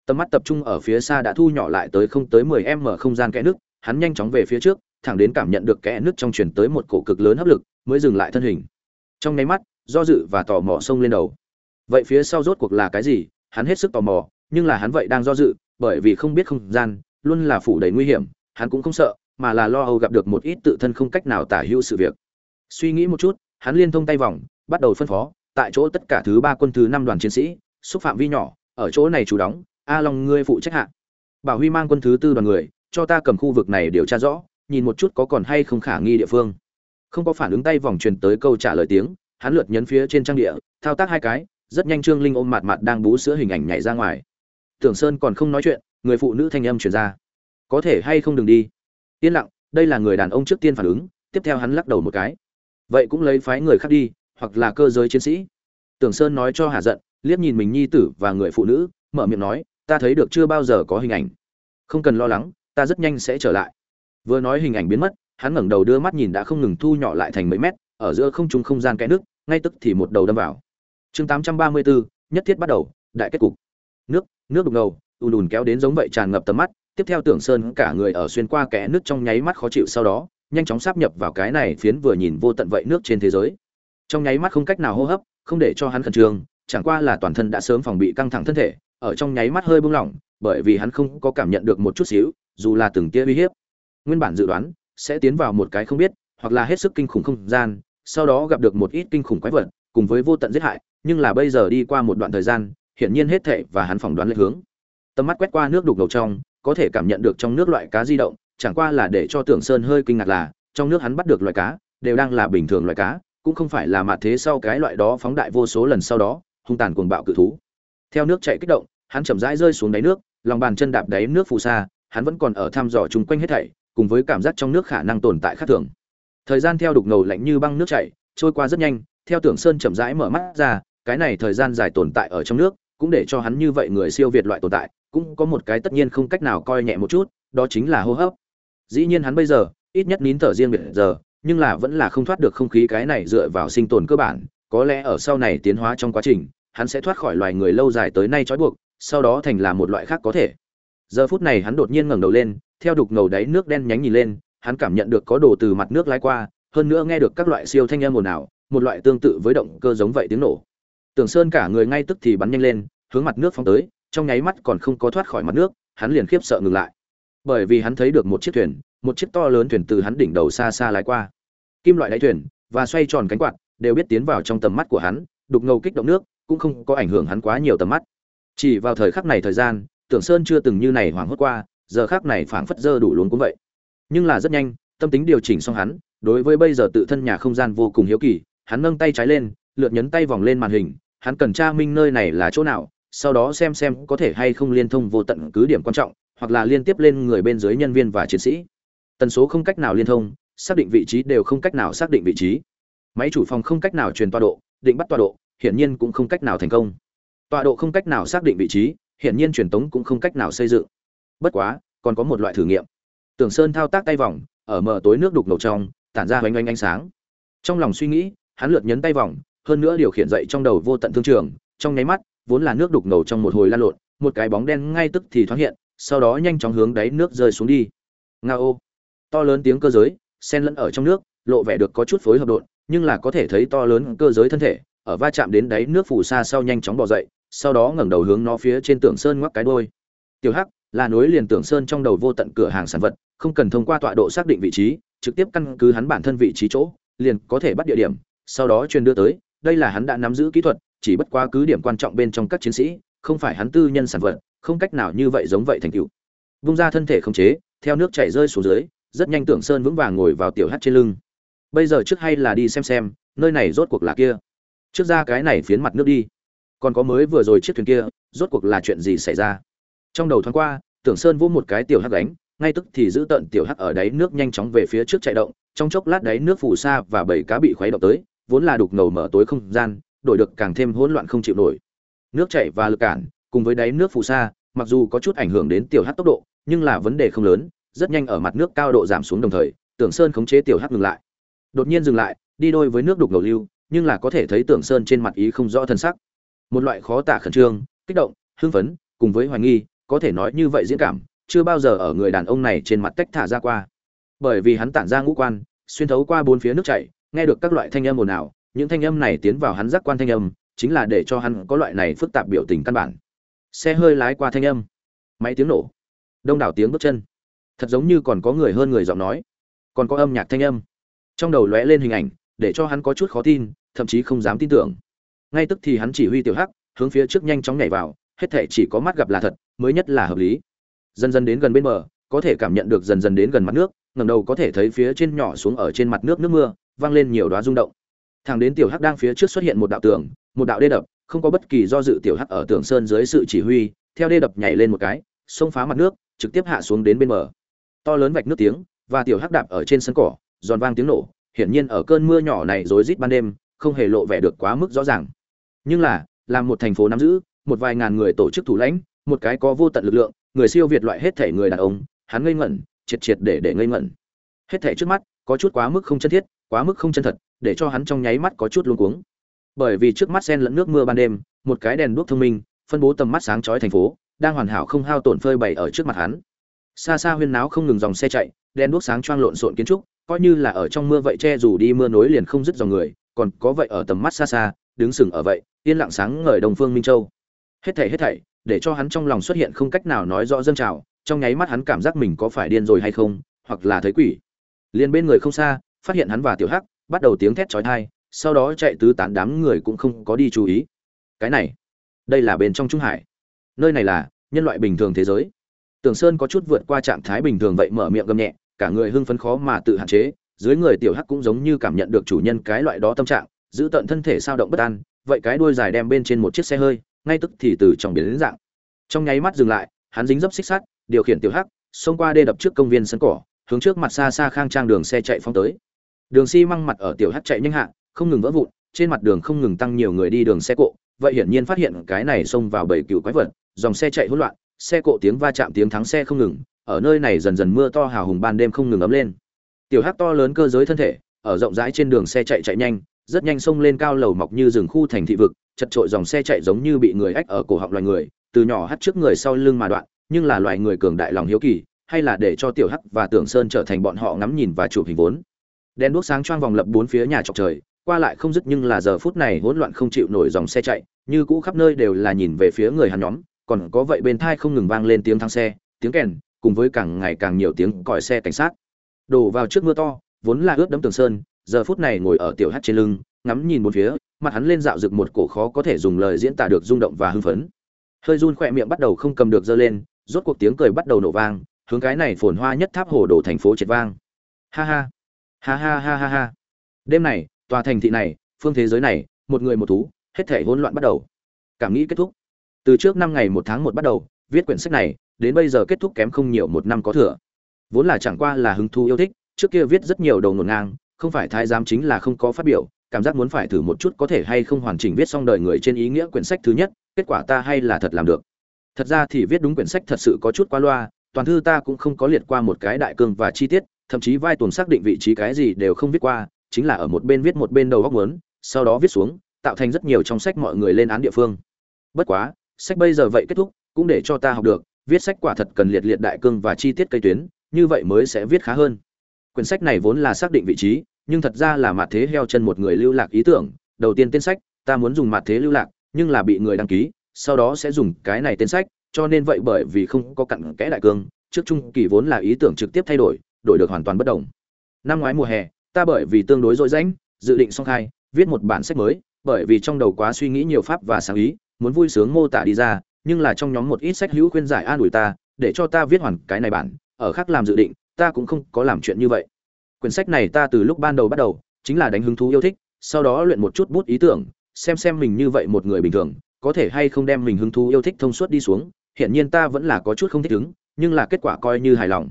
Tầm mắt tập trung ở phía xa đã thu nhỏ lại tới không tới 10 m không gian kẽ nước, hắn nhanh chóng về phía trước, thẳng đến cảm nhận được kẽ nước trong truyền tới một cổ cực lớn hấp lực, mới dừng lại thân hình trong nháy mắt, do dự và tò mò xông lên đầu. Vậy phía sau rốt cuộc là cái gì? Hắn hết sức tò mò, nhưng là hắn vậy đang do dự, bởi vì không biết không gian luôn là phủ đầy nguy hiểm, hắn cũng không sợ, mà là lo âu gặp được một ít tự thân không cách nào tả hữu sự việc. Suy nghĩ một chút, hắn liên thông tay vòng, bắt đầu phân phó, tại chỗ tất cả thứ ba quân thứ năm đoàn chiến sĩ, xúc phạm vi nhỏ, ở chỗ này chủ đóng, a long ngươi phụ trách hạ. Bảo huy mang quân thứ tư đoàn người, cho ta cầm khu vực này điều tra rõ, nhìn một chút có còn hay không khả nghi địa phương không có phản ứng tay vòng truyền tới câu trả lời tiếng, hắn lượt nhấn phía trên trang địa, thao tác hai cái, rất nhanh trương linh ôm mặt mặt đang bú sữa hình ảnh nhảy ra ngoài. Tưởng sơn còn không nói chuyện, người phụ nữ thanh âm truyền ra. Có thể hay không đừng đi? Yên lặng, đây là người đàn ông trước tiên phản ứng. Tiếp theo hắn lắc đầu một cái. Vậy cũng lấy phái người khác đi, hoặc là cơ giới chiến sĩ. Tưởng sơn nói cho hà giận, liếc nhìn mình nhi tử và người phụ nữ, mở miệng nói, ta thấy được chưa bao giờ có hình ảnh. Không cần lo lắng, ta rất nhanh sẽ trở lại. Vừa nói hình ảnh biến mất hắn ngẩng đầu đưa mắt nhìn đã không ngừng thu nhỏ lại thành mấy mét ở giữa không trung không gian kẽ nước ngay tức thì một đầu đâm vào. Chương 834, nhất thiết bắt đầu đại kết cục. Nước nước đục ngầu ùn ùn kéo đến giống vậy tràn ngập tầm mắt tiếp theo tưởng sơn cả người ở xuyên qua kẽ nước trong nháy mắt khó chịu sau đó nhanh chóng sáp nhập vào cái này phiến vừa nhìn vô tận vậy nước trên thế giới. Trong nháy mắt không cách nào hô hấp không để cho hắn khẩn trương chẳng qua là toàn thân đã sớm phòng bị căng thẳng thân thể ở trong nháy mắt hơi buông lỏng bởi vì hắn không có cảm nhận được một chút xíu dù là từng tia uy hiếp. Nguyên bản dự đoán sẽ tiến vào một cái không biết, hoặc là hết sức kinh khủng không gian, sau đó gặp được một ít kinh khủng quái vật, cùng với vô tận giết hại, nhưng là bây giờ đi qua một đoạn thời gian, hiển nhiên hết thệ và hắn phỏng đoán lệch hướng. Tầm mắt quét qua nước đục ngầu trong, có thể cảm nhận được trong nước loại cá di động, chẳng qua là để cho tưởng sơn hơi kinh ngạc là, trong nước hắn bắt được loại cá, đều đang là bình thường loại cá, cũng không phải là mạt thế sau cái loại đó phóng đại vô số lần sau đó, hung tàn cuồng bạo cự thú. Theo nước chảy kích động, hắn chậm rãi rơi xuống đáy nước, lòng bàn chân đạp đáy nước phù sa, hắn vẫn còn ở thăm dò chung quanh hết thảy cùng với cảm giác trong nước khả năng tồn tại khác thường. Thời gian theo đục ngầu lạnh như băng nước chảy, trôi qua rất nhanh, theo tưởng sơn chậm rãi mở mắt ra, cái này thời gian dài tồn tại ở trong nước, cũng để cho hắn như vậy người siêu việt loại tồn tại, cũng có một cái tất nhiên không cách nào coi nhẹ một chút, đó chính là hô hấp. Dĩ nhiên hắn bây giờ, ít nhất nín thở riêng biệt giờ, nhưng là vẫn là không thoát được không khí cái này dựa vào sinh tồn cơ bản, có lẽ ở sau này tiến hóa trong quá trình, hắn sẽ thoát khỏi loài người lâu dài tới nay trói buộc, sau đó thành là một loại khác có thể. Giờ phút này hắn đột nhiên ngẩng đầu lên theo đục ngầu đáy nước đen nhánh nhìn lên, hắn cảm nhận được có đồ từ mặt nước lái qua, hơn nữa nghe được các loại siêu thanh âm ồn ào, một loại tương tự với động cơ giống vậy tiếng nổ. Tưởng sơn cả người ngay tức thì bắn nhanh lên, hướng mặt nước phóng tới, trong nháy mắt còn không có thoát khỏi mặt nước, hắn liền khiếp sợ ngừng lại. Bởi vì hắn thấy được một chiếc thuyền, một chiếc to lớn thuyền từ hắn đỉnh đầu xa xa lái qua. Kim loại đáy thuyền và xoay tròn cánh quạt đều biết tiến vào trong tầm mắt của hắn, đục ngầu kích động nước cũng không có ảnh hưởng hắn quá nhiều tầm mắt. Chỉ vào thời khắc này thời gian, tưởng sơn chưa từng như này hoảng hốt qua giờ khác này phảng phất dơ đủ luôn cũng vậy. Nhưng là rất nhanh, tâm tính điều chỉnh xong hắn, đối với bây giờ tự thân nhà không gian vô cùng hiếu kỳ, hắn nâng tay trái lên lượt nhấn tay vòng lên màn hình, hắn cần tra minh nơi này là chỗ nào, sau đó xem xem có thể hay không liên thông vô tận cứ điểm quan trọng, hoặc là liên tiếp lên người bên dưới nhân viên và chiến sĩ. Tần số không cách nào liên thông, xác định vị trí đều không cách nào xác định vị trí. Máy chủ phòng không cách nào truyền tọa độ, định bắt tọa độ, hiển nhiên cũng không cách nào thành công. Tọa độ không cách nào xác định vị trí hiện nhiên truyền tống cũng không cách nào xây dựng bất quá, còn có một loại thử nghiệm. Tưởng sơn thao tác tay vòng, ở mở tối nước đục ngầu trong, tản ra hoành oanh ánh sáng. Trong lòng suy nghĩ, hắn lượt nhấn tay vòng, hơn nữa điều khiển dậy trong đầu vô tận thương trường, trong nháy mắt, vốn là nước đục ngầu trong một hồi lan lộn, một cái bóng đen ngay tức thì thoáng hiện, sau đó nhanh chóng hướng đáy nước rơi xuống đi. Nga ô to lớn tiếng cơ giới sen lẫn ở trong nước, lộ vẻ được có chút phối hợp đột nhưng là có thể thấy to lớn cơ giới thân thể, ở va chạm đến đáy nước phù sa sau nhanh chóng bò dậy, sau đó ngẩng đầu hướng nó phía trên tường sơn ngoắc cái đôi tiểu hắc là nối liền tưởng sơn trong đầu vô tận cửa hàng sản vật, không cần thông qua tọa độ xác định vị trí, trực tiếp căn cứ hắn bản thân vị trí chỗ, liền có thể bắt địa điểm, sau đó truyền đưa tới, đây là hắn đã nắm giữ kỹ thuật, chỉ bất quá cứ điểm quan trọng bên trong các chiến sĩ, không phải hắn tư nhân sản vật, không cách nào như vậy giống vậy thành tựu. Vung ra thân thể không chế, theo nước chảy rơi xuống dưới, rất nhanh tưởng sơn vững vàng ngồi vào tiểu hát trên lưng. Bây giờ trước hay là đi xem xem, nơi này rốt cuộc là kia. Trước ra cái này phiến mặt nước đi. Còn có mới vừa rồi chiếc thuyền kia, rốt cuộc là chuyện gì xảy ra? Trong đầu thoáng qua, tưởng sơn vỗ một cái tiểu hắc đánh ngay tức thì giữ tận tiểu hắc ở đáy nước nhanh chóng về phía trước chạy động, trong chốc lát đáy nước phủ xa và bảy cá bị khuấy động tới, vốn là đục ngầu mở tối không gian, đổi được càng thêm hỗn loạn không chịu nổi. Nước chảy và lực cản, cùng với đáy nước phù sa, mặc dù có chút ảnh hưởng đến tiểu hắc tốc độ, nhưng là vấn đề không lớn, rất nhanh ở mặt nước cao độ giảm xuống đồng thời, tưởng sơn khống chế tiểu hắc ngừng lại. Đột nhiên dừng lại, đi đôi với nước đục ngầu lưu, nhưng là có thể thấy tưởng sơn trên mặt ý không rõ thân sắc. Một loại khó tả khẩn trương, kích động, hưng phấn, cùng với hoài nghi có thể nói như vậy diễn cảm, chưa bao giờ ở người đàn ông này trên mặt tách thả ra qua. Bởi vì hắn tản ra ngũ quan, xuyên thấu qua bốn phía nước chảy, nghe được các loại thanh âm ồn ào, những thanh âm này tiến vào hắn giác quan thanh âm, chính là để cho hắn có loại này phức tạp biểu tình căn bản. Xe hơi lái qua thanh âm. Máy tiếng nổ. Đông đảo tiếng bước chân. Thật giống như còn có người hơn người giọng nói. Còn có âm nhạc thanh âm. Trong đầu lóe lên hình ảnh, để cho hắn có chút khó tin, thậm chí không dám tin tưởng. Ngay tức thì hắn chỉ huy tiểu hắc, hướng phía trước nhanh chóng nhảy vào, hết thể chỉ có mắt gặp là thật mới nhất là hợp lý. Dần dần đến gần bên bờ, có thể cảm nhận được dần dần đến gần mặt nước ngầm đầu có thể thấy phía trên nhỏ xuống ở trên mặt nước nước mưa, vang lên nhiều đoá rung động. Thẳng đến tiểu hắc đang phía trước xuất hiện một đạo tường, một đạo đê đập, không có bất kỳ do dự tiểu hắc ở tường sơn dưới sự chỉ huy, theo đê đập nhảy lên một cái, xông phá mặt nước, trực tiếp hạ xuống đến bên bờ. To lớn vạch nước tiếng, và tiểu hắc đạp ở trên sân cỏ, giòn vang tiếng nổ, hiển nhiên ở cơn mưa nhỏ này rối rít ban đêm, không hề lộ vẻ được quá mức rõ ràng. Nhưng là làm một thành phố nắm giữ, một vài ngàn người tổ chức thủ lãnh một cái có vô tận lực lượng, người siêu việt loại hết thể người đàn ông, hắn ngây ngẩn, triệt triệt để để ngây ngẩn. Hết thể trước mắt, có chút quá mức không chân thiết, quá mức không chân thật, để cho hắn trong nháy mắt có chút luống cuống. Bởi vì trước mắt sen lẫn nước mưa ban đêm, một cái đèn đuốc thông minh, phân bố tầm mắt sáng chói thành phố, đang hoàn hảo không hao tổn phơi bày ở trước mặt hắn. Xa xa huyên náo không ngừng dòng xe chạy, đèn đuốc sáng choang lộn xộn kiến trúc, coi như là ở trong mưa vậy che dù đi mưa nối liền không dứt dòng người, còn có vậy ở tầm mắt xa xa, đứng sừng ở vậy, yên lặng sáng ngời đồng phương minh châu. Hết thảy hết thảy để cho hắn trong lòng xuất hiện không cách nào nói rõ dâng trào, trong nháy mắt hắn cảm giác mình có phải điên rồi hay không, hoặc là thấy quỷ. Liền bên người không xa, phát hiện hắn và tiểu hắc, bắt đầu tiếng thét chói tai, sau đó chạy tứ tán đám người cũng không có đi chú ý. Cái này, đây là bên trong trung hải. Nơi này là nhân loại bình thường thế giới. Tưởng sơn có chút vượt qua trạng thái bình thường vậy mở miệng gầm nhẹ, cả người hưng phấn khó mà tự hạn chế, dưới người tiểu hắc cũng giống như cảm nhận được chủ nhân cái loại đó tâm trạng, giữ tận thân thể sao động bất an, vậy cái đuôi dài đem bên trên một chiếc xe hơi ngay tức thì từ trong biến đến dạng. Trong nháy mắt dừng lại, hắn dính dấp xích sắt, điều khiển tiểu hắc, xông qua đê đập trước công viên sân cỏ, hướng trước mặt xa xa khang trang đường xe chạy phóng tới. Đường xi măng mặt ở tiểu hắc chạy nhanh hạ, không ngừng vỡ vụn, trên mặt đường không ngừng tăng nhiều người đi đường xe cộ, vậy hiển nhiên phát hiện cái này xông vào bảy cựu quái vật, dòng xe chạy hỗn loạn, xe cộ tiếng va chạm tiếng thắng xe không ngừng, ở nơi này dần dần mưa to hào hùng ban đêm không ngừng ấm lên. Tiểu hắc to lớn cơ giới thân thể, ở rộng rãi trên đường xe chạy chạy nhanh rất nhanh xông lên cao lầu mọc như rừng khu thành thị vực, chật trội dòng xe chạy giống như bị người ách ở cổ họng loài người, từ nhỏ hắt trước người sau lưng mà đoạn, nhưng là loài người cường đại lòng hiếu kỳ, hay là để cho tiểu hắc và tưởng sơn trở thành bọn họ ngắm nhìn và chụp hình vốn. Đèn đuốc sáng choang vòng lập bốn phía nhà trọc trời, qua lại không dứt nhưng là giờ phút này hỗn loạn không chịu nổi dòng xe chạy, như cũ khắp nơi đều là nhìn về phía người hắn nhóm, còn có vậy bên thai không ngừng vang lên tiếng thang xe, tiếng kèn, cùng với càng ngày càng nhiều tiếng còi xe cảnh sát. Đổ vào trước mưa to, vốn là ướt đẫm tường sơn giờ phút này ngồi ở tiểu hát trên lưng, ngắm nhìn một phía, mặt hắn lên dạo rực một cổ khó có thể dùng lời diễn tả được rung động và hưng phấn. Hơi run khỏe miệng bắt đầu không cầm được dơ lên, rốt cuộc tiếng cười bắt đầu nổ vang, hướng cái này phồn hoa nhất tháp hồ đồ thành phố triệt vang. Ha ha ha ha ha ha ha. Đêm này, tòa thành thị này, phương thế giới này, một người một thú, hết thể hỗn loạn bắt đầu. Cảm nghĩ kết thúc. Từ trước năm ngày một tháng một bắt đầu, viết quyển sách này, đến bây giờ kết thúc kém không nhiều một năm có thừa. Vốn là chẳng qua là hứng thú yêu thích, trước kia viết rất nhiều đầu ngổn ngang không phải thái giám chính là không có phát biểu, cảm giác muốn phải thử một chút có thể hay không hoàn chỉnh viết xong đời người trên ý nghĩa quyển sách thứ nhất, kết quả ta hay là thật làm được. Thật ra thì viết đúng quyển sách thật sự có chút qua loa, toàn thư ta cũng không có liệt qua một cái đại cương và chi tiết, thậm chí vai tuần xác định vị trí cái gì đều không viết qua, chính là ở một bên viết một bên đầu góc muốn, sau đó viết xuống, tạo thành rất nhiều trong sách mọi người lên án địa phương. Bất quá, sách bây giờ vậy kết thúc, cũng để cho ta học được, viết sách quả thật cần liệt liệt đại cương và chi tiết cây tuyến, như vậy mới sẽ viết khá hơn. Quyển sách này vốn là xác định vị trí nhưng thật ra là mặt thế heo chân một người lưu lạc ý tưởng. Đầu tiên tên sách, ta muốn dùng mặt thế lưu lạc, nhưng là bị người đăng ký, sau đó sẽ dùng cái này tên sách, cho nên vậy bởi vì không có cặn kẽ đại cương, trước trung kỳ vốn là ý tưởng trực tiếp thay đổi đổi được hoàn toàn bất đồng. Năm ngoái mùa hè, ta bởi vì tương đối dội rãnh, dự định song khai, viết một bản sách mới, bởi vì trong đầu quá suy nghĩ nhiều pháp và sáng ý, muốn vui sướng mô tả đi ra, nhưng là trong nhóm một ít sách hữu khuyên giải an ủi ta, để cho ta viết hoàn cái này bản, ở khác làm dự định, ta cũng không có làm chuyện như vậy quyển sách này ta từ lúc ban đầu bắt đầu, chính là đánh hứng thú yêu thích, sau đó luyện một chút bút ý tưởng, xem xem mình như vậy một người bình thường, có thể hay không đem mình hứng thú yêu thích thông suốt đi xuống hiện nhiên ta vẫn là có chút không thích ứng, nhưng là kết quả coi như hài lòng.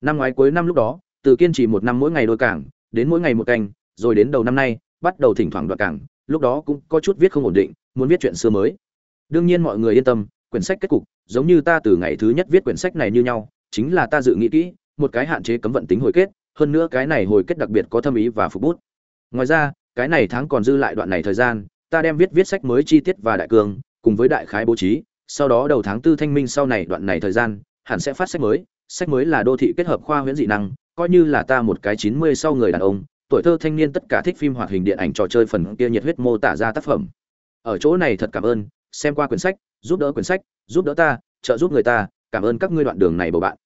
Năm ngoái cuối năm lúc đó, từ kiên trì một năm mỗi ngày đôi cảng, đến mỗi ngày một canh, rồi đến đầu năm nay, bắt đầu thỉnh thoảng đoạn cảng, lúc đó cũng có chút viết không ổn định, muốn viết chuyện xưa mới. Đương nhiên mọi người yên tâm, quyển sách kết cục, giống như ta từ ngày thứ nhất viết quyển sách này như nhau, chính là ta dự nghĩ kỹ, một cái hạn chế cấm vận tính hồi kết hơn nữa cái này hồi kết đặc biệt có thâm ý và phục bút. Ngoài ra, cái này tháng còn dư lại đoạn này thời gian, ta đem viết viết sách mới chi tiết và đại cương cùng với đại khái bố trí, sau đó đầu tháng tư thanh minh sau này đoạn này thời gian, hẳn sẽ phát sách mới sách mới là đô thị kết hợp khoa huyễn dị năng, coi như là ta một cái chín mươi sau người đàn ông, tuổi thơ thanh niên tất cả thích phim hoạt hình điện ảnh trò chơi phần kia nhiệt huyết mô tả ra tác phẩm. Ở chỗ này thật cảm ơn, xem qua quyển sách, giúp đỡ quyển sách, giúp đỡ ta, trợ giúp người ta, cảm ơn các ngươi đoạn đường này bầu bạn.